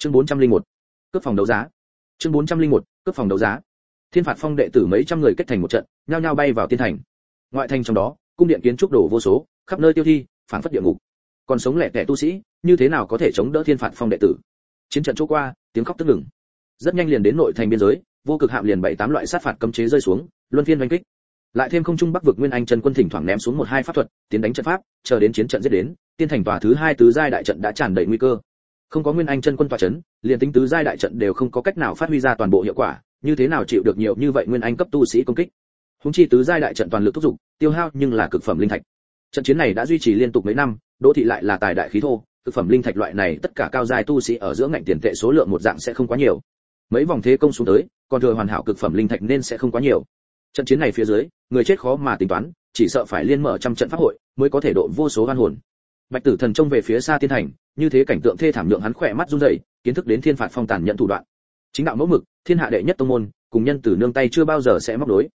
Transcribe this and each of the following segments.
chương 401. cướp phòng đấu giá. Chương 401. cướp phòng đấu giá. Thiên phạt phong đệ tử mấy trăm người kết thành một trận, nhao nhao bay vào tiên thành. Ngoại thành trong đó, cung điện kiến trúc đổ vô số, khắp nơi tiêu thi phản phất địa ngục. Còn sống lẻ tẻ tu sĩ, như thế nào có thể chống đỡ thiên phạt phong đệ tử? Chiến trận chỗ qua, tiếng khóc tức ngừng. Rất nhanh liền đến nội thành biên giới, vô cực hạm liền bảy tám loại sát phạt cấm chế rơi xuống, luân phiên đánh kích. Lại thêm không trung bắc vực nguyên anh chân quân thỉnh thoảng ném xuống một hai pháp thuật, tiến đánh trận pháp, chờ đến chiến trận giết đến, tiên thành tòa thứ hai tứ giai đại trận đã tràn đầy nguy cơ không có nguyên anh chân quân tòa chấn, liền tính tứ giai đại trận đều không có cách nào phát huy ra toàn bộ hiệu quả, như thế nào chịu được nhiều như vậy nguyên anh cấp tu sĩ công kích? Húng chi tứ giai đại trận toàn lực thúc giục, tiêu hao nhưng là cực phẩm linh thạch. Trận chiến này đã duy trì liên tục mấy năm đỗ thị lại là tài đại khí thô, cực phẩm linh thạch loại này tất cả cao giai tu sĩ ở giữa ngành tiền tệ số lượng một dạng sẽ không quá nhiều. Mấy vòng thế công xuống tới, còn thừa hoàn hảo cực phẩm linh thạch nên sẽ không quá nhiều. Trận chiến này phía dưới, người chết khó mà tính toán, chỉ sợ phải liên mở trăm trận pháp hội mới có thể độ vô số oan hồn bạch tử thần trông về phía xa tiên thành, như thế cảnh tượng thê thảm nhượng hắn khỏe mắt run rẩy, kiến thức đến thiên phạt phong tàn nhận thủ đoạn. Chính đạo mẫu mực, thiên hạ đệ nhất tông môn, cùng nhân tử nương tay chưa bao giờ sẽ móc đối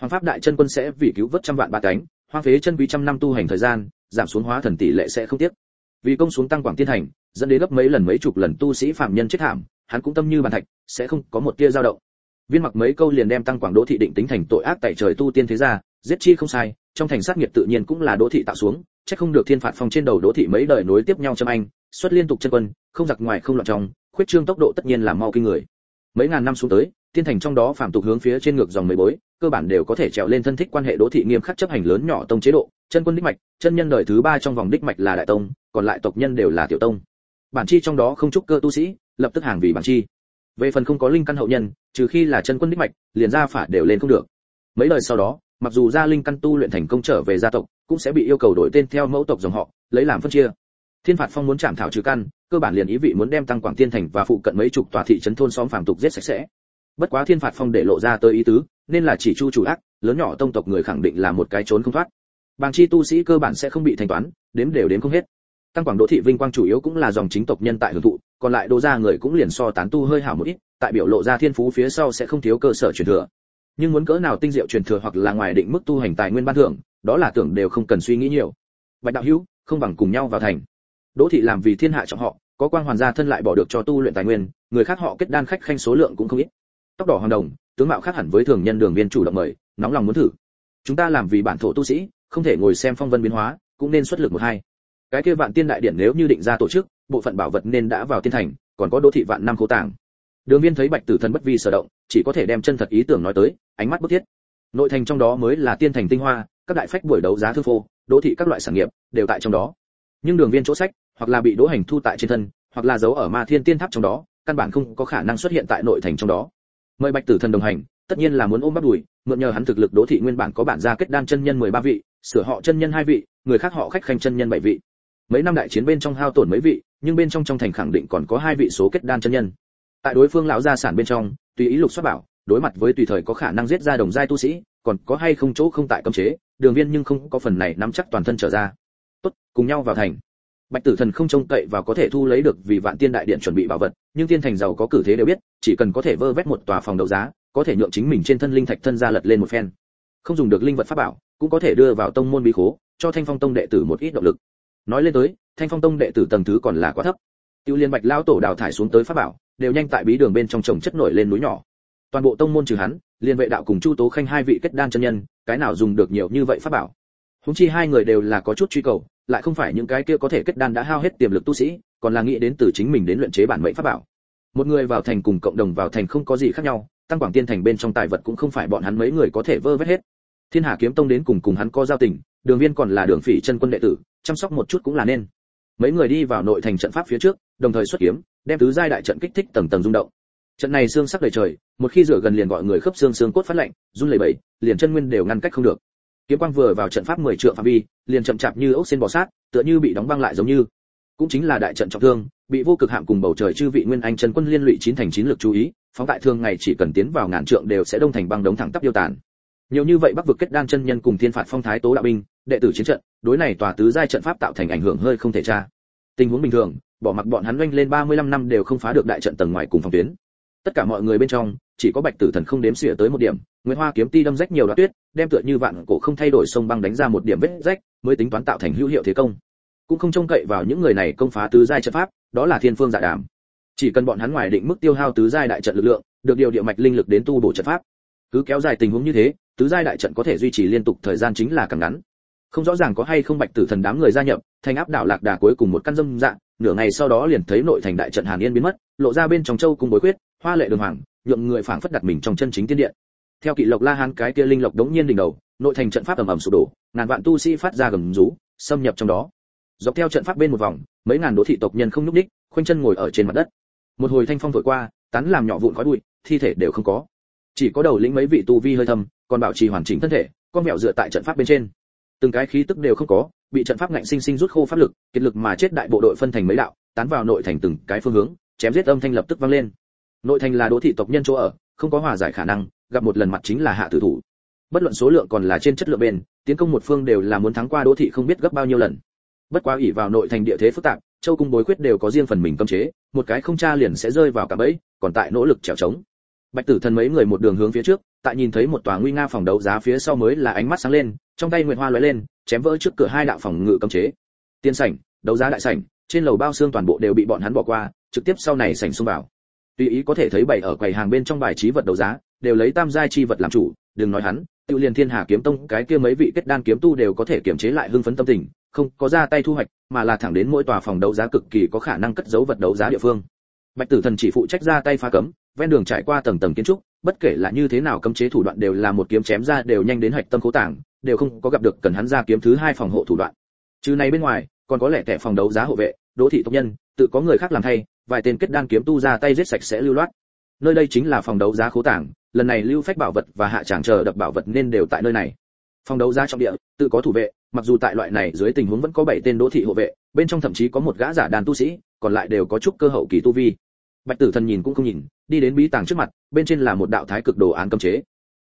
hoàng pháp đại chân quân sẽ vì cứu vớt trăm vạn ba cánh, hoang phế chân quý trăm năm tu hành thời gian, giảm xuống hóa thần tỷ lệ sẽ không tiếc. Vì công xuống tăng quảng tiên thành, dẫn đến gấp mấy lần mấy chục lần tu sĩ phạm nhân chết thảm, hắn cũng tâm như bàn thạch, sẽ không có một tia dao động. Viên mặc mấy câu liền đem tăng quảng đỗ thị định tính thành tội ác tại trời tu tiên thế gia, giết chi không sai, trong thành sát nghiệp tự nhiên cũng là đỗ thị tạo xuống chắc không được thiên phạt phong trên đầu đỗ thị mấy đời nối tiếp nhau châm anh, xuất liên tục chân quân, không giặc ngoài không loạn trong, khuyết trương tốc độ tất nhiên là mau kinh người. Mấy ngàn năm xuống tới tiên thành trong đó phạm tục hướng phía trên ngược dòng mấy bối, cơ bản đều có thể trèo lên thân thích quan hệ đỗ thị nghiêm khắc chấp hành lớn nhỏ tông chế độ, chân quân đích mạch, chân nhân đời thứ ba trong vòng đích mạch là đại tông, còn lại tộc nhân đều là tiểu tông. Bản chi trong đó không trúc cơ tu sĩ, lập tức hàng vì bản chi. Về phần không có linh căn hậu nhân, trừ khi là chân quân đích mạch, liền ra phả đều lên không được. Mấy lời sau đó mặc dù gia linh căn tu luyện thành công trở về gia tộc, cũng sẽ bị yêu cầu đổi tên theo mẫu tộc dòng họ, lấy làm phân chia. Thiên phạt phong muốn chạm thảo trừ căn, cơ bản liền ý vị muốn đem tăng quảng tiên thành và phụ cận mấy chục tòa thị trấn thôn xóm phàm tục giết sạch sẽ. Bất quá thiên phạt phong để lộ ra tới ý tứ, nên là chỉ chu chủ ác, lớn nhỏ tông tộc người khẳng định là một cái trốn không thoát. Bàng chi tu sĩ cơ bản sẽ không bị thanh toán, đếm đều đến không hết. Tăng quảng đỗ thị vinh quang chủ yếu cũng là dòng chính tộc nhân tại hưởng thụ, còn lại đô gia người cũng liền so tán tu hơi hảo một ít, tại biểu lộ ra thiên phú phía sau sẽ không thiếu cơ sở truyền thừa nhưng muốn cỡ nào tinh diệu truyền thừa hoặc là ngoài định mức tu hành tài nguyên ban thưởng, đó là tưởng đều không cần suy nghĩ nhiều. Bạch đạo hữu, không bằng cùng nhau vào thành. Đỗ thị làm vì thiên hạ trọng họ, có quan hoàn gia thân lại bỏ được cho tu luyện tài nguyên, người khác họ kết đan khách khanh số lượng cũng không ít. Tóc đỏ hoàng đồng, tướng mạo khác hẳn với thường nhân đường viên chủ động mời, nóng lòng muốn thử. Chúng ta làm vì bản thổ tu sĩ, không thể ngồi xem phong vân biến hóa, cũng nên xuất lực một hai. Cái kia vạn tiên đại điển nếu như định ra tổ chức, bộ phận bảo vật nên đã vào tiên thành, còn có đô thị vạn năm cố tàng đường viên thấy bạch tử thần bất vi sở động, chỉ có thể đem chân thật ý tưởng nói tới, ánh mắt bức thiết. Nội thành trong đó mới là tiên thành tinh hoa, các đại phách buổi đấu giá thư phô, đô thị các loại sản nghiệp đều tại trong đó. Nhưng đường viên chỗ sách, hoặc là bị đỗ hành thu tại trên thân, hoặc là giấu ở ma thiên tiên tháp trong đó, căn bản không có khả năng xuất hiện tại nội thành trong đó. Mời bạch tử thần đồng hành, tất nhiên là muốn ôm bắt đùi, mượn nhờ hắn thực lực đỗ thị nguyên bản có bản gia kết đan chân nhân 13 vị, sửa họ chân nhân hai vị, người khác họ khách khanh chân nhân bảy vị. Mấy năm đại chiến bên trong hao tổn mấy vị, nhưng bên trong trong thành khẳng định còn có hai vị số kết đan chân nhân tại đối phương lão gia sản bên trong, tùy ý lục xuất bảo, đối mặt với tùy thời có khả năng giết ra đồng giai tu sĩ, còn có hay không chỗ không tại cấm chế, đường viên nhưng không có phần này nắm chắc toàn thân trở ra. Tốt, cùng nhau vào thành. Bạch tử thần không trông cậy và có thể thu lấy được vì vạn tiên đại điện chuẩn bị bảo vật, nhưng tiên thành giàu có cử thế đều biết, chỉ cần có thể vơ vét một tòa phòng đấu giá, có thể nhượng chính mình trên thân linh thạch thân ra lật lên một phen. Không dùng được linh vật pháp bảo, cũng có thể đưa vào tông môn bí khố, cho thanh phong tông đệ tử một ít động lực. Nói lên tới, thanh phong tông đệ tử tầng thứ còn là quá thấp. Tiêu liên bạch lao tổ đào thải xuống tới pháp bảo đều nhanh tại bí đường bên trong trồng chất nổi lên núi nhỏ. Toàn bộ tông môn trừ hắn, liên vệ đạo cùng chu tố khanh hai vị kết đan chân nhân, cái nào dùng được nhiều như vậy pháp bảo? Húng chi hai người đều là có chút truy cầu, lại không phải những cái kia có thể kết đan đã hao hết tiềm lực tu sĩ, còn là nghĩ đến từ chính mình đến luyện chế bản mệnh pháp bảo. Một người vào thành cùng cộng đồng vào thành không có gì khác nhau, tăng quảng tiên thành bên trong tài vật cũng không phải bọn hắn mấy người có thể vơ vét hết. Thiên hà kiếm tông đến cùng cùng hắn có giao tình, đường viên còn là đường phỉ chân quân đệ tử, chăm sóc một chút cũng là nên mấy người đi vào nội thành trận pháp phía trước, đồng thời xuất kiếm, đem tứ giai đại trận kích thích tầng tầng rung động. Trận này xương sắc đầy trời, một khi rửa gần liền gọi người khớp xương xương cốt phát lạnh, run lẩy bẩy, liền chân nguyên đều ngăn cách không được. Kiếm quang vừa vào trận pháp 10 trượng phạm vi, liền chậm chạp như ốc sen bò sát, tựa như bị đóng băng lại giống như. Cũng chính là đại trận trọng thương, bị vô cực hạm cùng bầu trời chư vị nguyên anh chân quân liên lụy chín thành chín lực chú ý, phóng tại thương ngày chỉ cần tiến vào ngàn trượng đều sẽ đông thành băng đống thẳng tắp tiêu tàn. Nhiều như vậy bắc vực kết đan chân nhân cùng thiên phạt phong thái tố đạo binh đệ tử chiến trận, đối này tòa tứ giai trận pháp tạo thành ảnh hưởng hơi không thể tra. Tình huống bình thường, bỏ mặc bọn hắn oanh lên 35 năm đều không phá được đại trận tầng ngoài cùng phòng tuyến. Tất cả mọi người bên trong, chỉ có bạch tử thần không đếm xỉa tới một điểm nguyễn hoa kiếm ti đâm rách nhiều đoạn tuyết, đem tựa như vạn cổ không thay đổi sông băng đánh ra một điểm vết rách, mới tính toán tạo thành hữu hiệu thế công. Cũng không trông cậy vào những người này công phá tứ giai trận pháp, đó là thiên phương dạ đàm. Chỉ cần bọn hắn ngoài định mức tiêu hao tứ giai đại trận lực lượng, được điều địa mạch linh lực đến tu bổ trận pháp. Cứ kéo dài tình huống như thế, tứ giai đại trận có thể duy trì liên tục thời gian chính là càng ngắn không rõ ràng có hay không bạch tử thần đám người gia nhập thành áp đảo lạc đà cuối cùng một căn dâm dạng nửa ngày sau đó liền thấy nội thành đại trận hàn yên biến mất, lộ ra bên trong châu cung bối quyết, hoa lệ đường hoàng, nhượng người phảng phất đặt mình trong chân chính tiên điện. Theo kỵ lộc la hán cái kia linh lộc đống nhiên đỉnh đầu, nội thành trận pháp ầm ầm sụp đổ, ngàn vạn tu sĩ phát ra gầm rú, xâm nhập trong đó. Dọc theo trận pháp bên một vòng, mấy ngàn đỗ thị tộc nhân không nhúc đích khoanh chân ngồi ở trên mặt đất. Một hồi thanh phong thổi qua, tán làm nhỏ vụn khói bụi, thi thể đều không có. Chỉ có đầu lĩnh mấy vị tu vi hơi thâm, còn bảo trì hoàn chỉnh thân thể, con mẹo dựa tại trận pháp bên trên từng cái khí tức đều không có bị trận pháp ngạnh sinh sinh rút khô pháp lực kiệt lực mà chết đại bộ đội phân thành mấy đạo tán vào nội thành từng cái phương hướng chém giết âm thanh lập tức vang lên. Nội thành là đỗ thị tộc nhân chỗ ở không có hòa giải khả năng gặp một lần mặt chính là hạ tử thủ. Bất luận số lượng còn là trên chất lượng bền, tiến công một phương đều là muốn thắng qua đỗ thị không biết gấp bao nhiêu lần. Bất quá ỷ vào nội thành địa thế phức tạp châu cung bối quyết đều có riêng phần mình cấm chế một cái không tra liền sẽ rơi vào cả bẫy còn tại nỗ lực trèo trống. Bạch tử thần mấy người một đường hướng phía trước tại nhìn thấy một tòa nguy nga phòng đấu giá phía sau mới là ánh mắt sáng lên, trong tay nguyệt hoa lóe lên, chém vỡ trước cửa hai đạo phòng ngự cấm chế. Tiên sảnh, đấu giá đại sảnh, trên lầu bao xương toàn bộ đều bị bọn hắn bỏ qua, trực tiếp sau này sảnh xông vào. Tùy ý có thể thấy bày ở quầy hàng bên trong bài trí vật đấu giá, đều lấy tam giai chi vật làm chủ, đừng nói hắn, tiêu liên thiên hà kiếm tông, cái kia mấy vị kết đan kiếm tu đều có thể kiểm chế lại hưng phấn tâm tình, không có ra tay thu hoạch, mà là thẳng đến mỗi tòa phòng đấu giá cực kỳ có khả năng cất giấu vật đấu giá địa phương. Bạch tử thần chỉ phụ trách ra tay phá cấm, ven đường trải qua tầng tầng kiến trúc bất kể là như thế nào cấm chế thủ đoạn đều là một kiếm chém ra đều nhanh đến hạch tâm cố tảng, đều không có gặp được cần hắn ra kiếm thứ hai phòng hộ thủ đoạn. Trừ này bên ngoài, còn có lẽ tẻ phòng đấu giá hộ vệ, đỗ thị tộc nhân, tự có người khác làm thay, vài tên kết đan kiếm tu ra tay giết sạch sẽ lưu loát. Nơi đây chính là phòng đấu giá cố tảng, lần này lưu phách bảo vật và hạ tràng chờ đập bảo vật nên đều tại nơi này. Phòng đấu giá trong địa, tự có thủ vệ, mặc dù tại loại này dưới tình huống vẫn có bảy tên đỗ thị hộ vệ, bên trong thậm chí có một gã giả đàn tu sĩ, còn lại đều có chút cơ hậu kỳ tu vi bạch tử thần nhìn cũng không nhìn, đi đến bí tàng trước mặt, bên trên là một đạo thái cực đồ án cấm chế.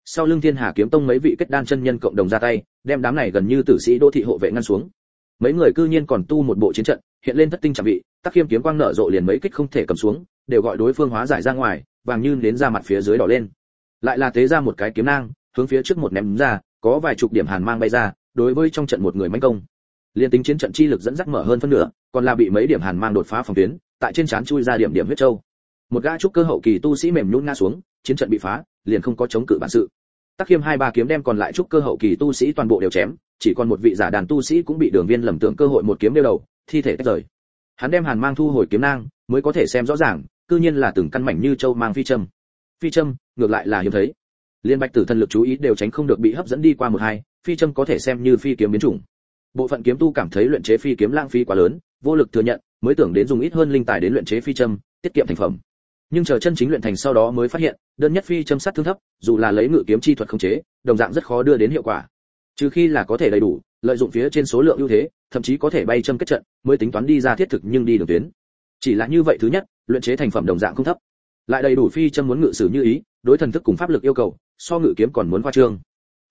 Sau lưng thiên hà kiếm tông mấy vị kết đan chân nhân cộng đồng ra tay, đem đám này gần như tử sĩ đô thị hộ vệ ngăn xuống. Mấy người cư nhiên còn tu một bộ chiến trận, hiện lên thất tinh chẳng vị tác khiêm kiếm quang nở rộ liền mấy kích không thể cầm xuống, đều gọi đối phương hóa giải ra ngoài, vàng như đến ra mặt phía dưới đỏ lên. Lại là tế ra một cái kiếm nang, hướng phía trước một ném ra, có vài chục điểm hàn mang bay ra, đối với trong trận một người mãnh công. Liên tính chiến trận chi lực dẫn dắt mở hơn phân nửa, còn là bị mấy điểm hàn mang đột phá phòng tuyến, tại trên trán chui ra điểm điểm huyết châu một gã trúc cơ hậu kỳ tu sĩ mềm nhũn ngã xuống chiến trận bị phá liền không có chống cự bản sự Tắc Khiêm hai ba kiếm đem còn lại trúc cơ hậu kỳ tu sĩ toàn bộ đều chém, chỉ còn một vị giả đàn tu sĩ cũng bị Đường Viên lầm tưởng cơ hội một kiếm đeo đầu, thi thể tách rời. Hắn đem Hàn Mang thu hồi kiếm nang, mới có thể xem rõ ràng, cư nhiên là từng căn mảnh như châu mang phi châm. Phi châm, ngược lại là hiếm thấy. Liên Bạch Tử thân lực chú ý đều tránh không được bị hấp dẫn đi qua một hai, phi châm có thể xem như phi kiếm biến chủng. Bộ phận kiếm tu cảm thấy luyện chế phi kiếm lãng phí quá lớn, vô lực thừa nhận, mới tưởng đến dùng ít hơn linh tài đến luyện chế phi châm, tiết kiệm thành phẩm nhưng chờ chân chính luyện thành sau đó mới phát hiện, đơn nhất phi châm sát thương thấp, dù là lấy ngự kiếm chi thuật khống chế, đồng dạng rất khó đưa đến hiệu quả. Trừ khi là có thể đầy đủ, lợi dụng phía trên số lượng ưu thế, thậm chí có thể bay châm kết trận, mới tính toán đi ra thiết thực nhưng đi đường tuyến. Chỉ là như vậy thứ nhất, luyện chế thành phẩm đồng dạng không thấp. Lại đầy đủ phi châm muốn ngự sử như ý, đối thần thức cùng pháp lực yêu cầu, so ngự kiếm còn muốn khoa trương.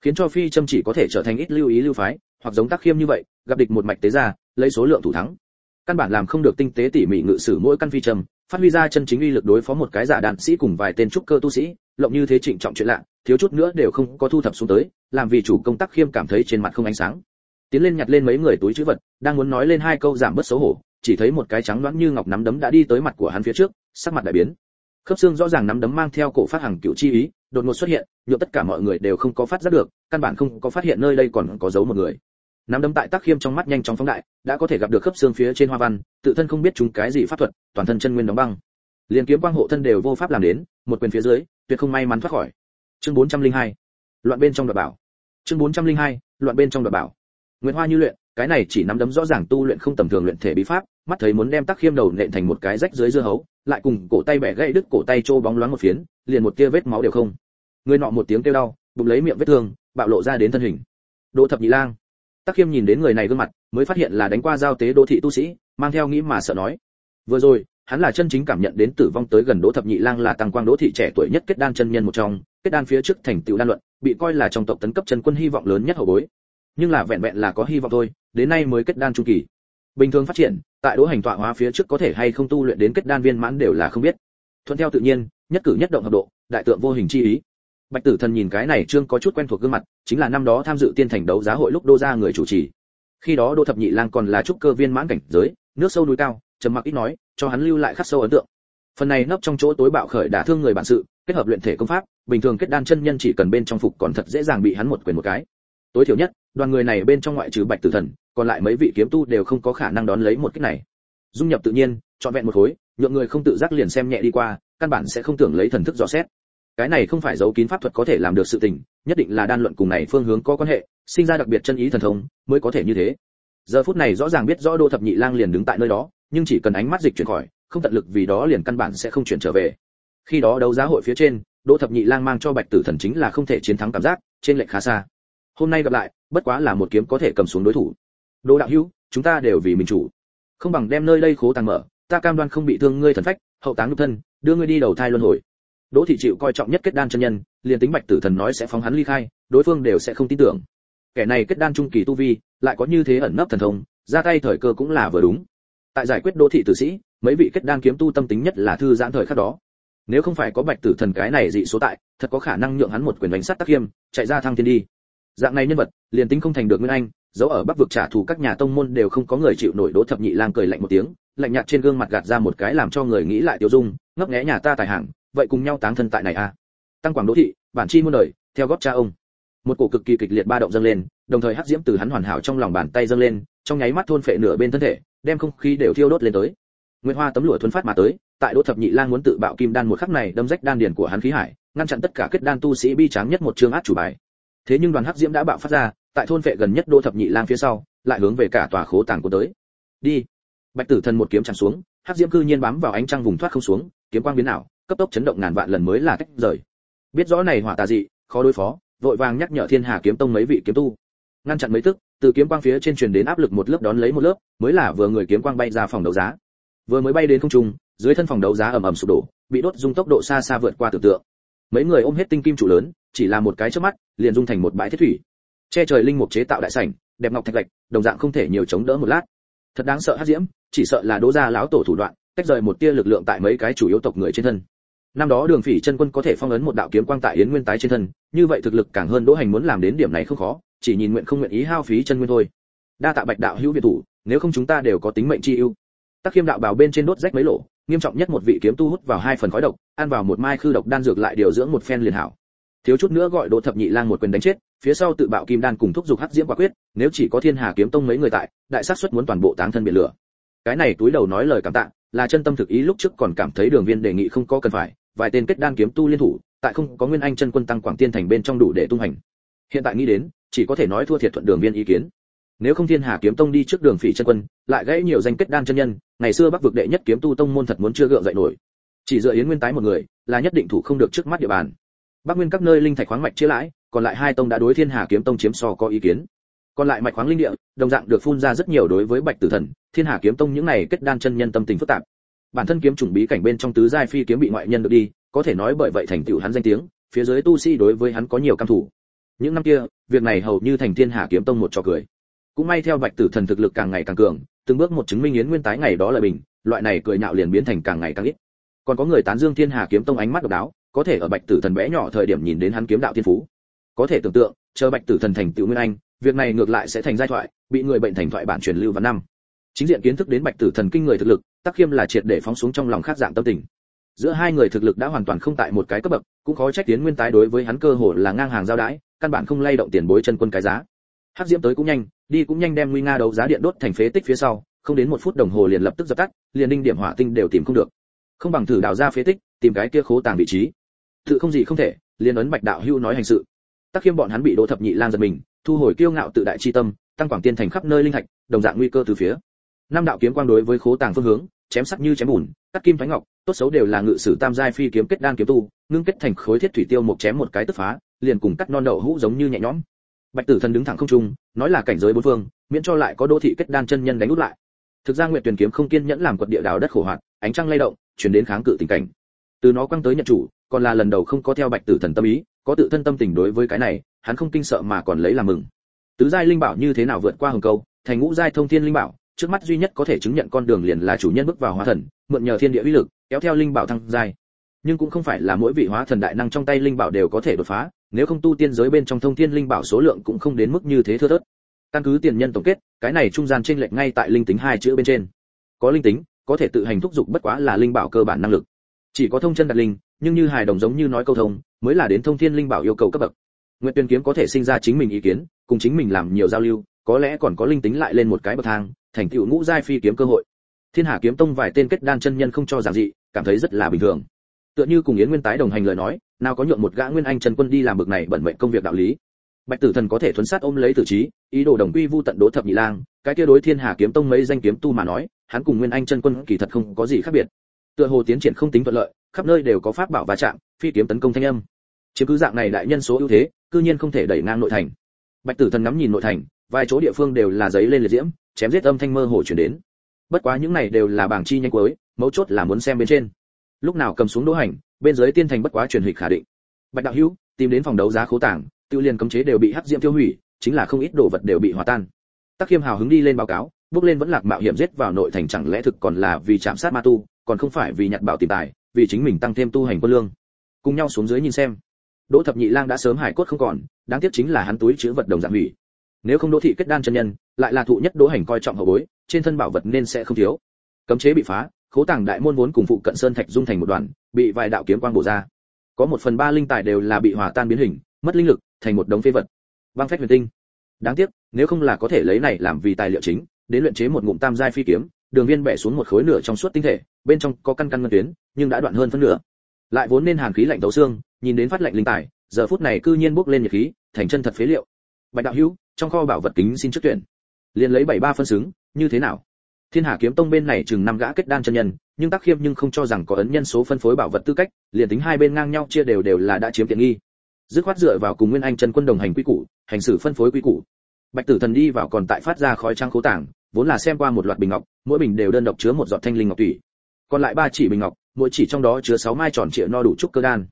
Khiến cho phi châm chỉ có thể trở thành ít lưu ý lưu phái, hoặc giống tác khiêm như vậy, gặp địch một mạch tế ra, lấy số lượng thủ thắng. Căn bản làm không được tinh tế tỉ mỉ ngự sử mỗi căn phi châm phát huy ra chân chính uy lực đối phó một cái giả đạn sĩ cùng vài tên trúc cơ tu sĩ, lộng như thế trịnh trọng chuyện lạ, thiếu chút nữa đều không có thu thập xuống tới, làm vì chủ công tác khiêm cảm thấy trên mặt không ánh sáng. Tiến lên nhặt lên mấy người túi chữ vật, đang muốn nói lên hai câu giảm bớt xấu hổ, chỉ thấy một cái trắng loãng như ngọc nắm đấm đã đi tới mặt của hắn phía trước, sắc mặt đại biến. Khớp xương rõ ràng nắm đấm mang theo cổ phát hàng cựu chi ý, đột ngột xuất hiện nhộn tất cả mọi người đều không có phát giác được, căn bản không có phát hiện nơi đây còn có giấu một người nắm đấm tại tác khiêm trong mắt nhanh chóng phóng đại, đã có thể gặp được khớp xương phía trên hoa văn, tự thân không biết chúng cái gì pháp thuật, toàn thân chân nguyên đóng băng. Liền kiếm quang hộ thân đều vô pháp làm đến, một quyền phía dưới, tuyệt không may mắn thoát khỏi. Chương 402 loạn bên trong đoạt bảo. Chương 402 loạn bên trong đoạt bảo. Nguyệt hoa như luyện, cái này chỉ nắm đấm rõ ràng tu luyện không tầm thường luyện thể bí pháp, mắt thấy muốn đem tác khiêm đầu nện thành một cái rách dưới dưa hấu, lại cùng cổ tay bẻ gãy đứt cổ tay trô bóng loáng một phiến, liền một tia vết máu đều không. Người nọ một tiếng kêu đau, bụng lấy miệng vết thương, bạo lộ ra đến thân hình. Đỗ thập nhị lang. Tắc Khiêm nhìn đến người này gương mặt, mới phát hiện là đánh qua giao tế đô thị tu sĩ, mang theo nghĩ mà sợ nói. Vừa rồi, hắn là chân chính cảm nhận đến tử vong tới gần Đỗ Thập Nhị Lang là tăng quang Đỗ thị trẻ tuổi nhất kết đan chân nhân một trong, kết đan phía trước thành tựu đan luận, bị coi là trong tộc tấn cấp chân quân hy vọng lớn nhất hậu bối. Nhưng là vẹn vẹn là có hy vọng thôi, đến nay mới kết đan trung kỳ. Bình thường phát triển, tại Đỗ hành tọa hóa phía trước có thể hay không tu luyện đến kết đan viên mãn đều là không biết. Thuận theo tự nhiên, nhất cử nhất động hợp độ, đại tượng vô hình chi ý. Bạch Tử Thần nhìn cái này trương có chút quen thuộc gương mặt, chính là năm đó tham dự tiên thành đấu giá hội lúc đô ra người chủ trì. Khi đó Đô Thập Nhị Lang còn là trúc cơ viên mãn cảnh giới, nước sâu núi cao, trầm mặc ít nói, cho hắn lưu lại khắc sâu ấn tượng. phần này nấp trong chỗ tối bạo khởi đả thương người bản sự kết hợp luyện thể công pháp bình thường kết đan chân nhân chỉ cần bên trong phục còn thật dễ dàng bị hắn một quyền một cái tối thiểu nhất đoàn người này bên trong ngoại trừ bạch tử thần còn lại mấy vị kiếm tu đều không có khả năng đón lấy một kích này dung nhập tự nhiên chọn vẹn một khối nhượng người không tự giác liền xem nhẹ đi qua căn bản sẽ không tưởng lấy thần thức dò xét cái này không phải giấu kín pháp thuật có thể làm được sự tình, nhất định là đan luận cùng này phương hướng có quan hệ, sinh ra đặc biệt chân ý thần thông, mới có thể như thế. Giờ phút này rõ ràng biết rõ đô thập nhị lang liền đứng tại nơi đó, nhưng chỉ cần ánh mắt dịch chuyển khỏi, không tận lực vì đó liền căn bản sẽ không chuyển trở về. Khi đó đấu giá hội phía trên, đô thập nhị lang mang cho bạch tử thần chính là không thể chiến thắng cảm giác, trên lệch khá xa. Hôm nay gặp lại, bất quá là một kiếm có thể cầm xuống đối thủ. Đô đạo hữu, chúng ta đều vì mình chủ. Không bằng đem nơi đây khố tàng mở, ta cam đoan không bị thương ngươi thần phách, hậu táng nhục thân, đưa ngươi đi đầu thai luân hồi đỗ thị chịu coi trọng nhất kết đan chân nhân, liền tính bạch tử thần nói sẽ phóng hắn ly khai, đối phương đều sẽ không tin tưởng. Kẻ này kết đan trung kỳ tu vi, lại có như thế ẩn nấp thần thông, ra tay thời cơ cũng là vừa đúng. Tại giải quyết đỗ thị tử sĩ, mấy vị kết đan kiếm tu tâm tính nhất là thư giãn thời khắc đó. Nếu không phải có bạch tử thần cái này dị số tại, thật có khả năng nhượng hắn một quyền đánh sát tắc hiêm, chạy ra thăng thiên đi. Dạng này nhân vật, liền tính không thành được nguyên anh dấu ở bắc vực trả thù các nhà tông môn đều không có người chịu nổi đỗ thập nhị lang cười lạnh một tiếng, lạnh nhạt trên gương mặt gạt ra một cái làm cho người nghĩ lại tiêu dung, ngấp nghé nhà ta tài hàng vậy cùng nhau táng thân tại này a à? tăng quảng đỗ thị, bản chi muôn đời, theo góp cha ông. Một cổ cực kỳ kịch liệt ba động dâng lên, đồng thời hắc diễm từ hắn hoàn hảo trong lòng bàn tay dâng lên, trong nháy mắt thôn phệ nửa bên thân thể, đem không khí đều thiêu đốt lên tới. Nguyệt hoa tấm lụa thuần phát mà tới, tại đỗ thập nhị lang muốn tự bạo kim đan một khắc này đâm rách đan điền của hắn khí hải, ngăn chặn tất cả kết đan tu sĩ bi tráng nhất một chương át chủ bài. Thế nhưng đoàn hắc diễm đã bạo phát ra, tại thôn phệ gần nhất đỗ thập nhị lang phía sau, lại hướng về cả tòa khố tàng của tới. Đi. Bạch tử thần một kiếm chạm xuống, hắc diễm cư nhiên bám vào ánh trăng vùng thoát không xuống, kiếm quang biến ảo cấp tốc chấn động ngàn vạn lần mới là tách rời. Biết rõ này hỏa tà dị, khó đối phó, vội vàng nhắc nhở thiên hà kiếm tông mấy vị kiếm tu. Ngăn chặn mấy tức, từ kiếm quang phía trên truyền đến áp lực một lớp đón lấy một lớp, mới là vừa người kiếm quang bay ra phòng đấu giá. Vừa mới bay đến không trung, dưới thân phòng đấu giá ầm ầm sụp đổ, bị đốt dung tốc độ xa xa vượt qua tưởng tượng. Mấy người ôm hết tinh kim trụ lớn, chỉ là một cái chớp mắt, liền dung thành một bãi thiết thủy. Che trời linh mục chế tạo đại sảnh, đẹp ngọc thạch lạch đồng dạng không thể nhiều chống đỡ một lát. Thật đáng sợ hắc diễm, chỉ sợ là đố gia lão tổ thủ đoạn, tách rời một tia lực lượng tại mấy cái chủ yếu tộc người trên thân năm đó đường phỉ chân quân có thể phong ấn một đạo kiếm quang tại yến nguyên tái trên thân, như vậy thực lực càng hơn đỗ hành muốn làm đến điểm này không khó, chỉ nhìn nguyện không nguyện ý hao phí chân nguyên thôi. Đa tạ bạch đạo hữu việt thủ, nếu không chúng ta đều có tính mệnh chi ưu. Tắc khiêm đạo bào bên trên đốt rách mấy lỗ, nghiêm trọng nhất một vị kiếm tu hút vào hai phần khói độc, ăn vào một mai khư độc đan dược lại điều dưỡng một phen liền hảo. Thiếu chút nữa gọi đỗ thập nhị lang một quyền đánh chết, phía sau tự bạo kim đan cùng thúc giục hắc diễm quả quyết, nếu chỉ có thiên hà kiếm tông mấy người tại, đại sát suất muốn toàn bộ táng thân biển lửa. Cái này túi đầu nói lời cảm tạ là chân tâm thực ý lúc trước còn cảm thấy đường viên đề nghị không có cần phải, vài tên kết đan kiếm tu liên thủ, tại không có nguyên anh chân quân tăng quảng tiên thành bên trong đủ để tung hành. Hiện tại nghĩ đến, chỉ có thể nói thua thiệt thuận đường viên ý kiến. Nếu không thiên hà kiếm tông đi trước đường phỉ chân quân, lại gãy nhiều danh kết đan chân nhân, ngày xưa bắc vực đệ nhất kiếm tu tông môn thật muốn chưa gượng dậy nổi. Chỉ dựa yến nguyên tái một người, là nhất định thủ không được trước mắt địa bàn. Bắc nguyên các nơi linh thạch khoáng mạch chia lãi, còn lại hai tông đã đối thiên hà kiếm tông chiếm so có ý kiến còn lại mạch khoáng linh địa, đồng dạng được phun ra rất nhiều đối với bạch tử thần, thiên hà kiếm tông những này kết đan chân nhân tâm tình phức tạp. Bản thân kiếm trùng bí cảnh bên trong tứ giai phi kiếm bị ngoại nhân được đi, có thể nói bởi vậy thành tựu hắn danh tiếng, phía dưới tu sĩ đối với hắn có nhiều cam thủ những năm kia, việc này hầu như thành thiên hà kiếm tông một trò cười. Cũng may theo bạch tử thần thực lực càng ngày càng cường, từng bước một chứng minh yến nguyên tái ngày đó là bình, loại này cười nhạo liền biến thành càng ngày càng ít. Còn có người tán dương thiên hà kiếm tông ánh mắt độc đáo, có thể ở bạch tử thần bé nhỏ thời điểm nhìn đến hắn kiếm đạo thiên phú. Có thể tưởng tượng, chờ bạch tử thần thành tựu nguyên anh việc này ngược lại sẽ thành giai thoại, bị người bệnh thành thoại bản truyền lưu vào năm. Chính diện kiến thức đến bạch tử thần kinh người thực lực, tắc khiêm là triệt để phóng xuống trong lòng khác dạng tâm tình. Giữa hai người thực lực đã hoàn toàn không tại một cái cấp bậc, cũng khó trách tiến nguyên tái đối với hắn cơ hồ là ngang hàng giao đái, căn bản không lay động tiền bối chân quân cái giá. Hắc diễm tới cũng nhanh, đi cũng nhanh đem nguy nga đấu giá điện đốt thành phế tích phía sau, không đến một phút đồng hồ liền lập tức dập tắt, liền đinh điểm hỏa tinh đều tìm không được. Không bằng thử đào ra phế tích, tìm cái kia khố tàng vị trí. Tự không gì không thể, liền ấn bạch đạo hưu nói hành sự. Tắc khiêm bọn hắn bị đỗ thập nhị lang giật mình thu hồi kiêu ngạo tự đại chi tâm, tăng quảng tiên thành khắp nơi linh thạch đồng dạng nguy cơ từ phía. Năm đạo kiếm quang đối với khố tàng phương hướng, chém sắc như chém bùn, cắt kim phái ngọc, tốt xấu đều là ngự sử tam giai phi kiếm kết đan kiếm tu, ngưng kết thành khối thiết thủy tiêu một chém một cái tức phá, liền cùng cắt non đậu hũ giống như nhẹ nhõm. Bạch tử thần đứng thẳng không trung, nói là cảnh giới bốn phương, miễn cho lại có đô thị kết đan chân nhân đánh út lại. Thực ra nguyệt tuyển kiếm không kiên nhẫn làm quật địa đào đất khổ hoạt ánh trăng lay động, chuyển đến kháng cự tình cảnh. Từ nó quăng tới nhận chủ, còn là lần đầu không có theo bạch tử thần tâm ý có tự thân tâm tình đối với cái này, hắn không kinh sợ mà còn lấy làm mừng. Tứ giai linh bảo như thế nào vượt qua hồng câu, thành ngũ giai thông thiên linh bảo, trước mắt duy nhất có thể chứng nhận con đường liền là chủ nhân bước vào hóa thần, mượn nhờ thiên địa uy lực, kéo theo linh bảo thăng giai. Nhưng cũng không phải là mỗi vị hóa thần đại năng trong tay linh bảo đều có thể đột phá, nếu không tu tiên giới bên trong thông thiên linh bảo số lượng cũng không đến mức như thế thưa thớt. Căn cứ tiền nhân tổng kết, cái này trung gian chênh lệch ngay tại linh tính hai chữ bên trên. Có linh tính, có thể tự hành thúc giục bất quá là linh bảo cơ bản năng lực. Chỉ có thông chân đặt linh nhưng như hài đồng giống như nói câu thông, mới là đến thông thiên linh bảo yêu cầu cấp bậc. Nguyệt tuyên kiếm có thể sinh ra chính mình ý kiến, cùng chính mình làm nhiều giao lưu, có lẽ còn có linh tính lại lên một cái bậc thang, thành tựu ngũ giai phi kiếm cơ hội. Thiên hà kiếm tông vài tên kết đan chân nhân không cho giảng dị, cảm thấy rất là bình thường. Tựa như cùng yến nguyên tái đồng hành lời nói, nào có nhượng một gã nguyên anh chân quân đi làm bực này bận mệnh công việc đạo lý. Bạch tử thần có thể thuấn sát ôm lấy tử trí, ý đồ đồng quy vu tận đố thập nhị lang, cái kia đối thiên hà kiếm tông mấy danh kiếm tu mà nói, hắn cùng nguyên anh chân quân kỳ thật không có gì khác biệt. Tựa hồ tiến triển không tính thuận lợi khắp nơi đều có pháp bảo va chạm, phi kiếm tấn công thanh âm. Chiếm cứ dạng này đại nhân số ưu thế, cư nhiên không thể đẩy ngang nội thành. Bạch tử thần ngắm nhìn nội thành, vài chỗ địa phương đều là giấy lên liệt diễm, chém giết âm thanh mơ hồ chuyển đến. Bất quá những này đều là bảng chi nhanh cuối, mấu chốt là muốn xem bên trên. Lúc nào cầm xuống đỗ hành, bên dưới tiên thành bất quá truyền hịch khả định. Bạch đạo hữu, tìm đến phòng đấu giá khố tàng, tiêu liên cấm chế đều bị hắc diễm tiêu hủy, chính là không ít đồ vật đều bị hòa tan. Tắc khiêm hào hứng đi lên báo cáo, bước lên vẫn lạc mạo hiểm giết vào nội thành chẳng lẽ thực còn là vì chạm sát ma tu, còn không phải vì nhặt bảo tìm tài vì chính mình tăng thêm tu hành quân lương. Cùng nhau xuống dưới nhìn xem. Đỗ thập nhị lang đã sớm hải cốt không còn, đáng tiếc chính là hắn túi chứa vật đồng dạng hủy. Nếu không đỗ thị kết đan chân nhân, lại là thụ nhất đỗ hành coi trọng hậu bối, trên thân bảo vật nên sẽ không thiếu. Cấm chế bị phá, khố tàng đại môn vốn cùng phụ cận sơn thạch dung thành một đoàn bị vài đạo kiếm quang bổ ra. Có một phần ba linh tài đều là bị hòa tan biến hình, mất linh lực, thành một đống phế vật. Băng phách huyền tinh. Đáng tiếc, nếu không là có thể lấy này làm vì tài liệu chính, đến luyện chế một ngụm tam giai phi kiếm đường viên bẻ xuống một khối nửa trong suốt tinh thể, bên trong có căn căn ngân tuyến, nhưng đã đoạn hơn phân nửa. Lại vốn nên hàn khí lạnh tấu xương, nhìn đến phát lạnh linh tài, giờ phút này cư nhiên bốc lên nhiệt khí, thành chân thật phế liệu. Bạch đạo hữu, trong kho bảo vật kính xin trước tuyển. Liền lấy bảy ba phân xứng, như thế nào? Thiên hà kiếm tông bên này chừng năm gã kết đan chân nhân, nhưng tác khiêm nhưng không cho rằng có ấn nhân số phân phối bảo vật tư cách, liền tính hai bên ngang nhau chia đều đều là đã chiếm tiện nghi. Dứt khoát dựa vào cùng nguyên anh chân quân đồng hành quy củ, hành xử phân phối quy củ. Bạch tử thần đi vào còn tại phát ra khói trắng cố tảng vốn là xem qua một loạt bình ngọc, mỗi bình đều đơn độc chứa một giọt thanh linh ngọc thủy còn lại ba chỉ bình ngọc, mỗi chỉ trong đó chứa sáu mai tròn trịa no đủ trúc cơ đan.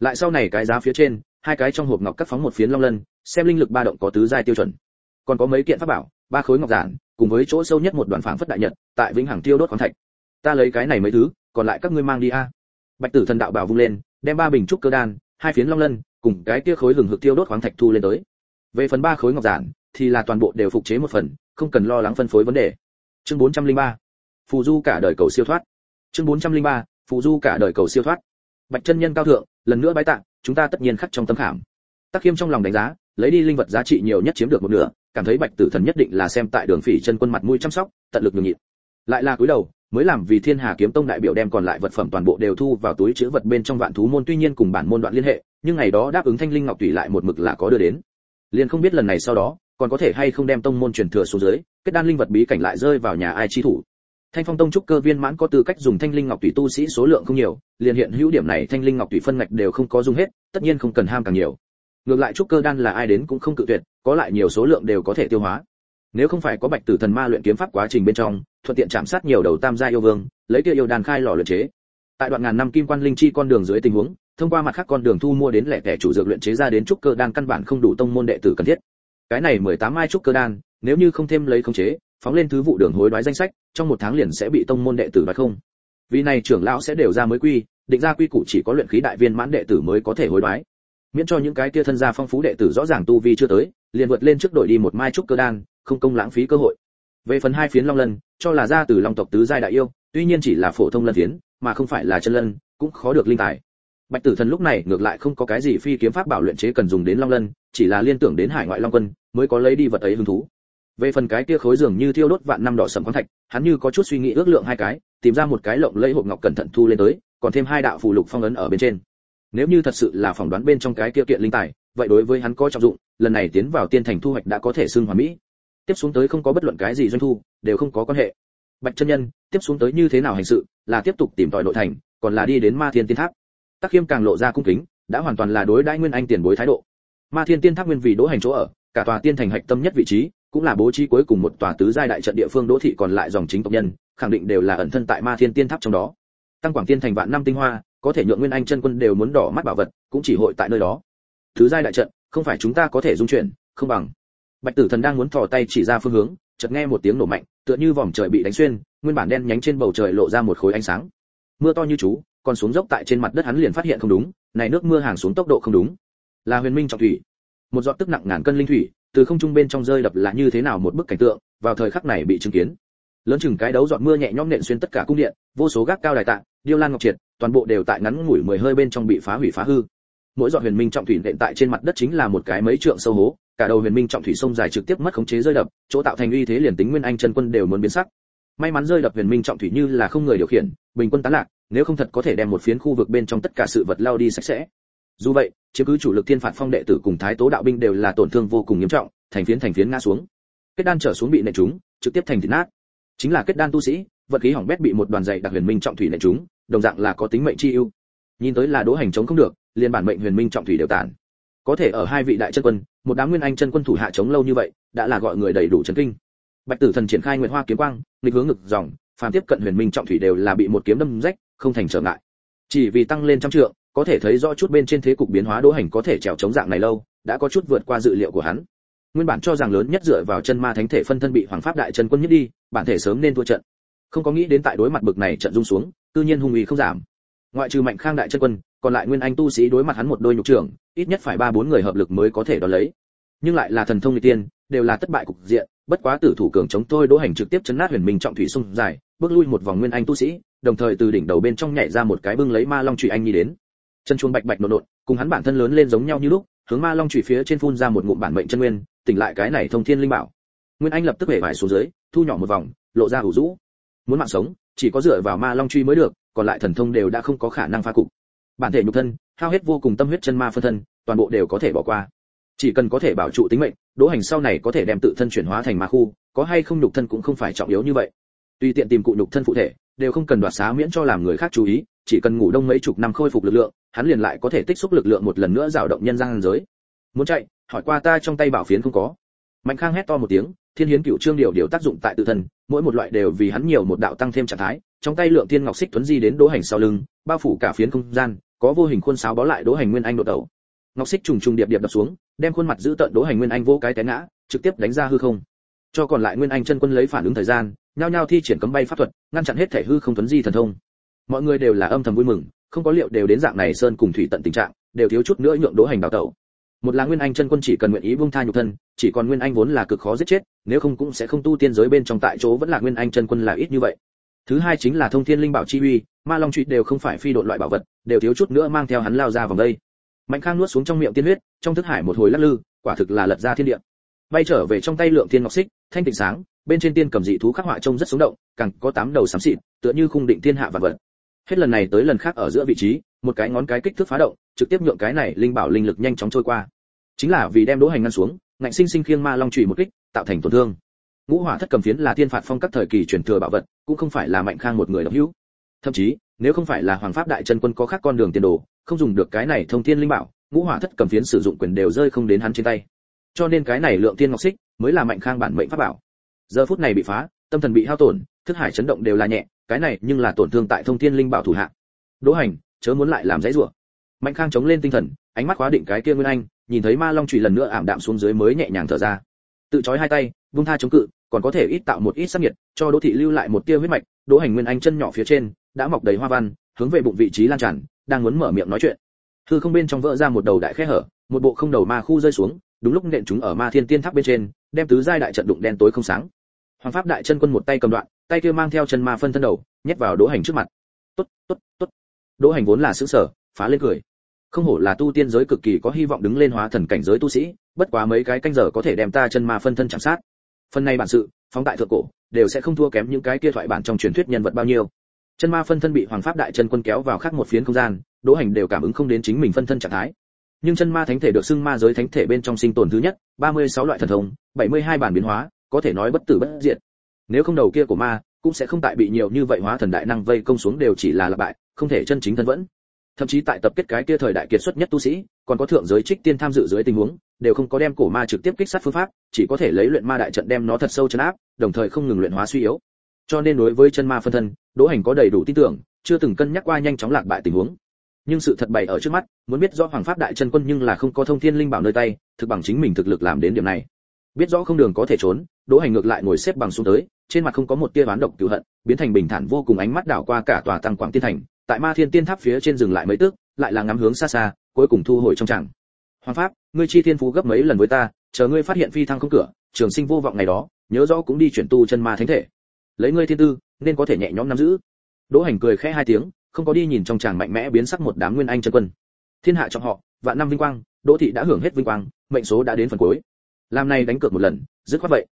Lại sau này cái giá phía trên, hai cái trong hộp ngọc cắt phóng một phiến long lân, xem linh lực ba động có tứ giai tiêu chuẩn. Còn có mấy kiện pháp bảo, ba khối ngọc giản, cùng với chỗ sâu nhất một đoàn phảng phất đại nhật, tại vĩnh hằng tiêu đốt khoáng thạch. Ta lấy cái này mấy thứ, còn lại các ngươi mang đi a. Bạch tử thần đạo bảo vung lên, đem ba bình trúc cơ đan, hai phiến long lân, cùng cái kia khối lừng hực tiêu đốt khoáng thạch thu lên tới. Về phần ba khối ngọc giản, thì là toàn bộ đều phục chế một phần không cần lo lắng phân phối vấn đề. Chương 403 phù du cả đời cầu siêu thoát. Chương 403 phù du cả đời cầu siêu thoát. Bạch chân nhân cao thượng, lần nữa bái tạ chúng ta tất nhiên khắc trong tâm khảm. Tắc khiêm trong lòng đánh giá, lấy đi linh vật giá trị nhiều nhất chiếm được một nửa, cảm thấy bạch tử thần nhất định là xem tại đường phỉ chân quân mặt mũi chăm sóc, tận lực nhường nhịn. Lại là cúi đầu, mới làm vì thiên hà kiếm tông đại biểu đem còn lại vật phẩm toàn bộ đều thu vào túi chứa vật bên trong vạn thú môn, tuy nhiên cùng bản môn đoạn liên hệ, nhưng ngày đó đáp ứng thanh linh ngọc tùy lại một mực là có đưa đến. Liền không biết lần này sau đó còn có thể hay không đem tông môn truyền thừa xuống dưới, kết đan linh vật bí cảnh lại rơi vào nhà ai chi thủ. Thanh phong tông trúc cơ viên mãn có tư cách dùng thanh linh ngọc tùy tu sĩ số lượng không nhiều, liền hiện hữu điểm này thanh linh ngọc tùy phân ngạch đều không có dùng hết, tất nhiên không cần ham càng nhiều. Ngược lại trúc cơ đan là ai đến cũng không cự tuyệt, có lại nhiều số lượng đều có thể tiêu hóa. Nếu không phải có bạch tử thần ma luyện kiếm pháp quá trình bên trong, thuận tiện chạm sát nhiều đầu tam gia yêu vương, lấy kia yêu đàn khai lò luyện chế. Tại đoạn ngàn năm kim quan linh chi con đường dưới tình huống, thông qua mặt khác con đường thu mua đến lẻ tẻ chủ dược luyện chế ra đến trúc cơ đan căn bản không đủ tông môn đệ tử cần thiết cái này 18 mai trúc cơ đan, nếu như không thêm lấy khống chế, phóng lên thứ vụ đường hối đoái danh sách, trong một tháng liền sẽ bị tông môn đệ tử đoái không. Vì này trưởng lão sẽ đều ra mới quy, định ra quy củ chỉ có luyện khí đại viên mãn đệ tử mới có thể hối đoái. Miễn cho những cái kia thân gia phong phú đệ tử rõ ràng tu vi chưa tới, liền vượt lên trước đội đi một mai trúc cơ đan, không công lãng phí cơ hội. Về phần hai phiến long lân, cho là ra từ long tộc tứ giai đại yêu, tuy nhiên chỉ là phổ thông lân phiến, mà không phải là chân lân, cũng khó được linh tài. Bạch tử thần lúc này ngược lại không có cái gì phi kiếm pháp bảo luyện chế cần dùng đến long lân, chỉ là liên tưởng đến hải ngoại long quân mới có lấy đi vật ấy hứng thú. Về phần cái kia khối dường như thiêu đốt vạn năm đỏ sầm khoáng thạch, hắn như có chút suy nghĩ ước lượng hai cái, tìm ra một cái lộng lẫy hộp ngọc cẩn thận thu lên tới, còn thêm hai đạo phù lục phong ấn ở bên trên. Nếu như thật sự là phỏng đoán bên trong cái kia kiện linh tài, vậy đối với hắn có trọng dụng, lần này tiến vào tiên thành thu hoạch đã có thể xưng hoàn mỹ. Tiếp xuống tới không có bất luận cái gì doanh thu, đều không có quan hệ. Bạch chân nhân, tiếp xuống tới như thế nào hành sự, là tiếp tục tìm tòi nội thành, còn là đi đến ma thiên tiên tháp. Tắc khiêm càng lộ ra cung kính, đã hoàn toàn là đối đãi nguyên anh tiền bối thái độ. Ma thiên tiên tháp nguyên vì đỗ hành chỗ ở cả tòa tiên thành hạch tâm nhất vị trí, cũng là bố trí cuối cùng một tòa tứ giai đại trận địa phương đỗ thị còn lại dòng chính tộc nhân, khẳng định đều là ẩn thân tại ma thiên tiên tháp trong đó. Tăng quảng tiên thành vạn năm tinh hoa, có thể nhượng nguyên anh chân quân đều muốn đỏ mắt bảo vật, cũng chỉ hội tại nơi đó. Thứ giai đại trận, không phải chúng ta có thể dung chuyển, không bằng. Bạch tử thần đang muốn thò tay chỉ ra phương hướng, chợt nghe một tiếng nổ mạnh, tựa như vòm trời bị đánh xuyên, nguyên bản đen nhánh trên bầu trời lộ ra một khối ánh sáng. Mưa to như chú, còn xuống dốc tại trên mặt đất hắn liền phát hiện không đúng, này nước mưa hàng xuống tốc độ không đúng. Là huyền minh trọng thủy một giọt tức nặng ngàn cân linh thủy, từ không trung bên trong rơi đập là như thế nào một bức cảnh tượng, vào thời khắc này bị chứng kiến. Lớn chừng cái đấu giọt mưa nhẹ nhõm nện xuyên tất cả cung điện, vô số gác cao đài tạng điêu lan ngọc triệt, toàn bộ đều tại ngắn ngủi mười hơi bên trong bị phá hủy phá hư. Mỗi giọt huyền minh trọng thủy nện tại trên mặt đất chính là một cái mấy trượng sâu hố, cả đầu huyền minh trọng thủy sông dài trực tiếp mất khống chế rơi đập, chỗ tạo thành uy thế liền tính nguyên anh chân quân đều muốn biến sắc. May mắn rơi đập huyền minh trọng thủy như là không người điều khiển, bình quân tán lạc, nếu không thật có thể đem một phiến khu vực bên trong tất cả sự vật lao đi sạch sẽ dù vậy, chiếm cứ chủ lực thiên phạt phong đệ tử cùng thái tố đạo binh đều là tổn thương vô cùng nghiêm trọng, thành phiến thành phiến ngã xuống. Kết đan trở xuống bị nện chúng trực tiếp thành thịt nát. Chính là kết đan tu sĩ, vật khí hỏng bét bị một đoàn dày đặc huyền minh trọng thủy nện chúng đồng dạng là có tính mệnh chi ưu. Nhìn tới là đỗ hành chống không được liên bản mệnh huyền minh trọng thủy đều tản. Có thể ở hai vị đại chân quân, một đám nguyên anh chân quân thủ hạ chống lâu như vậy, đã là gọi người đầy đủ chấn kinh. Bạch tử thần triển khai nguyện hoa kiếm quang, nghịch hướng ngực dòng, phàm tiếp cận huyền minh trọng thủy đều là bị một kiếm đâm rách, không thành trở ngại. Chỉ vì tăng lên trăm trượng có thể thấy rõ chút bên trên thế cục biến hóa đỗ hành có thể trèo chống dạng này lâu, đã có chút vượt qua dự liệu của hắn. Nguyên bản cho rằng lớn nhất dựa vào chân ma thánh thể phân thân bị hoàng pháp đại chân quân nhất đi, bản thể sớm nên thua trận. Không có nghĩ đến tại đối mặt bực này trận rung xuống tự nhiên hung uy không giảm. Ngoại trừ mạnh khang đại chân quân, còn lại nguyên anh tu sĩ đối mặt hắn một đôi nhục trưởng, ít nhất phải ba bốn người hợp lực mới có thể đón lấy. Nhưng lại là thần thông người tiên, đều là thất bại cục diện, bất quá tử thủ cường chống tôi đỗ hành trực tiếp chấn nát huyền minh trọng thủy sung dài, bước lui một vòng nguyên anh tu sĩ, đồng thời từ đỉnh đầu bên trong nhảy ra một cái bưng lấy ma long trụy anh đi đến chân chuông bạch bạch nộn nộn, cùng hắn bản thân lớn lên giống nhau như lúc, hướng ma long chủy phía trên phun ra một ngụm bản mệnh chân nguyên, tỉnh lại cái này thông thiên linh bảo. Nguyên anh lập tức về vải xuống dưới, thu nhỏ một vòng, lộ ra hủ rũ. Muốn mạng sống, chỉ có dựa vào ma long truy mới được, còn lại thần thông đều đã không có khả năng phá cục. Bản thể nhục thân, hao hết vô cùng tâm huyết chân ma phân thân, toàn bộ đều có thể bỏ qua. Chỉ cần có thể bảo trụ tính mệnh, đỗ hành sau này có thể đem tự thân chuyển hóa thành ma khu, có hay không nhục thân cũng không phải trọng yếu như vậy. Tùy tiện tìm cụ nhục thân phụ thể, đều không cần đoạt xá miễn cho làm người khác chú ý, chỉ cần ngủ đông mấy chục năm khôi phục lực lượng hắn liền lại có thể tích xúc lực lượng một lần nữa dao động nhân gian giới. Muốn chạy, hỏi qua ta trong tay bảo phiến không có. Mạnh khang hét to một tiếng, thiên hiến cựu trương điều điều tác dụng tại tự thân, mỗi một loại đều vì hắn nhiều một đạo tăng thêm trạng thái, trong tay lượng thiên ngọc xích tuấn di đến đỗ hành sau lưng, bao phủ cả phiến không gian, có vô hình khuôn sáo bó lại đỗ hành nguyên anh độ đầu. Ngọc xích trùng trùng điệp điệp đập xuống, đem khuôn mặt giữ tận đỗ hành nguyên anh vô cái té ngã, trực tiếp đánh ra hư không. Cho còn lại nguyên anh chân quân lấy phản ứng thời gian, nhao nhao thi triển cấm bay pháp thuật, ngăn chặn hết thể hư không tuấn di thần thông. Mọi người đều là âm thầm vui mừng không có liệu đều đến dạng này sơn cùng thủy tận tình trạng, đều thiếu chút nữa nhượng đỗ hành đào tẩu. Một là nguyên anh chân quân chỉ cần nguyện ý buông tha nhục thân, chỉ còn nguyên anh vốn là cực khó giết chết, nếu không cũng sẽ không tu tiên giới bên trong tại chỗ vẫn là nguyên anh chân quân là ít như vậy. Thứ hai chính là thông thiên linh bảo chi uy, ma long trụ đều không phải phi độn loại bảo vật, đều thiếu chút nữa mang theo hắn lao ra vòng đây. Mạnh khang nuốt xuống trong miệng tiên huyết, trong thức hải một hồi lắc lư, quả thực là lật ra thiên địa. Bay trở về trong tay lượng thiên ngọc xích, thanh tịnh sáng, bên trên tiên cầm dị thú khắc họa trông rất sống động, càng có tám đầu xám xịt, tựa như khung định thiên hạ vạn vật hết lần này tới lần khác ở giữa vị trí, một cái ngón cái kích thước phá động, trực tiếp nhượng cái này linh bảo linh lực nhanh chóng trôi qua. Chính là vì đem đỗ hành ngăn xuống, ngạnh sinh sinh khiêng ma long chủy một kích, tạo thành tổn thương. Ngũ hỏa thất cầm phiến là thiên phạt phong các thời kỳ truyền thừa bảo vật, cũng không phải là mạnh khang một người độc hữu. Thậm chí, nếu không phải là hoàng pháp đại chân quân có khác con đường tiền đồ, không dùng được cái này thông thiên linh bảo, ngũ hỏa thất cầm phiến sử dụng quyền đều rơi không đến hắn trên tay. Cho nên cái này lượng tiên ngọc xích mới là mạnh khang bản mệnh pháp bảo. Giờ phút này bị phá, tâm thần bị hao tổn thức hải chấn động đều là nhẹ, cái này nhưng là tổn thương tại thông thiên linh bảo thủ hạ. Đỗ hành, chớ muốn lại làm dãy rủa. Mạnh khang chống lên tinh thần, ánh mắt khóa định cái kia nguyên anh, nhìn thấy ma long trụy lần nữa ảm đạm xuống dưới mới nhẹ nhàng thở ra. Tự chói hai tay, vung tha chống cự, còn có thể ít tạo một ít sắc nhiệt, cho đỗ thị lưu lại một tia huyết mạch. Đỗ hành nguyên anh chân nhỏ phía trên, đã mọc đầy hoa văn, hướng về bụng vị trí lan tràn, đang muốn mở miệng nói chuyện. Hư không bên trong vỡ ra một đầu đại khe hở, một bộ không đầu ma khu rơi xuống, đúng lúc nện chúng ở ma thiên tiên tháp bên trên, đem tứ giai đại trận đụng đen tối không sáng hoàng pháp đại chân quân một tay cầm đoạn, tay kia mang theo chân ma phân thân đầu, nhét vào đỗ hành trước mặt. Tốt tốt tốt. Đỗ hành vốn là sững sở phá lên cười. Không hổ là tu tiên giới cực kỳ có hy vọng đứng lên hóa thần cảnh giới tu sĩ, bất quá mấy cái canh giờ có thể đem ta chân ma phân thân chạm sát. Phần này bản sự, phóng đại thượng cổ, đều sẽ không thua kém những cái kia thoại bản trong truyền thuyết nhân vật bao nhiêu. Chân ma phân thân bị hoàng pháp đại chân quân kéo vào khác một phiến không gian, đỗ hành đều cảm ứng không đến chính mình phân thân trạng thái. Nhưng chân ma thánh thể được xưng ma giới thánh thể bên trong sinh tồn thứ nhất 36 loại thần thông 72 bản biến hóa có thể nói bất tử bất diệt. Nếu không đầu kia của ma cũng sẽ không tại bị nhiều như vậy hóa thần đại năng vây công xuống đều chỉ là lặp bại, không thể chân chính thân vẫn. Thậm chí tại tập kết cái kia thời đại kiệt xuất nhất tu sĩ, còn có thượng giới trích tiên tham dự dưới tình huống, đều không có đem cổ ma trực tiếp kích sát phương pháp, chỉ có thể lấy luyện ma đại trận đem nó thật sâu chấn áp, đồng thời không ngừng luyện hóa suy yếu. Cho nên đối với chân ma phân thân, đỗ hành có đầy đủ tin tưởng, chưa từng cân nhắc qua nhanh chóng lạc bại tình huống. Nhưng sự thật bày ở trước mắt, muốn biết rõ hoàng pháp đại chân quân nhưng là không có thông thiên linh bảo nơi tay, thực bằng chính mình thực lực làm đến điểm này biết rõ không đường có thể trốn, đỗ hành ngược lại ngồi xếp bằng xuống tới, trên mặt không có một tia oán độc cửu hận, biến thành bình thản vô cùng ánh mắt đảo qua cả tòa tăng quảng tiên thành, tại ma thiên tiên tháp phía trên dừng lại mấy tước, lại là ngắm hướng xa xa, cuối cùng thu hồi trong tràng. hoàng pháp, ngươi chi thiên phú gấp mấy lần với ta, chờ ngươi phát hiện phi thăng không cửa, trường sinh vô vọng ngày đó, nhớ rõ cũng đi chuyển tu chân ma thánh thể. Lấy ngươi thiên tư, nên có thể nhẹ nhõm nắm giữ. Đỗ hành cười khẽ hai tiếng, không có đi nhìn trong tràng mạnh mẽ biến sắc một đám nguyên anh chân quân. Thiên hạ trọng họ, vạn năm vinh quang, đỗ thị đã hưởng hết vinh quang, mệnh số đã đến phần cuối làm này đánh cược một lần, dứt khoát vậy.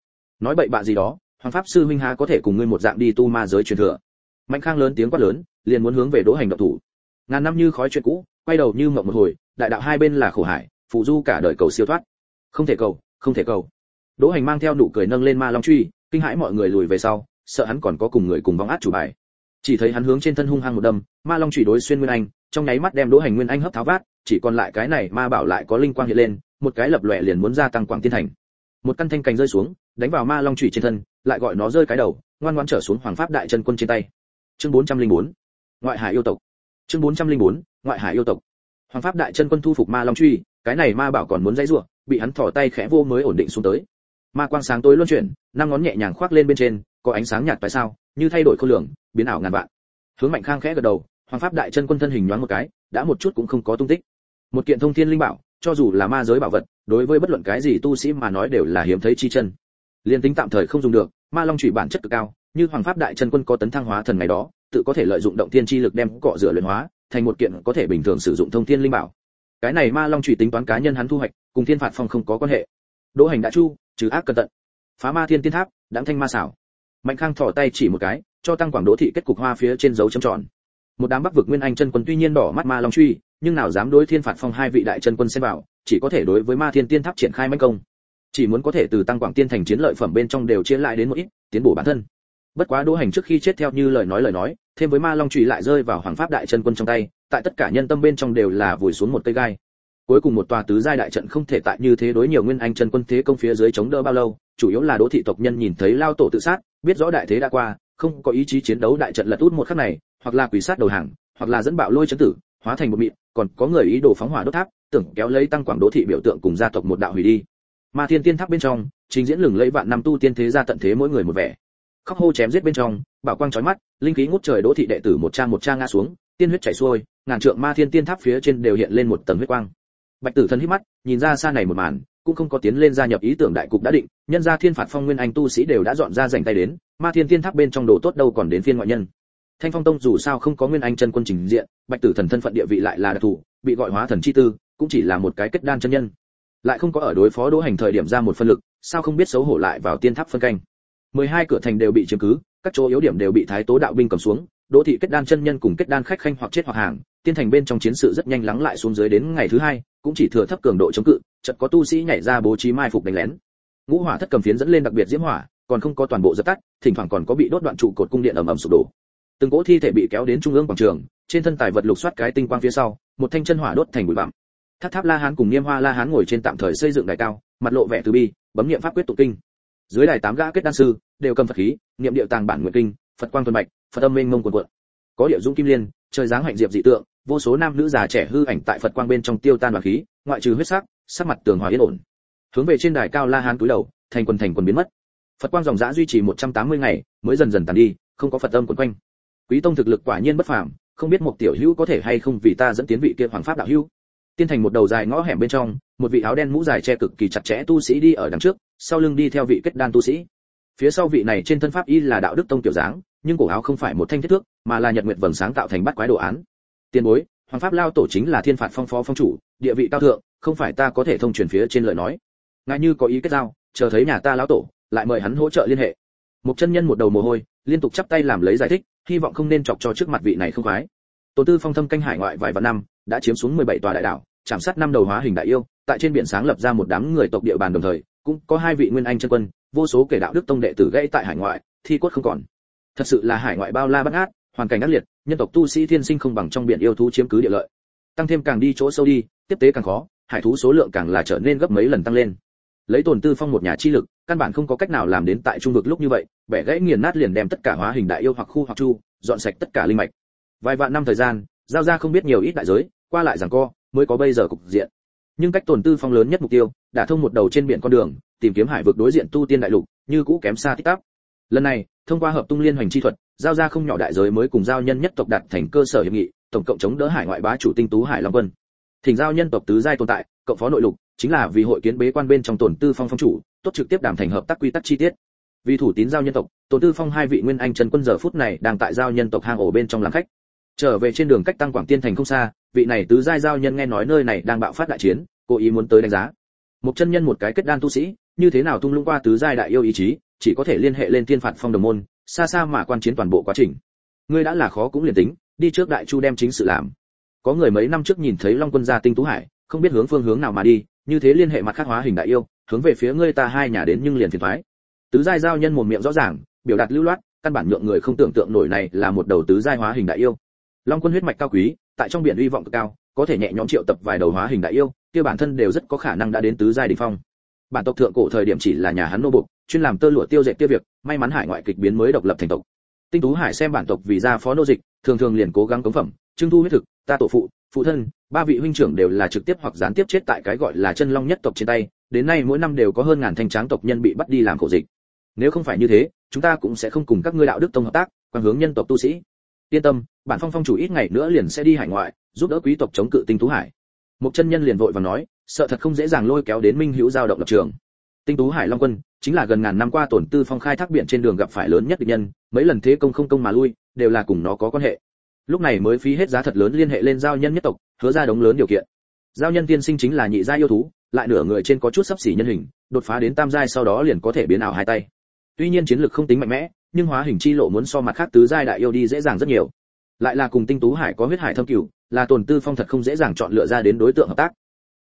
Nói bậy bạ gì đó, hoàng pháp sư huynh há có thể cùng ngươi một dạng đi tu ma giới truyền thừa. Mạnh khang lớn tiếng quát lớn, liền muốn hướng về đỗ hành động thủ. Ngàn năm như khói chuyện cũ, quay đầu như mộng một hồi, đại đạo hai bên là khổ hải, phụ du cả đời cầu siêu thoát. Không thể cầu, không thể cầu. Đỗ hành mang theo nụ cười nâng lên ma long truy, kinh hãi mọi người lùi về sau, sợ hắn còn có cùng người cùng vong át chủ bài. Chỉ thấy hắn hướng trên thân hung hăng một đâm, ma long truy đối xuyên nguyên anh, trong nháy mắt đem đỗ hành nguyên anh hấp tháo vát, chỉ còn lại cái này ma bảo lại có linh quang hiện lên một cái lập lòe liền muốn gia tăng quảng tiên thành. Một căn thanh cành rơi xuống, đánh vào ma long chủy trên thân, lại gọi nó rơi cái đầu, ngoan ngoãn trở xuống hoàng pháp đại chân quân trên tay. Chương 404 ngoại hải yêu tộc. Chương 404 ngoại hải yêu tộc. Hoàng pháp đại chân quân thu phục ma long truy, cái này ma bảo còn muốn dãy rủa bị hắn thỏ tay khẽ vô mới ổn định xuống tới. Ma quang sáng tối luân chuyển, năm ngón nhẹ nhàng khoác lên bên trên, có ánh sáng nhạt tại sao, như thay đổi khối lượng biến ảo ngàn vạn. Hướng mạnh khang khẽ gật đầu, hoàng pháp đại chân quân thân hình nhoáng một cái, đã một chút cũng không có tung tích. Một kiện thông thiên linh bảo cho dù là ma giới bảo vật, đối với bất luận cái gì tu sĩ mà nói đều là hiếm thấy chi chân. Liên tính tạm thời không dùng được, ma long chủy bản chất cực cao, như hoàng pháp đại chân quân có tấn thăng hóa thần ngày đó, tự có thể lợi dụng động thiên chi lực đem cọ rửa luyện hóa, thành một kiện có thể bình thường sử dụng thông thiên linh bảo. Cái này ma long chủy tính toán cá nhân hắn thu hoạch, cùng thiên phạt phong không có quan hệ. Đỗ hành đã chu, trừ ác cẩn tận phá ma thiên tiên tháp, đãng thanh ma xảo. Mạnh khang thò tay chỉ một cái, cho tăng quảng đỗ thị kết cục hoa phía trên dấu chấm tròn. Một đám bắc vực nguyên anh chân quân tuy nhiên đỏ mắt ma long truy nhưng nào dám đối thiên phạt phong hai vị đại chân quân xem vào, chỉ có thể đối với ma thiên tiên tháp triển khai manh công. Chỉ muốn có thể từ tăng quảng tiên thành chiến lợi phẩm bên trong đều chia lại đến một ít, tiến bổ bản thân. Bất quá đỗ hành trước khi chết theo như lời nói lời nói, thêm với ma long trụy lại rơi vào hoàng pháp đại chân quân trong tay, tại tất cả nhân tâm bên trong đều là vùi xuống một cây gai. Cuối cùng một tòa tứ giai đại trận không thể tại như thế đối nhiều nguyên anh chân quân thế công phía dưới chống đỡ bao lâu, chủ yếu là đỗ thị tộc nhân nhìn thấy lao tổ tự sát, biết rõ đại thế đã qua, không có ý chí chiến đấu đại trận lật út một khắc này, hoặc là quỷ sát đầu hàng, hoặc là dẫn bạo lôi chấn tử hóa thành một mịn, còn có người ý đồ phóng hỏa đốt tháp, tưởng kéo lấy tăng quảng đỗ thị biểu tượng cùng gia tộc một đạo hủy đi. Ma thiên tiên tháp bên trong, trình diễn lừng lẫy vạn năm tu tiên thế gia tận thế mỗi người một vẻ. Khóc hô chém giết bên trong, bảo quang chói mắt, linh khí ngút trời đỗ thị đệ tử một trang một trang ngã xuống, tiên huyết chảy xuôi, ngàn trượng ma thiên tiên tháp phía trên đều hiện lên một tầng huyết quang. Bạch tử thần hít mắt, nhìn ra xa này một màn, cũng không có tiến lên gia nhập ý tưởng đại cục đã định, nhân gia thiên phạt phong nguyên anh tu sĩ đều đã dọn ra dành tay đến, ma thiên tiên tháp bên trong đồ tốt đâu còn đến phiên ngoại nhân thanh phong tông dù sao không có nguyên anh chân quân trình diện, bạch tử thần thân phận địa vị lại là đặc thù, bị gọi hóa thần chi tư, cũng chỉ là một cái kết đan chân nhân. Lại không có ở đối phó đỗ hành thời điểm ra một phân lực, sao không biết xấu hổ lại vào tiên tháp phân canh. Mười hai cửa thành đều bị chiếm cứ, các chỗ yếu điểm đều bị thái tố đạo binh cầm xuống, đỗ thị kết đan chân nhân cùng kết đan khách khanh hoặc chết hoặc hàng, tiên thành bên trong chiến sự rất nhanh lắng lại xuống dưới đến ngày thứ hai, cũng chỉ thừa thấp cường độ chống cự, chợt có tu sĩ nhảy ra bố trí mai phục đánh lén. Ngũ hỏa thất cầm phiến dẫn lên đặc biệt diễm hỏa, còn không có toàn bộ dập tắt, thỉnh thoảng còn có bị đốt đoạn trụ cột cung điện ầm ầm sụp đổ từng cỗ thi thể bị kéo đến trung ương quảng trường, trên thân tài vật lục soát cái tinh quang phía sau, một thanh chân hỏa đốt thành bụi bặm. Tháp tháp la hán cùng niêm hoa la hán ngồi trên tạm thời xây dựng đài cao, mặt lộ vẻ từ bi, bấm niệm pháp quyết tụ kinh. Dưới đài tám gã kết đan sư, đều cầm phật khí, niệm điệu tàng bản nguyện kinh, phật quang tuần bạch phật âm mênh mông cuồn cuộn. Có điệu dung kim liên, trời dáng hạnh diệp dị tượng, vô số nam nữ già trẻ hư ảnh tại phật quang bên trong tiêu tan và khí, ngoại trừ huyết sắc sắc mặt tường hòa yên ổn. Hướng về trên đài cao la hán cúi đầu, thành quần thành quần biến mất. Phật quang dòng dã duy trì 180 ngày, mới dần dần tàn đi, không có phật âm quấn quanh quý tông thực lực quả nhiên bất phàm, không biết một tiểu hữu có thể hay không vì ta dẫn tiến vị kia hoàng pháp đạo hữu. Tiên thành một đầu dài ngõ hẻm bên trong, một vị áo đen mũ dài che cực kỳ chặt chẽ tu sĩ đi ở đằng trước, sau lưng đi theo vị kết đan tu sĩ. Phía sau vị này trên thân pháp y là đạo đức tông tiểu dáng, nhưng cổ áo không phải một thanh thiết thước, mà là nhật nguyệt vầng sáng tạo thành bắt quái đồ án. Tiền bối, hoàng pháp lao tổ chính là thiên phạt phong phó phong chủ, địa vị cao thượng, không phải ta có thể thông truyền phía trên lời nói. Ngài như có ý kết giao, chờ thấy nhà ta lão tổ, lại mời hắn hỗ trợ liên hệ. Một chân nhân một đầu mồ hôi, liên tục chắp tay làm lấy giải thích hy vọng không nên chọc cho trước mặt vị này không khoái. Tổ tư phong thâm canh hải ngoại vài vạn năm, đã chiếm xuống 17 tòa đại đảo chạm sát năm đầu hóa hình đại yêu, tại trên biển sáng lập ra một đám người tộc địa bàn đồng thời, cũng có hai vị nguyên anh chân quân, vô số kẻ đạo đức tông đệ tử gãy tại hải ngoại, thi cốt không còn. Thật sự là hải ngoại bao la bát ngát, hoàn cảnh ác liệt, nhân tộc tu sĩ thiên sinh không bằng trong biển yêu thú chiếm cứ địa lợi. Tăng thêm càng đi chỗ sâu đi, tiếp tế càng khó, hải thú số lượng càng là trở nên gấp mấy lần tăng lên lấy tồn tư phong một nhà chi lực, căn bản không có cách nào làm đến tại trung vực lúc như vậy, bẻ gãy nghiền nát liền đem tất cả hóa hình đại yêu hoặc khu hoặc chu, dọn sạch tất cả linh mạch. Vài vạn năm thời gian, giao ra không biết nhiều ít đại giới, qua lại rằng co, mới có bây giờ cục diện. Nhưng cách tồn tư phong lớn nhất mục tiêu đã thông một đầu trên biển con đường, tìm kiếm hải vực đối diện tu tiên đại lục, như cũ kém xa tích tắp lần này, thông qua hợp tung liên hoành chi thuật, giao ra không nhỏ đại giới mới cùng giao nhân nhất tộc đạt thành cơ sở hiệp nghị, tổng cộng chống đỡ hải ngoại bá chủ tinh tú hải long quân. Thỉnh giao nhân tộc tứ giai tồn tại, cộng phó nội lục chính là vì hội kiến bế quan bên trong tổn tư phong phong chủ, tốt trực tiếp đàm thành hợp tác quy tắc chi tiết. Vì thủ tín giao nhân tộc, tổn tư phong hai vị nguyên anh trần quân giờ phút này đang tại giao nhân tộc hang ổ bên trong làm khách. Trở về trên đường cách tăng quảng tiên thành không xa, vị này tứ giai giao nhân nghe nói nơi này đang bạo phát đại chiến, cố ý muốn tới đánh giá. Một chân nhân một cái kết đan tu sĩ, như thế nào tung lũng qua tứ giai đại yêu ý chí, chỉ có thể liên hệ lên tiên phạt phong đồng môn, xa xa mà quan chiến toàn bộ quá trình. Ngươi đã là khó cũng liền tính, đi trước đại chu đem chính sự làm. Có người mấy năm trước nhìn thấy long quân gia tinh tú hải, không biết hướng phương hướng nào mà đi như thế liên hệ mặt khác hóa hình đại yêu, hướng về phía ngươi ta hai nhà đến nhưng liền phiền thoái. Tứ giai giao nhân một miệng rõ ràng, biểu đạt lưu loát, căn bản nhượng người không tưởng tượng nổi này là một đầu tứ giai hóa hình đại yêu. Long quân huyết mạch cao quý, tại trong biển uy vọng cực cao, có thể nhẹ nhõm triệu tập vài đầu hóa hình đại yêu, kia bản thân đều rất có khả năng đã đến tứ giai đỉnh phong. Bản tộc thượng cổ thời điểm chỉ là nhà hắn nô bộc, chuyên làm tơ lụa tiêu dệt tiêu việc, may mắn hải ngoại kịch biến mới độc lập thành tộc. Tinh tú hải xem bản tộc vì gia phó nô dịch, thường thường liền cố gắng cống phẩm, trưng thu huyết thực, ta tổ phụ phụ thân, ba vị huynh trưởng đều là trực tiếp hoặc gián tiếp chết tại cái gọi là chân long nhất tộc trên tay, đến nay mỗi năm đều có hơn ngàn thanh tráng tộc nhân bị bắt đi làm khổ dịch. Nếu không phải như thế, chúng ta cũng sẽ không cùng các ngươi đạo đức tông hợp tác, quan hướng nhân tộc tu sĩ. Yên tâm, bản phong phong chủ ít ngày nữa liền sẽ đi hải ngoại, giúp đỡ quý tộc chống cự tinh tú hải. Một chân nhân liền vội và nói, sợ thật không dễ dàng lôi kéo đến minh hữu giao động lập trường. Tinh tú hải long quân, chính là gần ngàn năm qua tổn tư phong khai thác biển trên đường gặp phải lớn nhất địch nhân, mấy lần thế công không công mà lui, đều là cùng nó có quan hệ lúc này mới phí hết giá thật lớn liên hệ lên giao nhân nhất tộc, hứa ra đống lớn điều kiện. Giao nhân tiên sinh chính là nhị gia yêu thú, lại nửa người trên có chút sấp xỉ nhân hình, đột phá đến tam giai sau đó liền có thể biến ảo hai tay. Tuy nhiên chiến lược không tính mạnh mẽ, nhưng hóa hình chi lộ muốn so mặt khác tứ giai đại yêu đi dễ dàng rất nhiều. Lại là cùng tinh tú hải có huyết hải thâm cửu, là tồn tư phong thật không dễ dàng chọn lựa ra đến đối tượng hợp tác.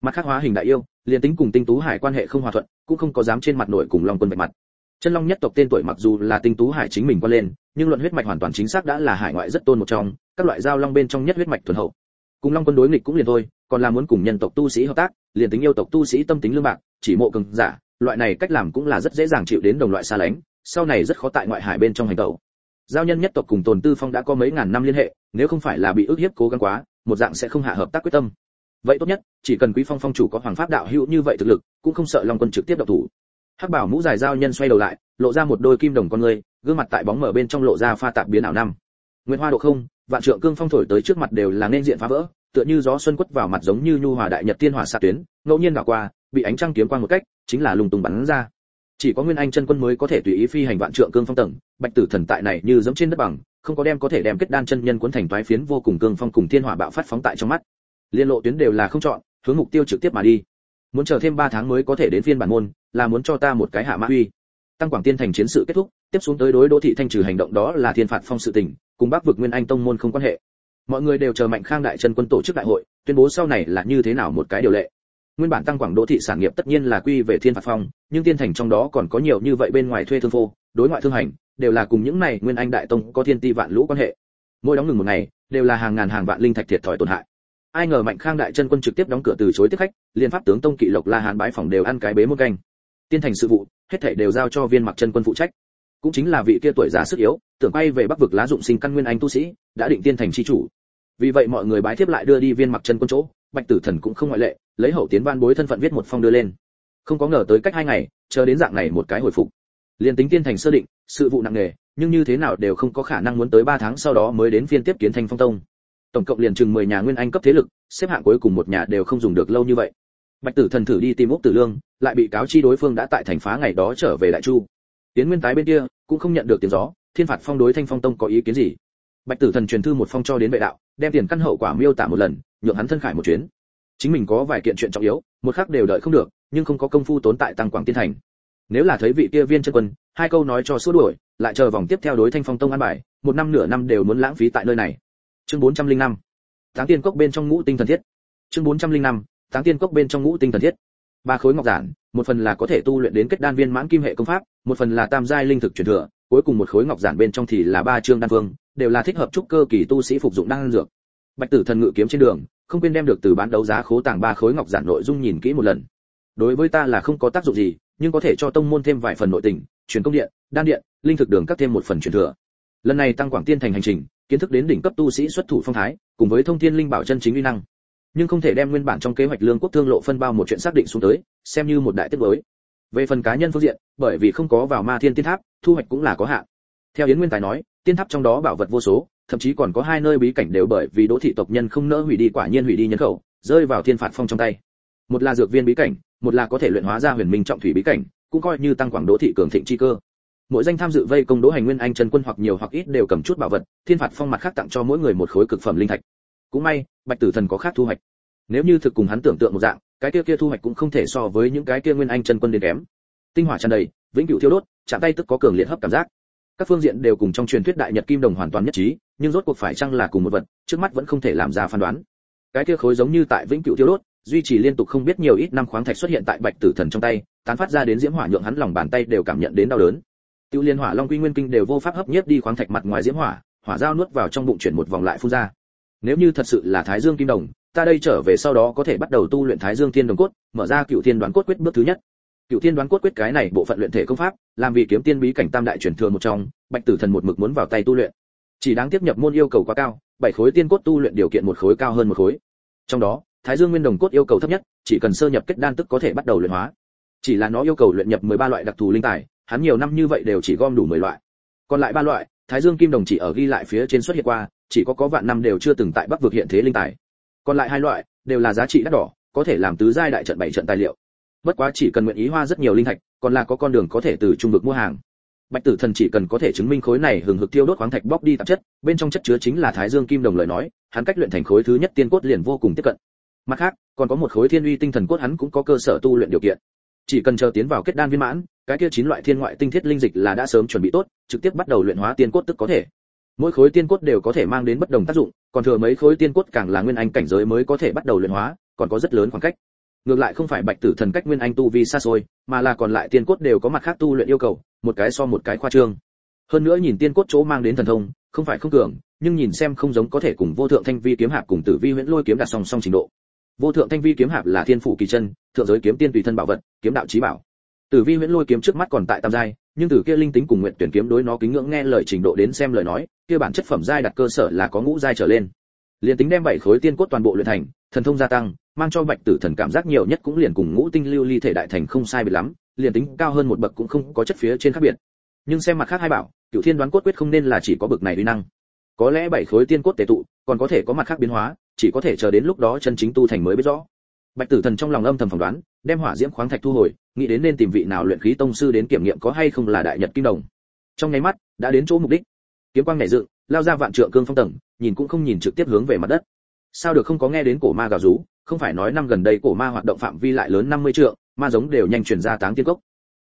Mặt khác hóa hình đại yêu, liền tính cùng tinh tú hải quan hệ không hòa thuận, cũng không có dám trên mặt nổi cùng long quân vạch mặt. Chân long nhất tộc tên tuổi mặc dù là tinh tú hải chính mình quan lên, nhưng luận huyết mạch hoàn toàn chính xác đã là hải ngoại rất tôn một trong các loại giao long bên trong nhất huyết mạch thuần hậu. Cùng long quân đối nghịch cũng liền thôi, còn là muốn cùng nhân tộc tu sĩ hợp tác, liền tính yêu tộc tu sĩ tâm tính lương bạc, chỉ mộ cường giả, loại này cách làm cũng là rất dễ dàng chịu đến đồng loại xa lánh, sau này rất khó tại ngoại hải bên trong hành tẩu. Giao nhân nhất tộc cùng tồn tư phong đã có mấy ngàn năm liên hệ, nếu không phải là bị ức hiếp cố gắng quá, một dạng sẽ không hạ hợp tác quyết tâm. Vậy tốt nhất, chỉ cần quý phong phong chủ có hoàng pháp đạo hữu như vậy thực lực, cũng không sợ long quân trực tiếp độc thủ. Hắc bảo mũ dài giao nhân xoay đầu lại, lộ ra một đôi kim đồng con người, gương mặt tại bóng mở bên trong lộ ra pha tạp biến ảo năm nguyên hoa độ không, vạn trượng cương phong thổi tới trước mặt đều là nên diện phá vỡ, tựa như gió xuân quất vào mặt giống như nhu hòa đại nhật tiên hỏa xạ tuyến, ngẫu nhiên đảo qua, bị ánh trăng kiếm quang một cách, chính là lùng tung bắn ra. Chỉ có nguyên anh chân quân mới có thể tùy ý phi hành vạn trượng cương phong tầng, bạch tử thần tại này như giống trên đất bằng, không có đem có thể đem kết đan chân nhân cuốn thành toái phiến vô cùng cương phong cùng thiên hỏa bạo phát phóng tại trong mắt. Liên lộ tuyến đều là không chọn, hướng mục tiêu trực tiếp mà đi. Muốn chờ thêm 3 tháng mới có thể đến phiên bản môn, là muốn cho ta một cái hạ mã uy. Tăng quảng tiên thành chiến sự kết thúc, tiếp xuống tới đối đô thị thanh trừ hành động đó là thiên phạt phong sự tình cùng bắc vực nguyên anh tông môn không quan hệ. Mọi người đều chờ mạnh khang đại chân quân tổ chức đại hội, tuyên bố sau này là như thế nào một cái điều lệ. Nguyên bản tăng quảng đô thị sản nghiệp tất nhiên là quy về thiên phạt phong, nhưng tiên thành trong đó còn có nhiều như vậy bên ngoài thuê thương phô, đối ngoại thương hành, đều là cùng những này nguyên anh đại tông có thiên ti vạn lũ quan hệ. Mỗi đóng ngừng một ngày, đều là hàng ngàn hàng vạn linh thạch thiệt thòi tổn hại. Ai ngờ mạnh khang đại chân quân trực tiếp đóng cửa từ chối tiếp khách liên pháp tướng tông kỵ lộc la hán bái phòng đều ăn cái bế một canh. Tiên thành sự vụ, hết thảy đều giao cho viên mặc chân quân phụ trách cũng chính là vị kia tuổi già sức yếu, tưởng quay về bắc vực lá dụng sinh căn nguyên anh tu sĩ, đã định tiên thành chi chủ. Vì vậy mọi người bái thiếp lại đưa đi viên mặc chân quân chỗ, bạch tử thần cũng không ngoại lệ, lấy hậu tiến ban bối thân phận viết một phong đưa lên. Không có ngờ tới cách hai ngày, chờ đến dạng này một cái hồi phục. Liền tính tiên thành sơ định, sự vụ nặng nề, nhưng như thế nào đều không có khả năng muốn tới ba tháng sau đó mới đến phiên tiếp kiến thành phong tông. Tổng cộng liền chừng 10 nhà nguyên anh cấp thế lực, xếp hạng cuối cùng một nhà đều không dùng được lâu như vậy. Bạch tử thần thử đi tìm úc tử lương, lại bị cáo chi đối phương đã tại thành phá ngày đó trở về đại chu tiến nguyên tái bên kia cũng không nhận được tiếng gió thiên phạt phong đối thanh phong tông có ý kiến gì bạch tử thần truyền thư một phong cho đến vệ đạo đem tiền căn hậu quả miêu tả một lần nhượng hắn thân khải một chuyến chính mình có vài kiện chuyện trọng yếu một khắc đều đợi không được nhưng không có công phu tốn tại tăng quảng tiên thành nếu là thấy vị kia viên chân quân hai câu nói cho suốt đuổi lại chờ vòng tiếp theo đối thanh phong tông an bài một năm nửa năm đều muốn lãng phí tại nơi này chương 405. Táng tiên cốc bên trong ngũ tinh thần thiết. Chương 405. Táng tiên cốc bên trong ngũ tinh thần thiết. Ba khối ngọc giản, một phần là có thể tu luyện đến kết đan viên mãn kim hệ công pháp, một phần là tam giai linh thực truyền thừa, cuối cùng một khối ngọc giản bên trong thì là ba chương đan phương, đều là thích hợp trúc cơ kỳ tu sĩ phục dụng đan dược. Bạch Tử thần ngự kiếm trên đường, không quên đem được từ bán đấu giá khố tàng ba khối ngọc giản nội dung nhìn kỹ một lần. Đối với ta là không có tác dụng gì, nhưng có thể cho tông môn thêm vài phần nội tình, truyền công điện, đan điện, linh thực đường các thêm một phần truyền thừa. Lần này tăng quảng tiên thành hành trình, kiến thức đến đỉnh cấp tu sĩ xuất thủ phong thái, cùng với thông thiên linh bảo chân chính uy năng. Nhưng không thể đem nguyên bản trong kế hoạch lương quốc thương lộ phân bao một chuyện xác định xuống tới, xem như một đại tiết mới. Về phần cá nhân phương diện, bởi vì không có vào Ma Thiên Tiên Tháp, thu hoạch cũng là có hạn. Theo Yến Nguyên Tài nói, tiên tháp trong đó bảo vật vô số, thậm chí còn có hai nơi bí cảnh đều bởi vì đỗ thị tộc nhân không nỡ hủy đi quả nhiên hủy đi nhân khẩu, rơi vào thiên phạt phong trong tay. Một là dược viên bí cảnh, một là có thể luyện hóa ra huyền minh trọng thủy bí cảnh, cũng coi như tăng quảng đỗ thị cường thịnh chi cơ. mỗi danh tham dự vây công đỗ hành nguyên anh chân quân hoặc nhiều hoặc ít đều cầm chút bảo vật thiên phạt phong mặt khác tặng cho mỗi người một khối cực phẩm linh thạch cũng may, bạch tử thần có khác thu hoạch. Nếu như thực cùng hắn tưởng tượng một dạng, cái kia kia thu hoạch cũng không thể so với những cái kia nguyên anh chân quân đến kém. Tinh hỏa tràn đầy, vĩnh cửu thiêu đốt, chạm tay tức có cường liệt hấp cảm giác. Các phương diện đều cùng trong truyền thuyết đại nhật kim đồng hoàn toàn nhất trí, nhưng rốt cuộc phải chăng là cùng một vật, trước mắt vẫn không thể làm ra phán đoán. Cái kia khối giống như tại vĩnh cửu thiêu đốt, duy trì liên tục không biết nhiều ít năm khoáng thạch xuất hiện tại bạch tử thần trong tay, tán phát ra đến diễm hỏa nhượng hắn lòng bàn tay đều cảm nhận đến đau đớn. Tiêu liên hỏa long quy nguyên kinh đều vô pháp hấp nhiếp đi khoáng thạch mặt ngoài diễm hỏa hỏa giao nuốt vào trong bụng chuyển một vòng lại phun ra nếu như thật sự là thái dương kim đồng, ta đây trở về sau đó có thể bắt đầu tu luyện thái dương thiên đồng cốt, mở ra cựu thiên đoán cốt quyết bước thứ nhất. Cựu thiên đoán cốt quyết cái này bộ phận luyện thể công pháp, làm vì kiếm tiên bí cảnh tam đại truyền thừa một trong, bạch tử thần một mực muốn vào tay tu luyện. Chỉ đáng tiếp nhập môn yêu cầu quá cao, bảy khối tiên cốt tu luyện điều kiện một khối cao hơn một khối. Trong đó, thái dương nguyên đồng cốt yêu cầu thấp nhất, chỉ cần sơ nhập kết đan tức có thể bắt đầu luyện hóa. Chỉ là nó yêu cầu luyện nhập 13 loại đặc thù linh tài, hắn nhiều năm như vậy đều chỉ gom đủ 10 loại. Còn lại ba loại, thái dương kim đồng chỉ ở ghi lại phía trên xuất hiện qua chỉ có có vạn năm đều chưa từng tại bắc vực hiện thế linh tài. Còn lại hai loại đều là giá trị đắt đỏ, có thể làm tứ giai đại trận bảy trận tài liệu. Bất quá chỉ cần nguyện ý hoa rất nhiều linh thạch, còn là có con đường có thể từ trung vực mua hàng. Bạch tử thần chỉ cần có thể chứng minh khối này hừng hực tiêu đốt khoáng thạch bóc đi tạp chất, bên trong chất chứa chính là thái dương kim đồng lời nói, hắn cách luyện thành khối thứ nhất tiên cốt liền vô cùng tiếp cận. Mặt khác, còn có một khối thiên uy tinh thần cốt hắn cũng có cơ sở tu luyện điều kiện. Chỉ cần chờ tiến vào kết đan viên mãn, cái kia chín loại thiên ngoại tinh thiết linh dịch là đã sớm chuẩn bị tốt, trực tiếp bắt đầu luyện hóa tiên cốt tức có thể mỗi khối tiên cốt đều có thể mang đến bất đồng tác dụng, còn thừa mấy khối tiên cốt càng là nguyên anh cảnh giới mới có thể bắt đầu luyện hóa, còn có rất lớn khoảng cách. Ngược lại không phải bạch tử thần cách nguyên anh tu vi xa xôi, mà là còn lại tiên cốt đều có mặt khác tu luyện yêu cầu, một cái so một cái khoa trương. Hơn nữa nhìn tiên cốt chỗ mang đến thần thông, không phải không cường, nhưng nhìn xem không giống có thể cùng vô thượng thanh vi kiếm hạp cùng tử vi huyễn lôi kiếm đạt song song trình độ. Vô thượng thanh vi kiếm hạp là thiên phủ kỳ chân, thượng giới kiếm tiên tùy thân bảo vật, kiếm đạo trí bảo tử vi huyễn lôi kiếm trước mắt còn tại tam giai, nhưng từ kia linh tính cùng nguyện tuyển kiếm đối nó kính ngưỡng nghe lời trình độ đến xem lời nói, kia bản chất phẩm giai đặt cơ sở là có ngũ giai trở lên. Liên tính đem bảy khối tiên cốt toàn bộ luyện thành, thần thông gia tăng, mang cho bạch tử thần cảm giác nhiều nhất cũng liền cùng ngũ tinh lưu ly thể đại thành không sai biệt lắm, liền tính cao hơn một bậc cũng không có chất phía trên khác biệt. Nhưng xem mặt khác hai bảo, cửu thiên đoán cốt quyết không nên là chỉ có bậc này uy năng. Có lẽ bảy khối tiên cốt tề tụ, còn có thể có mặt khác biến hóa, chỉ có thể chờ đến lúc đó chân chính tu thành mới biết rõ bạch tử thần trong lòng âm thầm phỏng đoán, đem hỏa diễm khoáng thạch thu hồi, nghĩ đến nên tìm vị nào luyện khí tông sư đến kiểm nghiệm có hay không là đại nhật kim đồng. Trong nháy mắt, đã đến chỗ mục đích. Kiếm quang nhảy dựng, lao ra vạn trượng cương phong tầng, nhìn cũng không nhìn trực tiếp hướng về mặt đất. Sao được không có nghe đến cổ ma gào rú, không phải nói năm gần đây cổ ma hoạt động phạm vi lại lớn 50 trượng, ma giống đều nhanh chuyển ra táng tiên cốc.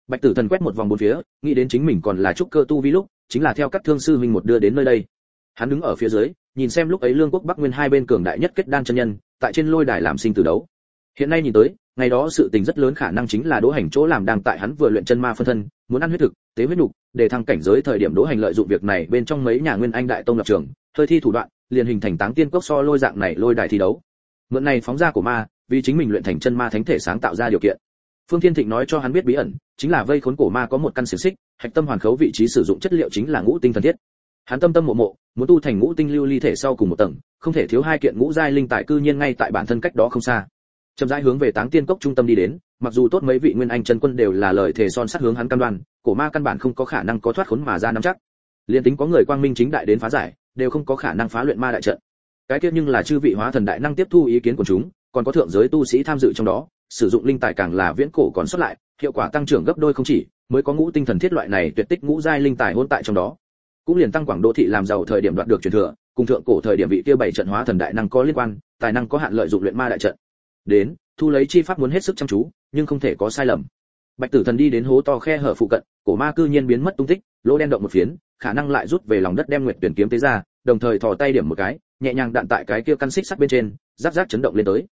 Bạch tử thần quét một vòng bốn phía, nghĩ đến chính mình còn là trúc cơ tu vi lúc, chính là theo các thương sư huynh một đưa đến nơi đây. Hắn đứng ở phía dưới, nhìn xem lúc ấy lương quốc bắc nguyên hai bên cường đại nhất kết đan chân nhân, tại trên lôi đài làm sinh tử đấu hiện nay nhìn tới, ngày đó sự tình rất lớn khả năng chính là đỗ hành chỗ làm đang tại hắn vừa luyện chân ma phân thân, muốn ăn huyết thực, tế huyết nục để thăng cảnh giới thời điểm đỗ hành lợi dụng việc này bên trong mấy nhà nguyên anh đại tông lập trường, hơi thi thủ đoạn, liền hình thành táng tiên cốc so lôi dạng này lôi đài thi đấu. Mượn này phóng ra của ma, vì chính mình luyện thành chân ma thánh thể sáng tạo ra điều kiện. Phương thiên thịnh nói cho hắn biết bí ẩn, chính là vây khốn cổ ma có một căn xiềng xích, hạch tâm hoàn khấu vị trí sử dụng chất liệu chính là ngũ tinh thần thiết. Hắn tâm tâm mộ mộ, muốn tu thành ngũ tinh lưu ly thể sau cùng một tầng, không thể thiếu hai kiện ngũ giai linh tại cư nhiên ngay tại bản thân cách đó không xa chậm rãi hướng về táng tiên cốc trung tâm đi đến, mặc dù tốt mấy vị nguyên anh chân quân đều là lời thề son sắt hướng hắn cam đoan, cổ ma căn bản không có khả năng có thoát khốn mà ra nắm chắc. Liên tính có người quang minh chính đại đến phá giải, đều không có khả năng phá luyện ma đại trận. Cái kia nhưng là chư vị hóa thần đại năng tiếp thu ý kiến của chúng, còn có thượng giới tu sĩ tham dự trong đó, sử dụng linh tài càng là viễn cổ còn xuất lại, hiệu quả tăng trưởng gấp đôi không chỉ, mới có ngũ tinh thần thiết loại này tuyệt tích ngũ giai linh tài hôn tại trong đó. Cũng liền tăng quảng đô thị làm giàu thời điểm đoạt được truyền thừa, cùng thượng cổ thời điểm vị kia bảy trận hóa thần đại năng có liên quan, tài năng có hạn lợi dụng luyện ma đại trận đến, thu lấy chi pháp muốn hết sức chăm chú, nhưng không thể có sai lầm. Bạch tử thần đi đến hố to khe hở phụ cận, cổ ma cư nhiên biến mất tung tích, lỗ đen động một phiến, khả năng lại rút về lòng đất đem nguyệt tuyển kiếm tế ra, đồng thời thò tay điểm một cái, nhẹ nhàng đạn tại cái kia căn xích sắt bên trên, giáp giáp chấn động lên tới.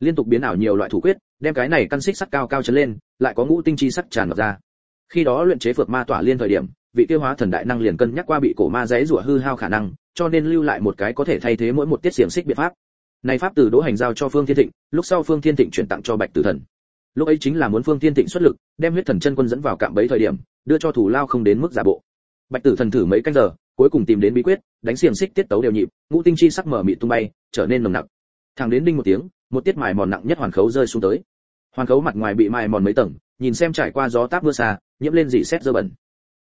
Liên tục biến ảo nhiều loại thủ quyết, đem cái này căn xích sắt cao cao chấn lên, lại có ngũ tinh chi sắc tràn ngập ra. Khi đó luyện chế phược ma tỏa liên thời điểm, vị tiêu hóa thần đại năng liền cân nhắc qua bị cổ ma dãy rủa hư hao khả năng, cho nên lưu lại một cái có thể thay thế mỗi một tiết xiềng xích biện pháp này pháp từ đỗ hành giao cho phương thiên thịnh, lúc sau phương thiên thịnh chuyển tặng cho bạch tử thần. Lúc ấy chính là muốn phương thiên thịnh xuất lực, đem huyết thần chân quân dẫn vào cạm bẫy thời điểm, đưa cho thủ lao không đến mức giả bộ. Bạch tử thần thử mấy canh giờ, cuối cùng tìm đến bí quyết, đánh xiềng xích tiết tấu đều nhịp, ngũ tinh chi sắc mở mịt tung bay, trở nên nồng nặc. Thẳng đến đinh một tiếng, một tiết mài mòn nặng nhất hoàn khấu rơi xuống tới. Hoàn khấu mặt ngoài bị mài mòn mấy tầng, nhìn xem trải qua gió táp mưa xa, nhiễm lên dị xét dơ bẩn.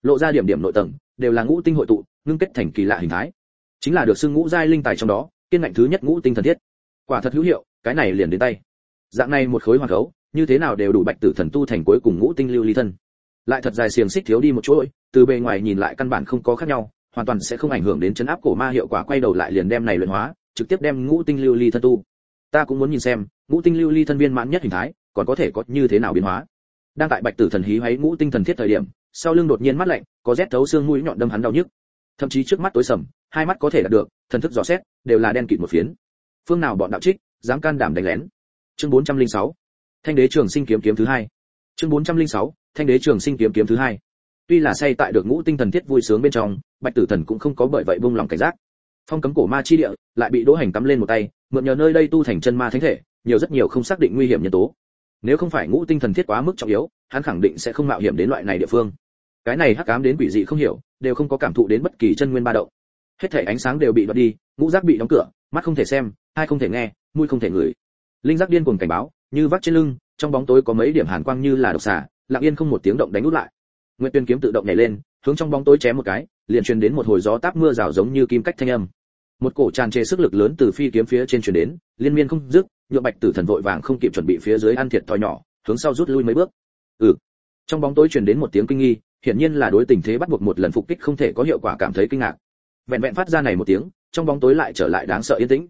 Lộ ra điểm điểm nội tầng, đều là ngũ tinh hội tụ, ngưng kết thành kỳ lạ hình thái. Chính là được xưng ngũ giai linh tài trong đó, kiên ngạnh thứ nhất ngũ tinh thần thiết quả thật hữu hiệu, cái này liền đến tay. Dạng này một khối hoàn khấu như thế nào đều đủ bạch tử thần tu thành cuối cùng ngũ tinh lưu ly thân. Lại thật dài xiềng xích thiếu đi một chuỗi, từ bề ngoài nhìn lại căn bản không có khác nhau, hoàn toàn sẽ không ảnh hưởng đến chấn áp cổ ma hiệu quả quay đầu lại liền đem này luyện hóa, trực tiếp đem ngũ tinh lưu ly thân tu. Ta cũng muốn nhìn xem, ngũ tinh lưu ly thân viên mãn nhất hình thái, còn có thể có như thế nào biến hóa. Đang tại bạch tử thần hí hoáy ngũ tinh thần thiết thời điểm, sau lưng đột nhiên mắt lạnh, có rét thấu xương mũi nhọn đâm hắn đau nhức. Thậm chí trước mắt tối sầm, hai mắt có thể đạt được, thần thức dò xét, đều là đen kịt một phiến phương nào bọn đạo trích, dám can đảm đánh lén. Chương 406 thanh đế trường sinh kiếm kiếm thứ hai. Chương 406 thanh đế trường sinh kiếm kiếm thứ hai. Tuy là say tại được ngũ tinh thần thiết vui sướng bên trong, bạch tử thần cũng không có bởi vậy buông lòng cảnh giác. Phong cấm cổ ma chi địa, lại bị đỗ hành cắm lên một tay, mượn nhờ nơi đây tu thành chân ma thánh thể, nhiều rất nhiều không xác định nguy hiểm nhân tố. Nếu không phải ngũ tinh thần thiết quá mức trọng yếu, hắn khẳng định sẽ không mạo hiểm đến loại này địa phương. Cái này hắc ám đến quỷ dị không hiểu, đều không có cảm thụ đến bất kỳ chân nguyên ba động. Hết thể ánh sáng đều bị đoạt đi, ngũ giác bị đóng cửa mắt không thể xem, hai không thể nghe, mũi không thể ngửi. Linh giác điên cuồng cảnh báo, như vắt trên lưng, trong bóng tối có mấy điểm hàn quang như là độc xà, lặng yên không một tiếng động đánh út lại. Nguyệt tuyên kiếm tự động nhảy lên, hướng trong bóng tối chém một cái, liền truyền đến một hồi gió táp mưa rào giống như kim cách thanh âm. Một cổ tràn trề sức lực lớn từ phi kiếm phía trên truyền đến, liên miên không dứt nhựa bạch tử thần vội vàng không kịp chuẩn bị phía dưới ăn thiệt thòi nhỏ, hướng sau rút lui mấy bước. Ừ. Trong bóng tối truyền đến một tiếng kinh nghi, hiển nhiên là đối tình thế bắt buộc một lần phục kích không thể có hiệu quả cảm thấy kinh ngạc. Vẹn vẹn phát ra này một tiếng trong bóng tối lại trở lại đáng sợ yên tĩnh.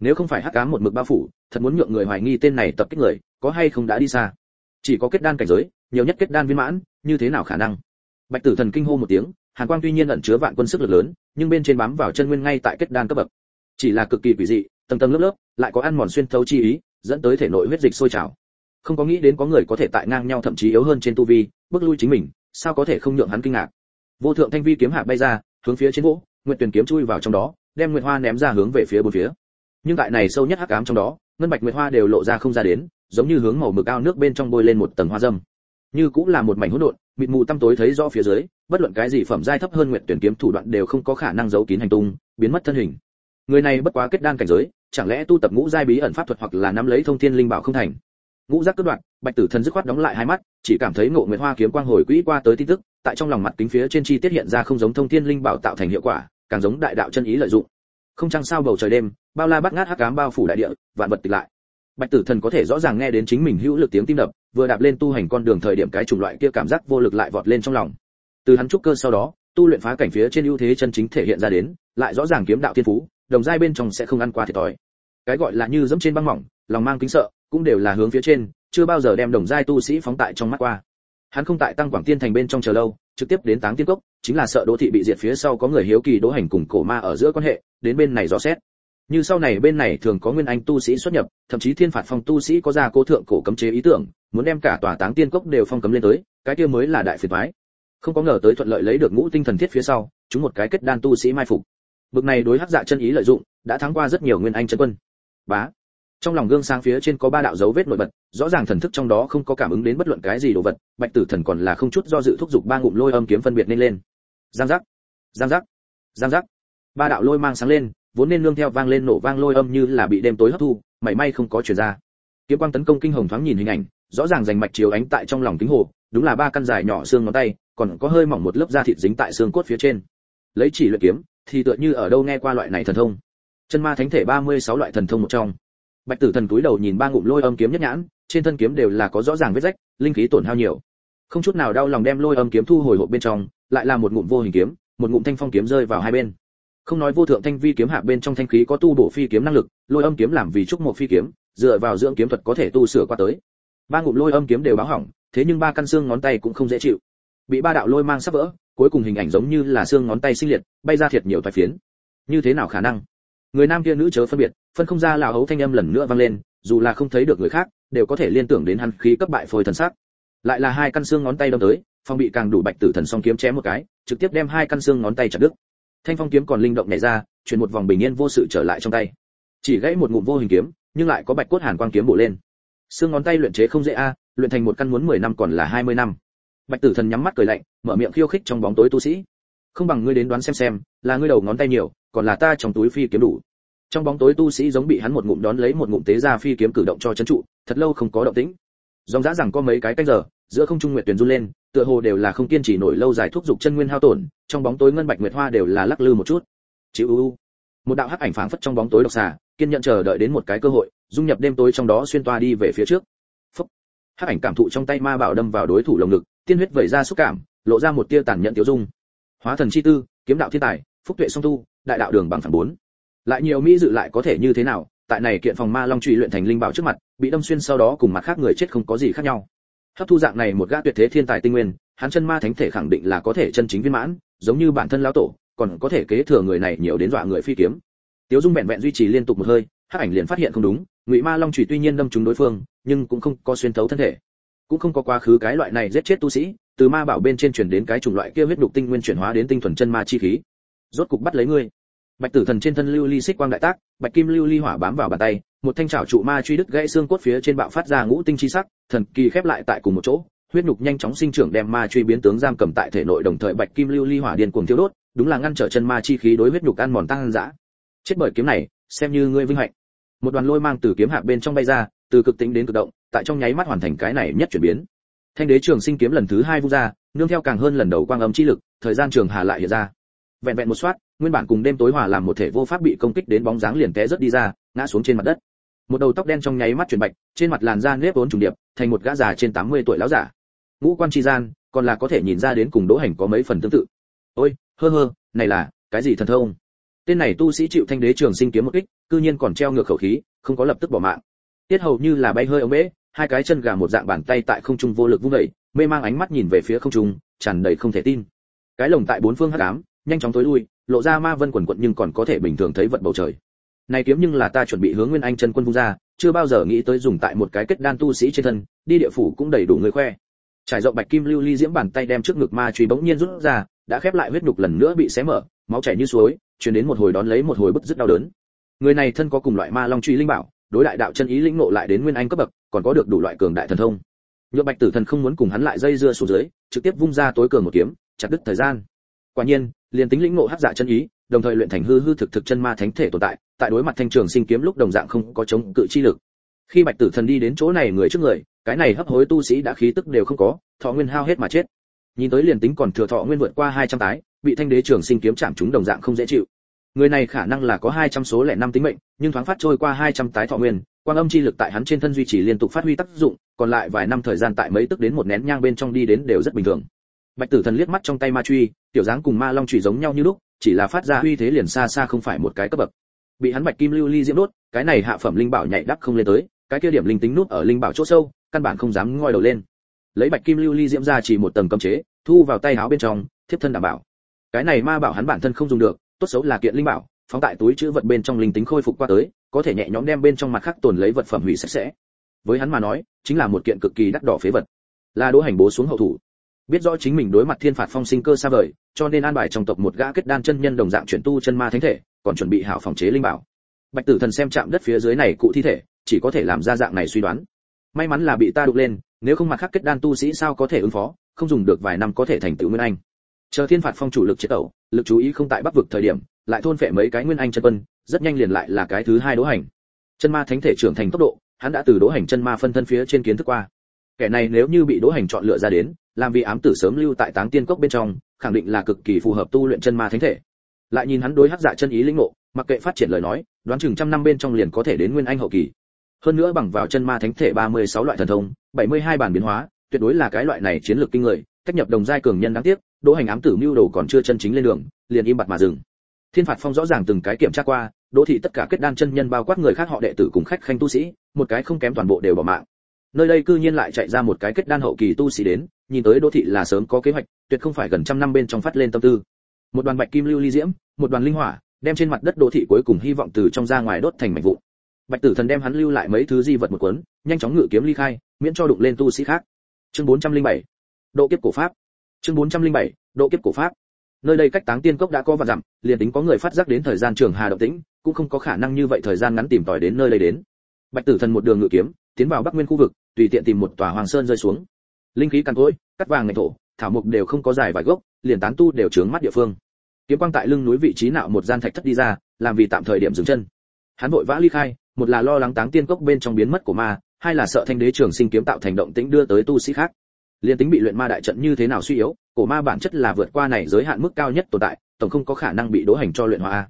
Nếu không phải hắc ám một mực bao phủ, thật muốn nhượng người hoài nghi tên này tập kích người, có hay không đã đi xa? Chỉ có kết đan cảnh giới, nhiều nhất kết đan viên mãn, như thế nào khả năng? Bạch tử thần kinh hô một tiếng, hàn quang tuy nhiên ẩn chứa vạn quân sức lực lớn, nhưng bên trên bám vào chân nguyên ngay tại kết đan cấp bậc. Chỉ là cực kỳ quỷ dị, tầng tầng lớp lớp, lại có ăn mòn xuyên thấu chi ý, dẫn tới thể nội huyết dịch sôi trào. Không có nghĩ đến có người có thể tại ngang nhau thậm chí yếu hơn trên tu vi, bước lui chính mình, sao có thể không nhượng hắn kinh ngạc? Vô thượng thanh vi kiếm hạ bay ra, hướng phía trên gỗ, nguyệt tuyển kiếm chui vào trong đó đem nguyệt hoa ném ra hướng về phía bốn phía. Nhưng tại này sâu nhất hắc ám trong đó, ngân bạch nguyệt hoa đều lộ ra không ra đến, giống như hướng màu mực ao nước bên trong bôi lên một tầng hoa dâm. Như cũng là một mảnh hỗn độn, mịt mù tăm tối thấy rõ phía dưới, bất luận cái gì phẩm giai thấp hơn nguyệt tuyển kiếm thủ đoạn đều không có khả năng giấu kín hành tung, biến mất thân hình. Người này bất quá kết đan cảnh giới, chẳng lẽ tu tập ngũ giai bí ẩn pháp thuật hoặc là nắm lấy thông thiên linh bảo không thành? Ngũ giác cất đoạn, bạch tử thần dứt khoát đóng lại hai mắt, chỉ cảm thấy ngộ nguyệt hoa kiếm quang hồi quỹ qua tới tin tức, tại trong lòng mặt kính phía trên chi tiết hiện ra không giống thông thiên linh bảo tạo thành hiệu quả càng giống đại đạo chân ý lợi dụng. Không chăng sao bầu trời đêm, bao la bắt ngát hắc ám bao phủ đại địa, vạn vật tịch lại. Bạch tử thần có thể rõ ràng nghe đến chính mình hữu lực tiếng tim đập, vừa đạp lên tu hành con đường thời điểm cái chủng loại kia cảm giác vô lực lại vọt lên trong lòng. Từ hắn trúc cơ sau đó, tu luyện phá cảnh phía trên ưu thế chân chính thể hiện ra đến, lại rõ ràng kiếm đạo thiên phú, đồng giai bên trong sẽ không ăn qua thiệt thòi. Cái gọi là như dẫm trên băng mỏng, lòng mang kính sợ, cũng đều là hướng phía trên, chưa bao giờ đem đồng giai tu sĩ phóng tại trong mắt qua. Hắn không tại tăng quảng tiên thành bên trong chờ lâu trực tiếp đến táng tiên cốc, chính là sợ đỗ thị bị diệt phía sau có người hiếu kỳ đỗ hành cùng cổ ma ở giữa quan hệ, đến bên này dò xét. Như sau này bên này thường có nguyên anh tu sĩ xuất nhập, thậm chí thiên phạt phong tu sĩ có ra cố thượng cổ cấm chế ý tưởng, muốn đem cả tòa táng tiên cốc đều phong cấm lên tới, cái kia mới là đại phiền toái. Không có ngờ tới thuận lợi lấy được ngũ tinh thần thiết phía sau, chúng một cái kết đan tu sĩ mai phục. Bực này đối hắc dạ chân ý lợi dụng, đã thắng qua rất nhiều nguyên anh chân quân. Bá trong lòng gương sáng phía trên có ba đạo dấu vết nổi bật, rõ ràng thần thức trong đó không có cảm ứng đến bất luận cái gì đồ vật, bạch tử thần còn là không chút do dự thúc giục ba ngụm lôi âm kiếm phân biệt nên lên. Giang giác giang giác giang giác. Ba đạo lôi mang sáng lên, vốn nên nương theo vang lên nổ vang lôi âm như là bị đêm tối hấp thu, mảy may không có chuyển ra. Kiếm quang tấn công kinh hồng thoáng nhìn hình ảnh, rõ ràng rành mạch chiếu ánh tại trong lòng kính hồ, đúng là ba căn dài nhỏ xương ngón tay, còn có hơi mỏng một lớp da thịt dính tại xương cốt phía trên. Lấy chỉ luyện kiếm, thì tựa như ở đâu nghe qua loại này thần thông. Chân ma thánh thể 36 loại thần thông một trong bạch tử thần túi đầu nhìn ba ngụm lôi âm kiếm nhất nhãn, trên thân kiếm đều là có rõ ràng vết rách, linh khí tổn hao nhiều. Không chút nào đau lòng đem lôi âm kiếm thu hồi hộp bên trong, lại là một ngụm vô hình kiếm, một ngụm thanh phong kiếm rơi vào hai bên. Không nói vô thượng thanh vi kiếm hạ bên trong thanh khí có tu bổ phi kiếm năng lực, lôi âm kiếm làm vì trúc một phi kiếm, dựa vào dưỡng kiếm thuật có thể tu sửa qua tới. Ba ngụm lôi âm kiếm đều báo hỏng, thế nhưng ba căn xương ngón tay cũng không dễ chịu. Bị ba đạo lôi mang sắp vỡ, cuối cùng hình ảnh giống như là xương ngón tay sinh liệt, bay ra thiệt nhiều thoái phiến. Như thế nào khả năng? Người nam kia nữ chớ phân biệt, phân không ra là hấu thanh âm lần nữa vang lên, dù là không thấy được người khác, đều có thể liên tưởng đến hắn khí cấp bại phôi thần sắc. Lại là hai căn xương ngón tay đâm tới phong bị càng đủ bạch tử thần song kiếm chém một cái, trực tiếp đem hai căn xương ngón tay chặt đứt. Thanh phong kiếm còn linh động nhảy ra chuyển một vòng bình yên vô sự trở lại trong tay. Chỉ gãy một ngụm vô hình kiếm, nhưng lại có bạch cốt hàn quang kiếm bổ lên. Xương ngón tay luyện chế không dễ a, luyện thành một căn muốn 10 năm còn là 20 năm. Bạch tử thần nhắm mắt cười lạnh, mở miệng khiêu khích trong bóng tối tu sĩ không bằng ngươi đến đoán xem xem, là ngươi đầu ngón tay nhiều, còn là ta trong túi phi kiếm đủ. Trong bóng tối tu sĩ giống bị hắn một ngụm đón lấy một ngụm tế ra phi kiếm cử động cho chấn trụ, thật lâu không có động tĩnh. Dòng dã rằng có mấy cái canh giờ, giữa không trung nguyệt tuyển run lên, tựa hồ đều là không kiên trì nổi lâu dài thuốc dục chân nguyên hao tổn, trong bóng tối ngân bạch nguyệt hoa đều là lắc lư một chút. Chịu u một đạo hắc ảnh phảng phất trong bóng tối độc xà, kiên nhận chờ đợi đến một cái cơ hội, dung nhập đêm tối trong đó xuyên toa đi về phía trước. Phúc. hắc ảnh cảm thụ trong tay ma bảo đâm vào đối thủ lồng ngực, tiên huyết vẩy ra xúc cảm, lộ ra một tia tàn nhẫn tiêu dung hóa thần chi tư, kiếm đạo thiên tài, phúc tuệ song tu, đại đạo đường bằng phản bốn. Lại nhiều mỹ dự lại có thể như thế nào? Tại này kiện phòng ma long truy luyện thành linh bảo trước mặt, bị đâm xuyên sau đó cùng mặt khác người chết không có gì khác nhau. Hấp thu dạng này một gã tuyệt thế thiên tài tinh nguyên, hắn chân ma thánh thể khẳng định là có thể chân chính viên mãn, giống như bản thân lão tổ, còn có thể kế thừa người này nhiều đến dọa người phi kiếm. Tiếu dung vẹn vẹn duy trì liên tục một hơi, hắc ảnh liền phát hiện không đúng, ngụy ma long chủy tuy nhiên đâm trúng đối phương, nhưng cũng không có xuyên thấu thân thể. Cũng không có quá khứ cái loại này giết chết tu sĩ từ ma bảo bên trên chuyển đến cái chủng loại kia huyết đục tinh nguyên chuyển hóa đến tinh thuần chân ma chi khí. Rốt cục bắt lấy ngươi. Bạch tử thần trên thân lưu ly xích quang đại tác, bạch kim lưu ly hỏa bám vào bàn tay, một thanh trảo trụ ma truy đứt gãy xương cốt phía trên bạo phát ra ngũ tinh chi sắc, thần kỳ khép lại tại cùng một chỗ, huyết nhục nhanh chóng sinh trưởng đem ma truy biến tướng giam cầm tại thể nội đồng thời bạch kim lưu ly hỏa điên cuồng thiêu đốt, đúng là ngăn trở chân ma chi khí đối huyết nhục ăn mòn tăng dã. Chết bởi kiếm này, xem như ngươi vinh hạnh. Một đoàn lôi mang từ kiếm hạ bên trong bay ra, từ cực tính đến cực động, tại trong nháy mắt hoàn thành cái này nhất chuyển biến thanh đế trường sinh kiếm lần thứ hai vung ra, nương theo càng hơn lần đầu quang âm chi lực, thời gian trường hà lại hiện ra. Vẹn vẹn một soát, nguyên bản cùng đêm tối hòa làm một thể vô pháp bị công kích đến bóng dáng liền té rất đi ra, ngã xuống trên mặt đất. Một đầu tóc đen trong nháy mắt chuyển bạch, trên mặt làn da nếp vốn trùng điệp, thành một gã già trên 80 tuổi lão giả. Ngũ quan chi gian, còn là có thể nhìn ra đến cùng đỗ hành có mấy phần tương tự. Ôi, hơ hơ, này là, cái gì thần thông? Tên này tu sĩ chịu thanh đế trường sinh kiếm một kích, cư nhiên còn treo ngược khẩu khí, không có lập tức bỏ mạng. Tiết hầu như là bay hơi ống bể hai cái chân gà một dạng bàn tay tại không trung vô lực vung dậy, mê mang ánh mắt nhìn về phía không trung, tràn đầy không thể tin. Cái lồng tại bốn phương hắc ám, nhanh chóng tối lui, lộ ra ma vân quần quận nhưng còn có thể bình thường thấy vận bầu trời. Này kiếm nhưng là ta chuẩn bị hướng nguyên anh chân quân vung ra, chưa bao giờ nghĩ tới dùng tại một cái kết đan tu sĩ trên thân, đi địa phủ cũng đầy đủ người khoe. Trải rộng bạch kim lưu ly diễm bàn tay đem trước ngực ma truy bỗng nhiên rút ra, đã khép lại huyết nhục lần nữa bị xé mở, máu chảy như suối truyền đến một hồi đón lấy một hồi bức rất đau đớn. Người này thân có cùng loại ma long truy linh bảo, đối đại đạo chân ý lĩnh ngộ lại đến nguyên anh cấp bậc còn có được đủ loại cường đại thần thông. Nhược bạch tử thần không muốn cùng hắn lại dây dưa xuống dưới, trực tiếp vung ra tối cường một kiếm, chặt đứt thời gian. Quả nhiên, liền tính lĩnh ngộ hắc dạ chân ý, đồng thời luyện thành hư hư thực thực chân ma thánh thể tồn tại tại đối mặt thanh trường sinh kiếm lúc đồng dạng không có chống cự chi lực. Khi bạch tử thần đi đến chỗ này người trước người, cái này hấp hối tu sĩ đã khí tức đều không có, thọ nguyên hao hết mà chết. Nhìn tới liền tính còn thừa thọ nguyên vượt qua 200 tái, bị thanh đế trường sinh kiếm chạm chúng đồng dạng không dễ chịu. Người này khả năng là có 200 số lẻ năm tính mệnh, nhưng thoáng phát trôi qua 200 tái thọ nguyên quang âm chi lực tại hắn trên thân duy trì liên tục phát huy tác dụng, còn lại vài năm thời gian tại mấy tức đến một nén nhang bên trong đi đến đều rất bình thường. Bạch tử thần liếc mắt trong tay ma truy, tiểu dáng cùng ma long chủy giống nhau như lúc, chỉ là phát ra uy thế liền xa xa không phải một cái cấp bậc. Bị hắn bạch kim lưu ly diễm đốt, cái này hạ phẩm linh bảo nhảy đắc không lên tới, cái kia điểm linh tính nút ở linh bảo chỗ sâu, căn bản không dám ngoi đầu lên. Lấy bạch kim lưu ly diễm ra chỉ một tầng cấm chế, thu vào tay áo bên trong, thiếp thân đảm bảo. Cái này ma bảo hắn bản thân không dùng được, tốt xấu là kiện linh bảo phóng tại túi chữ vật bên trong linh tính khôi phục qua tới, có thể nhẹ nhõm đem bên trong mặt khác tồn lấy vật phẩm hủy sạch sẽ. Với hắn mà nói, chính là một kiện cực kỳ đắt đỏ phế vật. Là đỗ hành bố xuống hậu thủ. Biết rõ chính mình đối mặt thiên phạt phong sinh cơ xa vời, cho nên an bài trong tộc một gã kết đan chân nhân đồng dạng chuyển tu chân ma thánh thể, còn chuẩn bị hảo phòng chế linh bảo. Bạch tử thần xem chạm đất phía dưới này cụ thi thể, chỉ có thể làm ra dạng này suy đoán. May mắn là bị ta đục lên, nếu không mặt khác kết đan tu sĩ sao có thể ứng phó, không dùng được vài năm có thể thành tựu nguyên anh. Chờ thiên phạt phong chủ lực chế tẩu, lực chú ý không tại bắc vực thời điểm lại thôn phệ mấy cái nguyên anh chân quân, rất nhanh liền lại là cái thứ hai đỗ hành. Chân ma thánh thể trưởng thành tốc độ, hắn đã từ đỗ hành chân ma phân thân phía trên kiến thức qua. Kẻ này nếu như bị đỗ hành chọn lựa ra đến, làm vì ám tử sớm lưu tại táng tiên cốc bên trong, khẳng định là cực kỳ phù hợp tu luyện chân ma thánh thể. Lại nhìn hắn đối hắc dạ chân ý linh ngộ, mặc kệ phát triển lời nói, đoán chừng trăm năm bên trong liền có thể đến nguyên anh hậu kỳ. Hơn nữa bằng vào chân ma thánh thể 36 loại thần thông 72 bản biến hóa, tuyệt đối là cái loại này chiến lược kinh người, cách nhập đồng giai cường nhân đáng tiếc, đỗ hành ám tử mưu đồ còn chưa chân chính lên đường, liền im bặt mà dừng thiên phạt phong rõ ràng từng cái kiểm tra qua đỗ thị tất cả kết đan chân nhân bao quát người khác họ đệ tử cùng khách khanh tu sĩ, một cái không kém toàn bộ đều bỏ mạng. Nơi đây cư nhiên lại chạy ra một cái kết đan hậu kỳ tu sĩ đến, nhìn tới đỗ thị là sớm có kế hoạch, tuyệt không phải gần trăm năm bên trong phát lên tâm tư. Một đoàn bạch kim lưu ly diễm, một đoàn linh hỏa, đem trên mặt đất đỗ thị cuối cùng hy vọng từ trong ra ngoài đốt thành mảnh vụn. Bạch tử thần đem hắn lưu lại mấy thứ di vật một cuốn, nhanh chóng ngự kiếm ly khai, miễn cho đụng lên tu sĩ khác. Chương 407 độ kiếp cổ pháp. Chương 407 độ kiếp cổ pháp nơi đây cách táng tiên cốc đã có vạn dặm, liền tính có người phát giác đến thời gian trường hà động tĩnh, cũng không có khả năng như vậy thời gian ngắn tìm tòi đến nơi đây đến. Bạch tử thần một đường ngự kiếm, tiến vào bắc nguyên khu vực, tùy tiện tìm một tòa hoàng sơn rơi xuống. Linh khí căn cỗi, cắt vàng ngạch thổ, thảo mục đều không có dài vài gốc, liền tán tu đều trướng mắt địa phương. Kiếm quang tại lưng núi vị trí nạo một gian thạch thất đi ra, làm vì tạm thời điểm dừng chân. Hắn vội vã ly khai, một là lo lắng táng tiên cốc bên trong biến mất của ma, hai là sợ thanh đế trường sinh kiếm tạo thành động tĩnh đưa tới tu sĩ khác. Liên tính bị luyện ma đại trận như thế nào suy yếu cổ ma bản chất là vượt qua này giới hạn mức cao nhất tồn tại, tổng không có khả năng bị đỗ hành cho luyện hóa.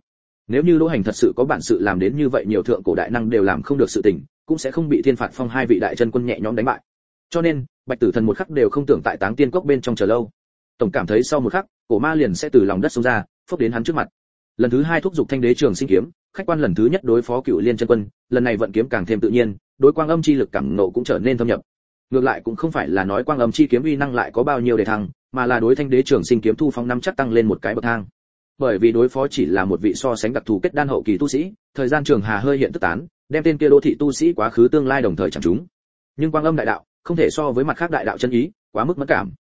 Nếu như đỗ hành thật sự có bản sự làm đến như vậy, nhiều thượng cổ đại năng đều làm không được sự tình, cũng sẽ không bị thiên phạt phong hai vị đại chân quân nhẹ nhõm đánh bại. Cho nên, bạch tử thần một khắc đều không tưởng tại táng tiên cốc bên trong chờ lâu. Tổng cảm thấy sau một khắc, cổ ma liền sẽ từ lòng đất xông ra, phốc đến hắn trước mặt. Lần thứ hai thúc giục thanh đế trường sinh kiếm, khách quan lần thứ nhất đối phó cựu liên chân quân, lần này vận kiếm càng thêm tự nhiên, đối quang âm chi lực cảm nộ cũng trở nên thâm nhập. Ngược lại cũng không phải là nói quang âm chi kiếm uy năng lại có bao nhiêu để thăng mà là đối thanh đế trường sinh kiếm thu phong năm chắc tăng lên một cái bậc thang. Bởi vì đối phó chỉ là một vị so sánh đặc thù kết đan hậu kỳ tu sĩ, thời gian trường hà hơi hiện tức tán, đem tên kia đô thị tu sĩ quá khứ tương lai đồng thời chẳng chúng. Nhưng quang âm đại đạo, không thể so với mặt khác đại đạo chân ý, quá mức mất cảm.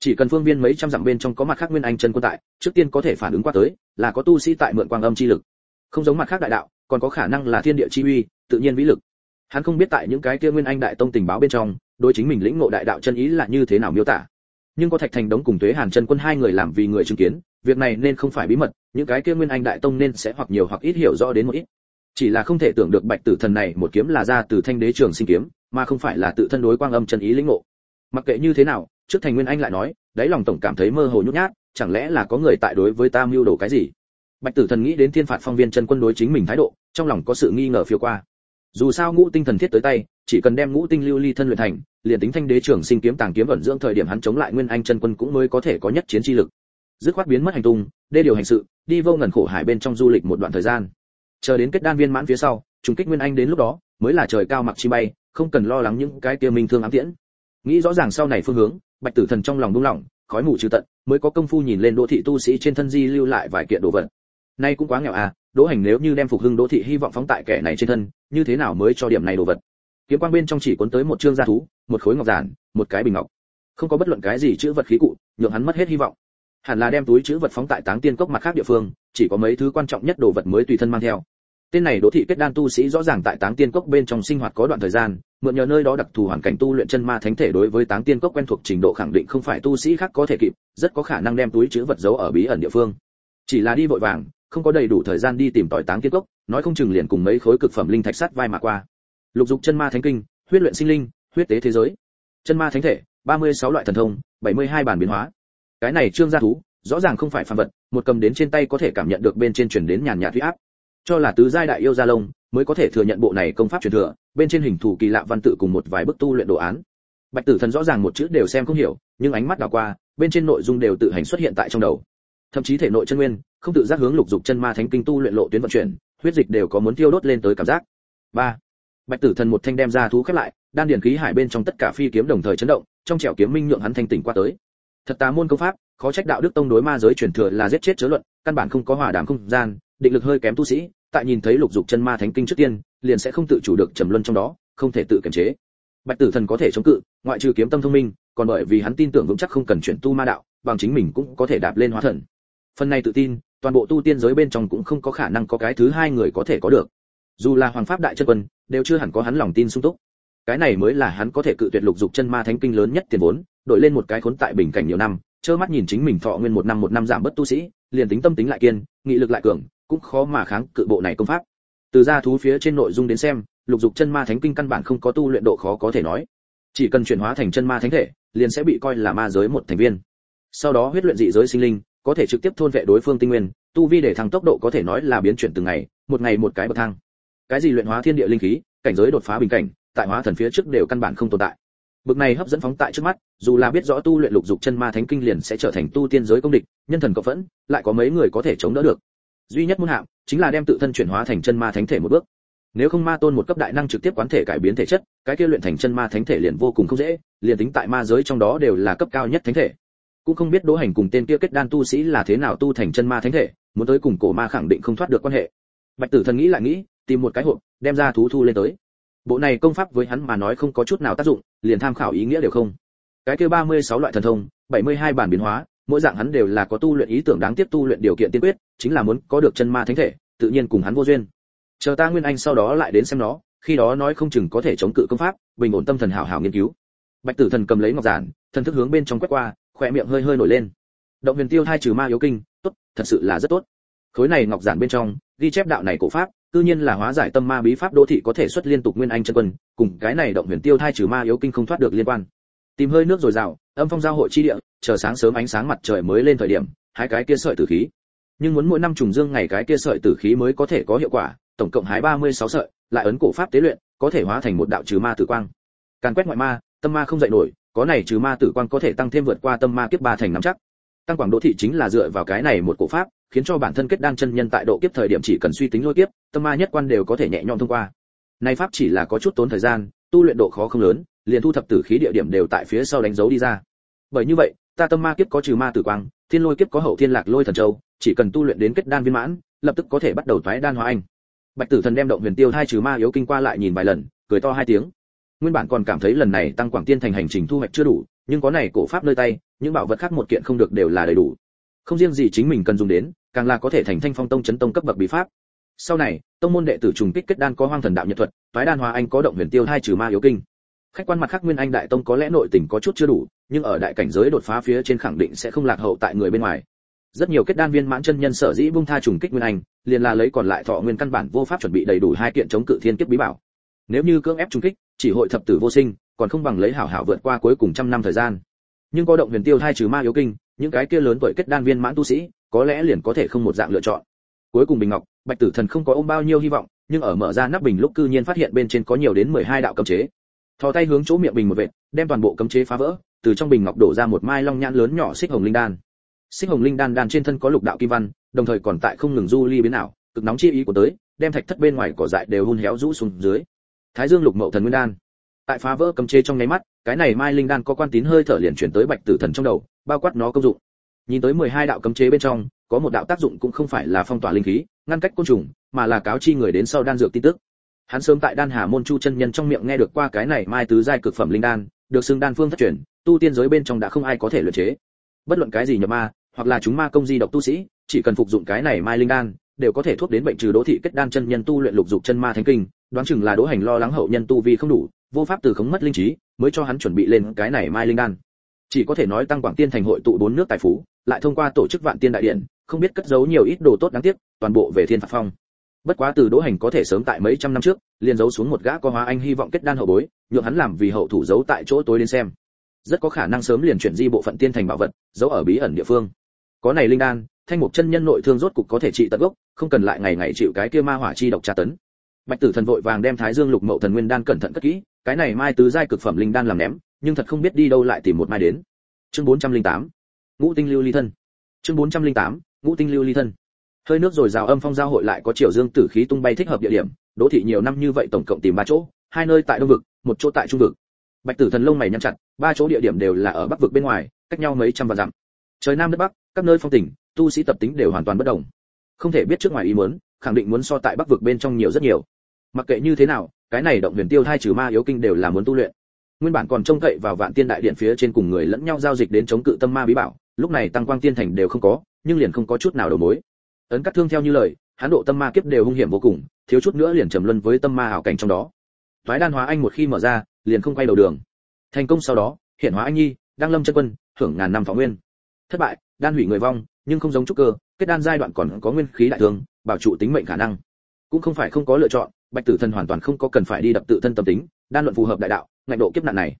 Chỉ cần phương viên mấy trăm dặm bên trong có mặt khác nguyên anh chân quân tại, trước tiên có thể phản ứng qua tới, là có tu sĩ tại mượn quang âm chi lực. Không giống mặt khác đại đạo, còn có khả năng là thiên địa chi uy, tự nhiên vĩ lực. Hắn không biết tại những cái kia nguyên anh đại tông tình báo bên trong, đối chính mình lĩnh ngộ đại đạo chân ý là như thế nào miêu tả nhưng có thạch thành đống cùng thuế hàn chân quân hai người làm vì người chứng kiến, việc này nên không phải bí mật, những cái kia nguyên anh đại tông nên sẽ hoặc nhiều hoặc ít hiểu rõ đến một ít. Chỉ là không thể tưởng được bạch tử thần này một kiếm là ra từ thanh đế trường sinh kiếm, mà không phải là tự thân đối quang âm chân ý lĩnh ngộ. Mặc kệ như thế nào, trước thành nguyên anh lại nói, đáy lòng tổng cảm thấy mơ hồ nhút nhát, chẳng lẽ là có người tại đối với ta mưu đồ cái gì? Bạch tử thần nghĩ đến thiên phạt phong viên chân quân đối chính mình thái độ, trong lòng có sự nghi ngờ phiêu qua. Dù sao ngũ tinh thần thiết tới tay chỉ cần đem ngũ tinh lưu ly thân luyện thành liền tính thanh đế trưởng sinh kiếm tàng kiếm vận dưỡng thời điểm hắn chống lại nguyên anh chân quân cũng mới có thể có nhất chiến chi lực. Dứt khoát biến mất hành tung đê điều hành sự đi vô ngần khổ hải bên trong du lịch một đoạn thời gian. Chờ đến kết đan viên mãn phía sau trùng kích nguyên anh đến lúc đó mới là trời cao mặc chi bay không cần lo lắng những cái kia minh thương ám tiễn. Nghĩ rõ ràng sau này phương hướng bạch tử thần trong lòng buông lòng, khói mù trừ tận mới có công phu nhìn lên đỗ thị tu sĩ trên thân di lưu lại vài kiện đồ vật. Nay cũng quá nghèo à đỗ hành nếu như đem phục hưng đỗ thị hy vọng phóng tại kẻ này trên thân như thế nào mới cho điểm này đồ vật? Kiếm quang bên trong chỉ cuốn tới một trương gia thú, một khối ngọc giản, một cái bình ngọc. Không có bất luận cái gì chữ vật khí cụ, nhượng hắn mất hết hy vọng. Hẳn là đem túi chữ vật phóng tại táng tiên cốc mặt khác địa phương, chỉ có mấy thứ quan trọng nhất đồ vật mới tùy thân mang theo. Tên này đỗ thị kết đan tu sĩ rõ ràng tại táng tiên cốc bên trong sinh hoạt có đoạn thời gian, mượn nhờ nơi đó đặc thù hoàn cảnh tu luyện chân ma thánh thể đối với táng tiên cốc quen thuộc trình độ khẳng định không phải tu sĩ khác có thể kịp, rất có khả năng đem túi chữ vật giấu ở bí ẩn địa phương. Chỉ là đi vội vàng, không có đầy đủ thời gian đi tìm tỏi táng tiên cốc, nói không chừng liền cùng mấy khối cực phẩm linh thạch sắt vai mà qua lục dục chân ma thánh kinh, huyết luyện sinh linh, huyết tế thế giới. Chân ma thánh thể 36 loại thần thông 72 bản biến hóa. Cái này trương gia thú, rõ ràng không phải phàm vật, một cầm đến trên tay có thể cảm nhận được bên trên truyền đến nhàn nhạt huy áp. Cho là tứ giai đại yêu gia lông mới có thể thừa nhận bộ này công pháp truyền thừa, bên trên hình thủ kỳ lạ văn tự cùng một vài bức tu luyện đồ án. Bạch tử thần rõ ràng một chữ đều xem không hiểu, nhưng ánh mắt đảo qua, bên trên nội dung đều tự hành xuất hiện tại trong đầu. Thậm chí thể nội chân nguyên, không tự giác hướng lục dục chân ma thánh kinh tu luyện lộ tuyến vận chuyển, huyết dịch đều có muốn tiêu đốt lên tới cảm giác. Ba bạch tử thần một thanh đem ra thú khép lại, đan điển khí hải bên trong tất cả phi kiếm đồng thời chấn động, trong trẻo kiếm minh nhượng hắn thanh tỉnh qua tới. Thật tà môn công pháp, khó trách đạo đức tông đối ma giới truyền thừa là giết chết chớ luận, căn bản không có hòa đàm không gian, định lực hơi kém tu sĩ, tại nhìn thấy lục dục chân ma thánh kinh trước tiên, liền sẽ không tự chủ được trầm luân trong đó, không thể tự kiềm chế. Bạch tử thần có thể chống cự, ngoại trừ kiếm tâm thông minh, còn bởi vì hắn tin tưởng vững chắc không cần chuyển tu ma đạo, bằng chính mình cũng có thể đạp lên hóa thần. Phần này tự tin, toàn bộ tu tiên giới bên trong cũng không có khả năng có cái thứ hai người có thể có được dù là hoàng pháp đại chân quân, đều chưa hẳn có hắn lòng tin sung túc. Cái này mới là hắn có thể cự tuyệt lục dục chân ma thánh kinh lớn nhất tiền vốn, đổi lên một cái khốn tại bình cảnh nhiều năm, trơ mắt nhìn chính mình thọ nguyên một năm một năm giảm bất tu sĩ, liền tính tâm tính lại kiên, nghị lực lại cường, cũng khó mà kháng cự bộ này công pháp. Từ gia thú phía trên nội dung đến xem, lục dục chân ma thánh kinh căn bản không có tu luyện độ khó có thể nói. Chỉ cần chuyển hóa thành chân ma thánh thể, liền sẽ bị coi là ma giới một thành viên. Sau đó huyết luyện dị giới sinh linh, có thể trực tiếp thôn vệ đối phương tinh nguyên, tu vi để thăng tốc độ có thể nói là biến chuyển từng ngày, một ngày một cái bậc thang cái gì luyện hóa thiên địa linh khí, cảnh giới đột phá bình cảnh, tại hóa thần phía trước đều căn bản không tồn tại. Bực này hấp dẫn phóng tại trước mắt, dù là biết rõ tu luyện lục dục chân ma thánh kinh liền sẽ trở thành tu tiên giới công địch, nhân thần cộng phẫn, lại có mấy người có thể chống đỡ được. Duy nhất muốn hạng chính là đem tự thân chuyển hóa thành chân ma thánh thể một bước. Nếu không ma tôn một cấp đại năng trực tiếp quán thể cải biến thể chất, cái kia luyện thành chân ma thánh thể liền vô cùng không dễ, liền tính tại ma giới trong đó đều là cấp cao nhất thánh thể. Cũng không biết đỗ hành cùng tên kia kết đan tu sĩ là thế nào tu thành chân ma thánh thể, muốn tới cùng cổ ma khẳng định không thoát được quan hệ. Bạch tử thần nghĩ lại nghĩ tìm một cái hộp, đem ra thú thu lên tới. Bộ này công pháp với hắn mà nói không có chút nào tác dụng, liền tham khảo ý nghĩa đều không. Cái kia 36 loại thần thông 72 bản biến hóa, mỗi dạng hắn đều là có tu luyện ý tưởng đáng tiếp tu luyện điều kiện tiên quyết, chính là muốn có được chân ma thánh thể, tự nhiên cùng hắn vô duyên. Chờ ta nguyên anh sau đó lại đến xem nó, khi đó nói không chừng có thể chống cự công pháp, bình ổn tâm thần hảo hảo nghiên cứu. Bạch tử thần cầm lấy ngọc giản, thần thức hướng bên trong quét qua, khỏe miệng hơi hơi nổi lên. Động huyền tiêu thai trừ ma yếu kinh, tốt, thật sự là rất tốt. Khối này ngọc giản bên trong, ghi chép đạo này cổ pháp tự nhiên là hóa giải tâm ma bí pháp đô thị có thể xuất liên tục nguyên anh chân quân, cùng cái này động huyền tiêu thai trừ ma yếu kinh không thoát được liên quan. Tìm hơi nước rồi rào, âm phong giao hội chi địa, chờ sáng sớm ánh sáng mặt trời mới lên thời điểm, hai cái kia sợi tử khí. Nhưng muốn mỗi năm trùng dương ngày cái kia sợi tử khí mới có thể có hiệu quả, tổng cộng hái 36 sợi, lại ấn cổ pháp tế luyện, có thể hóa thành một đạo trừ ma tử quang. Càn quét ngoại ma, tâm ma không dậy nổi, có này trừ ma tử quang có thể tăng thêm vượt qua tâm ma kiếp ba thành nắm chắc. Tăng quảng đô thị chính là dựa vào cái này một cổ pháp khiến cho bản thân kết đan chân nhân tại độ kiếp thời điểm chỉ cần suy tính lôi kiếp, tâm ma nhất quan đều có thể nhẹ nhõm thông qua. Này pháp chỉ là có chút tốn thời gian, tu luyện độ khó không lớn, liền thu thập tử khí địa điểm đều tại phía sau đánh dấu đi ra. Bởi như vậy, ta tâm ma kiếp có trừ ma tử quang, thiên lôi kiếp có hậu thiên lạc lôi thần châu, chỉ cần tu luyện đến kết đan viên mãn, lập tức có thể bắt đầu toái đan hóa anh. Bạch tử thần đem động huyền tiêu hai trừ ma yếu kinh qua lại nhìn vài lần, cười to hai tiếng. Nguyên bản còn cảm thấy lần này tăng quảng tiên thành hành trình thu hoạch chưa đủ, nhưng có này cổ pháp nơi tay, những bảo vật khác một kiện không được đều là đầy đủ. Không riêng gì chính mình cần dùng đến càng là có thể thành thanh phong tông chấn tông cấp bậc bí pháp. Sau này, tông môn đệ tử trùng kích kết đan có hoang thần đạo nhật thuật, phái đan hòa anh có động huyền tiêu hai trừ ma yếu kinh. Khách quan mặt khác nguyên anh đại tông có lẽ nội tình có chút chưa đủ, nhưng ở đại cảnh giới đột phá phía trên khẳng định sẽ không lạc hậu tại người bên ngoài. Rất nhiều kết đan viên mãn chân nhân sở dĩ bung tha trùng kích nguyên anh, liền là lấy còn lại thọ nguyên căn bản vô pháp chuẩn bị đầy đủ hai kiện chống cự thiên kiếp bí bảo. Nếu như cưỡng ép trùng kích, chỉ hội thập tử vô sinh, còn không bằng lấy hảo hảo vượt qua cuối cùng trăm năm thời gian. Nhưng có động huyền tiêu hai trừ ma yếu kinh, những cái kia lớn tuổi kết đan viên mãn tu sĩ có lẽ liền có thể không một dạng lựa chọn. Cuối cùng bình ngọc, bạch tử thần không có ôm bao nhiêu hy vọng, nhưng ở mở ra nắp bình lúc cư nhiên phát hiện bên trên có nhiều đến 12 đạo cấm chế. Thò tay hướng chỗ miệng bình một vệt, đem toàn bộ cấm chế phá vỡ, từ trong bình ngọc đổ ra một mai long nhãn lớn nhỏ xích hồng linh đan. Xích hồng linh đan đan trên thân có lục đạo kim văn, đồng thời còn tại không ngừng du ly biến ảo, cực nóng chi ý của tới, đem thạch thất bên ngoài cỏ dại đều hun héo rũ xuống dưới. Thái dương lục mậu thần nguyên đan. Tại phá vỡ cấm chế trong nháy mắt, cái này mai linh đan có quan tín hơi thở liền chuyển tới bạch tử thần trong đầu, bao quát nó công dụng nhìn tới 12 đạo cấm chế bên trong, có một đạo tác dụng cũng không phải là phong tỏa linh khí, ngăn cách côn trùng, mà là cáo chi người đến sau đan dược tin tức. Hắn sớm tại đan hà môn chu chân nhân trong miệng nghe được qua cái này mai tứ giai cực phẩm linh đan, được xưng đan phương thất truyền, tu tiên giới bên trong đã không ai có thể luyện chế. Bất luận cái gì nhập ma, hoặc là chúng ma công di độc tu sĩ, chỉ cần phục dụng cái này mai linh đan, đều có thể thuốc đến bệnh trừ đỗ thị kết đan chân nhân tu luyện lục dục chân ma thánh kinh, đoán chừng là đỗ hành lo lắng hậu nhân tu vi không đủ, vô pháp từ khống mất linh trí, mới cho hắn chuẩn bị lên cái này mai linh đan. Chỉ có thể nói tăng quảng tiên thành hội tụ bốn nước tài phú lại thông qua tổ chức vạn tiên đại điện, không biết cất giấu nhiều ít đồ tốt đáng tiếc, toàn bộ về thiên phạt phong. Bất quá từ đỗ hành có thể sớm tại mấy trăm năm trước, liền giấu xuống một gã có hóa anh hy vọng kết đan hậu bối, nhượng hắn làm vì hậu thủ giấu tại chỗ tối đến xem. Rất có khả năng sớm liền chuyển di bộ phận tiên thành bảo vật, giấu ở bí ẩn địa phương. Có này linh đan, thanh mục chân nhân nội thương rốt cục có thể trị tận gốc, không cần lại ngày ngày chịu cái kia ma hỏa chi độc tra tấn. Bạch tử thần vội vàng đem thái dương lục mậu thần nguyên đan cẩn thận cất kỹ, cái này mai tứ giai cực phẩm linh đan làm ném, nhưng thật không biết đi đâu lại tìm một mai đến. Chương 408 ngũ tinh lưu ly thân. Chương 408 ngũ tinh lưu ly thân. Hơi nước rồi rào âm phong giao hội lại có chiều dương tử khí tung bay thích hợp địa điểm. Đỗ thị nhiều năm như vậy tổng cộng tìm ba chỗ, hai nơi tại đông vực, một chỗ tại trung vực. Bạch tử thần lông mày nhăn chặt, ba chỗ địa điểm đều là ở bắc vực bên ngoài, cách nhau mấy trăm vạn dặm. Trời nam đất bắc, các nơi phong tỉnh tu sĩ tập tính đều hoàn toàn bất đồng. Không thể biết trước ngoài ý muốn, khẳng định muốn so tại bắc vực bên trong nhiều rất nhiều. Mặc kệ như thế nào, cái này động huyền tiêu thai trừ ma yếu kinh đều là muốn tu luyện. Nguyên bản còn trông cậy vào vạn tiên đại điện phía trên cùng người lẫn nhau giao dịch đến chống cự tâm ma bí bảo lúc này tăng quang tiên thành đều không có, nhưng liền không có chút nào đầu mối. Ấn cắt thương theo như lời, hán độ tâm ma kiếp đều hung hiểm vô cùng, thiếu chút nữa liền trầm luân với tâm ma hảo cảnh trong đó. Thoái đan hóa anh một khi mở ra, liền không quay đầu đường. Thành công sau đó hiện hóa anh nhi đang lâm chân quân, hưởng ngàn năm phó nguyên. Thất bại, đan hủy người vong, nhưng không giống trúc cơ, kết đan giai đoạn còn có nguyên khí đại thương, bảo trụ tính mệnh khả năng. Cũng không phải không có lựa chọn, bạch tử thần hoàn toàn không có cần phải đi đập tự thân tâm tính, đan luận phù hợp đại đạo, ngạnh độ kiếp nạn này.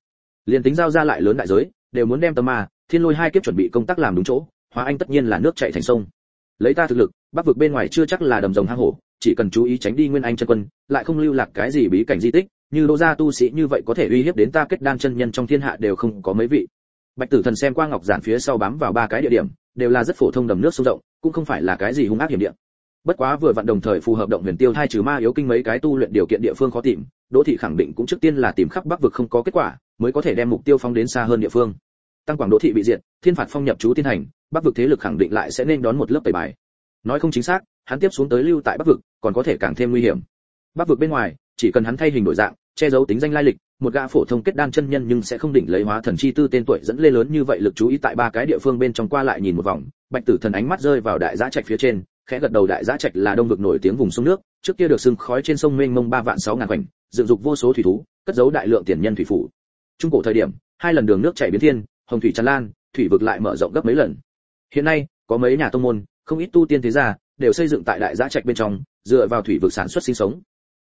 Liền tính giao ra lại lớn đại giới, đều muốn đem tâm ma thiên lôi hai kiếp chuẩn bị công tác làm đúng chỗ, hóa anh tất nhiên là nước chảy thành sông. Lấy ta thực lực, bắc vực bên ngoài chưa chắc là đầm rồng hang hổ, chỉ cần chú ý tránh đi nguyên anh chân quân, lại không lưu lạc cái gì bí cảnh di tích, như đỗ gia tu sĩ như vậy có thể uy hiếp đến ta kết đan chân nhân trong thiên hạ đều không có mấy vị. Bạch tử thần xem qua ngọc giản phía sau bám vào ba cái địa điểm, đều là rất phổ thông đầm nước sông rộng, cũng không phải là cái gì hung ác hiểm địa. Bất quá vừa vận đồng thời phù hợp động huyền tiêu hai trừ ma yếu kinh mấy cái tu luyện điều kiện địa phương khó tìm, đỗ thị khẳng định cũng trước tiên là tìm khắp bắc vực không có kết quả, mới có thể đem mục tiêu phóng đến xa hơn địa phương tăng quảng đô thị bị diệt, thiên phạt phong nhập chú tiên hành bắc vực thế lực khẳng định lại sẽ nên đón một lớp tẩy bài. Nói không chính xác, hắn tiếp xuống tới lưu tại bắc vực, còn có thể càng thêm nguy hiểm. Bắc vực bên ngoài, chỉ cần hắn thay hình đổi dạng, che giấu tính danh lai lịch, một gã phổ thông kết đan chân nhân nhưng sẽ không đỉnh lấy hóa thần chi tư tên tuổi dẫn lên lớn như vậy lực chú ý tại ba cái địa phương bên trong qua lại nhìn một vòng. Bạch tử thần ánh mắt rơi vào đại giá trạch phía trên, khẽ gật đầu đại giá trạch là đông vực nổi tiếng vùng sông nước, trước kia được sưng khói trên sông mênh mông ba vạn sáu ngàn khoảnh, dựng dục vô số thủy thú, cất giấu đại lượng tiền nhân thủy phủ. Trung cổ thời điểm, hai lần đường nước chảy biến thiên hồng thủy tràn lan, thủy vực lại mở rộng gấp mấy lần. Hiện nay, có mấy nhà tông môn, không ít tu tiên thế gia, đều xây dựng tại đại giã trạch bên trong, dựa vào thủy vực sản xuất sinh sống.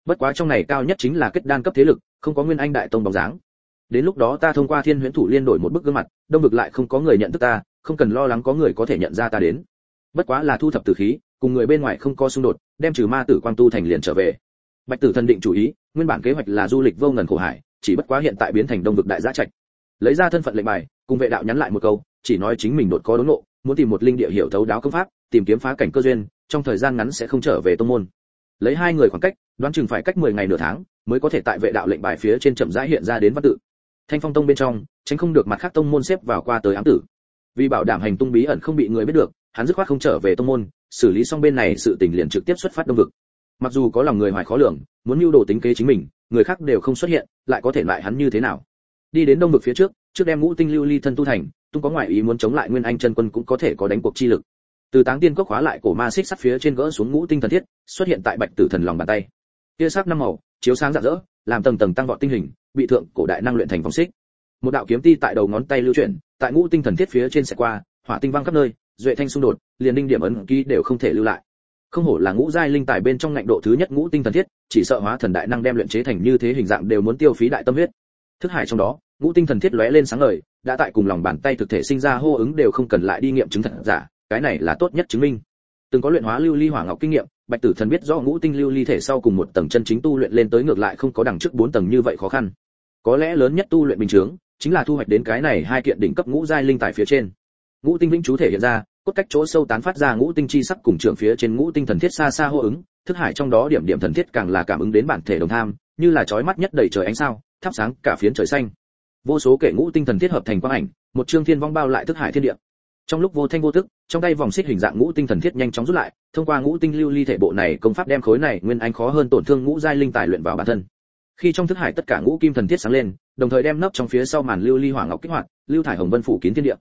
Bất quá trong này cao nhất chính là kết đan cấp thế lực, không có nguyên anh đại tông bóng dáng. Đến lúc đó ta thông qua thiên huyễn thủ liên đổi một bức gương mặt, đông vực lại không có người nhận thức ta, không cần lo lắng có người có thể nhận ra ta đến. Bất quá là thu thập tử khí, cùng người bên ngoài không có xung đột, đem trừ ma tử quang tu thành liền trở về. Bạch tử thần định chủ ý, nguyên bản kế hoạch là du lịch vô ngần khổ hải, chỉ bất quá hiện tại biến thành đông vực đại giã trạch. Lấy ra thân phận lệnh bài cùng vệ đạo nhắn lại một câu, chỉ nói chính mình đột có đốn nộ muốn tìm một linh địa hiểu thấu đáo công pháp, tìm kiếm phá cảnh cơ duyên, trong thời gian ngắn sẽ không trở về tông môn. Lấy hai người khoảng cách, đoán chừng phải cách 10 ngày nửa tháng, mới có thể tại vệ đạo lệnh bài phía trên chậm rãi hiện ra đến văn tự. Thanh phong tông bên trong, tránh không được mặt khác tông môn xếp vào qua tới ám tử. Vì bảo đảm hành tung bí ẩn không bị người biết được, hắn dứt khoát không trở về tông môn, xử lý xong bên này sự tình liền trực tiếp xuất phát đông vực. Mặc dù có lòng người hoài khó lường, muốn mưu đồ tính kế chính mình, người khác đều không xuất hiện, lại có thể lại hắn như thế nào? Đi đến đông vực phía trước trước đem ngũ tinh lưu ly thân tu thành, tung có ngoại ý muốn chống lại nguyên anh chân quân cũng có thể có đánh cuộc chi lực. Từ táng tiên cốc khóa lại cổ ma xích sắt phía trên gỡ xuống ngũ tinh thần thiết, xuất hiện tại bạch tử thần lòng bàn tay. Kia sắc năm màu, chiếu sáng rạng rỡ, làm tầng tầng tăng vọt tinh hình, bị thượng cổ đại năng luyện thành vòng xích. Một đạo kiếm ti tại đầu ngón tay lưu chuyển, tại ngũ tinh thần thiết phía trên sẽ qua, hỏa tinh văng khắp nơi, duệ thanh xung đột, liền đinh điểm ấn ký đều không thể lưu lại. Không hổ là ngũ giai linh tài bên trong ngạnh độ thứ nhất ngũ tinh thần thiết, chỉ sợ hóa thần đại năng đem luyện chế thành như thế hình dạng đều muốn tiêu phí đại tâm huyết. Thức hải trong đó ngũ tinh thần thiết lóe lên sáng ngời, đã tại cùng lòng bàn tay thực thể sinh ra hô ứng đều không cần lại đi nghiệm chứng thật giả, cái này là tốt nhất chứng minh. Từng có luyện hóa lưu ly hỏa ngọc kinh nghiệm, bạch tử thần biết rõ ngũ tinh lưu ly thể sau cùng một tầng chân chính tu luyện lên tới ngược lại không có đẳng trước bốn tầng như vậy khó khăn. Có lẽ lớn nhất tu luyện bình thường chính là thu hoạch đến cái này hai kiện đỉnh cấp ngũ giai linh tài phía trên. Ngũ tinh vĩnh chú thể hiện ra, cốt cách chỗ sâu tán phát ra ngũ tinh chi sắc cùng trưởng phía trên ngũ tinh thần thiết xa xa hô ứng, thức hải trong đó điểm điểm thần thiết càng là cảm ứng đến bản thể đồng tham, như là chói mắt nhất đầy trời ánh sao, thắp sáng cả phiến trời xanh vô số kẻ ngũ tinh thần thiết hợp thành quang ảnh, một trương thiên vong bao lại thức hải thiên địa. Trong lúc vô thanh vô tức, trong tay vòng xích hình dạng ngũ tinh thần thiết nhanh chóng rút lại, thông qua ngũ tinh lưu ly thể bộ này, công pháp đem khối này nguyên anh khó hơn tổn thương ngũ giai linh tài luyện vào bản thân. Khi trong thức hải tất cả ngũ kim thần thiết sáng lên, đồng thời đem nấp trong phía sau màn lưu ly hỏa ngọc kích hoạt, lưu thải hồng vân phủ kín thiên địa.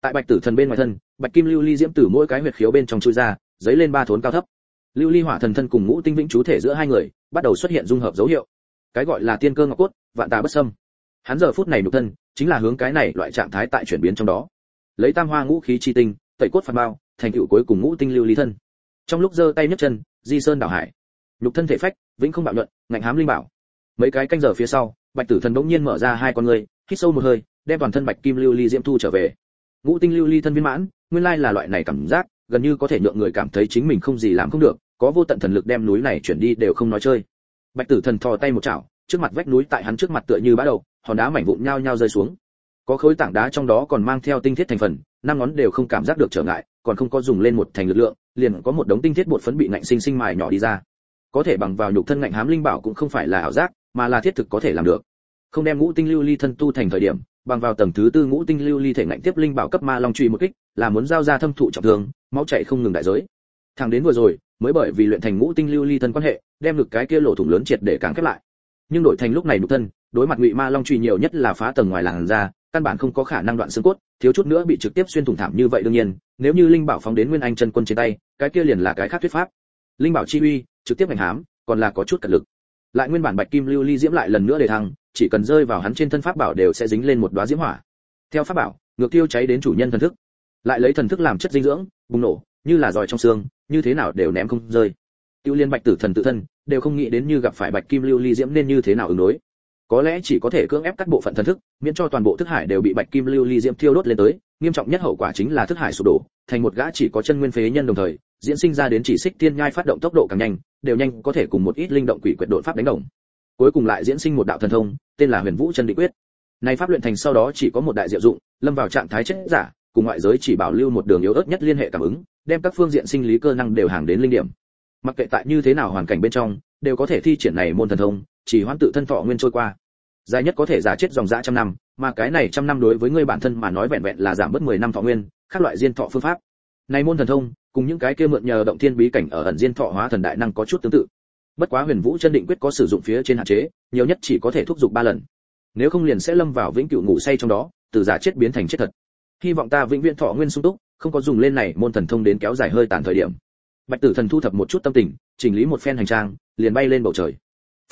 Tại bạch tử thần bên ngoài thân, bạch kim lưu ly diễm tử mỗi cái huyệt khiếu bên trong chui ra, dấy lên ba thốn cao thấp. Lưu ly hỏa thần thân cùng ngũ tinh vĩnh chú thể giữa hai người, bắt đầu xuất hiện dung hợp dấu hiệu. Cái gọi là tiên cơ ngọc cốt, vạn tà bất sâm hắn giờ phút này nhục thân, chính là hướng cái này loại trạng thái tại chuyển biến trong đó. Lấy tam hoa ngũ khí chi tinh, tẩy cốt phạt bao, thành tựu cuối cùng ngũ tinh lưu ly thân. Trong lúc giơ tay nhấc chân, di sơn đảo hải. Nhục thân thể phách, vĩnh không bạo luận ngạnh hám linh bảo. Mấy cái canh giờ phía sau, bạch tử thần bỗng nhiên mở ra hai con người hít sâu một hơi, đem toàn thân bạch kim lưu ly diễm thu trở về. Ngũ tinh lưu ly thân viên mãn, nguyên lai là loại này cảm giác, gần như có thể nhượng người cảm thấy chính mình không gì làm không được, có vô tận thần lực đem núi này chuyển đi đều không nói chơi. Bạch tử thần thò tay một chảo, trước mặt vách núi tại hắn trước mặt tựa như bã đầu hòn đá mảnh vụn nhao nhao rơi xuống. Có khối tảng đá trong đó còn mang theo tinh thiết thành phần, năm ngón đều không cảm giác được trở ngại, còn không có dùng lên một thành lực lượng, liền có một đống tinh thiết bột phấn bị ngạnh sinh sinh mài nhỏ đi ra. Có thể bằng vào nhục thân ngạnh hám linh bảo cũng không phải là ảo giác, mà là thiết thực có thể làm được. Không đem ngũ tinh lưu ly thân tu thành thời điểm, bằng vào tầng thứ tư ngũ tinh lưu ly thể ngạnh tiếp linh bảo cấp ma long truy một kích, là muốn giao ra thâm thụ trọng thương, máu chảy không ngừng đại giới. Thằng đến vừa rồi, mới bởi vì luyện thành ngũ tinh lưu ly thân quan hệ, đem được cái kia lỗ thủng lớn triệt để càng khép lại. Nhưng đổi thành lúc này nhục thân đối mặt ngụy ma long truy nhiều nhất là phá tầng ngoài làn da căn bản không có khả năng đoạn xương cốt, thiếu chút nữa bị trực tiếp xuyên thủng thảm như vậy đương nhiên, nếu như linh bảo phóng đến nguyên anh chân quân trên tay, cái kia liền là cái khác thuyết pháp. Linh bảo chi uy, trực tiếp hành hám, còn là có chút cật lực. Lại nguyên bản bạch kim lưu ly diễm lại lần nữa để thăng, chỉ cần rơi vào hắn trên thân pháp bảo đều sẽ dính lên một đóa diễm hỏa. Theo pháp bảo, ngược tiêu cháy đến chủ nhân thần thức. Lại lấy thần thức làm chất dinh dưỡng, bùng nổ, như là giỏi trong xương, như thế nào đều ném không rơi. Tiêu liên bạch tử thần tự thân, đều không nghĩ đến như gặp phải bạch kim lưu ly diễm nên như thế nào ứng đối có lẽ chỉ có thể cưỡng ép cắt bộ phận thần thức, miễn cho toàn bộ thức hải đều bị bạch kim lưu ly diễm thiêu đốt lên tới, nghiêm trọng nhất hậu quả chính là thức hải sụp đổ, thành một gã chỉ có chân nguyên phế nhân đồng thời, diễn sinh ra đến chỉ xích tiên nhai phát động tốc độ càng nhanh, đều nhanh có thể cùng một ít linh động quỷ quyệt đột pháp đánh đồng. Cuối cùng lại diễn sinh một đạo thần thông, tên là huyền vũ chân định quyết. Này pháp luyện thành sau đó chỉ có một đại diệu dụng, lâm vào trạng thái chết giả, cùng ngoại giới chỉ bảo lưu một đường yếu ớt nhất liên hệ cảm ứng, đem các phương diện sinh lý cơ năng đều hàng đến linh điểm. Mặc kệ tại như thế nào hoàn cảnh bên trong, đều có thể thi triển này môn thần thông chỉ hoãn tự thân thọ nguyên trôi qua. Dài nhất có thể giả chết dòng dã trăm năm, mà cái này trăm năm đối với ngươi bản thân mà nói vẹn vẹn là giảm bớt 10 năm thọ nguyên các loại diên thọ phương pháp. Này môn thần thông, cùng những cái kia mượn nhờ động thiên bí cảnh ở ẩn diên thọ hóa thần đại năng có chút tương tự. Bất quá huyền vũ chân định quyết có sử dụng phía trên hạn chế, nhiều nhất chỉ có thể thúc giục ba lần. Nếu không liền sẽ lâm vào vĩnh cửu ngủ say trong đó, từ giả chết biến thành chết thật. Hy vọng ta vĩnh viễn thọ nguyên sung túc, không có dùng lên này môn thần thông đến kéo dài hơi tàn thời điểm. Bạch tử thần thu thập một chút tâm tình, chỉnh lý một phen hành trang, liền bay lên bầu trời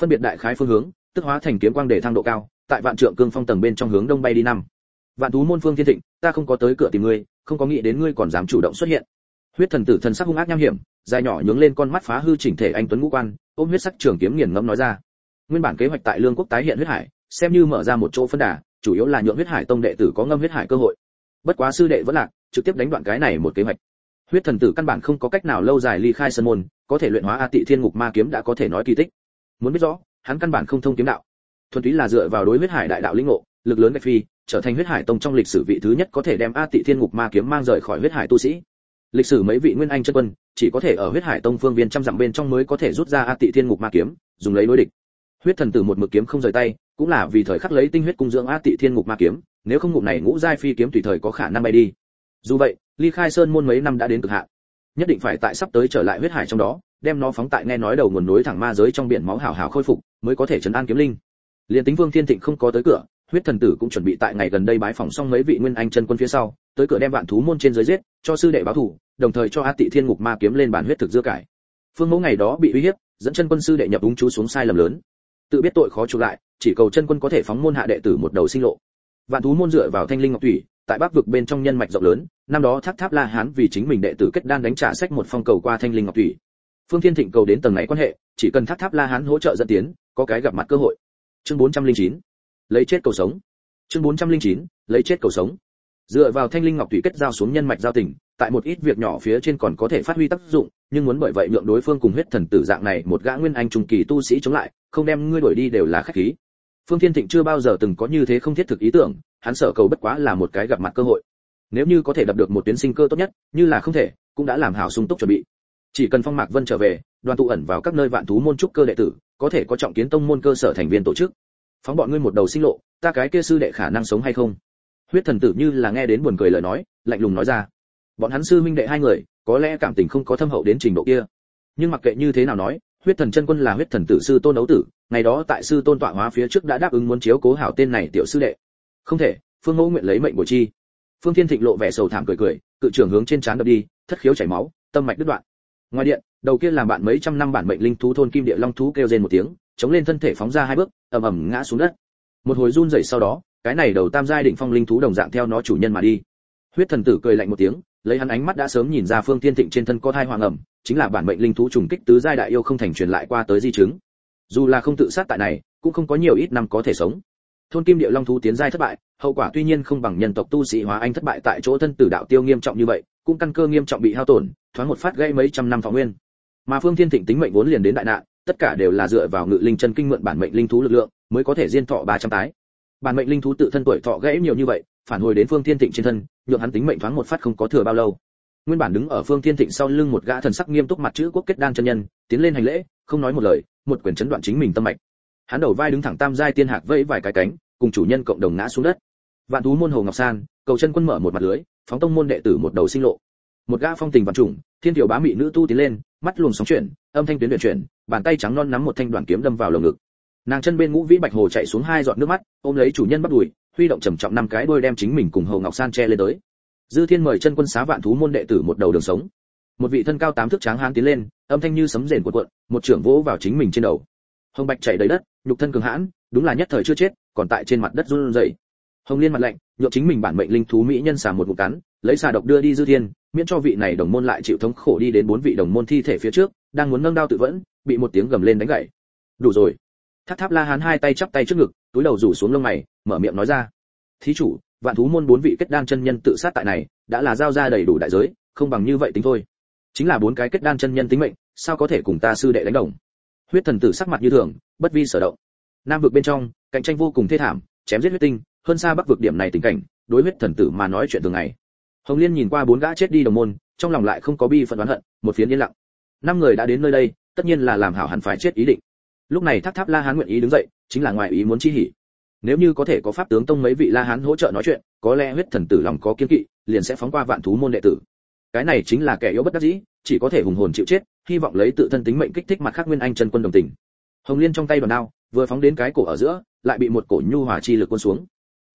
phân biệt đại khái phương hướng, tức hóa thành kiếm quang để thang độ cao, tại vạn trượng cương phong tầng bên trong hướng đông bay đi năm. Vạn thú môn phương thiên thịnh, ta không có tới cửa tìm ngươi, không có nghĩ đến ngươi còn dám chủ động xuất hiện. Huyết thần tử thần sắc hung ác nham hiểm, dài nhỏ nhướng lên con mắt phá hư chỉnh thể anh tuấn ngũ quan, ôm huyết sắc trường kiếm nghiền ngẫm nói ra. Nguyên bản kế hoạch tại lương quốc tái hiện huyết hải, xem như mở ra một chỗ phân đà, chủ yếu là nhượng huyết hải tông đệ tử có ngâm huyết hải cơ hội. Bất quá sư đệ vẫn lạc, trực tiếp đánh đoạn cái này một kế hoạch. Huyết thần tử căn bản không có cách nào lâu dài ly khai sân môn, có thể luyện hóa a tị thiên ngục ma kiếm đã có thể nói kỳ tích muốn biết rõ, hắn căn bản không thông kiếm đạo. Thuần túy là dựa vào đối huyết hải đại đạo linh ngộ, lực lớn gạch phi, trở thành huyết hải tông trong lịch sử vị thứ nhất có thể đem a tị thiên ngục ma kiếm mang rời khỏi huyết hải tu sĩ. Lịch sử mấy vị nguyên anh chân quân, chỉ có thể ở huyết hải tông phương viên trăm dặm bên trong mới có thể rút ra a tị thiên ngục ma kiếm, dùng lấy đối địch. Huyết thần tử một mực kiếm không rời tay, cũng là vì thời khắc lấy tinh huyết cung dưỡng a tị thiên ngục ma kiếm, nếu không ngục này ngũ giai phi kiếm tùy thời có khả năng bay đi. Dù vậy, ly khai sơn môn mấy năm đã đến cực hạn, nhất định phải tại sắp tới trở lại huyết hải trong đó đem nó phóng tại nghe nói đầu nguồn núi thẳng ma giới trong biển máu hào hào khôi phục, mới có thể trấn an kiếm linh. Liền tính vương thiên thịnh không có tới cửa, huyết thần tử cũng chuẩn bị tại ngày gần đây bái phòng xong mấy vị nguyên anh chân quân phía sau, tới cửa đem vạn thú môn trên giới giết, cho sư đệ báo thủ đồng thời cho a tị thiên ngục ma kiếm lên bản huyết thực dưa cải. Phương mẫu ngày đó bị uy hiếp, dẫn chân quân sư đệ nhập đúng chú xuống sai lầm lớn. Tự biết tội khó chịu lại, chỉ cầu chân quân có thể phóng môn hạ đệ tử một đầu sinh lộ. Vạn thú môn dựa vào thanh linh ngọc thủy, tại bắc vực bên trong nhân mạch rộng lớn, năm đó tháp tháp la hán vì chính mình đệ tử kết đan đánh trả sách một phong cầu qua thanh linh ngọc thủy phương thiên thịnh cầu đến tầng này quan hệ, chỉ cần tháp tháp la hán hỗ trợ dẫn tiến, có cái gặp mặt cơ hội. Chương 409 lấy chết cầu sống. Chương 409 lấy chết cầu sống. Dựa vào thanh linh ngọc thủy kết giao xuống nhân mạch giao tình, tại một ít việc nhỏ phía trên còn có thể phát huy tác dụng, nhưng muốn bởi vậy nhượng đối phương cùng huyết thần tử dạng này một gã nguyên anh trung kỳ tu sĩ chống lại, không đem ngươi đuổi đi đều là khách khí. Phương thiên thịnh chưa bao giờ từng có như thế không thiết thực ý tưởng, hắn sợ cầu bất quá là một cái gặp mặt cơ hội. Nếu như có thể đập được một tuyến sinh cơ tốt nhất, như là không thể, cũng đã làm hảo sung túc chuẩn bị chỉ cần phong mạc vân trở về, đoàn tụ ẩn vào các nơi vạn thú môn trúc cơ đệ tử, có thể có trọng kiến tông môn cơ sở thành viên tổ chức. Phóng bọn ngươi một đầu sinh lộ, ta cái kia sư đệ khả năng sống hay không? Huyết thần tử như là nghe đến buồn cười lời nói, lạnh lùng nói ra. Bọn hắn sư minh đệ hai người, có lẽ cảm tình không có thâm hậu đến trình độ kia. Nhưng mặc kệ như thế nào nói, huyết thần chân quân là huyết thần tử sư tôn đấu tử, ngày đó tại sư tôn tọa hóa phía trước đã đáp ứng muốn chiếu cố hảo tên này tiểu sư đệ. Không thể, phương ngẫu nguyện lấy mệnh bồi chi. Phương thiên thịnh lộ vẻ sầu thảm cười cười, cự trưởng hướng trên trán đập đi, thất khiếu chảy máu, tâm mạch đứt đoạn ngoài điện, đầu kia làm bạn mấy trăm năm bản mệnh linh thú thôn kim địa long thú kêu rên một tiếng, chống lên thân thể phóng ra hai bước, ầm ầm ngã xuống đất. Một hồi run rẩy sau đó, cái này đầu tam giai định phong linh thú đồng dạng theo nó chủ nhân mà đi. Huyết thần tử cười lạnh một tiếng, lấy hắn ánh mắt đã sớm nhìn ra phương tiên thịnh trên thân có thai hoàng ẩm, chính là bản mệnh linh thú trùng kích tứ giai đại yêu không thành truyền lại qua tới di chứng. Dù là không tự sát tại này, cũng không có nhiều ít năm có thể sống thôn kim địa long thú tiến giai thất bại, hậu quả tuy nhiên không bằng nhân tộc tu sĩ hóa anh thất bại tại chỗ thân tử đạo tiêu nghiêm trọng như vậy, cũng căn cơ nghiêm trọng bị hao tổn, thoáng một phát gây mấy trăm năm thọ nguyên. Mà phương thiên thịnh tính mệnh vốn liền đến đại nạn, tất cả đều là dựa vào ngự linh chân kinh mượn bản mệnh linh thú lực lượng, mới có thể diên thọ 300 tái. Bản mệnh linh thú tự thân tuổi thọ gãy nhiều như vậy, phản hồi đến phương thiên thịnh trên thân, nhượng hắn tính mệnh thoáng một phát không có thừa bao lâu. Nguyên bản đứng ở phương thiên thịnh sau lưng một gã thần sắc nghiêm túc mặt chữ quốc kết đan chân nhân, tiến lên hành lễ, không nói một lời, một quyền chấn đoạn chính mình tâm mạch hắn đầu vai đứng thẳng tam giai tiên hạc vẫy vài cái cánh, cùng chủ nhân cộng đồng ngã xuống đất. Vạn thú môn hồ ngọc san, cầu chân quân mở một mặt lưới, phóng tông môn đệ tử một đầu sinh lộ. Một gã phong tình vạn trùng, thiên tiểu bá mị nữ tu tiến lên, mắt luồng sóng chuyển, âm thanh tuyến luyện chuyển, bàn tay trắng non nắm một thanh đoàn kiếm đâm vào lồng ngực. Nàng chân bên ngũ vĩ bạch hồ chạy xuống hai giọt nước mắt, ôm lấy chủ nhân bắt đùi, huy động trầm trọng năm cái đuôi đem chính mình cùng hồ ngọc san che lên tới. Dư thiên mời chân quân xá vạn thú môn đệ tử một đầu đường sống. Một vị thân cao tám thước tráng hán tiến lên, âm thanh như sấm rền cuộn cuộn, một trưởng vỗ vào chính mình trên đầu hồng bạch chảy đầy đất, nhục thân cường hãn, đúng là nhất thời chưa chết, còn tại trên mặt đất run rẩy. Hồng liên mặt lạnh, nhượng chính mình bản mệnh linh thú mỹ nhân xà một ngụm cắn, lấy xà độc đưa đi dư thiên, miễn cho vị này đồng môn lại chịu thống khổ đi đến bốn vị đồng môn thi thể phía trước, đang muốn nâng đao tự vẫn, bị một tiếng gầm lên đánh gãy đủ rồi. Tháp tháp la hán hai tay chắp tay trước ngực, túi đầu rủ xuống lông mày, mở miệng nói ra. Thí chủ, vạn thú môn bốn vị kết đan chân nhân tự sát tại này, đã là giao ra đầy đủ đại giới, không bằng như vậy tính thôi. Chính là bốn cái kết đan chân nhân tính mệnh, sao có thể cùng ta sư đệ đánh đồng? Huyết thần tử sắc mặt như thường, bất vi sở động. Nam vực bên trong, cạnh tranh vô cùng thê thảm, chém giết huyết tinh, hơn xa bắc vực điểm này tình cảnh, đối huyết thần tử mà nói chuyện thường ngày. Hồng liên nhìn qua bốn gã chết đi đồng môn, trong lòng lại không có bi phận oán hận, một phiến yên lặng. Năm người đã đến nơi đây, tất nhiên là làm hảo hẳn phải chết ý định. Lúc này tháp tháp la hán nguyện ý đứng dậy, chính là ngoài ý muốn chi hỉ. Nếu như có thể có pháp tướng tông mấy vị la hán hỗ trợ nói chuyện, có lẽ huyết thần tử lòng có kiên kỵ, liền sẽ phóng qua vạn thú môn đệ tử cái này chính là kẻ yếu bất đắc dĩ, chỉ có thể hùng hồn chịu chết, hy vọng lấy tự thân tính mệnh kích thích mặt khác nguyên anh chân quân đồng tình. Hồng liên trong tay đòn đao, vừa phóng đến cái cổ ở giữa, lại bị một cổ nhu hòa chi lực quân xuống.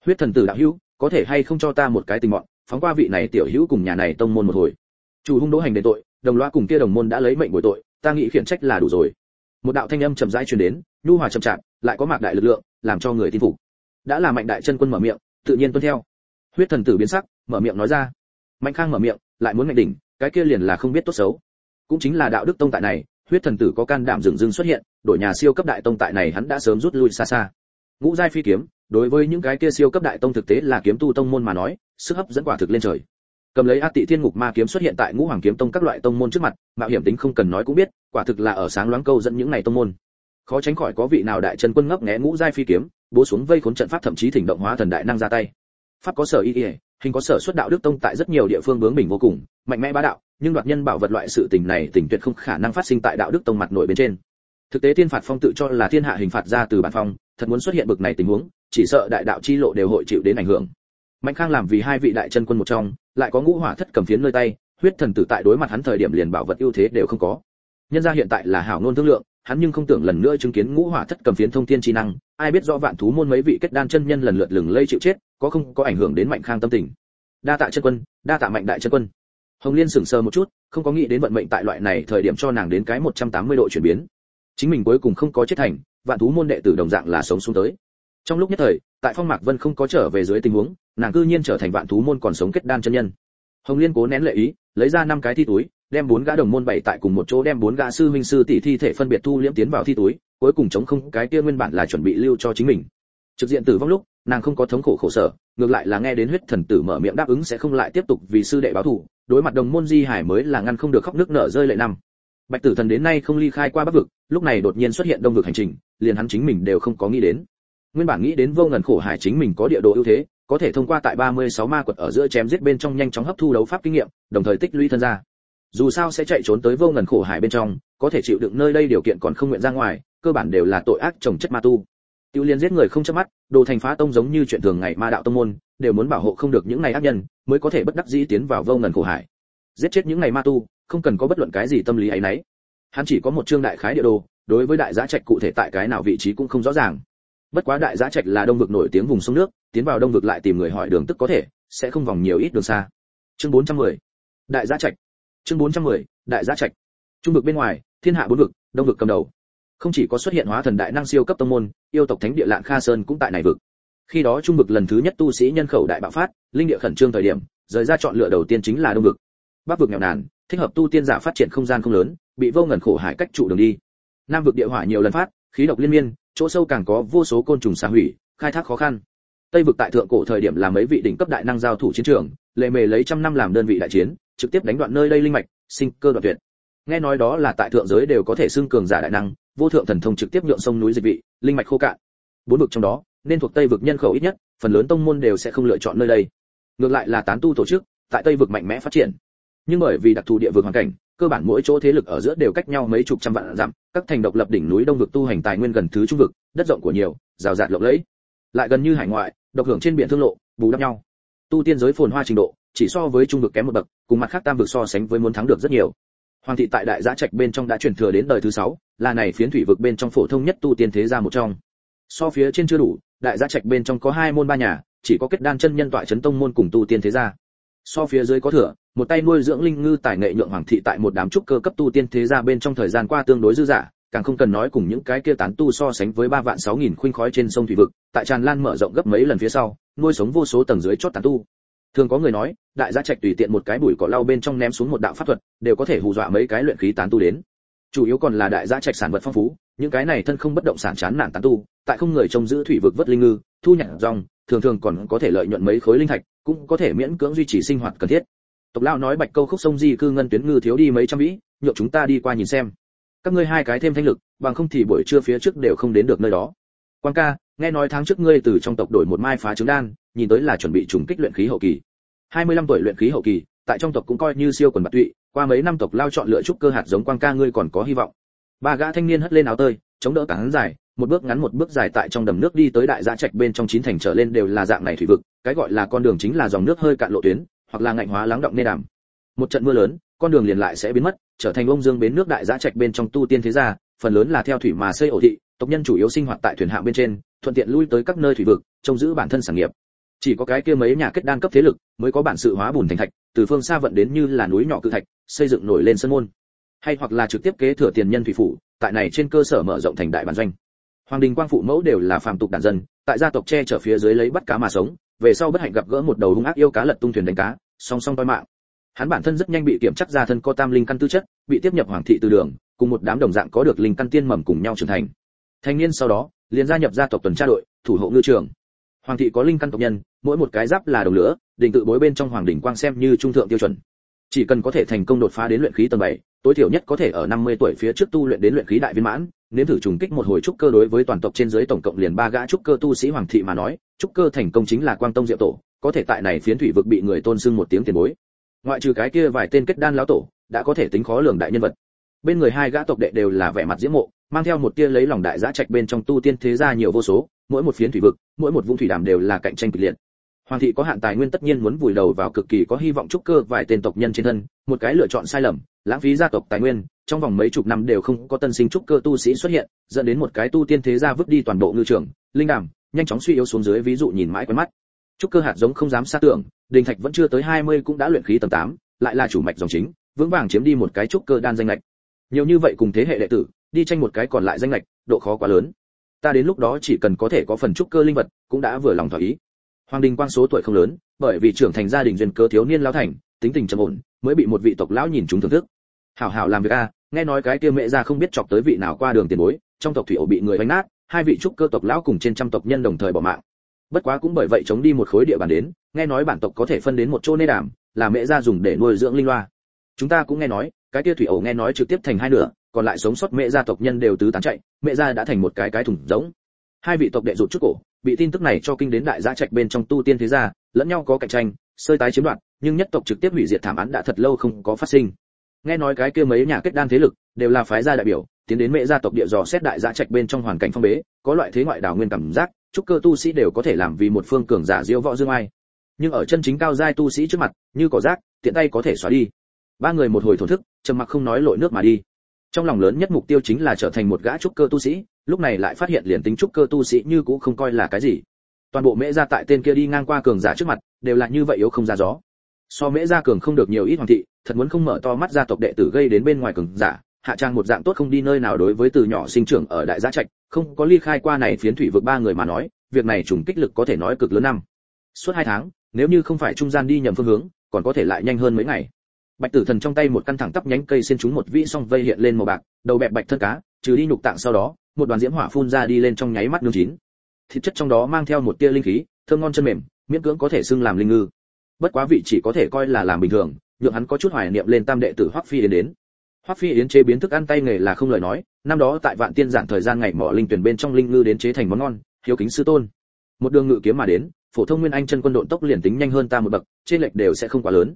Huyết thần tử đạo hữu, có thể hay không cho ta một cái tình mọn, phóng qua vị này tiểu hữu cùng nhà này tông môn một hồi. Chủ hung đỗ hành đền tội, đồng loa cùng kia đồng môn đã lấy mệnh bồi tội, ta nghĩ khiển trách là đủ rồi. Một đạo thanh âm chậm rãi truyền đến, nhu hòa chậm chạp, lại có mạc đại lực lượng, làm cho người tin phục. Đã là mạnh đại chân quân mở miệng, tự nhiên tuân theo. Huyết thần tử biến sắc, mở miệng nói ra. Mạnh khang mở miệng lại muốn ngạch đỉnh, cái kia liền là không biết tốt xấu. Cũng chính là đạo đức tông tại này, huyết thần tử có can đảm dừng dưng xuất hiện, đổi nhà siêu cấp đại tông tại này hắn đã sớm rút lui xa xa. Ngũ giai phi kiếm, đối với những cái kia siêu cấp đại tông thực tế là kiếm tu tông môn mà nói, sức hấp dẫn quả thực lên trời. Cầm lấy a tị thiên ngục ma kiếm xuất hiện tại ngũ hoàng kiếm tông các loại tông môn trước mặt, mạo hiểm tính không cần nói cũng biết, quả thực là ở sáng loáng câu dẫn những này tông môn. Khó tránh khỏi có vị nào đại chân quân ngấp nghé ngũ giai phi kiếm, bố xuống vây khốn trận pháp thậm chí thỉnh động hóa thần đại năng ra tay. Pháp có sở y y hình có sở xuất đạo đức tông tại rất nhiều địa phương bướng mình vô cùng, mạnh mẽ bá đạo, nhưng đoạt nhân bảo vật loại sự tình này tình tuyệt không khả năng phát sinh tại đạo đức tông mặt nội bên trên. Thực tế thiên phạt phong tự cho là thiên hạ hình phạt ra từ bản phong, thật muốn xuất hiện bực này tình huống, chỉ sợ đại đạo chi lộ đều hội chịu đến ảnh hưởng. Mạnh khang làm vì hai vị đại chân quân một trong, lại có ngũ hỏa thất cầm phiến nơi tay, huyết thần tử tại đối mặt hắn thời điểm liền bảo vật ưu thế đều không có. Nhân gia hiện tại là hảo ngôn thương lượng hắn nhưng không tưởng lần nữa chứng kiến ngũ hỏa thất cầm phiến thông thiên chi năng, ai biết rõ vạn thú môn mấy vị kết đan chân nhân lần lượt lừng lây chịu chết, có không có ảnh hưởng đến mạnh khang tâm tình. Đa tạ chân quân, đa tạ mạnh đại chân quân. Hồng liên sững sờ một chút, không có nghĩ đến vận mệnh tại loại này thời điểm cho nàng đến cái 180 độ chuyển biến. Chính mình cuối cùng không có chết thành, vạn thú môn đệ tử đồng dạng là sống xuống tới. Trong lúc nhất thời, tại phong mạc vân không có trở về dưới tình huống, nàng cư nhiên trở thành vạn thú môn còn sống kết đan chân nhân. Hồng liên cố nén lệ ý, lấy ra năm cái thi túi đem bốn gã đồng môn bảy tại cùng một chỗ, đem bốn gã sư huynh sư tỷ thi thể phân biệt thu liễm tiến vào thi túi, cuối cùng chống không, cái kia nguyên bản là chuẩn bị lưu cho chính mình. Trực diện tử vong lúc, nàng không có thống khổ khổ sở, ngược lại là nghe đến huyết thần tử mở miệng đáp ứng sẽ không lại tiếp tục vì sư đệ báo thù, đối mặt đồng môn di hải mới là ngăn không được khóc nước nở rơi lệ năm. Bạch tử thần đến nay không ly khai qua bắc vực, lúc này đột nhiên xuất hiện đông vực hành trình, liền hắn chính mình đều không có nghĩ đến. Nguyên bản nghĩ đến vô ngần khổ hải chính mình có địa đồ ưu thế, có thể thông qua tại 36 ma quật ở giữa chém giết bên trong nhanh chóng hấp thu đấu pháp kinh nghiệm, đồng thời tích lũy thân ra dù sao sẽ chạy trốn tới vô ngần khổ hải bên trong, có thể chịu đựng nơi đây điều kiện còn không nguyện ra ngoài, cơ bản đều là tội ác trồng chất ma tu. Tiêu liên giết người không chớp mắt, đồ thành phá tông giống như chuyện thường ngày ma đạo tông môn, đều muốn bảo hộ không được những ngày ác nhân, mới có thể bất đắc dĩ tiến vào vô ngần khổ hải. Giết chết những ngày ma tu, không cần có bất luận cái gì tâm lý ấy nấy hắn chỉ có một trương đại khái địa đồ, đối với đại giá trạch cụ thể tại cái nào vị trí cũng không rõ ràng. Bất quá đại giá trạch là đông vực nổi tiếng vùng sông nước, tiến vào đông vực lại tìm người hỏi đường tức có thể, sẽ không vòng nhiều ít đường xa. Chương 410 đại giá trạch chương 410 đại giá trạch. Trung vực bên ngoài, thiên hạ bốn vực, đông vực cầm đầu. Không chỉ có xuất hiện hóa thần đại năng siêu cấp tông môn, yêu tộc thánh địa lạng kha sơn cũng tại này vực. Khi đó trung vực lần thứ nhất tu sĩ nhân khẩu đại bạo phát, linh địa khẩn trương thời điểm, rời ra chọn lựa đầu tiên chính là đông vực. Bắc vực nghèo nàn, thích hợp tu tiên giả phát triển không gian không lớn, bị vô ngần khổ hải cách trụ đường đi. Nam vực địa hỏa nhiều lần phát, khí độc liên miên, chỗ sâu càng có vô số côn trùng xà hủy, khai thác khó khăn tây vực tại thượng cổ thời điểm là mấy vị đỉnh cấp đại năng giao thủ chiến trường, lệ mề lấy trăm năm làm đơn vị đại chiến, trực tiếp đánh đoạn nơi đây linh mạch, sinh cơ đoạn tuyệt. Nghe nói đó là tại thượng giới đều có thể xưng cường giả đại năng, vô thượng thần thông trực tiếp nhượng sông núi dịch vị, linh mạch khô cạn. Bốn vực trong đó, nên thuộc tây vực nhân khẩu ít nhất, phần lớn tông môn đều sẽ không lựa chọn nơi đây. Ngược lại là tán tu tổ chức, tại tây vực mạnh mẽ phát triển. Nhưng bởi vì đặc thù địa vực hoàn cảnh, cơ bản mỗi chỗ thế lực ở giữa đều cách nhau mấy chục trăm vạn dặm, các thành độc lập đỉnh núi đông vực tu hành tài nguyên gần thứ trung vực, đất rộng của nhiều, rào rạt lộng lẫy. Lại gần như hải ngoại độc hưởng trên biển thương lộ, bù đắp nhau. Tu tiên giới phồn hoa trình độ, chỉ so với trung vực kém một bậc, cùng mặt khác tam vực so sánh với muốn thắng được rất nhiều. Hoàng thị tại đại giã trạch bên trong đã chuyển thừa đến đời thứ sáu, là này phiến thủy vực bên trong phổ thông nhất tu tiên thế gia một trong. So phía trên chưa đủ, đại giã trạch bên trong có hai môn ba nhà, chỉ có kết đan chân nhân tọa chấn tông môn cùng tu tiên thế gia. So phía dưới có thừa, một tay nuôi dưỡng linh ngư tài nghệ nhượng hoàng thị tại một đám trúc cơ cấp tu tiên thế gia bên trong thời gian qua tương đối dư giả càng không cần nói cùng những cái kia tán tu so sánh với ba vạn sáu nghìn khuynh khói trên sông thủy vực, tại tràn lan mở rộng gấp mấy lần phía sau, nuôi sống vô số tầng dưới chót tán tu. Thường có người nói, đại gia trạch tùy tiện một cái bụi cỏ lau bên trong ném xuống một đạo pháp thuật, đều có thể hù dọa mấy cái luyện khí tán tu đến. Chủ yếu còn là đại gia trạch sản vật phong phú, những cái này thân không bất động sản chán nản tán tu, tại không người trông giữ thủy vực vớt linh ngư, thu nhặt rong thường thường còn có thể lợi nhuận mấy khối linh thạch, cũng có thể miễn cưỡng duy trì sinh hoạt cần thiết. Tộc lão nói bạch câu khúc sông di cư ngân tuyến ngư thiếu đi mấy trăm vĩ, nhượng chúng ta đi qua nhìn xem các ngươi hai cái thêm thanh lực, bằng không thì buổi trưa phía trước đều không đến được nơi đó. Quan ca, nghe nói tháng trước ngươi từ trong tộc đổi một mai phá trứng đan, nhìn tới là chuẩn bị trùng kích luyện khí hậu kỳ. 25 tuổi luyện khí hậu kỳ, tại trong tộc cũng coi như siêu quần bạc tụy, qua mấy năm tộc lao chọn lựa trúc cơ hạt giống quan ca ngươi còn có hy vọng. Ba gã thanh niên hất lên áo tơi, chống đỡ cả hắn dài, một bước ngắn một bước dài tại trong đầm nước đi tới đại gia trạch bên trong chín thành trở lên đều là dạng này thủy vực, cái gọi là con đường chính là dòng nước hơi cạn lộ tuyến, hoặc là ngạnh hóa lắng động nê đàm. Một trận mưa lớn con đường liền lại sẽ biến mất, trở thành ông dương bến nước đại giã trạch bên trong tu tiên thế gia, phần lớn là theo thủy mà xây ổ thị, tộc nhân chủ yếu sinh hoạt tại thuyền hạng bên trên, thuận tiện lui tới các nơi thủy vực, trông giữ bản thân sản nghiệp. Chỉ có cái kia mấy nhà kết đan cấp thế lực mới có bản sự hóa bùn thành thạch, từ phương xa vận đến như là núi nhỏ cự thạch, xây dựng nổi lên sân môn. Hay hoặc là trực tiếp kế thừa tiền nhân thủy phủ, tại này trên cơ sở mở rộng thành đại bản doanh. Hoàng đình quang phụ mẫu đều là phàm tục đàn dân, tại gia tộc che chở phía dưới lấy bắt cá mà sống, về sau bất hạnh gặp gỡ một đầu hung ác yêu cá lật tung thuyền đánh cá, song song toi mạng hắn bản thân rất nhanh bị kiểm chắc ra thân có tam linh căn tư chất bị tiếp nhập hoàng thị từ đường cùng một đám đồng dạng có được linh căn tiên mầm cùng nhau trưởng thành. Thanh niên sau đó liền gia nhập gia tộc tuần tra đội thủ hộ ngư trường. Hoàng thị có linh căn tộc nhân mỗi một cái giáp là đồng lửa đỉnh tự bối bên trong hoàng đỉnh quang xem như trung thượng tiêu chuẩn. Chỉ cần có thể thành công đột phá đến luyện khí tầng 7, tối thiểu nhất có thể ở 50 tuổi phía trước tu luyện đến luyện khí đại viên mãn, nếm thử trùng kích một hồi trúc cơ đối với toàn tộc trên dưới tổng cộng liền ba gã trúc cơ tu sĩ hoàng thị mà nói, trúc cơ thành công chính là quang tông diệu tổ, có thể tại này phiến thủy vực bị người tôn xưng một tiếng tiền bối. Ngoại trừ cái kia vài tên kết đan lão tổ, đã có thể tính khó lường đại nhân vật. Bên người hai gã tộc đệ đều là vẻ mặt diễm mộ, mang theo một tia lấy lòng đại giá trạch bên trong tu tiên thế gia nhiều vô số, mỗi một phiến thủy vực, mỗi một vũng thủy đàm đều là cạnh tranh kịch liệt. Hoàng thị có hạn tài nguyên tất nhiên muốn vùi đầu vào cực kỳ có hy vọng trúc cơ vài tên tộc nhân trên thân, một cái lựa chọn sai lầm, lãng phí gia tộc tài nguyên, trong vòng mấy chục năm đều không có tân sinh trúc cơ tu sĩ xuất hiện, dẫn đến một cái tu tiên thế gia vứt đi toàn bộ ngư trường, linh đàm, nhanh chóng suy yếu xuống dưới ví dụ nhìn mãi quen mắt. Trúc cơ hạt giống không dám xa tưởng, đình thạch vẫn chưa tới 20 cũng đã luyện khí tầng 8, lại là chủ mạch dòng chính, vững vàng chiếm đi một cái trúc cơ đan danh lệch. Nhiều như vậy cùng thế hệ đệ tử, đi tranh một cái còn lại danh lệch, độ khó quá lớn. Ta đến lúc đó chỉ cần có thể có phần trúc cơ linh vật, cũng đã vừa lòng thỏa ý. Hoàng Đình Quang số tuổi không lớn, bởi vì trưởng thành gia đình duyên cơ thiếu niên lão thành, tính tình trầm ổn, mới bị một vị tộc lão nhìn chúng thưởng thức. Hảo hảo làm việc a, nghe nói cái kia mẹ ra không biết chọc tới vị nào qua đường tiền bối, trong tộc thủy ổ bị người đánh nát, hai vị trúc cơ tộc lão cùng trên trăm tộc nhân đồng thời bỏ mạng. Bất quá cũng bởi vậy chống đi một khối địa bàn đến, nghe nói bản tộc có thể phân đến một chỗ nê đàm, là mẹ ra dùng để nuôi dưỡng linh loa. Chúng ta cũng nghe nói, cái kia thủy ẩu nghe nói trực tiếp thành hai nửa, còn lại sống sót mẹ gia tộc nhân đều tứ tán chạy, mẹ gia đã thành một cái cái thùng giống. Hai vị tộc đệ rụt chút cổ, bị tin tức này cho kinh đến đại gia trạch bên trong tu tiên thế gia, lẫn nhau có cạnh tranh, sơi tái chiếm đoạt, nhưng nhất tộc trực tiếp hủy diệt thảm án đã thật lâu không có phát sinh. Nghe nói cái kia mấy nhà kết đan thế lực đều là phái gia đại biểu, tiến đến mẹ gia tộc địa dò xét đại gia trạch bên trong hoàn cảnh phong bế, có loại thế ngoại đảo nguyên cảm giác, trúc cơ tu sĩ đều có thể làm vì một phương cường giả diêu võ dương ai. Nhưng ở chân chính cao giai tu sĩ trước mặt, như cỏ rác, tiện tay có thể xóa đi. Ba người một hồi thổn thức, trầm mặc không nói lội nước mà đi. Trong lòng lớn nhất mục tiêu chính là trở thành một gã trúc cơ tu sĩ, lúc này lại phát hiện liền tính trúc cơ tu sĩ như cũng không coi là cái gì. Toàn bộ mễ gia tại tên kia đi ngang qua cường giả trước mặt, đều là như vậy yếu không ra gió. So mễ gia cường không được nhiều ít hoàng thị, thật muốn không mở to mắt gia tộc đệ tử gây đến bên ngoài cường giả, hạ trang một dạng tốt không đi nơi nào đối với từ nhỏ sinh trưởng ở đại gia trạch, không có ly khai qua này phiến thủy vực ba người mà nói, việc này trùng kích lực có thể nói cực lớn năm. Suốt hai tháng, nếu như không phải trung gian đi nhầm phương hướng, còn có thể lại nhanh hơn mấy ngày. Bạch Tử Thần trong tay một căn thẳng tắp nhánh cây xin chúng một vĩ song vây hiện lên màu bạc, đầu bẹp bạch thân cá, trừ đi nhục tạng sau đó, một đoàn diễm hỏa phun ra đi lên trong nháy mắt nướng chín. Thịt chất trong đó mang theo một tia linh khí, thơm ngon chân mềm, miễn cưỡng có thể xưng làm linh ngư. Bất quá vị chỉ có thể coi là làm bình thường, nhượng hắn có chút hoài niệm lên tam đệ tử Hoắc Phi Yến đến. Hoắc Phi Yến chế biến thức ăn tay nghề là không lời nói, năm đó tại Vạn Tiên giản thời gian ngày mỏ linh tuyển bên trong linh ngư đến chế thành món ngon, hiếu kính sư tôn. Một đường ngự kiếm mà đến, phổ thông nguyên anh chân quân độn tốc liền tính nhanh hơn ta một bậc, trên lệch đều sẽ không quá lớn.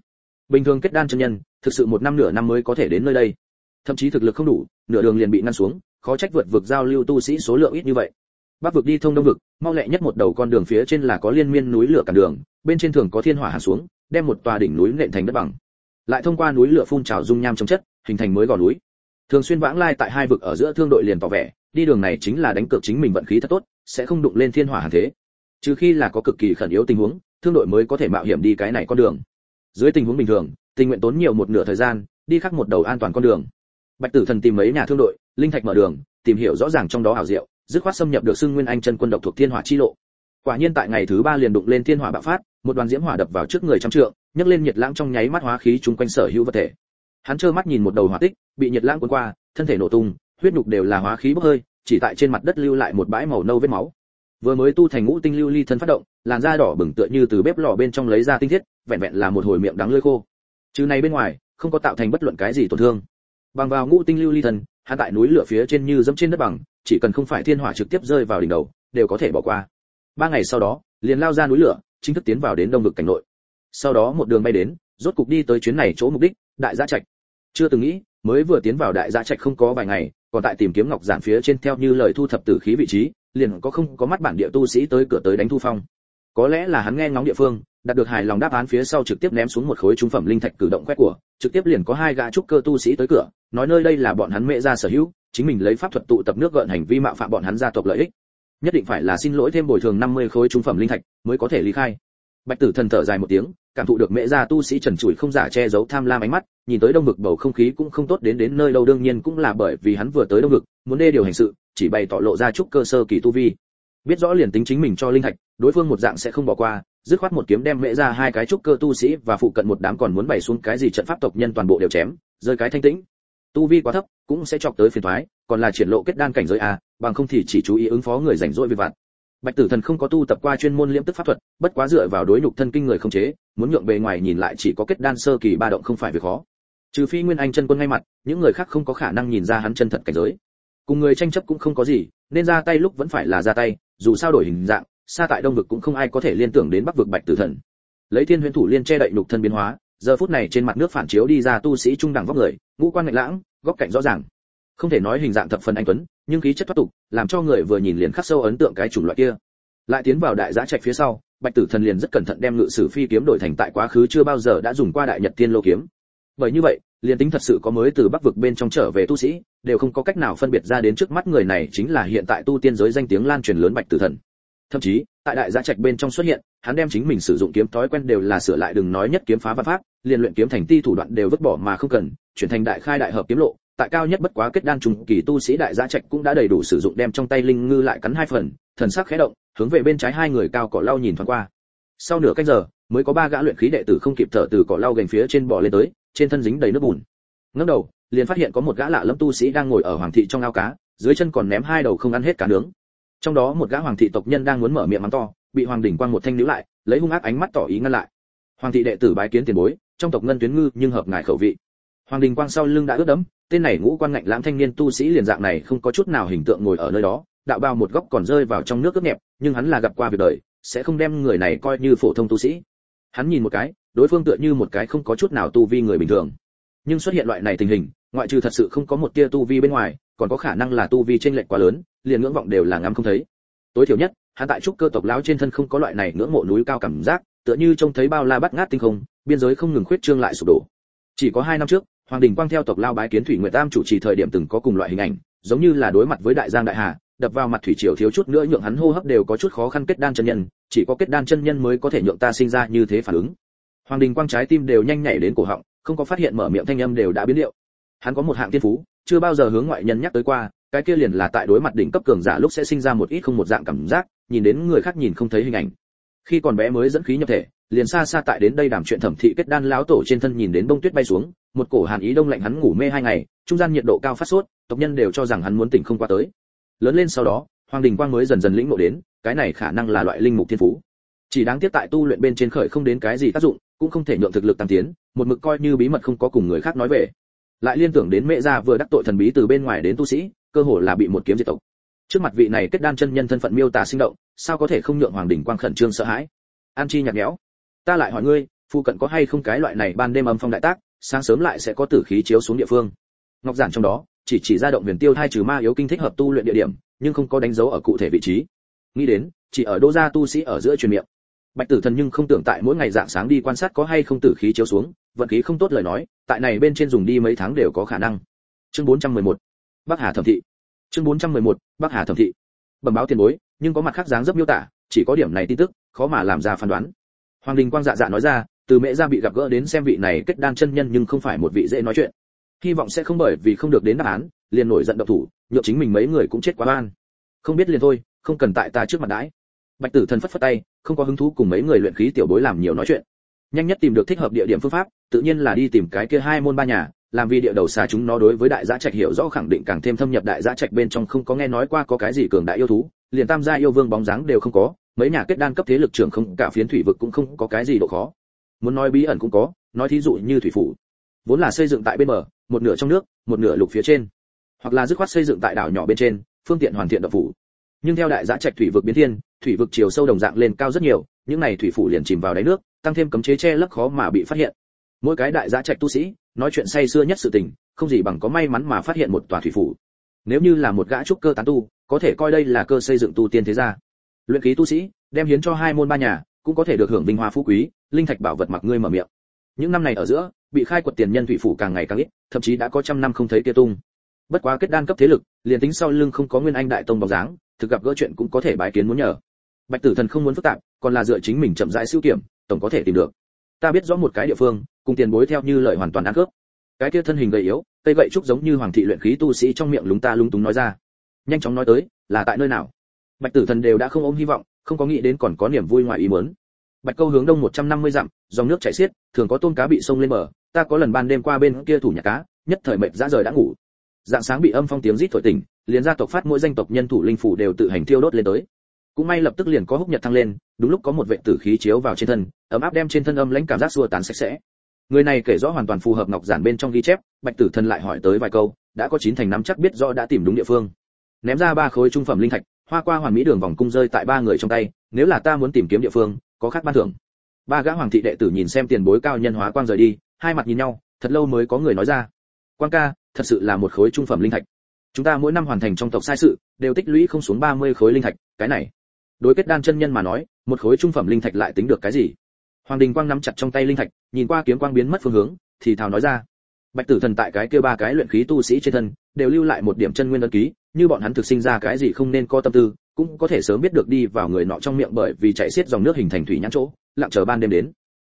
Bình thường kết đan chân nhân, thực sự một năm nửa năm mới có thể đến nơi đây. Thậm chí thực lực không đủ, nửa đường liền bị ngăn xuống, khó trách vượt vực giao lưu tu sĩ số lượng ít như vậy. Bắc vực đi thông đông vực, mau lẹ nhất một đầu con đường phía trên là có liên miên núi lửa cản đường, bên trên thường có thiên hỏa hạ xuống, đem một tòa đỉnh núi nện thành đất bằng. Lại thông qua núi lửa phun trào dung nham trong chất, hình thành mới gò núi. Thường xuyên vãng lai tại hai vực ở giữa thương đội liền tỏ vẻ, đi đường này chính là đánh cược chính mình vận khí thật tốt, sẽ không đụng lên thiên hỏa hàng thế. Trừ khi là có cực kỳ khẩn yếu tình huống, thương đội mới có thể mạo hiểm đi cái này con đường. Dưới tình huống bình thường, tình nguyện tốn nhiều một nửa thời gian, đi khác một đầu an toàn con đường. Bạch Tử Thần tìm mấy nhà thương đội, linh thạch mở đường, tìm hiểu rõ ràng trong đó ảo diệu, dứt khoát xâm nhập được xưng nguyên anh chân quân độc thuộc thiên hỏa chi lộ. Quả nhiên tại ngày thứ ba liền đụng lên thiên hỏa bạo phát, một đoàn diễm hỏa đập vào trước người trăm trượng, nhấc lên nhiệt lãng trong nháy mắt hóa khí chúng quanh sở hữu vật thể. Hắn trơ mắt nhìn một đầu hỏa tích, bị nhiệt lãng cuốn qua, thân thể nổ tung, huyết nhục đều là hóa khí bốc hơi, chỉ tại trên mặt đất lưu lại một bãi màu nâu vết máu. Vừa mới tu thành ngũ tinh lưu ly thân phát động, làn da đỏ bừng tựa như từ bếp lò bên trong lấy ra tinh thiết, vẹn vẹn là một hồi miệng đắng lưỡi khô. Chứ này bên ngoài, không có tạo thành bất luận cái gì tổn thương. Bằng vào ngũ tinh lưu ly thần, hắn tại núi lửa phía trên như dẫm trên đất bằng, chỉ cần không phải thiên hỏa trực tiếp rơi vào đỉnh đầu, đều có thể bỏ qua. Ba ngày sau đó, liền lao ra núi lửa, chính thức tiến vào đến đông vực cảnh nội. Sau đó một đường bay đến, rốt cục đi tới chuyến này chỗ mục đích, đại gia trạch. Chưa từng nghĩ, mới vừa tiến vào đại gia trạch không có vài ngày, còn tại tìm kiếm ngọc giản phía trên theo như lời thu thập tử khí vị trí, liền có không có mắt bản địa tu sĩ tới cửa tới đánh thu phong. Có lẽ là hắn nghe ngóng địa phương, đạt được hài lòng đáp án phía sau trực tiếp ném xuống một khối trung phẩm linh thạch cử động quét của, trực tiếp liền có hai gã trúc cơ tu sĩ tới cửa, nói nơi đây là bọn hắn mẹ gia sở hữu, chính mình lấy pháp thuật tụ tập nước gợn hành vi mạo phạm bọn hắn gia tộc lợi ích. Nhất định phải là xin lỗi thêm bồi thường 50 khối trung phẩm linh thạch mới có thể ly khai. Bạch Tử Thần thở dài một tiếng, cảm thụ được mẹ gia tu sĩ trần trụi không giả che giấu tham lam ánh mắt, nhìn tới đông vực bầu không khí cũng không tốt đến đến nơi đâu đương nhiên cũng là bởi vì hắn vừa tới đông vực, muốn đê điều hành sự, chỉ bày tỏ lộ ra chút cơ sơ kỳ tu vi. Biết rõ liền tính chính mình cho linh thạch, đối phương một dạng sẽ không bỏ qua, dứt khoát một kiếm đem mẹ ra hai cái trúc cơ tu sĩ và phụ cận một đám còn muốn bày xuống cái gì trận pháp tộc nhân toàn bộ đều chém, rơi cái thanh tĩnh. Tu vi quá thấp, cũng sẽ chọc tới phiền toái, còn là triển lộ kết đan cảnh giới a, bằng không thì chỉ chú ý ứng phó người rảnh rỗi việc vặt bạch tử thần không có tu tập qua chuyên môn liễm tức pháp thuật, bất quá dựa vào đối nhục thân kinh người không chế, muốn nhượng bề ngoài nhìn lại chỉ có kết đan sơ kỳ ba động không phải việc khó. Trừ phi nguyên anh chân quân ngay mặt, những người khác không có khả năng nhìn ra hắn chân thật cảnh giới. Cùng người tranh chấp cũng không có gì, nên ra tay lúc vẫn phải là ra tay, dù sao đổi hình dạng, xa tại đông vực cũng không ai có thể liên tưởng đến bắc vực bạch tử thần. Lấy thiên huyền thủ liên che đậy nhục thân biến hóa, giờ phút này trên mặt nước phản chiếu đi ra tu sĩ trung đẳng vóc người, ngũ quan ngạnh lãng, góc cạnh rõ ràng không thể nói hình dạng thập phần anh tuấn, nhưng khí chất thoát tục, làm cho người vừa nhìn liền khắc sâu ấn tượng cái chủng loại kia. Lại tiến vào đại giá trạch phía sau, bạch tử thần liền rất cẩn thận đem ngự sử phi kiếm đổi thành tại quá khứ chưa bao giờ đã dùng qua đại nhật tiên lô kiếm. Bởi như vậy, liền tính thật sự có mới từ bắc vực bên trong trở về tu sĩ, đều không có cách nào phân biệt ra đến trước mắt người này chính là hiện tại tu tiên giới danh tiếng lan truyền lớn bạch tử thần. Thậm chí, tại đại giá trạch bên trong xuất hiện, hắn đem chính mình sử dụng kiếm thói quen đều là sửa lại đừng nói nhất kiếm phá văn pháp, liền luyện kiếm thành ti thủ đoạn đều vứt bỏ mà không cần, chuyển thành đại khai đại hợp kiếm lộ tại cao nhất bất quá kết đan trùng kỳ tu sĩ đại gia trạch cũng đã đầy đủ sử dụng đem trong tay linh ngư lại cắn hai phần, thần sắc khẽ động, hướng về bên trái hai người cao cỏ lau nhìn thoáng qua. Sau nửa canh giờ, mới có ba gã luyện khí đệ tử không kịp thở từ cỏ lau gành phía trên bò lên tới, trên thân dính đầy nước bùn. Ngẩng đầu, liền phát hiện có một gã lạ lẫm tu sĩ đang ngồi ở hoàng thị trong ao cá, dưới chân còn ném hai đầu không ăn hết cá nướng. Trong đó một gã hoàng thị tộc nhân đang muốn mở miệng mắng to, bị hoàng đỉnh quang một thanh níu lại, lấy hung ác ánh mắt tỏ ý ngăn lại. Hoàng thị đệ tử bái kiến tiền bối, trong tộc ngân tuyến ngư nhưng hợp ngài khẩu vị hoàng đình quang sau lưng đã ướt đẫm, tên này ngũ quan ngạnh lãm thanh niên tu sĩ liền dạng này không có chút nào hình tượng ngồi ở nơi đó, đạo bao một góc còn rơi vào trong nước ướt nhẹp, nhưng hắn là gặp qua việc đời, sẽ không đem người này coi như phổ thông tu sĩ. Hắn nhìn một cái, đối phương tựa như một cái không có chút nào tu vi người bình thường. Nhưng xuất hiện loại này tình hình, ngoại trừ thật sự không có một tia tu vi bên ngoài, còn có khả năng là tu vi trên lệch quá lớn, liền ngưỡng vọng đều là ngắm không thấy. Tối thiểu nhất, hắn tại trúc cơ tộc lão trên thân không có loại này ngưỡng mộ núi cao cảm giác, tựa như trông thấy bao la bắt ngát tinh không, biên giới không ngừng khuyết trương lại sụp đổ. Chỉ có hai năm trước hoàng đình quang theo tộc lao bái kiến thủy nguyệt tam chủ trì thời điểm từng có cùng loại hình ảnh, giống như là đối mặt với đại giang đại hà, đập vào mặt thủy triều thiếu chút nữa nhượng hắn hô hấp đều có chút khó khăn kết đan chân nhân, chỉ có kết đan chân nhân mới có thể nhượng ta sinh ra như thế phản ứng. Hoàng đình quang trái tim đều nhanh nhảy đến cổ họng, không có phát hiện mở miệng thanh âm đều đã biến điệu. Hắn có một hạng tiên phú, chưa bao giờ hướng ngoại nhân nhắc tới qua, cái kia liền là tại đối mặt đỉnh cấp cường giả lúc sẽ sinh ra một ít không một dạng cảm giác, nhìn đến người khác nhìn không thấy hình ảnh khi còn bé mới dẫn khí nhập thể, liền xa xa tại đến đây đàm chuyện thẩm thị kết đan lão tổ trên thân nhìn đến bông tuyết bay xuống, một cổ hàn ý đông lạnh hắn ngủ mê hai ngày, trung gian nhiệt độ cao phát sốt, tộc nhân đều cho rằng hắn muốn tỉnh không qua tới. Lớn lên sau đó, hoàng đình quang mới dần dần lĩnh ngộ đến, cái này khả năng là loại linh mục thiên phú. Chỉ đáng tiếc tại tu luyện bên trên khởi không đến cái gì tác dụng, cũng không thể nhượng thực lực tăng tiến, một mực coi như bí mật không có cùng người khác nói về. Lại liên tưởng đến mẹ gia vừa đắc tội thần bí từ bên ngoài đến tu sĩ, cơ hồ là bị một kiếm diệt tộc trước mặt vị này kết đan chân nhân thân phận miêu tả sinh động, sao có thể không nhượng hoàng đình quang khẩn trương sợ hãi? An chi nhạt nhẽo, ta lại hỏi ngươi phụ cận có hay không cái loại này ban đêm âm phong đại tác, sáng sớm lại sẽ có tử khí chiếu xuống địa phương. Ngọc giản trong đó, chỉ chỉ ra động huyền tiêu thai trừ ma yếu kinh thích hợp tu luyện địa điểm, nhưng không có đánh dấu ở cụ thể vị trí. Nghĩ đến, chỉ ở đô gia tu sĩ ở giữa truyền miệng. Bạch tử thần nhưng không tưởng tại mỗi ngày dạng sáng đi quan sát có hay không tử khí chiếu xuống, vận khí không tốt lời nói, tại này bên trên dùng đi mấy tháng đều có khả năng. Chương 411 bắc hà thẩm thị chương 411 bắc hà thẩm thị. Bẩm báo tiền bối, nhưng có mặt khác dáng dấp miêu tả, chỉ có điểm này tin tức, khó mà làm ra phán đoán. Hoàng đình quang dạ dạ nói ra, từ mẹ gia bị gặp gỡ đến xem vị này kết đan chân nhân nhưng không phải một vị dễ nói chuyện. Hy vọng sẽ không bởi vì không được đến đáp án, liền nổi giận độc thủ, nhượng chính mình mấy người cũng chết quá oan. Không biết liền thôi, không cần tại ta trước mặt đãi. Bạch tử thần phất phất tay, không có hứng thú cùng mấy người luyện khí tiểu bối làm nhiều nói chuyện. Nhanh nhất tìm được thích hợp địa điểm phương pháp, tự nhiên là đi tìm cái kia hai môn ba nhà làm vì địa đầu xà chúng nó đối với đại giá trạch hiểu rõ khẳng định càng thêm thâm nhập đại giá trạch bên trong không có nghe nói qua có cái gì cường đại yêu thú, liền tam gia yêu vương bóng dáng đều không có, mấy nhà kết đan cấp thế lực trưởng không, cả phiến thủy vực cũng không có cái gì độ khó. Muốn nói bí ẩn cũng có, nói thí dụ như thủy phủ. Vốn là xây dựng tại bên bờ, một nửa trong nước, một nửa lục phía trên. Hoặc là dứt khoát xây dựng tại đảo nhỏ bên trên, phương tiện hoàn thiện đập phủ. Nhưng theo đại giã trạch thủy vực biến thiên, thủy vực chiều sâu đồng dạng lên cao rất nhiều, những này thủy phủ liền chìm vào đáy nước, tăng thêm cấm chế che lấp khó mà bị phát hiện. Mỗi cái đại giã trạch tu sĩ nói chuyện say xưa nhất sự tình, không gì bằng có may mắn mà phát hiện một tòa thủy phủ. Nếu như là một gã trúc cơ tán tu, có thể coi đây là cơ xây dựng tu tiên thế gia. Luyện khí tu sĩ, đem hiến cho hai môn ba nhà, cũng có thể được hưởng vinh hoa phú quý, linh thạch bảo vật mặc ngươi mở miệng. Những năm này ở giữa, bị khai quật tiền nhân thủy phủ càng ngày càng ít, thậm chí đã có trăm năm không thấy kia tung. Bất quá kết đan cấp thế lực, liền tính sau lưng không có nguyên anh đại tông bóng dáng, thực gặp gỡ chuyện cũng có thể bái kiến muốn nhờ. Bạch tử thần không muốn phức tạp, còn là dựa chính mình chậm rãi siêu kiểm, tổng có thể tìm được. Ta biết rõ một cái địa phương cùng tiền bối theo như lời hoàn toàn ăn cướp cái kia thân hình gầy yếu, cây gậy trúc giống như hoàng thị luyện khí tu sĩ trong miệng lúng ta lúng túng nói ra. Nhanh chóng nói tới, là tại nơi nào? Bạch tử thần đều đã không ôm hy vọng, không có nghĩ đến còn có niềm vui ngoài ý muốn. Bạch câu hướng đông 150 dặm, dòng nước chảy xiết, thường có tôm cá bị sông lên bờ, ta có lần ban đêm qua bên kia thủ nhà cá, nhất thời mệt dã rời đã ngủ. Dạng sáng bị âm phong tiếng rít thổi tỉnh, liền gia tộc phát mỗi danh tộc nhân thủ linh phủ đều tự hành thiêu đốt lên tới. Cũng may lập tức liền có húc nhật thăng lên, đúng lúc có một vệ tử khí chiếu vào trên thân, ấm áp đem trên thân âm lãnh cảm giác xua tán sạch sẽ người này kể rõ hoàn toàn phù hợp ngọc giản bên trong ghi chép, bạch tử thần lại hỏi tới vài câu, đã có chín thành năm chắc biết rõ đã tìm đúng địa phương. Ném ra ba khối trung phẩm linh thạch, hoa qua hoàn mỹ đường vòng cung rơi tại ba người trong tay, nếu là ta muốn tìm kiếm địa phương, có khác ban thưởng. Ba gã hoàng thị đệ tử nhìn xem tiền bối cao nhân hóa quang rời đi, hai mặt nhìn nhau, thật lâu mới có người nói ra. Quang ca, thật sự là một khối trung phẩm linh thạch. Chúng ta mỗi năm hoàn thành trong tộc sai sự, đều tích lũy không xuống 30 khối linh thạch, cái này. Đối kết đan chân nhân mà nói, một khối trung phẩm linh thạch lại tính được cái gì? Hoàng đình quang nắm chặt trong tay linh thạch, nhìn qua kiếm quang biến mất phương hướng, thì thào nói ra. Bạch tử thần tại cái kia ba cái luyện khí tu sĩ trên thân, đều lưu lại một điểm chân nguyên ấn ký, như bọn hắn thực sinh ra cái gì không nên có tâm tư, cũng có thể sớm biết được đi vào người nọ trong miệng bởi vì chạy xiết dòng nước hình thành thủy nhãn chỗ, lặng chờ ban đêm đến.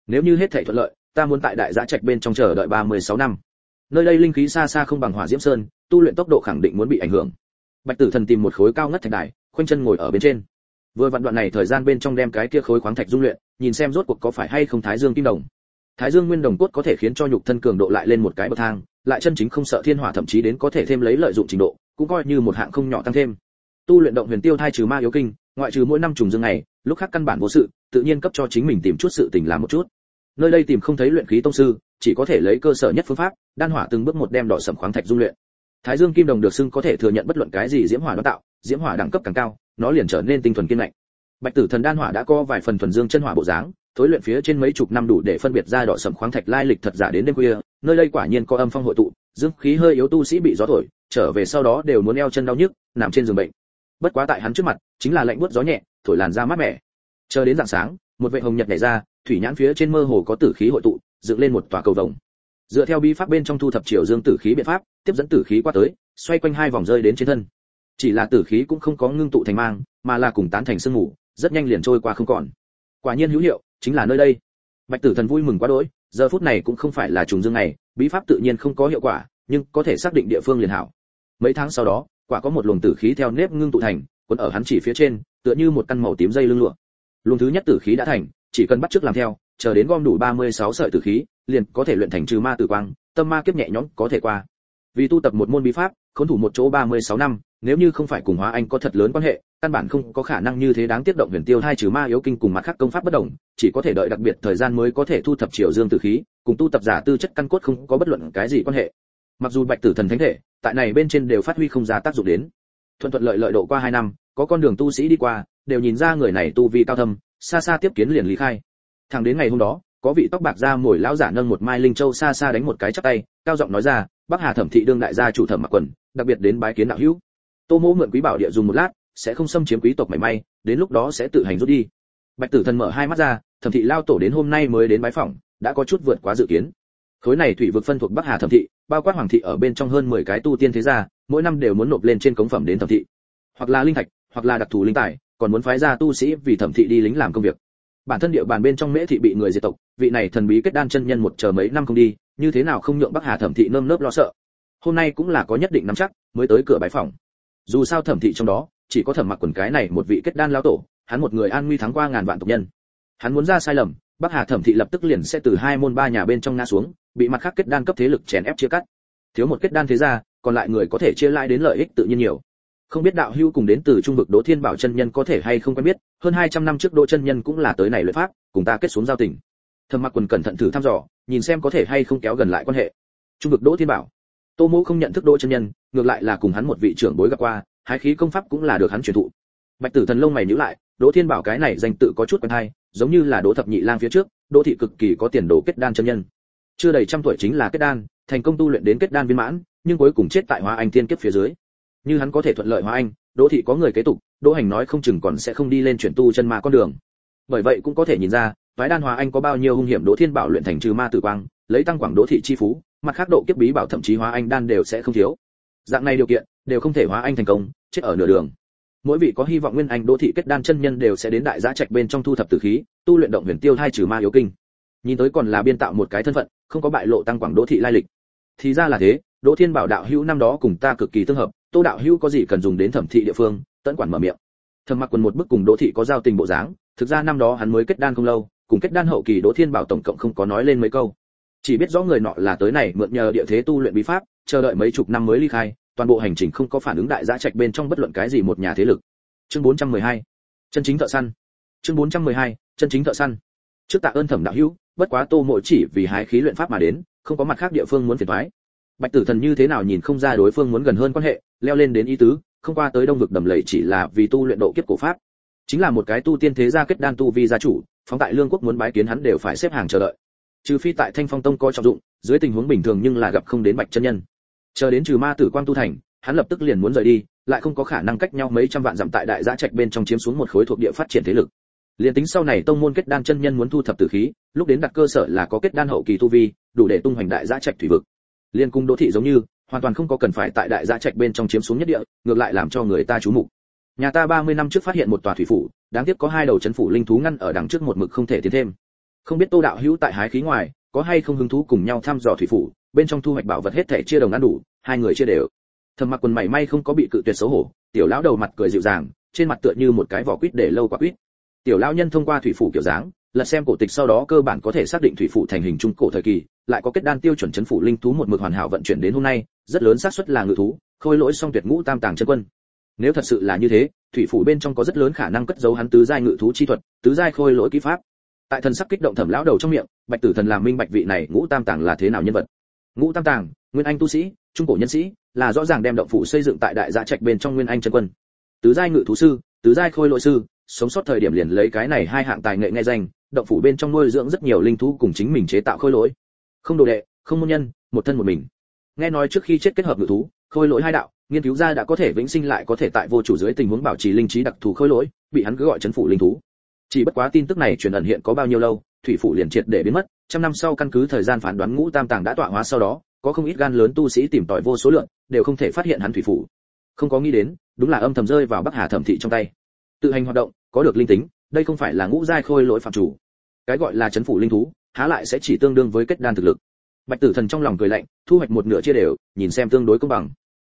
Nếu như hết thảy thuận lợi, ta muốn tại đại giã trạch bên trong chờ đợi 36 năm. Nơi đây linh khí xa xa không bằng hỏa diễm sơn, tu luyện tốc độ khẳng định muốn bị ảnh hưởng. Bạch tử thần tìm một khối cao ngất thạch đài, khoanh chân ngồi ở bên trên. Vừa vặn đoạn này thời gian bên trong đem cái kia khối khoáng thạch dung luyện nhìn xem rốt cuộc có phải hay không thái dương kim đồng. Thái dương nguyên đồng cốt có thể khiến cho nhục thân cường độ lại lên một cái bậc thang, lại chân chính không sợ thiên hỏa thậm chí đến có thể thêm lấy lợi dụng trình độ, cũng coi như một hạng không nhỏ tăng thêm. Tu luyện động huyền tiêu thai trừ ma yếu kinh, ngoại trừ mỗi năm trùng dương này lúc khác căn bản vô sự, tự nhiên cấp cho chính mình tìm chút sự tình làm một chút. Nơi đây tìm không thấy luyện khí tông sư, chỉ có thể lấy cơ sở nhất phương pháp, đan hỏa từng bước một đem đỏ sẩm khoáng thạch dung luyện. Thái dương kim đồng được xưng có thể thừa nhận bất luận cái gì diễm hỏa nó tạo, diễm hỏa đẳng cấp càng cao, nó liền trở nên tinh thuần kiên lạnh bạch tử thần đan hỏa đã có vài phần thuần dương chân hỏa bộ dáng, thối luyện phía trên mấy chục năm đủ để phân biệt ra đỏ sẩm khoáng thạch lai lịch thật giả đến đêm khuya, nơi đây quả nhiên có âm phong hội tụ, dương khí hơi yếu tu sĩ bị gió thổi, trở về sau đó đều muốn eo chân đau nhức, nằm trên giường bệnh. Bất quá tại hắn trước mặt, chính là lạnh buốt gió nhẹ, thổi làn da mát mẻ. Chờ đến dạng sáng, một vệ hồng nhật nhảy ra, thủy nhãn phía trên mơ hồ có tử khí hội tụ, dựng lên một tòa cầu vồng. Dựa theo bi pháp bên trong thu thập triều dương tử khí biện pháp, tiếp dẫn tử khí qua tới, xoay quanh hai vòng rơi đến trên thân. Chỉ là tử khí cũng không có ngưng tụ thành mang, mà là cùng tán thành sương mù rất nhanh liền trôi qua không còn. Quả nhiên hữu hiệu, chính là nơi đây. Bạch tử thần vui mừng quá đỗi, giờ phút này cũng không phải là trùng dương này bí pháp tự nhiên không có hiệu quả, nhưng có thể xác định địa phương liền hảo. Mấy tháng sau đó, quả có một luồng tử khí theo nếp ngưng tụ thành, cuốn ở hắn chỉ phía trên, tựa như một căn màu tím dây lưng lụa. Luồng thứ nhất tử khí đã thành, chỉ cần bắt chước làm theo, chờ đến gom đủ 36 sợi tử khí, liền có thể luyện thành trừ ma tử quang, tâm ma kiếp nhẹ nhõm có thể qua. Vì tu tập một môn bí pháp khốn thủ một chỗ 36 năm nếu như không phải cùng hóa anh có thật lớn quan hệ căn bản không có khả năng như thế đáng tiếc động huyền tiêu hai trừ ma yếu kinh cùng mặt khác công pháp bất động, chỉ có thể đợi đặc biệt thời gian mới có thể thu thập triều dương tử khí cùng tu tập giả tư chất căn cốt không có bất luận cái gì quan hệ. Mặc dù bạch tử thần thánh thể tại này bên trên đều phát huy không ra tác dụng đến. Thuận thuận lợi lợi độ qua hai năm có con đường tu sĩ đi qua đều nhìn ra người này tu vi cao thâm xa xa tiếp kiến liền lý khai. Thẳng đến ngày hôm đó có vị tóc bạc da mồi lão giả nâng một mai linh châu xa xa đánh một cái chắp tay cao giọng nói ra bắc hà thẩm thị đương đại gia chủ thẩm mặc quần, đặc biệt đến bái kiến đạo hữu. Tô mỗ mượn quý bảo địa dùng một lát, sẽ không xâm chiếm quý tộc mảy may, đến lúc đó sẽ tự hành rút đi. Bạch tử thần mở hai mắt ra, thẩm thị lao tổ đến hôm nay mới đến bái phỏng, đã có chút vượt quá dự kiến. Khối này thủy vực phân thuộc bắc hà thẩm thị, bao quát hoàng thị ở bên trong hơn 10 cái tu tiên thế gia, mỗi năm đều muốn nộp lên trên cống phẩm đến thẩm thị. Hoặc là linh thạch, hoặc là đặc thù linh tài, còn muốn phái ra tu sĩ vì thẩm thị đi lính làm công việc. Bản thân địa bàn bên trong mễ thị bị người diệt tộc, vị này thần bí kết đan chân nhân một chờ mấy năm không đi như thế nào không nhượng bắc hà thẩm thị nơm nớp lo sợ? Hôm nay cũng là có nhất định nắm chắc, mới tới cửa bãi phòng dù sao thẩm thị trong đó, chỉ có thẩm mặc quần cái này một vị kết đan lão tổ, hắn một người an nguy thắng qua ngàn vạn tộc nhân. Hắn muốn ra sai lầm, bắc hà thẩm thị lập tức liền sẽ từ hai môn ba nhà bên trong ngã xuống, bị mặt khác kết đan cấp thế lực chèn ép chia cắt. Thiếu một kết đan thế ra còn lại người có thể chia lại đến lợi ích tự nhiên nhiều. Không biết đạo hưu cùng đến từ trung vực đỗ thiên bảo chân nhân có thể hay không quen biết, hơn 200 năm trước đỗ chân nhân cũng là tới này luyện pháp, cùng ta kết xuống giao tình. Thầm mặc quần cẩn thận thử thăm dò nhìn xem có thể hay không kéo gần lại quan hệ. Trung vực đỗ thiên bảo. Tô mỗ không nhận thức đỗ chân nhân, ngược lại là cùng hắn một vị trưởng bối gặp qua, hái khí công pháp cũng là được hắn truyền thụ. Bạch tử thần lông mày nhíu lại, đỗ thiên bảo cái này danh tự có chút quen hay, giống như là đỗ thập nhị lang phía trước, đỗ thị cực kỳ có tiền đồ kết đan chân nhân. Chưa đầy trăm tuổi chính là kết đan, thành công tu luyện đến kết đan viên mãn, nhưng cuối cùng chết tại hóa anh thiên kiếp phía dưới. Như hắn có thể thuận lợi hóa anh, đỗ thị có người kế tục, đỗ hành nói không chừng còn sẽ không đi lên chuyển tu chân ma con đường. Bởi vậy cũng có thể nhìn ra phái đan hòa anh có bao nhiêu hung hiểm đỗ thiên bảo luyện thành trừ ma tử quang, lấy tăng quảng đỗ thị chi phú, mặt khác độ kiếp bí bảo thậm chí hóa anh đan đều sẽ không thiếu. Dạng này điều kiện, đều không thể hóa anh thành công, chết ở nửa đường. Mỗi vị có hy vọng nguyên anh đỗ thị kết đan chân nhân đều sẽ đến đại giá trạch bên trong thu thập tử khí, tu luyện động huyền tiêu hai trừ ma yếu kinh. Nhìn tới còn là biên tạo một cái thân phận, không có bại lộ tăng quảng đỗ thị lai lịch. Thì ra là thế, đỗ thiên bảo đạo hữu năm đó cùng ta cực kỳ tương hợp, tô đạo hữu có gì cần dùng đến thẩm thị địa phương, tận quản mở miệng. Thẩm mặc quần một bức cùng đỗ thị có giao tình bộ dáng, thực ra năm đó hắn mới kết đan không lâu cùng kết đan hậu kỳ đỗ thiên bảo tổng cộng không có nói lên mấy câu. Chỉ biết rõ người nọ là tới này mượn nhờ địa thế tu luyện bí pháp chờ đợi mấy chục năm mới ly khai toàn bộ hành trình không có phản ứng đại giá trạch bên trong bất luận cái gì một nhà thế lực. Chương 412 chân chính thợ săn. Chương 412, chân chính thợ săn. Trước tạ ơn thẩm đạo hữu bất quá tô mộ chỉ vì hái khí luyện pháp mà đến không có mặt khác địa phương muốn phiền toái. Bạch tử thần như thế nào nhìn không ra đối phương muốn gần hơn quan hệ leo lên đến ý tứ không qua tới đông vực đầm lầy chỉ là vì tu luyện độ kiếp cổ pháp. Chính là một cái tu tiên thế gia kết đan tu vi gia chủ phóng tại lương quốc muốn bái kiến hắn đều phải xếp hàng chờ đợi. Trừ phi tại thanh phong tông có trọng dụng, dưới tình huống bình thường nhưng là gặp không đến bạch chân nhân. Chờ đến trừ ma tử quang tu thành, hắn lập tức liền muốn rời đi, lại không có khả năng cách nhau mấy trăm vạn dặm tại đại giã trạch bên trong chiếm xuống một khối thuộc địa phát triển thế lực. Liền tính sau này tông môn kết đan chân nhân muốn thu thập tử khí, lúc đến đặt cơ sở là có kết đan hậu kỳ tu vi, đủ để tung hoành đại giã trạch thủy vực. Liên cung đô thị giống như, hoàn toàn không có cần phải tại đại giã trạch bên trong chiếm xuống nhất địa, ngược lại làm cho người ta chú mục nhà ta 30 năm trước phát hiện một tòa thủy phủ, đáng tiếc có hai đầu chấn phủ linh thú ngăn ở đằng trước một mực không thể tiến thêm. Không biết tô đạo hữu tại hái khí ngoài, có hay không hứng thú cùng nhau thăm dò thủy phủ, bên trong thu hoạch bảo vật hết thể chia đồng ăn đủ, hai người chia đều. Thầm mặc quần mảy may không có bị cự tuyệt xấu hổ, tiểu lão đầu mặt cười dịu dàng, trên mặt tựa như một cái vỏ quýt để lâu quả quýt. Tiểu lão nhân thông qua thủy phủ kiểu dáng, lật xem cổ tịch sau đó cơ bản có thể xác định thủy phủ thành hình trung cổ thời kỳ, lại có kết đan tiêu chuẩn chấn phủ linh thú một mực hoàn hảo vận chuyển đến hôm nay, rất lớn xác suất là ngự thú, khôi lỗi song tuyệt ngũ tam tàng chân quân nếu thật sự là như thế, thủy phủ bên trong có rất lớn khả năng cất giấu hắn tứ giai ngự thú chi thuật, tứ giai khôi lỗi kỹ pháp. Tại thần sắc kích động thẩm lão đầu trong miệng, bạch tử thần làm minh bạch vị này, ngũ tam tàng là thế nào nhân vật? Ngũ tam tàng, nguyên anh tu sĩ, trung cổ nhân sĩ, là rõ ràng đem động phủ xây dựng tại đại dạ trạch bên trong nguyên anh chân quân. Tứ giai ngự thú sư, tứ giai khôi lỗi sư, sống sót thời điểm liền lấy cái này hai hạng tài nghệ nghe danh, động phủ bên trong nuôi dưỡng rất nhiều linh thú cùng chính mình chế tạo khôi lỗi. Không đồ đệ, không môn nhân, một thân một mình. Nghe nói trước khi chết kết hợp ngự thú, khôi lỗi hai đạo nghiên cứu ra đã có thể vĩnh sinh lại có thể tại vô chủ dưới tình huống bảo trì linh trí đặc thù khôi lỗi, bị hắn cứ gọi chấn phủ linh thú. Chỉ bất quá tin tức này truyền ẩn hiện có bao nhiêu lâu, thủy phủ liền triệt để biến mất, trăm năm sau căn cứ thời gian phán đoán ngũ tam tàng đã tọa hóa sau đó, có không ít gan lớn tu sĩ tìm tòi vô số lượng, đều không thể phát hiện hắn thủy phủ. Không có nghĩ đến, đúng là âm thầm rơi vào bắc hà thẩm thị trong tay. Tự hành hoạt động, có được linh tính, đây không phải là ngũ giai khôi lỗi phạm chủ. Cái gọi là chấn phủ linh thú, há lại sẽ chỉ tương đương với kết đan thực lực. Bạch tử thần trong lòng cười lạnh, thu hoạch một nửa chia đều, nhìn xem tương đối công bằng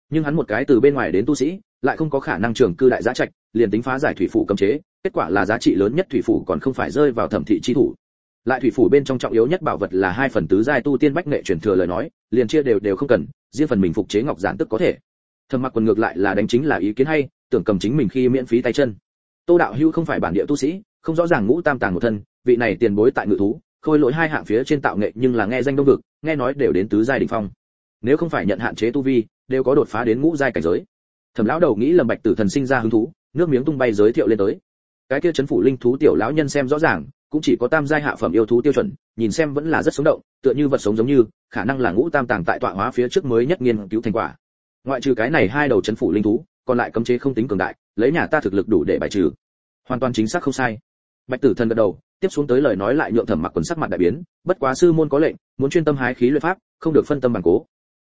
nhưng hắn một cái từ bên ngoài đến tu sĩ, lại không có khả năng trường cư đại giá trạch, liền tính phá giải thủy phủ cấm chế, kết quả là giá trị lớn nhất thủy phủ còn không phải rơi vào thẩm thị chi thủ. Lại thủy phủ bên trong trọng yếu nhất bảo vật là hai phần tứ giai tu tiên bách nghệ truyền thừa lời nói, liền chia đều đều không cần, riêng phần mình phục chế ngọc giản tức có thể. Thầm mặc quần ngược lại là đánh chính là ý kiến hay, tưởng cầm chính mình khi miễn phí tay chân. Tô đạo hưu không phải bản địa tu sĩ, không rõ ràng ngũ tam tàng một thân, vị này tiền bối tại ngự thú, khôi lỗi hai hạng phía trên tạo nghệ nhưng là nghe danh đông vực, nghe nói đều đến tứ giai đỉnh phong. Nếu không phải nhận hạn chế tu vi đều có đột phá đến ngũ giai cảnh giới. Thẩm lão đầu nghĩ lầm bạch tử thần sinh ra hứng thú, nước miếng tung bay giới thiệu lên tới. Cái kia chấn phủ linh thú tiểu lão nhân xem rõ ràng, cũng chỉ có tam giai hạ phẩm yêu thú tiêu chuẩn, nhìn xem vẫn là rất sống động, tựa như vật sống giống như, khả năng là ngũ tam tàng tại tọa hóa phía trước mới nhất nghiên cứu thành quả. Ngoại trừ cái này hai đầu chấn phủ linh thú, còn lại cấm chế không tính cường đại, lấy nhà ta thực lực đủ để bài trừ. Hoàn toàn chính xác không sai. Bạch tử thần gật đầu, tiếp xuống tới lời nói lại nhượng thẩm mặc quần sắc mặt đại biến, bất quá sư môn có lệnh, muốn chuyên tâm hái khí luyện pháp, không được phân tâm bằng cố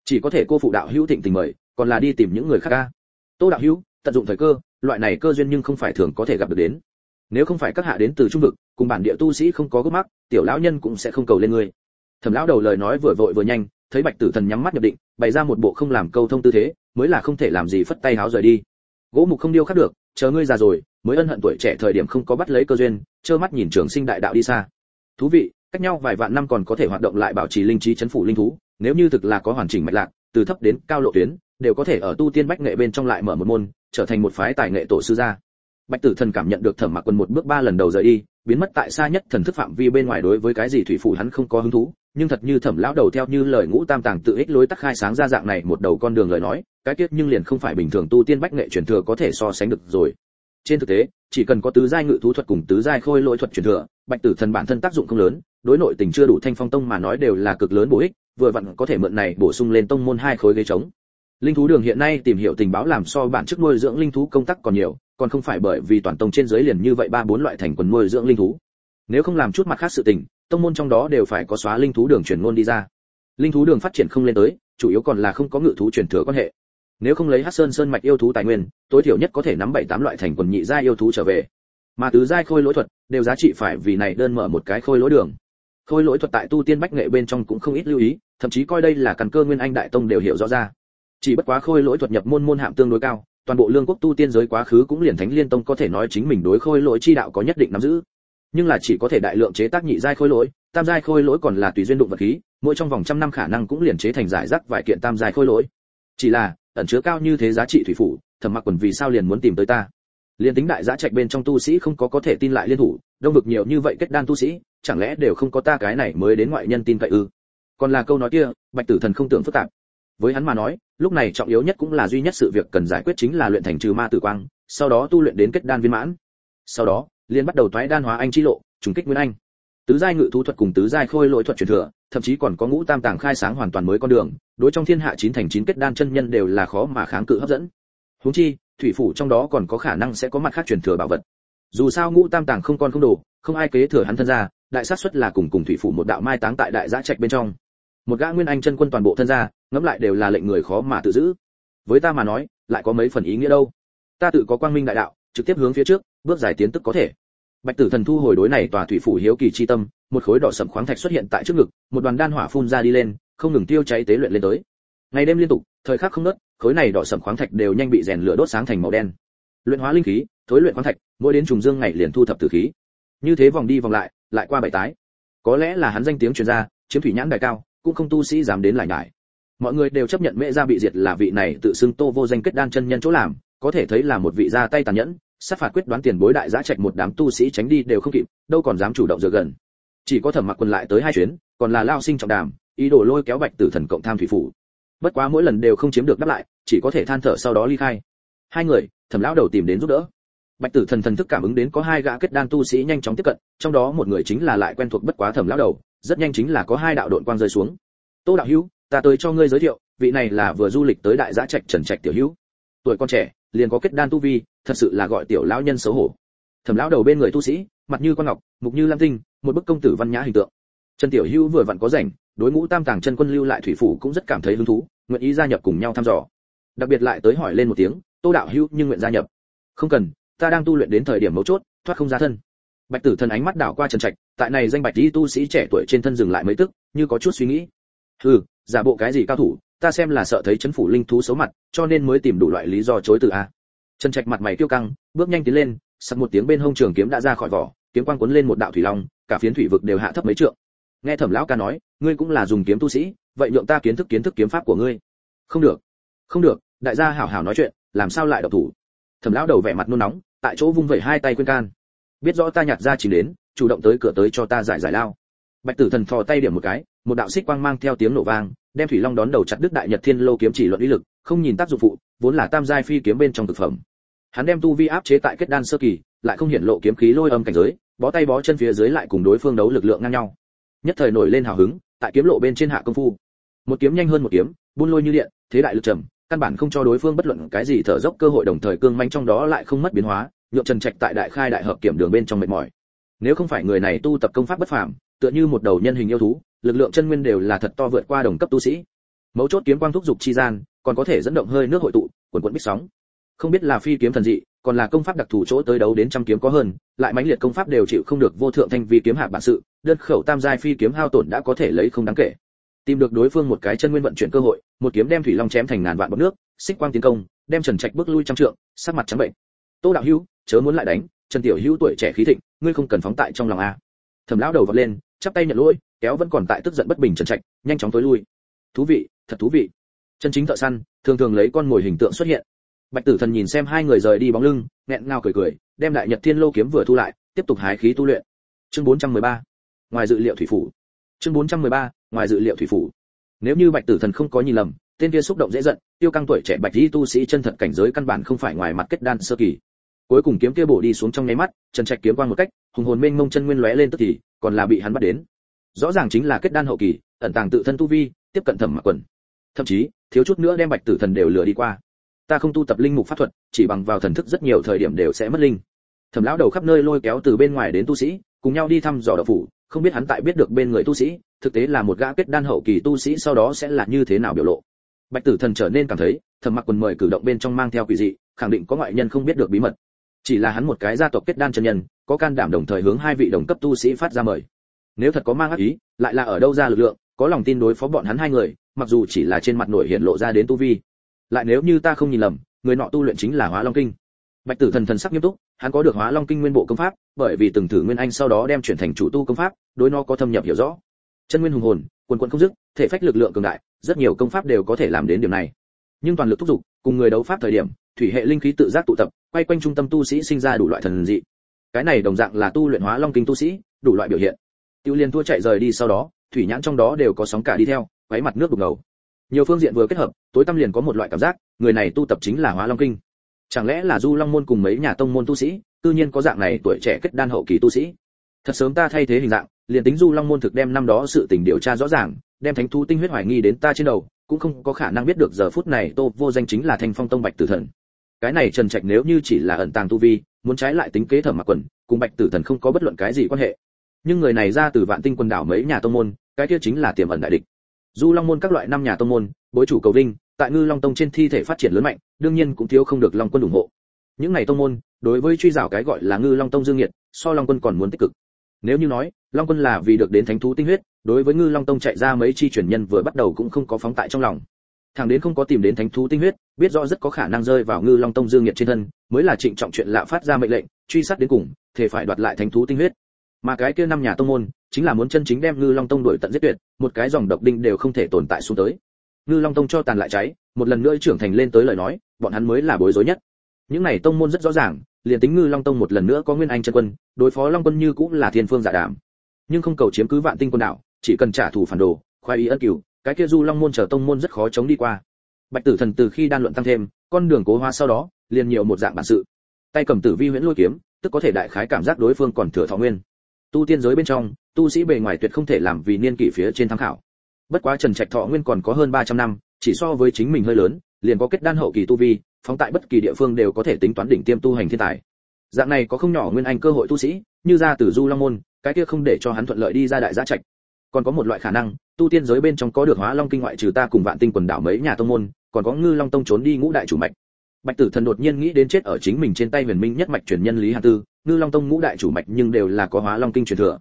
chỉ có thể cô phụ đạo hữu thịnh tình mời, còn là đi tìm những người khác ca. Tô đạo hữu, tận dụng thời cơ, loại này cơ duyên nhưng không phải thường có thể gặp được đến. Nếu không phải các hạ đến từ trung vực, cùng bản địa tu sĩ không có gốc mắc, tiểu lão nhân cũng sẽ không cầu lên ngươi. Thẩm lão đầu lời nói vừa vội vừa nhanh, thấy bạch tử thần nhắm mắt nhập định, bày ra một bộ không làm câu thông tư thế, mới là không thể làm gì phất tay háo rời đi. Gỗ mục không điêu khắc được, chờ ngươi già rồi, mới ân hận tuổi trẻ thời điểm không có bắt lấy cơ duyên, trơ mắt nhìn trường sinh đại đạo đi xa. Thú vị, cách nhau vài vạn năm còn có thể hoạt động lại bảo trì linh trí chấn phủ linh thú nếu như thực là có hoàn chỉnh mạch lạc, từ thấp đến cao lộ tuyến, đều có thể ở tu tiên bách nghệ bên trong lại mở một môn, trở thành một phái tài nghệ tổ sư gia. Bạch tử thần cảm nhận được thẩm mặc quân một bước ba lần đầu rời đi, biến mất tại xa nhất thần thức phạm vi bên ngoài đối với cái gì thủy phủ hắn không có hứng thú, nhưng thật như thẩm lão đầu theo như lời ngũ tam tàng tự ích lối tắc khai sáng ra dạng này một đầu con đường lời nói, cái tiết nhưng liền không phải bình thường tu tiên bách nghệ truyền thừa có thể so sánh được rồi. Trên thực tế, chỉ cần có tứ giai ngự thú thuật cùng tứ giai khôi lỗi thuật truyền thừa, bạch tử thần bản thân tác dụng không lớn, đối nội tình chưa đủ thanh phong tông mà nói đều là cực lớn bổ ích vừa vặn có thể mượn này bổ sung lên tông môn hai khối ghế trống. Linh thú đường hiện nay tìm hiểu tình báo làm so bản chức nuôi dưỡng linh thú công tác còn nhiều, còn không phải bởi vì toàn tông trên dưới liền như vậy ba bốn loại thành quần nuôi dưỡng linh thú. Nếu không làm chút mặt khác sự tình, tông môn trong đó đều phải có xóa linh thú đường chuyển ngôn đi ra. Linh thú đường phát triển không lên tới, chủ yếu còn là không có ngự thú truyền thừa quan hệ. Nếu không lấy hắc sơn sơn mạch yêu thú tài nguyên, tối thiểu nhất có thể nắm bảy tám loại thành quần nhị gia yêu thú trở về. Mà tứ giai khôi lỗi thuật, đều giá trị phải vì này đơn mở một cái khôi lỗi đường khôi lỗi thuật tại tu tiên bách nghệ bên trong cũng không ít lưu ý, thậm chí coi đây là căn cơ nguyên anh đại tông đều hiểu rõ ra. Chỉ bất quá khôi lỗi thuật nhập môn môn hạm tương đối cao, toàn bộ lương quốc tu tiên giới quá khứ cũng liền thánh liên tông có thể nói chính mình đối khôi lỗi chi đạo có nhất định nắm giữ. Nhưng là chỉ có thể đại lượng chế tác nhị giai khôi lỗi, tam giai khôi lỗi còn là tùy duyên đụng vật khí, mỗi trong vòng trăm năm khả năng cũng liền chế thành giải rác vài kiện tam giai khôi lỗi. Chỉ là, ẩn chứa cao như thế giá trị thủy phủ, thẩm mặc quần vì sao liền muốn tìm tới ta? Liền tính đại giá trạch bên trong tu sĩ không có có thể tin lại liên thủ, đông vực nhiều như vậy kết đan tu sĩ chẳng lẽ đều không có ta cái này mới đến ngoại nhân tin cậy ư? Còn là câu nói kia bạch tử thần không tưởng phức tạp. Với hắn mà nói lúc này trọng yếu nhất cũng là duy nhất sự việc cần giải quyết chính là luyện thành trừ ma tử quang sau đó tu luyện đến kết đan viên mãn. Sau đó liên bắt đầu toái đan hóa anh chi lộ trùng kích nguyên anh. Tứ giai ngự thú thuật cùng tứ giai khôi lỗi thuật truyền thừa thậm chí còn có ngũ tam tàng khai sáng hoàn toàn mới con đường đối trong thiên hạ chín thành chín kết đan chân nhân đều là khó mà kháng cự hấp dẫn. Huống chi thủy phủ trong đó còn có khả năng sẽ có mặt khác truyền thừa bảo vật. Dù sao ngũ tam tàng không con không đủ, không ai kế thừa hắn thân ra đại sát suất là cùng cùng thủy phủ một đạo mai táng tại đại giã trạch bên trong. Một gã nguyên anh chân quân toàn bộ thân ra, ngẫm lại đều là lệnh người khó mà tự giữ. Với ta mà nói, lại có mấy phần ý nghĩa đâu. Ta tự có quang minh đại đạo, trực tiếp hướng phía trước, bước giải tiến tức có thể. Bạch tử thần thu hồi đối này tòa thủy phủ hiếu kỳ chi tâm, một khối đỏ sầm khoáng thạch xuất hiện tại trước ngực, một đoàn đan hỏa phun ra đi lên, không ngừng tiêu cháy tế luyện lên tới. Ngày đêm liên tục, thời khắc không nớt khối này đỏ sầm khoáng thạch đều nhanh bị rèn lửa đốt sáng thành màu đen. Luyện hóa linh khí, thối luyện khoáng thạch, mỗi đến trùng dương ngày liền thu thập tử khí. Như thế vòng đi vòng lại lại qua bảy tái. Có lẽ là hắn danh tiếng truyền ra, chiếm thủy nhãn đại cao, cũng không tu sĩ dám đến lại ngại mọi người đều chấp nhận mẹ gia bị diệt là vị này tự xưng tô vô danh kết đan chân nhân chỗ làm, có thể thấy là một vị ra tay tàn nhẫn, sát phạt quyết đoán tiền bối đại giá trạch một đám tu sĩ tránh đi đều không kịp, đâu còn dám chủ động dựa gần. Chỉ có thẩm mặc quân lại tới hai chuyến, còn là lao sinh trọng đàm, ý đồ lôi kéo bạch tử thần cộng tham thủy phủ. Bất quá mỗi lần đều không chiếm được đáp lại, chỉ có thể than thở sau đó ly khai. Hai người, thẩm lão đầu tìm đến giúp đỡ bạch tử thần thần thức cảm ứng đến có hai gã kết đan tu sĩ nhanh chóng tiếp cận, trong đó một người chính là lại quen thuộc bất quá thẩm lão đầu, rất nhanh chính là có hai đạo đội quang rơi xuống. Tô đạo hữu, ta tới cho ngươi giới thiệu, vị này là vừa du lịch tới đại giã trạch trần trạch tiểu hữu. Tuổi con trẻ, liền có kết đan tu vi, thật sự là gọi tiểu lão nhân xấu hổ. Thẩm lão đầu bên người tu sĩ, mặt như quan ngọc, mục như lam tinh, một bức công tử văn nhã hình tượng. Trần tiểu hữu vừa vặn có rảnh, đối ngũ tam tàng chân quân lưu lại thủy phủ cũng rất cảm thấy hứng thú, nguyện ý gia nhập cùng nhau thăm dò. Đặc biệt lại tới hỏi lên một tiếng, tô đạo hữu, nhưng nguyện gia nhập? Không cần ta đang tu luyện đến thời điểm mấu chốt, thoát không ra thân. Bạch tử thần ánh mắt đảo qua trần trạch, tại này danh bạch lý tu sĩ trẻ tuổi trên thân dừng lại mấy tức, như có chút suy nghĩ. Hừ, giả bộ cái gì cao thủ, ta xem là sợ thấy chấn phủ linh thú xấu mặt, cho nên mới tìm đủ loại lý do chối từ a. Trần trạch mặt mày kiêu căng, bước nhanh tiến lên, sặc một tiếng bên hông trường kiếm đã ra khỏi vỏ, kiếm quang cuốn lên một đạo thủy long, cả phiến thủy vực đều hạ thấp mấy trượng. Nghe thẩm lão ca nói, ngươi cũng là dùng kiếm tu sĩ, vậy nhượng ta kiến thức kiến thức kiếm pháp của ngươi. Không được không được, đại gia hảo hảo nói chuyện, làm sao lại độc thủ? Thẩm lão đầu vẻ mặt nôn nóng tại chỗ vung vẩy hai tay quên can. Biết rõ ta nhặt ra chỉ đến, chủ động tới cửa tới cho ta giải giải lao. Bạch tử thần thò tay điểm một cái, một đạo xích quang mang theo tiếng nổ vang, đem thủy long đón đầu chặt đứt đại nhật thiên lô kiếm chỉ luận lý lực, không nhìn tác dụng phụ, vốn là tam giai phi kiếm bên trong thực phẩm. Hắn đem tu vi áp chế tại kết đan sơ kỳ, lại không hiển lộ kiếm khí lôi âm cảnh giới, bó tay bó chân phía dưới lại cùng đối phương đấu lực lượng ngang nhau. Nhất thời nổi lên hào hứng, tại kiếm lộ bên trên hạ công phu. Một kiếm nhanh hơn một kiếm, buôn lôi như điện, thế đại lực trầm căn bản không cho đối phương bất luận cái gì thở dốc cơ hội đồng thời cương manh trong đó lại không mất biến hóa, nhượng trần trạch tại đại khai đại hợp kiểm đường bên trong mệt mỏi. Nếu không phải người này tu tập công pháp bất phàm, tựa như một đầu nhân hình yêu thú, lực lượng chân nguyên đều là thật to vượt qua đồng cấp tu sĩ. Mấu chốt kiếm quang thúc dục chi gian, còn có thể dẫn động hơi nước hội tụ, quần quần bích sóng. Không biết là phi kiếm thần dị, còn là công pháp đặc thù chỗ tới đấu đến trăm kiếm có hơn, lại mãnh liệt công pháp đều chịu không được vô thượng thanh vi kiếm hạ bản sự, đơn khẩu tam giai phi kiếm hao tổn đã có thể lấy không đáng kể tìm được đối phương một cái chân nguyên vận chuyển cơ hội, một kiếm đem thủy long chém thành ngàn vạn bọt nước, xích quang tiến công, đem trần trạch bước lui trăm trượng, sắc mặt trắng bệnh. Tô đạo hữu, chớ muốn lại đánh, trần tiểu hữu tuổi trẻ khí thịnh, ngươi không cần phóng tại trong lòng a. Thẩm lão đầu vọt lên, chắp tay nhận lỗi, kéo vẫn còn tại tức giận bất bình trần trạch, nhanh chóng tối lui. Thú vị, thật thú vị. Chân chính thợ săn, thường thường lấy con ngồi hình tượng xuất hiện. Bạch tử thần nhìn xem hai người rời đi bóng lưng, nghẹn ngào cười cười, đem đại nhật thiên lô kiếm vừa thu lại, tiếp tục hái khí tu luyện. Chương 413. ngoài dự liệu thủy phủ chương 413. ngoài dự liệu thủy phủ. Nếu như bạch tử thần không có nhìn lầm, tên kia xúc động dễ giận, tiêu căng tuổi trẻ bạch y tu sĩ chân thật cảnh giới căn bản không phải ngoài mặt kết đan sơ kỳ. Cuối cùng kiếm kia bổ đi xuống trong nháy mắt, trần trạch kiếm quang một cách, hùng hồn mênh mông chân nguyên lóe lên tức thì, còn là bị hắn bắt đến. Rõ ràng chính là kết đan hậu kỳ, ẩn tàng tự thân tu vi, tiếp cận thẩm mặc quần. Thậm chí, thiếu chút nữa đem bạch tử thần đều lừa đi qua. Ta không tu tập linh mục pháp thuật, chỉ bằng vào thần thức rất nhiều thời điểm đều sẽ mất linh. Thẩm lão đầu khắp nơi lôi kéo từ bên ngoài đến tu sĩ cùng nhau đi thăm dò đạo phủ, không biết hắn tại biết được bên người tu sĩ, thực tế là một gã kết đan hậu kỳ tu sĩ sau đó sẽ là như thế nào biểu lộ. Bạch tử thần trở nên cảm thấy thẩm mặc quần mời cử động bên trong mang theo quỷ dị, khẳng định có ngoại nhân không biết được bí mật. Chỉ là hắn một cái gia tộc kết đan chân nhân, có can đảm đồng thời hướng hai vị đồng cấp tu sĩ phát ra mời. Nếu thật có mang ác ý, lại là ở đâu ra lực lượng, có lòng tin đối phó bọn hắn hai người, mặc dù chỉ là trên mặt nổi hiện lộ ra đến tu vi. Lại nếu như ta không nhìn lầm, người nọ tu luyện chính là hóa long kinh bạch tử thần thần sắc nghiêm túc, hắn có được hóa long kinh nguyên bộ công pháp, bởi vì từng thử nguyên anh sau đó đem chuyển thành chủ tu công pháp, đối nó có thâm nhập hiểu rõ. Chân nguyên hùng hồn, quần quần không dứt, thể phách lực lượng cường đại, rất nhiều công pháp đều có thể làm đến điểm này. Nhưng toàn lực thúc giục, cùng người đấu pháp thời điểm, thủy hệ linh khí tự giác tụ tập, quay quanh trung tâm tu sĩ sinh ra đủ loại thần dị. Cái này đồng dạng là tu luyện hóa long kinh tu sĩ, đủ loại biểu hiện. Tiêu liên thua chạy rời đi sau đó, thủy nhãn trong đó đều có sóng cả đi theo váy mặt nước đục ngầu. Nhiều phương diện vừa kết hợp, tối tâm liền có một loại cảm giác, người này tu tập chính là hóa long kinh chẳng lẽ là du long môn cùng mấy nhà tông môn tu sĩ tự nhiên có dạng này tuổi trẻ kết đan hậu kỳ tu sĩ? Thật sớm ta thay thế hình dạng, liền tính du long môn thực đem năm đó sự tình điều tra rõ ràng, đem thánh thú tinh huyết hoài nghi đến ta trên đầu, cũng không có khả năng biết được giờ phút này tô vô danh chính là thanh phong tông bạch tử thần. Cái này trần trạch nếu như chỉ là ẩn tàng tu vi, muốn trái lại tính kế thẩm mặc quần, cùng bạch tử thần không có bất luận cái gì quan hệ. Nhưng người này ra từ vạn tinh quần đảo mấy nhà tông môn, cái kia chính là tiềm ẩn đại địch. Du long môn các loại năm nhà tông môn, bối chủ cầu vinh tại ngư long tông trên thi thể phát triển lớn mạnh, đương nhiên cũng thiếu không được long quân ủng hộ. Những ngày tông môn, đối với truy rảo cái gọi là ngư long tông dương nhiệt so long quân còn muốn tích cực. Nếu như nói, long quân là vì được đến thánh thú tinh huyết, đối với ngư long tông chạy ra mấy chi truyền nhân vừa bắt đầu cũng không có phóng tại trong lòng. Thằng đến không có tìm đến thánh thú tinh huyết, biết rõ rất có khả năng rơi vào ngư long tông dương nhiệt trên thân, mới là trịnh trọng chuyện lạ phát ra mệnh lệnh, truy sát đến cùng thể phải đoạt lại thánh thú tinh huyết. Mà cái kia năm nhà tông môn, chính là muốn chân chính đem ngư long tông đuổi tận giết tuyệt, một cái dòng độc đinh đều không thể tồn tại xuống tới ngư long tông cho tàn lại cháy, một lần nữa trưởng thành lên tới lời nói, bọn hắn mới là bối rối nhất. Những này tông môn rất rõ ràng, liền tính ngư long tông một lần nữa có nguyên anh chân quân, đối phó long quân như cũng là thiên phương giả đảm nhưng không cầu chiếm cứ vạn tinh quân đảo, chỉ cần trả thù phản đồ khoai ý ân cửu, cái kia du long môn chờ tông môn rất khó chống đi qua. Bạch tử thần từ khi đan luận tăng thêm, con đường cố hoa sau đó, liền nhiều một dạng bản sự. Tay cầm tử vi huyễn lôi kiếm, tức có thể đại khái cảm giác đối phương còn thừa thọ nguyên. Tu tiên giới bên trong, tu sĩ bề ngoài tuyệt không thể làm vì niên kỷ phía trên tham khảo bất quá trần trạch thọ nguyên còn có hơn 300 năm, chỉ so với chính mình hơi lớn, liền có kết đan hậu kỳ tu vi, phóng tại bất kỳ địa phương đều có thể tính toán đỉnh tiêm tu hành thiên tài. Dạng này có không nhỏ nguyên anh cơ hội tu sĩ, như ra từ du long môn, cái kia không để cho hắn thuận lợi đi ra đại gia trạch. Còn có một loại khả năng, tu tiên giới bên trong có được hóa long kinh ngoại trừ ta cùng vạn tinh quần đảo mấy nhà tông môn, còn có ngư long tông trốn đi ngũ đại chủ mạch. Bạch tử thần đột nhiên nghĩ đến chết ở chính mình trên tay huyền minh nhất mạch truyền nhân lý hàn tư, ngư long tông ngũ đại chủ mạch nhưng đều là có hóa long kinh truyền thừa.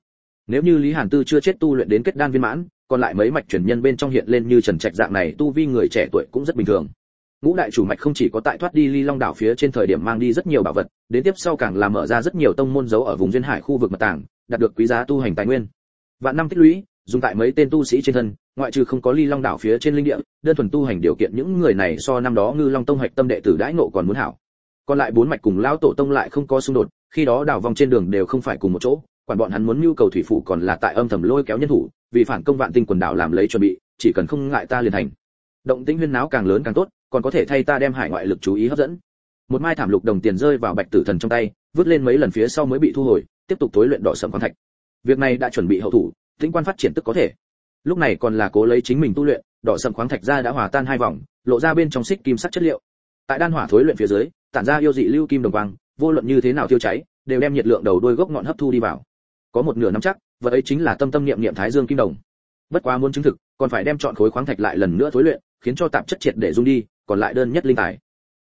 Nếu như lý hàn tư chưa chết tu luyện đến kết đan viên mãn còn lại mấy mạch truyền nhân bên trong hiện lên như trần trạch dạng này, tu vi người trẻ tuổi cũng rất bình thường. Ngũ đại chủ mạch không chỉ có tại thoát đi ly long đảo phía trên thời điểm mang đi rất nhiều bảo vật, đến tiếp sau càng làm mở ra rất nhiều tông môn giấu ở vùng duyên hải khu vực mật tàng, đạt được quý giá tu hành tài nguyên. Vạn năm tích lũy, dùng tại mấy tên tu sĩ trên thân, ngoại trừ không có ly long đảo phía trên linh địa, đơn thuần tu hành điều kiện những người này so năm đó ngư long tông hạch tâm đệ tử đãi nộ còn muốn hảo. Còn lại bốn mạch cùng lão tổ tông lại không có xung đột, khi đó đảo vòng trên đường đều không phải cùng một chỗ quản bọn hắn muốn nhu cầu thủy phủ còn là tại âm thầm lôi kéo nhân thủ, vì phản công vạn tinh quần đảo làm lấy chuẩn bị, chỉ cần không ngại ta liền thành. Động tĩnh huyên náo càng lớn càng tốt, còn có thể thay ta đem hải ngoại lực chú ý hấp dẫn. Một mai thảm lục đồng tiền rơi vào bạch tử thần trong tay, vứt lên mấy lần phía sau mới bị thu hồi, tiếp tục tối luyện đỏ sầm quan thạch. Việc này đã chuẩn bị hậu thủ, tĩnh quan phát triển tức có thể. Lúc này còn là cố lấy chính mình tu luyện, đỏ sầm khoáng thạch ra đã hòa tan hai vòng, lộ ra bên trong xích kim sắc chất liệu. Tại đan hỏa thối luyện phía dưới, tản ra yêu dị lưu kim đồng quang, vô luận như thế nào tiêu cháy, đều đem nhiệt lượng đầu đuôi gốc ngọn hấp thu đi vào có một nửa nắm chắc, vật ấy chính là tâm tâm niệm niệm thái dương kim đồng. Bất quá muốn chứng thực, còn phải đem chọn khối khoáng thạch lại lần nữa thối luyện, khiến cho tạp chất triệt để dung đi, còn lại đơn nhất linh tài.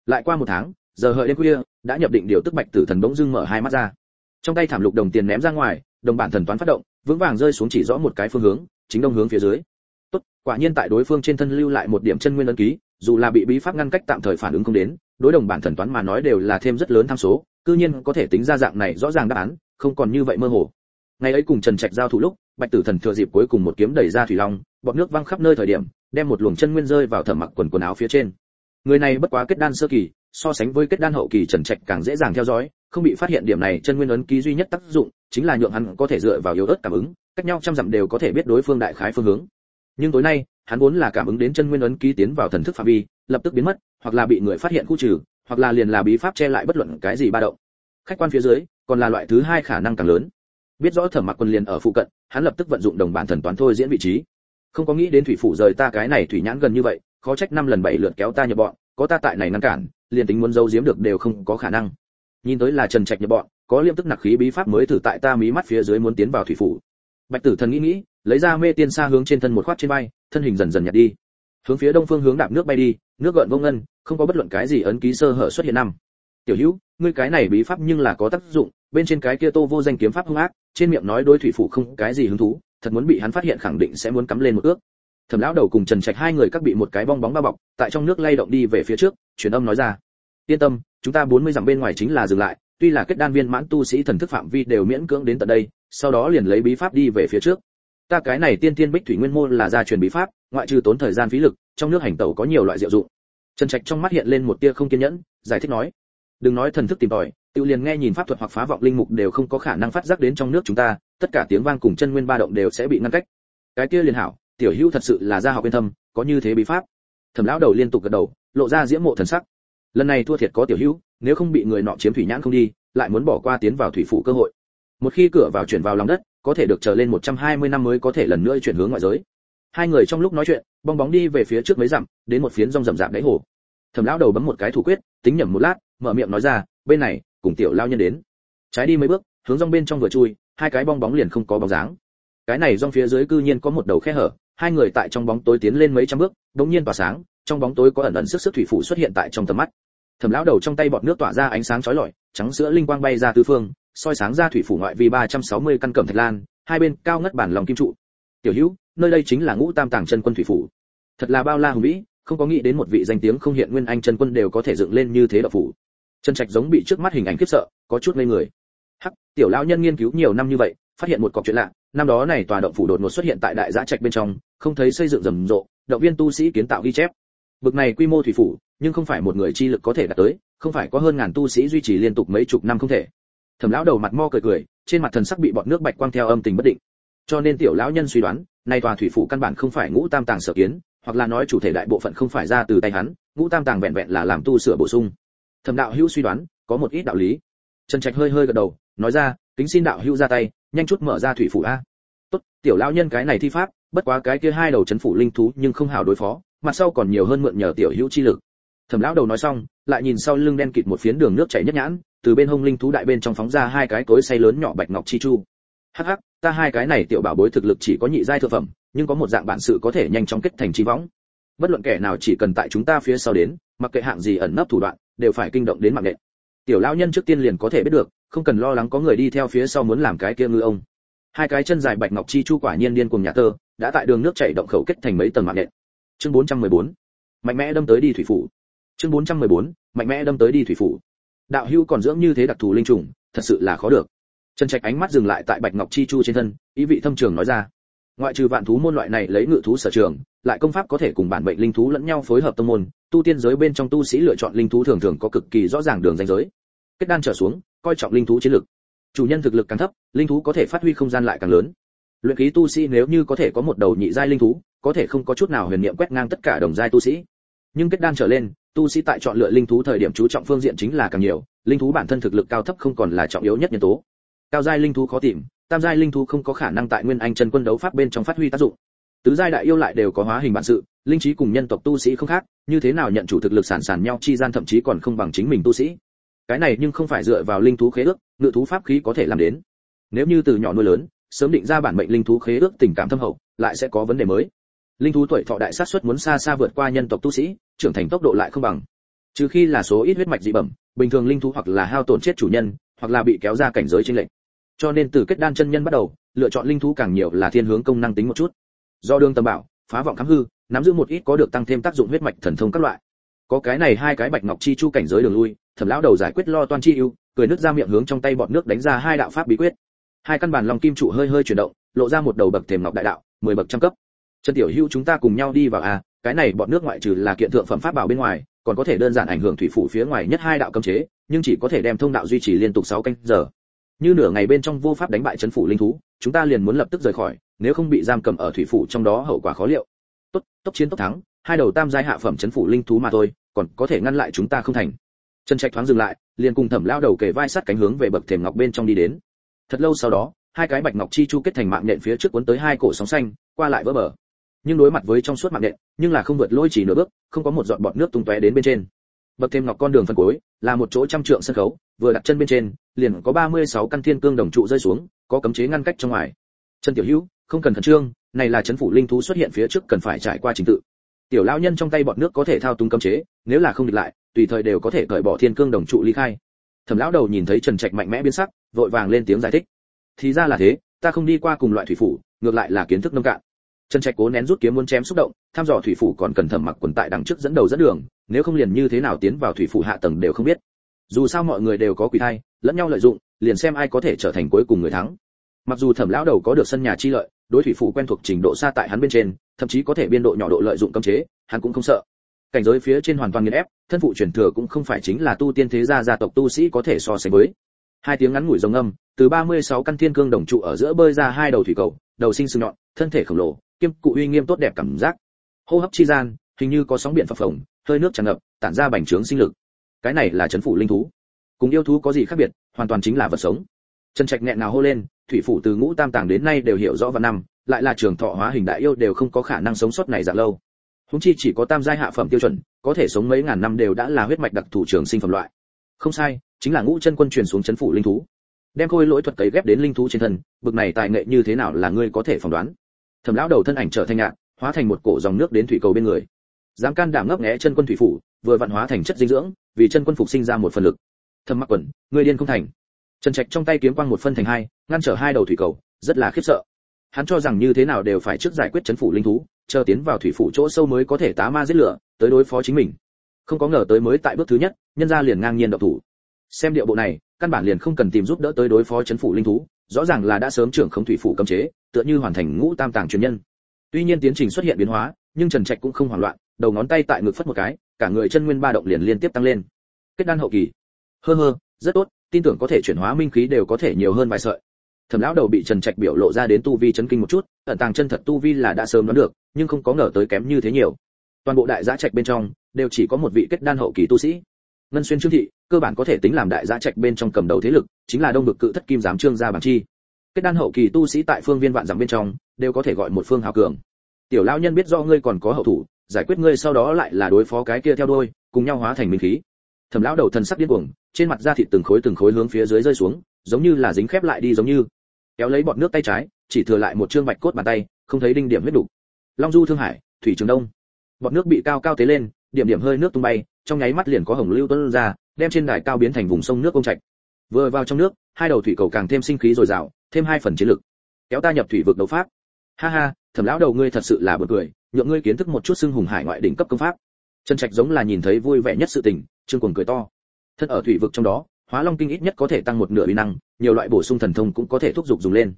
Lại qua một tháng, giờ hợi đêm khuya, đã nhập định điều tức bạch tử thần bỗng dưng mở hai mắt ra. Trong tay thảm lục đồng tiền ném ra ngoài, đồng bản thần toán phát động, vững vàng rơi xuống chỉ rõ một cái phương hướng, chính đông hướng phía dưới. Tốt, quả nhiên tại đối phương trên thân lưu lại một điểm chân nguyên ấn ký, dù là bị bí pháp ngăn cách tạm thời phản ứng không đến, đối đồng bản thần toán mà nói đều là thêm rất lớn tham số, cư nhiên có thể tính ra dạng này rõ ràng đáp án, không còn như vậy mơ hồ ngày ấy cùng trần trạch giao thủ lúc, bạch tử thần thừa dịp cuối cùng một kiếm đẩy ra thủy long, bọt nước văng khắp nơi thời điểm, đem một luồng chân nguyên rơi vào thẩm mặc quần quần áo phía trên. Người này bất quá kết đan sơ kỳ, so sánh với kết đan hậu kỳ trần trạch càng dễ dàng theo dõi, không bị phát hiện điểm này chân nguyên ấn ký duy nhất tác dụng, chính là nhượng hắn có thể dựa vào yếu ớt cảm ứng, cách nhau trăm dặm đều có thể biết đối phương đại khái phương hướng. Nhưng tối nay, hắn vốn là cảm ứng đến chân nguyên ấn ký tiến vào thần thức phạm vi, lập tức biến mất, hoặc là bị người phát hiện khu trừ, hoặc là liền là bí pháp che lại bất luận cái gì ba động. Khách quan phía dưới, còn là loại thứ hai khả năng càng lớn biết rõ thẩm mặc quân liền ở phụ cận, hắn lập tức vận dụng đồng bản thần toán thôi diễn vị trí. Không có nghĩ đến thủy phủ rời ta cái này thủy nhãn gần như vậy, khó trách năm lần bảy lượt kéo ta nhập bọn, có ta tại này ngăn cản, liền tính muốn giấu giếm được đều không có khả năng. Nhìn tới là trần trạch nhập bọn, có liêm tức nặc khí bí pháp mới thử tại ta mí mắt phía dưới muốn tiến vào thủy phủ. Bạch tử thần nghĩ nghĩ, lấy ra mê tiên xa hướng trên thân một khoát trên bay thân hình dần dần nhạt đi. Hướng phía đông phương hướng đạp nước bay đi, nước gợn vô ngân, không có bất luận cái gì ấn ký sơ hở xuất hiện năm. Tiểu hữu, ngươi cái này bí pháp nhưng là có tác dụng, bên trên cái kia tô vô danh kiếm pháp hung ác trên miệng nói đối thủy phủ không cái gì hứng thú, thật muốn bị hắn phát hiện khẳng định sẽ muốn cắm lên một ước. Thẩm lão đầu cùng trần trạch hai người các bị một cái bong bóng bao bọc, tại trong nước lay động đi về phía trước, truyền âm nói ra. Yên tâm, chúng ta 40 dặm bên ngoài chính là dừng lại, tuy là kết đan viên mãn tu sĩ thần thức phạm vi đều miễn cưỡng đến tận đây, sau đó liền lấy bí pháp đi về phía trước. Ta cái này tiên tiên bích thủy nguyên môn là gia truyền bí pháp, ngoại trừ tốn thời gian phí lực, trong nước hành tẩu có nhiều loại diệu dụng. Trần trạch trong mắt hiện lên một tia không kiên nhẫn, giải thích nói. Đừng nói thần thức tìm tòi tiêu liền nghe nhìn pháp thuật hoặc phá vọng linh mục đều không có khả năng phát giác đến trong nước chúng ta, tất cả tiếng vang cùng chân nguyên ba động đều sẽ bị ngăn cách. Cái kia liền hảo, tiểu hữu thật sự là gia học bên thâm có như thế bí pháp. Thẩm lão đầu liên tục gật đầu, lộ ra diễm mộ thần sắc. Lần này thua thiệt có tiểu hữu, nếu không bị người nọ chiếm thủy nhãn không đi, lại muốn bỏ qua tiến vào thủy phủ cơ hội. Một khi cửa vào chuyển vào lòng đất, có thể được chờ lên 120 năm mới có thể lần nữa chuyển hướng ngoại giới. Hai người trong lúc nói chuyện, bong bóng đi về phía trước mấy dặm, đến một phiến rong rậm rạp đáy hồ. Thẩm lão đầu bấm một cái thủ quyết, tính nhẩm một lát, mở miệng nói ra, bên này cùng tiểu lao nhân đến. Trái đi mấy bước, hướng rong bên trong vừa chui, hai cái bong bóng liền không có bóng dáng. Cái này rong phía dưới cư nhiên có một đầu khe hở, hai người tại trong bóng tối tiến lên mấy trăm bước đống nhiên tỏa sáng, trong bóng tối có ẩn ẩn sức sức thủy phủ xuất hiện tại trong tầm mắt. Thẩm lão đầu trong tay bọt nước tỏa ra ánh sáng chói lọi, trắng sữa linh quang bay ra tứ phương, soi sáng ra thủy phủ ngoại vi 360 căn cẩm thạch lan, hai bên cao ngất bản lòng kim trụ. Tiểu hữu, nơi đây chính là ngũ tam tàng chân quân thủy phủ. Thật là bao la hùng vĩ, không có nghĩ đến một vị danh tiếng không hiện nguyên anh chân quân đều có thể dựng lên như thế đạo phủ chân trạch giống bị trước mắt hình ảnh khiếp sợ, có chút ngây người. Hắc, tiểu lão nhân nghiên cứu nhiều năm như vậy, phát hiện một cọc chuyện lạ. Năm đó này tòa động phủ đột ngột xuất hiện tại đại giã trạch bên trong, không thấy xây dựng rầm rộ, động viên tu sĩ kiến tạo ghi chép. Bực này quy mô thủy phủ, nhưng không phải một người chi lực có thể đạt tới, không phải có hơn ngàn tu sĩ duy trì liên tục mấy chục năm không thể. Thẩm lão đầu mặt mo cười cười, trên mặt thần sắc bị bọt nước bạch quang theo âm tình bất định. Cho nên tiểu lão nhân suy đoán, nay tòa thủy phủ căn bản không phải ngũ tam tàng sở kiến, hoặc là nói chủ thể đại bộ phận không phải ra từ tay hắn, ngũ tam tàng vẹn vẹn là làm tu sửa bổ sung thẩm đạo hữu suy đoán, có một ít đạo lý. Trần trạch hơi hơi gật đầu, nói ra, kính xin đạo hữu ra tay, nhanh chút mở ra thủy phủ a. Tốt, tiểu lão nhân cái này thi pháp, bất quá cái kia hai đầu chấn phủ linh thú nhưng không hảo đối phó, mặt sau còn nhiều hơn mượn nhờ tiểu hữu chi lực. Thẩm lão đầu nói xong, lại nhìn sau lưng đen kịt một phiến đường nước chảy nhất nhãn, từ bên hông linh thú đại bên trong phóng ra hai cái cối say lớn nhỏ bạch ngọc chi chu. Hắc hắc, ta hai cái này tiểu bảo bối thực lực chỉ có nhị giai thượng phẩm, nhưng có một dạng bản sự có thể nhanh chóng kết thành chi võng. Bất luận kẻ nào chỉ cần tại chúng ta phía sau đến, mặc kệ hạng gì ẩn nấp thủ đoạn đều phải kinh động đến mạng nện. Tiểu lão nhân trước tiên liền có thể biết được, không cần lo lắng có người đi theo phía sau muốn làm cái kia ngư ông. Hai cái chân dài bạch ngọc chi chu quả nhiên điên cùng nhà tơ, đã tại đường nước chảy động khẩu kết thành mấy tầng mạng nện. Chương 414 mạnh mẽ đâm tới đi thủy phủ. Chương 414 mạnh mẽ đâm tới đi thủy phủ. Đạo hưu còn dưỡng như thế đặc thù linh trùng, thật sự là khó được. Trần trạch ánh mắt dừng lại tại bạch ngọc chi chu trên thân, ý vị thâm trường nói ra. Ngoại trừ vạn thú môn loại này lấy ngự thú sở trường lại công pháp có thể cùng bản mệnh linh thú lẫn nhau phối hợp tông môn, tu tiên giới bên trong tu sĩ lựa chọn linh thú thường thường có cực kỳ rõ ràng đường ranh giới. Kết đan trở xuống, coi trọng linh thú chiến lực. Chủ nhân thực lực càng thấp, linh thú có thể phát huy không gian lại càng lớn. Luyện khí tu sĩ nếu như có thể có một đầu nhị giai linh thú, có thể không có chút nào huyền niệm quét ngang tất cả đồng giai tu sĩ. Nhưng kết đan trở lên, tu sĩ tại chọn lựa linh thú thời điểm chú trọng phương diện chính là càng nhiều, linh thú bản thân thực lực cao thấp không còn là trọng yếu nhất nhân tố. Cao giai linh thú khó tìm, tam giai linh thú không có khả năng tại nguyên anh chân quân đấu pháp bên trong phát huy tác dụng tứ giai đại yêu lại đều có hóa hình bản sự, linh trí cùng nhân tộc tu sĩ không khác, như thế nào nhận chủ thực lực sản sản nhau chi gian thậm chí còn không bằng chính mình tu sĩ. Cái này nhưng không phải dựa vào linh thú khế ước, ngự thú pháp khí có thể làm đến. Nếu như từ nhỏ nuôi lớn, sớm định ra bản mệnh linh thú khế ước tình cảm thâm hậu, lại sẽ có vấn đề mới. Linh thú tuổi thọ đại sát suất muốn xa xa vượt qua nhân tộc tu sĩ, trưởng thành tốc độ lại không bằng. Trừ khi là số ít huyết mạch dị bẩm, bình thường linh thú hoặc là hao tổn chết chủ nhân, hoặc là bị kéo ra cảnh giới trên lệnh cho nên từ kết đan chân nhân bắt đầu, lựa chọn linh thú càng nhiều là thiên hướng công năng tính một chút do đường tầm bảo, phá vọng khám hư, nắm giữ một ít có được tăng thêm tác dụng huyết mạch thần thông các loại. Có cái này hai cái bạch ngọc chi chu cảnh giới đường lui, thẩm lão đầu giải quyết lo toan chi ưu, cười nứt ra miệng hướng trong tay bọn nước đánh ra hai đạo pháp bí quyết. Hai căn bản long kim trụ hơi hơi chuyển động, lộ ra một đầu bậc thềm ngọc đại đạo, mười bậc trăm cấp. Trần tiểu hữu chúng ta cùng nhau đi vào a cái này bọn nước ngoại trừ là kiện thượng phẩm pháp bảo bên ngoài, còn có thể đơn giản ảnh hưởng thủy phủ phía ngoài nhất hai đạo cấm chế, nhưng chỉ có thể đem thông đạo duy trì liên tục 6 canh giờ. Như nửa ngày bên trong vô pháp đánh bại chấn phủ linh thú chúng ta liền muốn lập tức rời khỏi, nếu không bị giam cầm ở thủy phủ trong đó, hậu quả khó liệu. Tốt, tốc chiến tốc thắng, hai đầu tam giai hạ phẩm chấn phủ linh thú mà thôi, còn có thể ngăn lại chúng ta không thành. Trần trạch thoáng dừng lại, liền cùng thẩm lao đầu kề vai sát cánh hướng về bậc thềm ngọc bên trong đi đến. Thật lâu sau đó, hai cái bạch ngọc chi chu kết thành mạng nhện phía trước cuốn tới hai cổ sóng xanh, qua lại vỡ bờ. Nhưng đối mặt với trong suốt mạng nhện nhưng là không vượt lôi chỉ nửa bước, không có một giọt bọt nước tung tóe đến bên trên bậc thêm ngọc con đường phân cuối là một chỗ trăm trượng sân khấu, vừa đặt chân bên trên, liền có 36 căn thiên cương đồng trụ rơi xuống, có cấm chế ngăn cách trong ngoài. Chân tiểu hữu, không cần khẩn trương, này là chấn phủ linh thú xuất hiện phía trước cần phải trải qua trình tự. Tiểu lão nhân trong tay bọt nước có thể thao túng cấm chế, nếu là không địch lại, tùy thời đều có thể cởi bỏ thiên cương đồng trụ ly khai. Thẩm lão đầu nhìn thấy trần trạch mạnh mẽ biến sắc, vội vàng lên tiếng giải thích. Thì ra là thế, ta không đi qua cùng loại thủy phủ, ngược lại là kiến thức nông cạn trần trạch cố nén rút kiếm muốn chém xúc động, tham dò thủy phủ còn cần thẩm mặc quần tại đằng trước dẫn đầu dẫn đường, nếu không liền như thế nào tiến vào thủy phủ hạ tầng đều không biết. Dù sao mọi người đều có quỷ thai, lẫn nhau lợi dụng, liền xem ai có thể trở thành cuối cùng người thắng. Mặc dù thẩm lão đầu có được sân nhà chi lợi, đối thủy phủ quen thuộc trình độ xa tại hắn bên trên, thậm chí có thể biên độ nhỏ độ lợi dụng cấm chế, hắn cũng không sợ. Cảnh giới phía trên hoàn toàn nghiền ép, thân phụ truyền thừa cũng không phải chính là tu tiên thế gia gia tộc tu sĩ có thể so sánh với. Hai tiếng ngắn ngủi rồng âm, từ 36 căn thiên cương đồng trụ ở giữa bơi ra hai đầu thủy cầu, đầu sinh sừng nhọn, thân thể khổng lồ kiêm cụ uy nghiêm tốt đẹp cảm giác. Hô hấp chi gian, hình như có sóng biển phập phồng, hơi nước tràn ngập, tản ra bành trướng sinh lực. Cái này là chấn phủ linh thú. Cùng yêu thú có gì khác biệt, hoàn toàn chính là vật sống. Trần trạch nghẹn nào hô lên, thủy phủ từ ngũ tam tàng đến nay đều hiểu rõ và năm, lại là trường thọ hóa hình đại yêu đều không có khả năng sống sót này dạng lâu. Húng chi chỉ có tam giai hạ phẩm tiêu chuẩn, có thể sống mấy ngàn năm đều đã là huyết mạch đặc thù trường sinh phẩm loại. Không sai, chính là ngũ chân quân truyền xuống chấn phủ linh thú. Đem khôi lỗi thuật cấy ghép đến linh thú trên thân, bực này tài nghệ như thế nào là ngươi có thể phỏng đoán? Thẩm lão đầu thân ảnh trở thành ngạn hóa thành một cổ dòng nước đến thủy cầu bên người. Dám can đảm ngấp nghé chân quân thủy phủ, vừa vận hóa thành chất dinh dưỡng, vì chân quân phục sinh ra một phần lực. Thầm mặc quẩn, ngươi điên không thành. Trần trạch trong tay kiếm quang một phân thành hai, ngăn trở hai đầu thủy cầu, rất là khiếp sợ. Hắn cho rằng như thế nào đều phải trước giải quyết chấn phủ linh thú, chờ tiến vào thủy phủ chỗ sâu mới có thể tá ma giết lửa, tới đối phó chính mình. Không có ngờ tới mới tại bước thứ nhất, nhân gia liền ngang nhiên độc thủ. Xem điệu bộ này căn bản liền không cần tìm giúp đỡ tới đối phó chấn phủ linh thú, rõ ràng là đã sớm trưởng không thủy phủ cấm chế, tựa như hoàn thành ngũ tam tàng truyền nhân. Tuy nhiên tiến trình xuất hiện biến hóa, nhưng trần trạch cũng không hoảng loạn, đầu ngón tay tại ngực phất một cái, cả người chân nguyên ba động liền liên tiếp tăng lên. Kết đan hậu kỳ. Hơ hơ, rất tốt, tin tưởng có thể chuyển hóa minh khí đều có thể nhiều hơn vài sợi. Thẩm lão đầu bị trần trạch biểu lộ ra đến tu vi chấn kinh một chút, ẩn tàng chân thật tu vi là đã sớm đoán được, nhưng không có ngờ tới kém như thế nhiều. Toàn bộ đại giã trạch bên trong, đều chỉ có một vị kết đan hậu kỳ tu sĩ ngân xuyên trương thị, cơ bản có thể tính làm đại gia trạch bên trong cầm đầu thế lực, chính là đông bực cự thất kim giám trương gia bằng chi. Kết đan hậu kỳ tu sĩ tại phương viên vạn dặm bên trong, đều có thể gọi một phương hào cường. Tiểu lão nhân biết do ngươi còn có hậu thủ, giải quyết ngươi sau đó lại là đối phó cái kia theo đôi, cùng nhau hóa thành minh khí. Thẩm lão đầu thần sắc điên cuồng, trên mặt da thịt từng khối từng khối hướng phía dưới rơi xuống, giống như là dính khép lại đi giống như. Kéo lấy bọt nước tay trái, chỉ thừa lại một trương bạch cốt bàn tay, không thấy đinh điểm huyết đủ long du thương hải, thủy trường đông. Bọt nước bị cao cao tế lên, điểm điểm hơi nước tung bay trong nháy mắt liền có hồng lưu tuôn ra, đem trên đài cao biến thành vùng sông nước công trạch. Vừa vào trong nước, hai đầu thủy cầu càng thêm sinh khí rồi dào, thêm hai phần chiến lực. Kéo ta nhập thủy vực đấu pháp. Ha ha, thẩm lão đầu ngươi thật sự là buồn cười, nhượng ngươi kiến thức một chút xưng hùng hải ngoại đỉnh cấp công pháp. Chân trạch giống là nhìn thấy vui vẻ nhất sự tình, trương cuồng cười to. Thân ở thủy vực trong đó, hóa long kinh ít nhất có thể tăng một nửa uy năng, nhiều loại bổ sung thần thông cũng có thể thúc giục dùng lên.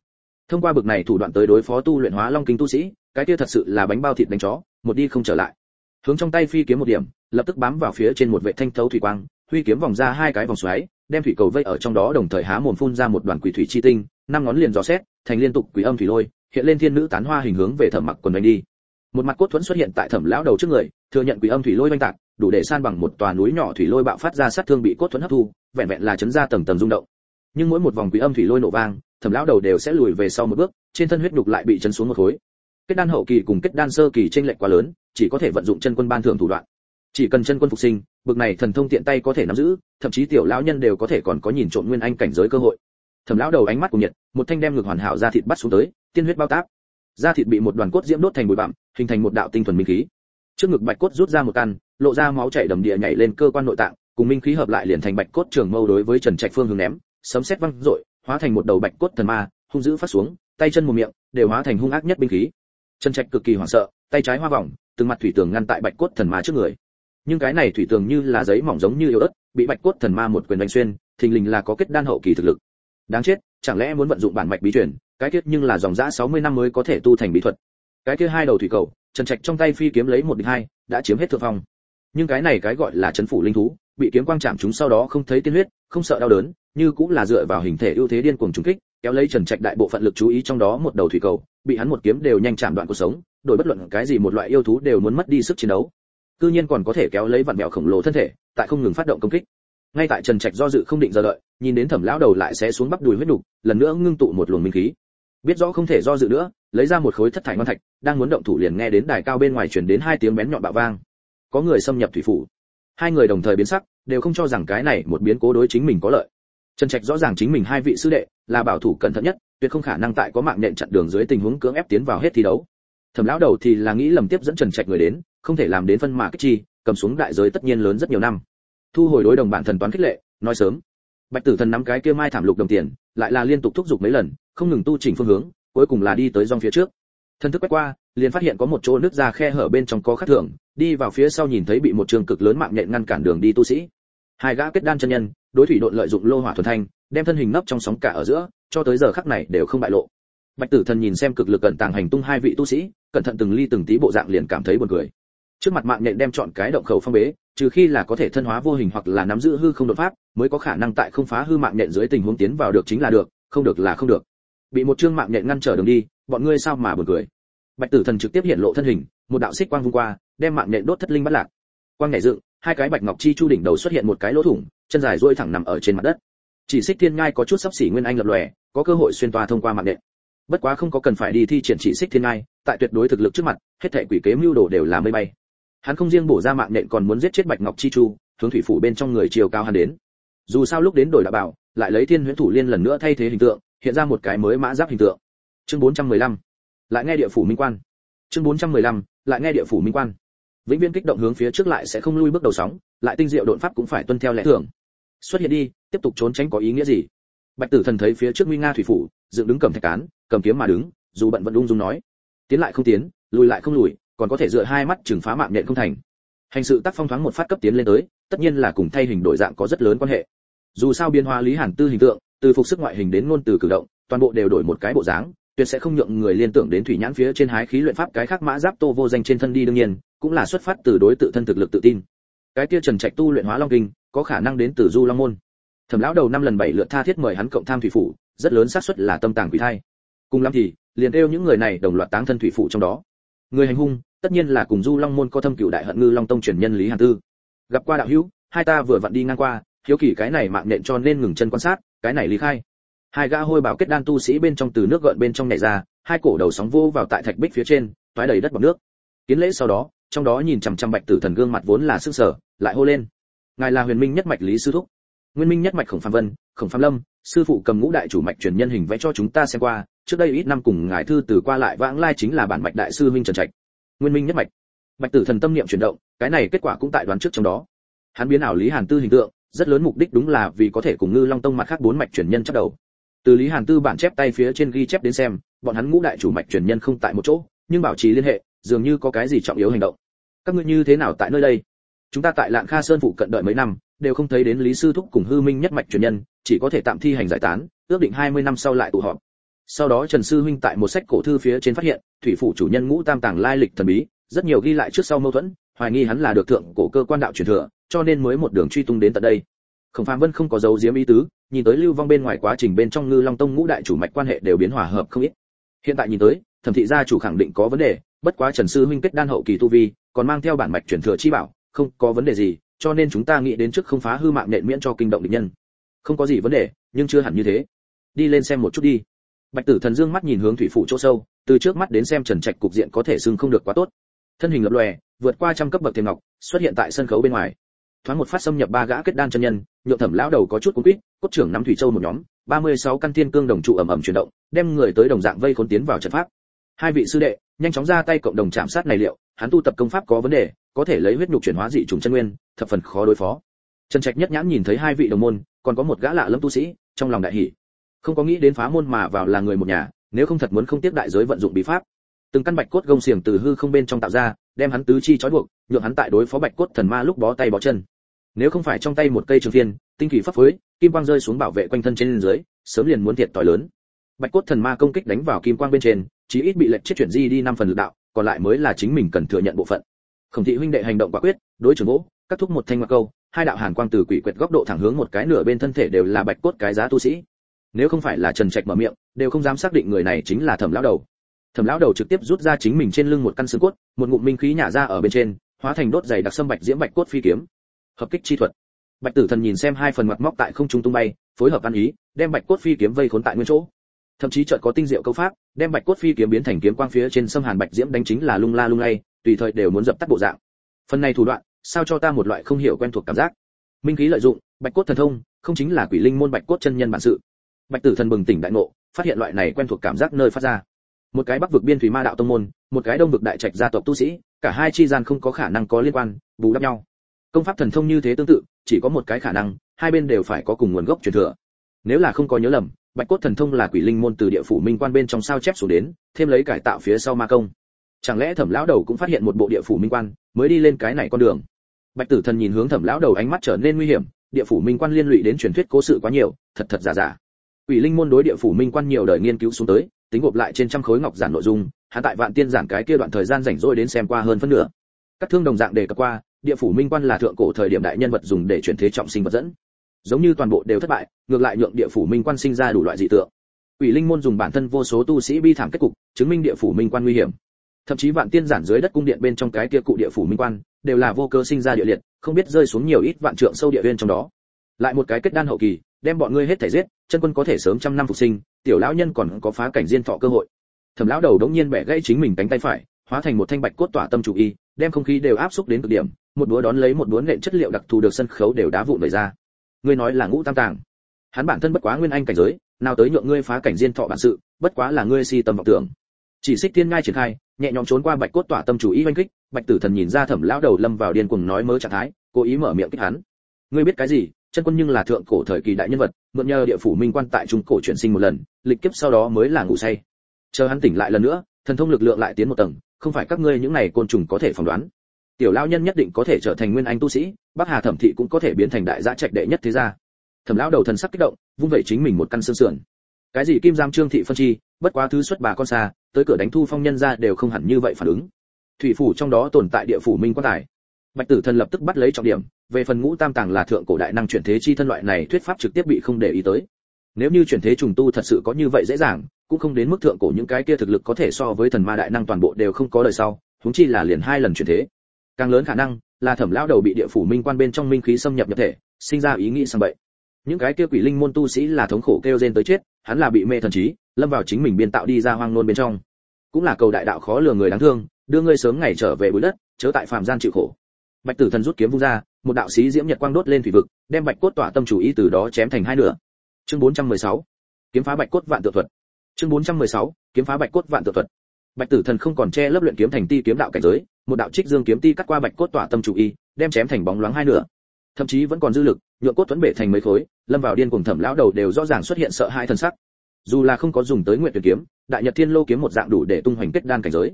Thông qua bực này thủ đoạn tới đối phó tu luyện hóa long kinh tu sĩ, cái kia thật sự là bánh bao thịt đánh chó, một đi không trở lại hướng trong tay phi kiếm một điểm, lập tức bám vào phía trên một vệ thanh thấu thủy quang, huy kiếm vòng ra hai cái vòng xoáy, đem thủy cầu vây ở trong đó đồng thời há mồm phun ra một đoàn quỷ thủy chi tinh, năm ngón liền dò xét, thành liên tục quỷ âm thủy lôi, hiện lên thiên nữ tán hoa hình hướng về thẩm mặc quần đánh đi. Một mặt cốt thuẫn xuất hiện tại thẩm lão đầu trước người, thừa nhận quỷ âm thủy lôi oanh tạc, đủ để san bằng một tòa núi nhỏ thủy lôi bạo phát ra sát thương bị cốt thuẫn hấp thu, vẹn vẹn là chấn ra tầng tầng rung động. Nhưng mỗi một vòng quỷ âm thủy lôi nổ vang, thẩm lão đầu đều sẽ lùi về sau một bước, trên thân huyết nhục lại bị chấn xuống một khối kết đan hậu kỳ cùng kết đan sơ kỳ trên lệch quá lớn, chỉ có thể vận dụng chân quân ban thưởng thủ đoạn. Chỉ cần chân quân phục sinh, bực này thần thông tiện tay có thể nắm giữ, thậm chí tiểu lão nhân đều có thể còn có nhìn trộm nguyên anh cảnh giới cơ hội. Thẩm lão đầu ánh mắt của nhiệt, một thanh đem ngược hoàn hảo ra thịt bắt xuống tới, tiên huyết bao tác da thịt bị một đoàn cốt diễm đốt thành bụi bặm, hình thành một đạo tinh thuần minh khí. Trước ngực bạch cốt rút ra một căn, lộ ra máu chảy đầm địa nhảy lên cơ quan nội tạng, cùng minh khí hợp lại liền thành bạch cốt trường mâu đối với trần trạch phương hướng ném, sấm sét văng rội hóa thành một đầu bạch cốt thần ma, hung dữ phát xuống, tay chân một miệng, đều hóa thành hung ác nhất binh khí trần trạch cực kỳ hoảng sợ, tay trái hoa vòng, từng mặt thủy tường ngăn tại bạch cốt thần ma trước người. Nhưng cái này thủy tường như là giấy mỏng giống như yếu ớt, bị bạch cốt thần ma một quyền đánh xuyên, thình lình là có kết đan hậu kỳ thực lực. Đáng chết, chẳng lẽ muốn vận dụng bản mạch bí truyền, cái kết nhưng là dòng dã 60 năm mới có thể tu thành bí thuật. Cái kia hai đầu thủy cầu, trần trạch trong tay phi kiếm lấy một địch hai, đã chiếm hết thượng phong. Nhưng cái này cái gọi là chấn phủ linh thú, bị kiếm quang chạm chúng sau đó không thấy tiên huyết, không sợ đau đớn, như cũng là dựa vào hình thể ưu thế điên cuồng trúng kích, kéo lấy trần trạch đại bộ phận lực chú ý trong đó một đầu thủy cầu bị hắn một kiếm đều nhanh chạm đoạn cuộc sống, đổi bất luận cái gì một loại yêu thú đều muốn mất đi sức chiến đấu. Cư nhiên còn có thể kéo lấy vạn mẹo khổng lồ thân thể, tại không ngừng phát động công kích. Ngay tại trần trạch do dự không định giờ đợi, nhìn đến thẩm lão đầu lại sẽ xuống bắp đùi huyết đục lần nữa ngưng tụ một luồng minh khí. Biết rõ không thể do dự nữa, lấy ra một khối thất thải ngon thạch, đang muốn động thủ liền nghe đến đài cao bên ngoài truyền đến hai tiếng bén nhọn bạo vang. Có người xâm nhập thủy phủ. Hai người đồng thời biến sắc, đều không cho rằng cái này một biến cố đối chính mình có lợi trần trạch rõ ràng chính mình hai vị sư đệ là bảo thủ cẩn thận nhất, tuyệt không khả năng tại có mạng nện chặn đường dưới tình huống cưỡng ép tiến vào hết thi đấu. Thẩm lão đầu thì là nghĩ lầm tiếp dẫn trần trạch người đến, không thể làm đến phân mà kích chi, cầm xuống đại giới tất nhiên lớn rất nhiều năm. Thu hồi đối đồng bản thần toán khích lệ, nói sớm. Bạch tử thần nắm cái kia mai thảm lục đồng tiền, lại là liên tục thúc giục mấy lần, không ngừng tu chỉnh phương hướng, cuối cùng là đi tới dòng phía trước. Thân thức quét qua, liền phát hiện có một chỗ nước ra khe hở bên trong có khắc thưởng, đi vào phía sau nhìn thấy bị một trường cực lớn mạng nhện ngăn cản đường đi tu sĩ. Hai gã kết đan chân nhân đối thủy độn lợi dụng lô hỏa thuần thanh, đem thân hình nấp trong sóng cả ở giữa, cho tới giờ khắc này đều không bại lộ. Bạch tử thần nhìn xem cực lực cẩn tàng hành tung hai vị tu sĩ, cẩn thận từng ly từng tí bộ dạng liền cảm thấy buồn cười. Trước mặt mạng nhện đem chọn cái động khẩu phong bế, trừ khi là có thể thân hóa vô hình hoặc là nắm giữ hư không đột pháp, mới có khả năng tại không phá hư mạng nhện dưới tình huống tiến vào được chính là được, không được là không được. Bị một chương mạng nhện ngăn trở đường đi, bọn ngươi sao mà buồn cười? Bạch tử thần trực tiếp hiện lộ thân hình, một đạo xích quang vung qua, đem mạng nhện đốt thất linh bất lạc. Quang nhảy dựng hai cái bạch ngọc chi chu đỉnh đầu xuất hiện một cái lỗ thủng, chân dài duỗi thẳng nằm ở trên mặt đất. Chỉ xích thiên ngai có chút sắp xỉ nguyên anh lập lòe, có cơ hội xuyên toa thông qua mạng nện. Bất quá không có cần phải đi thi triển chỉ xích thiên ngai, tại tuyệt đối thực lực trước mặt, hết thảy quỷ kế mưu đồ đều là mây bay. Hắn không riêng bổ ra mạng nện còn muốn giết chết bạch ngọc chi chu, hướng thủy phủ bên trong người chiều cao hắn đến. Dù sao lúc đến đổi đã bảo, lại lấy thiên huyễn thủ liên lần nữa thay thế hình tượng, hiện ra một cái mới mã giáp hình tượng. Chương 415 lại nghe địa phủ minh quan. Chương 415 lại nghe địa phủ minh quan vĩnh viễn kích động hướng phía trước lại sẽ không lui bước đầu sóng, lại tinh diệu độn pháp cũng phải tuân theo lẽ thường. Xuất hiện đi, tiếp tục trốn tránh có ý nghĩa gì? Bạch tử thần thấy phía trước nguy nga thủy phủ, dựng đứng cầm thạch cán, cầm kiếm mà đứng, dù bận vẫn ung dung nói, tiến lại không tiến, lùi lại không lùi, còn có thể dựa hai mắt chừng phá mạng nhện không thành. Hành sự tác phong thoáng một phát cấp tiến lên tới, tất nhiên là cùng thay hình đổi dạng có rất lớn quan hệ. Dù sao biến hóa lý hàn tư hình tượng, từ phục sức ngoại hình đến ngôn từ cử động, toàn bộ đều đổi một cái bộ dáng tuyệt sẽ không nhượng người liên tưởng đến thủy nhãn phía trên hái khí luyện pháp cái khác mã giáp tô vô danh trên thân đi đương nhiên, cũng là xuất phát từ đối tự thân thực lực tự tin. Cái kia trần trạch tu luyện hóa long kinh, có khả năng đến từ du long môn. Thẩm lão đầu năm lần bảy lượt tha thiết mời hắn cộng tham thủy phủ, rất lớn xác suất là tâm tàng quỷ thai. Cùng lắm thì, liền kêu những người này đồng loạt táng thân thủy phủ trong đó. Người hành hung, tất nhiên là cùng du long môn có thâm cửu đại hận ngư long tông truyền nhân lý hàn tư. Gặp qua đạo hữu, hai ta vừa vặn đi ngang qua, hiếu kỳ cái này mạng nện cho nên ngừng chân quan sát, cái này lý khai hai gã hôi bảo kết đan tu sĩ bên trong từ nước gợn bên trong nhảy ra, hai cổ đầu sóng vô vào tại thạch bích phía trên, toái đầy đất bọc nước. Kiến lễ sau đó, trong đó nhìn chằm chằm bạch tử thần gương mặt vốn là sức sở, lại hô lên. Ngài là huyền minh nhất mạch lý sư thúc. Nguyên minh nhất mạch khổng phạm vân, khổng phạm lâm, sư phụ cầm ngũ đại chủ mạch truyền nhân hình vẽ cho chúng ta xem qua, trước đây ít năm cùng ngài thư từ qua lại vãng lai chính là bản mạch đại sư minh trần trạch. Nguyên minh nhất mạch. Bạch tử thần tâm niệm chuyển động, cái này kết quả cũng tại đoán trước trong đó. Hắn biến ảo lý hàn tư hình tượng, rất lớn mục đích đúng là vì có thể cùng ngư long tông mặt khác bốn mạch truyền nhân chấp đầu từ lý hàn tư bản chép tay phía trên ghi chép đến xem, bọn hắn ngũ đại chủ mạch truyền nhân không tại một chỗ, nhưng bảo trì liên hệ, dường như có cái gì trọng yếu hành động. Các ngươi như thế nào tại nơi đây? Chúng ta tại lạng kha sơn phụ cận đợi mấy năm, đều không thấy đến lý sư thúc cùng hư minh nhất mạch truyền nhân, chỉ có thể tạm thi hành giải tán, ước định 20 năm sau lại tụ họp. Sau đó trần sư huynh tại một sách cổ thư phía trên phát hiện, thủy phủ chủ nhân ngũ tam tàng lai lịch thần bí, rất nhiều ghi lại trước sau mâu thuẫn, hoài nghi hắn là được thượng cổ cơ quan đạo truyền thừa, cho nên mới một đường truy tung đến tận đây khổng phàm vân không có dấu diếm ý tứ, nhìn tới lưu vong bên ngoài quá trình bên trong ngư long tông ngũ đại chủ mạch quan hệ đều biến hòa hợp không ít. Hiện tại nhìn tới, thẩm thị gia chủ khẳng định có vấn đề, bất quá trần sư huynh kết đan hậu kỳ tu vi, còn mang theo bản mạch truyền thừa chi bảo, không có vấn đề gì, cho nên chúng ta nghĩ đến trước không phá hư mạng nện miễn cho kinh động địch nhân. Không có gì vấn đề, nhưng chưa hẳn như thế. Đi lên xem một chút đi. Bạch tử thần dương mắt nhìn hướng thủy phủ chỗ sâu, từ trước mắt đến xem trần trạch cục diện có thể xưng không được quá tốt. Thân hình lập lòe, vượt qua trăm cấp bậc tiền ngọc, xuất hiện tại sân khấu bên ngoài thoáng một phát xâm nhập ba gã kết đan chân nhân, nhượng thẩm lão đầu có chút cuốn quýt, cốt trưởng nắm thủy châu một nhóm 36 căn thiên cương đồng trụ ầm ầm chuyển động, đem người tới đồng dạng vây khốn tiến vào trận pháp. Hai vị sư đệ, nhanh chóng ra tay cộng đồng chạm sát này liệu, hắn tu tập công pháp có vấn đề, có thể lấy huyết nhục chuyển hóa dị trùng chân nguyên, thập phần khó đối phó. Trần trạch nhất nhãn nhìn thấy hai vị đồng môn, còn có một gã lạ lâm tu sĩ, trong lòng đại hỉ. Không có nghĩ đến phá môn mà vào là người một nhà, nếu không thật muốn không tiếp đại giới vận dụng bí pháp. Từng căn bạch cốt gông xiềng từ hư không bên trong tạo ra, đem hắn tứ chi trói buộc, nhượng hắn tại đối phó bạch cốt thần ma lúc bó tay bó chân nếu không phải trong tay một cây trường phiên, tinh kỳ pháp phối, kim quang rơi xuống bảo vệ quanh thân trên dưới, sớm liền muốn thiệt tỏi lớn. Bạch cốt thần ma công kích đánh vào kim quang bên trên, chí ít bị lệnh chết chuyển di đi năm phần lực đạo, còn lại mới là chính mình cần thừa nhận bộ phận. Khổng thị huynh đệ hành động quả quyết, đối trưởng gỗ cắt thúc một thanh ngoặc câu, hai đạo hàn quang từ quỷ quyệt góc độ thẳng hướng một cái nửa bên thân thể đều là bạch cốt cái giá tu sĩ. Nếu không phải là trần trạch mở miệng, đều không dám xác định người này chính là thẩm lão đầu. Thẩm lão đầu trực tiếp rút ra chính mình trên lưng một căn xương cốt, một ngụm minh khí nhả ra ở bên trên, hóa thành đốt dày đặc sâm bạch diễm bạch cốt phi kiếm hợp kích chi thuật. Bạch tử thần nhìn xem hai phần mặt móc tại không trung tung bay, phối hợp ăn ý, đem bạch cốt phi kiếm vây khốn tại nguyên chỗ. Thậm chí chợt có tinh diệu câu pháp, đem bạch cốt phi kiếm biến thành kiếm quang phía trên sâm hàn bạch diễm đánh chính là lung la lung lay, tùy thời đều muốn dập tắt bộ dạng. Phần này thủ đoạn, sao cho ta một loại không hiểu quen thuộc cảm giác? Minh khí lợi dụng, bạch cốt thần thông, không chính là quỷ linh môn bạch cốt chân nhân bản sự. Bạch tử thần bừng tỉnh đại ngộ, phát hiện loại này quen thuộc cảm giác nơi phát ra. Một cái bắc vực biên thủy ma đạo tông môn, một cái đông vực đại trạch gia tộc tu sĩ, cả hai chi gian không có khả năng có liên quan, bù đắp nhau công pháp thần thông như thế tương tự, chỉ có một cái khả năng, hai bên đều phải có cùng nguồn gốc truyền thừa. Nếu là không có nhớ lầm, bạch cốt thần thông là quỷ linh môn từ địa phủ minh quan bên trong sao chép xuống đến, thêm lấy cải tạo phía sau ma công. Chẳng lẽ thẩm lão đầu cũng phát hiện một bộ địa phủ minh quan, mới đi lên cái này con đường? Bạch tử thần nhìn hướng thẩm lão đầu ánh mắt trở nên nguy hiểm, địa phủ minh quan liên lụy đến truyền thuyết cố sự quá nhiều, thật thật giả giả. Quỷ linh môn đối địa phủ minh quan nhiều đời nghiên cứu xuống tới, tính gộp lại trên trăm khối ngọc giản nội dung, hạ tại vạn tiên giản cái kia đoạn thời gian rảnh rỗi đến xem qua hơn phân nửa. Các thương đồng dạng đề cập qua địa phủ minh quan là thượng cổ thời điểm đại nhân vật dùng để chuyển thế trọng sinh vật dẫn giống như toàn bộ đều thất bại ngược lại nhượng địa phủ minh quan sinh ra đủ loại dị tượng Quỷ linh môn dùng bản thân vô số tu sĩ bi thảm kết cục, chứng minh địa phủ minh quan nguy hiểm. Thậm chí vạn tiên giản dưới đất cung điện bên trong cái kia cụ địa phủ minh quan, đều là vô cơ sinh ra địa liệt, không biết rơi xuống nhiều ít vạn trượng sâu địa viên trong đó. Lại một cái kết đan hậu kỳ, đem bọn ngươi hết thể giết, chân quân có thể sớm trăm năm phục sinh, tiểu lão nhân còn có phá cảnh diên thọ cơ hội. Thẩm lão đầu đống nhiên bẻ gãy chính mình cánh tay phải, hóa thành một thanh bạch cốt tỏa tâm chủ y, đem không khí đều áp xúc đến cực điểm, một búa đón lấy một búa nện chất liệu đặc thù được sân khấu đều đá vụn về ra. Ngươi nói là ngũ tam tàng. Hắn bản thân bất quá nguyên anh cảnh giới, nào tới nhượng ngươi phá cảnh diên thọ bản sự, bất quá là ngươi si tâm vọng tưởng. Chỉ xích tiên ngai triển khai, nhẹ nhõm trốn qua bạch cốt tỏa tâm chủ ý oanh kích, bạch tử thần nhìn ra thẩm lão đầu lâm vào điên cuồng nói mớ trạng thái, cố ý mở miệng kích hắn. Ngươi biết cái gì? Chân quân nhưng là thượng cổ thời kỳ đại nhân vật, mượn nhờ địa phủ minh quan tại trung cổ chuyển sinh một lần, lịch kiếp sau đó mới là ngủ say. Chờ hắn tỉnh lại lần nữa, thần thông lực lượng lại tiến một tầng, không phải các ngươi những này côn trùng có thể phỏng đoán. Tiểu lão nhân nhất định có thể trở thành nguyên anh tu sĩ, Bắc Hà thẩm thị cũng có thể biến thành đại gia trạch đệ nhất thế gia. Thẩm lão đầu thần sắc kích động vung vẩy chính mình một căn xương sườn. Cái gì kim giam trương thị phân chi bất quá thứ xuất bà con xa tới cửa đánh thu phong nhân ra đều không hẳn như vậy phản ứng. Thủy phủ trong đó tồn tại địa phủ minh quan tài. Bạch tử thần lập tức bắt lấy trọng điểm về phần ngũ tam tàng là thượng cổ đại năng chuyển thế chi thân loại này thuyết pháp trực tiếp bị không để ý tới nếu như chuyển thế trùng tu thật sự có như vậy dễ dàng, cũng không đến mức thượng cổ những cái kia thực lực có thể so với thần ma đại năng toàn bộ đều không có đời sau, huống chi là liền hai lần chuyển thế. Càng lớn khả năng là thẩm lão đầu bị địa phủ minh quan bên trong minh khí xâm nhập nhập thể, sinh ra ý nghĩ sang bậy. Những cái kia quỷ linh môn tu sĩ là thống khổ kêu gen tới chết, hắn là bị mê thần trí, lâm vào chính mình biên tạo đi ra hoang nôn bên trong. Cũng là cầu đại đạo khó lừa người đáng thương, đưa ngươi sớm ngày trở về bụi đất, chớ tại phàm gian chịu khổ. Bạch tử thần rút kiếm vung ra, một đạo sĩ diễm nhật quang đốt lên thủy vực, đem bạch cốt tỏa tâm chủ ý từ đó chém thành hai nửa chương 416 kiếm phá bạch cốt vạn tự thuật. Chương 416 kiếm phá bạch cốt vạn tự thuật. Bạch tử thần không còn che lớp luyện kiếm thành ti kiếm đạo cảnh giới, một đạo trích dương kiếm ti cắt qua bạch cốt tỏa tâm chủ y, đem chém thành bóng loáng hai nửa. Thậm chí vẫn còn dư lực nhựa cốt thuẫn bể thành mấy khối, lâm vào điên cuồng thẩm lão đầu đều rõ ràng xuất hiện sợ hai thần sắc. Dù là không có dùng tới nguyện tuyển kiếm, đại nhật thiên lô kiếm một dạng đủ để tung hoành kết đan cảnh giới.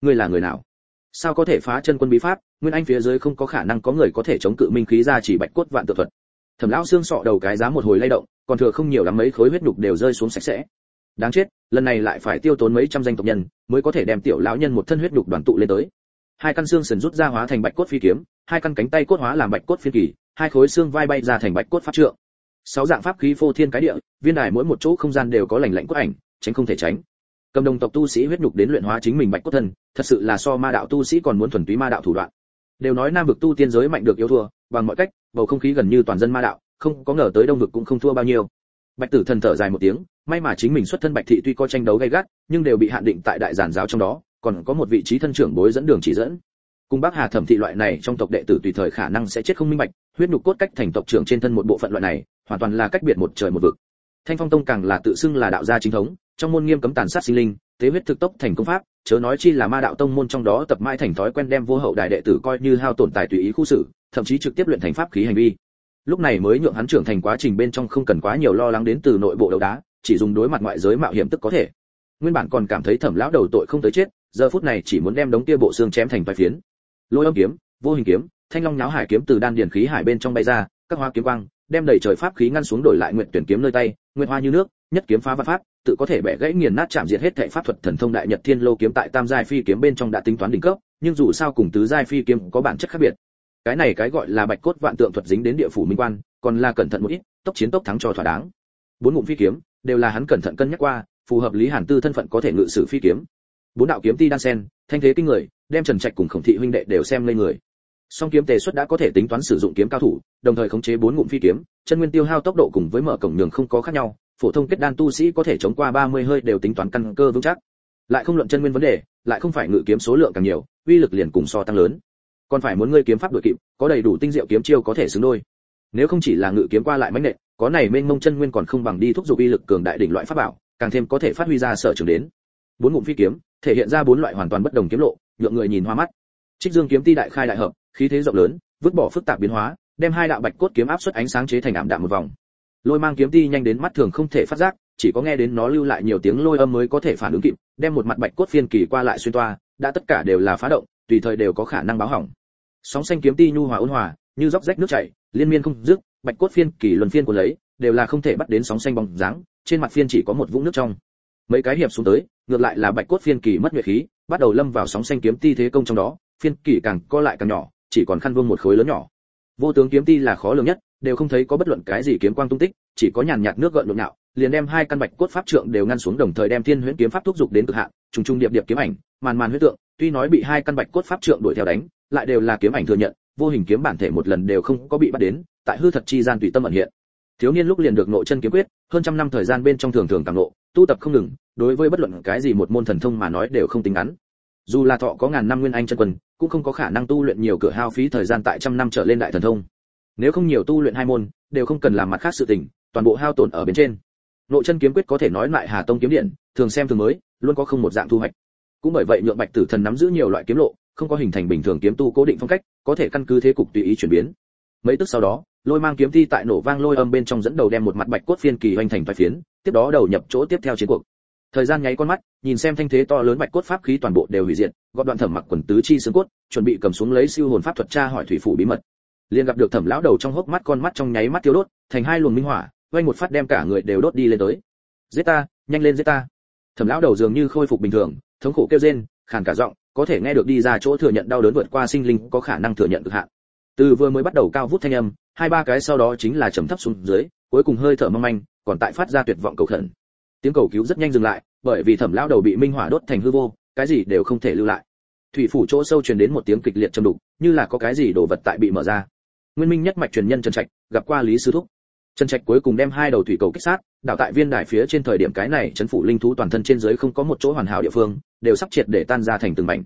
Ngươi là người nào? Sao có thể phá chân quân bí pháp? Nguyên anh phía dưới không có khả năng có người có thể chống cự minh khí ra chỉ bạch cốt vạn tự thuật thẩm lão xương sọ đầu cái giá một hồi lay động, còn thừa không nhiều lắm mấy khối huyết nhục đều rơi xuống sạch sẽ. Đáng chết, lần này lại phải tiêu tốn mấy trăm danh tộc nhân, mới có thể đem tiểu lão nhân một thân huyết nhục đoàn tụ lên tới. Hai căn xương sườn rút ra hóa thành bạch cốt phi kiếm, hai căn cánh tay cốt hóa làm bạch cốt phi kỳ, hai khối xương vai bay ra thành bạch cốt pháp trượng. Sáu dạng pháp khí phô thiên cái địa, viên đài mỗi một chỗ không gian đều có lành lạnh cốt ảnh, tránh không thể tránh. Cầm đồng tộc tu sĩ huyết nhục đến luyện hóa chính mình bạch cốt thân, thật sự là so ma đạo tu sĩ còn muốn thuần túy ma đạo thủ đoạn. Đều nói nam vực tu tiên giới mạnh được yêu thua bằng mọi cách, bầu không khí gần như toàn dân ma đạo, không có ngờ tới đông vực cũng không thua bao nhiêu. Bạch tử thần thở dài một tiếng, may mà chính mình xuất thân bạch thị tuy có tranh đấu gay gắt, nhưng đều bị hạn định tại đại giản giáo trong đó, còn có một vị trí thân trưởng bối dẫn đường chỉ dẫn. Cùng bác hà thẩm thị loại này trong tộc đệ tử tùy thời khả năng sẽ chết không minh bạch, huyết nhục cốt cách thành tộc trưởng trên thân một bộ phận loại này, hoàn toàn là cách biệt một trời một vực. Thanh phong tông càng là tự xưng là đạo gia chính thống, trong môn nghiêm cấm tàn sát sinh linh, tế huyết thực tốc thành công pháp, chớ nói chi là ma đạo tông môn trong đó tập mãi thành thói quen đem vô hậu đại đệ tử coi như hao tổn tài tùy ý khu xử thậm chí trực tiếp luyện thành pháp khí hành vi. Lúc này mới nhượng hắn trưởng thành quá trình bên trong không cần quá nhiều lo lắng đến từ nội bộ đấu đá, chỉ dùng đối mặt ngoại giới mạo hiểm tức có thể. Nguyên bản còn cảm thấy thẩm lão đầu tội không tới chết, giờ phút này chỉ muốn đem đống kia bộ xương chém thành vài phiến. Lôi âm kiếm, vô hình kiếm, thanh long nháo hải kiếm từ đan điển khí hải bên trong bay ra, các hoa kiếm quang, đem đầy trời pháp khí ngăn xuống đổi lại nguyện tuyển kiếm nơi tay, nguyện hoa như nước, nhất kiếm phá văn pháp, tự có thể bẻ gãy nghiền nát chạm diệt hết thệ pháp thuật thần thông đại nhật thiên lô kiếm tại tam giai phi kiếm bên trong đã tính toán đỉnh cấp, nhưng dù sao cùng tứ giai phi kiếm có bản chất khác biệt cái này cái gọi là bạch cốt vạn tượng thuật dính đến địa phủ minh quan, còn là cẩn thận một ít, tốc chiến tốc thắng cho thỏa đáng. Bốn ngụm phi kiếm, đều là hắn cẩn thận cân nhắc qua, phù hợp lý hàn tư thân phận có thể ngự sử phi kiếm. Bốn đạo kiếm ti đan sen, thanh thế kinh người, đem trần trạch cùng khổng thị huynh đệ đều xem lên người. Song kiếm tề xuất đã có thể tính toán sử dụng kiếm cao thủ, đồng thời khống chế bốn ngụm phi kiếm, chân nguyên tiêu hao tốc độ cùng với mở cổng nhường không có khác nhau, phổ thông kết đan tu sĩ có thể chống qua 30 hơi đều tính toán căn cơ vững chắc. Lại không luận chân nguyên vấn đề, lại không phải ngự kiếm số lượng càng nhiều, uy lực liền cùng so tăng lớn còn phải muốn ngươi kiếm pháp đội kịp, có đầy đủ tinh diệu kiếm chiêu có thể xứng đôi. Nếu không chỉ là ngự kiếm qua lại mãnh nện, có này mênh mông chân nguyên còn không bằng đi thúc giục uy lực cường đại đỉnh loại pháp bảo, càng thêm có thể phát huy ra sở trường đến. Bốn ngụm phi kiếm, thể hiện ra bốn loại hoàn toàn bất đồng kiếm lộ, nhượng người nhìn hoa mắt. Trích dương kiếm ti đại khai đại hợp, khí thế rộng lớn, vứt bỏ phức tạp biến hóa, đem hai đạo bạch cốt kiếm áp suất ánh sáng chế thành ảm đạm một vòng. Lôi mang kiếm ti nhanh đến mắt thường không thể phát giác, chỉ có nghe đến nó lưu lại nhiều tiếng lôi âm mới có thể phản ứng kịp, đem một mặt bạch cốt phiên kỳ qua lại xuyên toa, đã tất cả đều là phá động tùy thời đều có khả năng báo hỏng. Sóng xanh kiếm ti nhu hòa ôn hòa, như dốc rách nước chảy, liên miên không dứt, bạch cốt phiên, kỳ luân phiên của lấy, đều là không thể bắt đến sóng xanh bóng dáng, trên mặt phiên chỉ có một vũng nước trong. Mấy cái hiệp xuống tới, ngược lại là bạch cốt phiên, kỳ mất nhuệ khí, bắt đầu lâm vào sóng xanh kiếm ti thế công trong đó, phiên, kỳ càng co lại càng nhỏ, chỉ còn khăn vương một khối lớn nhỏ. Vô tướng kiếm ti là khó lường nhất, đều không thấy có bất luận cái gì kiếm quang tung tích, chỉ có nhàn nhạt nước gợn nhộn nhạo, liền đem hai căn bạch cốt pháp trượng đều ngăn xuống đồng thời đem thiên huyễn kiếm pháp thúc dục đến cực hạn, trùng trùng điệp điệp kiếm ảnh, màn màn huyết tượng tuy nói bị hai căn bạch cốt pháp trượng đuổi theo đánh, lại đều là kiếm ảnh thừa nhận, vô hình kiếm bản thể một lần đều không có bị bắt đến, tại hư thật chi gian tùy tâm ẩn hiện. Thiếu niên lúc liền được nội chân kiếm quyết, hơn trăm năm thời gian bên trong thường thường càng nộ tu tập không ngừng, đối với bất luận cái gì một môn thần thông mà nói đều không tính ngắn. Dù là thọ có ngàn năm nguyên anh chân quân, cũng không có khả năng tu luyện nhiều cửa hao phí thời gian tại trăm năm trở lên đại thần thông. Nếu không nhiều tu luyện hai môn, đều không cần làm mặt khác sự tình, toàn bộ hao tổn ở bên trên. Nội chân kiếm quyết có thể nói lại hà tông kiếm điện, thường xem thường mới, luôn có không một dạng thu hoạch cũng bởi vậy nhượng bạch tử thần nắm giữ nhiều loại kiếm lộ, không có hình thành bình thường kiếm tu cố định phong cách, có thể căn cứ thế cục tùy ý chuyển biến. Mấy tức sau đó, lôi mang kiếm thi tại nổ vang lôi âm bên trong dẫn đầu đem một mặt bạch cốt phiên kỳ hoành thành vài phiến, tiếp đó đầu nhập chỗ tiếp theo chiến cuộc. Thời gian nháy con mắt, nhìn xem thanh thế to lớn bạch cốt pháp khí toàn bộ đều hủy diệt gọn đoạn thẩm mặc quần tứ chi xương cốt, chuẩn bị cầm xuống lấy siêu hồn pháp thuật tra hỏi thủy phủ bí mật. Liền gặp được thẩm lão đầu trong hốc mắt con mắt trong nháy mắt tiêu đốt, thành hai luồng minh hỏa quanh một phát đem cả người đều đốt đi lên tới. Giết ta, nhanh lên giết ta. Thẩm lão đầu dường như khôi phục bình thường thống khổ kêu rên, khàn cả giọng, có thể nghe được đi ra chỗ thừa nhận đau đớn vượt qua sinh linh có khả năng thừa nhận cực hạn. Từ vừa mới bắt đầu cao vút thanh âm, hai ba cái sau đó chính là trầm thấp xuống dưới, cuối cùng hơi thở mong manh, còn tại phát ra tuyệt vọng cầu khẩn. Tiếng cầu cứu rất nhanh dừng lại, bởi vì thẩm lão đầu bị minh hỏa đốt thành hư vô, cái gì đều không thể lưu lại. Thủy phủ chỗ sâu truyền đến một tiếng kịch liệt trầm đục, như là có cái gì đồ vật tại bị mở ra. Nguyên minh nhất mạch truyền nhân trần trạch, gặp qua lý sư thúc trần trạch cuối cùng đem hai đầu thủy cầu kích sát, đảo tại viên đài phía trên thời điểm cái này chấn phủ linh thú toàn thân trên dưới không có một chỗ hoàn hảo địa phương, đều sắp triệt để tan ra thành từng mảnh.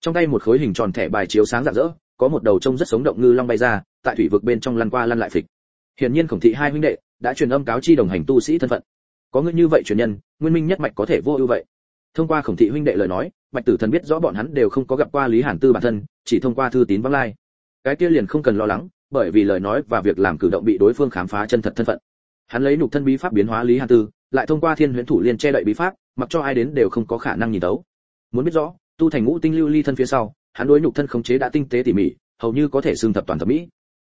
Trong tay một khối hình tròn thẻ bài chiếu sáng rạng rỡ, có một đầu trông rất sống động ngư long bay ra, tại thủy vực bên trong lăn qua lăn lại phịch. Hiển nhiên khổng thị hai huynh đệ đã truyền âm cáo chi đồng hành tu sĩ thân phận. Có người như vậy truyền nhân, nguyên minh nhất mạch có thể vô ưu vậy. Thông qua khổng thị huynh đệ lời nói bạch tử thần biết rõ bọn hắn đều không có gặp qua lý hàn tư bản thân, chỉ thông qua thư tín vắng lai. Cái kia liền không cần lo lắng bởi vì lời nói và việc làm cử động bị đối phương khám phá chân thật thân phận. Hắn lấy nhục thân bí pháp biến hóa lý hàn tư, lại thông qua thiên huyễn thủ liên che đậy bí pháp, mặc cho ai đến đều không có khả năng nhìn tấu. Muốn biết rõ, tu thành ngũ tinh lưu ly thân phía sau, hắn đối nhục thân khống chế đã tinh tế tỉ mỉ, hầu như có thể xương thập toàn thẩm mỹ.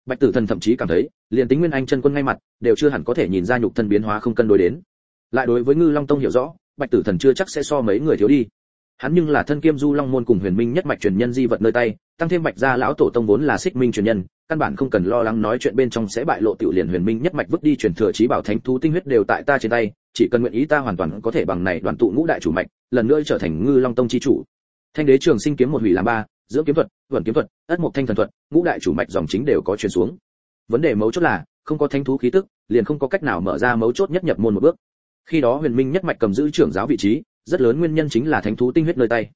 Bạch tử thần thậm chí cảm thấy, liền tính nguyên anh chân quân ngay mặt, đều chưa hẳn có thể nhìn ra nhục thân biến hóa không cân đối đến. Lại đối với ngư long tông hiểu rõ, bạch tử thần chưa chắc sẽ so mấy người thiếu đi hắn nhưng là thân kiêm du long môn cùng huyền minh nhất mạch truyền nhân di vật nơi tay, tăng thêm bạch gia lão tổ tông vốn là xích minh truyền nhân, căn bản không cần lo lắng nói chuyện bên trong sẽ bại lộ tiểu liền huyền minh nhất mạch vứt đi truyền thừa trí bảo thánh thú tinh huyết đều tại ta trên tay, chỉ cần nguyện ý ta hoàn toàn có thể bằng này đoàn tụ ngũ đại chủ mạch, lần nữa trở thành ngư long tông chi chủ. Thanh đế trường sinh kiếm một hủy làm ba, dưỡng kiếm thuật, vận kiếm thuật, ất mục thanh thần thuật, ngũ đại chủ mạch dòng chính đều có truyền xuống. Vấn đề mấu chốt là, không có thánh thú khí tức, liền không có cách nào mở ra mấu chốt nhất nhập môn một bước. Khi đó huyền minh nhất mạch cầm giữ trưởng giáo vị trí rất lớn nguyên nhân chính là thánh thú tinh huyết nơi tay.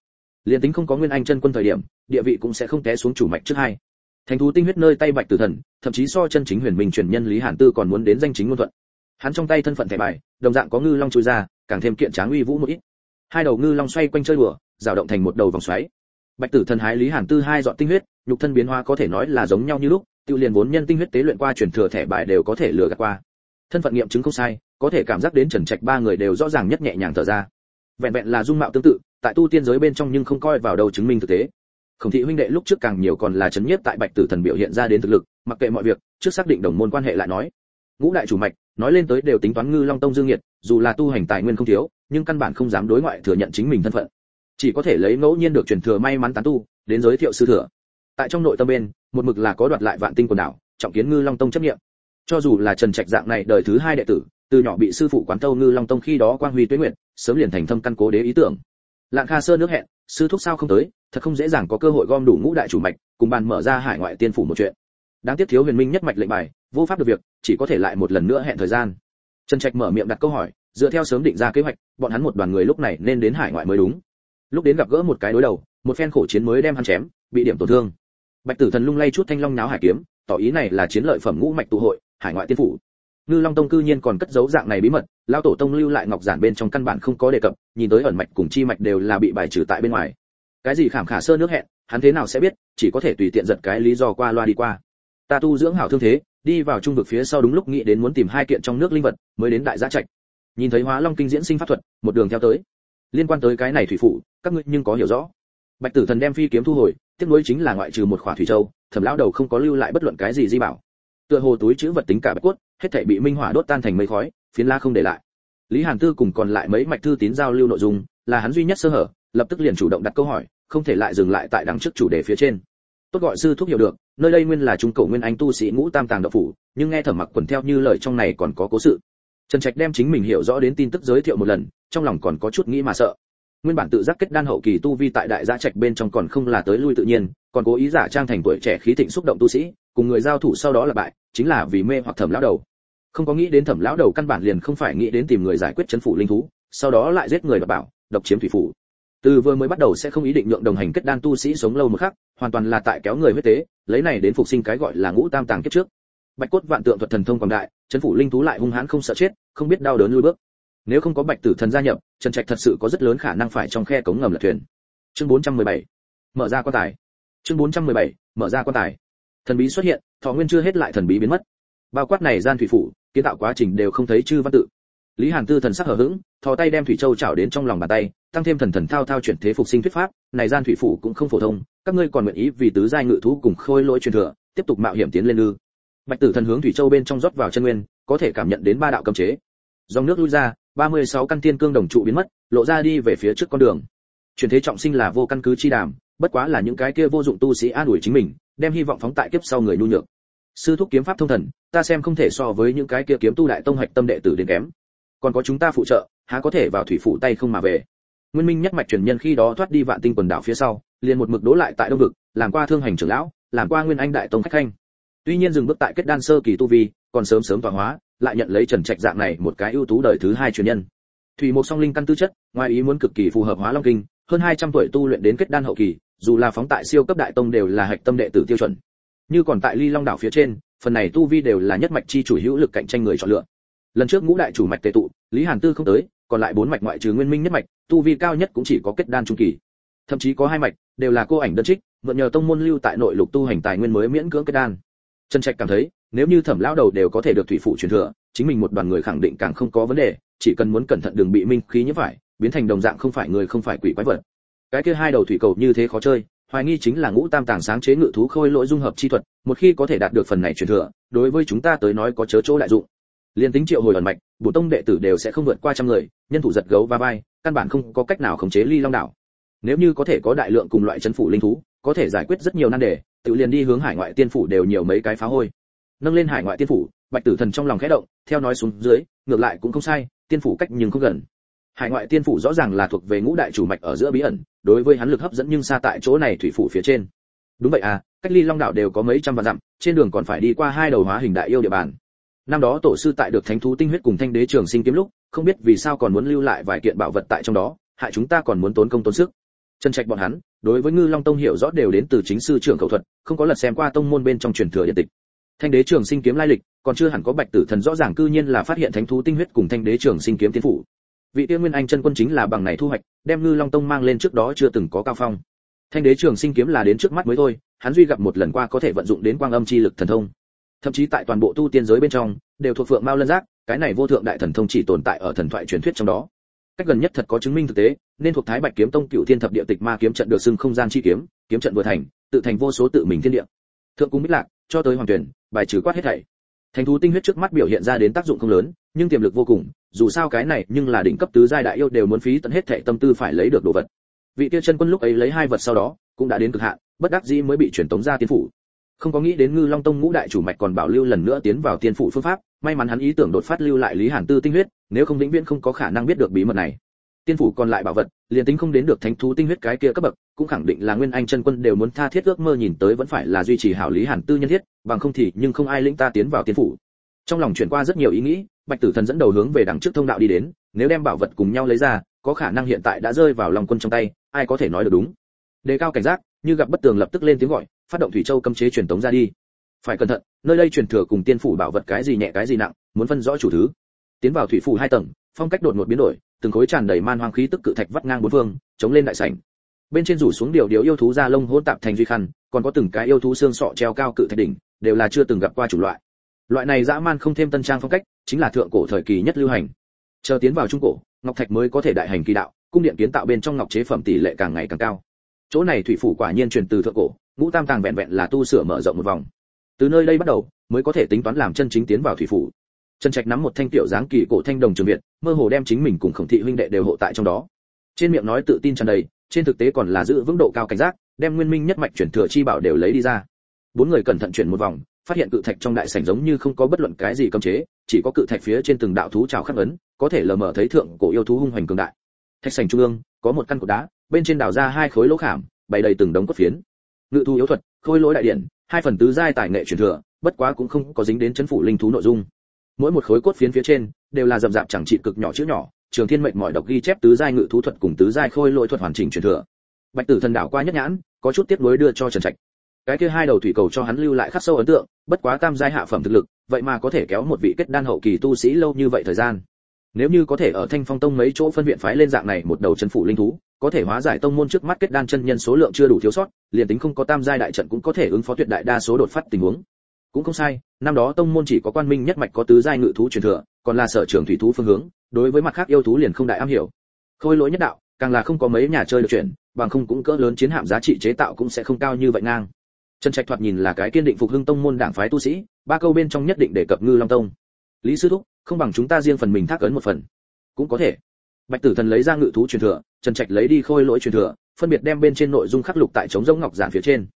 Liền tính không có nguyên anh chân quân thời điểm, địa vị cũng sẽ không té xuống chủ mạch trước hai. Thánh thú tinh huyết nơi tay bạch tử thần, thậm chí so chân chính huyền minh truyền nhân lý hàn tư còn muốn đến danh chính ngôn thuận. Hắn trong tay thân phận thẻ bài, đồng dạng có ngư long chui ra, càng thêm kiện tráng uy vũ một ít. Hai đầu ngư long xoay quanh chơi đùa dao động thành một đầu vòng xoáy. Bạch tử thần hái lý hàn tư hai dọn tinh huyết, nhục thân biến hóa có thể nói là giống nhau như lúc tiêu liền vốn nhân tinh huyết tế luyện qua truyền thừa thẻ bài đều có thể lừa gạt qua. Thân phận nghiệm chứng không sai, có thể cảm giác đến trần trạch ba người đều rõ ràng nhất nhẹ nhàng thở ra vẹn vẹn là dung mạo tương tự, tại tu tiên giới bên trong nhưng không coi vào đầu chứng minh thực tế. Khổng thị huynh đệ lúc trước càng nhiều còn là chấn nhiếp tại bạch tử thần biểu hiện ra đến thực lực, mặc kệ mọi việc, trước xác định đồng môn quan hệ lại nói. Ngũ đại chủ mạch, nói lên tới đều tính toán ngư long tông dương nhiệt dù là tu hành tài nguyên không thiếu, nhưng căn bản không dám đối ngoại thừa nhận chính mình thân phận. Chỉ có thể lấy ngẫu nhiên được truyền thừa may mắn tán tu, đến giới thiệu sư thừa. Tại trong nội tâm bên, một mực là có đoạt lại vạn tinh quần đảo, trọng kiến ngư long tông chấp nghiệm cho dù là trần trạch dạng này đời thứ hai đệ tử, từ nhỏ bị sư phụ quán tâu ngư long tông khi đó quang huy tuyết nguyện sớm liền thành thâm căn cố đế ý tưởng. Lạng kha sơ nước hẹn, sư thúc sao không tới, thật không dễ dàng có cơ hội gom đủ ngũ đại chủ mạch, cùng bàn mở ra hải ngoại tiên phủ một chuyện. Đáng tiếc thiếu huyền minh nhất mạch lệnh bài, vô pháp được việc, chỉ có thể lại một lần nữa hẹn thời gian. Trần trạch mở miệng đặt câu hỏi, dựa theo sớm định ra kế hoạch, bọn hắn một đoàn người lúc này nên đến hải ngoại mới đúng. Lúc đến gặp gỡ một cái đối đầu, một phen khổ chiến mới đem hắn chém, bị điểm tổn thương. Bạch tử thần lung lay chút thanh long náo hải kiếm, tỏ ý này là chiến lợi phẩm ngũ mạch tụ hội, hải ngoại tiên phủ. Ngư long tông cư nhiên còn cất giấu dạng này bí mật Lão tổ tông lưu lại ngọc giản bên trong căn bản không có đề cập nhìn tới ẩn mạch cùng chi mạch đều là bị bài trừ tại bên ngoài. Cái gì khảm khả sơ nước hẹn hắn thế nào sẽ biết chỉ có thể tùy tiện giật cái lý do qua loa đi qua. Ta tu dưỡng hảo thương thế đi vào trung vực phía sau đúng lúc nghĩ đến muốn tìm hai kiện trong nước linh vật mới đến đại gia trạch. Nhìn thấy hóa long kinh diễn sinh pháp thuật một đường theo tới. Liên quan tới cái này thủy phụ các ngươi nhưng có hiểu rõ. Bạch tử thần đem phi kiếm thu hồi tiếc nuối chính là ngoại trừ một khỏa thủy châu thẩm lão đầu không có lưu lại bất luận cái gì di bảo. Tựa hồ túi chữ vật tính cả bạch quất, hết thảy bị minh hỏa đốt tan thành mây khói phiến la không để lại. Lý hàn tư cùng còn lại mấy mạch thư tín giao lưu nội dung, là hắn duy nhất sơ hở, lập tức liền chủ động đặt câu hỏi, không thể lại dừng lại tại đằng trước chủ đề phía trên. Tốt gọi sư thúc hiểu được, nơi đây nguyên là trung cổ nguyên anh tu sĩ ngũ tam tàng đạo phủ, nhưng nghe thẩm mặc quần theo như lời trong này còn có cố sự. Trần trạch đem chính mình hiểu rõ đến tin tức giới thiệu một lần, trong lòng còn có chút nghĩ mà sợ. Nguyên bản tự giác kết đan hậu kỳ tu vi tại đại gia trạch bên trong còn không là tới lui tự nhiên, còn cố ý giả trang thành tuổi trẻ khí thịnh xúc động tu sĩ, cùng người giao thủ sau đó là bại, chính là vì mê hoặc thẩm lão đầu không có nghĩ đến thẩm lão đầu căn bản liền không phải nghĩ đến tìm người giải quyết chấn phủ linh thú, sau đó lại giết người và bảo, độc chiếm thủy phủ. Từ vừa mới bắt đầu sẽ không ý định nhượng đồng hành kết đan tu sĩ sống lâu một khắc, hoàn toàn là tại kéo người huyết tế, lấy này đến phục sinh cái gọi là ngũ tam tàng kiếp trước. Bạch cốt vạn tượng thuật thần thông quảng đại, chấn phủ linh thú lại hung hãn không sợ chết, không biết đau đớn lui bước. Nếu không có bạch tử thần gia nhập, trần trạch thật sự có rất lớn khả năng phải trong khe cống ngầm lật thuyền. Chương 417 mở ra quan tài. Chương 417 mở ra quan tài. Thần bí xuất hiện, thọ nguyên chưa hết lại thần bí biến mất. Bao quát này gian thủy phủ kiến tạo quá trình đều không thấy chư văn tự. Lý hàn tư thần sắc hở hững, thò tay đem thủy châu chảo đến trong lòng bàn tay, tăng thêm thần thần thao thao chuyển thế phục sinh thuyết pháp, này gian thủy phủ cũng không phổ thông, các ngươi còn nguyện ý vì tứ giai ngự thú cùng khôi lỗi truyền thừa, tiếp tục mạo hiểm tiến lên ư? Bạch tử thần hướng thủy châu bên trong rót vào chân nguyên, có thể cảm nhận đến ba đạo cấm chế. Dòng nước lui ra 36 căn tiên cương đồng trụ biến mất, lộ ra đi về phía trước con đường. Chuyển thế trọng sinh là vô căn cứ chi đàm, bất quá là những cái kia vô dụng tu sĩ an ủi chính mình, đem hy vọng phóng tại kiếp sau người nhu nhược sư thúc kiếm pháp thông thần, ta xem không thể so với những cái kia kiếm tu đại tông hạch tâm đệ tử đến kém. Còn có chúng ta phụ trợ, há có thể vào thủy phủ tay không mà về. Nguyên minh nhất mạch truyền nhân khi đó thoát đi vạn tinh quần đảo phía sau, liền một mực đố lại tại đông vực, làm qua thương hành trưởng lão, làm qua nguyên anh đại tông khách khanh. Tuy nhiên dừng bước tại kết đan sơ kỳ tu vi, còn sớm sớm tọa hóa, lại nhận lấy trần trạch dạng này một cái ưu tú đời thứ hai truyền nhân. Thủy một song linh căn tư chất, ngoài ý muốn cực kỳ phù hợp hóa long kinh, hơn 200 tuổi tu luyện đến kết đan hậu kỳ, dù là phóng tại siêu cấp đại tông đều là hạch tâm đệ tử tiêu chuẩn như còn tại ly long đảo phía trên, phần này tu vi đều là nhất mạch chi chủ hữu lực cạnh tranh người chọn lựa. Lần trước ngũ đại chủ mạch tề tụ, lý hàn tư không tới, còn lại bốn mạch ngoại trừ nguyên minh nhất mạch, tu vi cao nhất cũng chỉ có kết đan trung kỳ. Thậm chí có hai mạch, đều là cô ảnh đơn trích, mượn nhờ tông môn lưu tại nội lục tu hành tài nguyên mới miễn cưỡng kết đan. Trần trạch cảm thấy, nếu như thẩm lão đầu đều có thể được thủy phụ truyền thừa, chính mình một đoàn người khẳng định càng không có vấn đề, chỉ cần muốn cẩn thận đừng bị minh khí nhiễm phải, biến thành đồng dạng không phải người không phải quỷ quái vật. Cái kia hai đầu thủy cầu như thế khó chơi hoài nghi chính là ngũ tam tàng sáng chế ngự thú khôi lỗi dung hợp chi thuật, một khi có thể đạt được phần này truyền thừa, đối với chúng ta tới nói có chớ chỗ đại dụng. Liên tính triệu hồi ẩn mạch, bổ tông đệ tử đều sẽ không vượt qua trăm người, nhân thủ giật gấu và vai, căn bản không có cách nào khống chế ly long đảo. Nếu như có thể có đại lượng cùng loại chân phủ linh thú, có thể giải quyết rất nhiều nan đề, tự liền đi hướng hải ngoại tiên phủ đều nhiều mấy cái phá hôi. Nâng lên hải ngoại tiên phủ, bạch tử thần trong lòng khẽ động, theo nói xuống dưới, ngược lại cũng không sai, tiên phủ cách nhưng không gần hải ngoại tiên phủ rõ ràng là thuộc về ngũ đại chủ mạch ở giữa bí ẩn, đối với hắn lực hấp dẫn nhưng xa tại chỗ này thủy phủ phía trên. Đúng vậy à cách ly long đạo đều có mấy trăm vạn dặm, trên đường còn phải đi qua hai đầu hóa hình đại yêu địa bàn. Năm đó tổ sư tại được thánh thú tinh huyết cùng thanh đế trường sinh kiếm lúc, không biết vì sao còn muốn lưu lại vài kiện bảo vật tại trong đó, hại chúng ta còn muốn tốn công tốn sức. Chân trạch bọn hắn, đối với ngư long tông hiểu rõ đều đến từ chính sư trưởng khẩu thuật, không có lật xem qua tông môn bên trong truyền thừa điện tịch. Thanh đế trường sinh kiếm lai lịch, còn chưa hẳn có bạch tử thần rõ ràng cư nhiên là phát hiện thánh thú tinh huyết cùng thanh đế trường sinh kiếm tiến phủ vị tiên nguyên anh chân quân chính là bằng này thu hoạch, đem ngư long tông mang lên trước đó chưa từng có cao phong. Thanh đế trường sinh kiếm là đến trước mắt mới thôi, hắn duy gặp một lần qua có thể vận dụng đến quang âm chi lực thần thông. Thậm chí tại toàn bộ tu tiên giới bên trong, đều thuộc phượng mao lân giác, cái này vô thượng đại thần thông chỉ tồn tại ở thần thoại truyền thuyết trong đó. Cách gần nhất thật có chứng minh thực tế, nên thuộc thái bạch kiếm tông cựu thiên thập địa tịch ma kiếm trận được xưng không gian chi kiếm kiếm trận vừa thành, tự thành vô số tự mình thiên địa. Thượng cung bích lạc, cho tới hoàng tuyển, bài trừ quát hết thảy. Thành thú tinh huyết trước mắt biểu hiện ra đến tác dụng không lớn, nhưng tiềm lực vô cùng dù sao cái này nhưng là đỉnh cấp tứ giai đại yêu đều muốn phí tận hết thệ tâm tư phải lấy được đồ vật. Vị tiêu chân quân lúc ấy lấy hai vật sau đó, cũng đã đến cực hạn, bất đắc dĩ mới bị chuyển tống ra tiên phủ. Không có nghĩ đến ngư long tông ngũ đại chủ mạch còn bảo lưu lần nữa tiến vào tiên phủ phương pháp, may mắn hắn ý tưởng đột phát lưu lại lý hàn tư tinh huyết, nếu không vĩnh viễn không có khả năng biết được bí mật này. Tiên phủ còn lại bảo vật, liền tính không đến được thánh thú tinh huyết cái kia cấp bậc, cũng khẳng định là nguyên anh chân quân đều muốn tha thiết ước mơ nhìn tới vẫn phải là duy trì hảo lý hàn tư nhân thiết, bằng không thì nhưng không ai lĩnh ta tiến vào tiên phủ trong lòng chuyển qua rất nhiều ý nghĩ, bạch tử thần dẫn đầu hướng về đằng trước thông đạo đi đến, nếu đem bảo vật cùng nhau lấy ra, có khả năng hiện tại đã rơi vào lòng quân trong tay, ai có thể nói được đúng. Đề cao cảnh giác, như gặp bất tường lập tức lên tiếng gọi, phát động thủy châu cấm chế truyền tống ra đi. Phải cẩn thận, nơi đây truyền thừa cùng tiên phủ bảo vật cái gì nhẹ cái gì nặng, muốn phân rõ chủ thứ. Tiến vào thủy phủ hai tầng, phong cách đột ngột biến đổi, từng khối tràn đầy man hoang khí tức cự thạch vắt ngang bốn phương, chống lên đại sảnh. Bên trên rủ xuống điều điều yêu thú da lông hỗn tạp thành duy khăn, còn có từng cái yêu thú xương sọ treo cao cự thạch đỉnh, đều là chưa từng gặp qua chủ loại loại này dã man không thêm tân trang phong cách, chính là thượng cổ thời kỳ nhất lưu hành. Chờ tiến vào trung cổ, ngọc thạch mới có thể đại hành kỳ đạo, cung điện kiến tạo bên trong ngọc chế phẩm tỷ lệ càng ngày càng cao. Chỗ này thủy phủ quả nhiên truyền từ thượng cổ, ngũ tam tàng vẹn vẹn là tu sửa mở rộng một vòng. Từ nơi đây bắt đầu, mới có thể tính toán làm chân chính tiến vào thủy phủ. Trần trạch nắm một thanh tiểu dáng kỳ cổ thanh đồng trường việt, mơ hồ đem chính mình cùng khổng thị huynh đệ đều hộ tại trong đó. Trên miệng nói tự tin tràn đầy, trên thực tế còn là giữ vững độ cao cảnh giác, đem nguyên minh nhất mạch chuyển thừa chi bảo đều lấy đi ra. Bốn người cẩn thận chuyển một vòng phát hiện cự thạch trong đại sảnh giống như không có bất luận cái gì cấm chế, chỉ có cự thạch phía trên từng đạo thú trào khắc ấn, có thể lờ mờ thấy thượng cổ yêu thú hung hoành cường đại. Thạch sảnh trung ương, có một căn cột đá, bên trên đào ra hai khối lỗ khảm, bày đầy từng đống cốt phiến. Ngự thú yếu thuật, khôi lỗi đại điện hai phần tứ giai tài nghệ truyền thừa, bất quá cũng không có dính đến chấn phủ linh thú nội dung. Mỗi một khối cốt phiến phía trên, đều là dập rạp chẳng trị cực nhỏ chữ nhỏ, trường thiên mệnh mọi độc ghi chép tứ giai ngự thú thuật cùng tứ giai khôi lỗi thuật hoàn chỉnh truyền thừa. Bạch tử thần đảo qua nhất nhãn, có chút tiếc nuối đưa cho trần trạch cái kia hai đầu thủy cầu cho hắn lưu lại khắc sâu ấn tượng, bất quá tam giai hạ phẩm thực lực, vậy mà có thể kéo một vị kết đan hậu kỳ tu sĩ lâu như vậy thời gian. Nếu như có thể ở thanh phong tông mấy chỗ phân viện phái lên dạng này một đầu chân phủ linh thú, có thể hóa giải tông môn trước mắt kết đan chân nhân số lượng chưa đủ thiếu sót, liền tính không có tam giai đại trận cũng có thể ứng phó tuyệt đại đa số đột phát tình huống. Cũng không sai, năm đó tông môn chỉ có quan minh nhất mạch có tứ giai ngự thú truyền thừa, còn là sở trường thủy thú phương hướng, đối với mặt khác yêu thú liền không đại am hiểu. Khôi lỗi nhất đạo, càng là không có mấy nhà chơi được chuyển, bằng không cũng cỡ lớn chiến hạm giá trị chế tạo cũng sẽ không cao như vậy ngang trần trạch thoạt nhìn là cái kiên định phục hưng tông môn đảng phái tu sĩ, ba câu bên trong nhất định để cập ngư long tông. Lý sư thúc, không bằng chúng ta riêng phần mình thác ấn một phần. Cũng có thể. Bạch tử thần lấy ra ngự thú truyền thừa, trần trạch lấy đi khôi lỗi truyền thừa, phân biệt đem bên trên nội dung khắc lục tại trống rỗng ngọc giản phía trên.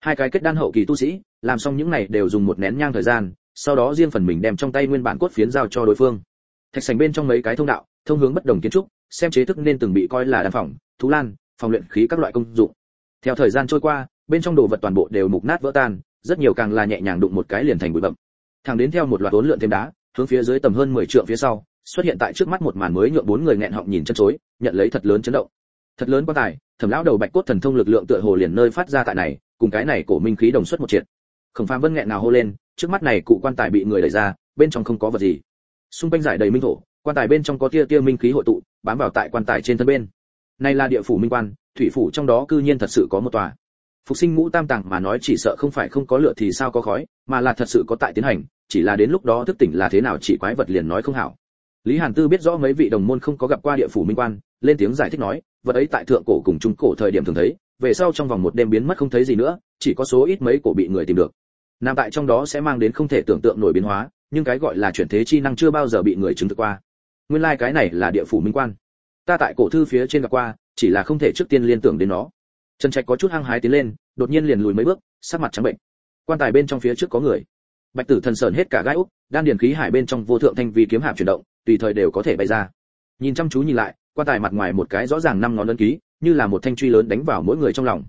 Hai cái kết đan hậu kỳ tu sĩ, làm xong những này đều dùng một nén nhang thời gian, sau đó riêng phần mình đem trong tay nguyên bản cốt phiến giao cho đối phương. Thạch sành bên trong mấy cái thông đạo, thông hướng bất đồng kiến trúc, xem chế thức nên từng bị coi là đan phòng, thú lan, phòng luyện khí các loại công dụng. Theo thời gian trôi qua bên trong đồ vật toàn bộ đều mục nát vỡ tan, rất nhiều càng là nhẹ nhàng đụng một cái liền thành bụi bậm thằng đến theo một loạt tốn lượn thêm đá, hướng phía dưới tầm hơn 10 trượng phía sau, xuất hiện tại trước mắt một màn mới nhượng bốn người nghẹn họng nhìn chân chối, nhận lấy thật lớn chấn động. Thật lớn quan tài, thẩm lão đầu bạch cốt thần thông lực lượng tựa hồ liền nơi phát ra tại này, cùng cái này cổ minh khí đồng xuất một triệt. Khổng phàm vân nghẹn nào hô lên, trước mắt này cụ quan tài bị người đẩy ra, bên trong không có vật gì. Xung quanh giải đầy minh thổ, quan tài bên trong có tia tia minh khí hội tụ, bám vào tại quan tài trên thân bên. Này là địa phủ minh quan, thủy phủ trong đó cư nhiên thật sự có một tòa phục sinh ngũ tam tàng mà nói chỉ sợ không phải không có lửa thì sao có khói, mà là thật sự có tại tiến hành, chỉ là đến lúc đó thức tỉnh là thế nào chỉ quái vật liền nói không hảo. Lý hàn tư biết rõ mấy vị đồng môn không có gặp qua địa phủ minh quan, lên tiếng giải thích nói, vật ấy tại thượng cổ cùng trung cổ thời điểm thường thấy, về sau trong vòng một đêm biến mất không thấy gì nữa, chỉ có số ít mấy cổ bị người tìm được. Nằm tại trong đó sẽ mang đến không thể tưởng tượng nổi biến hóa, nhưng cái gọi là chuyển thế chi năng chưa bao giờ bị người chứng thực qua. Nguyên lai like cái này là địa phủ minh quan. Ta tại cổ thư phía trên gặp qua, chỉ là không thể trước tiên liên tưởng đến nó trần trạch có chút hăng hái tiến lên, đột nhiên liền lùi mấy bước, sắc mặt trắng bệnh. Quan tài bên trong phía trước có người. Bạch tử thần sờn hết cả gai úc, đan điền khí hải bên trong vô thượng thanh vi kiếm hạp chuyển động, tùy thời đều có thể bay ra. Nhìn chăm chú nhìn lại, quan tài mặt ngoài một cái rõ ràng năm ngón ấn ký, như là một thanh truy lớn đánh vào mỗi người trong lòng.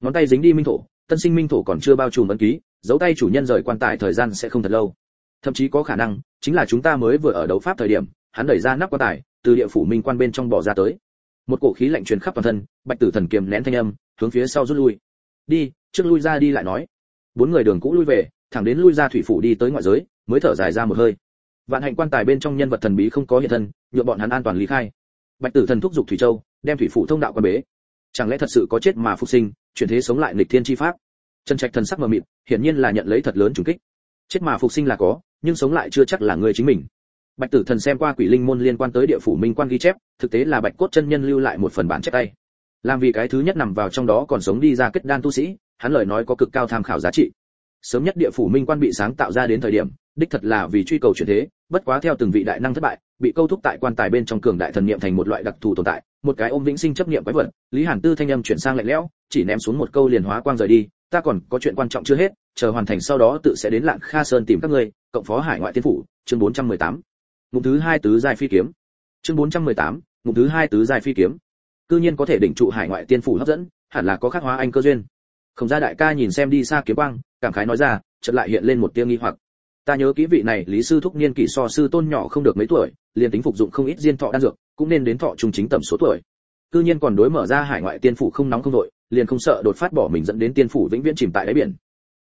Ngón tay dính đi minh thổ, tân sinh minh thổ còn chưa bao trùm ấn ký dấu tay chủ nhân rời quan tài thời gian sẽ không thật lâu. Thậm chí có khả năng, chính là chúng ta mới vừa ở đấu pháp thời điểm, hắn đẩy ra nắp quan tài, từ địa phủ minh quan bên trong bỏ ra tới. Một cổ khí lạnh truyền khắp toàn thân, bạch tử thần kiềm nén thanh âm hướng phía sau rút lui. Đi, trước lui ra đi lại nói. Bốn người đường cũ lui về, thẳng đến lui ra thủy phủ đi tới ngoại giới, mới thở dài ra một hơi. Vạn hạnh quan tài bên trong nhân vật thần bí không có hiện thân nhựa bọn hắn an toàn lý khai. Bạch tử thần thúc giục thủy châu, đem thủy phủ thông đạo quan bế. Chẳng lẽ thật sự có chết mà phục sinh, chuyển thế sống lại nghịch thiên chi pháp? Trần trạch thần sắc mờ mịt, hiển nhiên là nhận lấy thật lớn trùng kích. Chết mà phục sinh là có, nhưng sống lại chưa chắc là người chính mình. Bạch tử thần xem qua quỷ linh môn liên quan tới địa phủ minh quan ghi chép, thực tế là bạch cốt chân nhân lưu lại một phần bản chép tay làm vì cái thứ nhất nằm vào trong đó còn sống đi ra kết đan tu sĩ hắn lời nói có cực cao tham khảo giá trị. Sớm nhất địa phủ minh quan bị sáng tạo ra đến thời điểm đích thật là vì truy cầu chuyển thế bất quá theo từng vị đại năng thất bại bị câu thúc tại quan tài bên trong cường đại thần niệm thành một loại đặc thù tồn tại một cái ôm vĩnh sinh chấp niệm quái vật lý hàn tư thanh âm chuyển sang lạnh lẽo chỉ ném xuống một câu liền hóa quang rời đi ta còn có chuyện quan trọng chưa hết chờ hoàn thành sau đó tự sẽ đến lạng kha sơn tìm các ngươi cộng phó hải ngoại tiên phủ chương 418. ngụm thứ hai tứ giai phi kiếm. Chương 418, ngụm thứ hai tứ giai phi kiếm cư nhiên có thể đỉnh trụ hải ngoại tiên phủ hấp dẫn, hẳn là có khắc hóa anh cơ duyên. Không ra đại ca nhìn xem đi xa kiếm quang, cảm khái nói ra, chợt lại hiện lên một tia nghi hoặc. Ta nhớ kỹ vị này, lý sư thúc niên kỷ so sư tôn nhỏ không được mấy tuổi, liền tính phục dụng không ít diên thọ đan dược, cũng nên đến thọ trung chính tầm số tuổi. Cư nhiên còn đối mở ra hải ngoại tiên phủ không nóng không đội liền không sợ đột phát bỏ mình dẫn đến tiên phủ vĩnh viễn chìm tại đáy biển.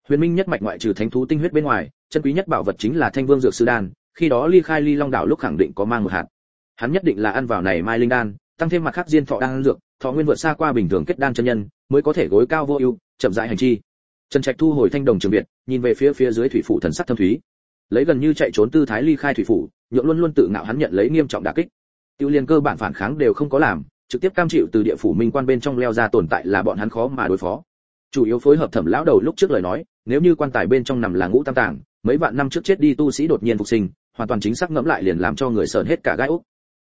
Huyền minh nhất mạch ngoại trừ thánh thú tinh huyết bên ngoài, chân quý nhất bảo vật chính là thanh vương dược sư đan, khi đó ly khai ly long đảo lúc khẳng định có mang một hạt. Hắn nhất định là ăn vào này mai linh đan tăng thêm mặt khác diên thọ đang dược, thọ nguyên vượt xa qua bình thường kết đan chân nhân, mới có thể gối cao vô ưu, chậm rãi hành chi. Trần trạch thu hồi thanh đồng trường việt nhìn về phía phía dưới thủy phủ thần sắc thâm thúy. Lấy gần như chạy trốn tư thái ly khai thủy phủ, nhượng luôn luôn tự ngạo hắn nhận lấy nghiêm trọng đả kích. Tiêu liên cơ bản phản kháng đều không có làm, trực tiếp cam chịu từ địa phủ minh quan bên trong leo ra tồn tại là bọn hắn khó mà đối phó. Chủ yếu phối hợp thẩm lão đầu lúc trước lời nói, nếu như quan tài bên trong nằm là ngũ tam tàng mấy vạn năm trước chết đi tu sĩ đột nhiên phục sinh, hoàn toàn chính xác ngẫm lại liền làm cho người sờn hết cả gai úc.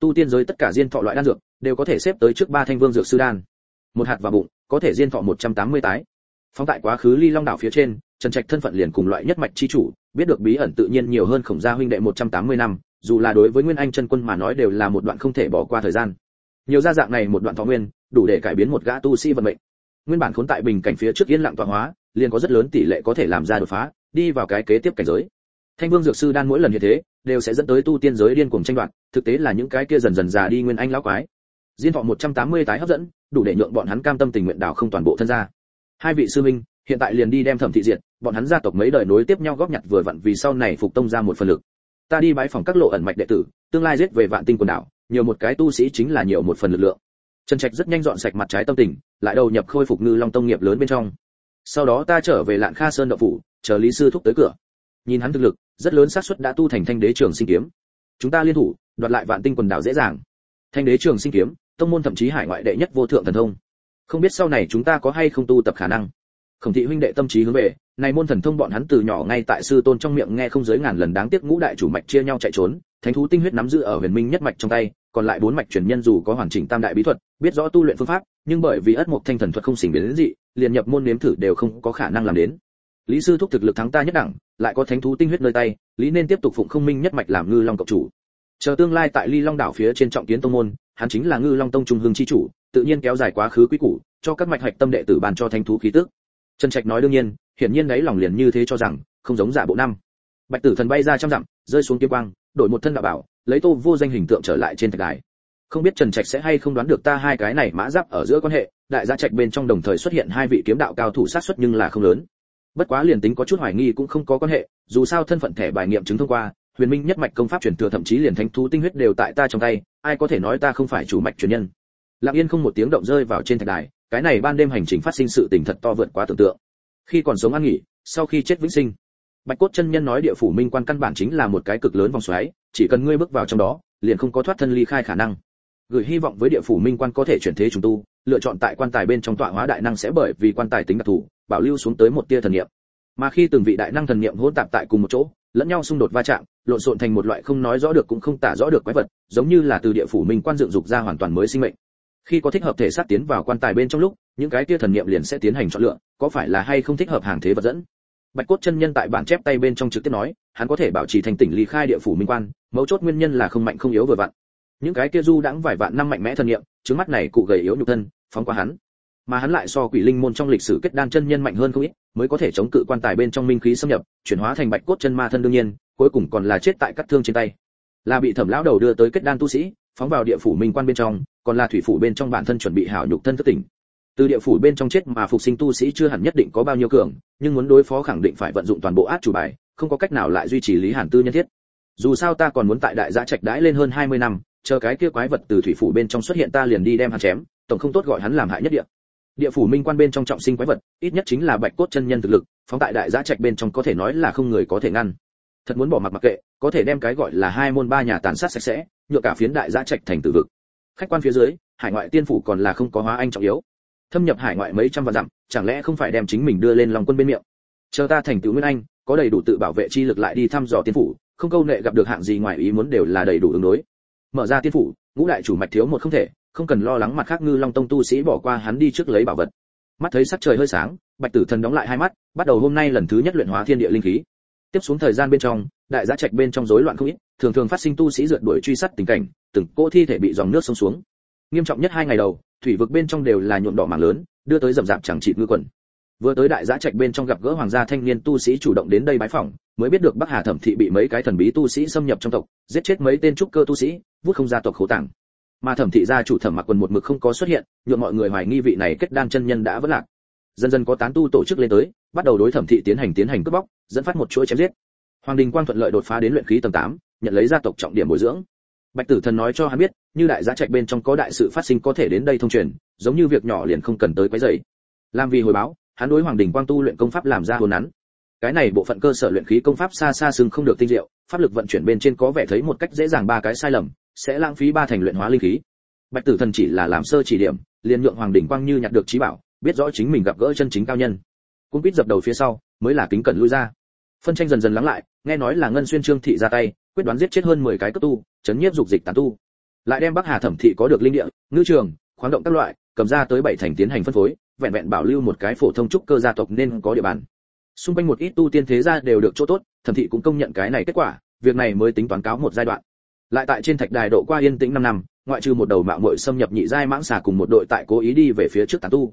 Tu tiên giới tất cả diên thọ loại đan dược đều có thể xếp tới trước ba thanh vương dược sư đan. Một hạt vào bụng, có thể diên thọ 180 tái. Phóng tại quá khứ ly long đảo phía trên, trần trạch thân phận liền cùng loại nhất mạch chi chủ, biết được bí ẩn tự nhiên nhiều hơn khổng gia huynh đệ 180 năm, dù là đối với nguyên anh chân quân mà nói đều là một đoạn không thể bỏ qua thời gian. Nhiều gia dạng này một đoạn thọ nguyên, đủ để cải biến một gã tu sĩ vận mệnh. Nguyên bản khốn tại bình cảnh phía trước yên lặng tọa hóa, liền có rất lớn tỷ lệ có thể làm ra đột phá, đi vào cái kế tiếp cảnh giới. Thanh vương dược sư đan mỗi lần như thế, đều sẽ dẫn tới tu tiên giới điên cuồng tranh đoạt, thực tế là những cái kia dần dần già đi nguyên anh lão quái diên thọ 180 tái hấp dẫn, đủ để nhượng bọn hắn cam tâm tình nguyện đảo không toàn bộ thân gia. Hai vị sư minh hiện tại liền đi đem thẩm thị diệt, bọn hắn gia tộc mấy đời nối tiếp nhau góp nhặt vừa vặn vì sau này phục tông ra một phần lực. Ta đi bái phòng các lộ ẩn mạch đệ tử, tương lai giết về vạn tinh quần đảo, nhiều một cái tu sĩ chính là nhiều một phần lực lượng. Trần trạch rất nhanh dọn sạch mặt trái tâm tình, lại đầu nhập khôi phục ngư long tông nghiệp lớn bên trong. Sau đó ta trở về lạn kha sơn đạo phủ, chờ lý sư thúc tới cửa. Nhìn hắn thực lực, rất lớn xác suất đã tu thành thanh đế trường sinh kiếm. Chúng ta liên thủ, đoạt lại vạn tinh quần đảo dễ dàng. Thanh đế trường sinh kiếm tông môn thậm chí hải ngoại đệ nhất vô thượng thần thông. Không biết sau này chúng ta có hay không tu tập khả năng. Khổng thị huynh đệ tâm trí hướng về, này môn thần thông bọn hắn từ nhỏ ngay tại sư tôn trong miệng nghe không dưới ngàn lần đáng tiếc ngũ đại chủ mạch chia nhau chạy trốn, thánh thú tinh huyết nắm giữ ở huyền minh nhất mạch trong tay, còn lại bốn mạch truyền nhân dù có hoàn chỉnh tam đại bí thuật, biết rõ tu luyện phương pháp, nhưng bởi vì ất mộc thanh thần thuật không xỉn biến đến dị, liền nhập môn nếm thử đều không có khả năng làm đến. Lý sư thúc thực lực thắng ta nhất đẳng, lại có thánh thú tinh huyết nơi tay, lý nên tiếp tục phụng không minh nhất mạch làm ngư long cộng chủ. Chờ tương lai tại ly long đảo phía trên trọng kiến tông môn hắn chính là ngư long tông trung hương chi chủ, tự nhiên kéo dài quá khứ quý củ, cho các mạch hạch tâm đệ tử bàn cho thánh thú khí tức. Trần trạch nói đương nhiên, hiển nhiên đấy lòng liền như thế cho rằng, không giống giả bộ năm. Bạch tử thần bay ra trăm dặm, rơi xuống kiếm quang, đổi một thân đạo bảo, lấy tô vô danh hình tượng trở lại trên thạch đài. Không biết trần trạch sẽ hay không đoán được ta hai cái này mã giáp ở giữa quan hệ, đại gia trạch bên trong đồng thời xuất hiện hai vị kiếm đạo cao thủ sát xuất nhưng là không lớn. Bất quá liền tính có chút hoài nghi cũng không có quan hệ, dù sao thân phận thẻ bài nghiệm chứng thông qua, huyền minh nhất mạch công pháp truyền thừa thậm chí liền thánh thú tinh huyết đều tại ta trong tay ai có thể nói ta không phải chủ mạch truyền nhân. Lặng yên không một tiếng động rơi vào trên thạch đài, cái này ban đêm hành trình phát sinh sự tình thật to vượt quá tưởng tượng. Khi còn sống ăn nghỉ, sau khi chết vĩnh sinh, bạch cốt chân nhân nói địa phủ minh quan căn bản chính là một cái cực lớn vòng xoáy, chỉ cần ngươi bước vào trong đó, liền không có thoát thân ly khai khả năng. Gửi hy vọng với địa phủ minh quan có thể chuyển thế trùng tu, lựa chọn tại quan tài bên trong tọa hóa đại năng sẽ bởi vì quan tài tính đặc thù, bảo lưu xuống tới một tia thần niệm. Mà khi từng vị đại năng thần niệm hỗn tạp tại cùng một chỗ, lẫn nhau xung đột va chạm lộn xộn thành một loại không nói rõ được cũng không tả rõ được quái vật, giống như là từ địa phủ minh quan dựng dục ra hoàn toàn mới sinh mệnh. Khi có thích hợp thể xác tiến vào quan tài bên trong lúc, những cái tia thần niệm liền sẽ tiến hành chọn lựa, có phải là hay không thích hợp hàng thế vật dẫn? Bạch cốt chân nhân tại bản chép tay bên trong trực tiếp nói, hắn có thể bảo trì thành tỉnh ly khai địa phủ minh quan, mấu chốt nguyên nhân là không mạnh không yếu vừa vặn. Những cái kia du đãng vài vạn năm mạnh mẽ thần niệm, trước mắt này cụ gầy yếu nhục thân, phóng qua hắn. Mà hắn lại so quỷ linh môn trong lịch sử kết đan chân nhân mạnh hơn không ít, mới có thể chống cự quan tài bên trong minh khí xâm nhập, chuyển hóa thành bạch cốt chân ma thân đương nhiên cuối cùng còn là chết tại cắt thương trên tay. Là bị thẩm lão đầu đưa tới kết đan tu sĩ, phóng vào địa phủ minh quan bên trong, còn là thủy phủ bên trong bản thân chuẩn bị hảo nhục thân thất tỉnh. Từ địa phủ bên trong chết mà phục sinh tu sĩ chưa hẳn nhất định có bao nhiêu cường, nhưng muốn đối phó khẳng định phải vận dụng toàn bộ át chủ bài, không có cách nào lại duy trì lý hàn tư nhân thiết. Dù sao ta còn muốn tại đại giã trạch đãi lên hơn 20 năm, chờ cái kia quái vật từ thủy phủ bên trong xuất hiện ta liền đi đem hắn chém, tổng không tốt gọi hắn làm hại nhất địa. Địa phủ minh quan bên trong trọng sinh quái vật, ít nhất chính là bạch cốt chân nhân thực lực, phóng tại đại giã trạch bên trong có thể nói là không người có thể ngăn thật muốn bỏ mặc mặc kệ, có thể đem cái gọi là hai môn ba nhà tàn sát sạch sẽ, nhựa cả phiến đại gia trạch thành tử vực. Khách quan phía dưới, hải ngoại tiên phủ còn là không có hóa anh trọng yếu. Thâm nhập hải ngoại mấy trăm vạn dặm, chẳng lẽ không phải đem chính mình đưa lên lòng quân bên miệng? Chờ ta thành tựu nguyên anh, có đầy đủ tự bảo vệ chi lực lại đi thăm dò tiên phủ, không câu nệ gặp được hạng gì ngoài ý muốn đều là đầy đủ ứng đối. Mở ra tiên phủ, ngũ đại chủ mạch thiếu một không thể, không cần lo lắng mặt khác ngư long tông tu sĩ bỏ qua hắn đi trước lấy bảo vật. Mắt thấy sắc trời hơi sáng, bạch tử thần đóng lại hai mắt, bắt đầu hôm nay lần thứ nhất luyện hóa thiên địa linh khí tiếp xuống thời gian bên trong, đại giá trạch bên trong rối loạn không ít, thường thường phát sinh tu sĩ rượt đuổi truy sát tình cảnh, từng cỗ thi thể bị dòng nước sông xuống. Nghiêm trọng nhất hai ngày đầu, thủy vực bên trong đều là nhuộm đỏ mảng lớn, đưa tới rầm rạp chẳng trị ngư quần. Vừa tới đại giá trạch bên trong gặp gỡ hoàng gia thanh niên tu sĩ chủ động đến đây bái phỏng, mới biết được bắc hà thẩm thị bị mấy cái thần bí tu sĩ xâm nhập trong tộc, giết chết mấy tên trúc cơ tu sĩ, vút không gia tộc khấu tàng mà thẩm thị gia chủ thẩm mặc quần một mực không có xuất hiện nhuộm mọi người hoài nghi vị này kết đan chân nhân đã vất lạc dần dần có tán tu tổ chức lên tới bắt đầu đối thẩm thị tiến hành tiến hành cướp bóc dẫn phát một chuỗi chém giết. Hoàng đình quang thuận lợi đột phá đến luyện khí tầng 8, nhận lấy gia tộc trọng điểm bồi dưỡng. Bạch tử thần nói cho hắn biết như đại giá trạch bên trong có đại sự phát sinh có thể đến đây thông truyền giống như việc nhỏ liền không cần tới quấy rầy. Làm vì hồi báo hắn đối hoàng đình quang tu luyện công pháp làm ra hồn nắn. Cái này bộ phận cơ sở luyện khí công pháp xa xa xưng không được tinh diệu pháp lực vận chuyển bên trên có vẻ thấy một cách dễ dàng ba cái sai lầm sẽ lãng phí ba thành luyện hóa linh khí. Bạch tử thần chỉ là làm sơ chỉ điểm liền nhượng hoàng đình quang như nhặt được trí bảo biết rõ chính mình gặp gỡ chân chính cao nhân. Cũng biết dập đầu phía sau, mới là kính cẩn lui ra. Phân tranh dần dần lắng lại, nghe nói là ngân xuyên trương thị ra tay, quyết đoán giết chết hơn 10 cái cấp tu, chấn nhiếp dục dịch tán tu. Lại đem bắc hà thẩm thị có được linh địa, ngư trường, khoáng động các loại, cầm ra tới bảy thành tiến hành phân phối, vẹn vẹn bảo lưu một cái phổ thông trúc cơ gia tộc nên có địa bàn. Xung quanh một ít tu tiên thế gia đều được chỗ tốt, thẩm thị cũng công nhận cái này kết quả, việc này mới tính toán cáo một giai đoạn. Lại tại trên thạch đài độ qua yên tĩnh 5 năm, ngoại trừ một đầu mạo muội xâm nhập nhị giai mãng xà cùng một đội tại cố ý đi về phía trước tán tu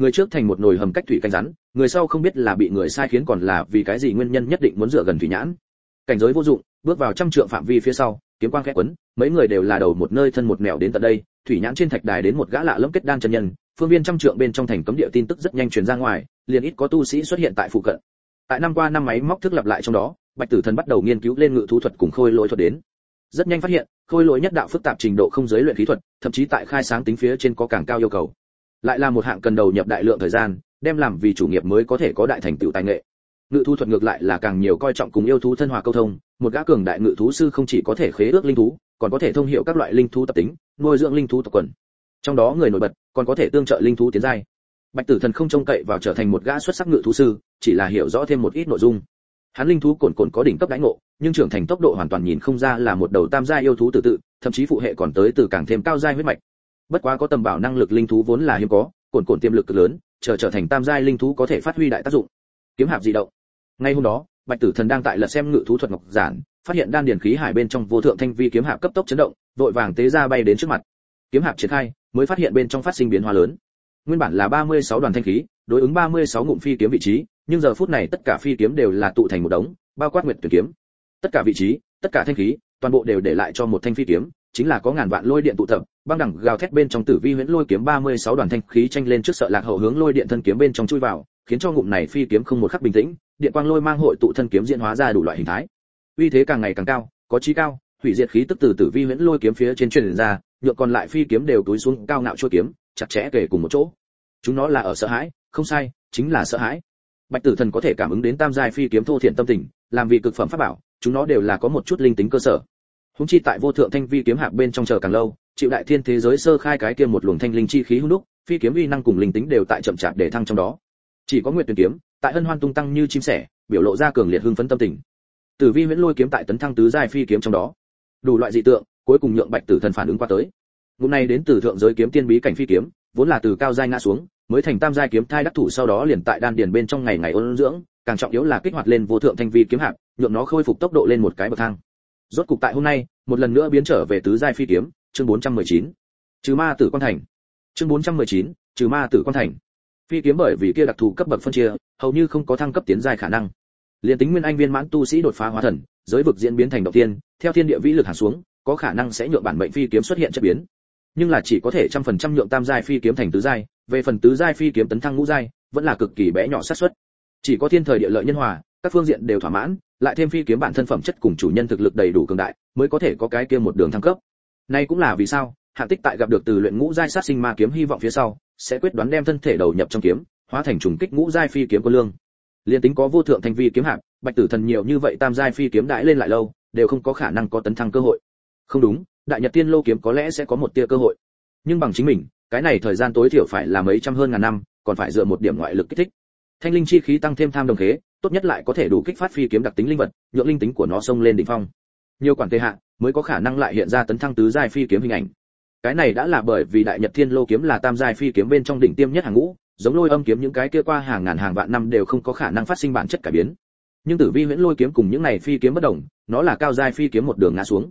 người trước thành một nồi hầm cách thủy canh rắn, người sau không biết là bị người sai khiến còn là vì cái gì nguyên nhân nhất định muốn dựa gần thủy nhãn. Cảnh giới vô dụng, bước vào trăm trượng phạm vi phía sau, kiếm quang khẽ quấn, mấy người đều là đầu một nơi thân một mèo đến tận đây, thủy nhãn trên thạch đài đến một gã lạ lẫm kết đan chân nhân, phương viên trăm trượng bên trong thành cấm địa tin tức rất nhanh truyền ra ngoài, liền ít có tu sĩ xuất hiện tại phụ cận. Tại năm qua năm máy móc thức lập lại trong đó, bạch tử thần bắt đầu nghiên cứu lên ngự thú thuật cùng khôi lỗi thuật đến. Rất nhanh phát hiện, khôi lỗi nhất đạo phức tạp trình độ không giới luyện khí thuật, thậm chí tại khai sáng tính phía trên có càng cao yêu cầu lại là một hạng cần đầu nhập đại lượng thời gian, đem làm vì chủ nghiệp mới có thể có đại thành tựu tài nghệ. Ngự thú thuật ngược lại là càng nhiều coi trọng cùng yêu thú thân hòa câu thông, một gã cường đại ngự thú sư không chỉ có thể khế ước linh thú, còn có thể thông hiểu các loại linh thú tập tính, nuôi dưỡng linh thú tập quần. Trong đó người nổi bật, còn có thể tương trợ linh thú tiến giai. Bạch tử thần không trông cậy vào trở thành một gã xuất sắc ngự thú sư, chỉ là hiểu rõ thêm một ít nội dung. Hắn linh thú cồn cồn có đỉnh cấp đánh ngộ, nhưng trưởng thành tốc độ hoàn toàn nhìn không ra là một đầu tam gia yêu thú tự tự, thậm chí phụ hệ còn tới từ càng thêm cao giai huyết mạch bất quá có tầm bảo năng lực linh thú vốn là hiếm có, cồn cồn tiềm lực cực lớn, chờ trở thành tam giai linh thú có thể phát huy đại tác dụng. Kiếm hạp dị động. Ngay hôm đó, bạch tử thần đang tại lật xem ngự thú thuật ngọc giản, phát hiện đan điển khí hải bên trong vô thượng thanh vi kiếm hạp cấp tốc chấn động, vội vàng tế ra bay đến trước mặt. Kiếm hạp triển khai, mới phát hiện bên trong phát sinh biến hóa lớn. Nguyên bản là 36 đoàn thanh khí, đối ứng 36 ngụm phi kiếm vị trí, nhưng giờ phút này tất cả phi kiếm đều là tụ thành một đống, bao quát nguyệt tuyển kiếm. Tất cả vị trí, tất cả thanh khí, toàn bộ đều để lại cho một thanh phi kiếm, chính là có ngàn vạn lôi điện tụ tập băng đẳng gào thét bên trong tử vi huyễn lôi kiếm 36 đoàn thanh khí tranh lên trước sợ lạc hậu hướng lôi điện thân kiếm bên trong chui vào, khiến cho ngụm này phi kiếm không một khắc bình tĩnh, điện quang lôi mang hội tụ thân kiếm diễn hóa ra đủ loại hình thái. Uy thế càng ngày càng cao, có chí cao, hủy diệt khí tức từ tử vi huyễn lôi kiếm phía trên truyền ra, nhượng còn lại phi kiếm đều túi xuống cao ngạo chuôi kiếm, chặt chẽ kề cùng một chỗ. Chúng nó là ở sợ hãi, không sai, chính là sợ hãi. Bạch tử thần có thể cảm ứng đến tam giai phi kiếm thô thiện tâm tình, làm vị cực phẩm pháp bảo, chúng nó đều là có một chút linh tính cơ sở. Húng chi tại vô thượng thanh vi kiếm hạp bên trong chờ càng lâu chịu đại thiên thế giới sơ khai cái kia một luồng thanh linh chi khí hung đúc phi kiếm uy năng cùng linh tính đều tại chậm chạp để thăng trong đó. Chỉ có nguyệt tuyển kiếm tại hân hoan tung tăng như chim sẻ biểu lộ ra cường liệt hưng phấn tâm tình. Tử vi huyễn lôi kiếm tại tấn thăng tứ giai phi kiếm trong đó. Đủ loại dị tượng cuối cùng nhượng bạch tử thần phản ứng qua tới. Hôm này đến từ thượng giới kiếm tiên bí cảnh phi kiếm vốn là từ cao giai ngã xuống mới thành tam giai kiếm thai đắc thủ sau đó liền tại đan điền bên trong ngày ngày ôn dưỡng càng trọng yếu là kích hoạt lên vô thượng thanh vi kiếm hạt, nhượng nó khôi phục tốc độ lên một cái bậc thang. Rốt cục tại hôm nay một lần nữa biến trở về tứ giai phi kiếm chương 419. trừ ma tử quan thành. chương 419, trừ ma tử quan thành. phi kiếm bởi vì kia đặc thù cấp bậc phân chia hầu như không có thăng cấp tiến giai khả năng. liền tính nguyên anh viên mãn tu sĩ đột phá hóa thần giới vực diễn biến thành động tiên theo thiên địa vĩ lực hạ xuống có khả năng sẽ nhượng bản mệnh phi kiếm xuất hiện chất biến. nhưng là chỉ có thể trăm phần trăm nhượng tam giai phi kiếm thành tứ giai về phần tứ giai phi kiếm tấn thăng ngũ giai vẫn là cực kỳ bé nhỏ xác suất. chỉ có thiên thời địa lợi nhân hòa các phương diện đều thỏa mãn lại thêm phi kiếm bản thân phẩm chất cùng chủ nhân thực lực đầy đủ cường đại mới có thể có cái kia một đường thăng cấp nay cũng là vì sao, hạng tích tại gặp được từ luyện ngũ giai sát sinh ma kiếm hy vọng phía sau, sẽ quyết đoán đem thân thể đầu nhập trong kiếm, hóa thành trùng kích ngũ giai phi kiếm của lương. Liên tính có vô thượng thành vi kiếm hạng, bạch tử thần nhiều như vậy tam giai phi kiếm đãi lên lại lâu, đều không có khả năng có tấn thăng cơ hội. Không đúng, đại nhật tiên lô kiếm có lẽ sẽ có một tia cơ hội. Nhưng bằng chính mình, cái này thời gian tối thiểu phải là mấy trăm hơn ngàn năm, còn phải dựa một điểm ngoại lực kích thích. Thanh linh chi khí tăng thêm tham đồng khế, tốt nhất lại có thể đủ kích phát phi kiếm đặc tính linh vật, nhượng linh tính của nó xông lên đỉnh phong. Nhiều quản tê hạ mới có khả năng lại hiện ra tấn thăng tứ giai phi kiếm hình ảnh. Cái này đã là bởi vì đại nhật thiên lô kiếm là tam giai phi kiếm bên trong đỉnh tiêm nhất hàng ngũ, giống lôi âm kiếm những cái kia qua hàng ngàn hàng vạn năm đều không có khả năng phát sinh bản chất cải biến. Nhưng tử vi huyễn lôi kiếm cùng những này phi kiếm bất đồng, nó là cao giai phi kiếm một đường ngã xuống.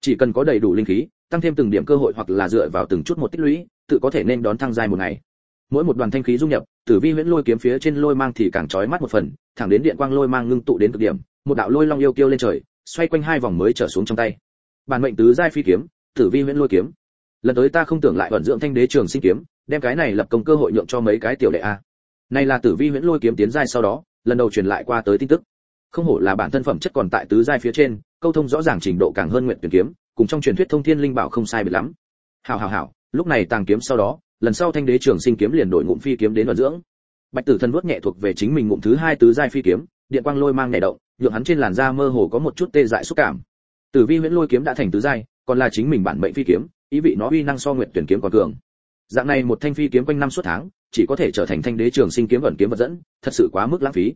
Chỉ cần có đầy đủ linh khí, tăng thêm từng điểm cơ hội hoặc là dựa vào từng chút một tích lũy, tự có thể nên đón thăng giai một ngày. Mỗi một đoàn thanh khí dung nhập, tử vi huyễn lôi kiếm phía trên lôi mang thì càng chói mắt một phần, thẳng đến điện quang lôi mang ngưng tụ đến cực điểm, một đạo lôi long yêu kêu lên trời, xoay quanh hai vòng mới trở xuống trong tay bản mệnh tứ giai phi kiếm, tử vi huyễn lôi kiếm. Lần tới ta không tưởng lại vận dưỡng thanh đế trường sinh kiếm, đem cái này lập công cơ hội nhượng cho mấy cái tiểu đệ a. Này là tử vi huyễn lôi kiếm tiến giai sau đó, lần đầu truyền lại qua tới tin tức. Không hổ là bản thân phẩm chất còn tại tứ giai phía trên, câu thông rõ ràng trình độ càng hơn nguyện tuyển kiếm, cùng trong truyền thuyết thông thiên linh bảo không sai biệt lắm. Hảo hảo hảo, lúc này tàng kiếm sau đó, lần sau thanh đế trường sinh kiếm liền đổi ngụm phi kiếm đến vận dưỡng. Bạch tử thần vuốt nhẹ thuộc về chính mình ngụm thứ hai tứ giai phi kiếm, điện quang lôi mang nhẹ động, nhượng hắn trên làn da mơ hồ có một chút tê dại xúc cảm tử vi huyễn lôi kiếm đã thành tứ giai, còn là chính mình bản mệnh phi kiếm, ý vị nó uy năng so nguyện tuyển kiếm còn cường. Dạng này một thanh phi kiếm quanh năm suốt tháng, chỉ có thể trở thành thanh đế trường sinh kiếm vận kiếm vật dẫn, thật sự quá mức lãng phí.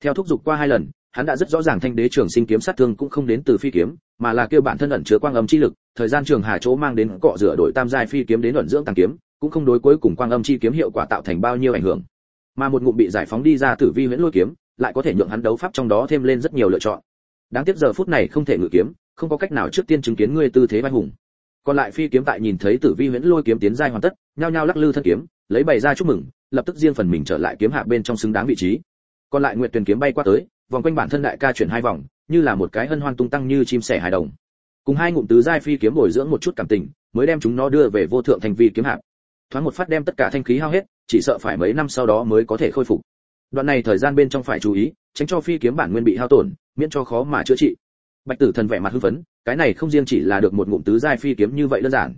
Theo thúc dục qua hai lần, hắn đã rất rõ ràng thanh đế trường sinh kiếm sát thương cũng không đến từ phi kiếm, mà là kêu bản thân ẩn chứa quang âm chi lực, thời gian trường hà chỗ mang đến cọ rửa đổi tam giai phi kiếm đến ẩn dưỡng tàng kiếm, cũng không đối cuối cùng quang âm chi kiếm hiệu quả tạo thành bao nhiêu ảnh hưởng. Mà một ngụm bị giải phóng đi ra tử vi huyễn lôi kiếm, lại có thể nhượng hắn đấu pháp trong đó thêm lên rất nhiều lựa chọn. Đáng tiếc giờ phút này không thể ngự kiếm không có cách nào trước tiên chứng kiến ngươi tư thế vai hùng. Còn lại phi kiếm tại nhìn thấy tử vi huyễn lôi kiếm tiến giai hoàn tất, nhao nhao lắc lư thân kiếm, lấy bày ra chúc mừng, lập tức riêng phần mình trở lại kiếm hạ bên trong xứng đáng vị trí. Còn lại nguyệt tuyền kiếm bay qua tới, vòng quanh bản thân đại ca chuyển hai vòng, như là một cái hân hoan tung tăng như chim sẻ hài đồng. Cùng hai ngụm tứ giai phi kiếm bồi dưỡng một chút cảm tình, mới đem chúng nó đưa về vô thượng thành vi kiếm hạp thoáng một phát đem tất cả thanh khí hao hết, chỉ sợ phải mấy năm sau đó mới có thể khôi phục. Đoạn này thời gian bên trong phải chú ý, tránh cho phi kiếm bản nguyên bị hao tổn, miễn cho khó mà chữa trị bạch tử thần vẻ mặt hưng phấn, cái này không riêng chỉ là được một ngụm tứ giai phi kiếm như vậy đơn giản.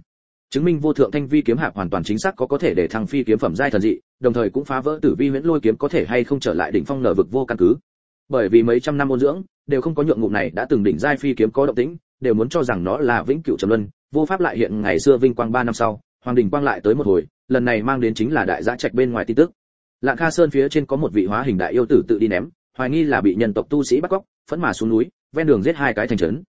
Chứng minh vô thượng thanh vi kiếm hạp hoàn toàn chính xác có có thể để thăng phi kiếm phẩm giai thần dị, đồng thời cũng phá vỡ tử vi huyễn lôi kiếm có thể hay không trở lại đỉnh phong nở vực vô căn cứ. Bởi vì mấy trăm năm ôn dưỡng, đều không có nhượng ngụm này đã từng đỉnh giai phi kiếm có động tĩnh, đều muốn cho rằng nó là vĩnh cửu trầm luân, vô pháp lại hiện ngày xưa vinh quang ba năm sau, hoàng đình quang lại tới một hồi, lần này mang đến chính là đại giã trạch bên ngoài tin tức. Lạng kha sơn phía trên có một vị hóa hình đại yêu tử tự đi ném, hoài nghi là bị nhân tộc tu sĩ bắt cóc, phẫn mà xuống núi ven đường giết hai cái thành trấn.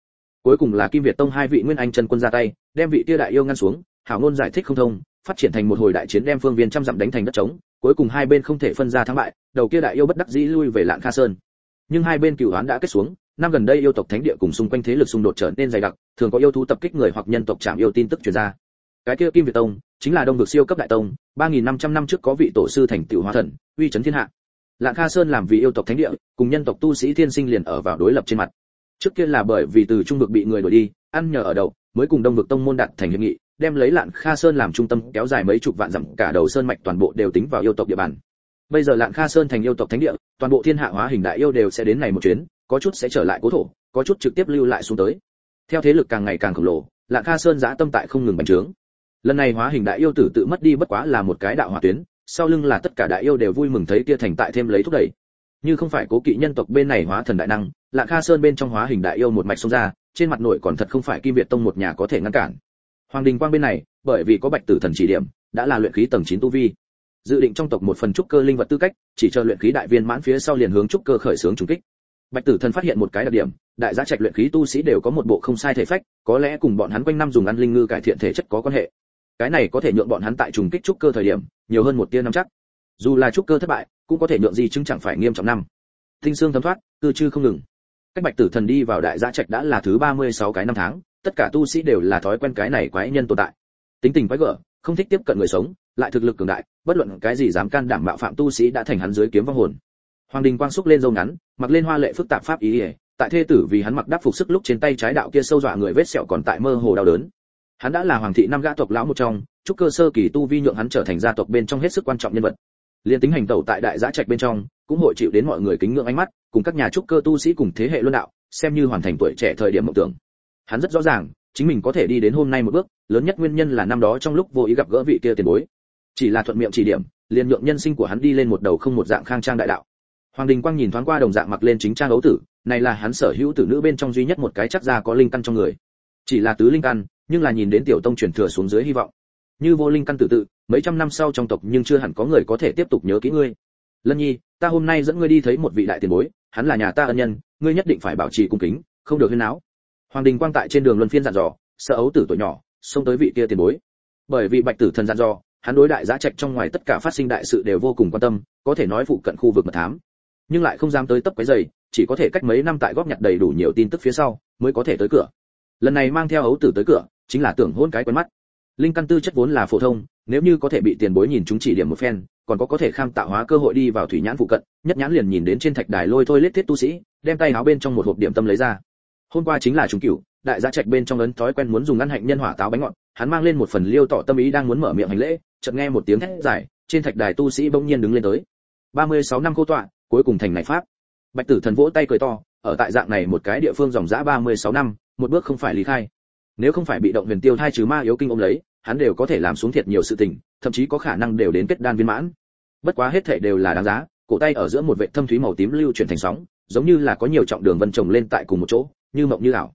Cuối cùng là kim việt tông hai vị nguyên anh chân quân ra tay, đem vị tia đại yêu ngăn xuống, hảo ngôn giải thích không thông, phát triển thành một hồi đại chiến đem phương viên trăm dặm đánh thành đất trống, cuối cùng hai bên không thể phân ra thắng bại, đầu kia đại yêu bất đắc dĩ lui về lạng kha sơn. Nhưng hai bên cửu án đã kết xuống, năm gần đây yêu tộc thánh địa cùng xung quanh thế lực xung đột trở nên dày đặc, thường có yêu thú tập kích người hoặc nhân tộc chạm yêu tin tức truyền ra. Cái kia kim việt tông, chính là đông vực siêu cấp đại tông, ba nghìn năm trăm năm trước có vị tổ sư thành tựu hóa thần, uy chấn thiên hạ. Lạng kha sơn làm vì yêu tộc thánh địa, cùng nhân tộc tu sĩ thiên sinh liền ở vào đối lập trên mặt trước kia là bởi vì từ trung vực bị người đuổi đi, ăn nhờ ở đậu, mới cùng đông vực tông môn đạt thành hiệp nghị, đem lấy lạn kha sơn làm trung tâm kéo dài mấy chục vạn dặm, cả đầu sơn mạch toàn bộ đều tính vào yêu tộc địa bàn. Bây giờ lạn kha sơn thành yêu tộc thánh địa, toàn bộ thiên hạ hóa hình đại yêu đều sẽ đến này một chuyến, có chút sẽ trở lại cố thổ, có chút trực tiếp lưu lại xuống tới. Theo thế lực càng ngày càng khổng lồ, lạn kha sơn giã tâm tại không ngừng bành trướng. Lần này hóa hình đại yêu tử tự mất đi bất quá là một cái đạo hỏa tuyến, sau lưng là tất cả đại yêu đều vui mừng thấy kia thành tại thêm lấy thúc đẩy. Như không phải cố kỵ nhân tộc bên này hóa thần đại năng lạng kha sơn bên trong hóa hình đại yêu một mạch xông ra, trên mặt nội còn thật không phải kim việt tông một nhà có thể ngăn cản. Hoàng đình quang bên này, bởi vì có bạch tử thần chỉ điểm, đã là luyện khí tầng 9 tu vi. Dự định trong tộc một phần trúc cơ linh vật tư cách, chỉ chờ luyện khí đại viên mãn phía sau liền hướng trúc cơ khởi sướng trùng kích. Bạch tử thần phát hiện một cái đặc điểm, đại gia trạch luyện khí tu sĩ đều có một bộ không sai thể phách, có lẽ cùng bọn hắn quanh năm dùng ăn linh ngư cải thiện thể chất có quan hệ. Cái này có thể nhượng bọn hắn tại trùng kích trúc cơ thời điểm, nhiều hơn một tia năm chắc. Dù là trúc cơ thất bại, cũng có thể nhượng gì chứng chẳng phải nghiêm trọng năm. Tinh xương thấm thoát, cư chư không ngừng cách bạch tử thần đi vào đại gia trạch đã là thứ 36 cái năm tháng, tất cả tu sĩ đều là thói quen cái này quái nhân tồn tại. Tính tình quái gở, không thích tiếp cận người sống, lại thực lực cường đại, bất luận cái gì dám can đảm bạo phạm tu sĩ đã thành hắn dưới kiếm vong hồn. Hoàng đình quang xúc lên râu ngắn, mặc lên hoa lệ phức tạp pháp ý ỉa tại thê tử vì hắn mặc đắp phục sức lúc trên tay trái đạo kia sâu dọa người vết sẹo còn tại mơ hồ đau đớn. Hắn đã là hoàng thị năm gã tộc lão một trong, chúc cơ sơ kỳ tu vi nhượng hắn trở thành gia tộc bên trong hết sức quan trọng nhân vật. Liên tính hành tẩu tại đại giã trạch bên trong cũng hội chịu đến mọi người kính ngưỡng ánh mắt, cùng các nhà trúc cơ tu sĩ cùng thế hệ luân đạo, xem như hoàn thành tuổi trẻ thời điểm mộng tưởng. Hắn rất rõ ràng, chính mình có thể đi đến hôm nay một bước, lớn nhất nguyên nhân là năm đó trong lúc vô ý gặp gỡ vị kia tiền bối. Chỉ là thuận miệng chỉ điểm, liền nhượng nhân sinh của hắn đi lên một đầu không một dạng khang trang đại đạo. Hoàng đình quang nhìn thoáng qua đồng dạng mặc lên chính trang ấu tử, này là hắn sở hữu tử nữ bên trong duy nhất một cái chắc ra có linh căn trong người. Chỉ là tứ linh căn, nhưng là nhìn đến tiểu tông truyền thừa xuống dưới hy vọng. Như vô linh căn tự tự, mấy trăm năm sau trong tộc nhưng chưa hẳn có người có thể tiếp tục nhớ kỹ ngươi. Lân nhi ta hôm nay dẫn ngươi đi thấy một vị đại tiền bối, hắn là nhà ta ân nhân, ngươi nhất định phải bảo trì cung kính, không được huyên náo. Hoàng đình quang tại trên đường luân phiên dặn dò, sợ ấu tử tuổi nhỏ, xông tới vị kia tiền bối. Bởi vì bạch tử thần dặn dò, hắn đối đại giá trạch trong ngoài tất cả phát sinh đại sự đều vô cùng quan tâm, có thể nói phụ cận khu vực mật thám. Nhưng lại không dám tới tấp cái giày chỉ có thể cách mấy năm tại góp nhặt đầy đủ nhiều tin tức phía sau, mới có thể tới cửa. Lần này mang theo ấu tử tới cửa, chính là tưởng hôn cái quen mắt. Linh căn tư chất vốn là phổ thông nếu như có thể bị tiền bối nhìn chúng chỉ điểm một phen, còn có có thể kham tạo hóa cơ hội đi vào thủy nhãn phụ cận, nhất nhãn liền nhìn đến trên thạch đài lôi thôi lết thiết tu sĩ, đem tay áo bên trong một hộp điểm tâm lấy ra. Hôm qua chính là trùng cửu, đại gia trạch bên trong ấn thói quen muốn dùng ngăn hạnh nhân hỏa táo bánh ngọt, hắn mang lên một phần liêu tỏ tâm ý đang muốn mở miệng hành lễ, chợt nghe một tiếng thét dài, trên thạch đài tu sĩ bỗng nhiên đứng lên tới. 36 năm cô tọa, cuối cùng thành này pháp. Bạch tử thần vỗ tay cười to, ở tại dạng này một cái địa phương dòng dã 36 năm, một bước không phải lý khai. Nếu không phải bị động huyền tiêu thai trừ ma yếu kinh ôm lấy hắn đều có thể làm xuống thiệt nhiều sự tình, thậm chí có khả năng đều đến kết đan viên mãn. Bất quá hết thảy đều là đáng giá, cổ tay ở giữa một vệt thâm thúy màu tím lưu chuyển thành sóng, giống như là có nhiều trọng đường vân chồng lên tại cùng một chỗ, như mộng như ảo.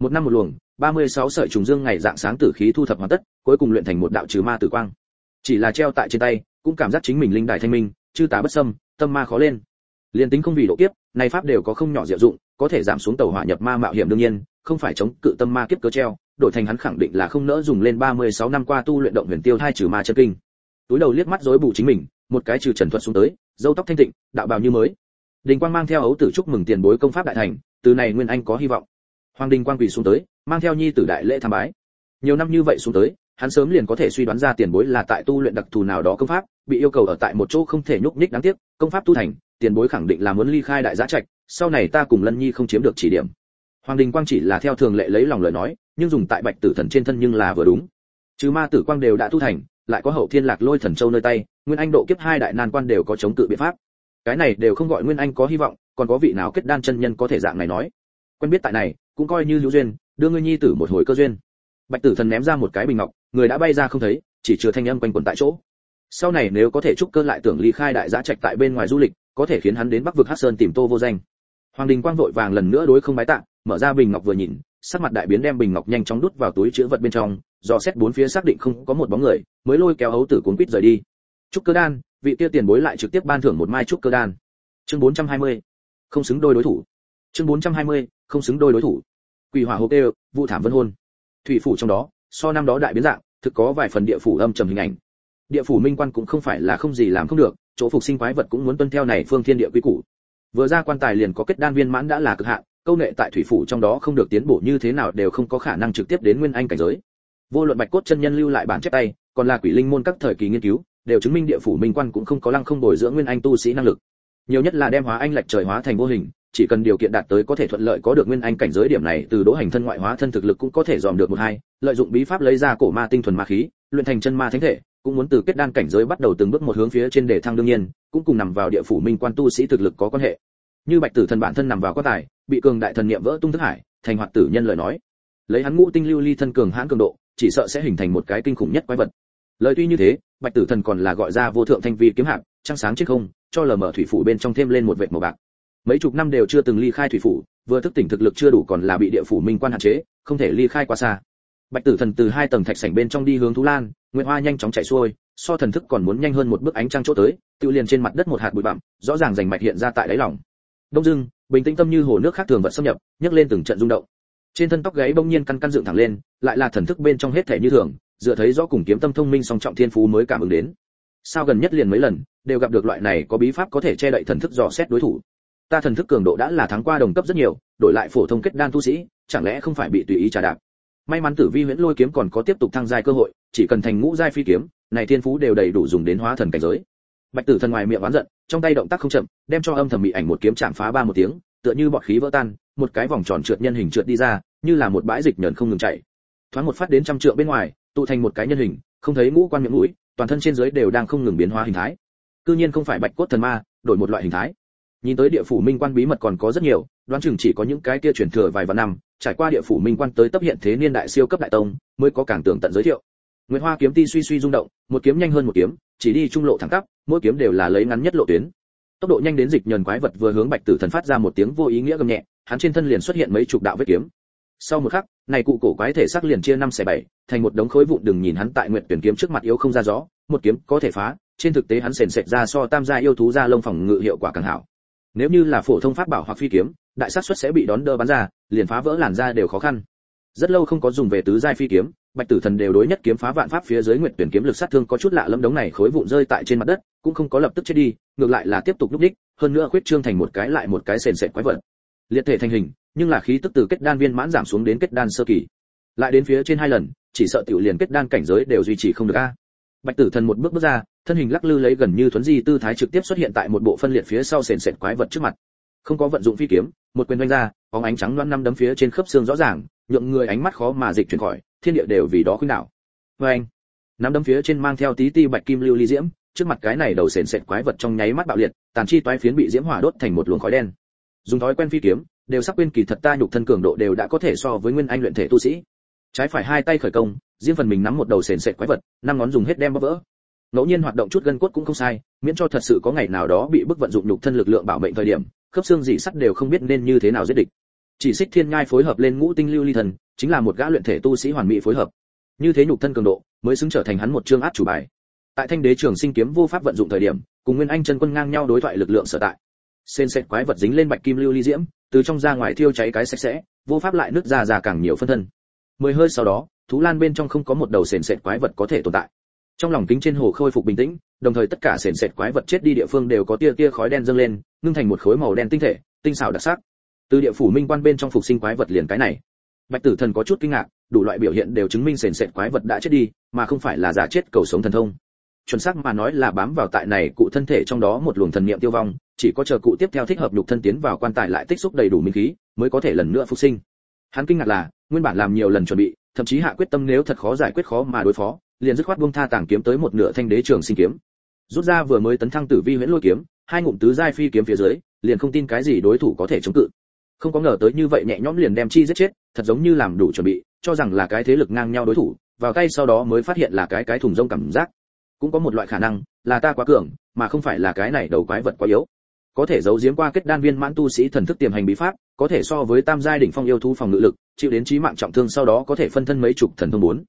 Một năm một luồng 36 sợi trùng dương ngày dạng sáng tử khí thu thập hoàn tất, cuối cùng luyện thành một đạo trừ ma tử quang. Chỉ là treo tại trên tay, cũng cảm giác chính mình linh đại thanh minh, chư tà bất xâm, tâm ma khó lên. Liên tính không vì độ kiếp này pháp đều có không nhỏ diệu dụng, có thể giảm xuống tàu hỏa nhập ma mạo hiểm đương nhiên, không phải chống cự tâm ma kiếp cớ treo đổi thành hắn khẳng định là không nỡ dùng lên 36 năm qua tu luyện động huyền tiêu thai trừ ma chân kinh. Túi đầu liếc mắt rối bù chính mình, một cái trừ trần thuật xuống tới, dâu tóc thanh tịnh, đạo bào như mới. Đình quang mang theo ấu tử chúc mừng tiền bối công pháp đại thành, từ này nguyên anh có hy vọng. Hoàng đình quang quỳ xuống tới, mang theo nhi tử đại lễ tham bái. Nhiều năm như vậy xuống tới, hắn sớm liền có thể suy đoán ra tiền bối là tại tu luyện đặc thù nào đó công pháp, bị yêu cầu ở tại một chỗ không thể nhúc nhích đáng tiếc, công pháp tu thành, tiền bối khẳng định là muốn ly khai đại giá trạch, sau này ta cùng lân nhi không chiếm được chỉ điểm. Hoàng đình quang chỉ là theo thường lệ lấy lòng lời nói nhưng dùng tại bạch tử thần trên thân nhưng là vừa đúng. Chứ ma tử quang đều đã tu thành, lại có hậu thiên lạc lôi thần châu nơi tay, nguyên anh độ kiếp hai đại nan quan đều có chống cự biện pháp. Cái này đều không gọi nguyên anh có hy vọng, còn có vị nào kết đan chân nhân có thể dạng này nói. Quen biết tại này, cũng coi như lưu duyên, đưa ngươi nhi tử một hồi cơ duyên. Bạch tử thần ném ra một cái bình ngọc, người đã bay ra không thấy, chỉ chứa thanh âm quanh quẩn tại chỗ. Sau này nếu có thể trúc cơ lại tưởng ly khai đại giã trạch tại bên ngoài du lịch, có thể khiến hắn đến bắc vực hắc sơn tìm tô vô danh. Hoàng đình quang vội vàng lần nữa đối không bái tạ, mở ra bình ngọc vừa nhìn sắc mặt đại biến đem bình ngọc nhanh chóng đút vào túi chứa vật bên trong do xét bốn phía xác định không có một bóng người mới lôi kéo hấu tử cuốn quýt rời đi. Trúc cơ đan vị kia tiền bối lại trực tiếp ban thưởng một mai trúc cơ đan. Chương 420. không xứng đôi đối thủ. Chương 420, không xứng đôi đối thủ. Quỷ hỏa hộp đều vụ thảm vân hôn. Thủy phủ trong đó so năm đó đại biến dạng thực có vài phần địa phủ âm trầm hình ảnh. Địa phủ minh quan cũng không phải là không gì làm không được chỗ phục sinh quái vật cũng muốn tuân theo này phương thiên địa quy củ. Vừa ra quan tài liền có kết đan viên mãn đã là cực hạn câu nệ tại thủy phủ trong đó không được tiến bộ như thế nào đều không có khả năng trực tiếp đến nguyên anh cảnh giới. Vô luận bạch cốt chân nhân lưu lại bản chép tay, còn là quỷ linh môn các thời kỳ nghiên cứu, đều chứng minh địa phủ minh quan cũng không có lăng không bồi dưỡng nguyên anh tu sĩ năng lực. Nhiều nhất là đem hóa anh lệch trời hóa thành vô hình, chỉ cần điều kiện đạt tới có thể thuận lợi có được nguyên anh cảnh giới điểm này, từ đỗ hành thân ngoại hóa thân thực lực cũng có thể dòm được một hai, lợi dụng bí pháp lấy ra cổ ma tinh thuần ma khí, luyện thành chân ma thánh thể, cũng muốn từ kết đan cảnh giới bắt đầu từng bước một hướng phía trên để thăng đương nhiên, cũng cùng nằm vào địa phủ minh quan tu sĩ thực lực có quan hệ. Như bạch tử thần bản thân nằm vào quá tài bị cường đại thần niệm vỡ tung thức hải, thành hoạt tử nhân lời nói. Lấy hắn ngũ tinh lưu ly thân cường hãn cường độ, chỉ sợ sẽ hình thành một cái kinh khủng nhất quái vật. Lời tuy như thế, bạch tử thần còn là gọi ra vô thượng thanh vi kiếm hạng trăng sáng trên không, cho lờ mở thủy phủ bên trong thêm lên một vệt màu bạc. Mấy chục năm đều chưa từng ly khai thủy phủ, vừa thức tỉnh thực lực chưa đủ còn là bị địa phủ minh quan hạn chế, không thể ly khai quá xa. Bạch tử thần từ hai tầng thạch sảnh bên trong đi hướng thú lan, nguyệt hoa nhanh chóng chạy xuôi, so thần thức còn muốn nhanh hơn một bước ánh trăng chỗ tới, tự liền trên mặt đất một hạt bụi bặm, rõ ràng rành mạch hiện ra tại đáy lòng. Đông dưng bình tĩnh tâm như hồ nước khác thường vật xâm nhập, nhấc lên từng trận rung động. Trên thân tóc gáy bỗng nhiên căn căn dựng thẳng lên, lại là thần thức bên trong hết thể như thường, dựa thấy rõ cùng kiếm tâm thông minh song trọng thiên phú mới cảm ứng đến. Sao gần nhất liền mấy lần, đều gặp được loại này có bí pháp có thể che đậy thần thức dò xét đối thủ. Ta thần thức cường độ đã là thắng qua đồng cấp rất nhiều, đổi lại phổ thông kết đan tu sĩ, chẳng lẽ không phải bị tùy ý trà đạp? May mắn tử vi huyễn lôi kiếm còn có tiếp tục thăng giai cơ hội, chỉ cần thành ngũ giai phi kiếm, này thiên phú đều đầy đủ dùng đến hóa thần cảnh giới bạch tử thần ngoài miệng oán giận trong tay động tác không chậm đem cho âm thầm bị ảnh một kiếm chạm phá ba một tiếng tựa như bọt khí vỡ tan một cái vòng tròn trượt nhân hình trượt đi ra như là một bãi dịch nhờn không ngừng chảy, thoáng một phát đến trăm trượng bên ngoài tụ thành một cái nhân hình không thấy ngũ quan miệng mũi toàn thân trên dưới đều đang không ngừng biến hóa hình thái. Cư nhiên không phải bạch cốt thần ma đổi một loại hình thái. Nhìn tới địa phủ minh quan bí mật còn có rất nhiều đoán chừng chỉ có những cái kia truyền thừa vài vạn năm trải qua địa phủ minh quan tới tấp hiện thế niên đại siêu cấp đại tông mới có càng tưởng tận giới thiệu. Nguyệt Hoa kiếm ti suy suy rung động, một kiếm nhanh hơn một kiếm, chỉ đi trung lộ thẳng tắp, mỗi kiếm đều là lấy ngắn nhất lộ tuyến. Tốc độ nhanh đến dịch nhờn quái vật vừa hướng Bạch Tử Thần phát ra một tiếng vô ý nghĩa gầm nhẹ, hắn trên thân liền xuất hiện mấy chục đạo vết kiếm. Sau một khắc, này cụ cổ quái thể xác liền chia năm xẻ bảy, thành một đống khối vụn đừng nhìn hắn tại Nguyệt Tuyển kiếm trước mặt yếu không ra gió, một kiếm có thể phá, trên thực tế hắn sền sệt ra so tam gia yêu thú ra lông phòng ngự hiệu quả càng hảo. Nếu như là phổ thông pháp bảo hoặc phi kiếm, đại sát suất sẽ bị đón đỡ bắn ra, liền phá vỡ làn da đều khó khăn. Rất lâu không có dùng về tứ giai phi kiếm, Bạch Tử Thần đều đối nhất kiếm phá vạn pháp phía dưới Nguyệt Tuyển kiếm lực sát thương có chút lạ lẫm đống này khối vụn rơi tại trên mặt đất, cũng không có lập tức chết đi, ngược lại là tiếp tục lúc đích, hơn nữa khuyết trương thành một cái lại một cái sền sệt quái vật. Liệt thể thành hình, nhưng là khí tức từ kết đan viên mãn giảm xuống đến kết đan sơ kỳ. Lại đến phía trên hai lần, chỉ sợ tiểu liền kết đan cảnh giới đều duy trì không được a. Bạch Tử Thần một bước bước ra, thân hình lắc lư lấy gần như thuấn di tư thái trực tiếp xuất hiện tại một bộ phân liệt phía sau sền sệt quái vật trước mặt. Không có vận dụng phi kiếm, một quyền đánh ra, bóng ánh trắng loan năm đấm phía trên khớp xương rõ ràng, nhượng người ánh mắt khó mà dịch chuyển khỏi, thiên địa đều vì đó khuynh đảo. Và anh, nắm đấm phía trên mang theo tí ti bạch kim lưu ly diễm, trước mặt cái này đầu sền sệt quái vật trong nháy mắt bạo liệt, tàn chi toái phiến bị diễm hỏa đốt thành một luồng khói đen. Dùng thói quen phi kiếm, đều sắc quên kỳ thật ta nhục thân cường độ đều đã có thể so với nguyên anh luyện thể tu sĩ. Trái phải hai tay khởi công, riêng phần mình nắm một đầu sền sệt quái vật, năm ngón dùng hết đem bóp vỡ. Ngẫu nhiên hoạt động chút gân cốt cũng không sai, miễn cho thật sự có ngày nào đó bị bức vận dụng nhục thân lực lượng bảo mệnh thời điểm, khớp xương dị sắt đều không biết nên như thế nào giết địch. Chỉ xích thiên nhai phối hợp lên ngũ tinh lưu ly thần, chính là một gã luyện thể tu sĩ hoàn mỹ phối hợp. Như thế nhục thân cường độ, mới xứng trở thành hắn một chương át chủ bài. Tại Thanh Đế Trường Sinh kiếm vô pháp vận dụng thời điểm, cùng Nguyên Anh chân quân ngang nhau đối thoại lực lượng sở tại. xen xẹt quái vật dính lên bạch kim lưu ly diễm, từ trong ra ngoài thiêu cháy cái sạch sẽ, vô pháp lại nứt ra ra càng nhiều phân thân. mười hơi sau đó thú lan bên trong không có một đầu sền sệt quái vật có thể tồn tại trong lòng kính trên hồ khôi phục bình tĩnh đồng thời tất cả sền sệt quái vật chết đi địa phương đều có tia tia khói đen dâng lên ngưng thành một khối màu đen tinh thể tinh xảo đặc sắc từ địa phủ minh quan bên trong phục sinh quái vật liền cái này. Bạch tử thần có chút kinh ngạc, đủ loại biểu hiện đều chứng minh sền sệt quái vật đã chết đi, mà không phải là giả chết cầu sống thần thông. Chuẩn xác mà nói là bám vào tại này cụ thân thể trong đó một luồng thần niệm tiêu vong, chỉ có chờ cụ tiếp theo thích hợp nhục thân tiến vào quan tài lại tích xúc đầy đủ minh khí, mới có thể lần nữa phục sinh. Hắn kinh ngạc là, nguyên bản làm nhiều lần chuẩn bị, thậm chí hạ quyết tâm nếu thật khó giải quyết khó mà đối phó, liền dứt khoát buông tha tàng kiếm tới một nửa thanh đế trường sinh kiếm. Rút ra vừa mới tấn thăng tử vi huyễn lôi kiếm, hai ngụm tứ giai phi kiếm phía dưới, liền không tin cái gì đối thủ có thể chống cự không có ngờ tới như vậy nhẹ nhõm liền đem chi giết chết, thật giống như làm đủ chuẩn bị, cho rằng là cái thế lực ngang nhau đối thủ, vào tay sau đó mới phát hiện là cái cái thùng rông cảm giác. Cũng có một loại khả năng, là ta quá cường, mà không phải là cái này đầu quái vật quá yếu. Có thể giấu giếm qua kết đan viên mãn tu sĩ thần thức tiềm hành bí pháp, có thể so với tam giai đỉnh phong yêu thú phòng ngự lực, chịu đến chí mạng trọng thương sau đó có thể phân thân mấy chục thần thông bốn.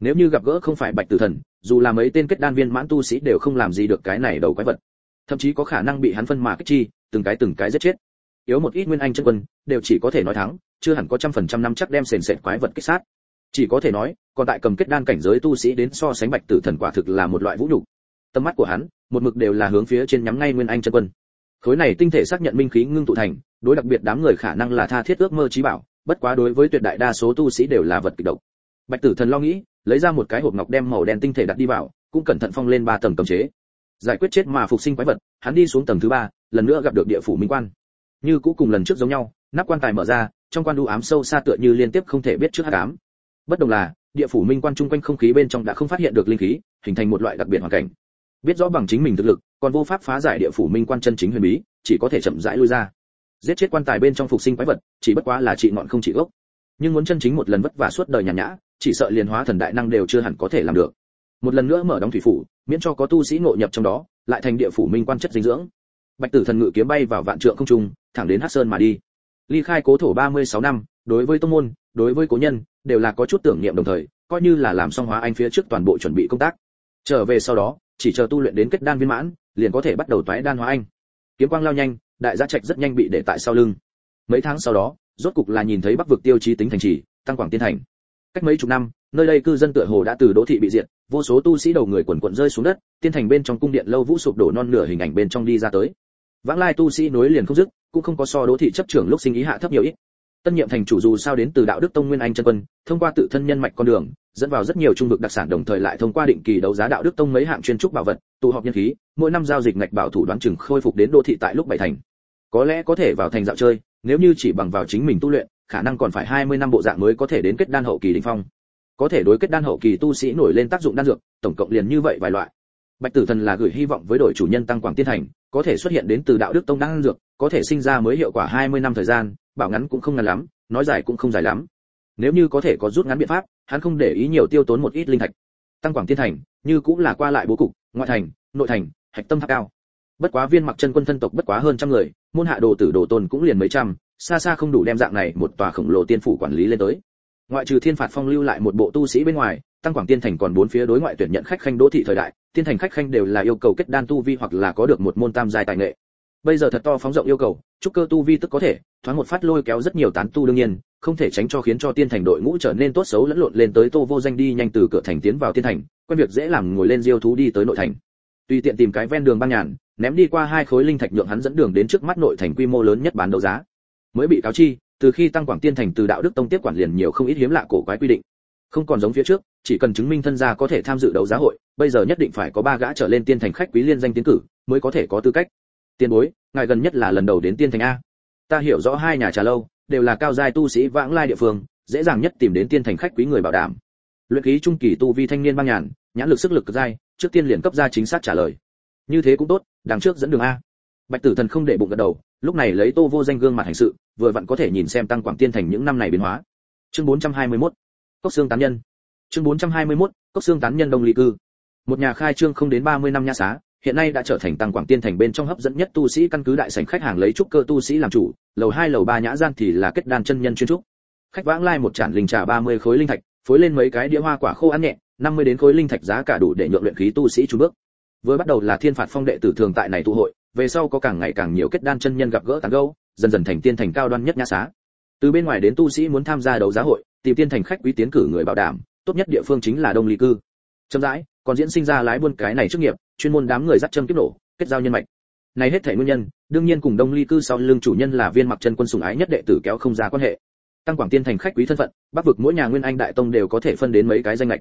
Nếu như gặp gỡ không phải bạch tử thần, dù là mấy tên kết đan viên mãn tu sĩ đều không làm gì được cái này đầu quái vật. Thậm chí có khả năng bị hắn phân mà kích chi, từng cái từng cái giết chết yếu một ít nguyên anh chân quân, đều chỉ có thể nói thắng, chưa hẳn có trăm phần trăm năm chắc đem sền sệt quái vật kích sát. Chỉ có thể nói, còn tại cầm kết đan cảnh giới tu sĩ đến so sánh bạch tử thần quả thực là một loại vũ nhục. Tầm mắt của hắn, một mực đều là hướng phía trên nhắm ngay nguyên anh chân quân. Khối này tinh thể xác nhận minh khí ngưng tụ thành, đối đặc biệt đám người khả năng là tha thiết ước mơ trí bảo, bất quá đối với tuyệt đại đa số tu sĩ đều là vật kịch độc. Bạch tử thần lo nghĩ, lấy ra một cái hộp ngọc đem màu đen tinh thể đặt đi vào, cũng cẩn thận phong lên ba tầng cấm chế. Giải quyết chết mà phục sinh quái vật, hắn đi xuống tầng thứ ba, lần nữa gặp được địa phủ minh quan như cũ cùng lần trước giống nhau, nắp quan tài mở ra, trong quan đu ám sâu xa tựa như liên tiếp không thể biết trước hắc ám. Bất đồng là, địa phủ minh quan chung quanh không khí bên trong đã không phát hiện được linh khí, hình thành một loại đặc biệt hoàn cảnh. Biết rõ bằng chính mình thực lực, còn vô pháp phá giải địa phủ minh quan chân chính huyền bí, chỉ có thể chậm rãi lui ra. Giết chết quan tài bên trong phục sinh quái vật, chỉ bất quá là trị ngọn không trị gốc. Nhưng muốn chân chính một lần vất vả suốt đời nhàn nhã, chỉ sợ liền hóa thần đại năng đều chưa hẳn có thể làm được. Một lần nữa mở đóng thủy phủ, miễn cho có tu sĩ ngộ nhập trong đó, lại thành địa phủ minh quan chất dinh dưỡng. Bạch tử thần ngự kiếm bay vào vạn trượng không trung thẳng đến Hát sơn mà đi. Ly khai cố thổ 36 năm, đối với tông môn, đối với cố nhân, đều là có chút tưởng niệm đồng thời, coi như là làm xong hóa anh phía trước toàn bộ chuẩn bị công tác. Trở về sau đó, chỉ chờ tu luyện đến kết đan viên mãn, liền có thể bắt đầu toái đan hóa anh. Kiếm quang lao nhanh, đại gia trạch rất nhanh bị để tại sau lưng. Mấy tháng sau đó, rốt cục là nhìn thấy bắc vực tiêu chí tính thành trì, tăng quảng tiên thành. Cách mấy chục năm, nơi đây cư dân tựa hồ đã từ đô thị bị diệt, vô số tu sĩ đầu người quần quận rơi xuống đất, tiên thành bên trong cung điện lâu vũ sụp đổ non nửa hình ảnh bên trong đi ra tới vãng lai tu sĩ nối liền không dứt, cũng không có so đỗ thị chấp trưởng lúc sinh ý hạ thấp nhiều ít. Tân nhiệm thành chủ dù sao đến từ đạo đức tông nguyên anh chân quân, thông qua tự thân nhân mạch con đường, dẫn vào rất nhiều trung vực đặc sản đồng thời lại thông qua định kỳ đấu giá đạo đức tông mấy hạng chuyên trúc bảo vật, tụ họp nhân khí, mỗi năm giao dịch ngạch bảo thủ đoán chừng khôi phục đến đô thị tại lúc bảy thành. Có lẽ có thể vào thành dạo chơi, nếu như chỉ bằng vào chính mình tu luyện, khả năng còn phải 20 năm bộ dạng mới có thể đến kết đan hậu kỳ đỉnh phong. Có thể đối kết đan hậu kỳ tu sĩ nổi lên tác dụng đan dược, tổng cộng liền như vậy vài loại bạch tử thần là gửi hy vọng với đội chủ nhân tăng quảng tiên thành, có thể xuất hiện đến từ đạo đức tông đăng dược, có thể sinh ra mới hiệu quả 20 năm thời gian, bảo ngắn cũng không ngắn lắm, nói dài cũng không dài lắm. Nếu như có thể có rút ngắn biện pháp, hắn không để ý nhiều tiêu tốn một ít linh thạch. Tăng quảng tiên thành, như cũng là qua lại bố cục, ngoại thành, nội thành, hạch tâm tháp cao. Bất quá viên mặc chân quân thân tộc bất quá hơn trăm người, môn hạ đồ tử đồ tôn cũng liền mấy trăm, xa xa không đủ đem dạng này một tòa khổng lồ tiên phủ quản lý lên tới ngoại trừ thiên phạt phong lưu lại một bộ tu sĩ bên ngoài, tăng quảng tiên thành còn bốn phía đối ngoại tuyển nhận khách khanh đô thị thời đại, tiên thành khách khanh đều là yêu cầu kết đan tu vi hoặc là có được một môn tam giai tài nghệ. Bây giờ thật to phóng rộng yêu cầu, trúc cơ tu vi tức có thể, thoáng một phát lôi kéo rất nhiều tán tu đương nhiên, không thể tránh cho khiến cho tiên thành đội ngũ trở nên tốt xấu lẫn lộn lên tới tô vô danh đi nhanh từ cửa thành tiến vào tiên thành, quen việc dễ làm ngồi lên diêu thú đi tới nội thành. Tùy tiện tìm cái ven đường băng nhàn, ném đi qua hai khối linh thạch nhượng hắn dẫn đường đến trước mắt nội thành quy mô lớn nhất bán đấu giá. Mới bị cáo chi từ khi tăng quảng tiên thành từ đạo đức tông tiếp quản liền nhiều không ít hiếm lạ cổ quái quy định. Không còn giống phía trước, chỉ cần chứng minh thân gia có thể tham dự đấu giá hội, bây giờ nhất định phải có ba gã trở lên tiên thành khách quý liên danh tiến cử, mới có thể có tư cách. Tiền bối, ngài gần nhất là lần đầu đến tiên thành a. Ta hiểu rõ hai nhà trà lâu, đều là cao giai tu sĩ vãng lai địa phương, dễ dàng nhất tìm đến tiên thành khách quý người bảo đảm. Luyện khí trung kỳ tu vi thanh niên băng nhàn, nhãn lực sức lực giai, trước tiên liền cấp ra chính xác trả lời. Như thế cũng tốt, đằng trước dẫn đường a. Bạch tử thần không để bụng gật đầu, lúc này lấy tô vô danh gương mặt hành sự vừa vặn có thể nhìn xem tăng quảng tiên thành những năm này biến hóa. Chương 421 cốc xương tán nhân. Chương 421 cốc xương tán nhân đông ly cư. Một nhà khai trương không đến 30 năm nha xá, hiện nay đã trở thành tăng quảng tiên thành bên trong hấp dẫn nhất tu sĩ căn cứ đại sảnh khách hàng lấy trúc cơ tu sĩ làm chủ, lầu hai, lầu ba nhã gian thì là kết đan chân nhân chuyên trúc. Khách vãng lai một tràn linh trà 30 khối linh thạch, phối lên mấy cái đĩa hoa quả khô ăn nhẹ 50 đến khối linh thạch giá cả đủ để nhượng luyện khí tu sĩ chú bước. Vừa bắt đầu là thiên phạt phong đệ tử thường tại này tụ hội, về sau có càng ngày càng nhiều kết đan chân nhân gặp gỡ tán gẫu dần dần thành tiên thành cao đoan nhất nhã xá. Từ bên ngoài đến tu sĩ muốn tham gia đấu giá hội, tìm tiên thành khách quý tiến cử người bảo đảm, tốt nhất địa phương chính là đông ly cư. Chậm rãi, còn diễn sinh ra lái buôn cái này chức nghiệp, chuyên môn đám người dắt châm kiếp nổ, kết giao nhân mạch. Này hết thảy nguyên nhân, đương nhiên cùng đông ly cư sau lưng chủ nhân là viên mặc chân quân sủng ái nhất đệ tử kéo không ra quan hệ. Tăng quảng tiên thành khách quý thân phận, bắc vực mỗi nhà nguyên anh đại tông đều có thể phân đến mấy cái danh lệch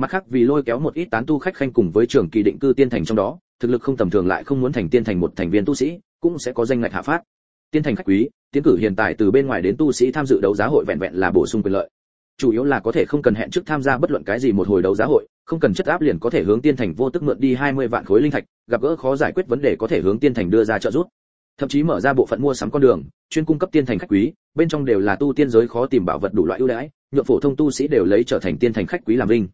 mặt khác vì lôi kéo một ít tán tu khách khanh cùng với trường kỳ định cư tiên thành trong đó, thực lực không tầm thường lại không muốn thành tiên thành một thành viên tu sĩ, cũng sẽ có danh ngạch hạ phát tiên thành khách quý, tiến cử hiện tại từ bên ngoài đến tu sĩ tham dự đấu giá hội vẹn vẹn là bổ sung quyền lợi. Chủ yếu là có thể không cần hẹn trước tham gia bất luận cái gì một hồi đấu giá hội, không cần chất áp liền có thể hướng tiên thành vô tức mượn đi 20 vạn khối linh thạch, gặp gỡ khó giải quyết vấn đề có thể hướng tiên thành đưa ra trợ giúp. Thậm chí mở ra bộ phận mua sắm con đường, chuyên cung cấp tiên thành khách quý, bên trong đều là tu tiên giới khó tìm bảo vật đủ loại ưu đãi, nhượng phổ thông tu sĩ đều lấy trở thành tiên thành khách quý làm linh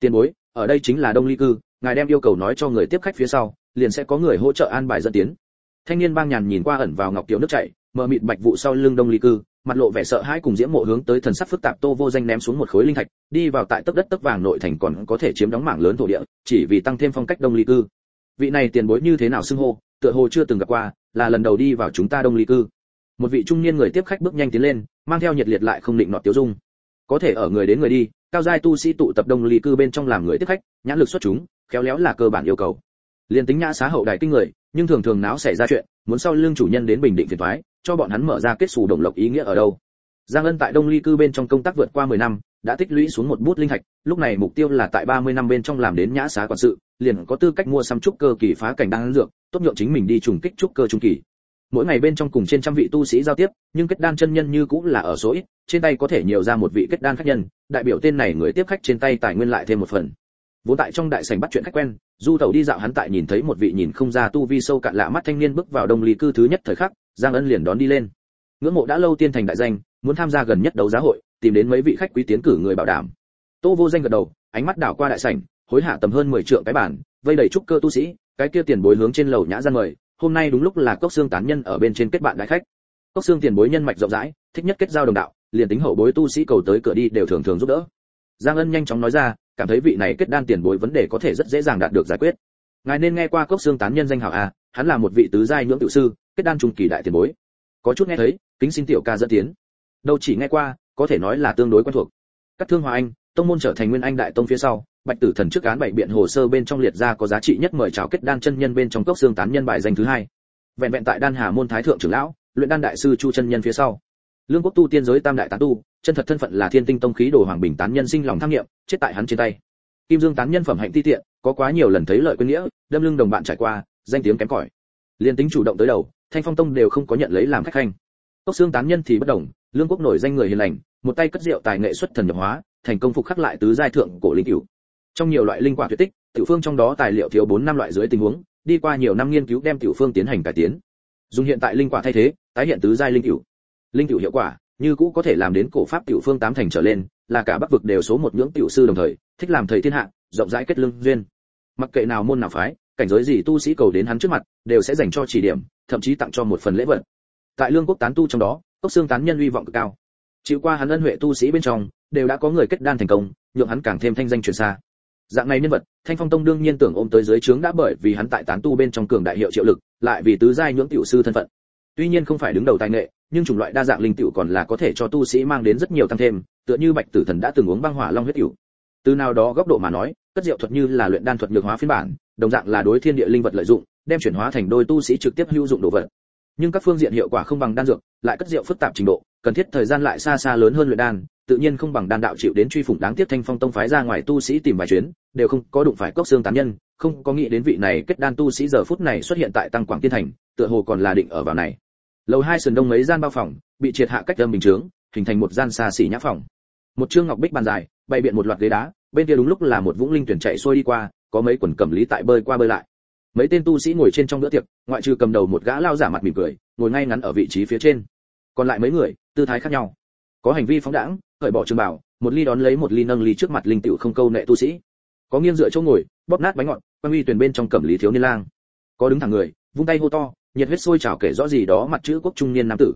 tiền bối, ở đây chính là đông ly cư, ngài đem yêu cầu nói cho người tiếp khách phía sau, liền sẽ có người hỗ trợ an bài dẫn tiến thanh niên bang nhàn nhìn qua ẩn vào ngọc tiểu nước chảy, mờ mịt bạch vụ sau lưng đông ly cư, mặt lộ vẻ sợ hãi cùng diễm mộ hướng tới thần sắc phức tạp tô vô danh ném xuống một khối linh thạch, đi vào tại tấc đất tấc vàng nội thành còn có thể chiếm đóng mảng lớn thổ địa, chỉ vì tăng thêm phong cách đông ly cư. Vị này tiền bối như thế nào xưng hô, tựa hồ chưa từng gặp qua, là lần đầu đi vào chúng ta đông ly cư. Một vị trung niên người tiếp khách bước nhanh tiến lên, mang theo nhiệt liệt lại không định nọ tiêu dung. Có thể ở người đến người đi, cao giai tu sĩ tụ tập đông ly cư bên trong làm người tiếp khách, nhãn lực xuất chúng, khéo léo là cơ bản yêu cầu liền tính nhã xá hậu đài kinh người, nhưng thường thường náo xảy ra chuyện, muốn sau lưng chủ nhân đến bình định phiền thoái cho bọn hắn mở ra kết xù đồng lộc ý nghĩa ở đâu. Giang ân tại đông ly cư bên trong công tác vượt qua 10 năm, đã tích lũy xuống một bút linh hạch, lúc này mục tiêu là tại 30 năm bên trong làm đến nhã xá quản sự, liền có tư cách mua sắm trúc cơ kỳ phá cảnh đang dược, tốt nhượng chính mình đi trùng kích trúc cơ trung kỳ. Mỗi ngày bên trong cùng trên trăm vị tu sĩ giao tiếp, nhưng kết đan chân nhân như cũng là ở số ít, trên tay có thể nhiều ra một vị kết đan khách nhân, đại biểu tên này người tiếp khách trên tay tài nguyên lại thêm một phần vốn tại trong đại sảnh bắt chuyện khách quen, du tẩu đi dạo hắn tại nhìn thấy một vị nhìn không ra tu vi sâu cạn lạ mắt thanh niên bước vào đông ly cư thứ nhất thời khắc, giang ân liền đón đi lên. Ngưỡng mộ đã lâu tiên thành đại danh, muốn tham gia gần nhất đấu giá hội, tìm đến mấy vị khách quý tiến cử người bảo đảm. Tô vô danh gật đầu, ánh mắt đảo qua đại sảnh, hối hạ tầm hơn 10 trượng cái bản vây đầy trúc cơ tu sĩ, cái kia tiền bối hướng trên lầu nhã gian mời, hôm nay đúng lúc là cốc xương tán nhân ở bên trên kết bạn đại khách. Cốc xương tiền bối nhân mạch rộng rãi, thích nhất kết giao đồng đạo, liền tính hậu bối tu sĩ cầu tới cửa đi đều thường thường giúp đỡ. Giang ân nhanh chóng nói ra cảm thấy vị này kết đan tiền bối vấn đề có thể rất dễ dàng đạt được giải quyết. Ngài nên nghe qua cốc xương tán nhân danh hảo a, hắn là một vị tứ giai nhưỡng tiểu sư, kết đan trung kỳ đại tiền bối. Có chút nghe thấy, kính xin tiểu ca dẫn tiến. Đâu chỉ nghe qua, có thể nói là tương đối quen thuộc. Các thương hòa anh, tông môn trở thành nguyên anh đại tông phía sau, bạch tử thần trước án bảy biện hồ sơ bên trong liệt ra có giá trị nhất mời chào kết đan chân nhân bên trong cốc xương tán nhân bài danh thứ hai. Vẹn vẹn tại đan hà môn thái thượng trưởng lão, luyện đan đại sư chu chân nhân phía sau. Lương quốc tu tiên giới tam đại tán tu chân thật thân phận là thiên tinh tông khí đồ hoàng bình tán nhân sinh lòng tham nghiệm, chết tại hắn trên tay. Kim dương tán nhân phẩm hạnh ti tiện, có quá nhiều lần thấy lợi quên nghĩa, đâm lưng đồng bạn trải qua, danh tiếng kém cỏi. Liên tính chủ động tới đầu, thanh phong tông đều không có nhận lấy làm khách khanh. Cốc xương tán nhân thì bất đồng, lương quốc nổi danh người hiền lành, một tay cất rượu tài nghệ xuất thần nhập hóa, thành công phục khắc lại tứ giai thượng cổ linh cửu. Trong nhiều loại linh quả tuyệt tích, tiểu phương trong đó tài liệu thiếu bốn năm loại dưới tình huống, đi qua nhiều năm nghiên cứu đem tiểu phương tiến hành cải tiến. Dùng hiện tại linh quả thay thế, tái hiện tứ giai linh cửu. Linh cửu hiệu quả như cũ có thể làm đến cổ pháp tiểu phương tám thành trở lên, là cả bắc vực đều số một ngưỡng tiểu sư đồng thời, thích làm thầy thiên hạ, rộng rãi kết lương duyên. Mặc kệ nào môn nào phái, cảnh giới gì tu sĩ cầu đến hắn trước mặt, đều sẽ dành cho chỉ điểm, thậm chí tặng cho một phần lễ vật. Tại lương quốc tán tu trong đó, cốc xương tán nhân uy vọng cực cao. Chịu qua hắn ân huệ tu sĩ bên trong, đều đã có người kết đan thành công, nhượng hắn càng thêm thanh danh truyền xa. Dạng này nhân vật, thanh phong tông đương nhiên tưởng ôm tới dưới trướng đã bởi vì hắn tại tán tu bên trong cường đại hiệu triệu lực, lại vì tứ giai nhưỡng tiểu sư thân phận. Tuy nhiên không phải đứng đầu tài nghệ nhưng chủng loại đa dạng linh tiểu còn là có thể cho tu sĩ mang đến rất nhiều tăng thêm, tựa như bạch tử thần đã từng uống băng hỏa long huyết tiểu. Từ nào đó góc độ mà nói, cất diệu thuật như là luyện đan thuật nhược hóa phiên bản, đồng dạng là đối thiên địa linh vật lợi dụng, đem chuyển hóa thành đôi tu sĩ trực tiếp hữu dụng đồ vật. Nhưng các phương diện hiệu quả không bằng đan dược, lại cất diệu phức tạp trình độ, cần thiết thời gian lại xa xa lớn hơn luyện đan, tự nhiên không bằng đan đạo chịu đến truy phủng đáng tiếc thanh phong tông phái ra ngoài tu sĩ tìm vài chuyến, đều không có đụng phải cốc xương tán nhân, không có nghĩ đến vị này kết đan tu sĩ giờ phút này xuất hiện tại tăng quảng tiên thành, tựa hồ còn là định ở vào này lầu hai sườn đông mấy gian bao phòng, bị triệt hạ cách âm bình chướng, hình thành một gian xa xỉ nhã phòng. Một trương ngọc bích bàn dài, bày biện một loạt ghế đá, bên kia đúng lúc là một vũng linh tuyển chạy xuôi đi qua, có mấy quần cẩm lý tại bơi qua bơi lại. Mấy tên tu sĩ ngồi trên trong bữa tiệc, ngoại trừ cầm đầu một gã lao giả mặt mỉm cười, ngồi ngay ngắn ở vị trí phía trên. Còn lại mấy người, tư thái khác nhau. Có hành vi phóng đãng, cởi bỏ trường bảo, một ly đón lấy một ly nâng ly trước mặt linh tiểu không câu nệ tu sĩ. Có nghiêng dựa chỗ ngồi, bóp nát bánh ngọt quan uy tuyển bên trong cẩm lý thiếu niên lang. Có đứng thẳng người, vung tay hô to nhiệt huyết sôi trào kể rõ gì đó mặt chữ quốc trung niên nam tử.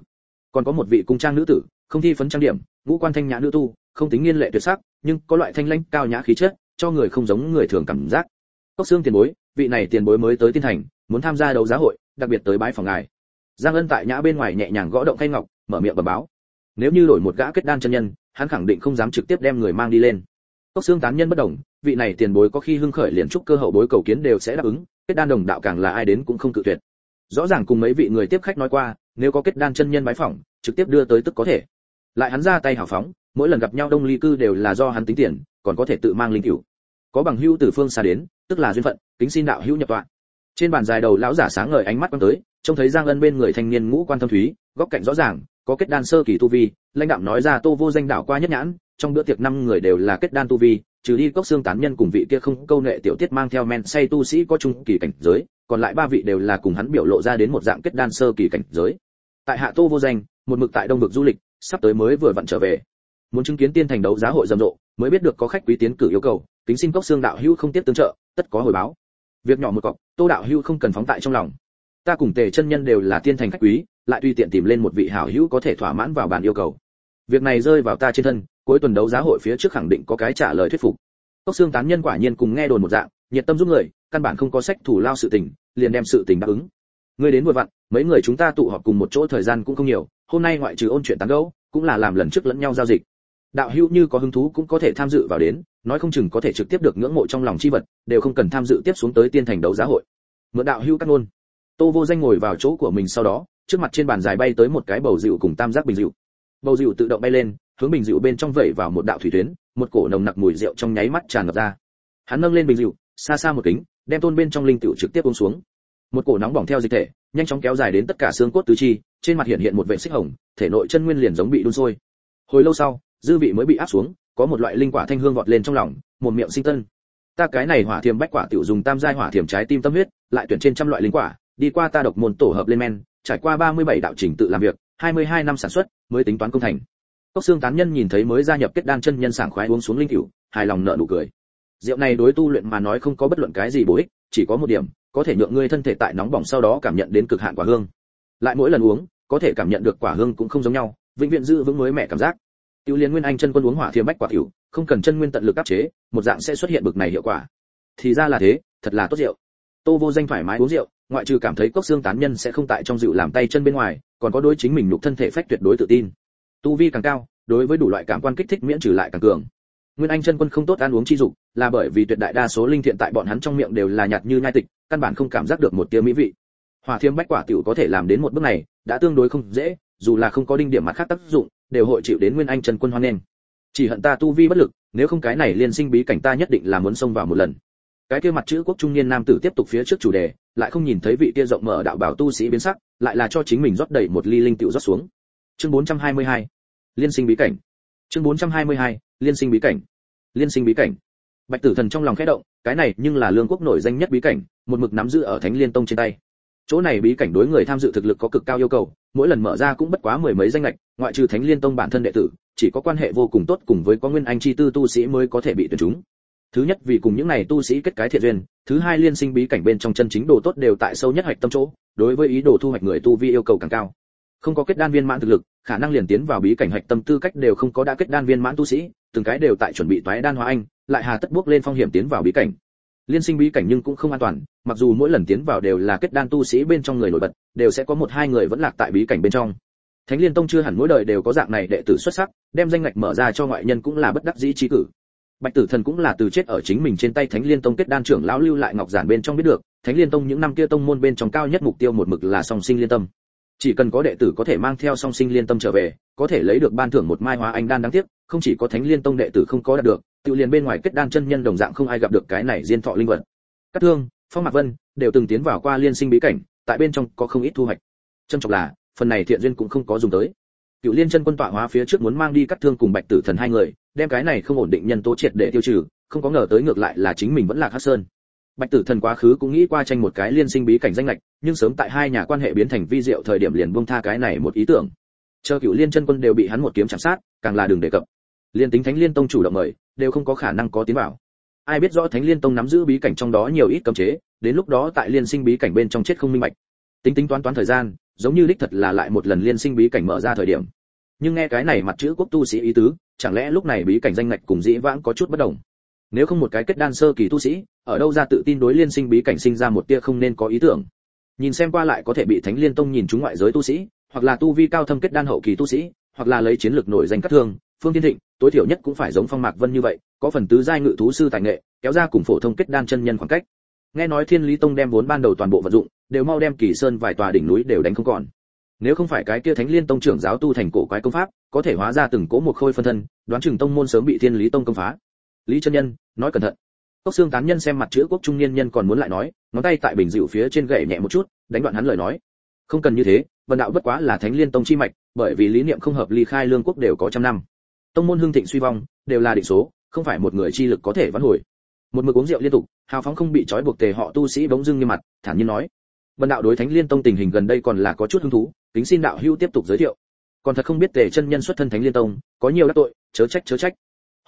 Còn có một vị cung trang nữ tử, không thi phấn trang điểm, ngũ quan thanh nhã nữ tu, không tính nghiên lệ tuyệt sắc, nhưng có loại thanh lãnh cao nhã khí chất, cho người không giống người thường cảm giác. Cốc xương tiền bối, vị này tiền bối mới tới tiên thành, muốn tham gia đấu giá hội, đặc biệt tới bái phòng ngài. Giang ân tại nhã bên ngoài nhẹ nhàng gõ động khay ngọc, mở miệng bẩm báo. Nếu như đổi một gã kết đan chân nhân, hắn khẳng định không dám trực tiếp đem người mang đi lên. Cốc xương tán nhân bất đồng vị này tiền bối có khi hưng khởi liền trúc cơ hậu bối cầu kiến đều sẽ đáp ứng, kết đan đồng đạo càng là ai đến cũng không cự tuyệt rõ ràng cùng mấy vị người tiếp khách nói qua, nếu có kết đan chân nhân bái phỏng, trực tiếp đưa tới tức có thể. Lại hắn ra tay hào phóng, mỗi lần gặp nhau đông ly cư đều là do hắn tính tiền, còn có thể tự mang linh cửu. Có bằng hữu từ phương xa đến, tức là duyên phận, kính xin đạo hữu nhập tọa. Trên bàn dài đầu lão giả sáng ngời ánh mắt quan tới, trông thấy giang ân bên người thanh niên ngũ quan thâm thúy, góc cạnh rõ ràng, có kết đan sơ kỳ tu vi, lãnh đạo nói ra tô vô danh đạo qua nhất nhãn, trong bữa tiệc năm người đều là kết đan tu vi, trừ đi cốc xương tán nhân cùng vị kia không câu nệ tiểu tiết mang theo men say tu sĩ có trung kỳ cảnh giới còn lại ba vị đều là cùng hắn biểu lộ ra đến một dạng kết đan sơ kỳ cảnh giới. Tại hạ tô vô danh, một mực tại đông vực du lịch, sắp tới mới vừa vặn trở về. Muốn chứng kiến tiên thành đấu giá hội rầm rộ, mới biết được có khách quý tiến cử yêu cầu, kính xin cốc xương đạo hữu không tiếp tương trợ, tất có hồi báo. Việc nhỏ một cọc, tô đạo hữu không cần phóng tại trong lòng. Ta cùng tề chân nhân đều là tiên thành khách quý, lại tùy tiện tìm lên một vị hảo hữu có thể thỏa mãn vào bàn yêu cầu. Việc này rơi vào ta trên thân, cuối tuần đấu giá hội phía trước khẳng định có cái trả lời thuyết phục. Cốc xương tán nhân quả nhiên cùng nghe đồn một dạng nhiệt tâm giúp người, căn bản không có sách thủ lao sự tình, liền đem sự tình đáp ứng. Ngươi đến vừa vặn, mấy người chúng ta tụ họp cùng một chỗ thời gian cũng không nhiều, hôm nay ngoại trừ ôn chuyện tán gẫu, cũng là làm lần trước lẫn nhau giao dịch. Đạo hữu như có hứng thú cũng có thể tham dự vào đến, nói không chừng có thể trực tiếp được ngưỡng mộ trong lòng chi vật, đều không cần tham dự tiếp xuống tới tiên thành đấu giá hội. Mượn đạo hữu cắt ngôn. Tô vô danh ngồi vào chỗ của mình sau đó, trước mặt trên bàn dài bay tới một cái bầu rượu cùng tam giác bình rượu. Bầu rượu tự động bay lên, hướng bình rượu bên trong vẩy vào một đạo thủy tuyến, một cổ nồng nặc mùi rượu trong nháy mắt tràn ngập ra. Hắn nâng lên bình rượu xa xa một kính, đem tôn bên trong linh tiểu trực tiếp uống xuống. Một cổ nóng bỏng theo dịch thể, nhanh chóng kéo dài đến tất cả xương cốt tứ chi, trên mặt hiện hiện một vệ xích hồng, thể nội chân nguyên liền giống bị đun sôi. Hồi lâu sau, dư vị mới bị áp xuống, có một loại linh quả thanh hương vọt lên trong lòng, một miệng sinh tân. Ta cái này hỏa thiềm bách quả tiểu dùng tam giai hỏa thiềm trái tim tâm huyết, lại tuyển trên trăm loại linh quả, đi qua ta độc môn tổ hợp lên men, trải qua 37 đạo trình tự làm việc 22 năm sản xuất, mới tính toán công thành. Cốc xương tán nhân nhìn thấy mới gia nhập kết đan chân nhân sảng khoái uống xuống linh cửu hài lòng nở nụ cười rượu này đối tu luyện mà nói không có bất luận cái gì bổ ích chỉ có một điểm có thể nhượng ngươi thân thể tại nóng bỏng sau đó cảm nhận đến cực hạn quả hương lại mỗi lần uống có thể cảm nhận được quả hương cũng không giống nhau vĩnh viễn giữ vững mới mẹ cảm giác Tiêu Liên Nguyên Anh chân quân uống hỏa thiềm bách quả tiểu, không cần chân nguyên tận lực áp chế, một dạng sẽ xuất hiện bực này hiệu quả. Thì ra là thế, thật là tốt rượu. Tô Vô Danh thoải mái uống rượu, ngoại trừ cảm thấy cốc xương tán nhân sẽ không tại trong rượu làm tay chân bên ngoài, còn có đối chính mình nhục thân thể phách tuyệt đối tự tin. Tu vi càng cao, đối với đủ loại cảm quan kích thích miễn trừ lại càng cường. Nguyên Anh chân quân không tốt ăn uống chi dục, là bởi vì tuyệt đại đa số linh thiện tại bọn hắn trong miệng đều là nhạt như nhai tịch, căn bản không cảm giác được một tia mỹ vị. Hỏa thiêm bách quả tiểu có thể làm đến một bước này, đã tương đối không dễ, dù là không có đinh điểm mặt khác tác dụng, đều hội chịu đến Nguyên Anh chân quân hoan nghênh. Chỉ hận ta tu vi bất lực, nếu không cái này liên sinh bí cảnh ta nhất định là muốn xông vào một lần. Cái kia mặt chữ quốc trung niên nam tử tiếp tục phía trước chủ đề, lại không nhìn thấy vị kia rộng mở đạo bảo tu sĩ biến sắc, lại là cho chính mình rót đầy một ly linh tiểu rót xuống. Chương 422. Liên sinh bí cảnh. Chương 422. Liên sinh bí cảnh. Liên sinh bí cảnh. Bạch Tử Thần trong lòng khẽ động, cái này nhưng là lương quốc nổi danh nhất bí cảnh, một mực nắm giữ ở Thánh Liên Tông trên tay. Chỗ này bí cảnh đối người tham dự thực lực có cực cao yêu cầu, mỗi lần mở ra cũng bất quá mười mấy danh lệch, ngoại trừ Thánh Liên Tông bản thân đệ tử, chỉ có quan hệ vô cùng tốt cùng với có nguyên anh chi tư tu sĩ mới có thể bị tuyển chúng. Thứ nhất vì cùng những này tu sĩ kết cái thiện duyên, thứ hai liên sinh bí cảnh bên trong chân chính đồ tốt đều tại sâu nhất hạch tâm chỗ, đối với ý đồ thu hoạch người tu vi yêu cầu càng cao. Không có kết đan viên mãn thực lực, khả năng liền tiến vào bí cảnh hạch tâm tư cách đều không có đã kết đan viên mãn tu sĩ, từng cái đều tại chuẩn bị toái đan hóa anh, lại hà tất bước lên phong hiểm tiến vào bí cảnh. Liên sinh bí cảnh nhưng cũng không an toàn, mặc dù mỗi lần tiến vào đều là kết đan tu sĩ bên trong người nổi bật, đều sẽ có một hai người vẫn lạc tại bí cảnh bên trong. Thánh Liên Tông chưa hẳn mỗi đời đều có dạng này đệ tử xuất sắc, đem danh ngạch mở ra cho ngoại nhân cũng là bất đắc dĩ trí cử. Bạch Tử Thần cũng là từ chết ở chính mình trên tay Thánh Liên Tông kết đan trưởng lão lưu lại ngọc giản bên trong biết được, Thánh Liên Tông những năm kia tông môn bên trong cao nhất mục tiêu một mực là song sinh liên tâm. Chỉ cần có đệ tử có thể mang theo song sinh liên tâm trở về, có thể lấy được ban thưởng một mai hóa anh đan đáng tiếc, không chỉ có Thánh Liên Tông đệ tử không có đạt được, tự liền bên ngoài kết đan chân nhân đồng dạng không ai gặp được cái này diên thọ linh vật. các Thương, Phong Mạc Vân đều từng tiến vào qua liên sinh bí cảnh, tại bên trong có không ít thu hoạch. Trân trọng là, phần này thiện duyên cũng không có dùng tới cựu liên chân quân tọa hóa phía trước muốn mang đi cắt thương cùng bạch tử thần hai người đem cái này không ổn định nhân tố triệt để tiêu trừ không có ngờ tới ngược lại là chính mình vẫn là hắc sơn bạch tử thần quá khứ cũng nghĩ qua tranh một cái liên sinh bí cảnh danh lệch nhưng sớm tại hai nhà quan hệ biến thành vi diệu thời điểm liền buông tha cái này một ý tưởng. Chờ cựu liên chân quân đều bị hắn một kiếm chạm sát, càng là đường đề cập. Liên tính thánh liên tông chủ động mời, đều không có khả năng có tiến vào. Ai biết rõ thánh liên tông nắm giữ bí cảnh trong đó nhiều ít cấm chế, đến lúc đó tại liên sinh bí cảnh bên trong chết không minh bạch. Tính tính toán toán thời gian, giống như đích thật là lại một lần liên sinh bí cảnh mở ra thời điểm. Nhưng nghe cái này mặt chữ quốc tu sĩ ý tứ, chẳng lẽ lúc này bí cảnh danh ngạch cùng dĩ vãng có chút bất đồng? Nếu không một cái kết đan sơ kỳ tu sĩ, ở đâu ra tự tin đối liên sinh bí cảnh sinh ra một tia không nên có ý tưởng? Nhìn xem qua lại có thể bị thánh liên tông nhìn chúng ngoại giới tu sĩ, hoặc là tu vi cao thâm kết đan hậu kỳ tu sĩ, hoặc là lấy chiến lược nổi danh cắt thương, phương thiên thịnh, tối thiểu nhất cũng phải giống phong mạc vân như vậy, có phần tứ giai ngự thú sư tài nghệ, kéo ra cùng phổ thông kết đan chân nhân khoảng cách. Nghe nói thiên lý tông đem vốn ban đầu toàn bộ vận dụng, đều mau đem kỳ sơn vài tòa đỉnh núi đều đánh không còn. Nếu không phải cái kia thánh liên tông trưởng giáo tu thành cổ quái công pháp, có thể hóa ra từng cỗ một khôi phân thân, đoán chừng tông môn sớm bị thiên lý tông công phá lý chân nhân, nói cẩn thận. Cốc xương tán nhân xem mặt chữ quốc trung niên nhân còn muốn lại nói, ngón tay tại bình dịu phía trên gậy nhẹ một chút, đánh đoạn hắn lời nói. Không cần như thế, vân đạo bất quá là thánh liên tông chi mạch, bởi vì lý niệm không hợp ly khai lương quốc đều có trăm năm. Tông môn hưng thịnh suy vong, đều là định số, không phải một người chi lực có thể vãn hồi. Một mực uống rượu liên tục, hào phóng không bị trói buộc tề họ tu sĩ bỗng dưng như mặt, thản nhiên nói. Vân đạo đối thánh liên tông tình hình gần đây còn là có chút hứng thú, kính xin đạo hưu tiếp tục giới thiệu. Còn thật không biết tề chân nhân xuất thân thánh liên tông, có nhiều đắc tội, chớ trách chớ trách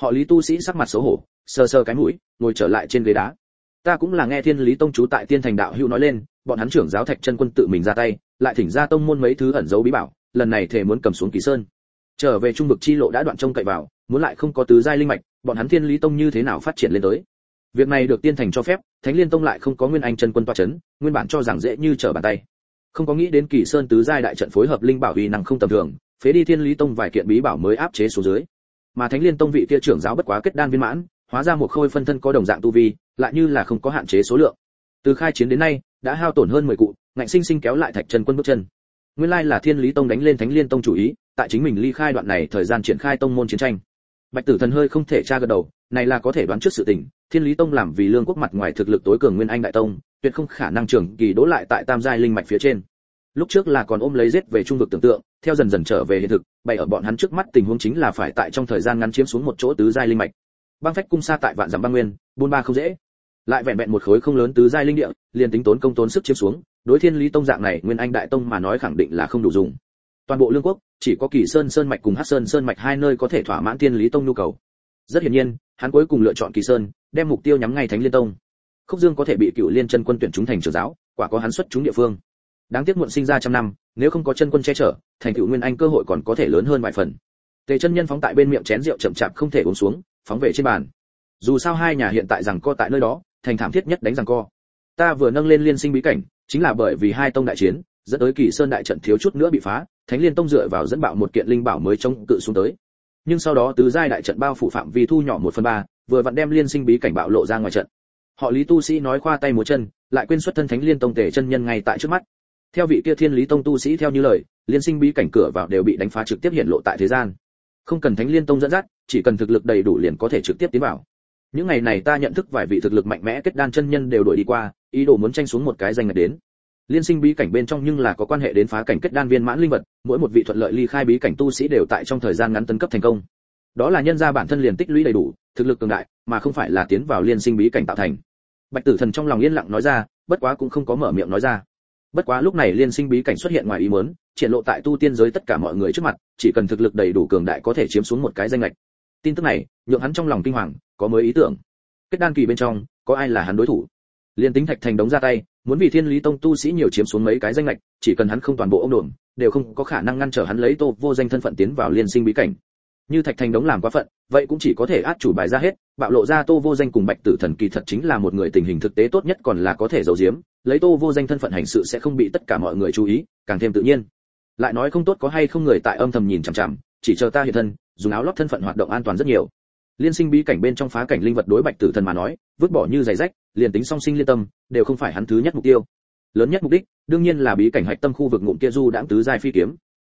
họ lý tu sĩ sắc mặt xấu hổ, sờ sờ cái mũi, ngồi trở lại trên ghế đá. Ta cũng là nghe thiên lý tông chú tại tiên thành đạo hưu nói lên, bọn hắn trưởng giáo thạch chân quân tự mình ra tay, lại thỉnh ra tông môn mấy thứ ẩn giấu bí bảo, lần này thể muốn cầm xuống kỳ sơn. Trở về trung vực chi lộ đã đoạn trông cậy vào, muốn lại không có tứ giai linh mạch, bọn hắn thiên lý tông như thế nào phát triển lên tới? Việc này được tiên thành cho phép, thánh liên tông lại không có nguyên anh chân quân toa chấn, nguyên bản cho rằng dễ như trở bàn tay. Không có nghĩ đến kỳ sơn tứ giai đại trận phối hợp linh bảo uy năng không tầm thường, phế đi thiên lý tông vài kiện bí bảo mới áp chế xuống dưới mà thánh liên tông vị kia trưởng giáo bất quá kết đan viên mãn, hóa ra một khôi phân thân có đồng dạng tu vi, lại như là không có hạn chế số lượng. Từ khai chiến đến nay, đã hao tổn hơn 10 cụ, ngạnh sinh sinh kéo lại thạch chân quân bước chân. Nguyên lai là thiên lý tông đánh lên thánh liên tông chủ ý, tại chính mình ly khai đoạn này thời gian triển khai tông môn chiến tranh. Bạch tử thần hơi không thể tra gật đầu, này là có thể đoán trước sự tình, thiên lý tông làm vì lương quốc mặt ngoài thực lực tối cường nguyên anh đại tông, tuyệt không khả năng trưởng kỳ đỗ lại tại tam giai linh mạch phía trên lúc trước là còn ôm lấy giết về trung vực tưởng tượng, theo dần dần trở về hiện thực, bày ở bọn hắn trước mắt tình huống chính là phải tại trong thời gian ngắn chiếm xuống một chỗ tứ giai linh mạch. Băng phách cung xa tại vạn dặm băng nguyên, buôn ba không dễ. Lại vẹn vẹn một khối không lớn tứ giai linh địa, liền tính tốn công tốn sức chiếm xuống, đối thiên lý tông dạng này, nguyên anh đại tông mà nói khẳng định là không đủ dùng. Toàn bộ lương quốc, chỉ có kỳ sơn sơn mạch cùng hắc sơn sơn mạch hai nơi có thể thỏa mãn thiên lý tông nhu cầu. Rất hiển nhiên, hắn cuối cùng lựa chọn kỳ sơn, đem mục tiêu nhắm ngay thánh liên tông. Khúc dương có thể bị cựu liên chân quân tuyển chúng thành trưởng giáo, quả có hắn xuất chúng địa phương đáng tiếc muộn sinh ra trăm năm, nếu không có chân quân che chở, thành tựu nguyên anh cơ hội còn có thể lớn hơn vài phần. Tề chân nhân phóng tại bên miệng chén rượu chậm chạp không thể uống xuống, phóng về trên bàn. Dù sao hai nhà hiện tại rằng co tại nơi đó, thành thảm thiết nhất đánh rằng co. Ta vừa nâng lên liên sinh bí cảnh, chính là bởi vì hai tông đại chiến, dẫn tới kỳ sơn đại trận thiếu chút nữa bị phá, thánh liên tông dựa vào dẫn bạo một kiện linh bảo mới chống cự xuống tới. Nhưng sau đó tứ giai đại trận bao phủ phạm vi thu nhỏ một phần ba, vừa vặn đem liên sinh bí cảnh bạo lộ ra ngoài trận. Họ lý tu sĩ nói khoa tay múa chân, lại quên xuất thân thánh liên tông tề chân nhân ngay tại trước mắt theo vị kia thiên lý tông tu sĩ theo như lời, liên sinh bí cảnh cửa vào đều bị đánh phá trực tiếp hiện lộ tại thế gian. Không cần thánh liên tông dẫn dắt, chỉ cần thực lực đầy đủ liền có thể trực tiếp tiến vào. Những ngày này ta nhận thức vài vị thực lực mạnh mẽ kết đan chân nhân đều đuổi đi qua, ý đồ muốn tranh xuống một cái danh ngạch đến. Liên sinh bí cảnh bên trong nhưng là có quan hệ đến phá cảnh kết đan viên mãn linh vật, mỗi một vị thuận lợi ly khai bí cảnh tu sĩ đều tại trong thời gian ngắn tấn cấp thành công. Đó là nhân ra bản thân liền tích lũy đầy đủ, thực lực cường đại, mà không phải là tiến vào liên sinh bí cảnh tạo thành. Bạch tử thần trong lòng yên lặng nói ra, bất quá cũng không có mở miệng nói ra bất quá lúc này liên sinh bí cảnh xuất hiện ngoài ý muốn, triển lộ tại tu tiên giới tất cả mọi người trước mặt, chỉ cần thực lực đầy đủ cường đại có thể chiếm xuống một cái danh lệch tin tức này, nhượng hắn trong lòng kinh hoàng, có mới ý tưởng. Kết đan kỳ bên trong, có ai là hắn đối thủ? Liên tính thạch thành đống ra tay, muốn vì thiên lý tông tu sĩ nhiều chiếm xuống mấy cái danh lệch chỉ cần hắn không toàn bộ ông đồn, đều không có khả năng ngăn trở hắn lấy tô vô danh thân phận tiến vào liên sinh bí cảnh. Như thạch thành đống làm quá phận vậy cũng chỉ có thể át chủ bài ra hết, bạo lộ ra tô vô danh cùng bạch tử thần kỳ thật chính là một người tình hình thực tế tốt nhất còn là có thể giấu giếm, lấy tô vô danh thân phận hành sự sẽ không bị tất cả mọi người chú ý, càng thêm tự nhiên. Lại nói không tốt có hay không người tại âm thầm nhìn chằm chằm, chỉ chờ ta hiện thân, dùng áo lót thân phận hoạt động an toàn rất nhiều. Liên sinh bí cảnh bên trong phá cảnh linh vật đối bạch tử thần mà nói, vứt bỏ như giày rách, liền tính song sinh liên tâm, đều không phải hắn thứ nhất mục tiêu. Lớn nhất mục đích, đương nhiên là bí cảnh hạch tâm khu vực ngụm kia du đãng tứ giai phi kiếm.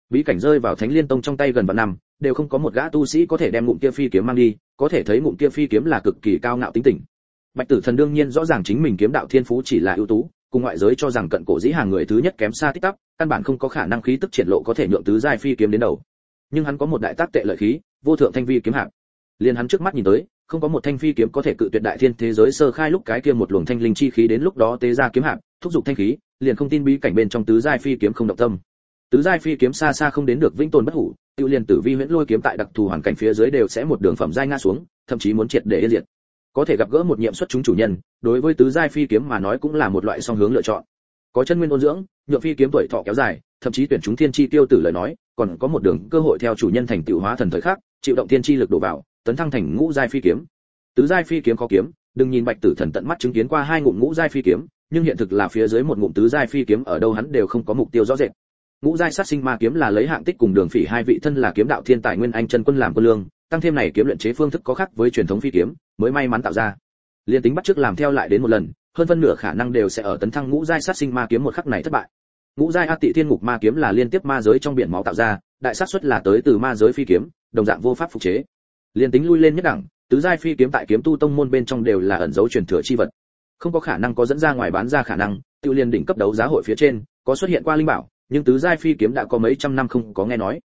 Bí cảnh rơi vào thánh liên tông trong tay gần vạn năm đều không có một gã tu sĩ có thể đem ngụm kia phi kiếm mang đi có thể thấy ngụm kia phi kiếm là cực kỳ cao ngạo tính tình. Bạch tử thần đương nhiên rõ ràng chính mình kiếm đạo thiên phú chỉ là ưu tú cùng ngoại giới cho rằng cận cổ dĩ hàng người thứ nhất kém xa tích tắc, căn bản không có khả năng khí tức triển lộ có thể nhượng tứ giai phi kiếm đến đầu. Nhưng hắn có một đại tác tệ lợi khí vô thượng thanh vi kiếm hạng liền hắn trước mắt nhìn tới không có một thanh phi kiếm có thể cự tuyệt đại thiên thế giới sơ khai lúc cái kia một luồng thanh linh chi khí đến lúc đó tế ra kiếm hạng thúc giục thanh khí liền không tin bí cảnh bên trong tứ giai phi kiếm không động tâm. Tứ giai phi kiếm xa xa không đến được vĩnh tồn bất hủ tiêu Liên tử vi huyễn lôi kiếm tại đặc thù hoàn cảnh phía dưới đều sẽ một đường phẩm giai ngã xuống, thậm chí muốn triệt để yên diệt. Có thể gặp gỡ một nhiệm xuất chúng chủ nhân, đối với tứ giai phi kiếm mà nói cũng là một loại song hướng lựa chọn. Có chân nguyên ôn dưỡng, nhượng phi kiếm tuổi thọ kéo dài, thậm chí tuyển chúng thiên chi tiêu tử lời nói, còn có một đường cơ hội theo chủ nhân thành tựu hóa thần thời khắc, chịu động thiên chi lực đổ vào, tấn thăng thành ngũ giai phi kiếm. Tứ giai phi kiếm khó kiếm, đừng nhìn bạch tử thần tận mắt chứng kiến qua hai ngụm ngũ giai phi kiếm, nhưng hiện thực là phía dưới một ngụm tứ giai phi kiếm ở đâu hắn đều không có mục tiêu rõ rệt ngũ giai sát sinh ma kiếm là lấy hạng tích cùng đường phỉ hai vị thân là kiếm đạo thiên tài nguyên anh chân quân làm quân lương, tăng thêm này kiếm luyện chế phương thức có khác với truyền thống phi kiếm, mới may mắn tạo ra. Liên tính bắt trước làm theo lại đến một lần, hơn phân nửa khả năng đều sẽ ở tấn thăng ngũ giai sát sinh ma kiếm một khắc này thất bại. Ngũ giai a tị thiên ngục ma kiếm là liên tiếp ma giới trong biển máu tạo ra, đại sát suất là tới từ ma giới phi kiếm, đồng dạng vô pháp phục chế. Liên tính lui lên nhất đẳng, tứ giai phi kiếm tại kiếm tu tông môn bên trong đều là ẩn dấu truyền thừa chi vật. Không có khả năng có dẫn ra ngoài bán ra khả năng tiêu liên đỉnh cấp đấu giá hội phía trên, có xuất hiện qua linh bảo nhưng tứ giai phi kiếm đã có mấy trăm năm không có nghe nói.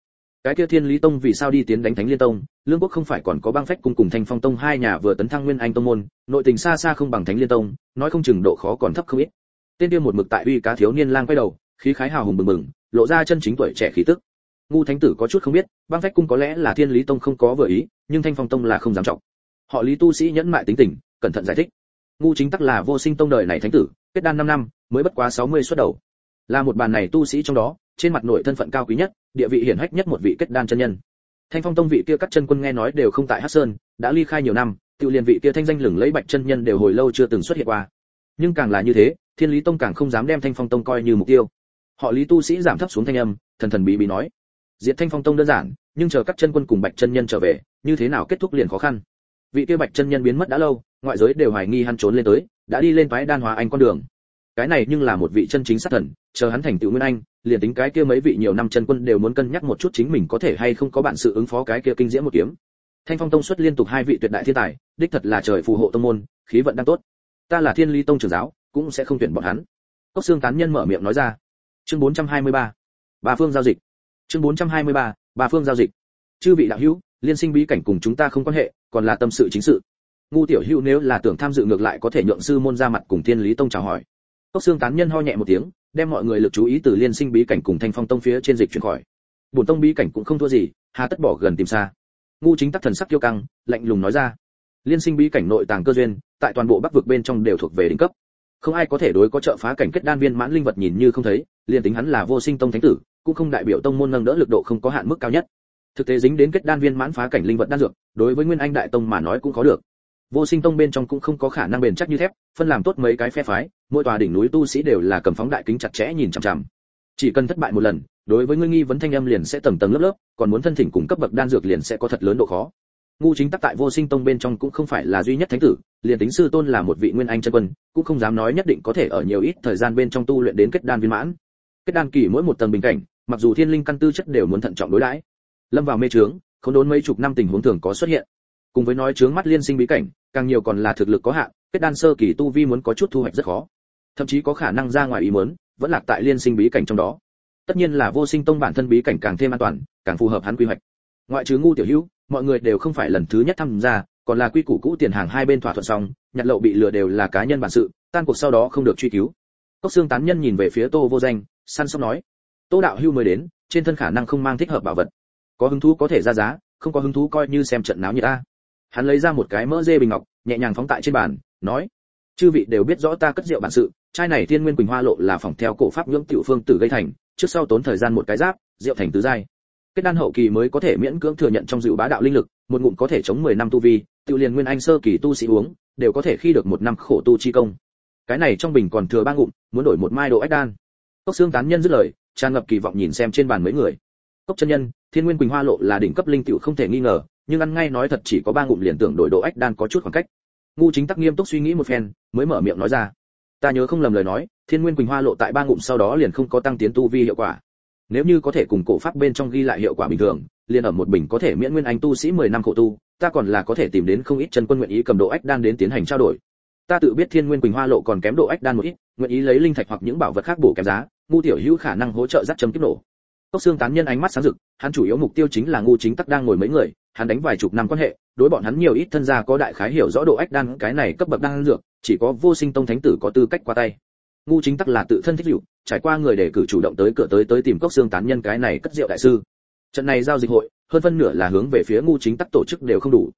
Cái kia thiên lý tông vì sao đi tiến đánh thánh liên tông? Lương quốc không phải còn có băng phách cùng cùng thanh phong tông, hai nhà vừa tấn thăng nguyên anh tông môn, nội tình xa xa không bằng thánh liên tông, nói không chừng độ khó còn thấp không ít. Tên kia một mực tại uy cá thiếu niên lang quay đầu, khí khái hào hùng bừng bừng, lộ ra chân chính tuổi trẻ khí tức. Ngu thánh tử có chút không biết, băng phách cung có lẽ là thiên lý tông không có vừa ý, nhưng thanh phong tông là không dám trọng. Họ lý tu sĩ nhẫn mại tính tình, cẩn thận giải thích. Ngu chính tắc là vô sinh tông đời này thánh tử, kết đan 5 năm, mới bất quá 60 xuất đầu là một bàn này tu sĩ trong đó, trên mặt nội thân phận cao quý nhất, địa vị hiển hách nhất một vị kết đan chân nhân. Thanh phong tông vị kia cắt chân quân nghe nói đều không tại hắc sơn, đã ly khai nhiều năm tiêu liên vị kia thanh danh lừng lấy bạch chân nhân đều hồi lâu chưa từng xuất hiện qua. Nhưng càng là như thế, thiên lý tông càng không dám đem thanh phong tông coi như mục tiêu. Họ lý tu sĩ giảm thấp xuống thanh âm, thần thần bí bí nói, diệt thanh phong tông đơn giản, nhưng chờ các chân quân cùng bạch chân nhân trở về, như thế nào kết thúc liền khó khăn. Vị kia bạch chân nhân biến mất đã lâu, ngoại giới đều hoài nghi hắn trốn lên tới, đã đi lên phái đan hòa anh con đường cái này nhưng là một vị chân chính sát thần, chờ hắn thành tựu nguyên anh, liền tính cái kia mấy vị nhiều năm chân quân đều muốn cân nhắc một chút chính mình có thể hay không có bản sự ứng phó cái kia kinh diễm một kiếm. Thanh phong tông xuất liên tục hai vị tuyệt đại thiên tài, đích thật là trời phù hộ tông môn, khí vận đang tốt. Ta là thiên ly tông trưởng giáo, cũng sẽ không tuyển bọn hắn. Cốc xương tán nhân mở miệng nói ra. Chương 423. ba. Phương giao dịch. Chương 423. ba phương giao dịch. Chư vị đạo hữu, liên sinh bí cảnh cùng chúng ta không quan hệ, còn là tâm sự chính sự. Ngu tiểu hữu nếu là tưởng tham dự ngược lại có thể nhượng sư môn ra mặt cùng thiên lý tông chào hỏi cốc xương tán nhân ho nhẹ một tiếng, đem mọi người lực chú ý từ liên sinh bí cảnh cùng thanh phong tông phía trên dịch chuyển khỏi. Bổn tông bí cảnh cũng không thua gì, hà tất bỏ gần tìm xa. Ngu chính tắc thần sắc kiêu căng, lạnh lùng nói ra. Liên sinh bí cảnh nội tàng cơ duyên, tại toàn bộ bắc vực bên trong đều thuộc về đỉnh cấp. Không ai có thể đối có trợ phá cảnh kết đan viên mãn linh vật nhìn như không thấy, liền tính hắn là vô sinh tông thánh tử, cũng không đại biểu tông môn nâng đỡ lực độ không có hạn mức cao nhất. Thực tế dính đến kết đan viên mãn phá cảnh linh vật đan dược, đối với nguyên anh đại tông mà nói cũng có được vô sinh tông bên trong cũng không có khả năng bền chắc như thép, phân làm tốt mấy cái phe phái, mỗi tòa đỉnh núi tu sĩ đều là cầm phóng đại kính chặt chẽ nhìn chằm chằm. Chỉ cần thất bại một lần, đối với ngươi nghi vấn thanh âm liền sẽ tầng tầng lớp lớp, còn muốn thân thỉnh cùng cấp bậc đan dược liền sẽ có thật lớn độ khó. Ngu chính tắc tại vô sinh tông bên trong cũng không phải là duy nhất thánh tử, liền tính sư tôn là một vị nguyên anh chân quân, cũng không dám nói nhất định có thể ở nhiều ít thời gian bên trong tu luyện đến kết đan viên mãn. Kết đan kỳ mỗi một tầng bình cảnh, mặc dù thiên linh căn tư chất đều muốn thận trọng đối đãi, lâm vào mê trướng, không đốn mấy chục năm tình huống thường có xuất hiện. Cùng với nói trướng mắt liên sinh bí cảnh càng nhiều còn là thực lực có hạn, kết đan sơ kỳ tu vi muốn có chút thu hoạch rất khó. Thậm chí có khả năng ra ngoài ý muốn, vẫn lạc tại liên sinh bí cảnh trong đó. Tất nhiên là vô sinh tông bản thân bí cảnh càng thêm an toàn, càng phù hợp hắn quy hoạch. Ngoại trừ ngu tiểu hữu, mọi người đều không phải lần thứ nhất tham gia, còn là quy củ cũ tiền hàng hai bên thỏa thuận xong, nhặt lậu bị lừa đều là cá nhân bản sự, tan cuộc sau đó không được truy cứu. Cốc xương tán nhân nhìn về phía tô vô danh, săn sóc nói, tô đạo hưu mới đến, trên thân khả năng không mang thích hợp bảo vật. Có hứng thú có thể ra giá, không có hứng thú coi như xem trận náo nhiệt a hắn lấy ra một cái mỡ dê bình ngọc, nhẹ nhàng phóng tại trên bàn, nói, chư vị đều biết rõ ta cất rượu bản sự, chai này thiên nguyên quỳnh hoa lộ là phòng theo cổ pháp nhưỡng tiểu phương tử gây thành, trước sau tốn thời gian một cái giáp, rượu thành tứ giai. Kết đan hậu kỳ mới có thể miễn cưỡng thừa nhận trong rượu bá đạo linh lực, một ngụm có thể chống 10 năm tu vi tự liền nguyên anh sơ kỳ tu sĩ uống, đều có thể khi được một năm khổ tu chi công. Cái này trong bình còn thừa ba ngụm, muốn đổi một mai độ ách đan. Cốc xương tán nhân dứt lời, tràn ngập kỳ vọng nhìn xem trên bàn mấy người. Cốc chân nhân, thiên nguyên quỳnh hoa lộ là đỉnh cấp linh tiểu không thể nghi ngờ nhưng ăn ngay nói thật chỉ có ba ngụm liền tưởng đổi độ ách đan có chút khoảng cách. Ngu chính tắc nghiêm túc suy nghĩ một phen, mới mở miệng nói ra. Ta nhớ không lầm lời nói, thiên nguyên quỳnh hoa lộ tại ba ngụm sau đó liền không có tăng tiến tu vi hiệu quả. Nếu như có thể cùng cổ pháp bên trong ghi lại hiệu quả bình thường, liền ở một bình có thể miễn nguyên anh tu sĩ 10 năm khổ tu, ta còn là có thể tìm đến không ít chân quân nguyện ý cầm độ ách đan đến tiến hành trao đổi. Ta tự biết thiên nguyên quỳnh hoa lộ còn kém độ ách đan một ít, nguyện ý lấy linh thạch hoặc những bảo vật khác bổ kém giá, ngu tiểu hữu khả năng hỗ trợ dắt chấm kiếp nổ cốc xương tán nhân ánh mắt sáng rực, hắn chủ yếu mục tiêu chính là ngu chính tắc đang ngồi mấy người, hắn đánh vài chục năm quan hệ, đối bọn hắn nhiều ít thân gia có đại khái hiểu rõ độ ách đan, cái này cấp bậc đang dược, chỉ có vô sinh tông thánh tử có tư cách qua tay. Ngu chính tắc là tự thân thích liệu trải qua người để cử chủ động tới cửa tới tới tìm cốc xương tán nhân cái này cất rượu đại sư. Trận này giao dịch hội, hơn phân nửa là hướng về phía ngu chính tắc tổ chức đều không đủ.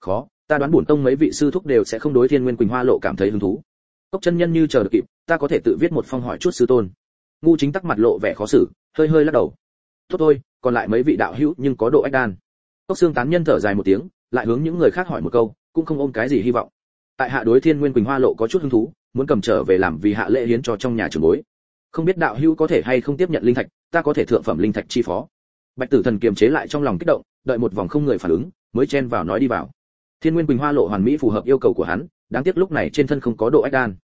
Khó, ta đoán bổn tông mấy vị sư thúc đều sẽ không đối thiên nguyên quỳnh hoa lộ cảm thấy hứng thú. Cốc chân nhân như chờ được kịp, ta có thể tự viết một phong hỏi chút sư tôn ngu chính tắc mặt lộ vẻ khó xử, hơi hơi lắc đầu. Tốt thôi, còn lại mấy vị đạo hữu nhưng có độ ách đan. Cốc xương tán nhân thở dài một tiếng, lại hướng những người khác hỏi một câu, cũng không ôm cái gì hy vọng. Tại hạ đối thiên nguyên quỳnh hoa lộ có chút hứng thú, muốn cầm trở về làm vì hạ lễ hiến cho trong nhà trường bối. Không biết đạo hữu có thể hay không tiếp nhận linh thạch, ta có thể thượng phẩm linh thạch chi phó. Bạch tử thần kiềm chế lại trong lòng kích động, đợi một vòng không người phản ứng, mới chen vào nói đi vào. Thiên nguyên quỳnh hoa lộ hoàn mỹ phù hợp yêu cầu của hắn, đáng tiếc lúc này trên thân không có độ ách đan.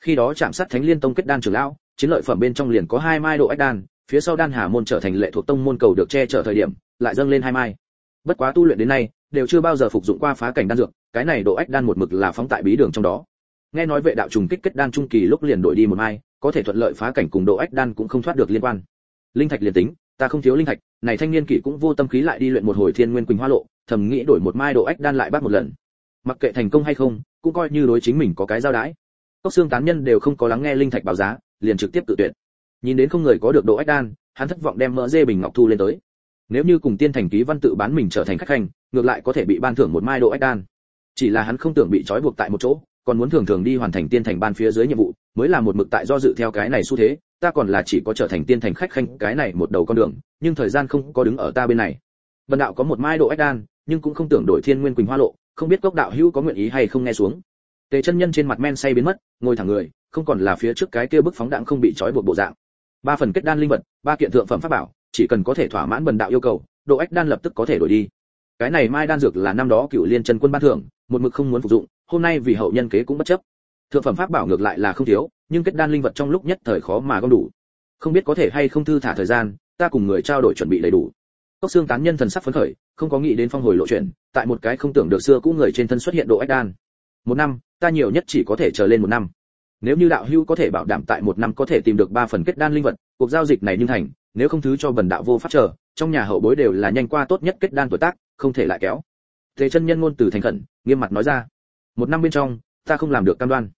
Khi đó chạm sát thánh liên tông kết đan trưởng lão chiến lợi phẩm bên trong liền có hai mai độ ách đan, phía sau đan hà môn trở thành lệ thuộc tông môn cầu được che chở thời điểm, lại dâng lên hai mai. Bất quá tu luyện đến nay, đều chưa bao giờ phục dụng qua phá cảnh đan dược, cái này độ ách đan một mực là phóng tại bí đường trong đó. Nghe nói vệ đạo trùng kích kết đan trung kỳ lúc liền đổi đi một mai, có thể thuận lợi phá cảnh cùng độ ách đan cũng không thoát được liên quan. Linh thạch liền tính, ta không thiếu linh thạch, này thanh niên kỷ cũng vô tâm khí lại đi luyện một hồi thiên nguyên quỳnh hoa lộ, thầm nghĩ đổi một mai độ ách đan lại bắt một lần. Mặc kệ thành công hay không, cũng coi như đối chính mình có cái giao đái. Cốc xương tán nhân đều không có lắng nghe linh thạch báo giá liền trực tiếp tự tuyệt. Nhìn đến không người có được độ ách đan, hắn thất vọng đem mỡ dê bình ngọc thu lên tới. Nếu như cùng tiên thành ký văn tự bán mình trở thành khách hành ngược lại có thể bị ban thưởng một mai độ ách đan. Chỉ là hắn không tưởng bị trói buộc tại một chỗ, còn muốn thường thường đi hoàn thành tiên thành ban phía dưới nhiệm vụ, mới là một mực tại do dự theo cái này xu thế, ta còn là chỉ có trở thành tiên thành khách khanh cái này một đầu con đường, nhưng thời gian không có đứng ở ta bên này. Vân đạo có một mai độ ách đan, nhưng cũng không tưởng đổi thiên nguyên quỳnh hoa lộ, không biết cốc đạo hữu có nguyện ý hay không nghe xuống. Tề chân nhân trên mặt men say biến mất, ngồi thẳng người không còn là phía trước cái kia bức phóng đạn không bị trói buộc bộ dạng. Ba phần kết đan linh vật, ba kiện thượng phẩm pháp bảo, chỉ cần có thể thỏa mãn bần đạo yêu cầu, độ ách đan lập tức có thể đổi đi. Cái này mai đan dược là năm đó cựu liên chân quân ban thưởng, một mực không muốn phục dụng, hôm nay vì hậu nhân kế cũng bất chấp. Thượng phẩm pháp bảo ngược lại là không thiếu, nhưng kết đan linh vật trong lúc nhất thời khó mà gom đủ. Không biết có thể hay không thư thả thời gian, ta cùng người trao đổi chuẩn bị đầy đủ. Cốc xương tán nhân thần sắc phấn khởi, không có nghĩ đến phong hồi lộ chuyện, tại một cái không tưởng được xưa cũ người trên thân xuất hiện độ ách đan. Một năm, ta nhiều nhất chỉ có thể chờ lên một năm nếu như đạo hưu có thể bảo đảm tại một năm có thể tìm được ba phần kết đan linh vật, cuộc giao dịch này nhưng thành, nếu không thứ cho bần đạo vô pháp chờ, trong nhà hậu bối đều là nhanh qua tốt nhất kết đan tuổi tác, không thể lại kéo. Thế chân nhân ngôn từ thành khẩn, nghiêm mặt nói ra. Một năm bên trong, ta không làm được cam đoan.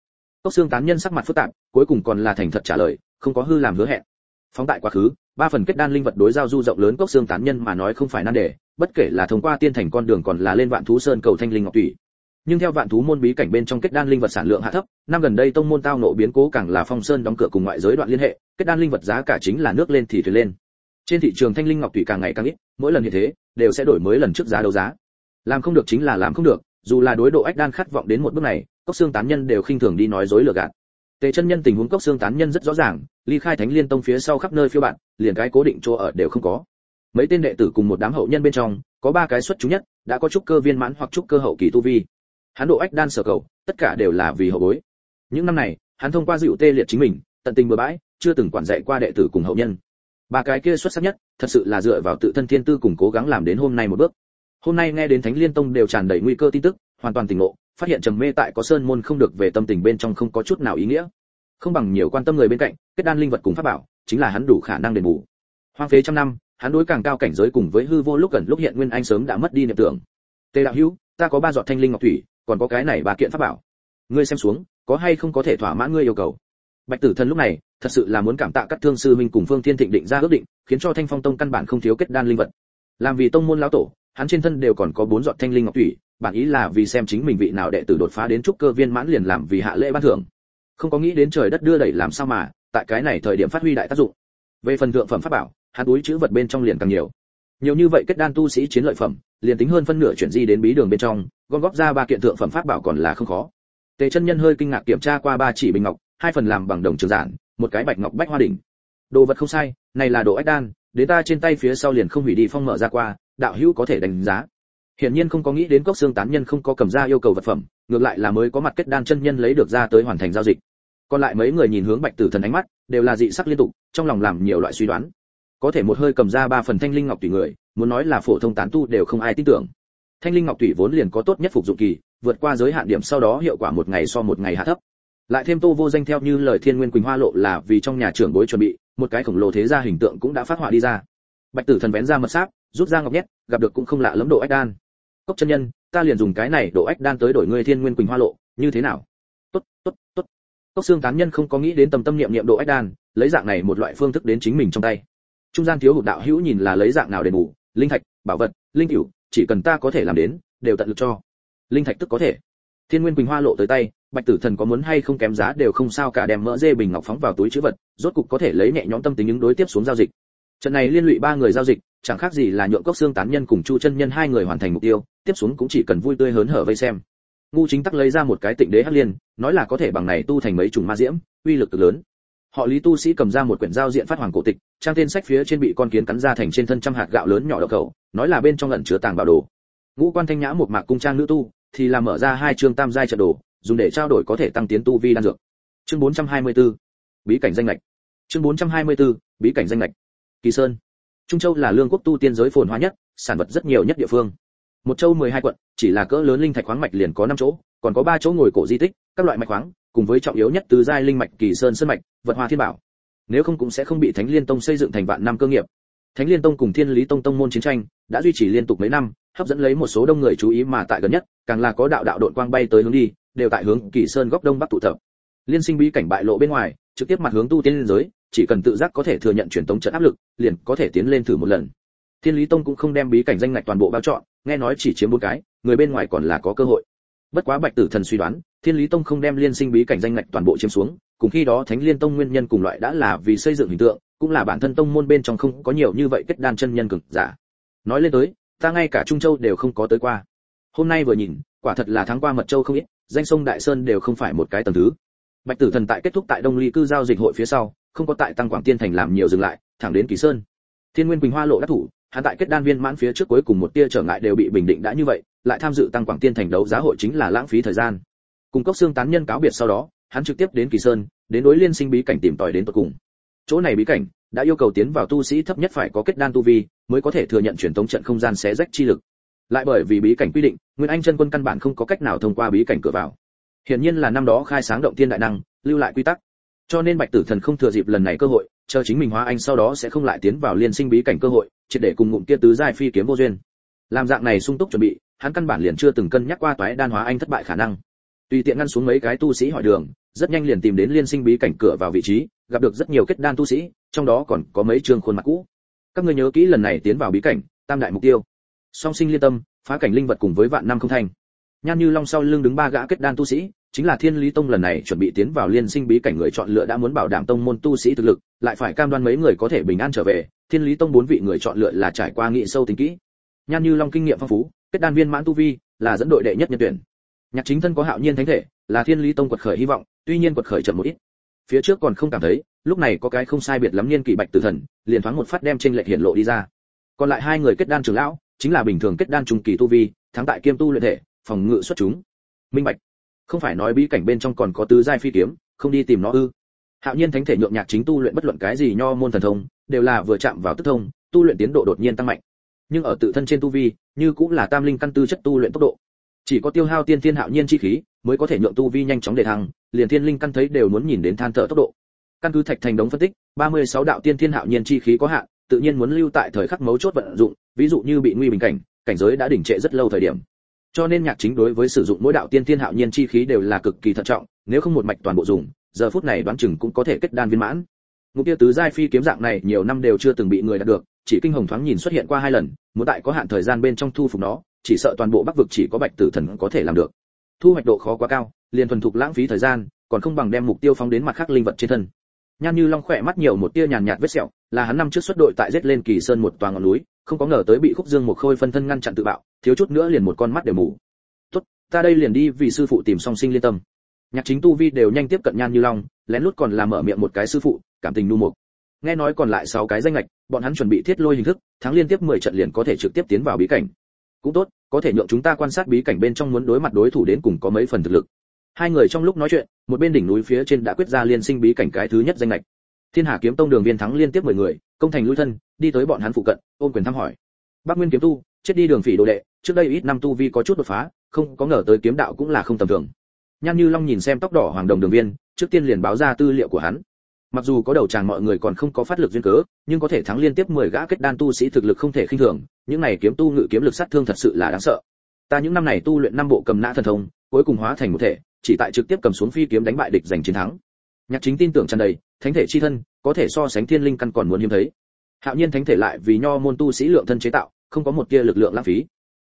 Cốc xương tán nhân sắc mặt phức tạp, cuối cùng còn là thành thật trả lời, không có hư làm hứa hẹn. Phóng tại quá khứ, ba phần kết đan linh vật đối giao du rộng lớn cốc xương tán nhân mà nói không phải nan đề, bất kể là thông qua tiên thành con đường còn là lên vạn thú sơn cầu thanh linh ngọc thủy nhưng theo vạn thú môn bí cảnh bên trong kết đan linh vật sản lượng hạ thấp, năm gần đây tông môn tao nộ biến cố càng là phong sơn đóng cửa cùng ngoại giới đoạn liên hệ, kết đan linh vật giá cả chính là nước lên thì thuyền lên. Trên thị trường thanh linh ngọc thủy càng ngày càng ít, mỗi lần như thế, đều sẽ đổi mới lần trước giá đấu giá. Làm không được chính là làm không được, dù là đối độ ách đan khát vọng đến một bước này, cốc xương tán nhân đều khinh thường đi nói dối lừa gạt. Tề chân nhân tình huống cốc xương tán nhân rất rõ ràng, ly khai thánh liên tông phía sau khắp nơi phía bạn, liền cái cố định chỗ ở đều không có. Mấy tên đệ tử cùng một đám hậu nhân bên trong, có ba cái xuất chúng nhất, đã có trúc cơ viên mãn hoặc trúc cơ hậu kỳ tu vi hắn độ ách đan sở cầu, tất cả đều là vì hậu bối. Những năm này, hắn thông qua dịu tê liệt chính mình, tận tình bừa bãi, chưa từng quản dạy qua đệ tử cùng hậu nhân. Ba cái kia xuất sắc nhất, thật sự là dựa vào tự thân thiên tư cùng cố gắng làm đến hôm nay một bước. Hôm nay nghe đến thánh liên tông đều tràn đầy nguy cơ tin tức, hoàn toàn tỉnh ngộ, phát hiện trầm mê tại có sơn môn không được về tâm tình bên trong không có chút nào ý nghĩa. Không bằng nhiều quan tâm người bên cạnh, kết đan linh vật cùng pháp bảo, chính là hắn đủ khả năng đền bù. Hoang phế trăm năm, hắn đối càng cao cảnh giới cùng với hư vô lúc gần lúc hiện nguyên anh sớm đã mất đi niệm tưởng. Tề đạo hữu, ta có ba giọt thanh linh ngọc thủy còn có cái này ba kiện pháp bảo. Ngươi xem xuống, có hay không có thể thỏa mãn ngươi yêu cầu? Bạch tử thần lúc này, thật sự là muốn cảm tạ các thương sư minh cùng phương thiên thịnh định ra ước định, khiến cho thanh phong tông căn bản không thiếu kết đan linh vật. Làm vì tông môn lão tổ, hắn trên thân đều còn có bốn giọt thanh linh ngọc thủy, bản ý là vì xem chính mình vị nào đệ tử đột phá đến trúc cơ viên mãn liền làm vì hạ lễ ban thưởng. Không có nghĩ đến trời đất đưa đẩy làm sao mà, tại cái này thời điểm phát huy đại tác dụng. Về phần thượng phẩm pháp bảo, hắn túi chữ vật bên trong liền càng nhiều. Nhiều như vậy kết đan tu sĩ chiến lợi phẩm liền tính hơn phân nửa chuyển di đến bí đường bên trong, gom góp ra ba kiện thượng phẩm pháp bảo còn là không khó. Tề chân nhân hơi kinh ngạc kiểm tra qua ba chỉ bình ngọc, hai phần làm bằng đồng trường giản, một cái bạch ngọc bách hoa đỉnh. Đồ vật không sai, này là đồ ách đan, đến ta trên tay phía sau liền không hủy đi phong mở ra qua, đạo hữu có thể đánh giá. Hiển nhiên không có nghĩ đến cốc xương tán nhân không có cầm ra yêu cầu vật phẩm, ngược lại là mới có mặt kết đan chân nhân lấy được ra tới hoàn thành giao dịch. Còn lại mấy người nhìn hướng bạch tử thần ánh mắt, đều là dị sắc liên tục, trong lòng làm nhiều loại suy đoán. Có thể một hơi cầm ra ba phần thanh linh ngọc tùy người muốn nói là phổ thông tán tu đều không ai tin tưởng. Thanh linh ngọc thủy vốn liền có tốt nhất phục dụng kỳ, vượt qua giới hạn điểm sau đó hiệu quả một ngày so một ngày hạ thấp. Lại thêm tô vô danh theo như lời thiên nguyên quỳnh hoa lộ là vì trong nhà trưởng bối chuẩn bị, một cái khổng lồ thế gia hình tượng cũng đã phát họa đi ra. Bạch tử thần vén ra mật sáp, rút ra ngọc nhét, gặp được cũng không lạ lẫm độ ách đan. Cốc chân nhân, ta liền dùng cái này độ ách đan tới đổi ngươi thiên nguyên quỳnh hoa lộ, như thế nào? Tốt tốt tốt. Cốc xương tán nhân không có nghĩ đến tầm tâm niệm niệm độ ách đan, lấy dạng này một loại phương thức đến chính mình trong tay. Trung gian thiếu hụt đạo hữu nhìn là lấy dạng nào để bù linh thạch, bảo vật, linh cửu, chỉ cần ta có thể làm đến, đều tận lực cho. Linh thạch tức có thể. Thiên nguyên quỳnh hoa lộ tới tay, bạch tử thần có muốn hay không kém giá đều không sao cả đem mỡ dê bình ngọc phóng vào túi chữ vật, rốt cục có thể lấy nhẹ nhõm tâm tính ứng đối tiếp xuống giao dịch. Trận này liên lụy ba người giao dịch, chẳng khác gì là nhượng cốc xương tán nhân cùng chu chân nhân hai người hoàn thành mục tiêu, tiếp xuống cũng chỉ cần vui tươi hớn hở vây xem. Ngu chính tắc lấy ra một cái tịnh đế hắc liên, nói là có thể bằng này tu thành mấy chủng ma diễm, uy lực cực lớn họ lý tu sĩ cầm ra một quyển giao diện phát hoàng cổ tịch trang tên sách phía trên bị con kiến cắn ra thành trên thân trăm hạt gạo lớn nhỏ đậu cầu, nói là bên trong ẩn chứa tàng bảo đồ. Ngũ quan thanh nhã một mạc cung trang nữ tu thì là mở ra hai chương tam giai trận đồ dùng để trao đổi có thể tăng tiến tu vi đan dược. Chương 424 bí cảnh danh lệch chương 424 bí cảnh danh lệch kỳ sơn. Trung châu là lương quốc tu tiên giới phồn hoa nhất sản vật rất nhiều nhất địa phương. Một châu 12 quận chỉ là cỡ lớn linh thạch khoáng mạch liền có 5 chỗ còn có 3 chỗ ngồi cổ di tích các loại mạch khoáng cùng với trọng yếu nhất tứ giai linh mạch kỳ sơn sơn mạch vật hoa thiên bảo. Nếu không cũng sẽ không bị thánh liên tông xây dựng thành vạn năm cơ nghiệp. Thánh liên tông cùng thiên lý tông tông môn chiến tranh đã duy trì liên tục mấy năm, hấp dẫn lấy một số đông người chú ý mà tại gần nhất, càng là có đạo đạo đội quang bay tới hướng đi, đều tại hướng kỳ sơn góc đông bắc tụ tập. Liên sinh bí cảnh bại lộ bên ngoài, trực tiếp mặt hướng tu tiên liên giới, chỉ cần tự giác có thể thừa nhận truyền tống trận áp lực, liền có thể tiến lên thử một lần. Thiên lý tông cũng không đem bí cảnh danh ngạch toàn bộ bao chọn nghe nói chỉ chiếm bốn cái, người bên ngoài còn là có cơ hội bất quá bạch tử thần suy đoán, thiên lý tông không đem liên sinh bí cảnh danh ngạch toàn bộ chiếm xuống, cùng khi đó thánh liên tông nguyên nhân cùng loại đã là vì xây dựng hình tượng, cũng là bản thân tông môn bên trong không có nhiều như vậy kết đan chân nhân cực giả. Nói lên tới, ta ngay cả trung châu đều không có tới qua. Hôm nay vừa nhìn, quả thật là tháng qua mật châu không ít, danh sông đại sơn đều không phải một cái tầng thứ. Bạch tử thần tại kết thúc tại đông ly cư giao dịch hội phía sau, không có tại tăng quảng tiên thành làm nhiều dừng lại, thẳng đến kỳ sơn. Thiên nguyên quỳnh hoa lộ đắc thủ hắn tại kết đan viên mãn phía trước cuối cùng một tia trở ngại đều bị bình định đã như vậy, lại tham dự tăng quảng tiên thành đấu giá hội chính là lãng phí thời gian. Cùng cốc xương tán nhân cáo biệt sau đó, hắn trực tiếp đến kỳ sơn, đến đối liên sinh bí cảnh tìm tòi đến tận cùng. Chỗ này bí cảnh đã yêu cầu tiến vào tu sĩ thấp nhất phải có kết đan tu vi, mới có thể thừa nhận truyền tống trận không gian xé rách chi lực. Lại bởi vì bí cảnh quy định, nguyên anh chân quân căn bản không có cách nào thông qua bí cảnh cửa vào. Hiển nhiên là năm đó khai sáng động tiên đại năng, lưu lại quy tắc. Cho nên bạch tử thần không thừa dịp lần này cơ hội, chờ chính mình hóa anh sau đó sẽ không lại tiến vào liên sinh bí cảnh cơ hội triệt để cùng ngụm kia tứ giai phi kiếm vô duyên. Làm dạng này sung túc chuẩn bị, hắn căn bản liền chưa từng cân nhắc qua toái đan hóa anh thất bại khả năng. Tùy tiện ngăn xuống mấy cái tu sĩ hỏi đường, rất nhanh liền tìm đến liên sinh bí cảnh cửa vào vị trí, gặp được rất nhiều kết đan tu sĩ, trong đó còn có mấy trường khuôn mặt cũ. Các ngươi nhớ kỹ lần này tiến vào bí cảnh, tam đại mục tiêu. Song sinh liên tâm, phá cảnh linh vật cùng với vạn năm không thành. Nhan như long sau lưng đứng ba gã kết đan tu sĩ, chính là thiên lý tông lần này chuẩn bị tiến vào liên sinh bí cảnh người chọn lựa đã muốn bảo đảm tông môn tu sĩ thực lực, lại phải cam đoan mấy người có thể bình an trở về thiên lý tông bốn vị người chọn lựa là trải qua nghị sâu tính kỹ. Nhan như long kinh nghiệm phong phú, kết đan viên mãn tu vi, là dẫn đội đệ nhất nhân tuyển. Nhạc chính thân có hạo nhiên thánh thể, là thiên lý tông quật khởi hy vọng, tuy nhiên quật khởi chậm một ít. Phía trước còn không cảm thấy, lúc này có cái không sai biệt lắm niên kỷ bạch tử thần, liền thoáng một phát đem trên lệch hiển lộ đi ra. Còn lại hai người kết đan trưởng lão, chính là bình thường kết đan trung kỳ tu vi, thắng tại kiêm tu luyện thể, phòng ngự xuất chúng. Minh bạch, không phải nói bí cảnh bên trong còn có tứ giai phi kiếm, không đi tìm nó ư? Hạo nhiên thánh thể nhượng nhạc chính tu luyện bất luận cái gì nho môn thần thông đều là vừa chạm vào tức thông, tu luyện tiến độ đột nhiên tăng mạnh. Nhưng ở tự thân trên tu vi, như cũng là tam linh căn tư chất tu luyện tốc độ. Chỉ có tiêu hao tiên thiên hạo nhiên chi khí, mới có thể nhượng tu vi nhanh chóng đề thăng, liền thiên linh căn thấy đều muốn nhìn đến than thở tốc độ. Căn cứ thạch thành đống phân tích 36 đạo tiên thiên hạo nhiên chi khí có hạn, tự nhiên muốn lưu tại thời khắc mấu chốt vận dụng, ví dụ như bị nguy bình cảnh cảnh giới đã đỉnh trệ rất lâu thời điểm. Cho nên nhạc chính đối với sử dụng mỗi đạo tiên thiên hạo nhiên chi khí đều là cực kỳ thận trọng, nếu không một mạch toàn bộ dùng, giờ phút này đoán chừng cũng có thể kết đan viên mãn ngũ kia tứ giai phi kiếm dạng này nhiều năm đều chưa từng bị người đạt được, chỉ kinh hồng thoáng nhìn xuất hiện qua hai lần, muốn tại có hạn thời gian bên trong thu phục nó, chỉ sợ toàn bộ bắc vực chỉ có bạch tử thần có thể làm được. Thu hoạch độ khó quá cao, liền thuần thục lãng phí thời gian, còn không bằng đem mục tiêu phóng đến mặt khác linh vật trên thân. Nhan như long khỏe mắt nhiều một tia nhàn nhạt vết sẹo, là hắn năm trước xuất đội tại giết lên kỳ sơn một toàn ngọn núi, không có ngờ tới bị khúc dương một khôi phân thân ngăn chặn tự bạo, thiếu chút nữa liền một con mắt đều mù. Tốt, ta đây liền đi vì sư phụ tìm song sinh liên tâm. Nhạc chính tu vi đều nhanh tiếp cận nhan như long, lén lút còn làm mở miệng một cái sư phụ cảm tình nu mục. Nghe nói còn lại sáu cái danh lệch bọn hắn chuẩn bị thiết lôi hình thức, thắng liên tiếp 10 trận liền có thể trực tiếp tiến vào bí cảnh. Cũng tốt, có thể nhượng chúng ta quan sát bí cảnh bên trong muốn đối mặt đối thủ đến cùng có mấy phần thực lực. Hai người trong lúc nói chuyện, một bên đỉnh núi phía trên đã quyết ra liên sinh bí cảnh cái thứ nhất danh lệch thiên hà kiếm tông đường viên thắng liên tiếp 10 người, công thành lui thân, đi tới bọn hắn phụ cận ôn quyền thăm hỏi. Bắc nguyên kiếm tu, chết đi đường phỉ đồ đệ, trước đây ít năm tu vi có chút đột phá, không có ngờ tới kiếm đạo cũng là không tầm thường. Nhan như long nhìn xem tóc đỏ hoàng đồng đường viên, trước tiên liền báo ra tư liệu của hắn mặc dù có đầu tràng mọi người còn không có phát lực duyên cớ, nhưng có thể thắng liên tiếp 10 gã kết đan tu sĩ thực lực không thể khinh thường, những này kiếm tu ngự kiếm lực sát thương thật sự là đáng sợ. Ta những năm này tu luyện năm bộ cầm nã thần thông, cuối cùng hóa thành một thể, chỉ tại trực tiếp cầm xuống phi kiếm đánh bại địch giành chiến thắng. Nhạc chính tin tưởng tràn đầy, thánh thể chi thân, có thể so sánh thiên linh căn còn muốn hiếm thấy. Hạo nhiên thánh thể lại vì nho môn tu sĩ lượng thân chế tạo, không có một tia lực lượng lãng phí.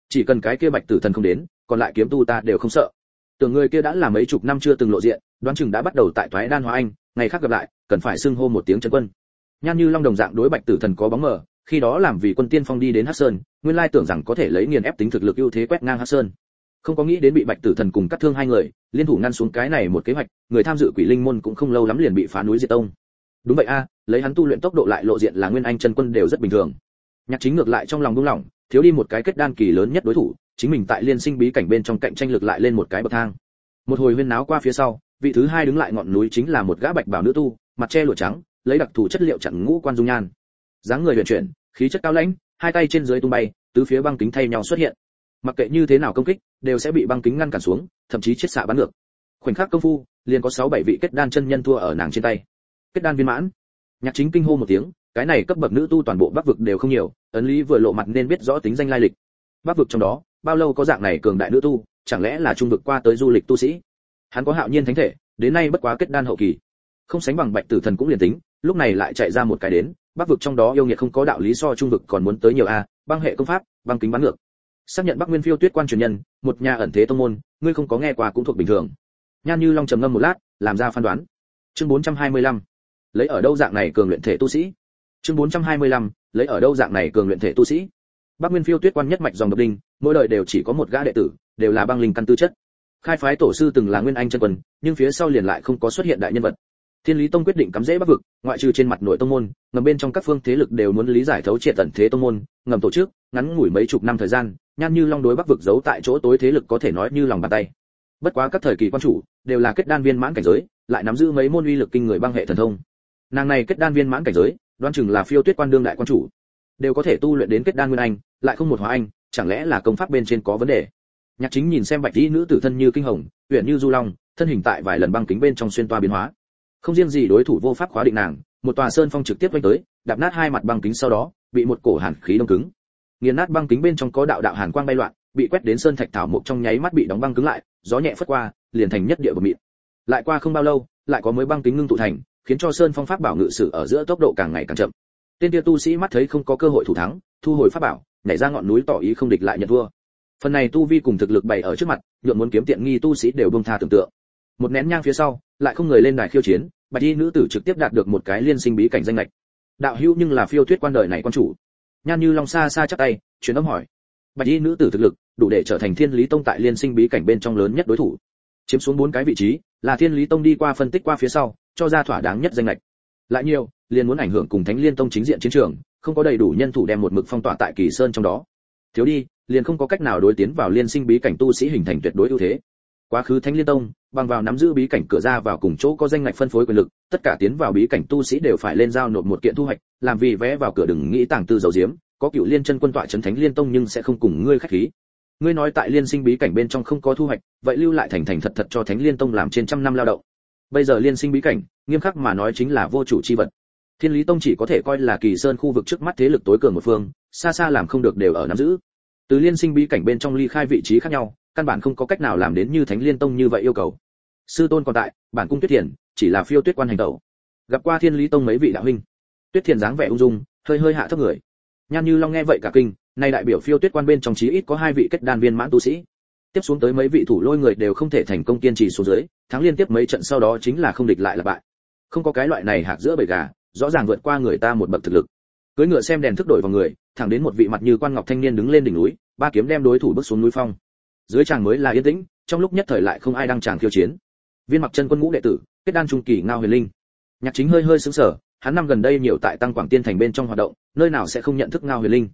Chỉ cần cái kia bạch tử thần không đến, còn lại kiếm tu ta đều không sợ. Tưởng người kia đã là mấy chục năm chưa từng lộ diện, đoán chừng đã bắt đầu tại thoái đan hóa anh ngày khác gặp lại, cần phải xưng hô một tiếng chân quân. Nhan như long đồng dạng đối bạch tử thần có bóng mờ, khi đó làm vì quân tiên phong đi đến hắc sơn, nguyên lai tưởng rằng có thể lấy nghiền ép tính thực lực ưu thế quét ngang hắc sơn. Không có nghĩ đến bị bạch tử thần cùng cắt thương hai người, liên thủ ngăn xuống cái này một kế hoạch, người tham dự quỷ linh môn cũng không lâu lắm liền bị phá núi diệt tông. Đúng vậy a, lấy hắn tu luyện tốc độ lại lộ diện là nguyên anh chân quân đều rất bình thường. Nhạc chính ngược lại trong lòng buông lỏng, thiếu đi một cái kết đan kỳ lớn nhất đối thủ, chính mình tại liên sinh bí cảnh bên trong cạnh tranh lực lại lên một cái bậc thang. Một hồi huyên náo qua phía sau vị thứ hai đứng lại ngọn núi chính là một gã bạch bảo nữ tu, mặt che lụa trắng, lấy đặc thù chất liệu chặn ngũ quan dung nhan. Dáng người huyền chuyển, khí chất cao lãnh, hai tay trên dưới tung bay, tứ phía băng kính thay nhau xuất hiện. Mặc kệ như thế nào công kích, đều sẽ bị băng kính ngăn cản xuống, thậm chí chết xạ bắn ngược. Khoảnh khắc công phu, liền có sáu bảy vị kết đan chân nhân thua ở nàng trên tay. Kết đan viên mãn. Nhạc chính kinh hô một tiếng, cái này cấp bậc nữ tu toàn bộ bắc vực đều không nhiều, ấn lý vừa lộ mặt nên biết rõ tính danh lai lịch. Bắc vực trong đó, bao lâu có dạng này cường đại nữ tu, chẳng lẽ là trung vực qua tới du lịch tu sĩ? Hắn có hạo nhiên thánh thể đến nay bất quá kết đan hậu kỳ. Không sánh bằng bạch tử thần cũng liền tính lúc này lại chạy ra một cái đến bắc vực trong đó yêu nghiệt không có đạo lý so trung vực còn muốn tới nhiều a băng hệ công pháp băng kính bắn ngược. Xác nhận bắc nguyên phiêu tuyết quan truyền nhân một nhà ẩn thế tông môn ngươi không có nghe qua cũng thuộc bình thường. Nhan như long trầm ngâm một lát làm ra phán đoán. Chương 425. lấy ở đâu dạng này cường luyện thể tu sĩ? Chương 425, lấy ở đâu dạng này cường luyện thể tu sĩ? Bắc nguyên phiêu tuyết quan nhất mạch dòng độc đinh mỗi đời đều chỉ có một gã đệ tử đều là băng linh căn tư chất khai phái tổ sư từng là nguyên anh chân quân, nhưng phía sau liền lại không có xuất hiện đại nhân vật. Thiên lý tông quyết định cắm rễ bắc vực, ngoại trừ trên mặt nội tông môn, ngầm bên trong các phương thế lực đều muốn lý giải thấu triệt tận thế tông môn, ngầm tổ chức, ngắn ngủi mấy chục năm thời gian nhan như long đối bắc vực giấu tại chỗ tối thế lực có thể nói như lòng bàn tay. Bất quá các thời kỳ quan chủ, đều là kết đan viên mãn cảnh giới, lại nắm giữ mấy môn uy lực kinh người băng hệ thần thông. Nàng này kết đan viên mãn cảnh giới đoan chừng là phiêu tuyết quan đương đại quan chủ. Đều có thể tu luyện đến kết đan nguyên anh, lại không một hóa anh, chẳng lẽ là công pháp bên trên có vấn đề? Nhạc chính nhìn xem bạch y nữ tử thân như kinh hồng, uyển như du long, thân hình tại vài lần băng kính bên trong xuyên toa biến hóa. Không riêng gì đối thủ vô pháp khóa định nàng, một tòa sơn phong trực tiếp vây tới, đạp nát hai mặt băng kính sau đó, bị một cổ hàn khí đông cứng. Nghiền nát băng kính bên trong có đạo đạo hàn quang bay loạn, bị quét đến sơn thạch thảo mục trong nháy mắt bị đóng băng cứng lại, gió nhẹ phất qua, liền thành nhất địa bờ mịn lại qua không bao lâu, lại có mới băng kính ngưng tụ thành, khiến cho sơn phong pháp bảo ngự sử ở giữa tốc độ càng ngày càng chậm. Tên kia tu sĩ mắt thấy không có cơ hội thủ thắng, thu hồi pháp bảo, nhảy ra ngọn núi tỏ ý không địch lại nhận thua phần này tu vi cùng thực lực bày ở trước mặt nhuộm muốn kiếm tiện nghi tu sĩ đều bông tha tưởng tượng. Một nén nhang phía sau, lại không người lên đài khiêu chiến, bạch y nữ tử trực tiếp đạt được một cái liên sinh bí cảnh danh lệch đạo hữu nhưng là phiêu thuyết quan đời này quan chủ. Nhan như long xa xa chắp tay chuyến âm hỏi. Bạch y nữ tử thực lực, đủ để trở thành thiên lý tông tại liên sinh bí cảnh bên trong lớn nhất đối thủ. Chiếm xuống bốn cái vị trí, là thiên lý tông đi qua phân tích qua phía sau, cho ra thỏa đáng nhất danh lệch lại nhiều, liền muốn ảnh hưởng cùng thánh liên tông chính diện chiến trường, không có đầy đủ nhân thủ đem một mực phong tỏa tại kỳ sơn trong đó. Thiếu đi liền không có cách nào đối tiến vào liên sinh bí cảnh tu sĩ hình thành tuyệt đối ưu thế. Quá khứ thánh liên tông, bằng vào nắm giữ bí cảnh cửa ra vào cùng chỗ có danh ngạch phân phối quyền lực, tất cả tiến vào bí cảnh tu sĩ đều phải lên giao nộp một kiện thu hoạch, làm vì vé vào cửa đừng nghĩ tàng tư dầu diếm, có cựu liên chân quân tọa trấn thánh liên tông nhưng sẽ không cùng ngươi khách khí. Ngươi nói tại liên sinh bí cảnh bên trong không có thu hoạch, vậy lưu lại thành thành thật thật cho thánh liên tông làm trên trăm năm lao động. Bây giờ liên sinh bí cảnh, nghiêm khắc mà nói chính là vô chủ chi vật. Thiên lý tông chỉ có thể coi là kỳ sơn khu vực trước mắt thế lực tối cường một phương, xa xa làm không được đều ở nắm giữ từ liên sinh bí cảnh bên trong ly khai vị trí khác nhau, căn bản không có cách nào làm đến như thánh liên tông như vậy yêu cầu. Sư tôn còn tại, bản cung tuyết thiền, chỉ là phiêu tuyết quan hành tẩu. Gặp qua thiên lý tông mấy vị đạo huynh. Tuyết thiền dáng vẻ ung dung, hơi hơi hạ thấp người. Nhan như long nghe vậy cả kinh, nay đại biểu phiêu tuyết quan bên trong chí ít có hai vị kết đan viên mãn tu sĩ. Tiếp xuống tới mấy vị thủ lôi người đều không thể thành công kiên trì xuống dưới, thắng liên tiếp mấy trận sau đó chính là không địch lại là bại. Không có cái loại này hạc giữa bầy gà, rõ ràng vượt qua người ta một bậc thực lực cưỡi ngựa xem đèn thức đổi vào người, thẳng đến một vị mặt như quan ngọc thanh niên đứng lên đỉnh núi, ba kiếm đem đối thủ bước xuống núi phong. Dưới tràng mới là yên tĩnh, trong lúc nhất thời lại không ai đang tràng khiêu chiến. Viên mặc chân quân ngũ đệ tử, kết đan trung kỳ ngao huyền linh. Nhạc chính hơi hơi sững sờ, hắn năm gần đây nhiều tại tăng quảng tiên thành bên trong hoạt động, nơi nào sẽ không nhận thức ngao huyền linh.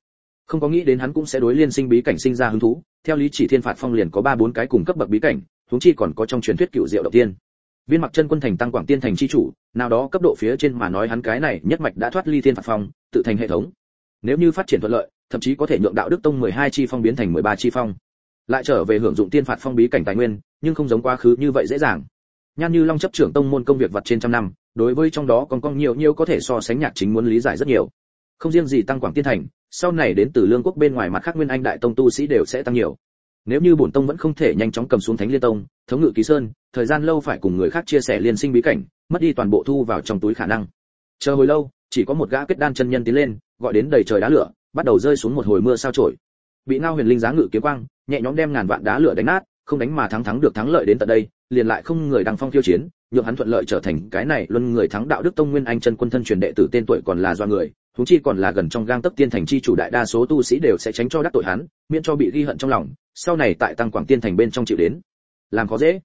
Không có nghĩ đến hắn cũng sẽ đối liên sinh bí cảnh sinh ra hứng thú, theo lý chỉ thiên phạt phong liền có ba bốn cái cùng cấp bậc bí cảnh, huống chi còn có trong truyền thuyết cựu diệu đầu tiên. Viên mặc chân quân thành tăng quảng tiên thành chi chủ, nào đó cấp độ phía trên mà nói hắn cái này nhất mạch đã thoát ly thiên phạt phong tự thành hệ thống. Nếu như phát triển thuận lợi, thậm chí có thể nhượng đạo đức tông 12 chi phong biến thành 13 chi phong. Lại trở về hưởng dụng tiên phạt phong bí cảnh tài nguyên, nhưng không giống quá khứ như vậy dễ dàng. Nhan như long chấp trưởng tông môn công việc vật trên trăm năm, đối với trong đó còn có nhiều nhiều có thể so sánh nhạc chính muốn lý giải rất nhiều. Không riêng gì tăng quảng tiên thành, sau này đến từ lương quốc bên ngoài mặt khác nguyên anh đại tông tu sĩ đều sẽ tăng nhiều. Nếu như bổn tông vẫn không thể nhanh chóng cầm xuống thánh liên tông, thống ngự ký sơn, thời gian lâu phải cùng người khác chia sẻ liên sinh bí cảnh, mất đi toàn bộ thu vào trong túi khả năng. Chờ hồi lâu chỉ có một gã kết đan chân nhân tiến lên, gọi đến đầy trời đá lửa, bắt đầu rơi xuống một hồi mưa sao trổi bị ngao huyền linh giá ngự kiếm quang, nhẹ nhõm đem ngàn vạn đá lửa đánh nát, không đánh mà thắng thắng được thắng lợi đến tận đây, liền lại không người đăng phong tiêu chiến, nhượng hắn thuận lợi trở thành cái này luân người thắng đạo đức tông nguyên anh chân quân thân truyền đệ tử tên tuổi còn là do người, huống chi còn là gần trong gang tấc tiên thành chi chủ đại đa số tu sĩ đều sẽ tránh cho đắc tội hắn, miễn cho bị ghi hận trong lòng, sau này tại tăng quảng tiên thành bên trong chịu đến. Làm khó dễ.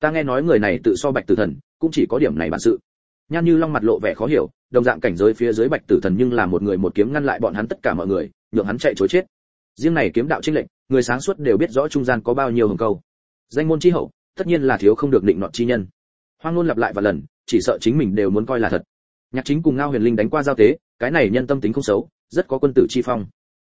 Ta nghe nói người này tự so bạch tử thần, cũng chỉ có điểm này bản sự nhan như long mặt lộ vẻ khó hiểu, đồng dạng cảnh giới phía dưới bạch tử thần nhưng là một người một kiếm ngăn lại bọn hắn tất cả mọi người, nhượng hắn chạy chối chết. Riêng này kiếm đạo trinh lệnh người sáng suốt đều biết rõ trung gian có bao nhiêu hồng câu. Danh môn chi hậu, tất nhiên là thiếu không được định nọ chi nhân. Hoang ngôn lặp lại và lần, chỉ sợ chính mình đều muốn coi là thật. Nhạc chính cùng ngao huyền linh đánh qua giao tế, cái này nhân tâm tính không xấu, rất có quân tử chi phong.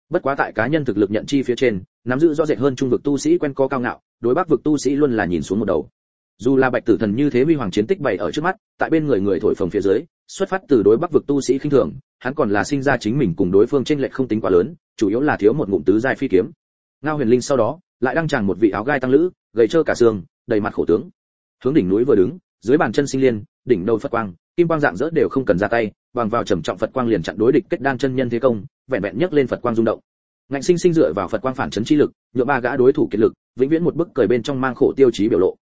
Bất quá tại cá nhân thực lực nhận chi phía trên, nắm giữ rõ rệt hơn trung vực tu sĩ quen có cao ngạo, đối bắc vực tu sĩ luôn là nhìn xuống một đầu dù là bạch tử thần như thế huy hoàng chiến tích bày ở trước mắt, tại bên người người thổi phồng phía dưới, xuất phát từ đối bắc vực tu sĩ khinh thường, hắn còn là sinh ra chính mình cùng đối phương trên lệch không tính quá lớn, chủ yếu là thiếu một ngụm tứ giai phi kiếm. Ngao huyền linh sau đó, lại đăng tràng một vị áo gai tăng lữ, gầy trơ cả xương, đầy mặt khổ tướng. Hướng đỉnh núi vừa đứng, dưới bàn chân sinh liên, đỉnh đầu phật quang, kim quang dạng dỡ đều không cần ra tay, bằng vào trầm trọng phật quang liền chặn đối địch kết đan chân nhân thế công, vẹn vẹn nhấc lên phật quang rung động. Ngạnh sinh sinh dựa vào phật quang phản chấn chi lực, nhựa ba gã đối thủ kiệt lực, vĩnh viễn một bức cười bên trong mang khổ tiêu chí biểu lộ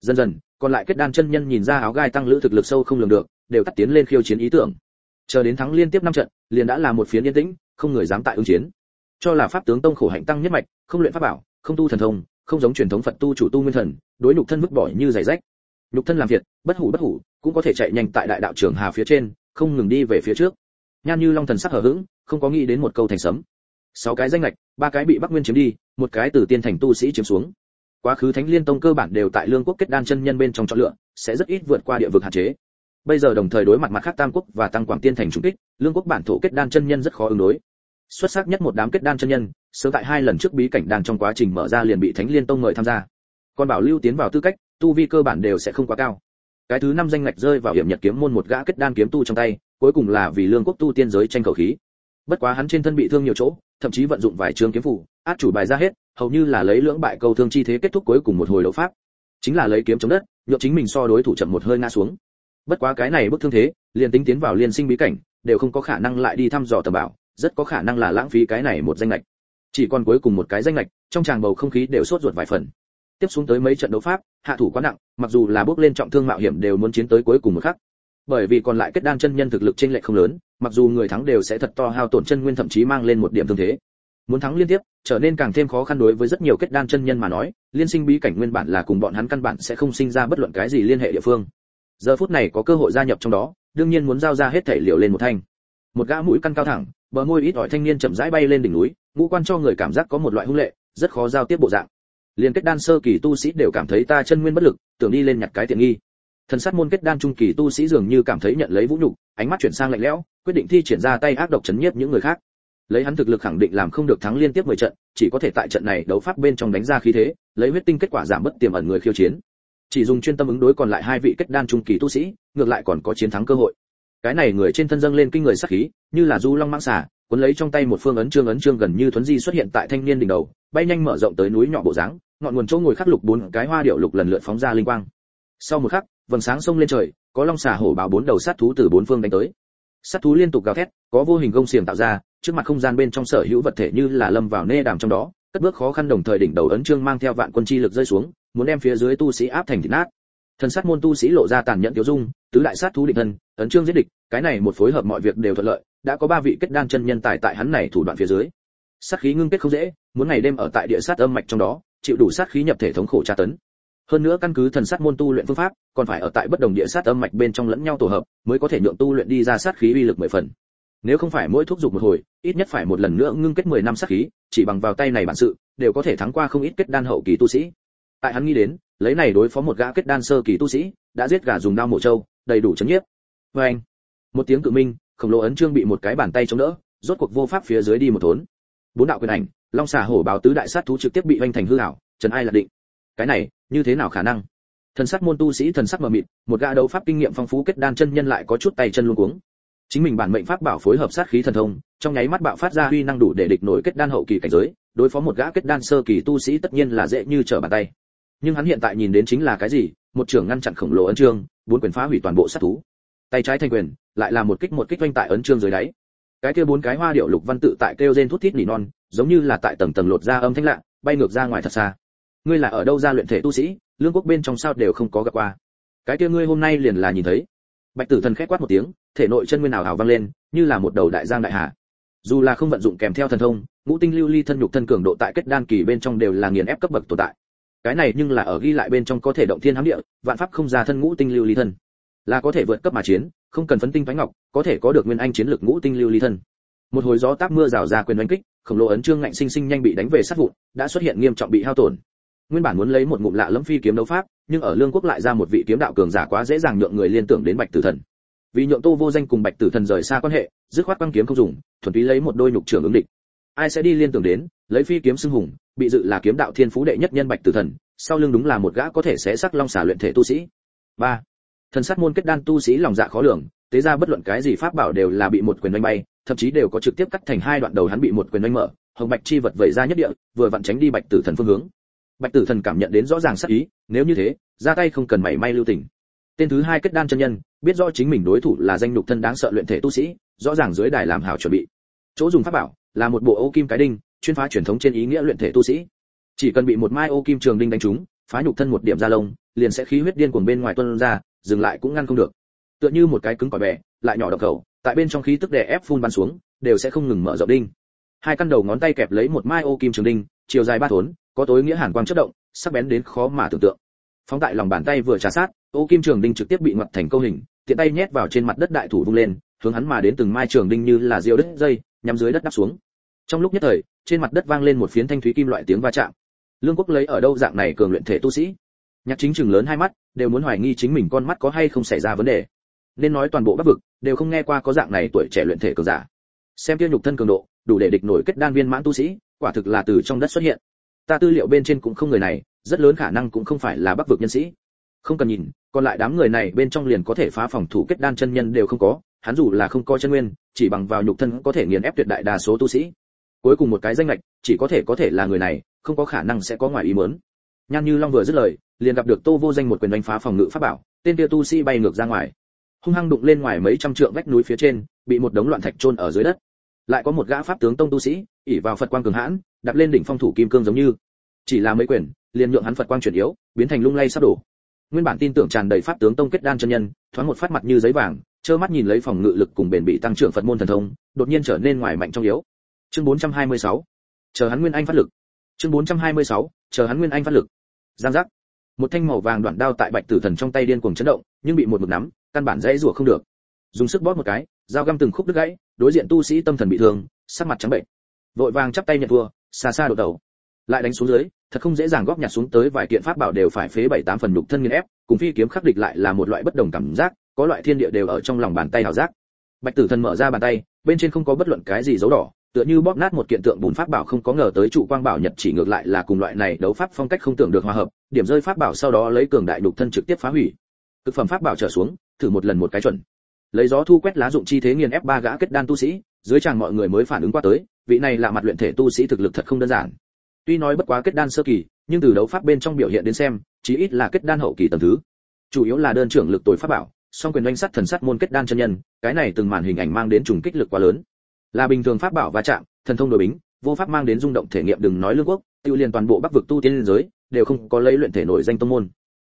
dần dần, còn lại kết đan chân nhân nhìn ra áo gai tăng lữ thực lực sâu không lường được, đều tắt tiến lên khiêu chiến ý tưởng. Chờ đến thắng liên tiếp năm trận, liền đã là một phiến yên tĩnh, không người dám tại ứng chiến. Cho là pháp tướng tông khổ hạnh tăng nhất mạch, không luyện pháp bảo, không tu thần thông, không giống truyền thống phật tu chủ tu nguyên thần, đối nhục thân vứt bỏ như giày rách. Nhục thân làm việc, bất hủ bất hủ, cũng có thể chạy nhanh tại đại đạo trường hà phía trên, không ngừng đi về phía trước. Nhan như long thần sắc hở hững, không có nghĩ đến một câu thành sấm. Sáu cái danh lệch ba cái bị bắc nguyên chiếm đi, một cái từ tiên thành tu sĩ chiếm xuống quá khứ thánh liên tông cơ bản đều tại lương quốc kết đan chân nhân bên trong chọn lựa, sẽ rất ít vượt qua địa vực hạn chế. Bây giờ đồng thời đối mặt mặt khác tam quốc và tăng quảng tiên thành trung kích, lương quốc bản thổ kết đan chân nhân rất khó ứng đối. Xuất sắc nhất một đám kết đan chân nhân, sớm tại hai lần trước bí cảnh đang trong quá trình mở ra liền bị thánh liên tông mời tham gia. Còn bảo lưu tiến vào tư cách, tu vi cơ bản đều sẽ không quá cao. Cái thứ năm danh ngạch rơi vào hiểm nhật kiếm môn một gã kết đan kiếm tu trong tay, cuối cùng là vì lương quốc tu tiên giới tranh cầu khí. Bất quá hắn trên thân bị thương nhiều chỗ, thậm chí vận dụng vài trường kiếm phủ át chủ bài ra hết hầu như là lấy lưỡng bại câu thương chi thế kết thúc cuối cùng một hồi đấu pháp. Chính là lấy kiếm chống đất nhộn chính mình so đối thủ chậm một hơi ngã xuống. Bất quá cái này bức thương thế, liền tính tiến vào liên sinh bí cảnh, đều không có khả năng lại đi thăm dò tầm bảo, rất có khả năng là lãng phí cái này một danh lệch chỉ còn cuối cùng một cái danh lệch trong tràng bầu không khí đều sốt ruột vài phần. Tiếp xuống tới mấy trận đấu pháp, hạ thủ quá nặng, mặc dù là bước lên trọng thương mạo hiểm đều muốn chiến tới cuối cùng một khắc. Bởi vì còn lại kết đan chân nhân thực lực chênh lệch không lớn, mặc dù người thắng đều sẽ thật to hao tổn chân nguyên thậm chí mang lên một điểm thương thế muốn thắng liên tiếp, trở nên càng thêm khó khăn đối với rất nhiều kết đan chân nhân mà nói, liên sinh bí cảnh nguyên bản là cùng bọn hắn căn bản sẽ không sinh ra bất luận cái gì liên hệ địa phương. Giờ phút này có cơ hội gia nhập trong đó, đương nhiên muốn giao ra hết thể liệu lên một thanh. Một gã mũi căn cao thẳng, bờ môi ít ỏi thanh niên chậm rãi bay lên đỉnh núi, ngũ quan cho người cảm giác có một loại hung lệ, rất khó giao tiếp bộ dạng. Liên kết đan sơ kỳ tu sĩ đều cảm thấy ta chân nguyên bất lực, tưởng đi lên nhặt cái tiện nghi. Thần sát môn kết đan trung kỳ tu sĩ dường như cảm thấy nhận lấy vũ nhục, ánh mắt chuyển sang lạnh lẽo, quyết định thi triển ra tay ác độc chấn nhiếp những người khác lấy hắn thực lực khẳng định làm không được thắng liên tiếp 10 trận, chỉ có thể tại trận này đấu pháp bên trong đánh ra khí thế, lấy huyết tinh kết quả giảm bất tiềm ẩn người khiêu chiến. Chỉ dùng chuyên tâm ứng đối còn lại hai vị kết đan trung kỳ tu sĩ, ngược lại còn có chiến thắng cơ hội. Cái này người trên thân dâng lên kinh người sát khí, như là du long mãng xà, cuốn lấy trong tay một phương ấn trương ấn trương gần như thuấn di xuất hiện tại thanh niên đỉnh đầu, bay nhanh mở rộng tới núi nhỏ bộ dáng, ngọn nguồn chỗ ngồi khắc lục bốn cái hoa điệu lục lần lượt phóng ra linh quang. Sau một khắc, vầng sáng sông lên trời, có long xà hổ báo bốn đầu sát thú từ bốn phương đánh tới. Sát thú liên tục gào thét, có vô hình gông xiềng tạo ra trước mặt không gian bên trong sở hữu vật thể như là lâm vào nê đàm trong đó, cất bước khó khăn đồng thời đỉnh đầu ấn trương mang theo vạn quân chi lực rơi xuống, muốn đem phía dưới tu sĩ áp thành thịt nát. Thần sát môn tu sĩ lộ ra tàn nhẫn tiêu dung, tứ đại sát thú định thân ấn trương giết địch, cái này một phối hợp mọi việc đều thuận lợi, đã có ba vị kết đan chân nhân tài tại hắn này thủ đoạn phía dưới. Sát khí ngưng kết không dễ, muốn ngày đêm ở tại địa sát âm mạch trong đó, chịu đủ sát khí nhập thể thống khổ tra tấn. Hơn nữa căn cứ thần sát môn tu luyện phương pháp, còn phải ở tại bất đồng địa sát âm mạch bên trong lẫn nhau tổ hợp, mới có thể nhượng tu luyện đi ra sát khí uy lực mười phần nếu không phải mỗi thuốc dục một hồi, ít nhất phải một lần nữa ngưng kết 10 năm sát khí, chỉ bằng vào tay này bản sự, đều có thể thắng qua không ít kết đan hậu kỳ tu sĩ. Tại hắn nghĩ đến, lấy này đối phó một gã kết đan sơ kỳ tu sĩ, đã giết gà dùng đao mổ trâu, đầy đủ chấn nhiếp. Vê anh, một tiếng cự minh, khổng lồ ấn trương bị một cái bàn tay chống đỡ, rốt cuộc vô pháp phía dưới đi một thốn. Bốn đạo quyền ảnh, long xà hổ báo tứ đại sát thú trực tiếp bị vanh thành hư ảo, trần ai là định. Cái này, như thế nào khả năng? Thần sắc môn tu sĩ thần sắc mờ mịt, một gã đấu pháp kinh nghiệm phong phú kết đan chân nhân lại có chút tay chân luống cuống chính mình bản mệnh pháp bảo phối hợp sát khí thần thông, trong nháy mắt bạo phát ra uy năng đủ để địch nổi kết đan hậu kỳ cảnh giới, đối phó một gã kết đan sơ kỳ tu sĩ tất nhiên là dễ như trở bàn tay. Nhưng hắn hiện tại nhìn đến chính là cái gì? Một trường ngăn chặn khổng lồ ấn trương, bốn quyền phá hủy toàn bộ sát thú. Tay trái thanh quyền, lại là một kích một kích quanh tại ấn trương dưới đáy. Cái kia bốn cái hoa điệu lục văn tự tại kêu rên thút thít nỉ non, giống như là tại tầng tầng lột ra âm thanh lạ, bay ngược ra ngoài thật xa. Ngươi là ở đâu ra luyện thể tu sĩ? Lương quốc bên trong sao đều không có gặp qua. Cái kia ngươi hôm nay liền là nhìn thấy. Bạch tử thần khẽ quát một tiếng thể nội chân nguyên nào hào vang lên, như là một đầu đại giang đại hà. Dù là không vận dụng kèm theo thần thông, ngũ tinh lưu ly thân nhục thân cường độ tại kết đan kỳ bên trong đều là nghiền ép cấp bậc tồn tại. Cái này nhưng là ở ghi lại bên trong có thể động thiên hám địa, vạn pháp không ra thân ngũ tinh lưu ly thân. Là có thể vượt cấp mà chiến, không cần phấn tinh thoái ngọc, có thể có được nguyên anh chiến lực ngũ tinh lưu ly thân. Một hồi gió táp mưa rào ra quyền đánh kích, khổng lồ ấn trương ngạnh sinh sinh nhanh bị đánh về sát vụn, đã xuất hiện nghiêm trọng bị hao tổn. Nguyên bản muốn lấy một ngụm lạ lẫm phi kiếm đấu pháp, nhưng ở lương quốc lại ra một vị kiếm đạo cường giả quá dễ dàng nhượng người liên tưởng đến bạch tử thần vì nhượng tô vô danh cùng bạch tử thần rời xa quan hệ, dứt khoát băng kiếm không dùng, thuần túy lấy một đôi nhục trưởng ứng địch. Ai sẽ đi liên tưởng đến, lấy phi kiếm xưng hùng, bị dự là kiếm đạo thiên phú đệ nhất nhân bạch tử thần, sau lưng đúng là một gã có thể sẽ sắc long xả luyện thể tu sĩ. Ba, thần sát môn kết đan tu sĩ lòng dạ khó lường, tế ra bất luận cái gì pháp bảo đều là bị một quyền đánh bay, thậm chí đều có trực tiếp cắt thành hai đoạn đầu hắn bị một quyền đánh mở, hồng bạch chi vật vẩy ra nhất địa, vừa vặn tránh đi bạch tử thần phương hướng. Bạch tử thần cảm nhận đến rõ ràng sắc ý, nếu như thế, ra tay không cần mảy may lưu tình. Tên thứ hai kết đan chân nhân biết rõ chính mình đối thủ là danh lục thân đáng sợ luyện thể tu sĩ, rõ ràng dưới đài làm hảo chuẩn bị. Chỗ dùng pháp bảo là một bộ ô kim cái đinh, chuyên phá truyền thống trên ý nghĩa luyện thể tu sĩ. Chỉ cần bị một mai ô kim trường đinh đánh trúng, phá nhục thân một điểm ra lông, liền sẽ khí huyết điên cuồng bên ngoài tuôn ra, dừng lại cũng ngăn không được. Tựa như một cái cứng cỏi bè, lại nhỏ độc khẩu, tại bên trong khí tức đè ép phun bắn xuống, đều sẽ không ngừng mở rộng đinh. Hai căn đầu ngón tay kẹp lấy một mai ô kim trường đinh, chiều dài ba thốn, có tối nghĩa hàn quang chớp động, sắc bén đến khó mà tưởng tượng phóng tại lòng bàn tay vừa trà sát ô kim trường đinh trực tiếp bị ngoặt thành câu hình, tiện tay nhét vào trên mặt đất đại thủ vung lên, hướng hắn mà đến từng mai trường đinh như là diều đất dây, nhắm dưới đất đắp xuống. Trong lúc nhất thời, trên mặt đất vang lên một phiến thanh thúy kim loại tiếng va chạm. Lương quốc lấy ở đâu dạng này cường luyện thể tu sĩ? Nhạc chính chừng lớn hai mắt, đều muốn hoài nghi chính mình con mắt có hay không xảy ra vấn đề. Nên nói toàn bộ bắc vực, đều không nghe qua có dạng này tuổi trẻ luyện thể cường giả. Xem kia nhục thân cường độ, đủ để địch nổi kết đan viên mãn tu sĩ, quả thực là từ trong đất xuất hiện ta tư liệu bên trên cũng không người này, rất lớn khả năng cũng không phải là bắc vực nhân sĩ. Không cần nhìn, còn lại đám người này bên trong liền có thể phá phòng thủ kết đan chân nhân đều không có, hắn dù là không có chân nguyên, chỉ bằng vào nhục thân có thể nghiền ép tuyệt đại đa số tu sĩ. Cuối cùng một cái danh lệch chỉ có thể có thể là người này, không có khả năng sẽ có ngoài ý muốn. Nhan như long vừa dứt lời, liền gặp được tô vô danh một quyền đánh phá phòng ngự pháp bảo, tên kia tu sĩ bay ngược ra ngoài. Hung hăng đụng lên ngoài mấy trăm trượng vách núi phía trên, bị một đống loạn thạch trôn ở dưới đất. Lại có một gã pháp tướng tông tu sĩ ỉ vào phật quang cường hãn đặt lên đỉnh phong thủ kim cương giống như. Chỉ là mấy quyền liền nhượng hắn phật quang chuyển yếu, biến thành lung lay sắp đổ. Nguyên bản tin tưởng tràn đầy pháp tướng tông kết đan chân nhân, thoáng một phát mặt như giấy vàng, trơ mắt nhìn lấy phòng ngự lực cùng bền bị tăng trưởng phật môn thần thông, đột nhiên trở nên ngoài mạnh trong yếu. Chương 426. chờ hắn nguyên anh phát lực. Chương 426. chờ hắn nguyên anh phát lực. Giang giác. Một thanh màu vàng đoạn đao tại bạch tử thần trong tay điên cuồng chấn động, nhưng bị một mực nắm, căn bản dễ rủa không được. Dùng sức bóp một cái, dao găm từng khúc đứt gãy, đối diện tu sĩ tâm thần bị thương, sắc mặt trắng bệnh. Vội vàng chắp tay nhận thua xa xa đổ đầu lại đánh xuống dưới, thật không dễ dàng góp nhặt xuống tới vài kiện pháp bảo đều phải phế bảy tám phần nhục thân nghiền ép, cùng phi kiếm khắc địch lại là một loại bất đồng cảm giác, có loại thiên địa đều ở trong lòng bàn tay hào giác. Bạch tử thần mở ra bàn tay, bên trên không có bất luận cái gì dấu đỏ, tựa như bóp nát một kiện tượng bùn pháp bảo không có ngờ tới trụ quang bảo nhật chỉ ngược lại là cùng loại này đấu pháp phong cách không tưởng được hòa hợp, điểm rơi pháp bảo sau đó lấy cường đại nhục thân trực tiếp phá hủy. Thực phẩm pháp bảo trở xuống, thử một lần một cái chuẩn. Lấy gió thu quét lá dụng chi thế nghiền ép ba gã kết đan tu sĩ, dưới chàng mọi người mới phản ứng qua tới vị này là mặt luyện thể tu sĩ thực lực thật không đơn giản. Tuy nói bất quá kết đan sơ kỳ, nhưng từ đấu pháp bên trong biểu hiện đến xem, chí ít là kết đan hậu kỳ tầng thứ. Chủ yếu là đơn trưởng lực tối pháp bảo, song quyền đánh sắt thần sắt môn kết đan chân nhân, cái này từng màn hình ảnh mang đến trùng kích lực quá lớn. Là bình thường pháp bảo va chạm, thần thông đối bính, vô pháp mang đến rung động thể nghiệm đừng nói lương quốc, tiêu liền toàn bộ bắc vực tu tiên liên giới, đều không có lấy luyện thể nổi danh tông môn.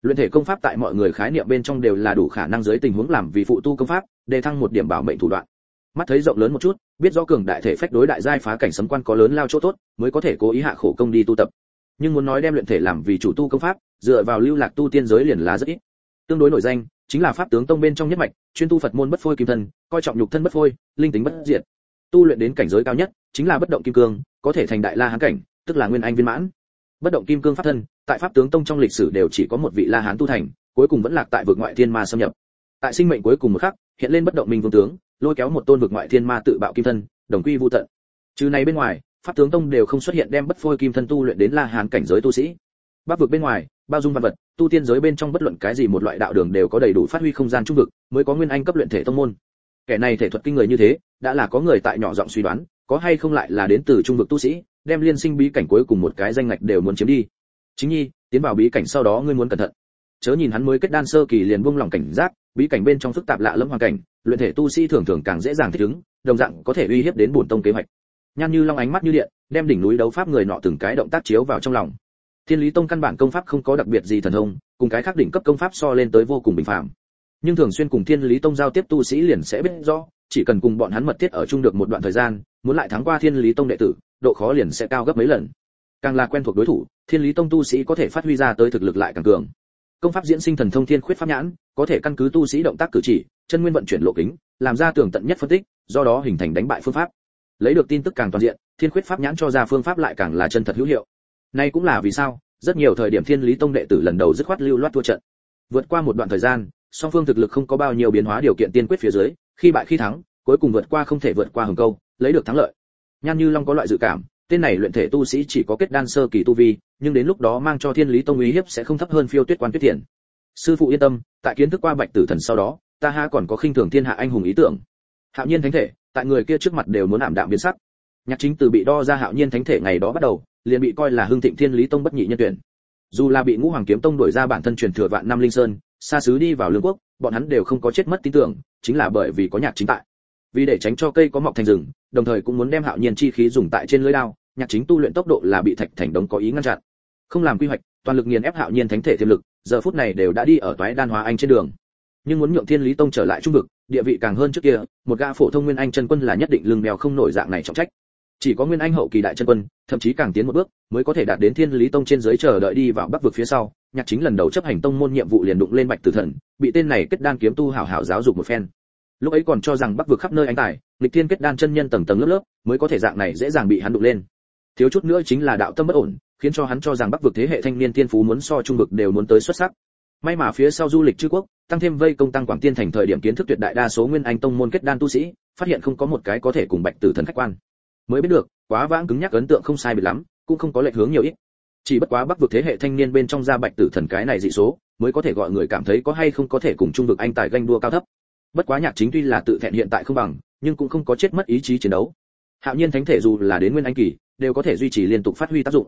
Luyện thể công pháp tại mọi người khái niệm bên trong đều là đủ khả năng dưới tình huống làm vì phụ tu công pháp để thăng một điểm bảo mệnh thủ đoạn mắt thấy rộng lớn một chút, biết rõ cường đại thể phách đối đại giai phá cảnh sấm quan có lớn lao chỗ tốt, mới có thể cố ý hạ khổ công đi tu tập. Nhưng muốn nói đem luyện thể làm vì chủ tu công pháp, dựa vào lưu lạc tu tiên giới liền là rất ít. Tương đối nổi danh, chính là pháp tướng tông bên trong nhất mạch, chuyên tu phật môn bất phôi kim thân, coi trọng nhục thân bất phôi, linh tính bất diệt. Tu luyện đến cảnh giới cao nhất, chính là bất động kim cương, có thể thành đại la hán cảnh, tức là nguyên anh viên mãn. Bất động kim cương pháp thân, tại pháp tướng tông trong lịch sử đều chỉ có một vị la hán tu thành, cuối cùng vẫn lạc tại vực ngoại thiên ma xâm nhập. Tại sinh mệnh cuối cùng một khắc, hiện lên bất động minh vương tướng lôi kéo một tôn vực ngoại thiên ma tự bạo kim thân, đồng quy vu tận. Trừ này bên ngoài, pháp tướng tông đều không xuất hiện đem bất phôi kim thân tu luyện đến la hán cảnh giới tu sĩ. Bắc vực bên ngoài, bao dung văn vật, tu tiên giới bên trong bất luận cái gì một loại đạo đường đều có đầy đủ phát huy không gian trung vực, mới có nguyên anh cấp luyện thể tông môn. Kẻ này thể thuật kinh người như thế, đã là có người tại nhỏ giọng suy đoán, có hay không lại là đến từ trung vực tu sĩ, đem liên sinh bí cảnh cuối cùng một cái danh ngạch đều muốn chiếm đi. Chính nhi, tiến vào bí cảnh sau đó ngươi muốn cẩn thận. Chớ nhìn hắn mới kết đan sơ kỳ liền buông lòng cảnh giác, bí cảnh bên trong phức tạp lạ lẫm hoàn cảnh luyện thể tu sĩ thường thường càng dễ dàng thích ứng, đồng dạng có thể uy hiếp đến bổn tông kế hoạch. Nhan như long ánh mắt như điện, đem đỉnh núi đấu pháp người nọ từng cái động tác chiếu vào trong lòng. Thiên lý tông căn bản công pháp không có đặc biệt gì thần thông, cùng cái khác đỉnh cấp công pháp so lên tới vô cùng bình phàm. Nhưng thường xuyên cùng thiên lý tông giao tiếp tu sĩ liền sẽ biết rõ, chỉ cần cùng bọn hắn mật thiết ở chung được một đoạn thời gian, muốn lại thắng qua thiên lý tông đệ tử, độ khó liền sẽ cao gấp mấy lần. Càng là quen thuộc đối thủ, thiên lý tông tu sĩ có thể phát huy ra tới thực lực lại càng cường công pháp diễn sinh thần thông thiên khuyết pháp nhãn, có thể căn cứ tu sĩ động tác cử chỉ, chân nguyên vận chuyển lộ kính, làm ra tường tận nhất phân tích, do đó hình thành đánh bại phương pháp. Lấy được tin tức càng toàn diện, thiên khuyết pháp nhãn cho ra phương pháp lại càng là chân thật hữu hiệu. Nay cũng là vì sao, rất nhiều thời điểm thiên lý tông đệ tử lần đầu dứt khoát lưu loát thua trận. Vượt qua một đoạn thời gian, song phương thực lực không có bao nhiêu biến hóa điều kiện tiên quyết phía dưới, khi bại khi thắng, cuối cùng vượt qua không thể vượt qua hừng câu, lấy được thắng lợi. Nhan như long có loại dự cảm tên này luyện thể tu sĩ chỉ có kết đan sơ kỳ tu vi, nhưng đến lúc đó mang cho thiên lý tông uy hiếp sẽ không thấp hơn phiêu tuyết quan tuyết thiền sư phụ yên tâm, tại kiến thức qua bạch tử thần sau đó, ta ha còn có khinh thường thiên hạ anh hùng ý tưởng. Hạo nhiên thánh thể, tại người kia trước mặt đều muốn ảm đạm biến sắc. Nhạc chính từ bị đo ra hạo nhiên thánh thể ngày đó bắt đầu, liền bị coi là hưng thịnh thiên lý tông bất nhị nhân tuyển. Dù là bị ngũ hoàng kiếm tông đổi ra bản thân truyền thừa vạn năm linh sơn, xa xứ đi vào lương quốc, bọn hắn đều không có chết mất tin tưởng, chính là bởi vì có nhạc chính tại. Vì để tránh cho cây có mọc thành rừng, đồng thời cũng muốn đem hạo nhiên chi khí dùng tại trên lưỡi đao nhạc chính tu luyện tốc độ là bị thạch thành đống có ý ngăn chặn. Không làm quy hoạch, toàn lực nghiền ép hạo nhiên thánh thể tiềm lực, giờ phút này đều đã đi ở toái đan hóa anh trên đường. Nhưng muốn nhượng thiên lý tông trở lại trung vực, địa vị càng hơn trước kia, một gã phổ thông nguyên anh chân quân là nhất định lưng mèo không nổi dạng này trọng trách. Chỉ có nguyên anh hậu kỳ đại chân quân, thậm chí càng tiến một bước, mới có thể đạt đến thiên lý tông trên dưới chờ đợi đi vào bắc vực phía sau. Nhạc chính lần đầu chấp hành tông môn nhiệm vụ liền đụng lên bạch tử thần, bị tên này kết đan kiếm tu hảo hảo giáo dục một phen. Lúc ấy còn cho rằng bắc vực khắp nơi anh tài lịch thiên kết đan chân nhân tầng tầng lớp lớp, mới có thể dạng này dễ dàng bị hắn đụng lên thiếu chút nữa chính là đạo tâm bất ổn, khiến cho hắn cho rằng bắc vực thế hệ thanh niên tiên phú muốn so trung vực đều muốn tới xuất sắc. May mà phía sau du lịch chư quốc, tăng thêm vây công tăng quảng tiên thành thời điểm kiến thức tuyệt đại đa số nguyên anh tông môn kết đan tu sĩ, phát hiện không có một cái có thể cùng bạch tử thần khách quan. Mới biết được, quá vãng cứng nhắc ấn tượng không sai biệt lắm, cũng không có lệch hướng nhiều ít. Chỉ bất quá bắc vực thế hệ thanh niên bên trong gia bạch tử thần cái này dị số, mới có thể gọi người cảm thấy có hay không có thể cùng trung vực anh tài ganh đua cao thấp. Bất quá nhạc chính tuy là tự thẹn hiện tại không bằng, nhưng cũng không có chết mất ý chí chiến đấu. Hạo nhiên thánh thể dù là đến nguyên anh kỳ đều có thể duy trì liên tục phát huy tác dụng.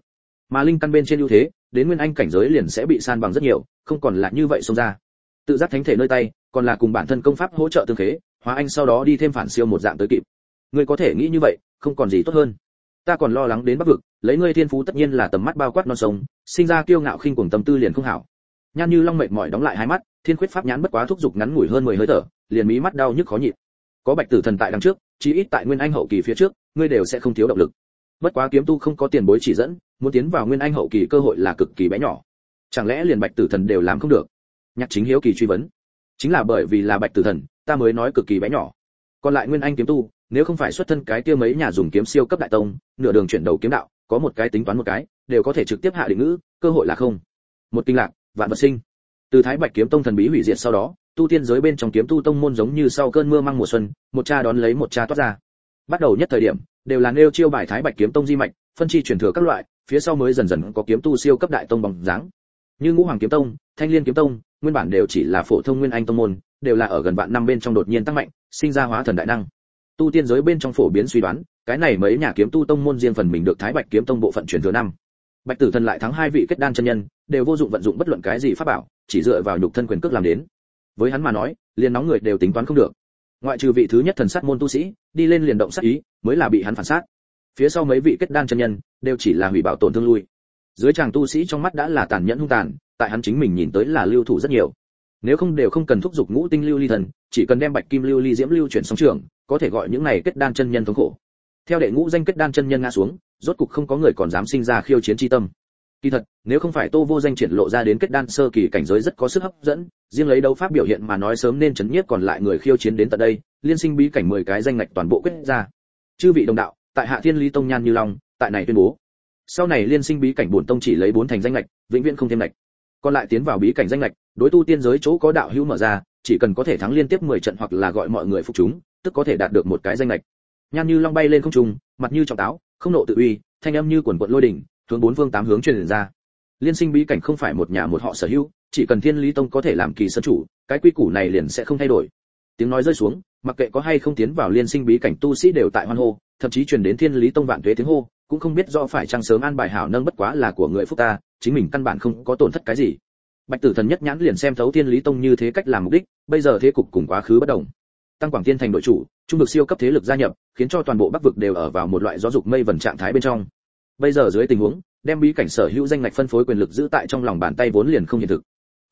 Mà linh căn bên trên ưu thế, đến nguyên anh cảnh giới liền sẽ bị san bằng rất nhiều, không còn là như vậy xông ra. Tự giác thánh thể nơi tay, còn là cùng bản thân công pháp hỗ trợ tương khế, hóa anh sau đó đi thêm phản siêu một dạng tới kịp. Ngươi có thể nghĩ như vậy, không còn gì tốt hơn. Ta còn lo lắng đến bắc vực, lấy ngươi thiên phú tất nhiên là tầm mắt bao quát non sông, sinh ra kiêu ngạo khinh cuồng tâm tư liền không hảo. Nhan như long mệt mỏi đóng lại hai mắt, thiên khuyết pháp nhãn bất quá thúc giục ngắn ngủi hơn mười hơi thở, liền mí mắt đau nhức khó nhịn. Có bạch tử thần tại đằng trước, chí ít tại nguyên anh hậu kỳ phía trước, ngươi đều sẽ không thiếu động lực bất quá kiếm tu không có tiền bối chỉ dẫn, muốn tiến vào nguyên anh hậu kỳ cơ hội là cực kỳ bé nhỏ. Chẳng lẽ liền bạch tử thần đều làm không được? Nhạc chính hiếu kỳ truy vấn. Chính là bởi vì là bạch tử thần, ta mới nói cực kỳ bé nhỏ. Còn lại nguyên anh kiếm tu, nếu không phải xuất thân cái kia mấy nhà dùng kiếm siêu cấp đại tông, nửa đường chuyển đầu kiếm đạo, có một cái tính toán một cái, đều có thể trực tiếp hạ định ngữ, cơ hội là không. Một kinh lạc, vạn vật sinh. Từ thái bạch kiếm tông thần bí hủy diệt sau đó, tu tiên giới bên trong kiếm tu tông môn giống như sau cơn mưa mang mùa xuân, một cha đón lấy một cha toát ra. Bắt đầu nhất thời điểm đều là nêu chiêu bài thái bạch kiếm tông di mạch, phân chi truyền thừa các loại, phía sau mới dần dần có kiếm tu siêu cấp đại tông bằng dáng. Như ngũ hoàng kiếm tông, thanh liên kiếm tông, nguyên bản đều chỉ là phổ thông nguyên anh tông môn, đều là ở gần vạn năm bên trong đột nhiên tăng mạnh, sinh ra hóa thần đại năng. Tu tiên giới bên trong phổ biến suy đoán, cái này mấy nhà kiếm tu tông môn riêng phần mình được thái bạch kiếm tông bộ phận truyền thừa năm. Bạch tử thần lại thắng hai vị kết đan chân nhân, đều vô dụng vận dụng bất luận cái gì pháp bảo, chỉ dựa vào nhục thân quyền cước làm đến. Với hắn mà nói, liền nóng người đều tính toán không được ngoại trừ vị thứ nhất thần sát môn tu sĩ, đi lên liền động sát ý, mới là bị hắn phản sát. Phía sau mấy vị kết đan chân nhân, đều chỉ là hủy bảo tổn thương lui. Dưới chàng tu sĩ trong mắt đã là tàn nhẫn hung tàn, tại hắn chính mình nhìn tới là lưu thủ rất nhiều. Nếu không đều không cần thúc giục ngũ tinh lưu ly thần, chỉ cần đem bạch kim lưu ly diễm lưu chuyển sóng trường, có thể gọi những này kết đan chân nhân thống khổ. Theo đệ ngũ danh kết đan chân nhân ngã xuống, rốt cục không có người còn dám sinh ra khiêu chiến chi tâm kỳ thật, nếu không phải tô vô danh triển lộ ra đến kết đan sơ kỳ cảnh giới rất có sức hấp dẫn, riêng lấy đấu pháp biểu hiện mà nói sớm nên chấn nhiếp còn lại người khiêu chiến đến tận đây, liên sinh bí cảnh 10 cái danh ngạch toàn bộ quyết ra. Chư vị đồng đạo, tại hạ thiên lý tông nhan như long, tại này tuyên bố. Sau này liên sinh bí cảnh bổn tông chỉ lấy bốn thành danh ngạch, vĩnh viễn không thêm ngạch. Còn lại tiến vào bí cảnh danh ngạch, đối tu tiên giới chỗ có đạo hữu mở ra, chỉ cần có thể thắng liên tiếp 10 trận hoặc là gọi mọi người phục chúng, tức có thể đạt được một cái danh ngạch. Nhan như long bay lên không trung, mặt như trọng táo, không nộ tự uy, thanh âm như quần quật lôi đỉnh hướng bốn phương tám hướng truyền ra. Liên sinh bí cảnh không phải một nhà một họ sở hữu, chỉ cần thiên lý tông có thể làm kỳ sân chủ, cái quy củ này liền sẽ không thay đổi. Tiếng nói rơi xuống, mặc kệ có hay không tiến vào liên sinh bí cảnh tu sĩ đều tại hoan hô, thậm chí truyền đến thiên lý tông vạn tuế tiếng hô, cũng không biết do phải chăng sớm an bài hảo nâng bất quá là của người phúc ta, chính mình căn bản không có tổn thất cái gì. Bạch tử thần nhất nhãn liền xem thấu thiên lý tông như thế cách làm mục đích, bây giờ thế cục cùng quá khứ bất đồng. Tăng quảng tiên thành đội chủ, trung được siêu cấp thế lực gia nhập, khiến cho toàn bộ bắc vực đều ở vào một loại gió dục mây vần trạng thái bên trong bây giờ dưới tình huống, đem bí cảnh sở hữu danh ngạch phân phối quyền lực giữ tại trong lòng bàn tay vốn liền không hiện thực.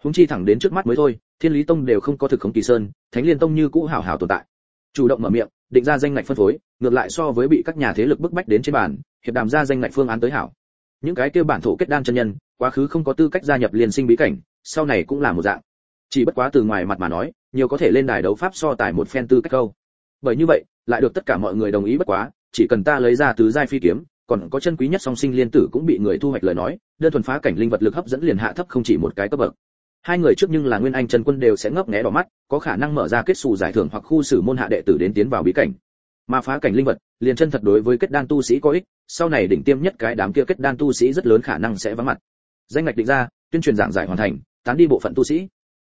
Húng chi thẳng đến trước mắt mới thôi, thiên lý tông đều không có thực khống kỳ sơn, thánh liên tông như cũ hảo hảo tồn tại. Chủ động mở miệng, định ra danh ngạch phân phối, ngược lại so với bị các nhà thế lực bức bách đến trên bàn, hiệp đàm ra danh ngạch phương án tới hảo. Những cái kêu bản thổ kết đan chân nhân, quá khứ không có tư cách gia nhập liên sinh bí cảnh, sau này cũng là một dạng. Chỉ bất quá từ ngoài mặt mà nói, nhiều có thể lên đài đấu pháp so tài một phen tư cách câu. Bởi như vậy, lại được tất cả mọi người đồng ý bất quá, chỉ cần ta lấy ra tứ giai phi kiếm còn có chân quý nhất song sinh liên tử cũng bị người thu hoạch lời nói, đơn thuần phá cảnh linh vật lực hấp dẫn liền hạ thấp không chỉ một cái cấp bậc. Hai người trước nhưng là nguyên anh trần quân đều sẽ ngấp nghé đỏ mắt, có khả năng mở ra kết xù giải thưởng hoặc khu xử môn hạ đệ tử đến tiến vào bí cảnh. Mà phá cảnh linh vật, liền chân thật đối với kết đan tu sĩ có ích, sau này đỉnh tiêm nhất cái đám kia kết đan tu sĩ rất lớn khả năng sẽ vắng mặt. Danh ngạch định ra, tuyên truyền giảng giải hoàn thành, tán đi bộ phận tu sĩ.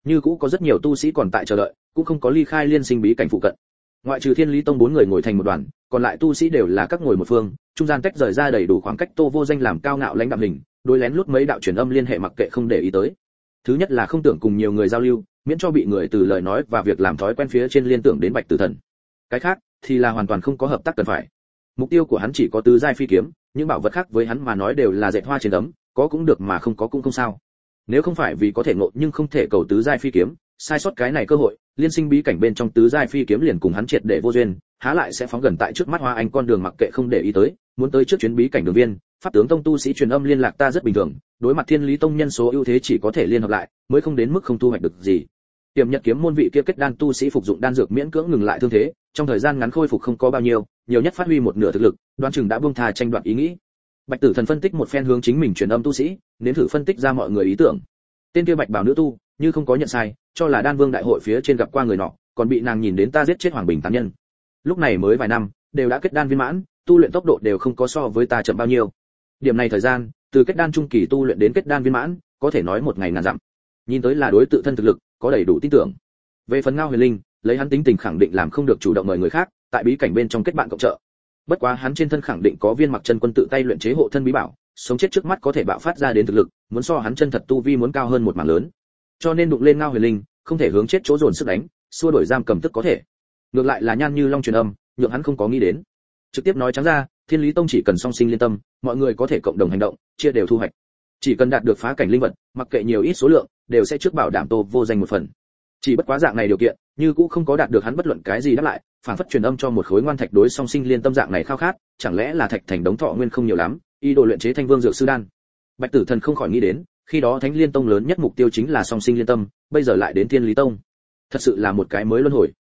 Như cũ có rất nhiều tu sĩ còn tại chờ đợi, cũng không có ly khai liên sinh bí cảnh phụ cận. Ngoại trừ thiên lý tông bốn người ngồi thành một đoàn còn lại tu sĩ đều là các ngồi một phương, trung gian tách rời ra đầy đủ khoảng cách tô vô danh làm cao ngạo lãnh đạm hình đối lén lút mấy đạo truyền âm liên hệ mặc kệ không để ý tới. Thứ nhất là không tưởng cùng nhiều người giao lưu, miễn cho bị người từ lời nói và việc làm thói quen phía trên liên tưởng đến bạch tử thần. Cái khác, thì là hoàn toàn không có hợp tác cần phải. Mục tiêu của hắn chỉ có tứ giai phi kiếm, những bảo vật khác với hắn mà nói đều là dệt hoa trên tấm có cũng được mà không có cũng không sao. Nếu không phải vì có thể ngộ nhưng không thể cầu tứ giai phi kiếm sai sót cái này cơ hội, liên sinh bí cảnh bên trong tứ giai phi kiếm liền cùng hắn triệt để vô duyên, há lại sẽ phóng gần tại trước mắt hoa anh con đường mặc kệ không để ý tới, muốn tới trước chuyến bí cảnh đường viên, pháp tướng tông tu sĩ truyền âm liên lạc ta rất bình thường, đối mặt thiên lý tông nhân số ưu thế chỉ có thể liên hợp lại, mới không đến mức không thu hoạch được gì. Tiềm nhật kiếm môn vị kia kết đan tu sĩ phục dụng đan dược miễn cưỡng ngừng lại thương thế, trong thời gian ngắn khôi phục không có bao nhiêu, nhiều nhất phát huy một nửa thực lực đoan chừng đã buông thà tranh đoạt ý nghĩ. Bạch tử thần phân tích một phen hướng chính mình truyền âm tu sĩ, nếm thử phân tích ra mọi người ý tưởng. Tên kia bạch bảo nữ tu như không có nhận sai, cho là đan vương đại hội phía trên gặp qua người nọ, còn bị nàng nhìn đến ta giết chết hoàng bình tán nhân. Lúc này mới vài năm, đều đã kết đan viên mãn, tu luyện tốc độ đều không có so với ta chậm bao nhiêu. Điểm này thời gian, từ kết đan trung kỳ tu luyện đến kết đan viên mãn, có thể nói một ngày ngàn dặm. Nhìn tới là đối tự thân thực lực, có đầy đủ tin tưởng. Về phần ngao huyền linh, lấy hắn tính tình khẳng định làm không được chủ động mời người khác, tại bí cảnh bên trong kết bạn cộng trợ. Bất quá hắn trên thân khẳng định có viên mặc chân quân tự tay luyện chế hộ thân bí bảo, sống chết trước mắt có thể bạo phát ra đến thực lực, muốn so hắn chân thật tu vi muốn cao hơn một mảng lớn cho nên đụng lên ngao huyền linh, không thể hướng chết chỗ dồn sức đánh, xua đổi giam cầm tức có thể. Ngược lại là nhan như long truyền âm, nhượng hắn không có nghĩ đến. Trực tiếp nói trắng ra, thiên lý tông chỉ cần song sinh liên tâm, mọi người có thể cộng đồng hành động, chia đều thu hoạch. Chỉ cần đạt được phá cảnh linh vật, mặc kệ nhiều ít số lượng, đều sẽ trước bảo đảm tô vô danh một phần. Chỉ bất quá dạng này điều kiện, như cũ không có đạt được hắn bất luận cái gì đáp lại, phản phất truyền âm cho một khối ngoan thạch đối song sinh liên tâm dạng này khao khát, chẳng lẽ là thạch thành đống thọ nguyên không nhiều lắm y đồ luyện chế thanh vương dược sư đan. Bạch tử thần không khỏi nghĩ đến khi đó thánh liên tông lớn nhất mục tiêu chính là song sinh liên tâm, bây giờ lại đến thiên lý tông. Thật sự là một cái mới luân hồi.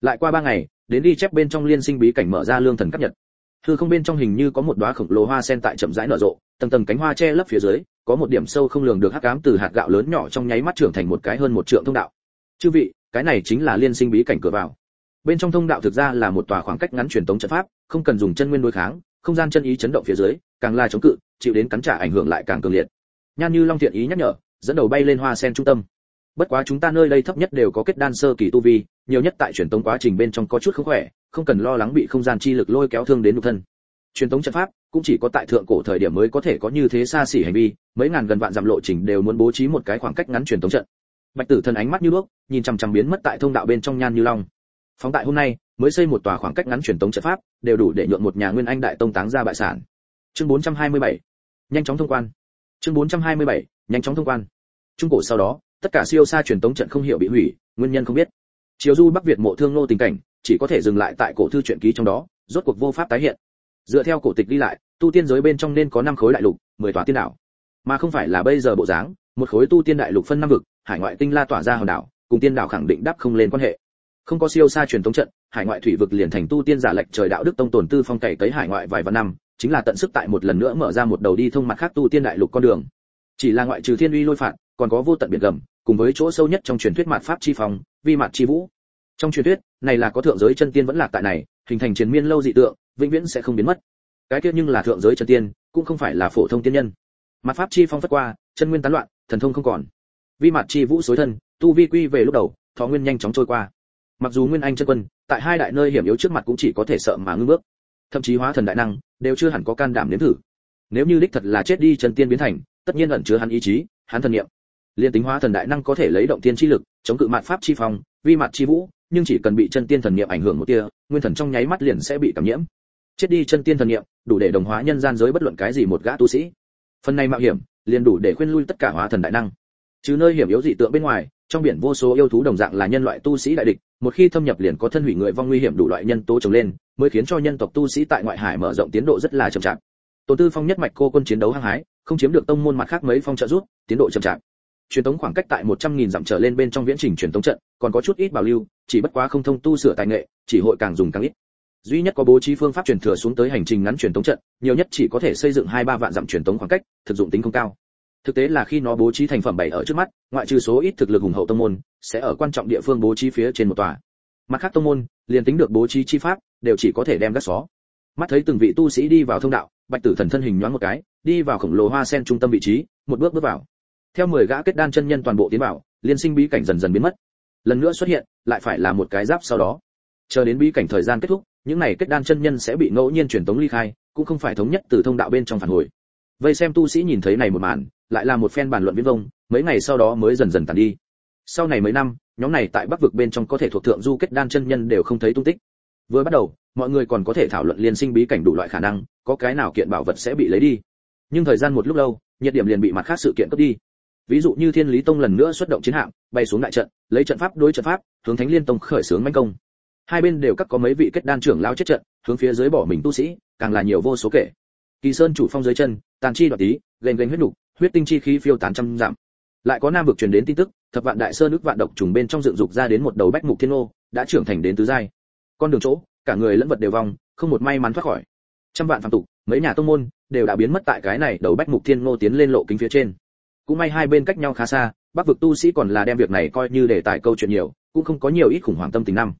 Lại qua ba ngày, đến đi chép bên trong liên sinh bí cảnh mở ra lương thần cấp nhật. Hư không bên trong hình như có một đóa khổng lồ hoa sen tại chậm rãi nở rộ, tầng tầng cánh hoa che lấp phía dưới, có một điểm sâu không lường được hắc ám từ hạt gạo lớn nhỏ trong nháy mắt trưởng thành một cái hơn một trượng thông đạo. Chư vị, cái này chính là liên sinh bí cảnh cửa vào. Bên trong thông đạo thực ra là một tòa khoảng cách ngắn truyền tống trận pháp, không cần dùng chân nguyên đối kháng, không gian chân ý chấn động phía dưới, càng là chống cự, chịu đến cắn trả ảnh hưởng lại càng cường liệt nhan như long thiện ý nhắc nhở, dẫn đầu bay lên hoa sen trung tâm. Bất quá chúng ta nơi đây thấp nhất đều có kết đan sơ kỳ tu vi, nhiều nhất tại truyền tống quá trình bên trong có chút không khỏe, không cần lo lắng bị không gian chi lực lôi kéo thương đến nhục thân. Truyền tống trận pháp cũng chỉ có tại thượng cổ thời điểm mới có thể có như thế xa xỉ hành vi, mấy ngàn gần vạn dặm lộ trình đều muốn bố trí một cái khoảng cách ngắn truyền tống trận. Bạch tử thần ánh mắt như đuốc nhìn chằm chằm biến mất tại thông đạo bên trong nhan như long. Phóng tại hôm nay, mới xây một tòa khoảng cách ngắn truyền tống trận pháp, đều đủ để nhượng một nhà nguyên anh đại tông táng ra bại sản. Chương 427 nhanh chóng thông quan chương 427 nhanh chóng thông quan. Trung cổ sau đó, tất cả siêu xa truyền tống trận không hiểu bị hủy, nguyên nhân không biết. Chiều du bắc việt mộ thương nô tình cảnh, chỉ có thể dừng lại tại cổ thư truyện ký trong đó, rốt cuộc vô pháp tái hiện. Dựa theo cổ tịch đi lại, tu tiên giới bên trong nên có năm khối đại lục, mười tòa tiên đảo. Mà không phải là bây giờ bộ dáng, một khối tu tiên đại lục phân năm vực, hải ngoại tinh la tỏa ra hòn đảo, cùng tiên đảo khẳng định đáp không lên quan hệ. Không có siêu xa truyền thống trận, hải ngoại thủy vực liền thành tu tiên giả lệnh trời đạo đức tông tồn tư phong cày tới hải ngoại vài vạn năm chính là tận sức tại một lần nữa mở ra một đầu đi thông mặt khác tu tiên đại lục con đường. Chỉ là ngoại trừ thiên uy lôi phạt, còn có vô tận biển gầm, cùng với chỗ sâu nhất trong truyền thuyết mạt pháp chi phòng vi mạt chi vũ. Trong truyền thuyết, này là có thượng giới chân tiên vẫn lạc tại này, hình thành chiến miên lâu dị tượng, vĩnh viễn sẽ không biến mất. Cái kia nhưng là thượng giới chân tiên, cũng không phải là phổ thông tiên nhân. Mặt pháp chi phong phất qua, chân nguyên tán loạn, thần thông không còn. Vi mặt chi vũ xối thân, tu vi quy về lúc đầu, thọ nguyên nhanh chóng trôi qua. Mặc dù nguyên anh chân quân, tại hai đại nơi hiểm yếu trước mặt cũng chỉ có thể sợ mà ngưng bước thậm chí hóa thần đại năng, đều chưa hẳn có can đảm nếm thử. Nếu như đích thật là chết đi chân tiên biến thành, tất nhiên ẩn chứa hắn ý chí, hắn thần niệm. Liên tính hóa thần đại năng có thể lấy động tiên chi lực, chống cự mạt pháp chi phong, vi mạt chi vũ, nhưng chỉ cần bị chân tiên thần niệm ảnh hưởng một tia, nguyên thần trong nháy mắt liền sẽ bị cảm nhiễm. Chết đi chân tiên thần niệm, đủ để đồng hóa nhân gian giới bất luận cái gì một gã tu sĩ. Phần này mạo hiểm, liền đủ để khuyên lui tất cả hóa thần đại năng. Chứ nơi hiểm yếu dị tượng bên ngoài trong biển vô số yêu thú đồng dạng là nhân loại tu sĩ đại địch một khi thâm nhập liền có thân hủy người vong nguy hiểm đủ loại nhân tố trồng lên mới khiến cho nhân tộc tu sĩ tại ngoại hải mở rộng tiến độ rất là chậm chạp tổ tư phong nhất mạch cô quân chiến đấu hăng hái không chiếm được tông môn mặt khác mấy phong trợ rút tiến độ chậm chạp truyền tống khoảng cách tại 100.000 dặm trở lên bên trong viễn trình truyền tống trận, còn có chút ít bảo lưu, chỉ bất quá không thông tu sửa tài nghệ, chỉ hội càng dùng càng ít. Duy nhất có bố trí phương pháp truyền thừa xuống tới hành trình ngắn truyền tống trận, nhiều nhất chỉ có thể xây dựng 2-3 vạn dặm truyền tống khoảng cách, thực dụng tính không cao. Thực tế là khi nó bố trí thành phẩm bảy ở trước mắt, ngoại trừ số ít thực lực hùng hậu tông môn, sẽ ở quan trọng địa phương bố trí phía trên một tòa. Mặt khác tông môn, liền tính được bố trí chi pháp, đều chỉ có thể đem gác xó. Mắt thấy từng vị tu sĩ đi vào thông đạo, Bạch Tử Thần thân hình nhoáng một cái, đi vào khổng lồ hoa sen trung tâm vị trí, một bước bước vào theo mười gã kết đan chân nhân toàn bộ tiến vào liên sinh bí cảnh dần dần biến mất lần nữa xuất hiện lại phải là một cái giáp sau đó chờ đến bí cảnh thời gian kết thúc những này kết đan chân nhân sẽ bị ngẫu nhiên truyền tống ly khai cũng không phải thống nhất từ thông đạo bên trong phản hồi vây xem tu sĩ nhìn thấy này một màn lại là một phen bàn luận viễn vông, mấy ngày sau đó mới dần dần tàn đi. Sau này mấy năm, nhóm này tại bắc vực bên trong có thể thuộc thượng du kết đan chân nhân đều không thấy tung tích. Vừa bắt đầu, mọi người còn có thể thảo luận liên sinh bí cảnh đủ loại khả năng, có cái nào kiện bảo vật sẽ bị lấy đi. Nhưng thời gian một lúc lâu, nhiệt điểm liền bị mặt khác sự kiện cướp đi. Ví dụ như thiên lý tông lần nữa xuất động chiến hạm, bay xuống đại trận, lấy trận pháp đối trận pháp, hướng thánh liên tông khởi xướng manh công. Hai bên đều cắt có mấy vị kết đan trưởng lao chết trận, hướng phía dưới bỏ mình tu sĩ, càng là nhiều vô số kể. Kỳ sơn chủ phong dưới chân, tàn chi đoạt tí, gành gành huyết nục huyết tinh chi khí phiêu tán trăm giảm lại có nam vực truyền đến tin tức, thập vạn đại sơn nước vạn độc trùng bên trong dựng dục ra đến một đầu bách mục thiên ô đã trưởng thành đến tứ giai. Con đường chỗ, cả người lẫn vật đều vong, không một may mắn thoát khỏi. Trăm vạn phàm tục, mấy nhà tông môn, đều đã biến mất tại cái này đầu bách mục thiên ngô tiến lên lộ kính phía trên. Cũng may hai bên cách nhau khá xa, bắc vực tu sĩ còn là đem việc này coi như để tại câu chuyện nhiều, cũng không có nhiều ít khủng hoảng tâm tình năm.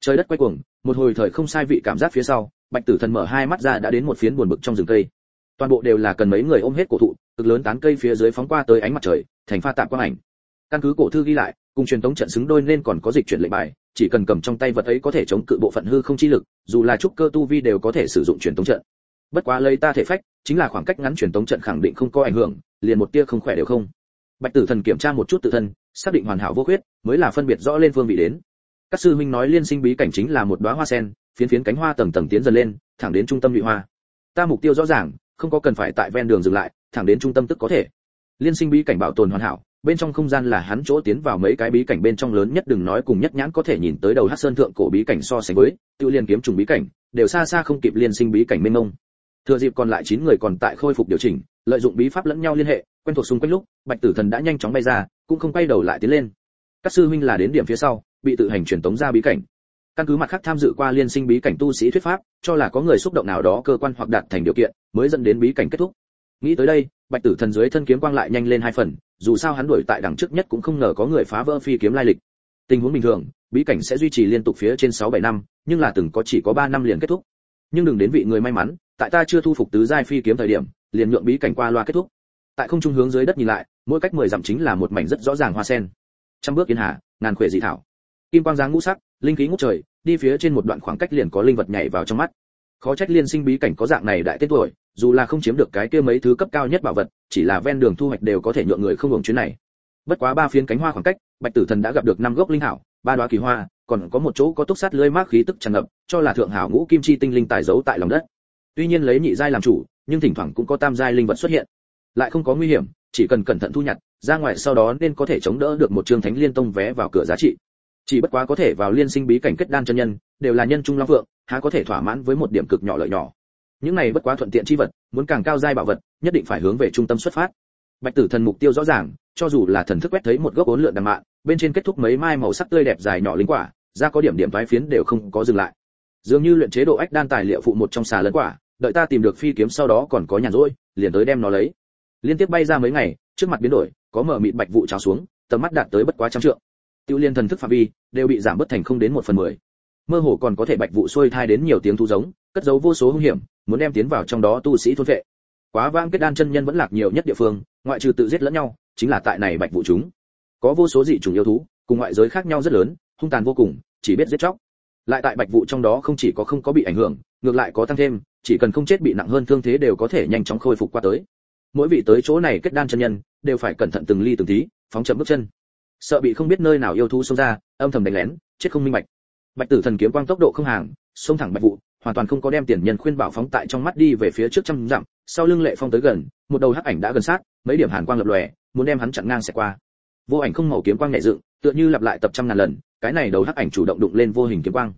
Trời đất quay cuồng, một hồi thời không sai vị cảm giác phía sau, bạch tử thần mở hai mắt ra đã đến một phiến buồn bực trong rừng cây toàn bộ đều là cần mấy người ôm hết cổ thụ, cực lớn tán cây phía dưới phóng qua tới ánh mặt trời, thành pha tạm quang ảnh. Căn cứ cổ thư ghi lại, cùng truyền tống trận xứng đôi nên còn có dịch chuyển lệnh bài, chỉ cần cầm trong tay vật ấy có thể chống cự bộ phận hư không chi lực, dù là trúc cơ tu vi đều có thể sử dụng truyền tống trận. Bất quá lấy ta thể phách, chính là khoảng cách ngắn truyền tống trận khẳng định không có ảnh hưởng, liền một tia không khỏe đều không. Bạch tử thần kiểm tra một chút tự thân, xác định hoàn hảo vô khuyết, mới là phân biệt rõ lên phương vị đến. Các sư huynh nói liên sinh bí cảnh chính là một đóa hoa sen, phiến phiến cánh hoa tầng tầng tiến dần lên, thẳng đến trung tâm nhụy hoa. Ta mục tiêu rõ ràng không có cần phải tại ven đường dừng lại, thẳng đến trung tâm tức có thể. Liên sinh bí cảnh bảo tồn hoàn hảo, bên trong không gian là hắn chỗ tiến vào mấy cái bí cảnh bên trong lớn nhất đừng nói cùng nhất nhãn có thể nhìn tới đầu hát sơn thượng cổ bí cảnh so sánh với tự liên kiếm trùng bí cảnh, đều xa xa không kịp liên sinh bí cảnh mênh mông. Thừa dịp còn lại chín người còn tại khôi phục điều chỉnh, lợi dụng bí pháp lẫn nhau liên hệ, quen thuộc xung quanh lúc, bạch tử thần đã nhanh chóng bay ra, cũng không quay đầu lại tiến lên. Các sư huynh là đến điểm phía sau, bị tự hành truyền tống ra bí cảnh căn cứ mặt khác tham dự qua liên sinh bí cảnh tu sĩ thuyết pháp, cho là có người xúc động nào đó cơ quan hoặc đạt thành điều kiện, mới dẫn đến bí cảnh kết thúc. Nghĩ tới đây, bạch tử thần dưới thân kiếm quang lại nhanh lên hai phần, dù sao hắn đuổi tại đằng trước nhất cũng không ngờ có người phá vỡ phi kiếm lai lịch. Tình huống bình thường, bí cảnh sẽ duy trì liên tục phía trên sáu bảy năm, nhưng là từng có chỉ có ba năm liền kết thúc. Nhưng đừng đến vị người may mắn, tại ta chưa thu phục tứ giai phi kiếm thời điểm, liền nhượng bí cảnh qua loa kết thúc. Tại không trung hướng dưới đất nhìn lại, mỗi cách mười dặm chính là một mảnh rất rõ ràng hoa sen. Trăm bước yên hà, ngàn khuệ dị thảo. Kim quang dáng ngũ sắc linh khí ngút trời, đi phía trên một đoạn khoảng cách liền có linh vật nhảy vào trong mắt. Khó trách liên sinh bí cảnh có dạng này đại tiết tuổi, dù là không chiếm được cái kia mấy thứ cấp cao nhất bảo vật, chỉ là ven đường thu hoạch đều có thể nhượng người không hưởng chuyến này. Bất quá ba phiến cánh hoa khoảng cách, bạch tử thần đã gặp được năm gốc linh hảo, ba đóa kỳ hoa, còn có một chỗ có túc sát lưới mát khí tức tràn ngập, cho là thượng hảo ngũ kim chi tinh linh tài giấu tại lòng đất. Tuy nhiên lấy nhị giai làm chủ, nhưng thỉnh thoảng cũng có tam giai linh vật xuất hiện. Lại không có nguy hiểm, chỉ cần cẩn thận thu nhặt, ra ngoài sau đó nên có thể chống đỡ được một chương thánh liên tông vé vào cửa giá trị chỉ bất quá có thể vào liên sinh bí cảnh kết đan chân nhân, đều là nhân trung long vượng há có thể thỏa mãn với một điểm cực nhỏ lợi nhỏ. Những này bất quá thuận tiện chi vật, muốn càng cao giai bảo vật, nhất định phải hướng về trung tâm xuất phát. Bạch tử thần mục tiêu rõ ràng, cho dù là thần thức quét thấy một gốc ốn lượn đằng mạn, bên trên kết thúc mấy mai màu sắc tươi đẹp dài nhỏ linh quả, ra có điểm điểm vái phiến đều không có dừng lại. Dường như luyện chế độ ách đan tài liệu phụ một trong xà lẫn quả, đợi ta tìm được phi kiếm sau đó còn có nhàn rỗi, liền tới đem nó lấy. Liên tiếp bay ra mấy ngày, trước mặt biến đổi, có mở mịt bạch vụ trào xuống, tầm mắt đạt tới bất quá trăm trượng tiêu liên thần thức phạm vi đều bị giảm bớt thành không đến một phần mười. Mơ hồ còn có thể bạch vụ xuôi thai đến nhiều tiếng thu giống, cất giấu vô số hung hiểm, muốn đem tiến vào trong đó tu sĩ thôn vệ. Quá vang kết đan chân nhân vẫn lạc nhiều nhất địa phương, ngoại trừ tự giết lẫn nhau, chính là tại này bạch vụ chúng. Có vô số dị chủng yêu thú, cùng ngoại giới khác nhau rất lớn, hung tàn vô cùng, chỉ biết giết chóc. Lại tại bạch vụ trong đó không chỉ có không có bị ảnh hưởng, ngược lại có tăng thêm, chỉ cần không chết bị nặng hơn thương thế đều có thể nhanh chóng khôi phục qua tới. Mỗi vị tới chỗ này kết đan chân nhân, đều phải cẩn thận từng ly từng tí, phóng chậm bước chân sợ bị không biết nơi nào yêu thú xông ra, âm thầm đánh lén, chết không minh bạch. Bạch tử thần kiếm quang tốc độ không hàng, xông thẳng bạch vụ hoàn toàn không có đem tiền nhân khuyên bảo phóng tại trong mắt đi về phía trước trăm dặm, sau lưng lệ phong tới gần, một đầu hắc ảnh đã gần sát, mấy điểm hàn quang lập lòe, muốn đem hắn chặn ngang sẽ qua. Vô ảnh không màu kiếm quang nhẹ dựng, tựa như lặp lại tập trăm ngàn lần, cái này đầu hắc ảnh chủ động đụng lên vô hình kiếm quang.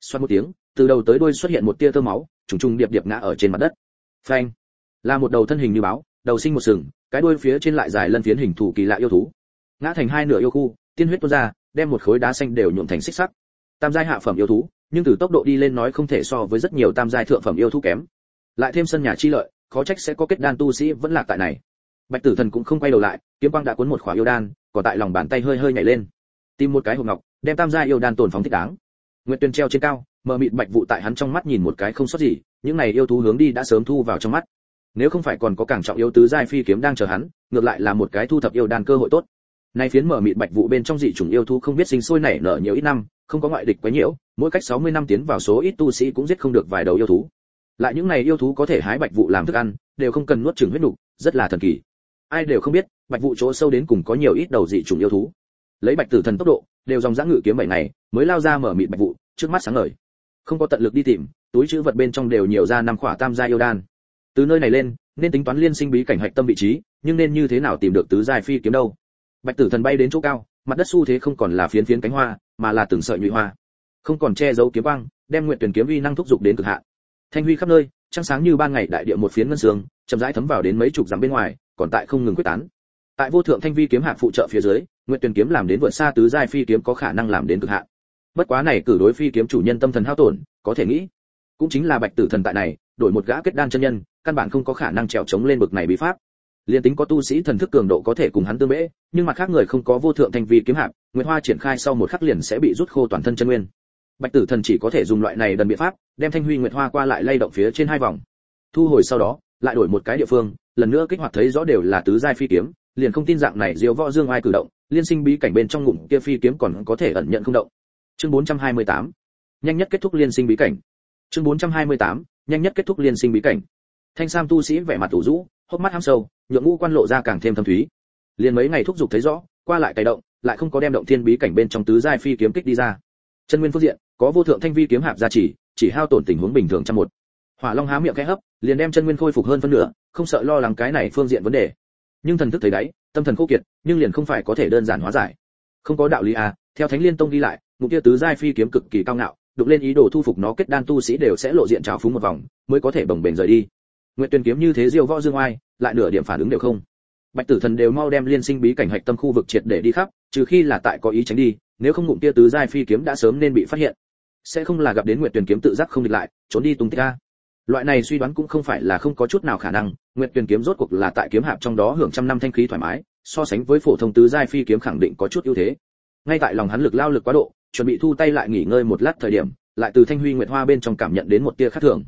Xoát một tiếng, từ đầu tới đuôi xuất hiện một tia tơ máu, trùng trùng điệp điệp ngã ở trên mặt đất. Phanh! Là một đầu thân hình như báo, đầu sinh một sừng, cái đuôi phía trên lại dài lân phiến hình thù kỳ lạ yêu thú ngã thành hai nửa yêu khu, tiên huyết tuôn ra, đem một khối đá xanh đều nhuộm thành xích sắc. Tam giai hạ phẩm yêu thú, nhưng từ tốc độ đi lên nói không thể so với rất nhiều tam giai thượng phẩm yêu thú kém. Lại thêm sân nhà chi lợi, khó trách sẽ có kết đan tu sĩ vẫn lạc tại này. Bạch tử thần cũng không quay đầu lại, kiếm quang đã cuốn một khỏa yêu đan, còn tại lòng bàn tay hơi hơi nhảy lên. Tìm một cái hộp ngọc, đem tam giai yêu đan tồn phóng thích đáng. Nguyệt tuyền treo trên cao, mờ mịt bạch vụ tại hắn trong mắt nhìn một cái không sót gì, những này yêu thú hướng đi đã sớm thu vào trong mắt. Nếu không phải còn có càng trọng yêu tứ giai phi kiếm đang chờ hắn, ngược lại là một cái thu thập yêu đan cơ hội tốt nay phiến mở mịt bạch vụ bên trong dị chủng yêu thú không biết sinh sôi nảy nở nhiều ít năm, không có ngoại địch quá nhiễu, mỗi cách 60 năm tiến vào số ít tu sĩ cũng giết không được vài đầu yêu thú. Lại những này yêu thú có thể hái bạch vụ làm thức ăn, đều không cần nuốt chửng huyết nục, rất là thần kỳ. Ai đều không biết, bạch vụ chỗ sâu đến cùng có nhiều ít đầu dị chủng yêu thú. Lấy bạch tử thần tốc độ, đều dòng dã ngự kiếm bảy ngày, mới lao ra mở mịt bạch vụ, trước mắt sáng ngời. Không có tận lực đi tìm, túi chữ vật bên trong đều nhiều ra năm khỏa tam gia yêu đan. Từ nơi này lên, nên tính toán liên sinh bí cảnh hạch tâm vị trí, nhưng nên như thế nào tìm được tứ giai phi kiếm đâu? Bạch tử thần bay đến chỗ cao, mặt đất xu thế không còn là phiến phiến cánh hoa, mà là từng sợi nhụy hoa. Không còn che giấu kiếm quang, đem nguyện tuyển kiếm vi năng thúc giục đến cực hạn. Thanh huy khắp nơi, trăng sáng như ban ngày đại địa một phiến ngân sương, chậm rãi thấm vào đến mấy chục dặm bên ngoài, còn tại không ngừng quyết tán. Tại vô thượng thanh vi kiếm hạ phụ trợ phía dưới nguyện tuyển kiếm làm đến vượt xa tứ giai phi kiếm có khả năng làm đến cực hạn. Bất quá này cử đối phi kiếm chủ nhân tâm thần hao tổn, có thể nghĩ, cũng chính là bạch tử thần tại này, đổi một gã kết đan chân nhân, căn bản không có khả năng trèo chống lên bực này bí pháp liên tính có tu sĩ thần thức cường độ có thể cùng hắn tương bễ nhưng mặt khác người không có vô thượng thanh vi kiếm hạp, nguyệt hoa triển khai sau một khắc liền sẽ bị rút khô toàn thân chân nguyên. Bạch tử thần chỉ có thể dùng loại này đần biện pháp, đem thanh huy nguyệt hoa qua lại lay động phía trên hai vòng. Thu hồi sau đó, lại đổi một cái địa phương, lần nữa kích hoạt thấy rõ đều là tứ giai phi kiếm, liền không tin dạng này diêu võ dương ai cử động, liên sinh bí cảnh bên trong ngụm kia phi kiếm còn có thể ẩn nhận không động. Chương 428 nhanh nhất kết thúc liên sinh bí cảnh. Chương 428 nhanh nhất kết thúc liên sinh bí cảnh. Thanh sam tu sĩ vẻ mặt tủ rũ, hốc mắt hăm sâu nhượng ngũ quan lộ ra càng thêm thâm thúy. Liền mấy ngày thúc giục thấy rõ qua lại cày động lại không có đem động thiên bí cảnh bên trong tứ giai phi kiếm kích đi ra. Chân nguyên phương diện có vô thượng thanh vi kiếm hạp gia chỉ chỉ hao tổn tình huống bình thường trăm một. Hỏa long há miệng khẽ hấp liền đem chân nguyên khôi phục hơn phân nửa không sợ lo lắng cái này phương diện vấn đề. Nhưng thần thức thấy đấy, tâm thần khô kiệt nhưng liền không phải có thể đơn giản hóa giải. Không có đạo lý à theo thánh liên tông đi lại ngũ kia tứ giai phi kiếm cực kỳ cao ngạo đụng lên ý đồ thu phục nó kết đan tu sĩ đều sẽ lộ diện trào phúng một vòng mới có thể bồng bềnh rời đi. Nguyện tuyên kiếm như thế diêu võ dương oai lại nửa điểm phản ứng đều không. Bạch tử thần đều mau đem liên sinh bí cảnh hạch tâm khu vực triệt để đi khắp, trừ khi là tại có ý tránh đi, nếu không ngụm kia tứ giai phi kiếm đã sớm nên bị phát hiện. Sẽ không là gặp đến nguyệt tuyển kiếm tự giác không địch lại, trốn đi tung tích ra loại này suy đoán cũng không phải là không có chút nào khả năng, nguyệt tuyển kiếm rốt cuộc là tại kiếm hạp trong đó hưởng trăm năm thanh khí thoải mái, so sánh với phổ thông tứ giai phi kiếm khẳng định có chút ưu thế. Ngay tại lòng hắn lực lao lực quá độ, chuẩn bị thu tay lại nghỉ ngơi một lát thời điểm, lại từ thanh huy nguyệt hoa bên trong cảm nhận đến một tia khác thường.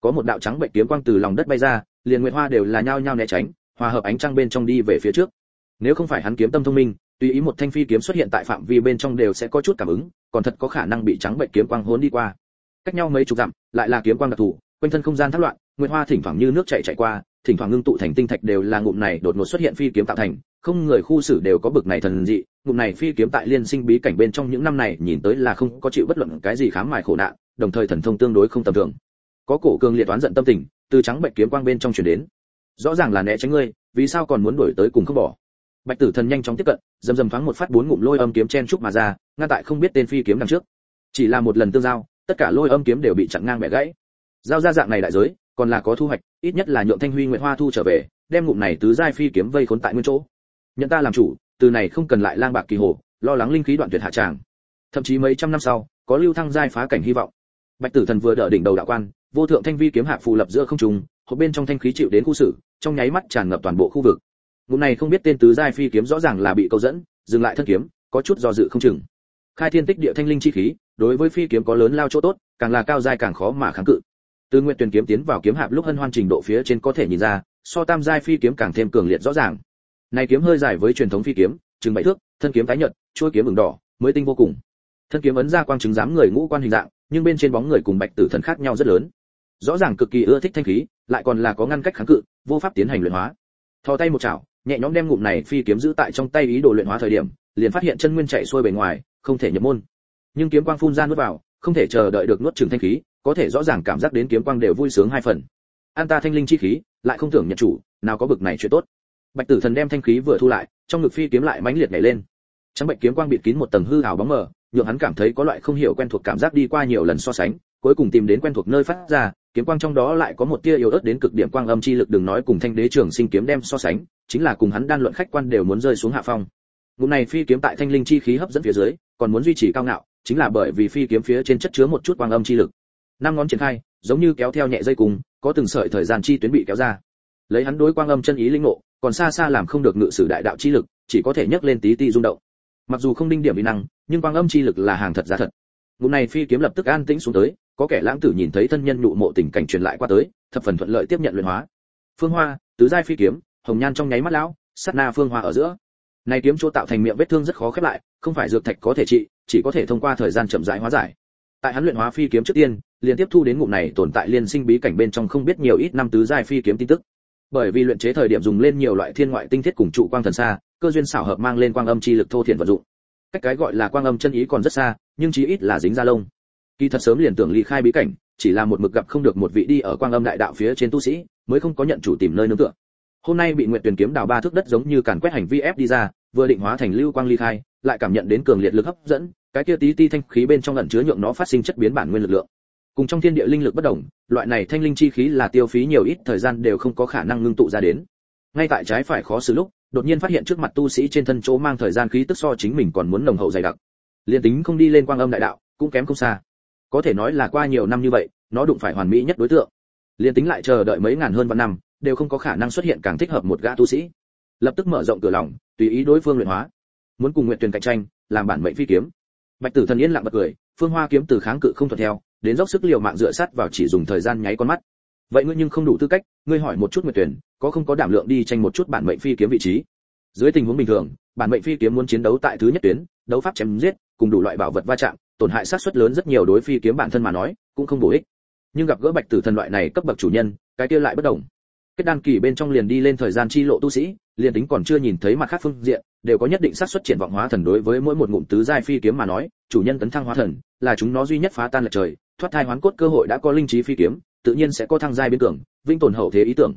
Có một đạo trắng bệnh kiếm quang từ lòng đất bay ra liền nguyệt hoa đều là nhao nhao né tránh, hòa hợp ánh trăng bên trong đi về phía trước. Nếu không phải hắn kiếm tâm thông minh, tùy ý một thanh phi kiếm xuất hiện tại phạm vi bên trong đều sẽ có chút cảm ứng, còn thật có khả năng bị trắng bệnh kiếm quang hốn đi qua. Cách nhau mấy chục dặm, lại là kiếm quang đặc thù, quanh thân không gian thắc loạn, nguyệt hoa thỉnh thoảng như nước chảy chảy qua, thỉnh thoảng ngưng tụ thành tinh thạch đều là ngụm này đột ngột xuất hiện phi kiếm tạo thành, không người khu xử đều có bực này thần dị, ngụm này phi kiếm tại liên sinh bí cảnh bên trong những năm này nhìn tới là không có chịu bất luận cái gì khám mài khổ nạn, đồng thời thần thông tương đối không tầm thường. Có cổ cường liệt toán giận tâm tình từ trắng bệnh kiếm quang bên trong truyền đến. Rõ ràng là né tránh ngươi, vì sao còn muốn đuổi tới cùng không bỏ? Bạch tử thần nhanh chóng tiếp cận, dầm dầm thoáng một phát bốn ngụm lôi âm kiếm chen trúc mà ra, ngăn tại không biết tên phi kiếm đằng trước. Chỉ là một lần tương giao, tất cả lôi âm kiếm đều bị chặn ngang bẻ gãy. Giao ra dạng này đại giới, còn là có thu hoạch, ít nhất là nhượng thanh huy nguyện hoa thu trở về, đem ngụm này tứ giai phi kiếm vây khốn tại nguyên chỗ. Nhận ta làm chủ, từ này không cần lại lang bạc kỳ hồ, lo lắng linh khí đoạn tuyệt hạ tràng. Thậm chí mấy trăm năm sau, có lưu thăng giai phá cảnh hy vọng. Bạch tử thần vừa đỡ đỉnh đầu đạo quan vô thượng thanh vi kiếm hạ phù lập giữa không trung, hộp bên trong thanh khí chịu đến khu xử, trong nháy mắt tràn ngập toàn bộ khu vực. Ngụm này không biết tên tứ giai phi kiếm rõ ràng là bị câu dẫn, dừng lại thân kiếm, có chút do dự không chừng. Khai thiên tích địa thanh linh chi khí, đối với phi kiếm có lớn lao chỗ tốt, càng là cao giai càng khó mà kháng cự. Từ nguyện tuyển kiếm tiến vào kiếm hạp lúc hân hoan trình độ phía trên có thể nhìn ra, so tam giai phi kiếm càng thêm cường liệt rõ ràng. Này kiếm hơi dài với truyền thống phi kiếm, chừng bảy thước, thân kiếm tái nhợt, chuôi kiếm ửng đỏ, mới tinh vô cùng. Thân kiếm ấn ra quang chứng dám người ngũ quan hình dạng, nhưng bên trên bóng người cùng bạch tử thần khác nhau rất lớn rõ ràng cực kỳ ưa thích thanh khí, lại còn là có ngăn cách kháng cự, vô pháp tiến hành luyện hóa. Thò tay một chảo, nhẹ nhõm đem ngụm này phi kiếm giữ tại trong tay ý đồ luyện hóa thời điểm, liền phát hiện chân nguyên chạy xuôi bề ngoài, không thể nhập môn. Nhưng kiếm quang phun ra nuốt vào, không thể chờ đợi được nuốt trường thanh khí, có thể rõ ràng cảm giác đến kiếm quang đều vui sướng hai phần. An ta thanh linh chi khí, lại không tưởng nhận chủ, nào có bực này chuyện tốt. Bạch tử thần đem thanh khí vừa thu lại, trong ngực phi kiếm lại mãnh liệt nhảy lên. Trắng bệnh kiếm quang bịt kín một tầng hư ảo bóng mờ, nhượng hắn cảm thấy có loại không hiểu quen thuộc cảm giác đi qua nhiều lần so sánh, cuối cùng tìm đến quen thuộc nơi phát ra kiếm quang trong đó lại có một tia yếu ớt đến cực điểm quang âm chi lực, đừng nói cùng thanh đế trưởng sinh kiếm đem so sánh, chính là cùng hắn đan luận khách quan đều muốn rơi xuống hạ phong. Ngụm này phi kiếm tại thanh linh chi khí hấp dẫn phía dưới, còn muốn duy trì cao ngạo, chính là bởi vì phi kiếm phía trên chất chứa một chút quang âm chi lực. Năm ngón triển khai, giống như kéo theo nhẹ dây cùng, có từng sợi thời gian chi tuyến bị kéo ra. Lấy hắn đối quang âm chân ý linh ngộ, còn xa xa làm không được ngự sử đại đạo chi lực, chỉ có thể nhấc lên tí ti rung động. Mặc dù không đinh điểm uy năng, nhưng quang âm chi lực là hàng thật giá thật. Ngụm này phi kiếm lập tức an tĩnh xuống tới có kẻ lãng tử nhìn thấy thân nhân nhụ mộ tình cảnh truyền lại qua tới, thập phần thuận lợi tiếp nhận luyện hóa. Phương hoa, tứ giai phi kiếm, hồng nhan trong nháy mắt lão, sát na phương hoa ở giữa. Này kiếm chỗ tạo thành miệng vết thương rất khó khép lại, không phải dược thạch có thể trị, chỉ có thể thông qua thời gian chậm rãi hóa giải. Tại hắn luyện hóa phi kiếm trước tiên liền tiếp thu đến ngụm này tồn tại liên sinh bí cảnh bên trong không biết nhiều ít năm tứ giai phi kiếm tin tức. Bởi vì luyện chế thời điểm dùng lên nhiều loại thiên ngoại tinh thiết cùng trụ quang thần xa, cơ duyên xảo hợp mang lên quang âm chi lực thô thiện vận dụng. Cách cái gọi là quang âm chân ý còn rất xa, nhưng chí ít là dính ra lông kỳ thật sớm liền tưởng ly khai bí cảnh, chỉ là một mực gặp không được một vị đi ở quang âm đại đạo phía trên tu sĩ, mới không có nhận chủ tìm nơi nương tựa. Hôm nay bị nguyện tuyển kiếm đào ba thước đất giống như càn quét hành vi ép đi ra, vừa định hóa thành lưu quang ly khai, lại cảm nhận đến cường liệt lực hấp dẫn, cái kia tí ti thanh khí bên trong ẩn chứa nhượng nó phát sinh chất biến bản nguyên lực lượng. Cùng trong thiên địa linh lực bất đồng, loại này thanh linh chi khí là tiêu phí nhiều ít thời gian đều không có khả năng ngưng tụ ra đến. Ngay tại trái phải khó xử lúc, đột nhiên phát hiện trước mặt tu sĩ trên thân chỗ mang thời gian khí tức so chính mình còn muốn nồng hậu dày đặc. Liền tính không đi lên quang âm đại đạo, cũng kém không xa có thể nói là qua nhiều năm như vậy, nó đụng phải hoàn mỹ nhất đối tượng. Liền tính lại chờ đợi mấy ngàn hơn vạn năm, đều không có khả năng xuất hiện càng thích hợp một gã tu sĩ. Lập tức mở rộng cửa lòng, tùy ý đối phương luyện hóa. Muốn cùng nguyện tuyển cạnh tranh, làm bản mệnh phi kiếm. Bạch tử thần yên lặng bật cười, phương hoa kiếm từ kháng cự không thuận theo, đến dốc sức liều mạng dựa sát vào chỉ dùng thời gian nháy con mắt. Vậy ngươi nhưng không đủ tư cách, ngươi hỏi một chút nguyệt tuyển có không có đảm lượng đi tranh một chút bản mệnh phi kiếm vị trí? Dưới tình huống bình thường, bản mệnh phi kiếm muốn chiến đấu tại thứ nhất tuyến, đấu pháp chém giết, cùng đủ loại bảo vật va chạm tổn hại sát suất lớn rất nhiều đối phi kiếm bản thân mà nói, cũng không bổ ích. Nhưng gặp gỡ bạch tử thần loại này cấp bậc chủ nhân, cái kia lại bất đồng. Kết đan kỳ bên trong liền đi lên thời gian chi lộ tu sĩ, liền tính còn chưa nhìn thấy mặt khác phương diện, đều có nhất định xác suất triển vọng hóa thần đối với mỗi một ngụm tứ giai phi kiếm mà nói, chủ nhân tấn thăng hóa thần, là chúng nó duy nhất phá tan lệch trời, thoát thai hoán cốt cơ hội đã có linh trí phi kiếm, tự nhiên sẽ có thăng giai biến tưởng vinh tồn hậu thế ý tưởng.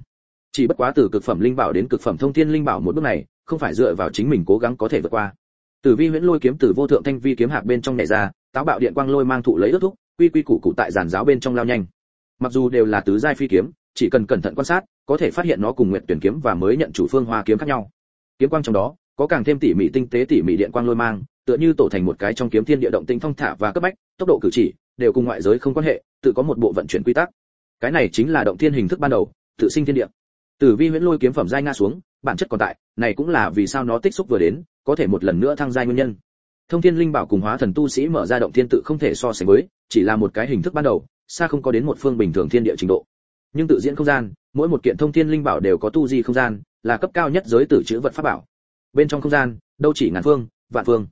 Chỉ bất quá từ cực phẩm linh bảo đến cực phẩm thông thiên linh bảo một bước này, không phải dựa vào chính mình cố gắng có thể vượt qua. Tử vi huyễn lôi kiếm từ vô thượng thanh vi kiếm hạc bên trong nhảy ra táo bạo điện quang lôi mang thụ lấy ước thúc, quy quy củ cụ tại giàn giáo bên trong lao nhanh. Mặc dù đều là tứ giai phi kiếm, chỉ cần cẩn thận quan sát, có thể phát hiện nó cùng nguyện tuyển kiếm và mới nhận chủ phương hoa kiếm khác nhau. Kiếm quang trong đó, có càng thêm tỉ mỉ tinh tế tỉ mỉ điện quang lôi mang, tựa như tổ thành một cái trong kiếm thiên địa động tinh phong thả và cấp bách, tốc độ cử chỉ, đều cùng ngoại giới không quan hệ, tự có một bộ vận chuyển quy tắc. Cái này chính là động thiên hình thức ban đầu, tự sinh thiên địa. Tử vi huyễn lôi kiếm phẩm giai nga xuống, bản chất còn tại, này cũng là vì sao nó tích xúc vừa đến, có thể một lần nữa thăng giai nguyên nhân thông thiên linh bảo cùng hóa thần tu sĩ mở ra động thiên tự không thể so sánh với, chỉ là một cái hình thức ban đầu, xa không có đến một phương bình thường thiên địa trình độ. Nhưng tự diễn không gian, mỗi một kiện thông thiên linh bảo đều có tu di không gian, là cấp cao nhất giới tử chữ vật pháp bảo. Bên trong không gian, đâu chỉ ngàn phương, vạn phương.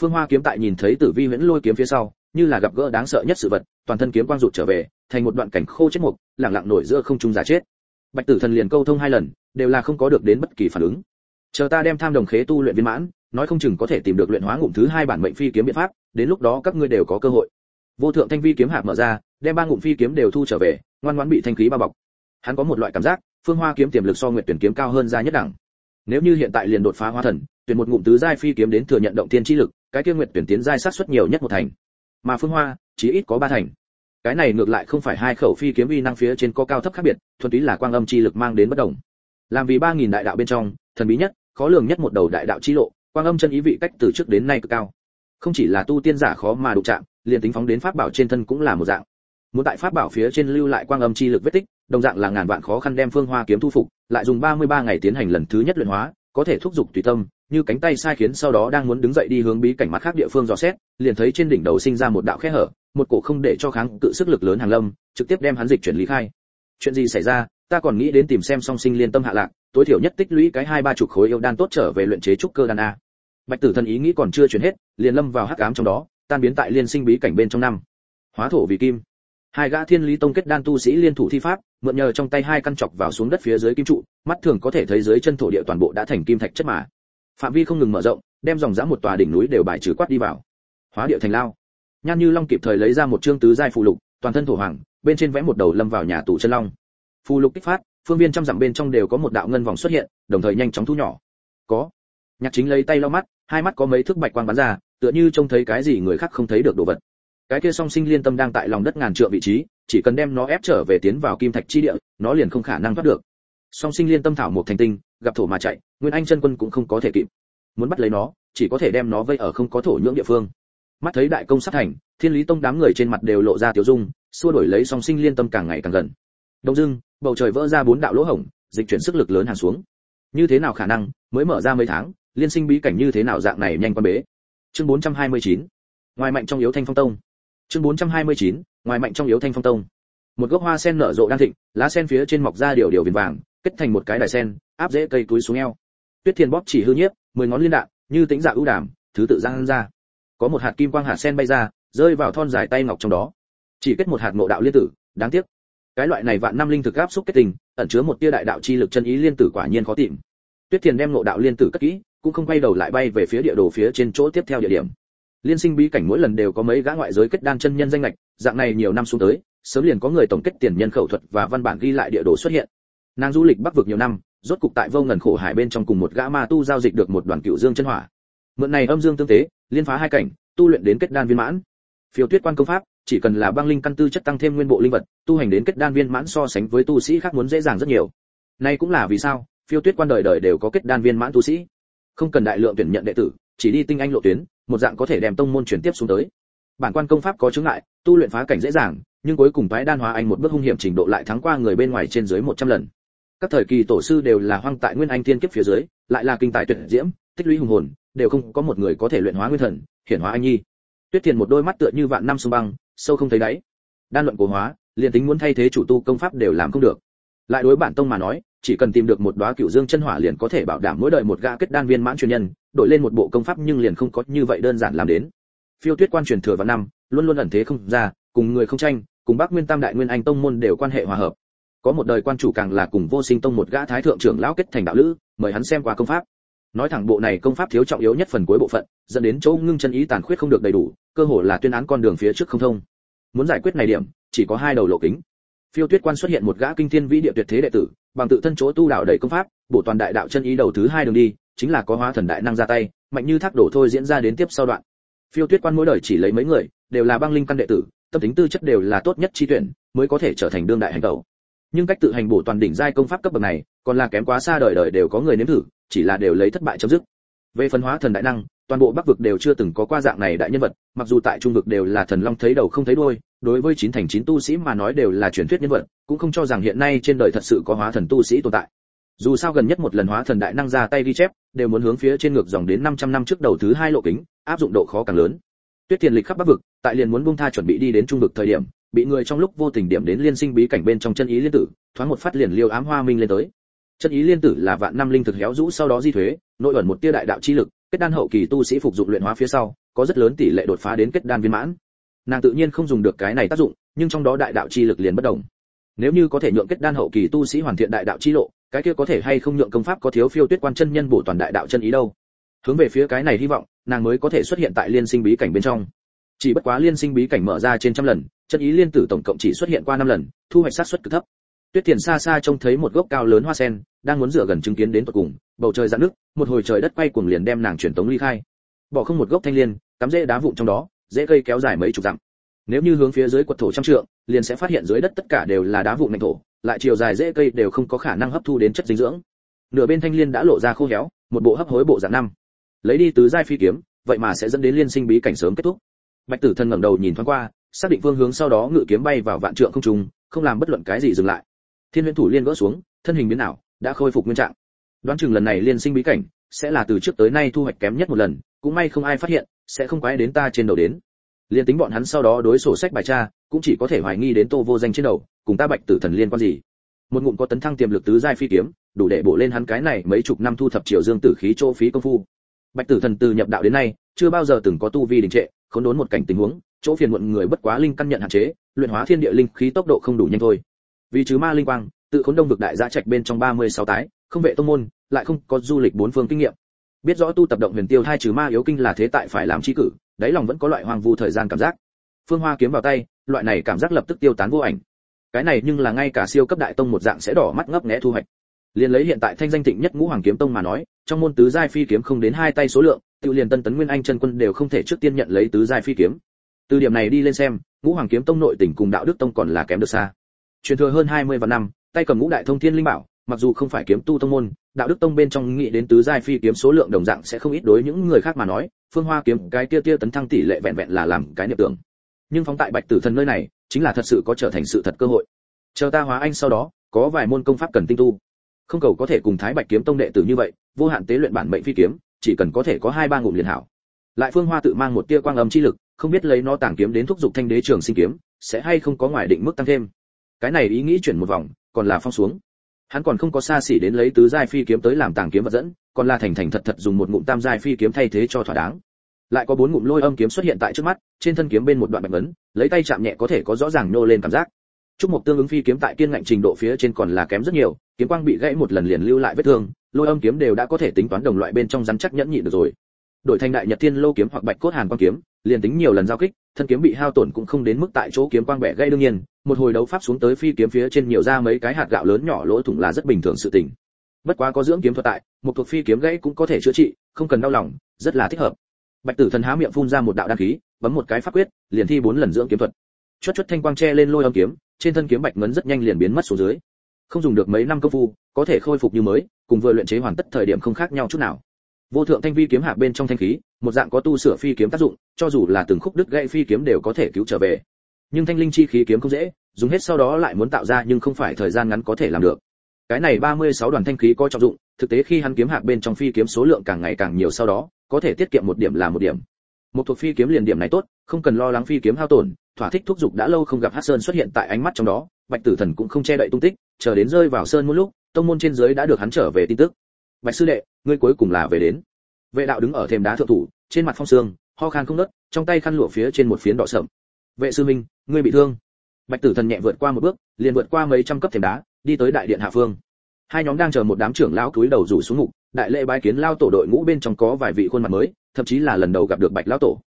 Phương hoa kiếm tại nhìn thấy tử vi huyễn lôi kiếm phía sau, như là gặp gỡ đáng sợ nhất sự vật, toàn thân kiếm quang rụt trở về, thành một đoạn cảnh khô chết mục lặng lặng nổi giữa không trung giả chết. Bạch tử thần liền câu thông hai lần, đều là không có được đến bất kỳ phản ứng. Chờ ta đem tham đồng khế tu luyện viên mãn nói không chừng có thể tìm được luyện hóa ngụm thứ hai bản mệnh phi kiếm biện pháp, đến lúc đó các ngươi đều có cơ hội. Vô thượng thanh vi kiếm hạp mở ra, đem ba ngụm phi kiếm đều thu trở về, ngoan ngoãn bị thanh khí bao bọc. Hắn có một loại cảm giác, phương hoa kiếm tiềm lực so nguyệt tuyển kiếm cao hơn ra nhất đẳng. Nếu như hiện tại liền đột phá hóa thần, tuyển một ngụm tứ giai phi kiếm đến thừa nhận động tiên chi lực, cái kia nguyệt tuyển tiến giai sát suất nhiều nhất một thành. Mà phương hoa, chỉ ít có ba thành. Cái này ngược lại không phải hai khẩu phi kiếm uy năng phía trên có cao thấp khác biệt, thuần túy là quang âm chi lực mang đến bất động làm vì ba nghìn đại đạo bên trong, thần bí nhất, khó lường nhất một đầu đại đạo chi lộ quang âm chân ý vị cách từ trước đến nay cực cao. Không chỉ là tu tiên giả khó mà đụng chạm, liền tính phóng đến pháp bảo trên thân cũng là một dạng. Muốn tại pháp bảo phía trên lưu lại quang âm chi lực vết tích, đồng dạng là ngàn vạn khó khăn đem phương hoa kiếm thu phục, lại dùng 33 ngày tiến hành lần thứ nhất luyện hóa, có thể thúc giục tùy tâm, như cánh tay sai khiến sau đó đang muốn đứng dậy đi hướng bí cảnh mắt khác địa phương dò xét, liền thấy trên đỉnh đầu sinh ra một đạo khe hở, một cổ không để cho kháng cự sức lực lớn hàng lâm, trực tiếp đem hắn dịch chuyển lý khai. Chuyện gì xảy ra, ta còn nghĩ đến tìm xem song sinh liên tâm hạ lạc tối thiểu nhất tích lũy cái hai ba chục khối yêu đan tốt trở về luyện chế trúc cơ đan a. Bạch tử thần ý nghĩ còn chưa chuyển hết, liền lâm vào hắc ám trong đó, tan biến tại liên sinh bí cảnh bên trong năm. Hóa thổ vì kim. Hai gã thiên lý tông kết đan tu sĩ liên thủ thi pháp, mượn nhờ trong tay hai căn chọc vào xuống đất phía dưới kim trụ, mắt thường có thể thấy dưới chân thổ địa toàn bộ đã thành kim thạch chất mà. Phạm vi không ngừng mở rộng, đem dòng dã một tòa đỉnh núi đều bài trừ quát đi vào. Hóa địa thành lao. Nhan như long kịp thời lấy ra một chương tứ giai phù lục, toàn thân thổ hoàng, bên trên vẽ một đầu lâm vào nhà tù chân long. Phù lục kích phát phương viên trăm dặm bên trong đều có một đạo ngân vòng xuất hiện, đồng thời nhanh chóng thu nhỏ. Có. Nhạc chính lấy tay lau mắt, hai mắt có mấy thước bạch quang bắn ra, tựa như trông thấy cái gì người khác không thấy được đồ vật. Cái kia song sinh liên tâm đang tại lòng đất ngàn trượng vị trí, chỉ cần đem nó ép trở về tiến vào kim thạch chi địa, nó liền không khả năng thoát được. Song sinh liên tâm thảo một thành tinh, gặp thổ mà chạy, nguyên anh chân quân cũng không có thể kịp. Muốn bắt lấy nó, chỉ có thể đem nó vây ở không có thổ nhưỡng địa phương. Mắt thấy đại công sát thành, thiên lý tông đám người trên mặt đều lộ ra tiểu dung, xua đổi lấy song sinh liên tâm càng ngày càng gần. Đông dưng bầu trời vỡ ra bốn đạo lỗ hổng, dịch chuyển sức lực lớn hàng xuống. Như thế nào khả năng, mới mở ra mấy tháng, liên sinh bí cảnh như thế nào dạng này nhanh quan bế. Chương 429 ngoài mạnh trong yếu thanh phong tông. Chương 429 ngoài mạnh trong yếu thanh phong tông. Một gốc hoa sen nở rộ đang thịnh, lá sen phía trên mọc ra điều điều viền vàng, kết thành một cái đài sen, áp dễ cây túi xuống eo. Tuyết thiên bóp chỉ hư nhiếp, mười ngón liên đạn, như tính dạ ưu đàm, thứ tự giang ra. Có một hạt kim quang hạt sen bay ra, rơi vào thon dài tay ngọc trong đó. Chỉ kết một hạt ngộ đạo liên tử, đáng tiếc cái loại này vạn năm linh thực áp xúc kết tình ẩn chứa một tia đại đạo chi lực chân ý liên tử quả nhiên khó tìm. Tuyết thiền đem ngộ đạo liên tử cất kỹ, cũng không quay đầu lại bay về phía địa đồ phía trên chỗ tiếp theo địa điểm. Liên sinh bí cảnh mỗi lần đều có mấy gã ngoại giới kết đan chân nhân danh lệch dạng này nhiều năm xuống tới, sớm liền có người tổng kết tiền nhân khẩu thuật và văn bản ghi lại địa đồ xuất hiện. Nàng du lịch bắc vực nhiều năm, rốt cục tại vô ngần khổ hải bên trong cùng một gã ma tu giao dịch được một đoàn cựu dương chân hỏa. Mượn này âm dương tương tế, liên phá hai cảnh, tu luyện đến kết đan viên mãn. Phiêu tuyết quan công pháp chỉ cần là băng linh căn tư chất tăng thêm nguyên bộ linh vật, tu hành đến kết đan viên mãn so sánh với tu sĩ khác muốn dễ dàng rất nhiều. Nay cũng là vì sao, phiêu tuyết quan đời đời đều có kết đan viên mãn tu sĩ. Không cần đại lượng tuyển nhận đệ tử, chỉ đi tinh anh lộ tuyến, một dạng có thể đem tông môn chuyển tiếp xuống tới. Bản quan công pháp có chứng ngại, tu luyện phá cảnh dễ dàng, nhưng cuối cùng phái đan hóa anh một bước hung hiểm trình độ lại thắng qua người bên ngoài trên dưới 100 lần. Các thời kỳ tổ sư đều là hoang tại nguyên anh tiên kiếp phía dưới, lại là kinh tài tuyệt diễm, tích lũy hùng hồn, đều không có một người có thể luyện hóa nguyên thần, hiển hóa anh nhi. Tuyết thiền một đôi mắt tựa như vạn năm sông băng sâu không thấy đáy. Đan luận cổ hóa, liền tính muốn thay thế chủ tu công pháp đều làm không được. Lại đối bản tông mà nói, chỉ cần tìm được một đóa cựu dương chân hỏa liền có thể bảo đảm mỗi đời một gã kết đan viên mãn truyền nhân, đổi lên một bộ công pháp nhưng liền không có như vậy đơn giản làm đến. Phiêu tuyết quan truyền thừa vào năm, luôn luôn ẩn thế không ra, cùng người không tranh, cùng bắc nguyên tam đại nguyên anh tông môn đều quan hệ hòa hợp. Có một đời quan chủ càng là cùng vô sinh tông một gã thái thượng trưởng lão kết thành đạo lữ, mời hắn xem qua công pháp nói thẳng bộ này công pháp thiếu trọng yếu nhất phần cuối bộ phận, dẫn đến chỗ ngưng chân ý tàn khuyết không được đầy đủ, cơ hội là tuyên án con đường phía trước không thông. Muốn giải quyết này điểm, chỉ có hai đầu lộ kính. Phiêu tuyết quan xuất hiện một gã kinh thiên vĩ địa tuyệt thế đệ tử, bằng tự thân chỗ tu đạo đầy công pháp bộ toàn đại đạo chân ý đầu thứ hai đường đi, chính là có hóa thần đại năng ra tay, mạnh như thác đổ thôi diễn ra đến tiếp sau đoạn. Phiêu tuyết quan mỗi đời chỉ lấy mấy người, đều là băng linh căn đệ tử, tâm tính tư chất đều là tốt nhất chi tuyển, mới có thể trở thành đương đại hành tẩu. Nhưng cách tự hành bổ toàn đỉnh giai công pháp cấp bậc này, còn là kém quá xa đời đời đều có người nếm thử chỉ là đều lấy thất bại chấm dứt. Về phân hóa thần đại năng, toàn bộ bắc vực đều chưa từng có qua dạng này đại nhân vật, mặc dù tại trung vực đều là thần long thấy đầu không thấy đuôi, đối với chín thành chín tu sĩ mà nói đều là truyền thuyết nhân vật, cũng không cho rằng hiện nay trên đời thật sự có hóa thần tu sĩ tồn tại. Dù sao gần nhất một lần hóa thần đại năng ra tay ghi chép, đều muốn hướng phía trên ngược dòng đến 500 năm trước đầu thứ hai lộ kính, áp dụng độ khó càng lớn. Tuyết tiền lịch khắp bắc vực, tại liền muốn buông tha chuẩn bị đi đến trung vực thời điểm, bị người trong lúc vô tình điểm đến liên sinh bí cảnh bên trong chân ý liên tử, thoáng một phát liền liêu ám hoa minh lên tới chân ý liên tử là vạn năm linh thực héo rũ sau đó di thuế, nội ẩn một tia đại đạo chi lực, kết đan hậu kỳ tu sĩ phục dụng luyện hóa phía sau, có rất lớn tỷ lệ đột phá đến kết đan viên mãn. Nàng tự nhiên không dùng được cái này tác dụng, nhưng trong đó đại đạo chi lực liền bất động nếu như có thể nhượng kết đan hậu kỳ tu sĩ hoàn thiện đại đạo chi lộ, cái kia có thể hay không nhượng công pháp có thiếu phiêu tuyết quan chân nhân bổ toàn đại đạo chân ý đâu? Hướng về phía cái này hy vọng, nàng mới có thể xuất hiện tại liên sinh bí cảnh bên trong. Chỉ bất quá liên sinh bí cảnh mở ra trên trăm lần, chân ý liên tử tổng cộng chỉ xuất hiện qua năm lần, thu hoạch sát suất cực thấp tuyết tiền xa xa trông thấy một gốc cao lớn hoa sen, đang muốn dựa gần chứng kiến đến tận cùng, bầu trời dạn nước, một hồi trời đất quay cuồng liền đem nàng chuyển tống ly khai. Bỏ không một gốc thanh liên, cắm rễ đá vụn trong đó, rễ cây kéo dài mấy chục dặm. Nếu như hướng phía dưới quật thổ trăm trượng, liền sẽ phát hiện dưới đất tất cả đều là đá vụn nành thổ, lại chiều dài rễ cây đều không có khả năng hấp thu đến chất dinh dưỡng. Nửa bên thanh liên đã lộ ra khô héo, một bộ hấp hối bộ dạng năm. Lấy đi tứ giai phi kiếm, vậy mà sẽ dẫn đến liên sinh bí cảnh sớm kết thúc. Bạch tử thần ngẩng đầu nhìn thoáng qua, xác định phương hướng sau đó ngự kiếm bay vào vạn trượng không trung, không làm bất luận cái gì dừng lại thiên huyễn thủ liên gỡ xuống, thân hình biến ảo, đã khôi phục nguyên trạng. Đoán chừng lần này liên sinh bí cảnh, sẽ là từ trước tới nay thu hoạch kém nhất một lần, cũng may không ai phát hiện, sẽ không quái đến ta trên đầu đến. Liên tính bọn hắn sau đó đối sổ sách bài tra, cũng chỉ có thể hoài nghi đến tô vô danh trên đầu, cùng ta bạch tử thần liên quan gì. Một ngụm có tấn thăng tiềm lực tứ giai phi kiếm, đủ để bổ lên hắn cái này mấy chục năm thu thập triệu dương tử khí chỗ phí công phu. Bạch tử thần từ nhập đạo đến nay, chưa bao giờ từng có tu vi đình trệ không đốn một cảnh tình huống, chỗ phiền muộn người bất quá linh căn nhận hạn chế, luyện hóa thiên địa linh khí tốc độ không đủ nhanh thôi vì chứ ma linh quang, tự khốn đông vực đại gia trạch bên trong 36 tái, không vệ tông môn, lại không có du lịch bốn phương kinh nghiệm. Biết rõ tu tập động huyền tiêu hai trừ ma yếu kinh là thế tại phải làm chi cử, đáy lòng vẫn có loại hoang vu thời gian cảm giác. Phương hoa kiếm vào tay, loại này cảm giác lập tức tiêu tán vô ảnh. Cái này nhưng là ngay cả siêu cấp đại tông một dạng sẽ đỏ mắt ngấp nghé thu hoạch. Liền lấy hiện tại thanh danh thịnh nhất ngũ hoàng kiếm tông mà nói, trong môn tứ giai phi kiếm không đến hai tay số lượng, tự liền tân tấn nguyên anh chân quân đều không thể trước tiên nhận lấy tứ giai phi kiếm. Từ điểm này đi lên xem, ngũ hoàng kiếm tông nội tình cùng đạo đức tông còn là kém được xa truyền thừa hơn 20 vạn năm, tay cầm ngũ đại thông thiên linh bảo, mặc dù không phải kiếm tu tông môn, đạo đức tông bên trong nghĩ đến tứ giai phi kiếm số lượng đồng dạng sẽ không ít đối những người khác mà nói, phương hoa kiếm, cái kia kia tấn thăng tỷ lệ vẹn vẹn là làm cái niệm tưởng. Nhưng phóng tại bạch tử thần nơi này, chính là thật sự có trở thành sự thật cơ hội. Chờ ta hóa anh sau đó, có vài môn công pháp cần tinh tu. Không cầu có thể cùng thái bạch kiếm tông đệ tử như vậy, vô hạn tế luyện bản mệnh phi kiếm, chỉ cần có thể có hai ba ngụm liền hảo. Lại phương hoa tự mang một tia quang âm chi lực, không biết lấy nó tàng kiếm đến thúc giục thanh đế trường sinh kiếm, sẽ hay không có ngoài định mức tăng thêm cái này ý nghĩ chuyển một vòng, còn là phong xuống. Hắn còn không có xa xỉ đến lấy tứ giai phi kiếm tới làm tàng kiếm vật dẫn, còn là thành thành thật thật dùng một ngụm tam giai phi kiếm thay thế cho thỏa đáng. Lại có bốn ngụm lôi âm kiếm xuất hiện tại trước mắt, trên thân kiếm bên một đoạn bạch ấn lấy tay chạm nhẹ có thể có rõ ràng nô lên cảm giác. Trúc mục tương ứng phi kiếm tại kiên ngạnh trình độ phía trên còn là kém rất nhiều, kiếm quang bị gãy một lần liền lưu lại vết thương, lôi âm kiếm đều đã có thể tính toán đồng loại bên trong rắn chắc nhẫn nhịn được rồi. Đổi thành đại nhật thiên lô kiếm hoặc bạch cốt hàn quang kiếm liền tính nhiều lần giao kích, thân kiếm bị hao tổn cũng không đến mức tại chỗ kiếm quang bẻ gãy đương nhiên, một hồi đấu pháp xuống tới phi kiếm phía trên nhiều ra mấy cái hạt gạo lớn nhỏ lỗ thủng là rất bình thường sự tình. Bất quá có dưỡng kiếm thuật tại, một thuộc phi kiếm gãy cũng có thể chữa trị, không cần đau lòng, rất là thích hợp. Bạch tử thần há miệng phun ra một đạo đan khí, bấm một cái pháp quyết, liền thi bốn lần dưỡng kiếm thuật. Chuất chuất thanh quang che lên lôi âm kiếm, trên thân kiếm bạch ngấn rất nhanh liền biến mất xuống dưới. Không dùng được mấy năm công phu, có thể khôi phục như mới, cùng vừa luyện chế hoàn tất thời điểm không khác nhau chút nào vô thượng thanh vi kiếm hạ bên trong thanh khí, một dạng có tu sửa phi kiếm tác dụng, cho dù là từng khúc đứt gãy phi kiếm đều có thể cứu trở về. Nhưng thanh linh chi khí kiếm không dễ, dùng hết sau đó lại muốn tạo ra nhưng không phải thời gian ngắn có thể làm được. Cái này 36 đoàn thanh khí có trọng dụng, thực tế khi hắn kiếm hạc bên trong phi kiếm số lượng càng ngày càng nhiều sau đó, có thể tiết kiệm một điểm là một điểm. Một thuộc phi kiếm liền điểm này tốt, không cần lo lắng phi kiếm hao tổn, thỏa thích thúc dục đã lâu không gặp hắc sơn xuất hiện tại ánh mắt trong đó, bạch tử thần cũng không che đậy tung tích, chờ đến rơi vào sơn một lúc, tông môn trên dưới đã được hắn trở về tin tức bạch sư đệ, ngươi cuối cùng là về đến. Vệ đạo đứng ở thềm đá thượng thủ, trên mặt phong sương, ho khan không nớt trong tay khăn lụa phía trên một phiến đỏ sậm. Vệ sư minh, ngươi bị thương. Bạch tử thần nhẹ vượt qua một bước, liền vượt qua mấy trăm cấp thềm đá, đi tới đại điện hạ phương. Hai nhóm đang chờ một đám trưởng lão cúi đầu rủ xuống ngục đại lễ bái kiến lao tổ đội ngũ bên trong có vài vị khuôn mặt mới, thậm chí là lần đầu gặp được bạch lão tổ.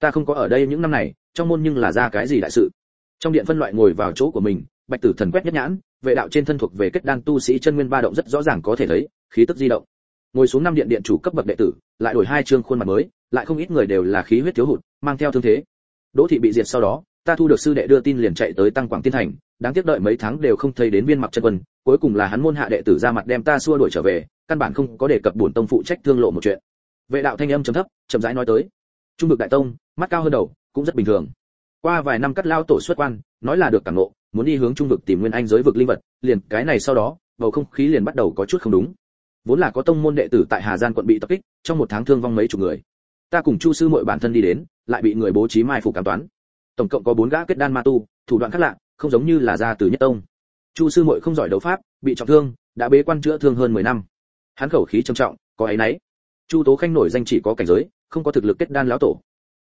Ta không có ở đây những năm này, trong môn nhưng là ra cái gì đại sự. Trong điện phân loại ngồi vào chỗ của mình, bạch tử thần quét nhất nhãn, vệ đạo trên thân thuộc về kết đan tu sĩ chân nguyên ba động rất rõ ràng có thể thấy khí tức di động. Ngồi xuống năm điện điện chủ cấp bậc đệ tử, lại đổi hai chương khuôn mặt mới, lại không ít người đều là khí huyết thiếu hụt, mang theo thương thế. Đỗ thị bị diệt sau đó, ta thu được sư đệ đưa tin liền chạy tới tăng quảng tiên thành, đáng tiếc đợi mấy tháng đều không thấy đến viên mặc chân quân, cuối cùng là hắn môn hạ đệ tử ra mặt đem ta xua đuổi trở về, căn bản không có đề cập bổn tông phụ trách thương lộ một chuyện. Vệ đạo thanh âm trầm thấp, chậm rãi nói tới. Trung vực đại tông, mắt cao hơn đầu, cũng rất bình thường. Qua vài năm cắt lao tổ xuất quan, nói là được cảm ngộ, muốn đi hướng trung vực tìm nguyên anh giới vực linh vật, liền cái này sau đó, bầu không khí liền bắt đầu có chút không đúng vốn là có tông môn đệ tử tại hà giang quận bị tập kích, trong một tháng thương vong mấy chục người. Ta cùng chu sư muội bản thân đi đến, lại bị người bố trí mai phục cảm toán. Tổng cộng có bốn gã kết đan ma tu, thủ đoạn khác lạ, không giống như là ra từ nhất tông. Chu sư muội không giỏi đấu pháp, bị trọng thương, đã bế quan chữa thương hơn 10 năm. Hắn khẩu khí trầm trọng, có ấy nấy chu tố khanh nổi danh chỉ có cảnh giới, không có thực lực kết đan lão tổ.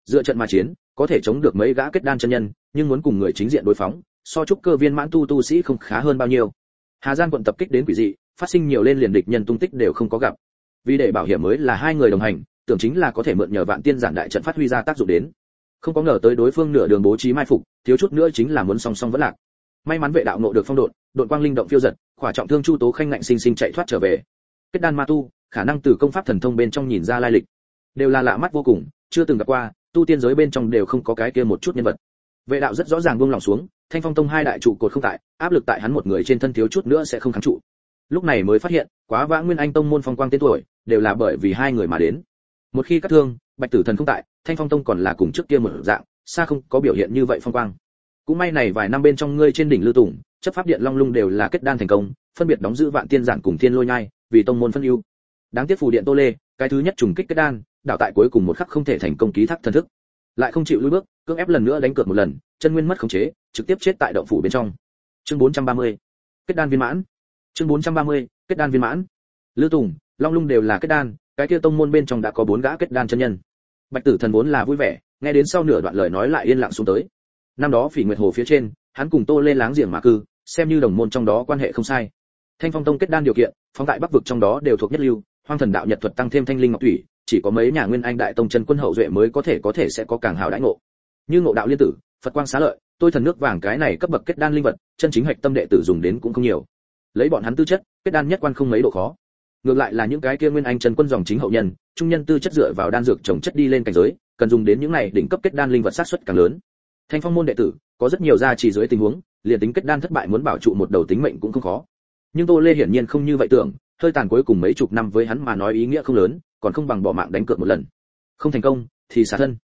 Dựa trận mà chiến, có thể chống được mấy gã kết đan chân nhân, nhưng muốn cùng người chính diện đối phóng, so chúc cơ viên mãn tu tu sĩ không khá hơn bao nhiêu. Hà giang quận tập kích đến quỷ dị phát sinh nhiều lên liền địch nhân tung tích đều không có gặp. Vì để bảo hiểm mới là hai người đồng hành, tưởng chính là có thể mượn nhờ vạn tiên giản đại trận phát huy ra tác dụng đến. Không có ngờ tới đối phương nửa đường bố trí mai phục, thiếu chút nữa chính là muốn song song vẫn lạc. May mắn vệ đạo nộ được phong độn độn quang linh động phiêu giật, khỏa trọng thương chu tố khanh ngạnh sinh sinh chạy thoát trở về. Kết đan ma tu, khả năng từ công pháp thần thông bên trong nhìn ra lai lịch. Đều là lạ mắt vô cùng, chưa từng gặp qua, tu tiên giới bên trong đều không có cái kia một chút nhân vật. Vệ đạo rất rõ ràng buông lòng xuống, thanh phong tông hai đại trụ cột không tại, áp lực tại hắn một người trên thân thiếu chút nữa sẽ không kháng trụ lúc này mới phát hiện, quá vã nguyên anh tông môn phong quang tên tuổi, đều là bởi vì hai người mà đến. Một khi cắt thương, bạch tử thần không tại, thanh phong tông còn là cùng trước kia một dạng, xa không có biểu hiện như vậy phong quang. Cũng may này vài năm bên trong ngươi trên đỉnh lưu tùng, chấp pháp điện long lung đều là kết đan thành công, phân biệt đóng giữ vạn tiên giản cùng thiên lôi nhai, vì tông môn phân ưu. Đáng tiếc phù điện tô lê, cái thứ nhất trùng kích kết đan đạo tại cuối cùng một khắc không thể thành công ký thác thần thức. Lại không chịu lùi bước, cưỡng ép lần nữa đánh cược một lần, chân nguyên mất khống chế, trực tiếp chết tại động phủ bên trong. Chương 430. kết đan viên mãn chương 430, kết đan viên mãn. Lư tùng long lung đều là kết đan cái kia tông môn bên trong đã có bốn gã kết đan chân nhân. Bạch tử thần vốn là vui vẻ nghe đến sau nửa đoạn lời nói lại yên lặng xuống tới. Năm đó phỉ nguyệt hồ phía trên hắn cùng tô lên láng giềng mà cư xem như đồng môn trong đó quan hệ không sai. Thanh phong tông kết đan điều kiện phong tại bắc vực trong đó đều thuộc nhất lưu hoang thần đạo nhật thuật tăng thêm thanh linh ngọc thủy chỉ có mấy nhà nguyên anh đại tông chân quân hậu duệ mới có thể có thể sẽ có càng hào đãi ngộ. Như ngộ đạo liên tử phật quang xá lợi tôi thần nước vàng cái này cấp bậc kết đan linh vật chân chính hạch tâm đệ tử dùng đến cũng không nhiều lấy bọn hắn tư chất, kết đan nhất quan không mấy độ khó. Ngược lại là những cái kia nguyên anh trần quân dòng chính hậu nhân, trung nhân tư chất dựa vào đan dược trồng chất đi lên cảnh giới, cần dùng đến những này đỉnh cấp kết đan linh vật sát xuất càng lớn. Thanh phong môn đệ tử, có rất nhiều gia trì dưới tình huống, liền tính kết đan thất bại muốn bảo trụ một đầu tính mệnh cũng không khó. Nhưng tô lê hiển nhiên không như vậy tưởng, hơi tàn cuối cùng mấy chục năm với hắn mà nói ý nghĩa không lớn, còn không bằng bỏ mạng đánh cược một lần. Không thành công, thì xả thân.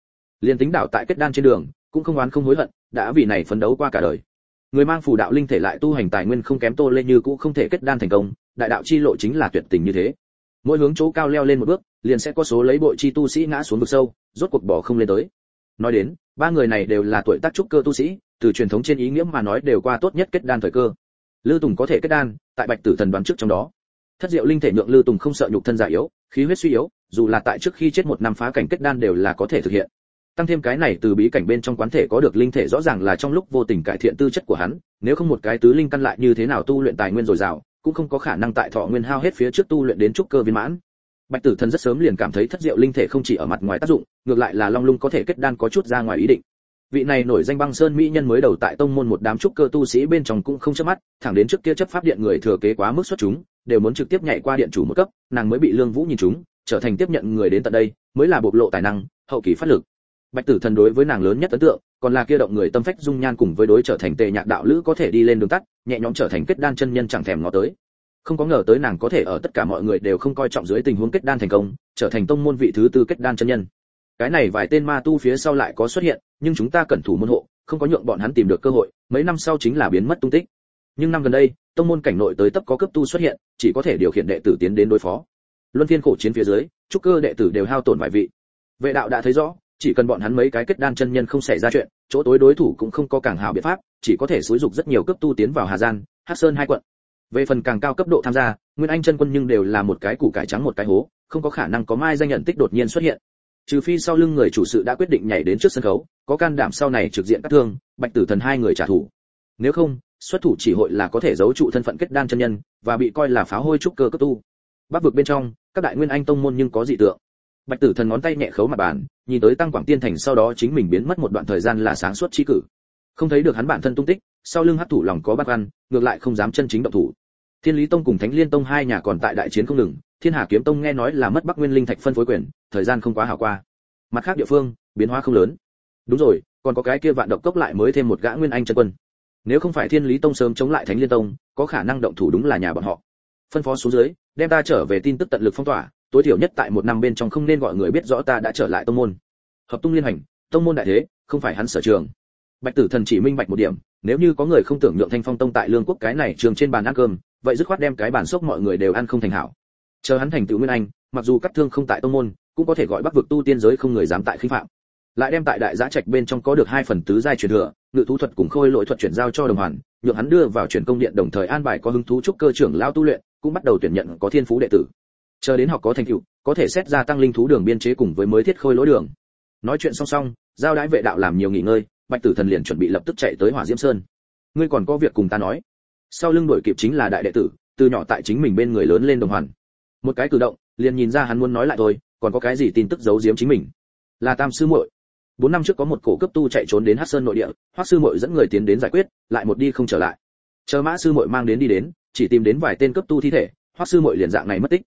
Liền tính đảo tại kết đan trên đường, cũng không oán không hối hận, đã vì này phấn đấu qua cả đời người mang phù đạo linh thể lại tu hành tài nguyên không kém tô lê như cũ không thể kết đan thành công, đại đạo chi lộ chính là tuyệt tình như thế. Mỗi hướng chỗ cao leo lên một bước, liền sẽ có số lấy bội chi tu sĩ ngã xuống vực sâu, rốt cuộc bỏ không lên tới. Nói đến, ba người này đều là tuổi tác trúc cơ tu sĩ, từ truyền thống trên ý nghĩa mà nói đều qua tốt nhất kết đan thời cơ. Lư tùng có thể kết đan, tại bạch tử thần đoán trước trong đó. Thất diệu linh thể nhượng lư tùng không sợ nhục thân già yếu, khí huyết suy yếu, dù là tại trước khi chết một năm phá cảnh kết đan đều là có thể thực hiện tăng thêm cái này từ bí cảnh bên trong quán thể có được linh thể rõ ràng là trong lúc vô tình cải thiện tư chất của hắn, nếu không một cái tứ linh căn lại như thế nào tu luyện tài nguyên dồi dào, cũng không có khả năng tại thọ nguyên hao hết phía trước tu luyện đến trúc cơ viên mãn. Bạch tử thần rất sớm liền cảm thấy thất diệu linh thể không chỉ ở mặt ngoài tác dụng, ngược lại là long lung có thể kết đan có chút ra ngoài ý định. Vị này nổi danh băng sơn mỹ nhân mới đầu tại tông môn một đám trúc cơ tu sĩ bên trong cũng không chớp mắt, thẳng đến trước kia chấp pháp điện người thừa kế quá mức xuất chúng, đều muốn trực tiếp nhảy qua điện chủ một cấp, nàng mới bị lương vũ nhìn chúng, trở thành tiếp nhận người đến tận đây, mới là bộc lộ tài năng, hậu kỳ phát lực bạch tử thần đối với nàng lớn nhất ấn tượng, còn là kia động người tâm phách dung nhan cùng với đối trở thành tề nhạc đạo lữ có thể đi lên đường tắt, nhẹ nhõm trở thành kết đan chân nhân chẳng thèm ngó tới. Không có ngờ tới nàng có thể ở tất cả mọi người đều không coi trọng dưới tình huống kết đan thành công, trở thành tông môn vị thứ tư kết đan chân nhân. Cái này vài tên ma tu phía sau lại có xuất hiện, nhưng chúng ta cẩn thủ môn hộ, không có nhượng bọn hắn tìm được cơ hội, mấy năm sau chính là biến mất tung tích. Nhưng năm gần đây, tông môn cảnh nội tới tấp có cấp tu xuất hiện, chỉ có thể điều khiển đệ tử tiến đến đối phó. Luân phiên khổ chiến phía dưới, trúc cơ đệ tử đều hao tổn vài vị. Vệ đạo đã thấy rõ chỉ cần bọn hắn mấy cái kết đan chân nhân không xảy ra chuyện chỗ tối đối thủ cũng không có càng hảo biện pháp chỉ có thể xúi dục rất nhiều cấp tu tiến vào hà Gian, hắc sơn hai quận. Về phần càng cao cấp độ tham gia nguyên anh chân quân nhưng đều là một cái củ cải trắng một cái hố không có khả năng có mai danh nhận tích đột nhiên xuất hiện. Trừ phi sau lưng người chủ sự đã quyết định nhảy đến trước sân khấu có can đảm sau này trực diện các thương bạch tử thần hai người trả thù. Nếu không xuất thủ chỉ hội là có thể giấu trụ thân phận kết đan chân nhân và bị coi là phá hôi trúc cơ cấp tu. Bắc vực bên trong các đại nguyên anh tông môn nhưng có dị tượng bạch tử thần ngón tay nhẹ khấu mặt bàn, nhìn tới tăng quảng tiên thành sau đó chính mình biến mất một đoạn thời gian là sáng suốt chi cử. Không thấy được hắn bản thân tung tích, sau lưng hắc thủ lòng có bát ăn ngược lại không dám chân chính động thủ. Thiên lý tông cùng thánh liên tông hai nhà còn tại đại chiến không ngừng, thiên hà kiếm tông nghe nói là mất bắc nguyên linh thạch phân phối quyền, thời gian không quá hảo qua. Mặt khác địa phương, biến hóa không lớn. Đúng rồi, còn có cái kia vạn độc cốc lại mới thêm một gã nguyên anh chân quân. Nếu không phải thiên lý tông sớm chống lại thánh liên tông, có khả năng động thủ đúng là nhà bọn họ. Phân phó xuống dưới, đem ta trở về tin tức tận lực phong tỏa tối thiểu nhất tại một năm bên trong không nên gọi người biết rõ ta đã trở lại tông môn. Hợp tung liên hành, tông môn đại thế, không phải hắn sở trường. Bạch tử thần chỉ minh bạch một điểm, nếu như có người không tưởng nhượng thanh phong tông tại lương quốc cái này trường trên bàn ăn cơm, vậy dứt khoát đem cái bàn sốc mọi người đều ăn không thành hảo. Chờ hắn thành tựu nguyên anh, mặc dù cắt thương không tại tông môn, cũng có thể gọi bắc vực tu tiên giới không người dám tại khinh phạm. Lại đem tại đại giã trạch bên trong có được hai phần tứ giai truyền thừa, ngự thú thuật cùng khôi lỗi thuật chuyển giao cho đồng hoàn, nhượng hắn đưa vào truyền công điện đồng thời an bài có hứng thú trúc cơ trưởng lao tu luyện, cũng bắt đầu tuyển nhận có thiên phú đệ tử chờ đến học có thành tựu, có thể xét ra tăng linh thú đường biên chế cùng với mới thiết khôi lối đường. Nói chuyện song song, giao đãi vệ đạo làm nhiều nghỉ ngơi, bạch tử thần liền chuẩn bị lập tức chạy tới hỏa diễm sơn. Ngươi còn có việc cùng ta nói. Sau lưng đổi kịp chính là đại đệ tử, từ nhỏ tại chính mình bên người lớn lên đồng hoàn. Một cái cử động, liền nhìn ra hắn muốn nói lại thôi, còn có cái gì tin tức giấu giếm chính mình? Là tam sư muội. Bốn năm trước có một cổ cấp tu chạy trốn đến hắc sơn nội địa, hoắc sư muội dẫn người tiến đến giải quyết, lại một đi không trở lại. Chờ mã sư muội mang đến đi đến, chỉ tìm đến vài tên cấp tu thi thể, hoắc sư muội liền dạng này mất tích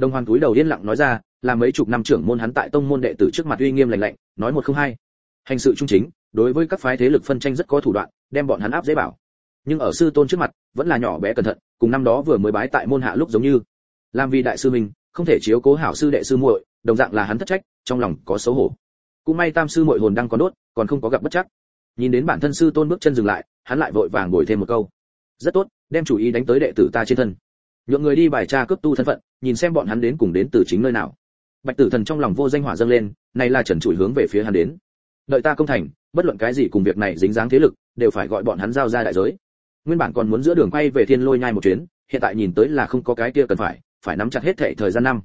đồng hoàn túi đầu yên lặng nói ra, là mấy chục năm trưởng môn hắn tại tông môn đệ tử trước mặt uy nghiêm lạnh lạnh, nói một không hai. Hành sự trung chính, đối với các phái thế lực phân tranh rất có thủ đoạn, đem bọn hắn áp dễ bảo. Nhưng ở sư tôn trước mặt, vẫn là nhỏ bé cẩn thận, cùng năm đó vừa mới bái tại môn hạ lúc giống như. Làm vì đại sư mình, không thể chiếu cố hảo sư đệ sư muội, đồng dạng là hắn thất trách, trong lòng có xấu hổ. Cũng may tam sư muội hồn đang có đốt, còn không có gặp bất chắc. Nhìn đến bản thân sư tôn bước chân dừng lại, hắn lại vội vàng bồi thêm một câu. Rất tốt, đem chủ ý đánh tới đệ tử ta trên thân nhượng người đi bài tra cướp tu thân phận, nhìn xem bọn hắn đến cùng đến từ chính nơi nào. Bạch tử thần trong lòng vô danh hỏa dâng lên, này là trần trụi hướng về phía hắn đến. Đợi ta công thành, bất luận cái gì cùng việc này dính dáng thế lực, đều phải gọi bọn hắn giao ra đại giới. Nguyên bản còn muốn giữa đường quay về thiên lôi nhai một chuyến, hiện tại nhìn tới là không có cái kia cần phải phải nắm chặt hết thệ thời gian năm.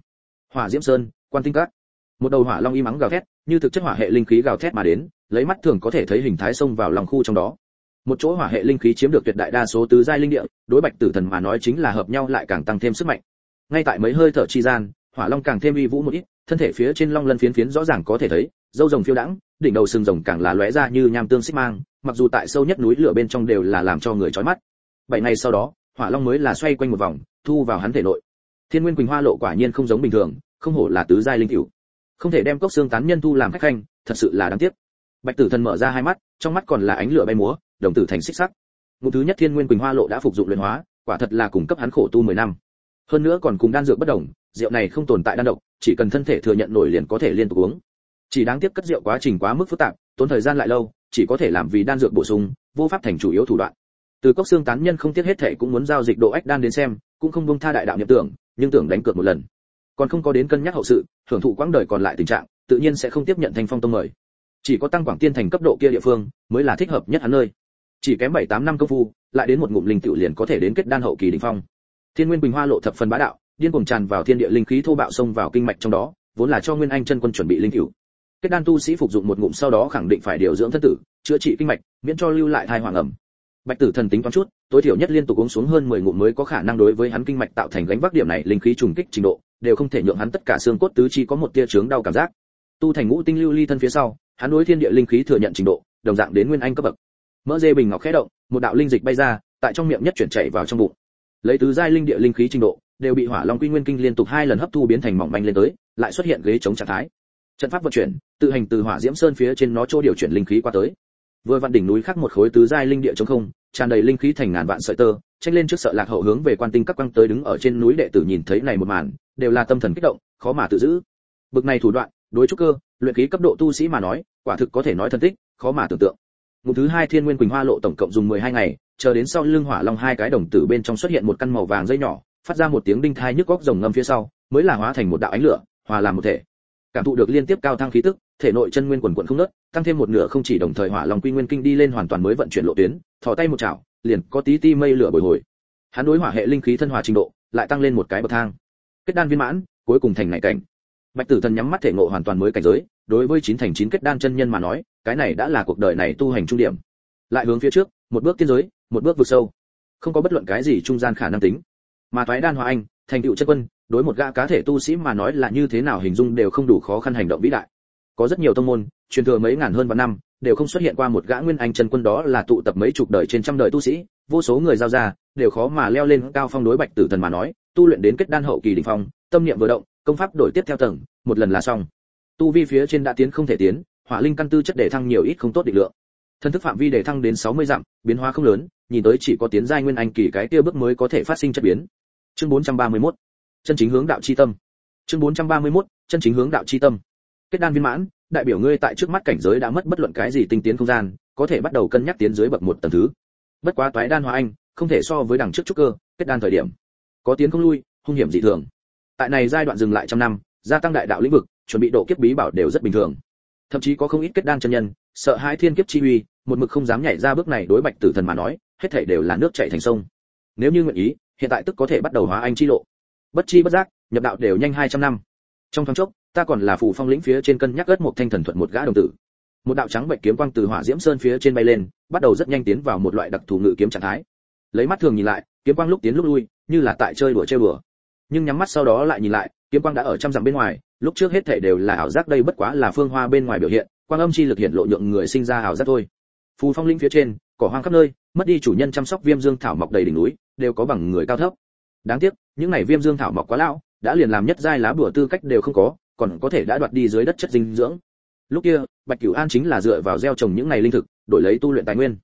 Hỏa diễm sơn, quan tinh các. Một đầu hỏa long y mắng gào thét, như thực chất hỏa hệ linh khí gào thét mà đến, lấy mắt thường có thể thấy hình thái xông vào lòng khu trong đó một chỗ hỏa hệ linh khí chiếm được tuyệt đại đa số tứ giai linh địa, đối bạch tử thần mà nói chính là hợp nhau lại càng tăng thêm sức mạnh. Ngay tại mấy hơi thở chi gian, hỏa long càng thêm uy vũ một ít, thân thể phía trên long lân phiến phiến rõ ràng có thể thấy, dâu rồng phiêu đãng, đỉnh đầu sừng rồng càng là lóe ra như nham tương xích mang, mặc dù tại sâu nhất núi lửa bên trong đều là làm cho người chói mắt. Bảy ngày sau đó, hỏa long mới là xoay quanh một vòng, thu vào hắn thể nội. Thiên nguyên quỳnh hoa lộ quả nhiên không giống bình thường, không hổ là tứ giai linh cửu. Không thể đem cốc xương tán nhân thu làm khách khanh, thật sự là đáng tiếc. Bạch tử thần mở ra hai mắt, trong mắt còn là ánh lửa bay múa đồng tử thành xích sắc ngụ thứ nhất thiên nguyên quỳnh hoa lộ đã phục dụng luyện hóa quả thật là cùng cấp hắn khổ tu 10 năm. Hơn nữa còn cùng đan dược bất đồng, rượu này không tồn tại đan độc, chỉ cần thân thể thừa nhận nổi liền có thể liên tục uống. Chỉ đáng tiếc cất rượu quá trình quá mức phức tạp, tốn thời gian lại lâu, chỉ có thể làm vì đan dược bổ sung, vô pháp thành chủ yếu thủ đoạn. Từ cốc xương tán nhân không tiếc hết thể cũng muốn giao dịch độ ách đan đến xem, cũng không buông tha đại đạo niệm tưởng, nhưng tưởng đánh cược một lần. Còn không có đến cân nhắc hậu sự, hưởng thụ quãng đời còn lại tình trạng, tự nhiên sẽ không tiếp nhận thành phong tông mời. Chỉ có tăng quảng tiên thành cấp độ kia địa phương, mới là thích hợp nhất hắn nơi. Chỉ kém 7, 8 năm công phu, lại đến một ngụm linh tiểu liền có thể đến kết đan hậu kỳ đỉnh phong. Thiên Nguyên Bình Hoa lộ thập phần bá đạo, điên cuồng tràn vào thiên địa linh khí thô bạo xông vào kinh mạch trong đó, vốn là cho Nguyên Anh chân quân chuẩn bị linh tiểu. Kết đan tu sĩ phục dụng một ngụm sau đó khẳng định phải điều dưỡng thân tử, chữa trị kinh mạch, miễn cho lưu lại thai hoàng ẩm. Bạch Tử Thần tính toán chút, tối thiểu nhất liên tục uống xuống hơn 10 ngụm mới có khả năng đối với hắn kinh mạch tạo thành gánh vác điểm này linh khí trùng kích trình độ, đều không thể nhượng hắn tất cả xương cốt tứ chi có một tia chướng đau cảm giác. Tu thành ngũ tinh lưu ly thân phía sau, hắn đối thiên địa linh khí thừa nhận trình độ, đồng dạng đến nguyên anh cấp bậc. Mỡ dê bình ngọc khẽ động, một đạo linh dịch bay ra, tại trong miệng nhất chuyển chảy vào trong bụng. Lấy tứ giai linh địa linh khí trình độ, đều bị Hỏa Long Quy Nguyên Kinh liên tục hai lần hấp thu biến thành mỏng manh lên tới, lại xuất hiện ghế chống trạng thái. Trận pháp vận chuyển, tự hành từ Hỏa Diễm Sơn phía trên nó chỗ điều chuyển linh khí qua tới. Vừa vặn đỉnh núi khác một khối tứ giai linh địa trống không, tràn đầy linh khí thành ngàn vạn sợi tơ, tranh lên trước sợ lạc hậu hướng về quan tinh các quăng tới đứng ở trên núi đệ tử nhìn thấy này một màn, đều là tâm thần kích động, khó mà tự giữ. Bực này thủ đoạn, đối trúc cơ, luyện khí cấp độ tu sĩ mà nói, quả thực có thể nói thần tích, khó mà tưởng tượng. Ngụm thứ hai Thiên Nguyên Quỳnh Hoa lộ tổng cộng dùng 12 ngày, chờ đến sau lưng hỏa long hai cái đồng tử bên trong xuất hiện một căn màu vàng dây nhỏ, phát ra một tiếng đinh thai nhức góc rồng ngâm phía sau, mới là hóa thành một đạo ánh lửa, hòa làm một thể. Cảm thụ được liên tiếp cao thăng khí tức, thể nội chân nguyên quần quần không nứt, tăng thêm một nửa không chỉ đồng thời hỏa long quy nguyên kinh đi lên hoàn toàn mới vận chuyển lộ tuyến, thò tay một chảo, liền có tí ti mây lửa bồi hồi. Hắn đối hỏa hệ linh khí thân hòa trình độ, lại tăng lên một cái bậc thang. Kết đan viên mãn, cuối cùng thành này cảnh. Bạch Tử Thần nhắm mắt thể ngộ hoàn toàn mới cảnh giới, đối với chín thành chín kết đan chân nhân mà nói, cái này đã là cuộc đời này tu hành trung điểm. Lại hướng phía trước, một bước tiên giới, một bước vượt sâu. Không có bất luận cái gì trung gian khả năng tính. Mà thoái đan hòa anh, thành tựu chân quân, đối một gã cá thể tu sĩ mà nói là như thế nào hình dung đều không đủ khó khăn hành động vĩ đại. Có rất nhiều tông môn, truyền thừa mấy ngàn hơn vạn năm, đều không xuất hiện qua một gã nguyên anh chân quân đó là tụ tập mấy chục đời trên trăm đời tu sĩ, vô số người giao ra, đều khó mà leo lên cao phong đối Bạch Tử Thần mà nói, tu luyện đến kết đan hậu kỳ đỉnh phong, tâm niệm vừa động, công pháp đổi tiếp theo tầng, một lần là xong. Tu vi phía trên đã tiến không thể tiến, hỏa linh căn tư chất để thăng nhiều ít không tốt định lượng. Thân thức phạm vi để thăng đến 60 dặm, biến hóa không lớn, nhìn tới chỉ có tiến giai nguyên anh kỳ cái kia bước mới có thể phát sinh chất biến. Chương 431. Chân chính hướng đạo chi tâm. Chương 431. Chân chính hướng đạo chi tâm. Kết đan viên mãn, đại biểu ngươi tại trước mắt cảnh giới đã mất bất luận cái gì tinh tiến không gian, có thể bắt đầu cân nhắc tiến dưới bậc một tầng thứ. Bất quá toái đan hóa anh, không thể so với đằng trước trúc cơ, kết đan thời điểm. Có tiến không lui, hung hiểm dị thường. Tại này giai đoạn dừng lại trăm năm, gia tăng đại đạo lĩnh vực, chuẩn bị độ kiếp bí bảo đều rất bình thường. Thậm chí có không ít kết đan chân nhân, sợ hai thiên kiếp chi uy, một mực không dám nhảy ra bước này đối bạch tử thần mà nói, hết thảy đều là nước chảy thành sông. Nếu như nguyện ý, hiện tại tức có thể bắt đầu hóa anh chi lộ. Bất chi bất giác, nhập đạo đều nhanh 200 năm. Trong thoáng chốc, ta còn là phù phong lĩnh phía trên cân nhắc ớt một thanh thần thuận một gã đồng tử. Một đạo trắng bệnh kiếm quang từ hỏa diễm sơn phía trên bay lên, bắt đầu rất nhanh tiến vào một loại đặc thù ngự kiếm trạng thái. Lấy mắt thường nhìn lại, kiếm quang lúc tiến lúc lui, như là tại chơi đùa chơi đùa. Nhưng nhắm mắt sau đó lại nhìn lại, kiếm quang đã ở trăm dặm bên ngoài, lúc trước hết thảy đều là ảo giác đây bất quá là phương hoa bên ngoài biểu hiện, quang âm chi lực hiện lộ nhượng người sinh ra ảo giác thôi. Phù phong linh phía trên, cỏ hoang khắp nơi, mất đi chủ nhân chăm sóc viêm dương thảo mọc đầy đỉnh núi, đều có bằng người cao thấp. Đáng tiếc, những này viêm dương thảo mọc quá lão, đã liền làm nhất giai lá bùa tư cách đều không có, còn có thể đã đoạt đi dưới đất chất dinh dưỡng. Lúc kia, Bạch Cửu An chính là dựa vào gieo trồng những này linh thực, đổi lấy tu luyện tài nguyên.